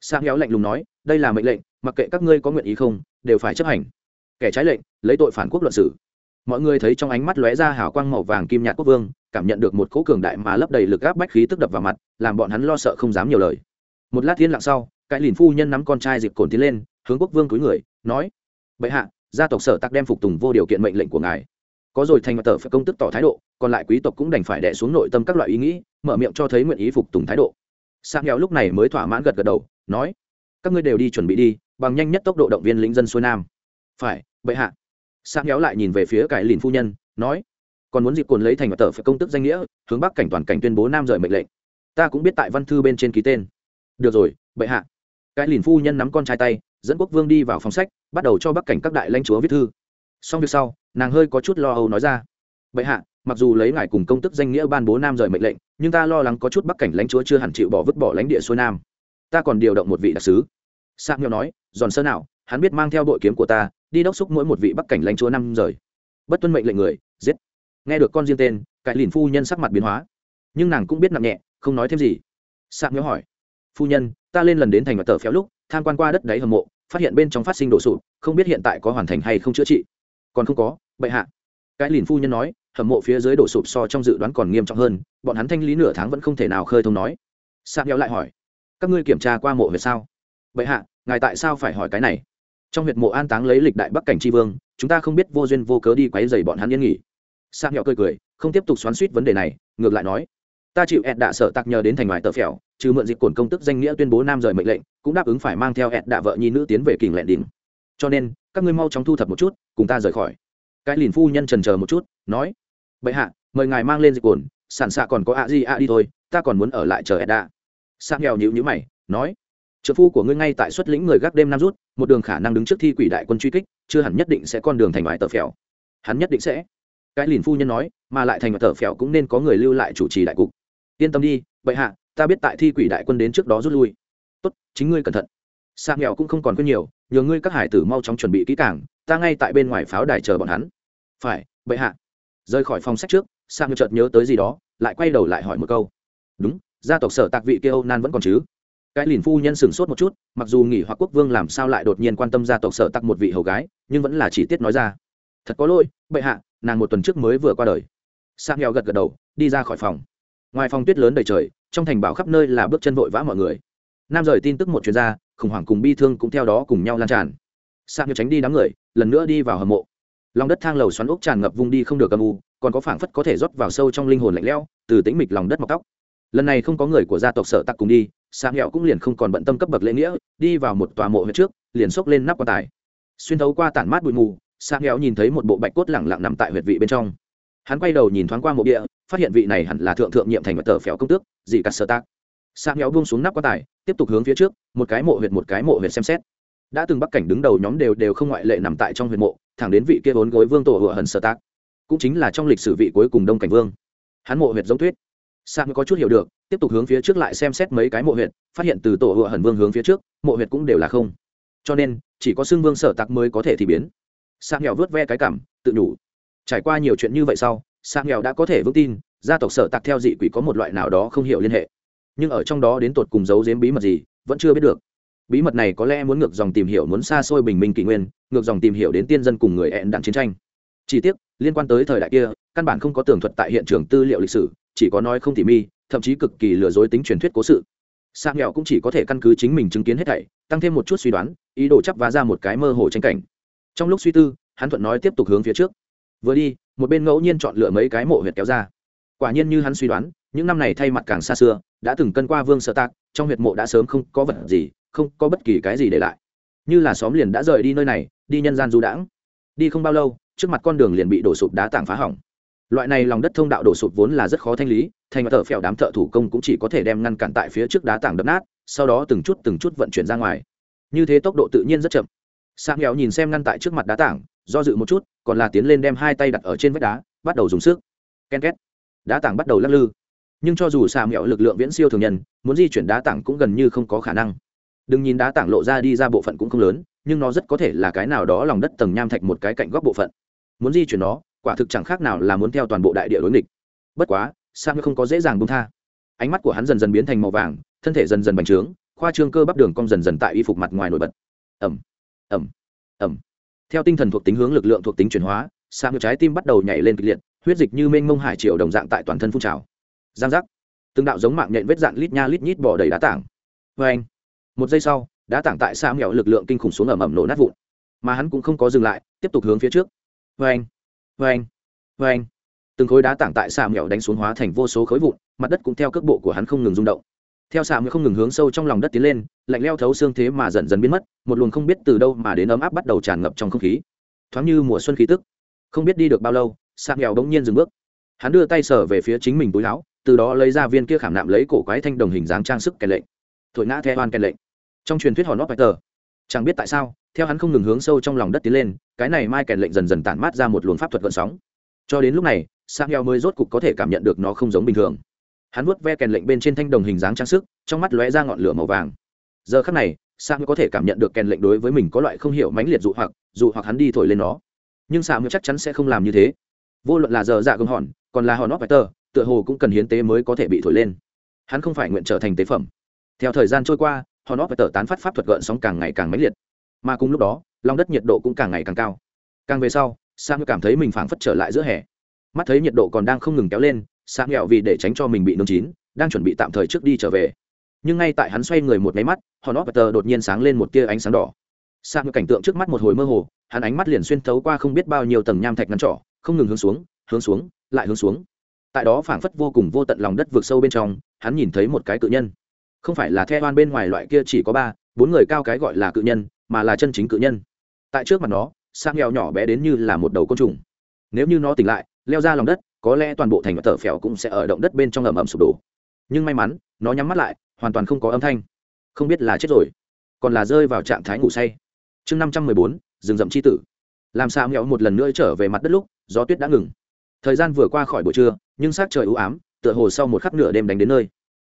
Sang héo lạnh lùng nói đây là mệnh lệnh, mặc kệ các ngươi có nguyện ý không, đều phải chấp hành. Kẻ trái lệnh, lấy tội phản quốc luận sử mọi người thấy trong ánh mắt lóe ra hào quang màu vàng kim nhạt quốc vương, cảm nhận được một cỗ cường đại mà lấp đầy lực áp bách khí tức đập vào mặt, làm bọn hắn lo sợ không dám nhiều lời. Một lát thiên lặng sau, cái lìn phu nhân nắm con trai dịp cồn tiến lên, hướng quốc vương cúi người, nói, bệ hạ, gia tộc sở tắc đem phục tùng vô điều kiện mệnh lệnh của ngài. Có rồi thành mặt tờ phải công tức tỏ thái độ, còn lại quý tộc cũng đành phải đẻ xuống nội tâm các loại ý nghĩ, mở miệng cho thấy nguyện ý phục tùng thái độ. Sang nghèo lúc này mới thỏa mãn gật gật đầu, nói các ngươi đều đi chuẩn bị đi, bằng nhanh nhất tốc độ động viên lính dân xuôi nam. Phải, bệ hạ. Sang kéo lại nhìn về phía cải lìn phu nhân, nói, còn muốn dịp cồn lấy thành và tờ phải công tức danh nghĩa, hướng bắc cảnh toàn cảnh tuyên bố nam rời mệnh lệnh. Ta cũng biết tại văn thư bên trên ký tên. Được rồi, bệ hạ. Cái lìn phu nhân nắm con trai tay, dẫn quốc vương đi vào phòng sách, bắt đầu cho bắc cảnh các đại lãnh chúa viết thư. Xong việc sau, nàng hơi có chút lo âu nói ra, bệ hạ, mặc dù lấy ngài cùng công tức danh nghĩa ban bố nam rời mệnh lệnh, nhưng ta lo lắng có chút bắc cảnh lãnh chúa chưa hẳn chịu bỏ vứt bỏ lãnh địa xuôi nam ta còn điều động một vị đặc sứ. Sạc nghèo nói, giòn sơ nào, hắn biết mang theo đội kiếm của ta, đi đốc xúc mỗi một vị bắc cảnh lãnh chúa năm rời. Bất tuân mệnh lệnh người, giết. Nghe được con riêng tên cải lìn phu nhân sắc mặt biến hóa. Nhưng nàng cũng biết nặng nhẹ, không nói thêm gì. Sạc nhớ hỏi, phu nhân, ta lên lần đến thành và tờ phéo lúc, tham quan qua đất đáy hầm mộ, phát hiện bên trong phát sinh đổ sụp, không biết hiện tại có hoàn thành hay không chữa trị. Còn không có, bệ hạ. Cái lìn phu nhân nói, hầm mộ phía dưới đổ sụp so trong dự đoán còn nghiêm trọng hơn, bọn hắn thanh lý nửa tháng vẫn không thể nào khơi thông nói. Sạc nhớ lại hỏi các ngươi kiểm tra qua mộ huyệt sao? Bệ hạ, ngài tại sao phải hỏi cái này? Trong huyệt mộ an táng lấy lịch đại bắc cảnh tri vương, chúng ta không biết vô duyên vô cớ đi quấy dày bọn hắn yên nghỉ. Sạc nhọ cười cười, không tiếp tục xoắn suýt vấn đề này, ngược lại nói, ta chịu ẹt đạ sợ tặc nhờ đến thành ngoài tờ phèo, trừ mượn dịch cổn công tức danh nghĩa tuyên bố nam rời mệnh lệnh, cũng đáp ứng phải mang theo ẹt đạ vợ nhi nữ tiến về kình lẹn đỉnh. Cho nên, các ngươi mau chóng thu thập một chút, cùng ta rời khỏi. Cái lìn phu nhân trần chờ một chút, nói, bệ hạ, mời ngài mang lên dịch cổn sản xạ còn có ạ gì ạ đi thôi, ta còn muốn ở lại chờ ẹt đạ sang nghèo nhịu nhữ mày, nói, trợ phu của ngươi ngay tại xuất lĩnh người gác đêm nam rút, một đường khả năng đứng trước thi quỷ đại quân truy kích, chưa hẳn nhất định sẽ con đường thành ngoại tờ phèo. Hắn nhất định sẽ. Cái lìn phu nhân nói, mà lại thành tờ phèo cũng nên có người lưu lại chủ trì đại cục. Yên tâm đi, bệ hạ, ta biết tại thi quỷ đại quân đến trước đó rút lui. Tốt, chính ngươi cẩn thận. Sang nghèo cũng không còn quên nhiều nhờ ngươi các hải tử mau chóng chuẩn bị kỹ càng, ta ngay tại bên ngoài pháo đài chờ bọn hắn. Phải, bệ hạ. Rời khỏi phòng sách trước sang chợt nhớ tới gì đó, lại quay đầu lại hỏi một câu. Đúng gia tộc sở tạc vị kia âu nan vẫn còn chứ? Cái lìn phu nhân sửng sốt một chút, mặc dù nghỉ hoặc quốc vương làm sao lại đột nhiên quan tâm gia tộc sở tặc một vị hầu gái, nhưng vẫn là chỉ tiết nói ra. Thật có lỗi, bệ hạ, nàng một tuần trước mới vừa qua đời. Sang heo gật gật đầu, đi ra khỏi phòng. Ngoài phòng tuyết lớn đầy trời, trong thành bảo khắp nơi là bước chân vội vã mọi người. Nam rời tin tức một chuyên gia khủng hoảng cùng bi thương cũng theo đó cùng nhau lan tràn. Sang heo tránh đi đám người, lần nữa đi vào hầm mộ. Lòng đất thang lầu xoắn ốc tràn ngập vung đi không được âm u, còn có phảng phất có thể rót vào sâu trong linh hồn lạnh lẽo, từ tĩnh mịch lòng đất mọc tóc lần này không có người của gia tộc sở tặc cùng đi sáng nghèo cũng liền không còn bận tâm cấp bậc lễ nghĩa đi vào một tòa mộ huyệt trước liền xốc lên nắp quan tài. Xuyên thấu qua tản mát bụi mù sáng nghèo nhìn thấy một bộ bạch cốt lẳng lặng nằm tại huyệt vị bên trong. Hắn quay đầu nhìn thoáng qua mộ địa phát hiện vị này hẳn là thượng thượng nhiệm thành vật tờ phèo công tước dị cắt sở tạc sáng nghèo buông xuống nắp quan tài tiếp tục hướng phía trước một cái mộ huyệt một cái mộ huyệt xem xét. Đã từng bắc cảnh đứng đầu nhóm đều đều không ngoại lệ nằm tại trong huyệt mộ thẳng đến vị kia bốn gối vương tổ hựa hần sở tạc, cũng chính là trong lịch sử vị cuối cùng đông cảnh vương. Hắn mộ huyệt giống thuyết sang có chút hiểu được, tiếp tục hướng phía trước lại xem xét mấy cái mộ huyệt, phát hiện từ tổ hựa hẩn vương hướng phía trước, mộ huyệt cũng đều là không. Cho nên, chỉ có xưng vương sở tặc mới có thể thì biến. Sang nghèo vớt ve cái cảm, tự nhủ. Trải qua nhiều chuyện như vậy sau sang nghèo đã có thể vững tin, gia tộc sở tặc theo dị quỷ có một loại nào đó không hiểu liên hệ. Nhưng ở trong đó đến tột cùng giấu giếm bí mật gì, vẫn chưa biết được. Bí mật này có lẽ muốn ngược dòng tìm hiểu muốn xa xôi bình minh kỷ nguyên, ngược dòng tìm hiểu đến tiên dân cùng người ẹn đạn chiến tranh. Chi tiết liên quan tới thời đại kia, căn bản không có tường thuật tại hiện trường tư liệu lịch sử chỉ có nói không tỉ mi, thậm chí cực kỳ lừa dối tính truyền thuyết cố sự. Sang nghèo cũng chỉ có thể căn cứ chính mình chứng kiến hết thảy, tăng thêm một chút suy đoán, ý đồ chắp vá ra một cái mơ hồ tranh cảnh. Trong lúc suy tư, hắn thuận nói tiếp tục hướng phía trước. Vừa đi, một bên ngẫu nhiên chọn lựa mấy cái mộ huyệt kéo ra. Quả nhiên như hắn suy đoán, những năm này thay mặt càng xa xưa, đã từng cân qua vương sợ tạc, trong huyệt mộ đã sớm không có vật gì, không có bất kỳ cái gì để lại. Như là xóm liền đã rời đi nơi này, đi nhân gian du đãng. Đi không bao lâu, trước mặt con đường liền bị đổ sụp đá tảng phá hỏng loại này lòng đất thông đạo đổ sụp vốn là rất khó thanh lý, thành thợ phèo đám thợ thủ công cũng chỉ có thể đem ngăn cản tại phía trước đá tảng đập nát, sau đó từng chút từng chút vận chuyển ra ngoài. Như thế tốc độ tự nhiên rất chậm. Sang nghèo nhìn xem ngăn tại trước mặt đá tảng, do dự một chút, còn là tiến lên đem hai tay đặt ở trên vách đá, bắt đầu dùng sức. Ken két. Đá tảng bắt đầu lắc lư. Nhưng cho dù xà mẹo lực lượng viễn siêu thường nhân, muốn di chuyển đá tảng cũng gần như không có khả năng. Đừng nhìn đá tảng lộ ra đi ra bộ phận cũng không lớn, nhưng nó rất có thể là cái nào đó lòng đất tầng nham thạch một cái cạnh góc bộ phận. Muốn di chuyển nó quả thực chẳng khác nào là muốn theo toàn bộ đại địa đối nghịch. Bất quá sang không có dễ dàng bung tha. Ánh mắt của hắn dần dần biến thành màu vàng, thân thể dần dần bành trướng, khoa trương cơ bắp đường cong dần dần tại y phục mặt ngoài nổi bật. Ẩm ẩm ẩm theo tinh thần thuộc tính hướng lực lượng thuộc tính chuyển hóa sang trái tim bắt đầu nhảy lên kịch liệt, huyết dịch như mênh mông hải triều đồng dạng tại toàn thân phun trào. Giang giác. Từng đạo giống mạng nhện vết dạn lít nha lít nhít bỏ đầy đá tảng. Vê anh, một giây sau, đá tảng tại xa mẹo lực lượng kinh khủng xuống ẩm ẩm nổ nát vụn. Mà hắn cũng không có dừng lại, tiếp tục hướng phía trước. Vê anh vê anh vê anh. Từng khối đá tảng tại xà mẹo đánh xuống hóa thành vô số khối vụn, mặt đất cũng theo cước bộ của hắn không ngừng rung động. Theo xà mẹo không ngừng hướng sâu trong lòng đất tiến lên, lạnh leo thấu xương thế mà dần dần biến mất, một luồng không biết từ đâu mà đến ấm áp bắt đầu tràn ngập trong không khí. Thoáng như mùa xuân khí tức. Không biết đi được bao lâu, xà mẹo bỗng nhiên dừng bước. Hắn đưa tay sở về phía chính mình túi áo, từ đó lấy ra viên kia khảm nạm lấy cổ quái thanh đồng hình dáng trang sức kèn lệnh. Thổi ngã theo an kèn lệnh. Trong truyền thuyết hòn nót bài tờ chẳng biết tại sao theo hắn không ngừng hướng sâu trong lòng đất tiến lên cái này mai kèn lệnh dần dần tản mát ra một luồng pháp thuật gợn sóng. Cho đến lúc này sang heo mới rốt cục có thể cảm nhận được nó không giống bình thường. Hắn vuốt ve kèn lệnh bên trên thanh đồng hình dáng trang sức trong mắt lóe ra ngọn lửa màu vàng. Giờ khắc này sang có thể cảm nhận được kèn lệnh đối với mình có loại không hiểu mãnh liệt dụ hoặc dụ hoặc hắn đi thổi lên nó. Nhưng sang chắc chắn sẽ không làm như thế. Vô luận là giờ dạ gồng hòn còn là hòn nót tờ, tựa hồ cũng cần hiến tế mới có thể bị thổi lên. Hắn không phải nguyện trở thành tế phẩm. Theo thời gian trôi qua hòn óp tờ tán phát pháp thuật gợn sóng càng ngày càng mãnh liệt mà cùng lúc đó, lòng đất nhiệt độ cũng càng ngày càng cao. Càng về sau sang cảm thấy mình phảng phất trở lại giữa hè. Mắt thấy nhiệt độ còn đang không ngừng kéo lên sang nghẹo vì để tránh cho mình bị nôn chín, đang chuẩn bị tạm thời trước đi trở về. Nhưng ngay tại hắn xoay người một máy mắt hòn óp tờ đột nhiên sáng lên một tia ánh sáng đỏ. Sang cảnh tượng trước mắt một hồi mơ hồ, hắn ánh mắt liền xuyên thấu qua không biết bao nhiêu tầng nham thạch ngắn trỏ không ngừng hướng xuống hướng xuống, lại hướng xuống. Tại đó phảng phất vô cùng vô tận lòng đất vượt sâu bên trong, hắn nhìn thấy một cái cự nhân. Không phải là the oan bên ngoài loại kia chỉ có ba, bốn người cao cái gọi là cự nhân mà là chân chính cự nhân. Tại trước mặt nó sang nghèo nhỏ bé đến như là một đầu côn trùng. Nếu như nó tỉnh lại, leo ra lòng đất, có lẽ toàn bộ thành và tờ phèo cũng sẽ ở động đất bên trong ẩm ẩm sụp đổ. Nhưng may mắn, nó nhắm mắt lại, hoàn toàn không có âm thanh. Không biết là chết rồi, còn là rơi vào trạng thái ngủ say. Chương năm trăm mười bốn, rừng rậm c h i tử. Làm sao nghẹo một lần nữa trở về mặt đất lúc, gió tuyết đã ngừng. Thời gian vừa qua khỏi buổi trưa, nhưng s á c trời ưu ám, tựa hồ sau một khắc nửa đêm đánh đến nơi.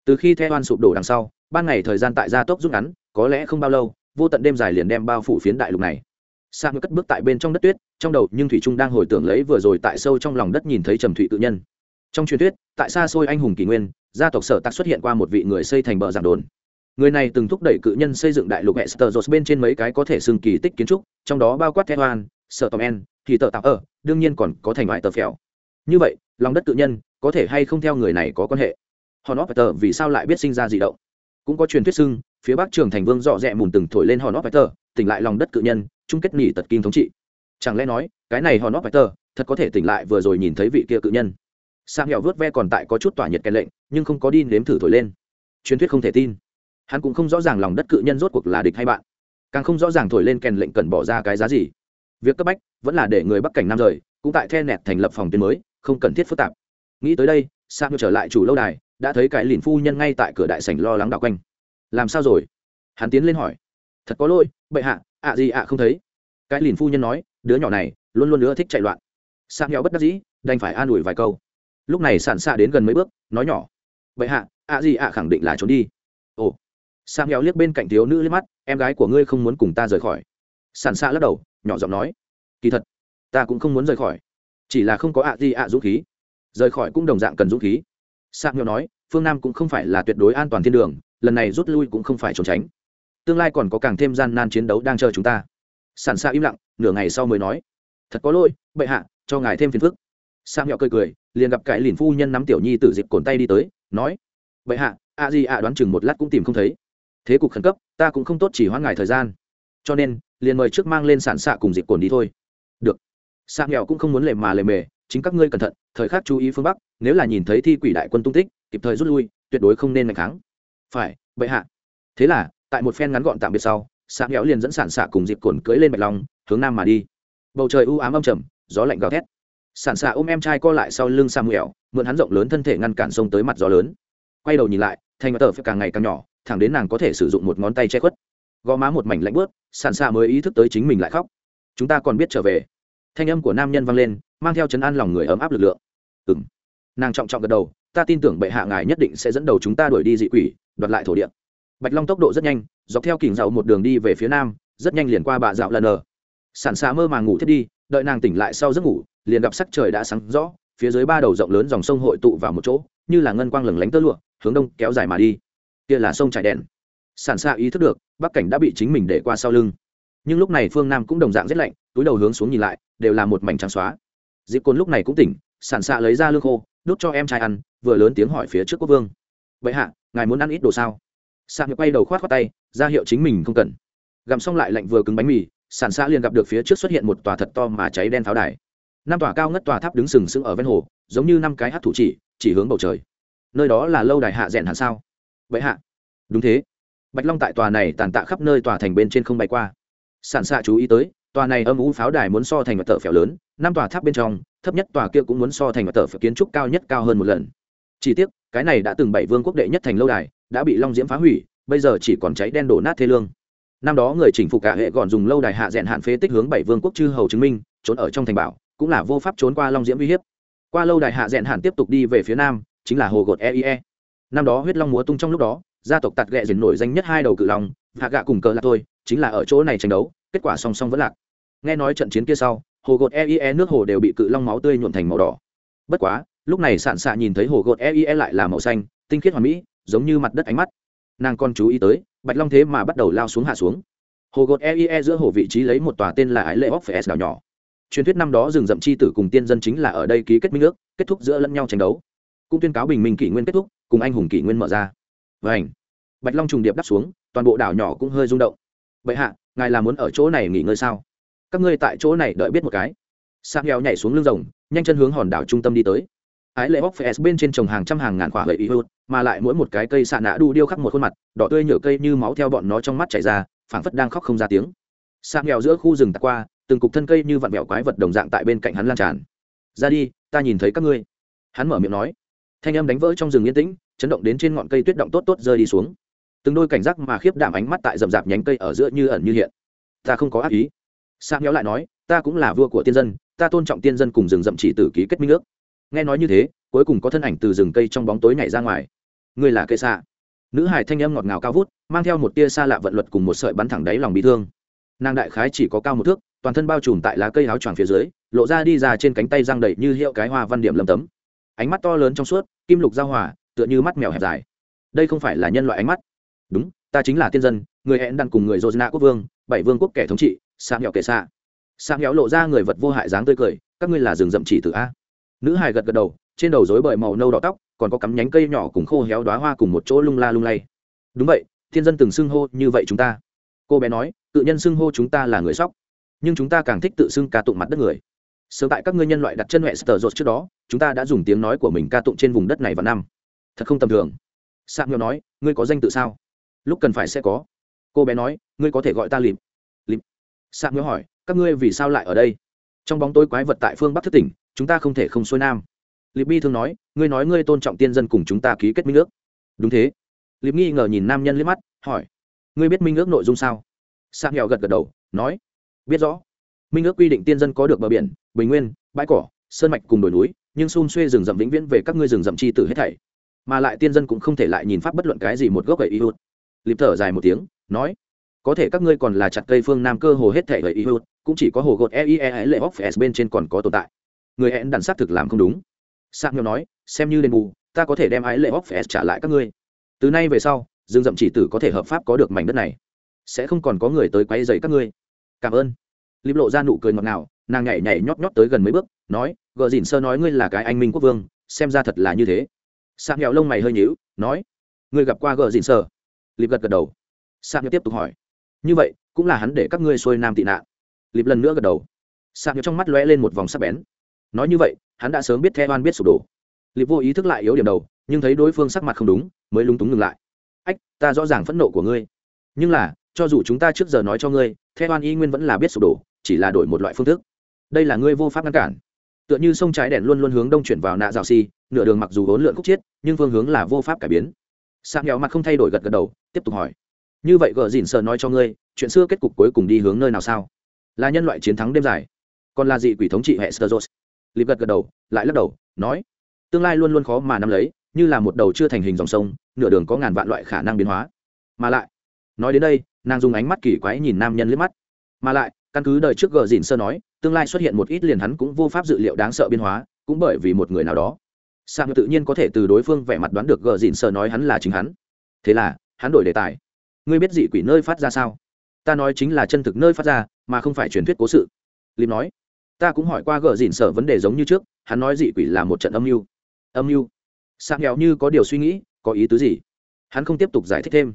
Từ khi the oan sụp đổ đằng sau, ban ngày thời gian tại gia tốc rút ngắn, có lẽ không bao lâu vô tận đêm dài liền đem bao phủ phiến đại lục này. Sang cất bước tại bên trong đất tuyết trong đầu nhưng thủy trung đang hồi tưởng lấy vừa rồi tại sâu trong lòng đất nhìn thấy trầm thụy tự nhân. Trong truyền thuyết tại xa xôi anh hùng kỷ nguyên gia tộc sở tạc xuất hiện qua một vị người xây thành bờ giảng đồn. Người này từng thúc đẩy cự nhân xây dựng đại lục Esteros bên trên mấy cái có thể xưng kỳ tích kiến trúc trong đó bao quát Tehuan, Sở tòm En, thì tờ tạo ở đương nhiên còn có thành ngoại tờ phèo. Như vậy lòng đất cự nhân có thể hay không theo người này có quan hệ? Hòn óp tờ vì sao lại biết sinh ra dị động? Cũng có truyền thuyết xưng phía bắc trường thành vương dọ dẹ mùn từng thổi lên hòn óp tờ tỉnh lại lòng đất cự nhân, chung kết nghỉ tật kim thống trị. Chẳng lẽ nói, cái này hòn óp tờ thật có thể tỉnh lại vừa rồi nhìn thấy vị kia cự nhân? Sang nghèo vớt ve còn tại có chút tỏa nhiệt kèn lệnh, nhưng không có đi nếm thử thổi lên. Truyền thuyết không thể tin. Hắn cũng không rõ ràng lòng đất cự nhân rốt cuộc là địch hay bạn. Càng không rõ ràng thổi lên kèn lệnh cần bỏ ra cái giá gì. Việc cấp bách vẫn là để người bắc cảnh nam rời, cũng tại the nẹt thành lập phòng tuyến mới, không cần thiết phức tạp. Nghĩ tới đây sang trở lại chủ lâu đài, đã thấy cái lìn phu nhân ngay tại cửa đại sảnh lo lắng đạo quanh làm sao rồi? Hắn tiến lên hỏi. Thật có lỗi, bệ hạ, ạ gì ạ không thấy. Cái lìn phu nhân nói, đứa nhỏ này luôn luôn nữa thích chạy loạn. Sang nhỏ bất đắc dĩ, đành phải an ủi vài câu. Lúc này sản xạ đến gần mấy bước, nói nhỏ. Bệ hạ, ạ gì ạ khẳng định là trốn đi. Ồ. Sang nhỏ liếc bên cạnh thiếu nữ liếc mắt, em gái của ngươi không muốn cùng ta rời khỏi. Sản xạ lắc đầu, nhỏ giọng nói. Kỳ thật, ta cũng không muốn rời khỏi. Chỉ là không có ạ gì ạ dũng khí. Rời khỏi cũng đồng dạng cần dũng khí. Sạc nghèo nói phương nam cũng không phải là tuyệt đối an toàn thiên đường, lần này rút lui cũng không phải trốn tránh. Tương lai còn có càng thêm gian nan chiến đấu đang chờ chúng ta. Sản xa im lặng, nửa ngày sau mới nói. Thật có lỗi, bệ hạ, cho ngài thêm phiền phức. Sang nhỏ cười cười, liền gặp cái lìn phu nhân nắm tiểu nhi từ dịp cồn tay đi tới, nói. Bệ hạ a di ạ đoán chừng một lát cũng tìm không thấy. Thế cục khẩn cấp, ta cũng không tốt chỉ hoãn ngài thời gian. Cho nên, liền mời trước mang lên sản xạ cùng dịp cồn đi thôi. Được. Sang nhỏ cũng không muốn lề mà lề mề, chính các ngươi cẩn thận, thời khắc chú ý phương bắc, nếu là nhìn thấy thi quỷ đại quân tung tích kịp thời rút lui, tuyệt đối không nên ngày kháng. Phải, bệ hạ. Thế là, tại một phen ngắn gọn tạm biệt sau xạ nghẽo liền dẫn sản xạ cùng dịp cồn cưỡi lên bạch long, hướng nam mà đi. Bầu trời u ám âm trầm, gió lạnh gào thét. Sản xạ ôm em trai co lại sau lưng sa mẹo mượn hắn rộng lớn thân thể ngăn cản sông tới mặt gió lớn. Quay đầu nhìn lại thành tờ phải càng ngày càng nhỏ, thẳng đến nàng có thể sử dụng một ngón tay che khuất. Gò má một mảnh lạnh bớt sản xạ mới ý thức tới chính mình lại khóc. Chúng ta còn biết trở về. Thanh âm của nam nhân vang lên, mang theo chấn an lòng người ấm áp lực lượng. Ừ nàng trọng trọng gật đầu ta tin tưởng bệ hạ ngài nhất định sẽ dẫn đầu chúng ta đuổi đi dị quỷ, đoạt lại thổ địa. Bạch long tốc độ rất nhanh, dọc theo kỉnh dạo một đường đi về phía nam, rất nhanh liền qua bà dạo lần nờ sản xạ mơ màng ngủ thiết đi, đợi nàng tỉnh lại sau giấc ngủ, liền gặp sắc trời đã sáng rõ, phía dưới ba đầu rộng lớn dòng sông hội tụ vào một chỗ, như là ngân quang lừng lánh tơ lụa, hướng đông kéo dài mà đi. Kia là sông trải đèn. Sản xạ ý thức được, bắc cảnh đã bị chính mình để qua sau lưng. Nhưng lúc này phương nam cũng đồng dạng rét lạnh, túi đầu hướng xuống nhìn lại, đều là một mảnh trắng xóa. Dịp côn lúc này cũng tỉnh sản xạ lấy ra lương khô đốt cho em trai ăn, vừa lớn tiếng hỏi phía trước quốc vương. Vậy hạ, ngài muốn ăn ít đồ sao? Sạc nhược quay đầu khoát khoát tay, ra hiệu chính mình không cần. Gặm xong lại lạnh vừa cứng bánh mì sản xạ liền gặp được phía trước xuất hiện một tòa thật to mà cháy đen pháo đài. Năm tòa cao ngất tòa tháp đứng sừng sững ở ven hồ, giống như năm cái hát thủ chỉ chỉ hướng bầu trời. Nơi đó là lâu đài hạ rèn hẳn sao? Vậy hạ. Đúng thế. Bạch long tại tòa này tàn tạ khắp nơi tòa thành bên trên không bay qua. Sản xạ chú ý tới, tòa này âm u pháo đài muốn so thành một tờ phèo lớn, năm tòa tháp bên trong thấp nhất tòa kia cũng muốn so thành một tờ phải kiến trúc cao nhất cao hơn một lần. Chỉ tiếc, cái này đã từng bảy vương quốc đệ nhất thành lâu đài, đã bị long diễm phá hủy, bây giờ chỉ còn cháy đen đổ nát thê lương. Năm đó người chỉnh phục cả hệ còn dùng lâu đài hạ rèn hạn phế tích hướng bảy vương quốc chư hầu chứng minh, trốn ở trong thành bảo, cũng là vô pháp trốn qua long diễm uy hiếp. Qua lâu đài hạ rèn hạn tiếp tục đi về phía nam, chính là hồ gột eie e. năm đó huyết long múa tung trong lúc đó, gia tộc tạt ghẹ dền nổi danh nhất hai đầu cự long, hạ gạ cùng cờ là tôi chính là ở chỗ này tranh đấu, kết quả song song vẫn lạc. Nghe nói trận chiến kia sau hồ gột eie nước hồ đều bị cự long máu tươi nhuộn thành màu đỏ. Bất quá, lúc này sạn xạ nhìn thấy hồ gột eie lại là màu xanh, tinh khiết hoàn mỹ, giống như mặt đất ánh mắt. Nàng còn chú ý tới, bạch long thế mà bắt đầu lao xuống hạ xuống. Hồ gột eie giữa hồ vị trí lấy một tòa tên là ái lệ óc phải đảo nhỏ. Truyền thuyết năm đó rừng rậm chi tử cùng tiên dân chính là ở đây ký kết minh ước, kết thúc giữa lẫn nhau tranh đấu. Cũng tuyên cáo bình minh kỷ nguyên kết thúc, cùng anh hùng kỷ nguyên mở ra. Và ảnh bạch long trùng điệp đắp xuống, toàn bộ đảo nhỏ cũng hơi rung động. Vậy hạ, ngài là muốn ở chỗ này nghỉ ngơi sao? Các ngươi tại chỗ này đợi biết một cái. Sang heo nhảy xuống lưng rồng, nhanh chân hướng hòn đảo trung tâm đi tới. Ái lệ bóc phê bên trên trồng hàng trăm hàng ngàn quả lợi ý hút mà lại mỗi một cái cây xạ nã đu điêu khắc một khuôn mặt, đỏ tươi nhựa cây như máu theo bọn nó trong mắt chảy ra, phảng phất đang khóc không ra tiếng. Sang heo giữa khu rừng tạt qua, từng cục thân cây như vặn vẹo quái vật đồng dạng tại bên cạnh hắn lan tràn. Ra đi, ta nhìn thấy các ngươi. Hắn mở miệng nói. Thanh âm đánh vỡ trong rừng yên tĩnh, chấn động đến trên ngọn cây tuyết động tốt tốt rơi đi xuống. Từng đôi cảnh giác mà khiếp đảm ánh mắt tại rậm rạp nhánh cây ở giữa như ẩn như hiện. Ta không có ác ý sang nhéo lại nói, ta cũng là vua của tiên dân, ta tôn trọng tiên dân cùng rừng rậm chỉ tử ký kết minh ước. Nghe nói như thế, cuối cùng có thân ảnh từ rừng cây trong bóng tối nhảy ra ngoài. Ngươi là cây xạ nữ hải thanh âm ngọt ngào cao vút, mang theo một tia xa lạ vận luật cùng một sợi bắn thẳng đáy lòng bị thương. Nàng đại khái chỉ có cao một thước, toàn thân bao trùm tại lá cây áo choàng phía dưới, lộ ra đi ra trên cánh tay răng đầy như hiệu cái hoa văn điểm lầm tấm. Ánh mắt to lớn trong suốt, kim lục giao hòa, tựa như mắt mèo hẹp dài. Đây không phải là nhân loại ánh mắt. Đúng, ta chính là tiên dân, người hẹn đàn cùng người dô quốc vương, bảy vương quốc kẻ thống trị sa nghèo kệ xạ sa nghèo lộ ra người vật vô hại dáng tươi cười, các ngươi là rừng rậm chỉ từ a? Nữ hài gật gật đầu, trên đầu rối bời màu nâu đỏ tóc, còn có cắm nhánh cây nhỏ cùng khô héo đoá hoa cùng một chỗ lung la lung lay. Đúng vậy, thiên dân từng xưng hô như vậy chúng ta. Cô bé nói, tự nhân xưng hô chúng ta là người sóc, nhưng chúng ta càng thích tự xưng ca tụng mặt đất người. Sớm tại các ngươi nhân loại đặt chân huệ sờ rột trước đó, chúng ta đã dùng tiếng nói của mình ca tụng trên vùng đất này vào năm. Thật không tầm thường. Sạc nghèo nói, ngươi có danh tự sao? Lúc cần phải sẽ có. Cô bé nói, ngươi có thể gọi ta lìm sạc nghèo hỏi, các ngươi vì sao lại ở đây? Trong bóng tối quái vật tại phương bắc thất tỉnh, chúng ta không thể không xuôi nam. Liệp bi thường nói, ngươi nói ngươi tôn trọng tiên dân cùng chúng ta ký kết minh ước. Đúng thế. Liệp nghi ngờ nhìn nam nhân liếc mắt, hỏi, ngươi biết minh ước nội dung sao? Sạc nghèo gật gật đầu, nói, biết rõ. Minh ước quy định tiên dân có được bờ biển, bình nguyên, bãi cỏ, sơn mạch cùng đồi núi, nhưng xun xuê rừng rậm vĩnh viễn về các ngươi rừng rậm chi tử hết thảy. Mà lại tiên dân cũng không thể lại nhìn pháp bất luận cái gì một gốc gậy y hụt. Liệp thở dài một tiếng, nói có thể các ngươi còn là chặt cây phương nam cơ hồ hết thể gợi ý hút cũng chỉ có hồ gột eie lệ hóc s bên trên còn có tồn tại. Người hẹn đàn xác thực làm không đúng. Sang nhau nói, xem như đền bù, ta có thể đem ái lệ hóc s trả lại các ngươi. Từ nay về sau, dương dậm chỉ tử có thể hợp pháp có được mảnh đất này. Sẽ không còn có người tới quay dày các ngươi. Cảm ơn. Lip lộ ra nụ cười ngọt ngào, nàng nhảy nhảy nhót nhót tới gần mấy bước, nói gợ dìn sơ nói ngươi là cái anh minh quốc vương, xem ra thật là như thế. Sang nghèo lông mày hơi nhíu, nói, ngươi gặp qua gợ dìn sơ? Lip gật gật đầu. Sang nghèo tiếp tục hỏi như vậy, cũng là hắn để các ngươi xuôi nam tị nạn. Lịp lần nữa gật đầu. Sạc nhớ trong mắt lóe lên một vòng sắc bén. Nói như vậy, hắn đã sớm biết theo oan biết sụp đổ. Lịp vô ý thức lại yếu điểm đầu, nhưng thấy đối phương sắc mặt không đúng, mới lúng túng ngừng lại. Ách, ta rõ ràng phẫn nộ của ngươi. Nhưng là, cho dù chúng ta trước giờ nói cho ngươi theo oan y nguyên vẫn là biết sụp đổ, chỉ là đổi một loại phương thức. Đây là ngươi vô pháp ngăn cản. Tựa như sông trái đèn luôn luôn hướng đông chuyển vào nạ rào xi, nửa đường mặc dù hỗn lượn khúc chiết, nhưng phương hướng là vô pháp cải biến. Sạc nghèo mặt không thay đổi gật gật đầu, tiếp tục hỏi như vậy gờ dìn sợ nói cho ngươi, chuyện xưa kết cục cuối cùng đi hướng nơi nào sao? Là nhân loại chiến thắng đêm dài, còn là dị quỷ thống trị hệ sơ lip gật gật đầu, lại lắc đầu, nói, tương lai luôn luôn khó mà nắm lấy, như là một đầu chưa thành hình dòng sông, nửa đường có ngàn vạn loại khả năng biến hóa. Mà lại, nói đến đây, nàng dùng ánh mắt kỳ quái nhìn nam nhân liếc mắt. Mà lại, căn cứ đời trước gờ dìn sơ nói, tương lai xuất hiện một ít liền hắn cũng vô pháp dự liệu đáng sợ biến hóa, cũng bởi vì một người nào đó. Sang tự nhiên có thể từ đối phương vẻ mặt đoán được gờ dìn sơ nói hắn là chính hắn. Thế là, hắn đổi đề tài ngươi biết dị quỷ nơi phát ra sao? Ta nói chính là chân thực nơi phát ra, mà không phải truyền thuyết cố sự. Lim nói. Ta cũng hỏi qua gờ dịn sở vấn đề giống như trước, hắn nói dị quỷ là một trận âm mưu. Âm mưu? Sang nghèo như có điều suy nghĩ, có ý tứ gì? Hắn không tiếp tục giải thích thêm.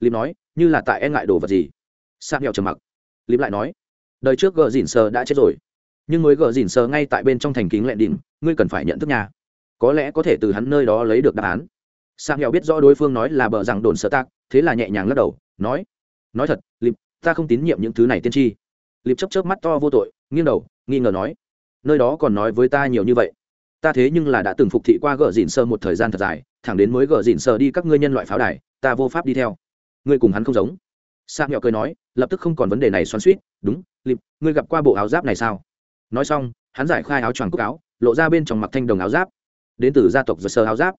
Lim nói, như là tại e ngại đồ vật gì? Sang nghèo trầm mặc. Lim lại nói, đời trước gờ dịn sở đã chết rồi, nhưng mới gờ dịn sở ngay tại bên trong thành kính lẹn đỉnh, ngươi cần phải nhận thức nhà có lẽ có thể từ hắn nơi đó lấy được đáp án. Sang nghèo biết rõ đối phương nói là bờ rằng đồn sơ tác thế là nhẹ nhàng lắc đầu, nói nói thật lịp ta không tín nhiệm những thứ này tiên tri. Lịp chấp chớp mắt to vô tội, nghiêng đầu, nghi ngờ nói, nơi đó còn nói với ta nhiều như vậy. Ta thế nhưng là đã từng phục thị qua gờ dìn sơ một thời gian thật dài, thẳng đến mới gờ dìn sơ đi các ngươi nhân loại pháo đài, ta vô pháp đi theo. Ngươi cùng hắn không giống. Sang nhỏ cười nói, lập tức không còn vấn đề này xoắn suýt đúng lịp ngươi gặp qua bộ áo giáp này sao? Nói xong, hắn giải khai áo choàng cúc áo, lộ ra bên trong mặc thanh đồng áo giáp. Đến từ gia tộc giật sơ áo giáp.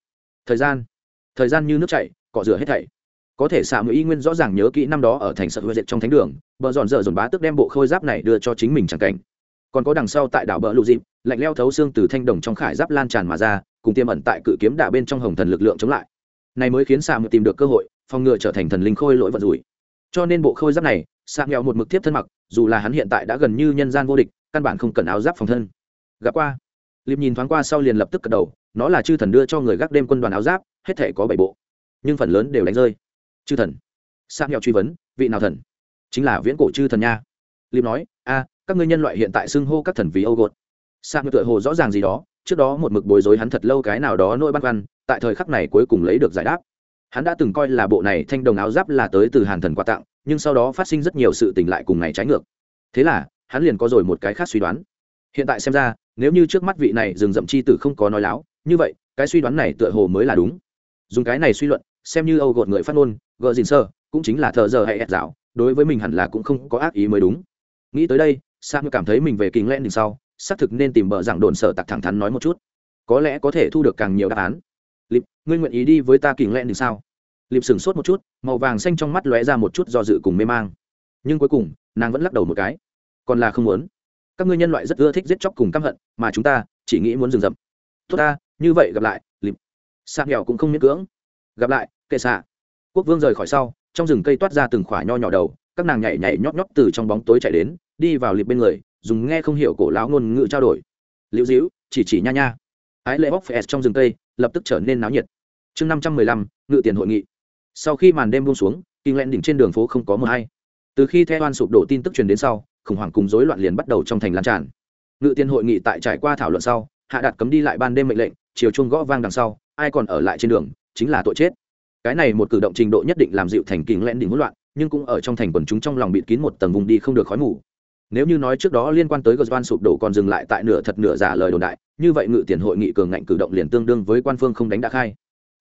Thời gian thời gian như nước chảy, cọ rửa hết thảy có thể xạ mũi y nguyên rõ ràng nhớ kỹ năm đó ở thành sợ huệ diệt trong thánh đường, bờ dọn dở dồn bá tức đem bộ khôi giáp này đưa cho chính mình chẳng cảnh. Còn có đằng sau tại đảo bờ lụ dịp, lạnh leo thấu xương từ thanh đồng trong khải giáp lan tràn mà ra, cùng tiêm ẩn tại cự kiếm đả bên trong hồng thần lực lượng chống lại. Này mới khiến xạ mũi tìm được cơ hội, phòng ngừa trở thành thần linh khôi lỗi vật rủi. Cho nên bộ khôi giáp này xạ nghèo một mực tiếp thân mặc, dù là hắn hiện tại đã gần như nhân gian vô địch, căn bản không cần áo giáp phòng thân. Gặp qua. Liệp nhìn thoáng qua sau liền lập tức cật đầu, nó là chư thần đưa cho người gác đêm quân đoàn áo giáp, hết thể có bảy bộ. Nhưng phần lớn đều đánh rơi chư thần. Sang nghèo truy vấn, vị nào thần? Chính là viễn cổ chư thần nha. Liêm nói, a, các ngươi nhân loại hiện tại xưng hô các thần vì âu gột. Sang tựa hồ rõ ràng gì đó, trước đó một mực bối rối hắn thật lâu cái nào đó nỗi băn khoăn, tại thời khắc này cuối cùng lấy được giải đáp. Hắn đã từng coi là bộ này thanh đồng áo giáp là tới từ hàn thần quà tặng, nhưng sau đó phát sinh rất nhiều sự tình lại cùng ngày trái ngược. Thế là, hắn liền có rồi một cái khác suy đoán. Hiện tại xem ra, nếu như trước mắt vị này rừng rậm chi tử không có nói láo, như vậy, cái suy đoán này tựa hồ mới là đúng. Dùng cái này suy luận, xem như âu gột người phát ngôn gờ dìn sơ, cũng chính là thợ giờ hay ép dạo đối với mình hẳn là cũng không có ác ý mới đúng. Nghĩ tới đây sang cảm thấy mình về kinh lẽn đằng sau, xác thực nên tìm bờ giảng đồn sở tặc thẳng thắn nói một chút. Có lẽ có thể thu được càng nhiều đáp án. Lịp ngươi nguyện ý đi với ta kinh lẽn đằng sao? Lịp sửng sốt một chút, màu vàng xanh trong mắt lóe ra một chút do dự cùng mê mang. Nhưng cuối cùng, nàng vẫn lắc đầu một cái. Còn là không muốn. Các ngươi nhân loại rất ưa thích giết chóc cùng căm hận, mà chúng ta chỉ nghĩ muốn dừng dậm tốt ta, như vậy gặp lại lịp sa nghèo cũng không miễn cưỡng. Gặp lại, kệ xạ quốc vương rời khỏi sau, trong rừng cây toát ra từng khỏa nho nhỏ đầu, các nàng nhảy nhảy nhót nhót từ trong bóng tối chạy đến, đi vào liệp bên người, dùng nghe không hiểu cổ lão ngôn ngữ trao đổi. Liễu dĩu chỉ chỉ nha nha. Ái lệ bóc phès trong rừng cây, lập tức trở nên náo nhiệt. Chương năm trăm mười lăm, ngự tiền hội nghị. Sau khi màn đêm buông xuống, kinh lẹn đỉnh trên đường phố không có mờ hay. Từ khi theo oan sụp đổ tin tức truyền đến sau, khủng hoảng cùng rối loạn liền bắt đầu trong thành lan tràn. Ngự tiền hội nghị tại trải qua thảo luận sau, hạ đạt cấm đi lại ban đêm mệnh lệnh, chiều chuông gõ vang đằng sau, ai còn ở lại trên đường, chính là tội chết cái này một cử động trình độ nhất định làm dịu thành kính lẽn đỉnh hỗn loạn, nhưng cũng ở trong thành quần chúng trong lòng bịt kín một tầng vùng đi không được khói mù. Nếu như nói trước đó liên quan tới gờ sụp đổ còn dừng lại tại nửa thật nửa giả lời đồn đại, như vậy ngự tiền hội nghị cường ngạnh cử động liền tương đương với quan phương không đánh đã khai.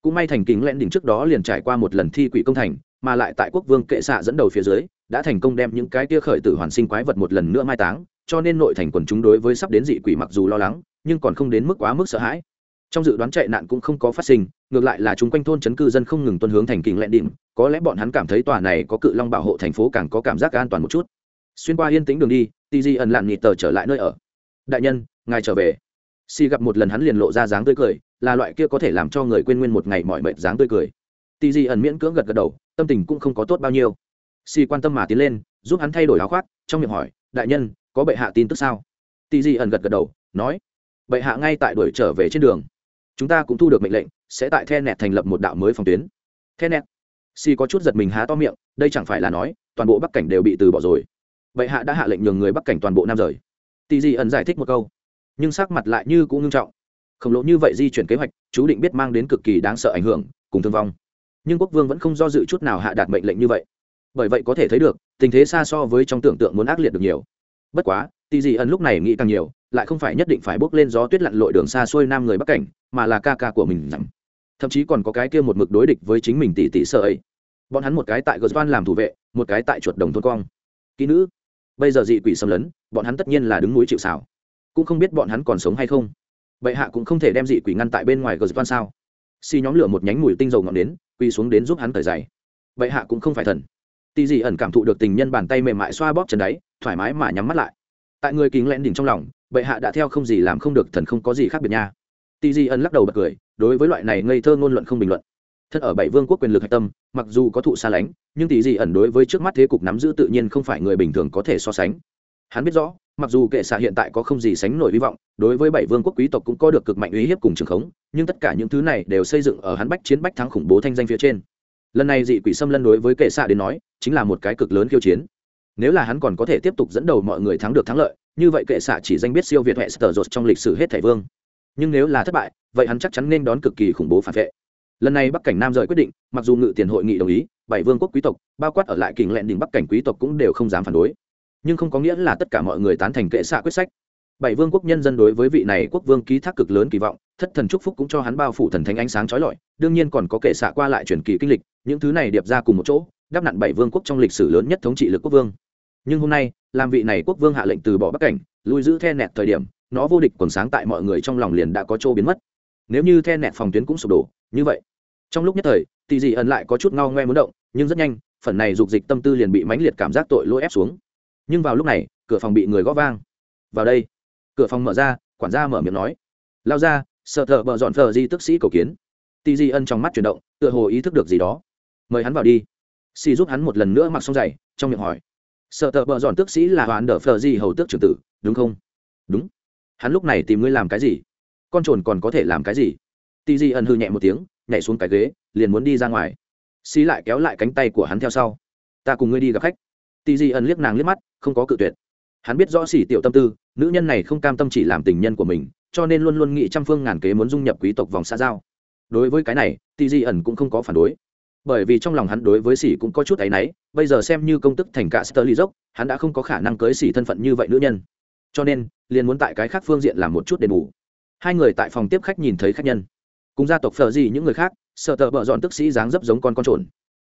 Cũng may thành kính lẽn đỉnh trước đó liền trải qua một lần thi quỷ công thành, mà lại tại quốc vương kệ xạ dẫn đầu phía dưới, đã thành công đem những cái tia khởi tử hoàn sinh quái vật một lần nữa mai táng, cho nên nội thành quần chúng đối với sắp đến dị quỷ mặc dù lo lắng, nhưng còn không đến mức quá mức sợ hãi trong dự đoán chạy nạn cũng không có phát sinh, ngược lại là chúng quanh thôn chấn cư dân không ngừng tuân hướng thành kính lẹn đỉnh có lẽ bọn hắn cảm thấy tòa này có cự long bảo hộ thành phố càng có cảm giác an toàn một chút. Xuyên qua yên tĩnh đường đi tì di ẩn lặn nhịt tờ trở lại nơi ở. Đại nhân, ngài trở về. Si gặp một lần hắn liền lộ ra dáng tươi cười, là loại kia có thể làm cho người quên nguyên một ngày mọi mệt dáng tươi cười. Tì di ẩn miễn cưỡng gật gật đầu, tâm tình cũng không có tốt bao nhiêu. Si quan tâm mà tiến lên, giúp hắn thay đổi áo khoác, trong miệng hỏi, đại nhân, có bệ hạ tin tức sao? Tì di ẩn gật gật đầu, nói, bệ hạ ngay tại đuổi trở về trên đường chúng ta cũng thu được mệnh lệnh, sẽ tại the nẹt thành lập một đạo mới phòng tuyến. The nẹt si có chút giật mình há to miệng, đây chẳng phải là nói, toàn bộ bắc cảnh đều bị từ bỏ rồi. Bệ hạ đã hạ lệnh nhường người bắc cảnh toàn bộ nam rời. Tì di ẩn giải thích một câu, nhưng sắc mặt lại như cũng nghiêm trọng. Khổng lồ như vậy di chuyển kế hoạch, chú định biết mang đến cực kỳ đáng sợ ảnh hưởng, cùng thương vong. Nhưng quốc vương vẫn không do dự chút nào hạ đạt mệnh lệnh như vậy. Bởi vậy có thể thấy được, tình thế xa so với trong tưởng tượng muốn ác liệt được nhiều. Bất quá, tì dị ẩn lúc này nghĩ càng nhiều lại không phải nhất định phải bước lên gió tuyết lặn lội đường xa xuôi nam người bắc cảnh, mà là ca ca của mình rằng thậm chí còn có cái kia một mực đối địch với chính mình tỷ tỷ sợ ấy. Bọn hắn một cái tại gờ làm thủ vệ, một cái tại chuột đồng thôn quang kỹ nữ, bây giờ dị quỷ xâm lấn, bọn hắn tất nhiên là đứng núi chịu xảo cũng không biết bọn hắn còn sống hay không. Bệ hạ cũng không thể đem dị quỷ ngăn tại bên ngoài gờ van sao? Xi nhóm lửa một nhánh mùi tinh dầu ngọn đến, quỳ xuống đến giúp hắn thời dày bệ hạ cũng không phải thần. Tì dị ẩn cảm thụ được tình nhân bàn tay mềm mại xoa bóp chân đáy, thoải mái mà nhắm mắt lại. Tại người kính lẽn đỉnh trong lòng bệ hạ đã theo không gì làm không được, thần không có gì khác biệt nha. Tỳ dị ẩn lắc đầu bật cười, đối với loại này ngây thơ ngôn luận không bình luận. Thân ở bảy vương quốc quyền lực hạch tâm, mặc dù có thụ xa lánh, nhưng tỷ dị ẩn đối với trước mắt thế cục nắm giữ tự nhiên không phải người bình thường có thể so sánh. Hắn biết rõ, mặc dù kệ xạ hiện tại có không gì sánh nổi hy vọng, đối với bảy vương quốc quý tộc cũng có được cực mạnh uy hiếp cùng trường khống, nhưng tất cả những thứ này đều xây dựng ở hắn bách chiến bách thắng khủng bố thanh danh phía trên. Lần này dị quỷ xâm lân đối với kệ xạ đến nói, chính là một cái cực lớn khiêu chiến. Nếu là hắn còn có thể tiếp tục dẫn đầu mọi người thắng được thắng lợi như vậy kệ xạ chỉ danh biết siêu việt hệ sở rột trong lịch sử hết thảy vương. Nhưng nếu là thất bại, vậy hắn chắc chắn nên đón cực kỳ khủng bố phản vệ. Lần này bắc cảnh nam rời quyết định, mặc dù ngự tiền hội nghị đồng ý, bảy vương quốc quý tộc, bao quát ở lại kình lẹn đỉnh bắc cảnh quý tộc cũng đều không dám phản đối. Nhưng không có nghĩa là tất cả mọi người tán thành kệ xạ quyết sách. Bảy vương quốc nhân dân đối với vị này quốc vương ký thác cực lớn kỳ vọng, thất thần chúc phúc cũng cho hắn bao phủ thần thánh ánh sáng trói lọi, đương nhiên còn có kệ xạ qua lại truyền kỳ kinh lịch, những thứ này điệp ra cùng một chỗ, đáp nặn bảy vương quốc trong lịch sử lớn nhất thống trị lực quốc vương nhưng hôm nay, làm vị này quốc vương hạ lệnh từ bỏ bắc cảnh, lui giữ the nẹt thời điểm, nó vô địch quần sáng tại mọi người trong lòng liền đã có chỗ biến mất. Nếu như the nẹt phòng tuyến cũng sụp đổ, như vậy, trong lúc nhất thời tỷ dị ẩn lại có chút ngao ngoe muốn động, nhưng rất nhanh, phần này dục dịch tâm tư liền bị mãnh liệt cảm giác tội lỗi ép xuống. Nhưng vào lúc này, cửa phòng bị người gõ vang. Vào đây. Cửa phòng mở ra, quản gia mở miệng nói. Lao ra, sợ thợ bợ dọn phờ di tức sĩ cầu kiến. Tì dị ân trong mắt chuyển động, tựa hồ ý thức được gì đó. Mời hắn vào đi. Xì giúp hắn một lần nữa mặc xong giày, trong miệng hỏi sợ tờ bờ dọn tước sĩ là hoàn đỡ phờ gì hầu tước trưởng tử, đúng không? Đúng. Hắn lúc này tìm ngươi làm cái gì? Con trồn còn có thể làm cái gì? Tì di ẩn hư nhẹ một tiếng, nhảy xuống cái ghế, liền muốn đi ra ngoài. Xí lại kéo lại cánh tay của hắn theo sau. Ta cùng ngươi đi gặp khách. Tì di ẩn liếc nàng liếc mắt, không có cự tuyệt. Hắn biết rõ xỉ tiểu tâm tư, nữ nhân này không cam tâm chỉ làm tình nhân của mình, cho nên luôn luôn nghĩ trăm phương ngàn kế muốn dung nhập quý tộc vòng xa giao. Đối với cái này, tì di ẩn cũng không có phản đối bởi vì trong lòng hắn đối với xỉ cũng có chút áy náy, bây giờ xem như công tức thành cả sterly dốc hắn đã không có khả năng cưới xỉ thân phận như vậy nữ nhân. Cho nên, liền muốn tại cái khác phương diện làm một chút đền bù. Hai người tại phòng tiếp khách nhìn thấy khách nhân. Cùng gia tộc phờ gì những người khác, sợ tờ bợ dọn tức sĩ dáng dấp giống con con trồn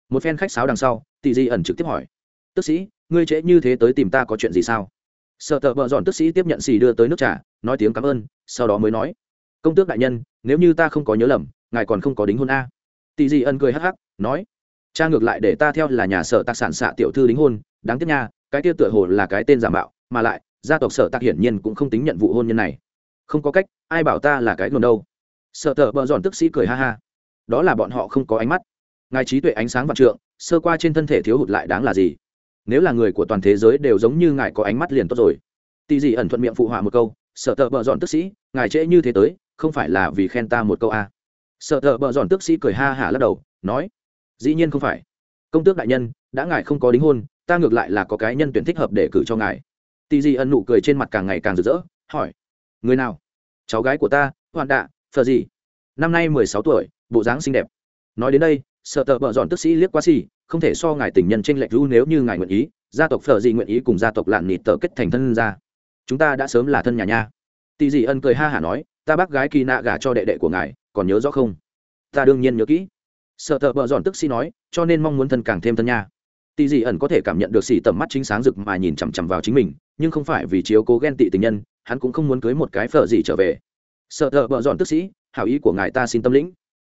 một phen khách sáo đằng sau tì di ẩn trực tiếp hỏi. Tức sĩ, ngươi trễ như thế tới tìm ta có chuyện gì sao? Sợ tờ bợ dọn tức sĩ tiếp nhận xì đưa tới nước trà, nói tiếng cảm ơn, sau đó mới nói. Công tước đại nhân, nếu như ta không có nhớ lầm, ngài còn không có đính hôn a tỷ dị ân cười hắc hắc, nói, cha ngược lại để ta theo là nhà sở tạc sản xạ tiểu thư đính hôn, đáng tiếc nha, cái kia tựa hồ là cái tên giả mạo, mà lại, gia tộc sở tạc hiển nhiên cũng không tính nhận vụ hôn nhân này. Không có cách, ai bảo ta là cái nguồn đâu. Sợ thợ bợ dọn tức sĩ cười ha ha. Đó là bọn họ không có ánh mắt. Ngài trí tuệ ánh sáng vạn trượng, sơ qua trên thân thể thiếu hụt lại đáng là gì? Nếu là người của toàn thế giới đều giống như ngài có ánh mắt liền tốt rồi. Tì gì ẩn thuận miệng phụ họa một câu sợ thợ bợ dọn tức sĩ, ngài trễ như thế tới, không phải là vì khen ta một câu a à sợ thợ bợ dọn tước sĩ cười ha hả lắc đầu, nói, dĩ nhiên không phải. Công tước đại nhân, đã ngài không có đính hôn, ta ngược lại là có cái nhân tuyển thích hợp để cử cho ngài. Tì Dị Ân nụ cười trên mặt càng ngày càng rực rỡ, hỏi, người nào? Cháu gái của ta hoàn đạ, phờ gì năm nay mười sáu tuổi, bộ dáng xinh đẹp. Nói đến đây, sợ tờ bợ dọn tức sĩ liếc qua xì, không thể so ngài tình nhân tranh lệch ru nếu như ngài nguyện ý, gia tộc phờ gì nguyện ý cùng gia tộc lạn nịt tờ kết thành thân ra chúng ta đã sớm là thân nhà nha. Tỷ dị ân cười ha hả nói ta bác gái kỳ nạ gả cho đệ đệ của ngài, còn nhớ rõ không? Ta đương nhiên nhớ kỹ. Sợ tờ bợ dọn tức sĩ nói, cho nên mong muốn thân càng thêm thân nha. Tỷ dị ẩn có thể cảm nhận được xỉ tầm mắt chính sáng rực mà nhìn chằm chằm vào chính mình, nhưng không phải vì chiếu cố ghen tị tình nhân, hắn cũng không muốn cưới một cái phở gì trở về. Sợ thợ bợ dọn tức sĩ hảo ý của ngài ta xin tâm lĩnh.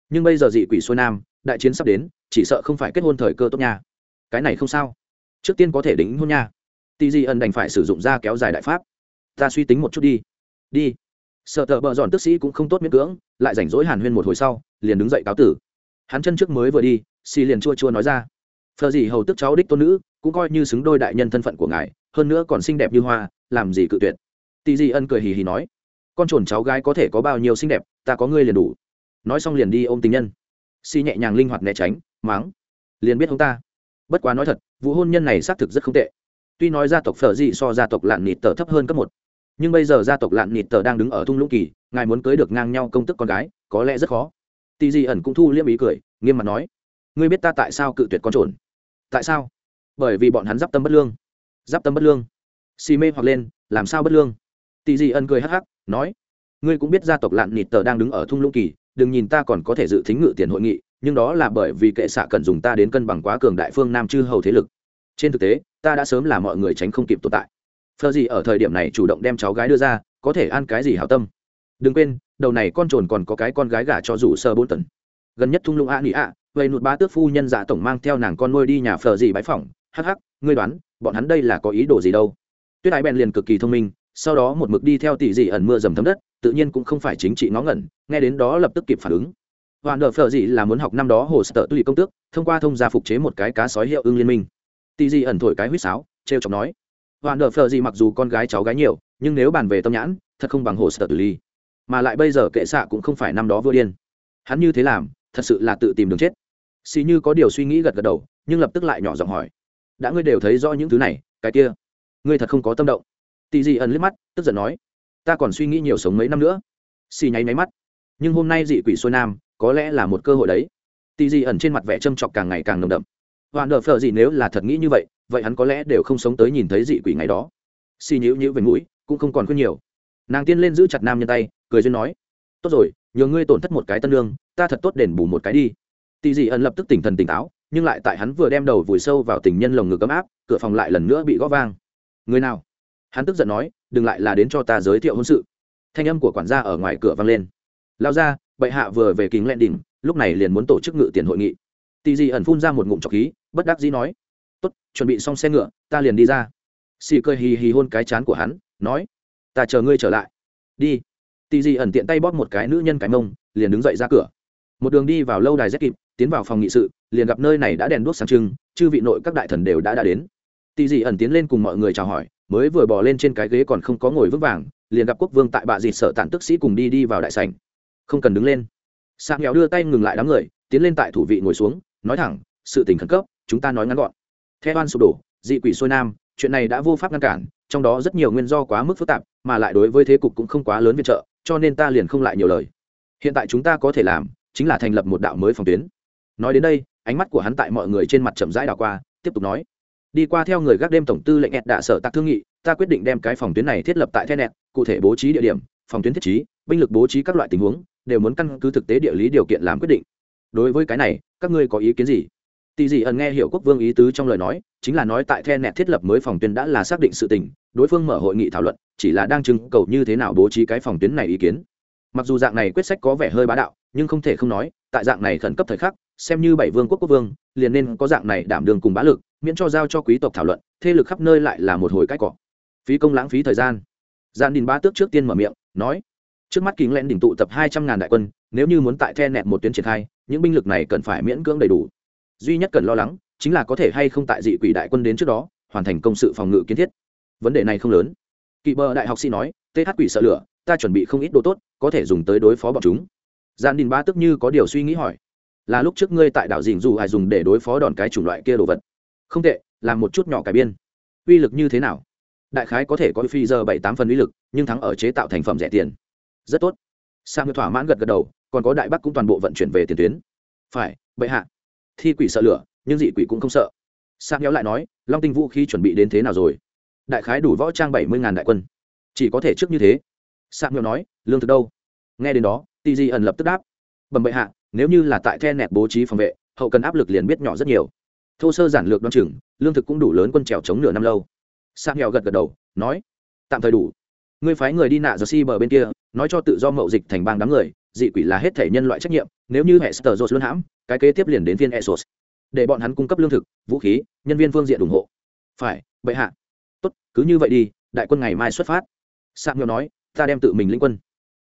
Nhưng bây giờ dị quỷ xuôi nam, đại chiến sắp đến, chỉ sợ không phải kết hôn thời cơ tốt nha. Cái này không sao. Trước tiên có thể đính hôn nha. Tì dị ẩn đành phải sử dụng da kéo dài đại pháp. Ta suy tính một chút đi. Đi sợ tờ bờ dọn tức sĩ cũng không tốt miễn cưỡng, lại rảnh rỗi hàn huyên một hồi sau, liền đứng dậy cáo tử. Hắn chân trước mới vừa đi, xì liền chua chua nói ra, phờ gì hầu tức cháu đích tôn nữ, cũng coi như xứng đôi đại nhân thân phận của ngài, hơn nữa còn xinh đẹp như hoa, làm gì cự tuyệt. Tì di ân cười hì hì nói, con chồn cháu gái có thể có bao nhiêu xinh đẹp, ta có ngươi liền đủ. Nói xong liền đi ôm tình nhân. Si nhẹ nhàng linh hoạt né tránh máng liền biết ông ta. Bất quá nói thật, vụ hôn nhân này xác thực rất không tệ. Tuy nói gia tộc phở dị so gia tộc lạn nịt tờ thấp hơn cấp một nhưng bây giờ gia tộc lạn nịt tờ đang đứng ở thung lũng kỳ, ngài muốn cưới được ngang nhau công tức con gái, có lẽ rất khó. Tì di ẩn cũng thu liêm ý cười, nghiêm mặt nói, ngươi biết ta tại sao cự tuyệt con trồn? Tại sao? Bởi vì bọn hắn d i p tâm bất lương. D i p tâm bất lương? Xì mê hoặc lên, làm sao bất lương? Tì di ẩn cười hắc hắc, nói, ngươi cũng biết gia tộc lạn nịt tờ đang đứng ở thung lũng kỳ, đừng nhìn ta còn có thể dự thính ngự tiền hội nghị, nhưng đó là bởi vì kệ xạ cần dùng ta đến cân bằng quá cường đại phương nam chư hầu thế lực. Trên thực tế, ta đã sớm là mọi người tránh không kịp tồn tại phờ gì ở thời điểm này chủ động đem cháu gái đưa ra, có thể ăn cái gì hảo tâm? Đừng quên, đầu này con trồn còn có cái con gái gả cho rủ sơ bốn tấn gần nhất thung lũng a nị ạ, vậy nụt ba tước phu nhân dạ tổng mang theo nàng con nuôi đi nhà phờ gì bãi phỏng. Hắc hắc, ngươi đoán, bọn hắn đây là có ý đồ gì đâu? Tuyết ái bèn liền cực kỳ thông minh, sau đó một mực đi theo tỷ dị ẩn mưa dầm thấm đất, tự nhiên cũng không phải chính trị ngó ngẩn, nghe đến đó lập tức kịp phản ứng. Hoàn đỡ phở dị là muốn học năm đó hồ sở tùy công tước, thông qua thông gia phục chế một cái cá sói hiệu ưng liên minh. Tỷ dị ẩn thổi cái huýt sáo, trêu chọc nói hoàn Đờ phờ gì mặc dù con gái cháu gái nhiều, nhưng nếu bàn về tâm nhãn, thật không bằng hồ Sơ Tử Ly. mà lại bây giờ kệ xạ cũng không phải năm đó vừa điên. Hắn như thế làm, thật sự là tự tìm đường chết. Xì như có điều suy nghĩ gật gật đầu, nhưng lập tức lại nhỏ giọng hỏi. Đã ngươi đều thấy rõ những thứ này, cái kia, ngươi thật không có tâm động? Tì dị ẩn liếc mắt, tức giận nói. Ta còn suy nghĩ nhiều sống mấy năm nữa. Xì nháy máy mắt. Nhưng hôm nay dị quỷ xuôi nam, có lẽ là một cơ hội đấy. Tì dị ẩn trên mặt vẻ châm chọc càng ngày càng nồng đậm hoàn nợ phờ gì nếu là thật nghĩ như vậy vậy hắn có lẽ đều không sống tới nhìn thấy dị quỷ ngày đó. Xì nhữ nhữ về mũi, cũng không còn khuyên nhiều. Nàng tiên lên giữ chặt nam nhân tay, cười duyên nói, tốt rồi, nhờ ngươi tổn thất một cái tân lương ta thật tốt đền bù một cái đi. Tỷ dị ẩn lập tức tỉnh thần tỉnh táo, nhưng lại tại hắn vừa đem đầu vùi sâu vào tình nhân lồng ngực ấm áp, cửa phòng lại lần nữa bị gõ vang. Người nào? Hắn tức giận nói, đừng lại là đến cho ta giới thiệu hôn sự. Thanh âm của quản gia ở ngoài cửa vang lên. Lao ra, bệ hạ vừa về kính lẹn đỉnh, lúc này liền muốn tổ chức ngự tiền hội nghị tì dị ẩn phun ra một ngụm trọc khí, bất đắc dĩ nói, tốt, chuẩn bị xong xe ngựa, ta liền đi ra. Xì cười hì hì hôn cái chán của hắn, nói, ta chờ ngươi trở lại. Đi. Tì dị ẩn tiện tay bóp một cái nữ nhân cái mông, liền đứng dậy ra cửa. Một đường đi vào lâu đài rét kịp, tiến vào phòng nghị sự, liền gặp nơi này đã đèn đuốc sáng trưng, chư vị nội các đại thần đều đã đã đến. Tì dị ẩn tiến lên cùng mọi người chào hỏi, mới vừa bỏ lên trên cái ghế còn không có ngồi vững vàng, liền gặp quốc vương tại bạ dịt sợ tản tức sĩ cùng đi đi vào đại sảnh. Không cần đứng lên. Sạc nghèo đưa tay ngừng lại đám người, tiến lên tại thủ vị ngồi xuống nói thẳng, sự tình khẩn cấp, chúng ta nói ngắn gọn. Theo oan sụp đổ, dị quỷ xuôi nam, chuyện này đã vô pháp ngăn cản, trong đó rất nhiều nguyên do quá mức phức tạp, mà lại đối với thế cục cũng không quá lớn viện trợ, cho nên ta liền không lại nhiều lời. Hiện tại chúng ta có thể làm, chính là thành lập một đạo mới phòng tuyến. Nói đến đây, ánh mắt của hắn tại mọi người trên mặt chậm rãi đảo qua, tiếp tục nói. Đi qua theo người gác đêm tổng tư lệnh ed đạ sở tạc thương nghị, ta quyết định đem cái phòng tuyến này thiết lập tại thenet cụ thể bố trí địa điểm, phòng tuyến thiết trí, binh lực bố trí các loại tình huống, đều muốn căn cứ thực tế địa lý điều kiện làm quyết định. Đối với cái này các ngươi có ý kiến gì? Tỷ dị ẩn nghe hiểu quốc vương ý tứ trong lời nói, chính là nói tại the nẹt thiết lập mới phòng tuyến đã là xác định sự tình, đối phương mở hội nghị thảo luận, chỉ là đang trưng cầu như thế nào bố trí cái phòng tuyến này ý kiến. Mặc dù dạng này quyết sách có vẻ hơi bá đạo, nhưng không thể không nói, tại dạng này khẩn cấp thời khắc, xem như bảy vương quốc quốc vương, liền nên có dạng này đảm đường cùng bá lực, miễn cho giao cho quý tộc thảo luận, thế lực khắp nơi lại là một hồi cách cọ. Phí công lãng phí thời gian. Gian đình ba tước trước tiên mở miệng, nói, trước mắt kính lẽn đỉnh tụ tập hai trăm ngàn đại quân, nếu như muốn tại the nẹt một tuyến triển khai những binh lực này cần phải miễn cưỡng đầy đủ. Duy nhất cần lo lắng chính là có thể hay không tại dị quỷ đại quân đến trước đó hoàn thành công sự phòng ngự kiến thiết. Vấn đề này không lớn. Kỵ bờ đại học sĩ nói th quỷ sợ lửa, ta chuẩn bị không ít đồ tốt, có thể dùng tới đối phó bọn chúng. Gian đình ba tức như có điều suy nghĩ hỏi, là lúc trước ngươi tại đảo dình dù hải dùng để đối phó đòn cái chủng loại kia đồ vật? Không tệ làm một chút nhỏ cải biên. Uy lực như thế nào? Đại khái có thể có phi giờ bảy tám phần uy lực, nhưng thắng ở chế tạo thành phẩm rẻ tiền. Rất tốt sang thỏa mãn gật gật đầu, còn có đại bắc cũng toàn bộ vận chuyển về tiền tuyến. Phải, bệ hạ. Thi quỷ sợ lửa, nhưng dị quỷ cũng không sợ. Sang nhéo lại nói, long tinh vũ khí chuẩn bị đến thế nào rồi? Đại khái đủ võ trang bảy mươi ngàn đại quân. Chỉ có thể trước như thế. Sang nhéo nói, lương thực đâu? Nghe đến đó tì di ẩn lập tức đáp. Bẩm bệ hạ, nếu như là tại the nẹt bố trí phòng vệ, hậu cần áp lực liền biết nhỏ rất nhiều. Thô sơ giản lược đoan chừng, lương thực cũng đủ lớn quân trèo chống nửa năm lâu. Sang nhéo gật gật đầu, nói, tạm thời đủ ngươi phái người đi nạ giờ si bờ bên kia, nói cho tự do mậu dịch thành bang đám người, dị quỷ là hết thể nhân loại trách nhiệm, nếu như hệ sờ luôn hãm, cái kế tiếp liền đến viên esos để bọn hắn cung cấp lương thực, vũ khí, nhân viên phương diện ủng hộ. Phải, bệ hạ. Tốt, cứ như vậy đi, đại quân ngày mai xuất phát. Sạc nghèo nói, ta đem tự mình lĩnh quân.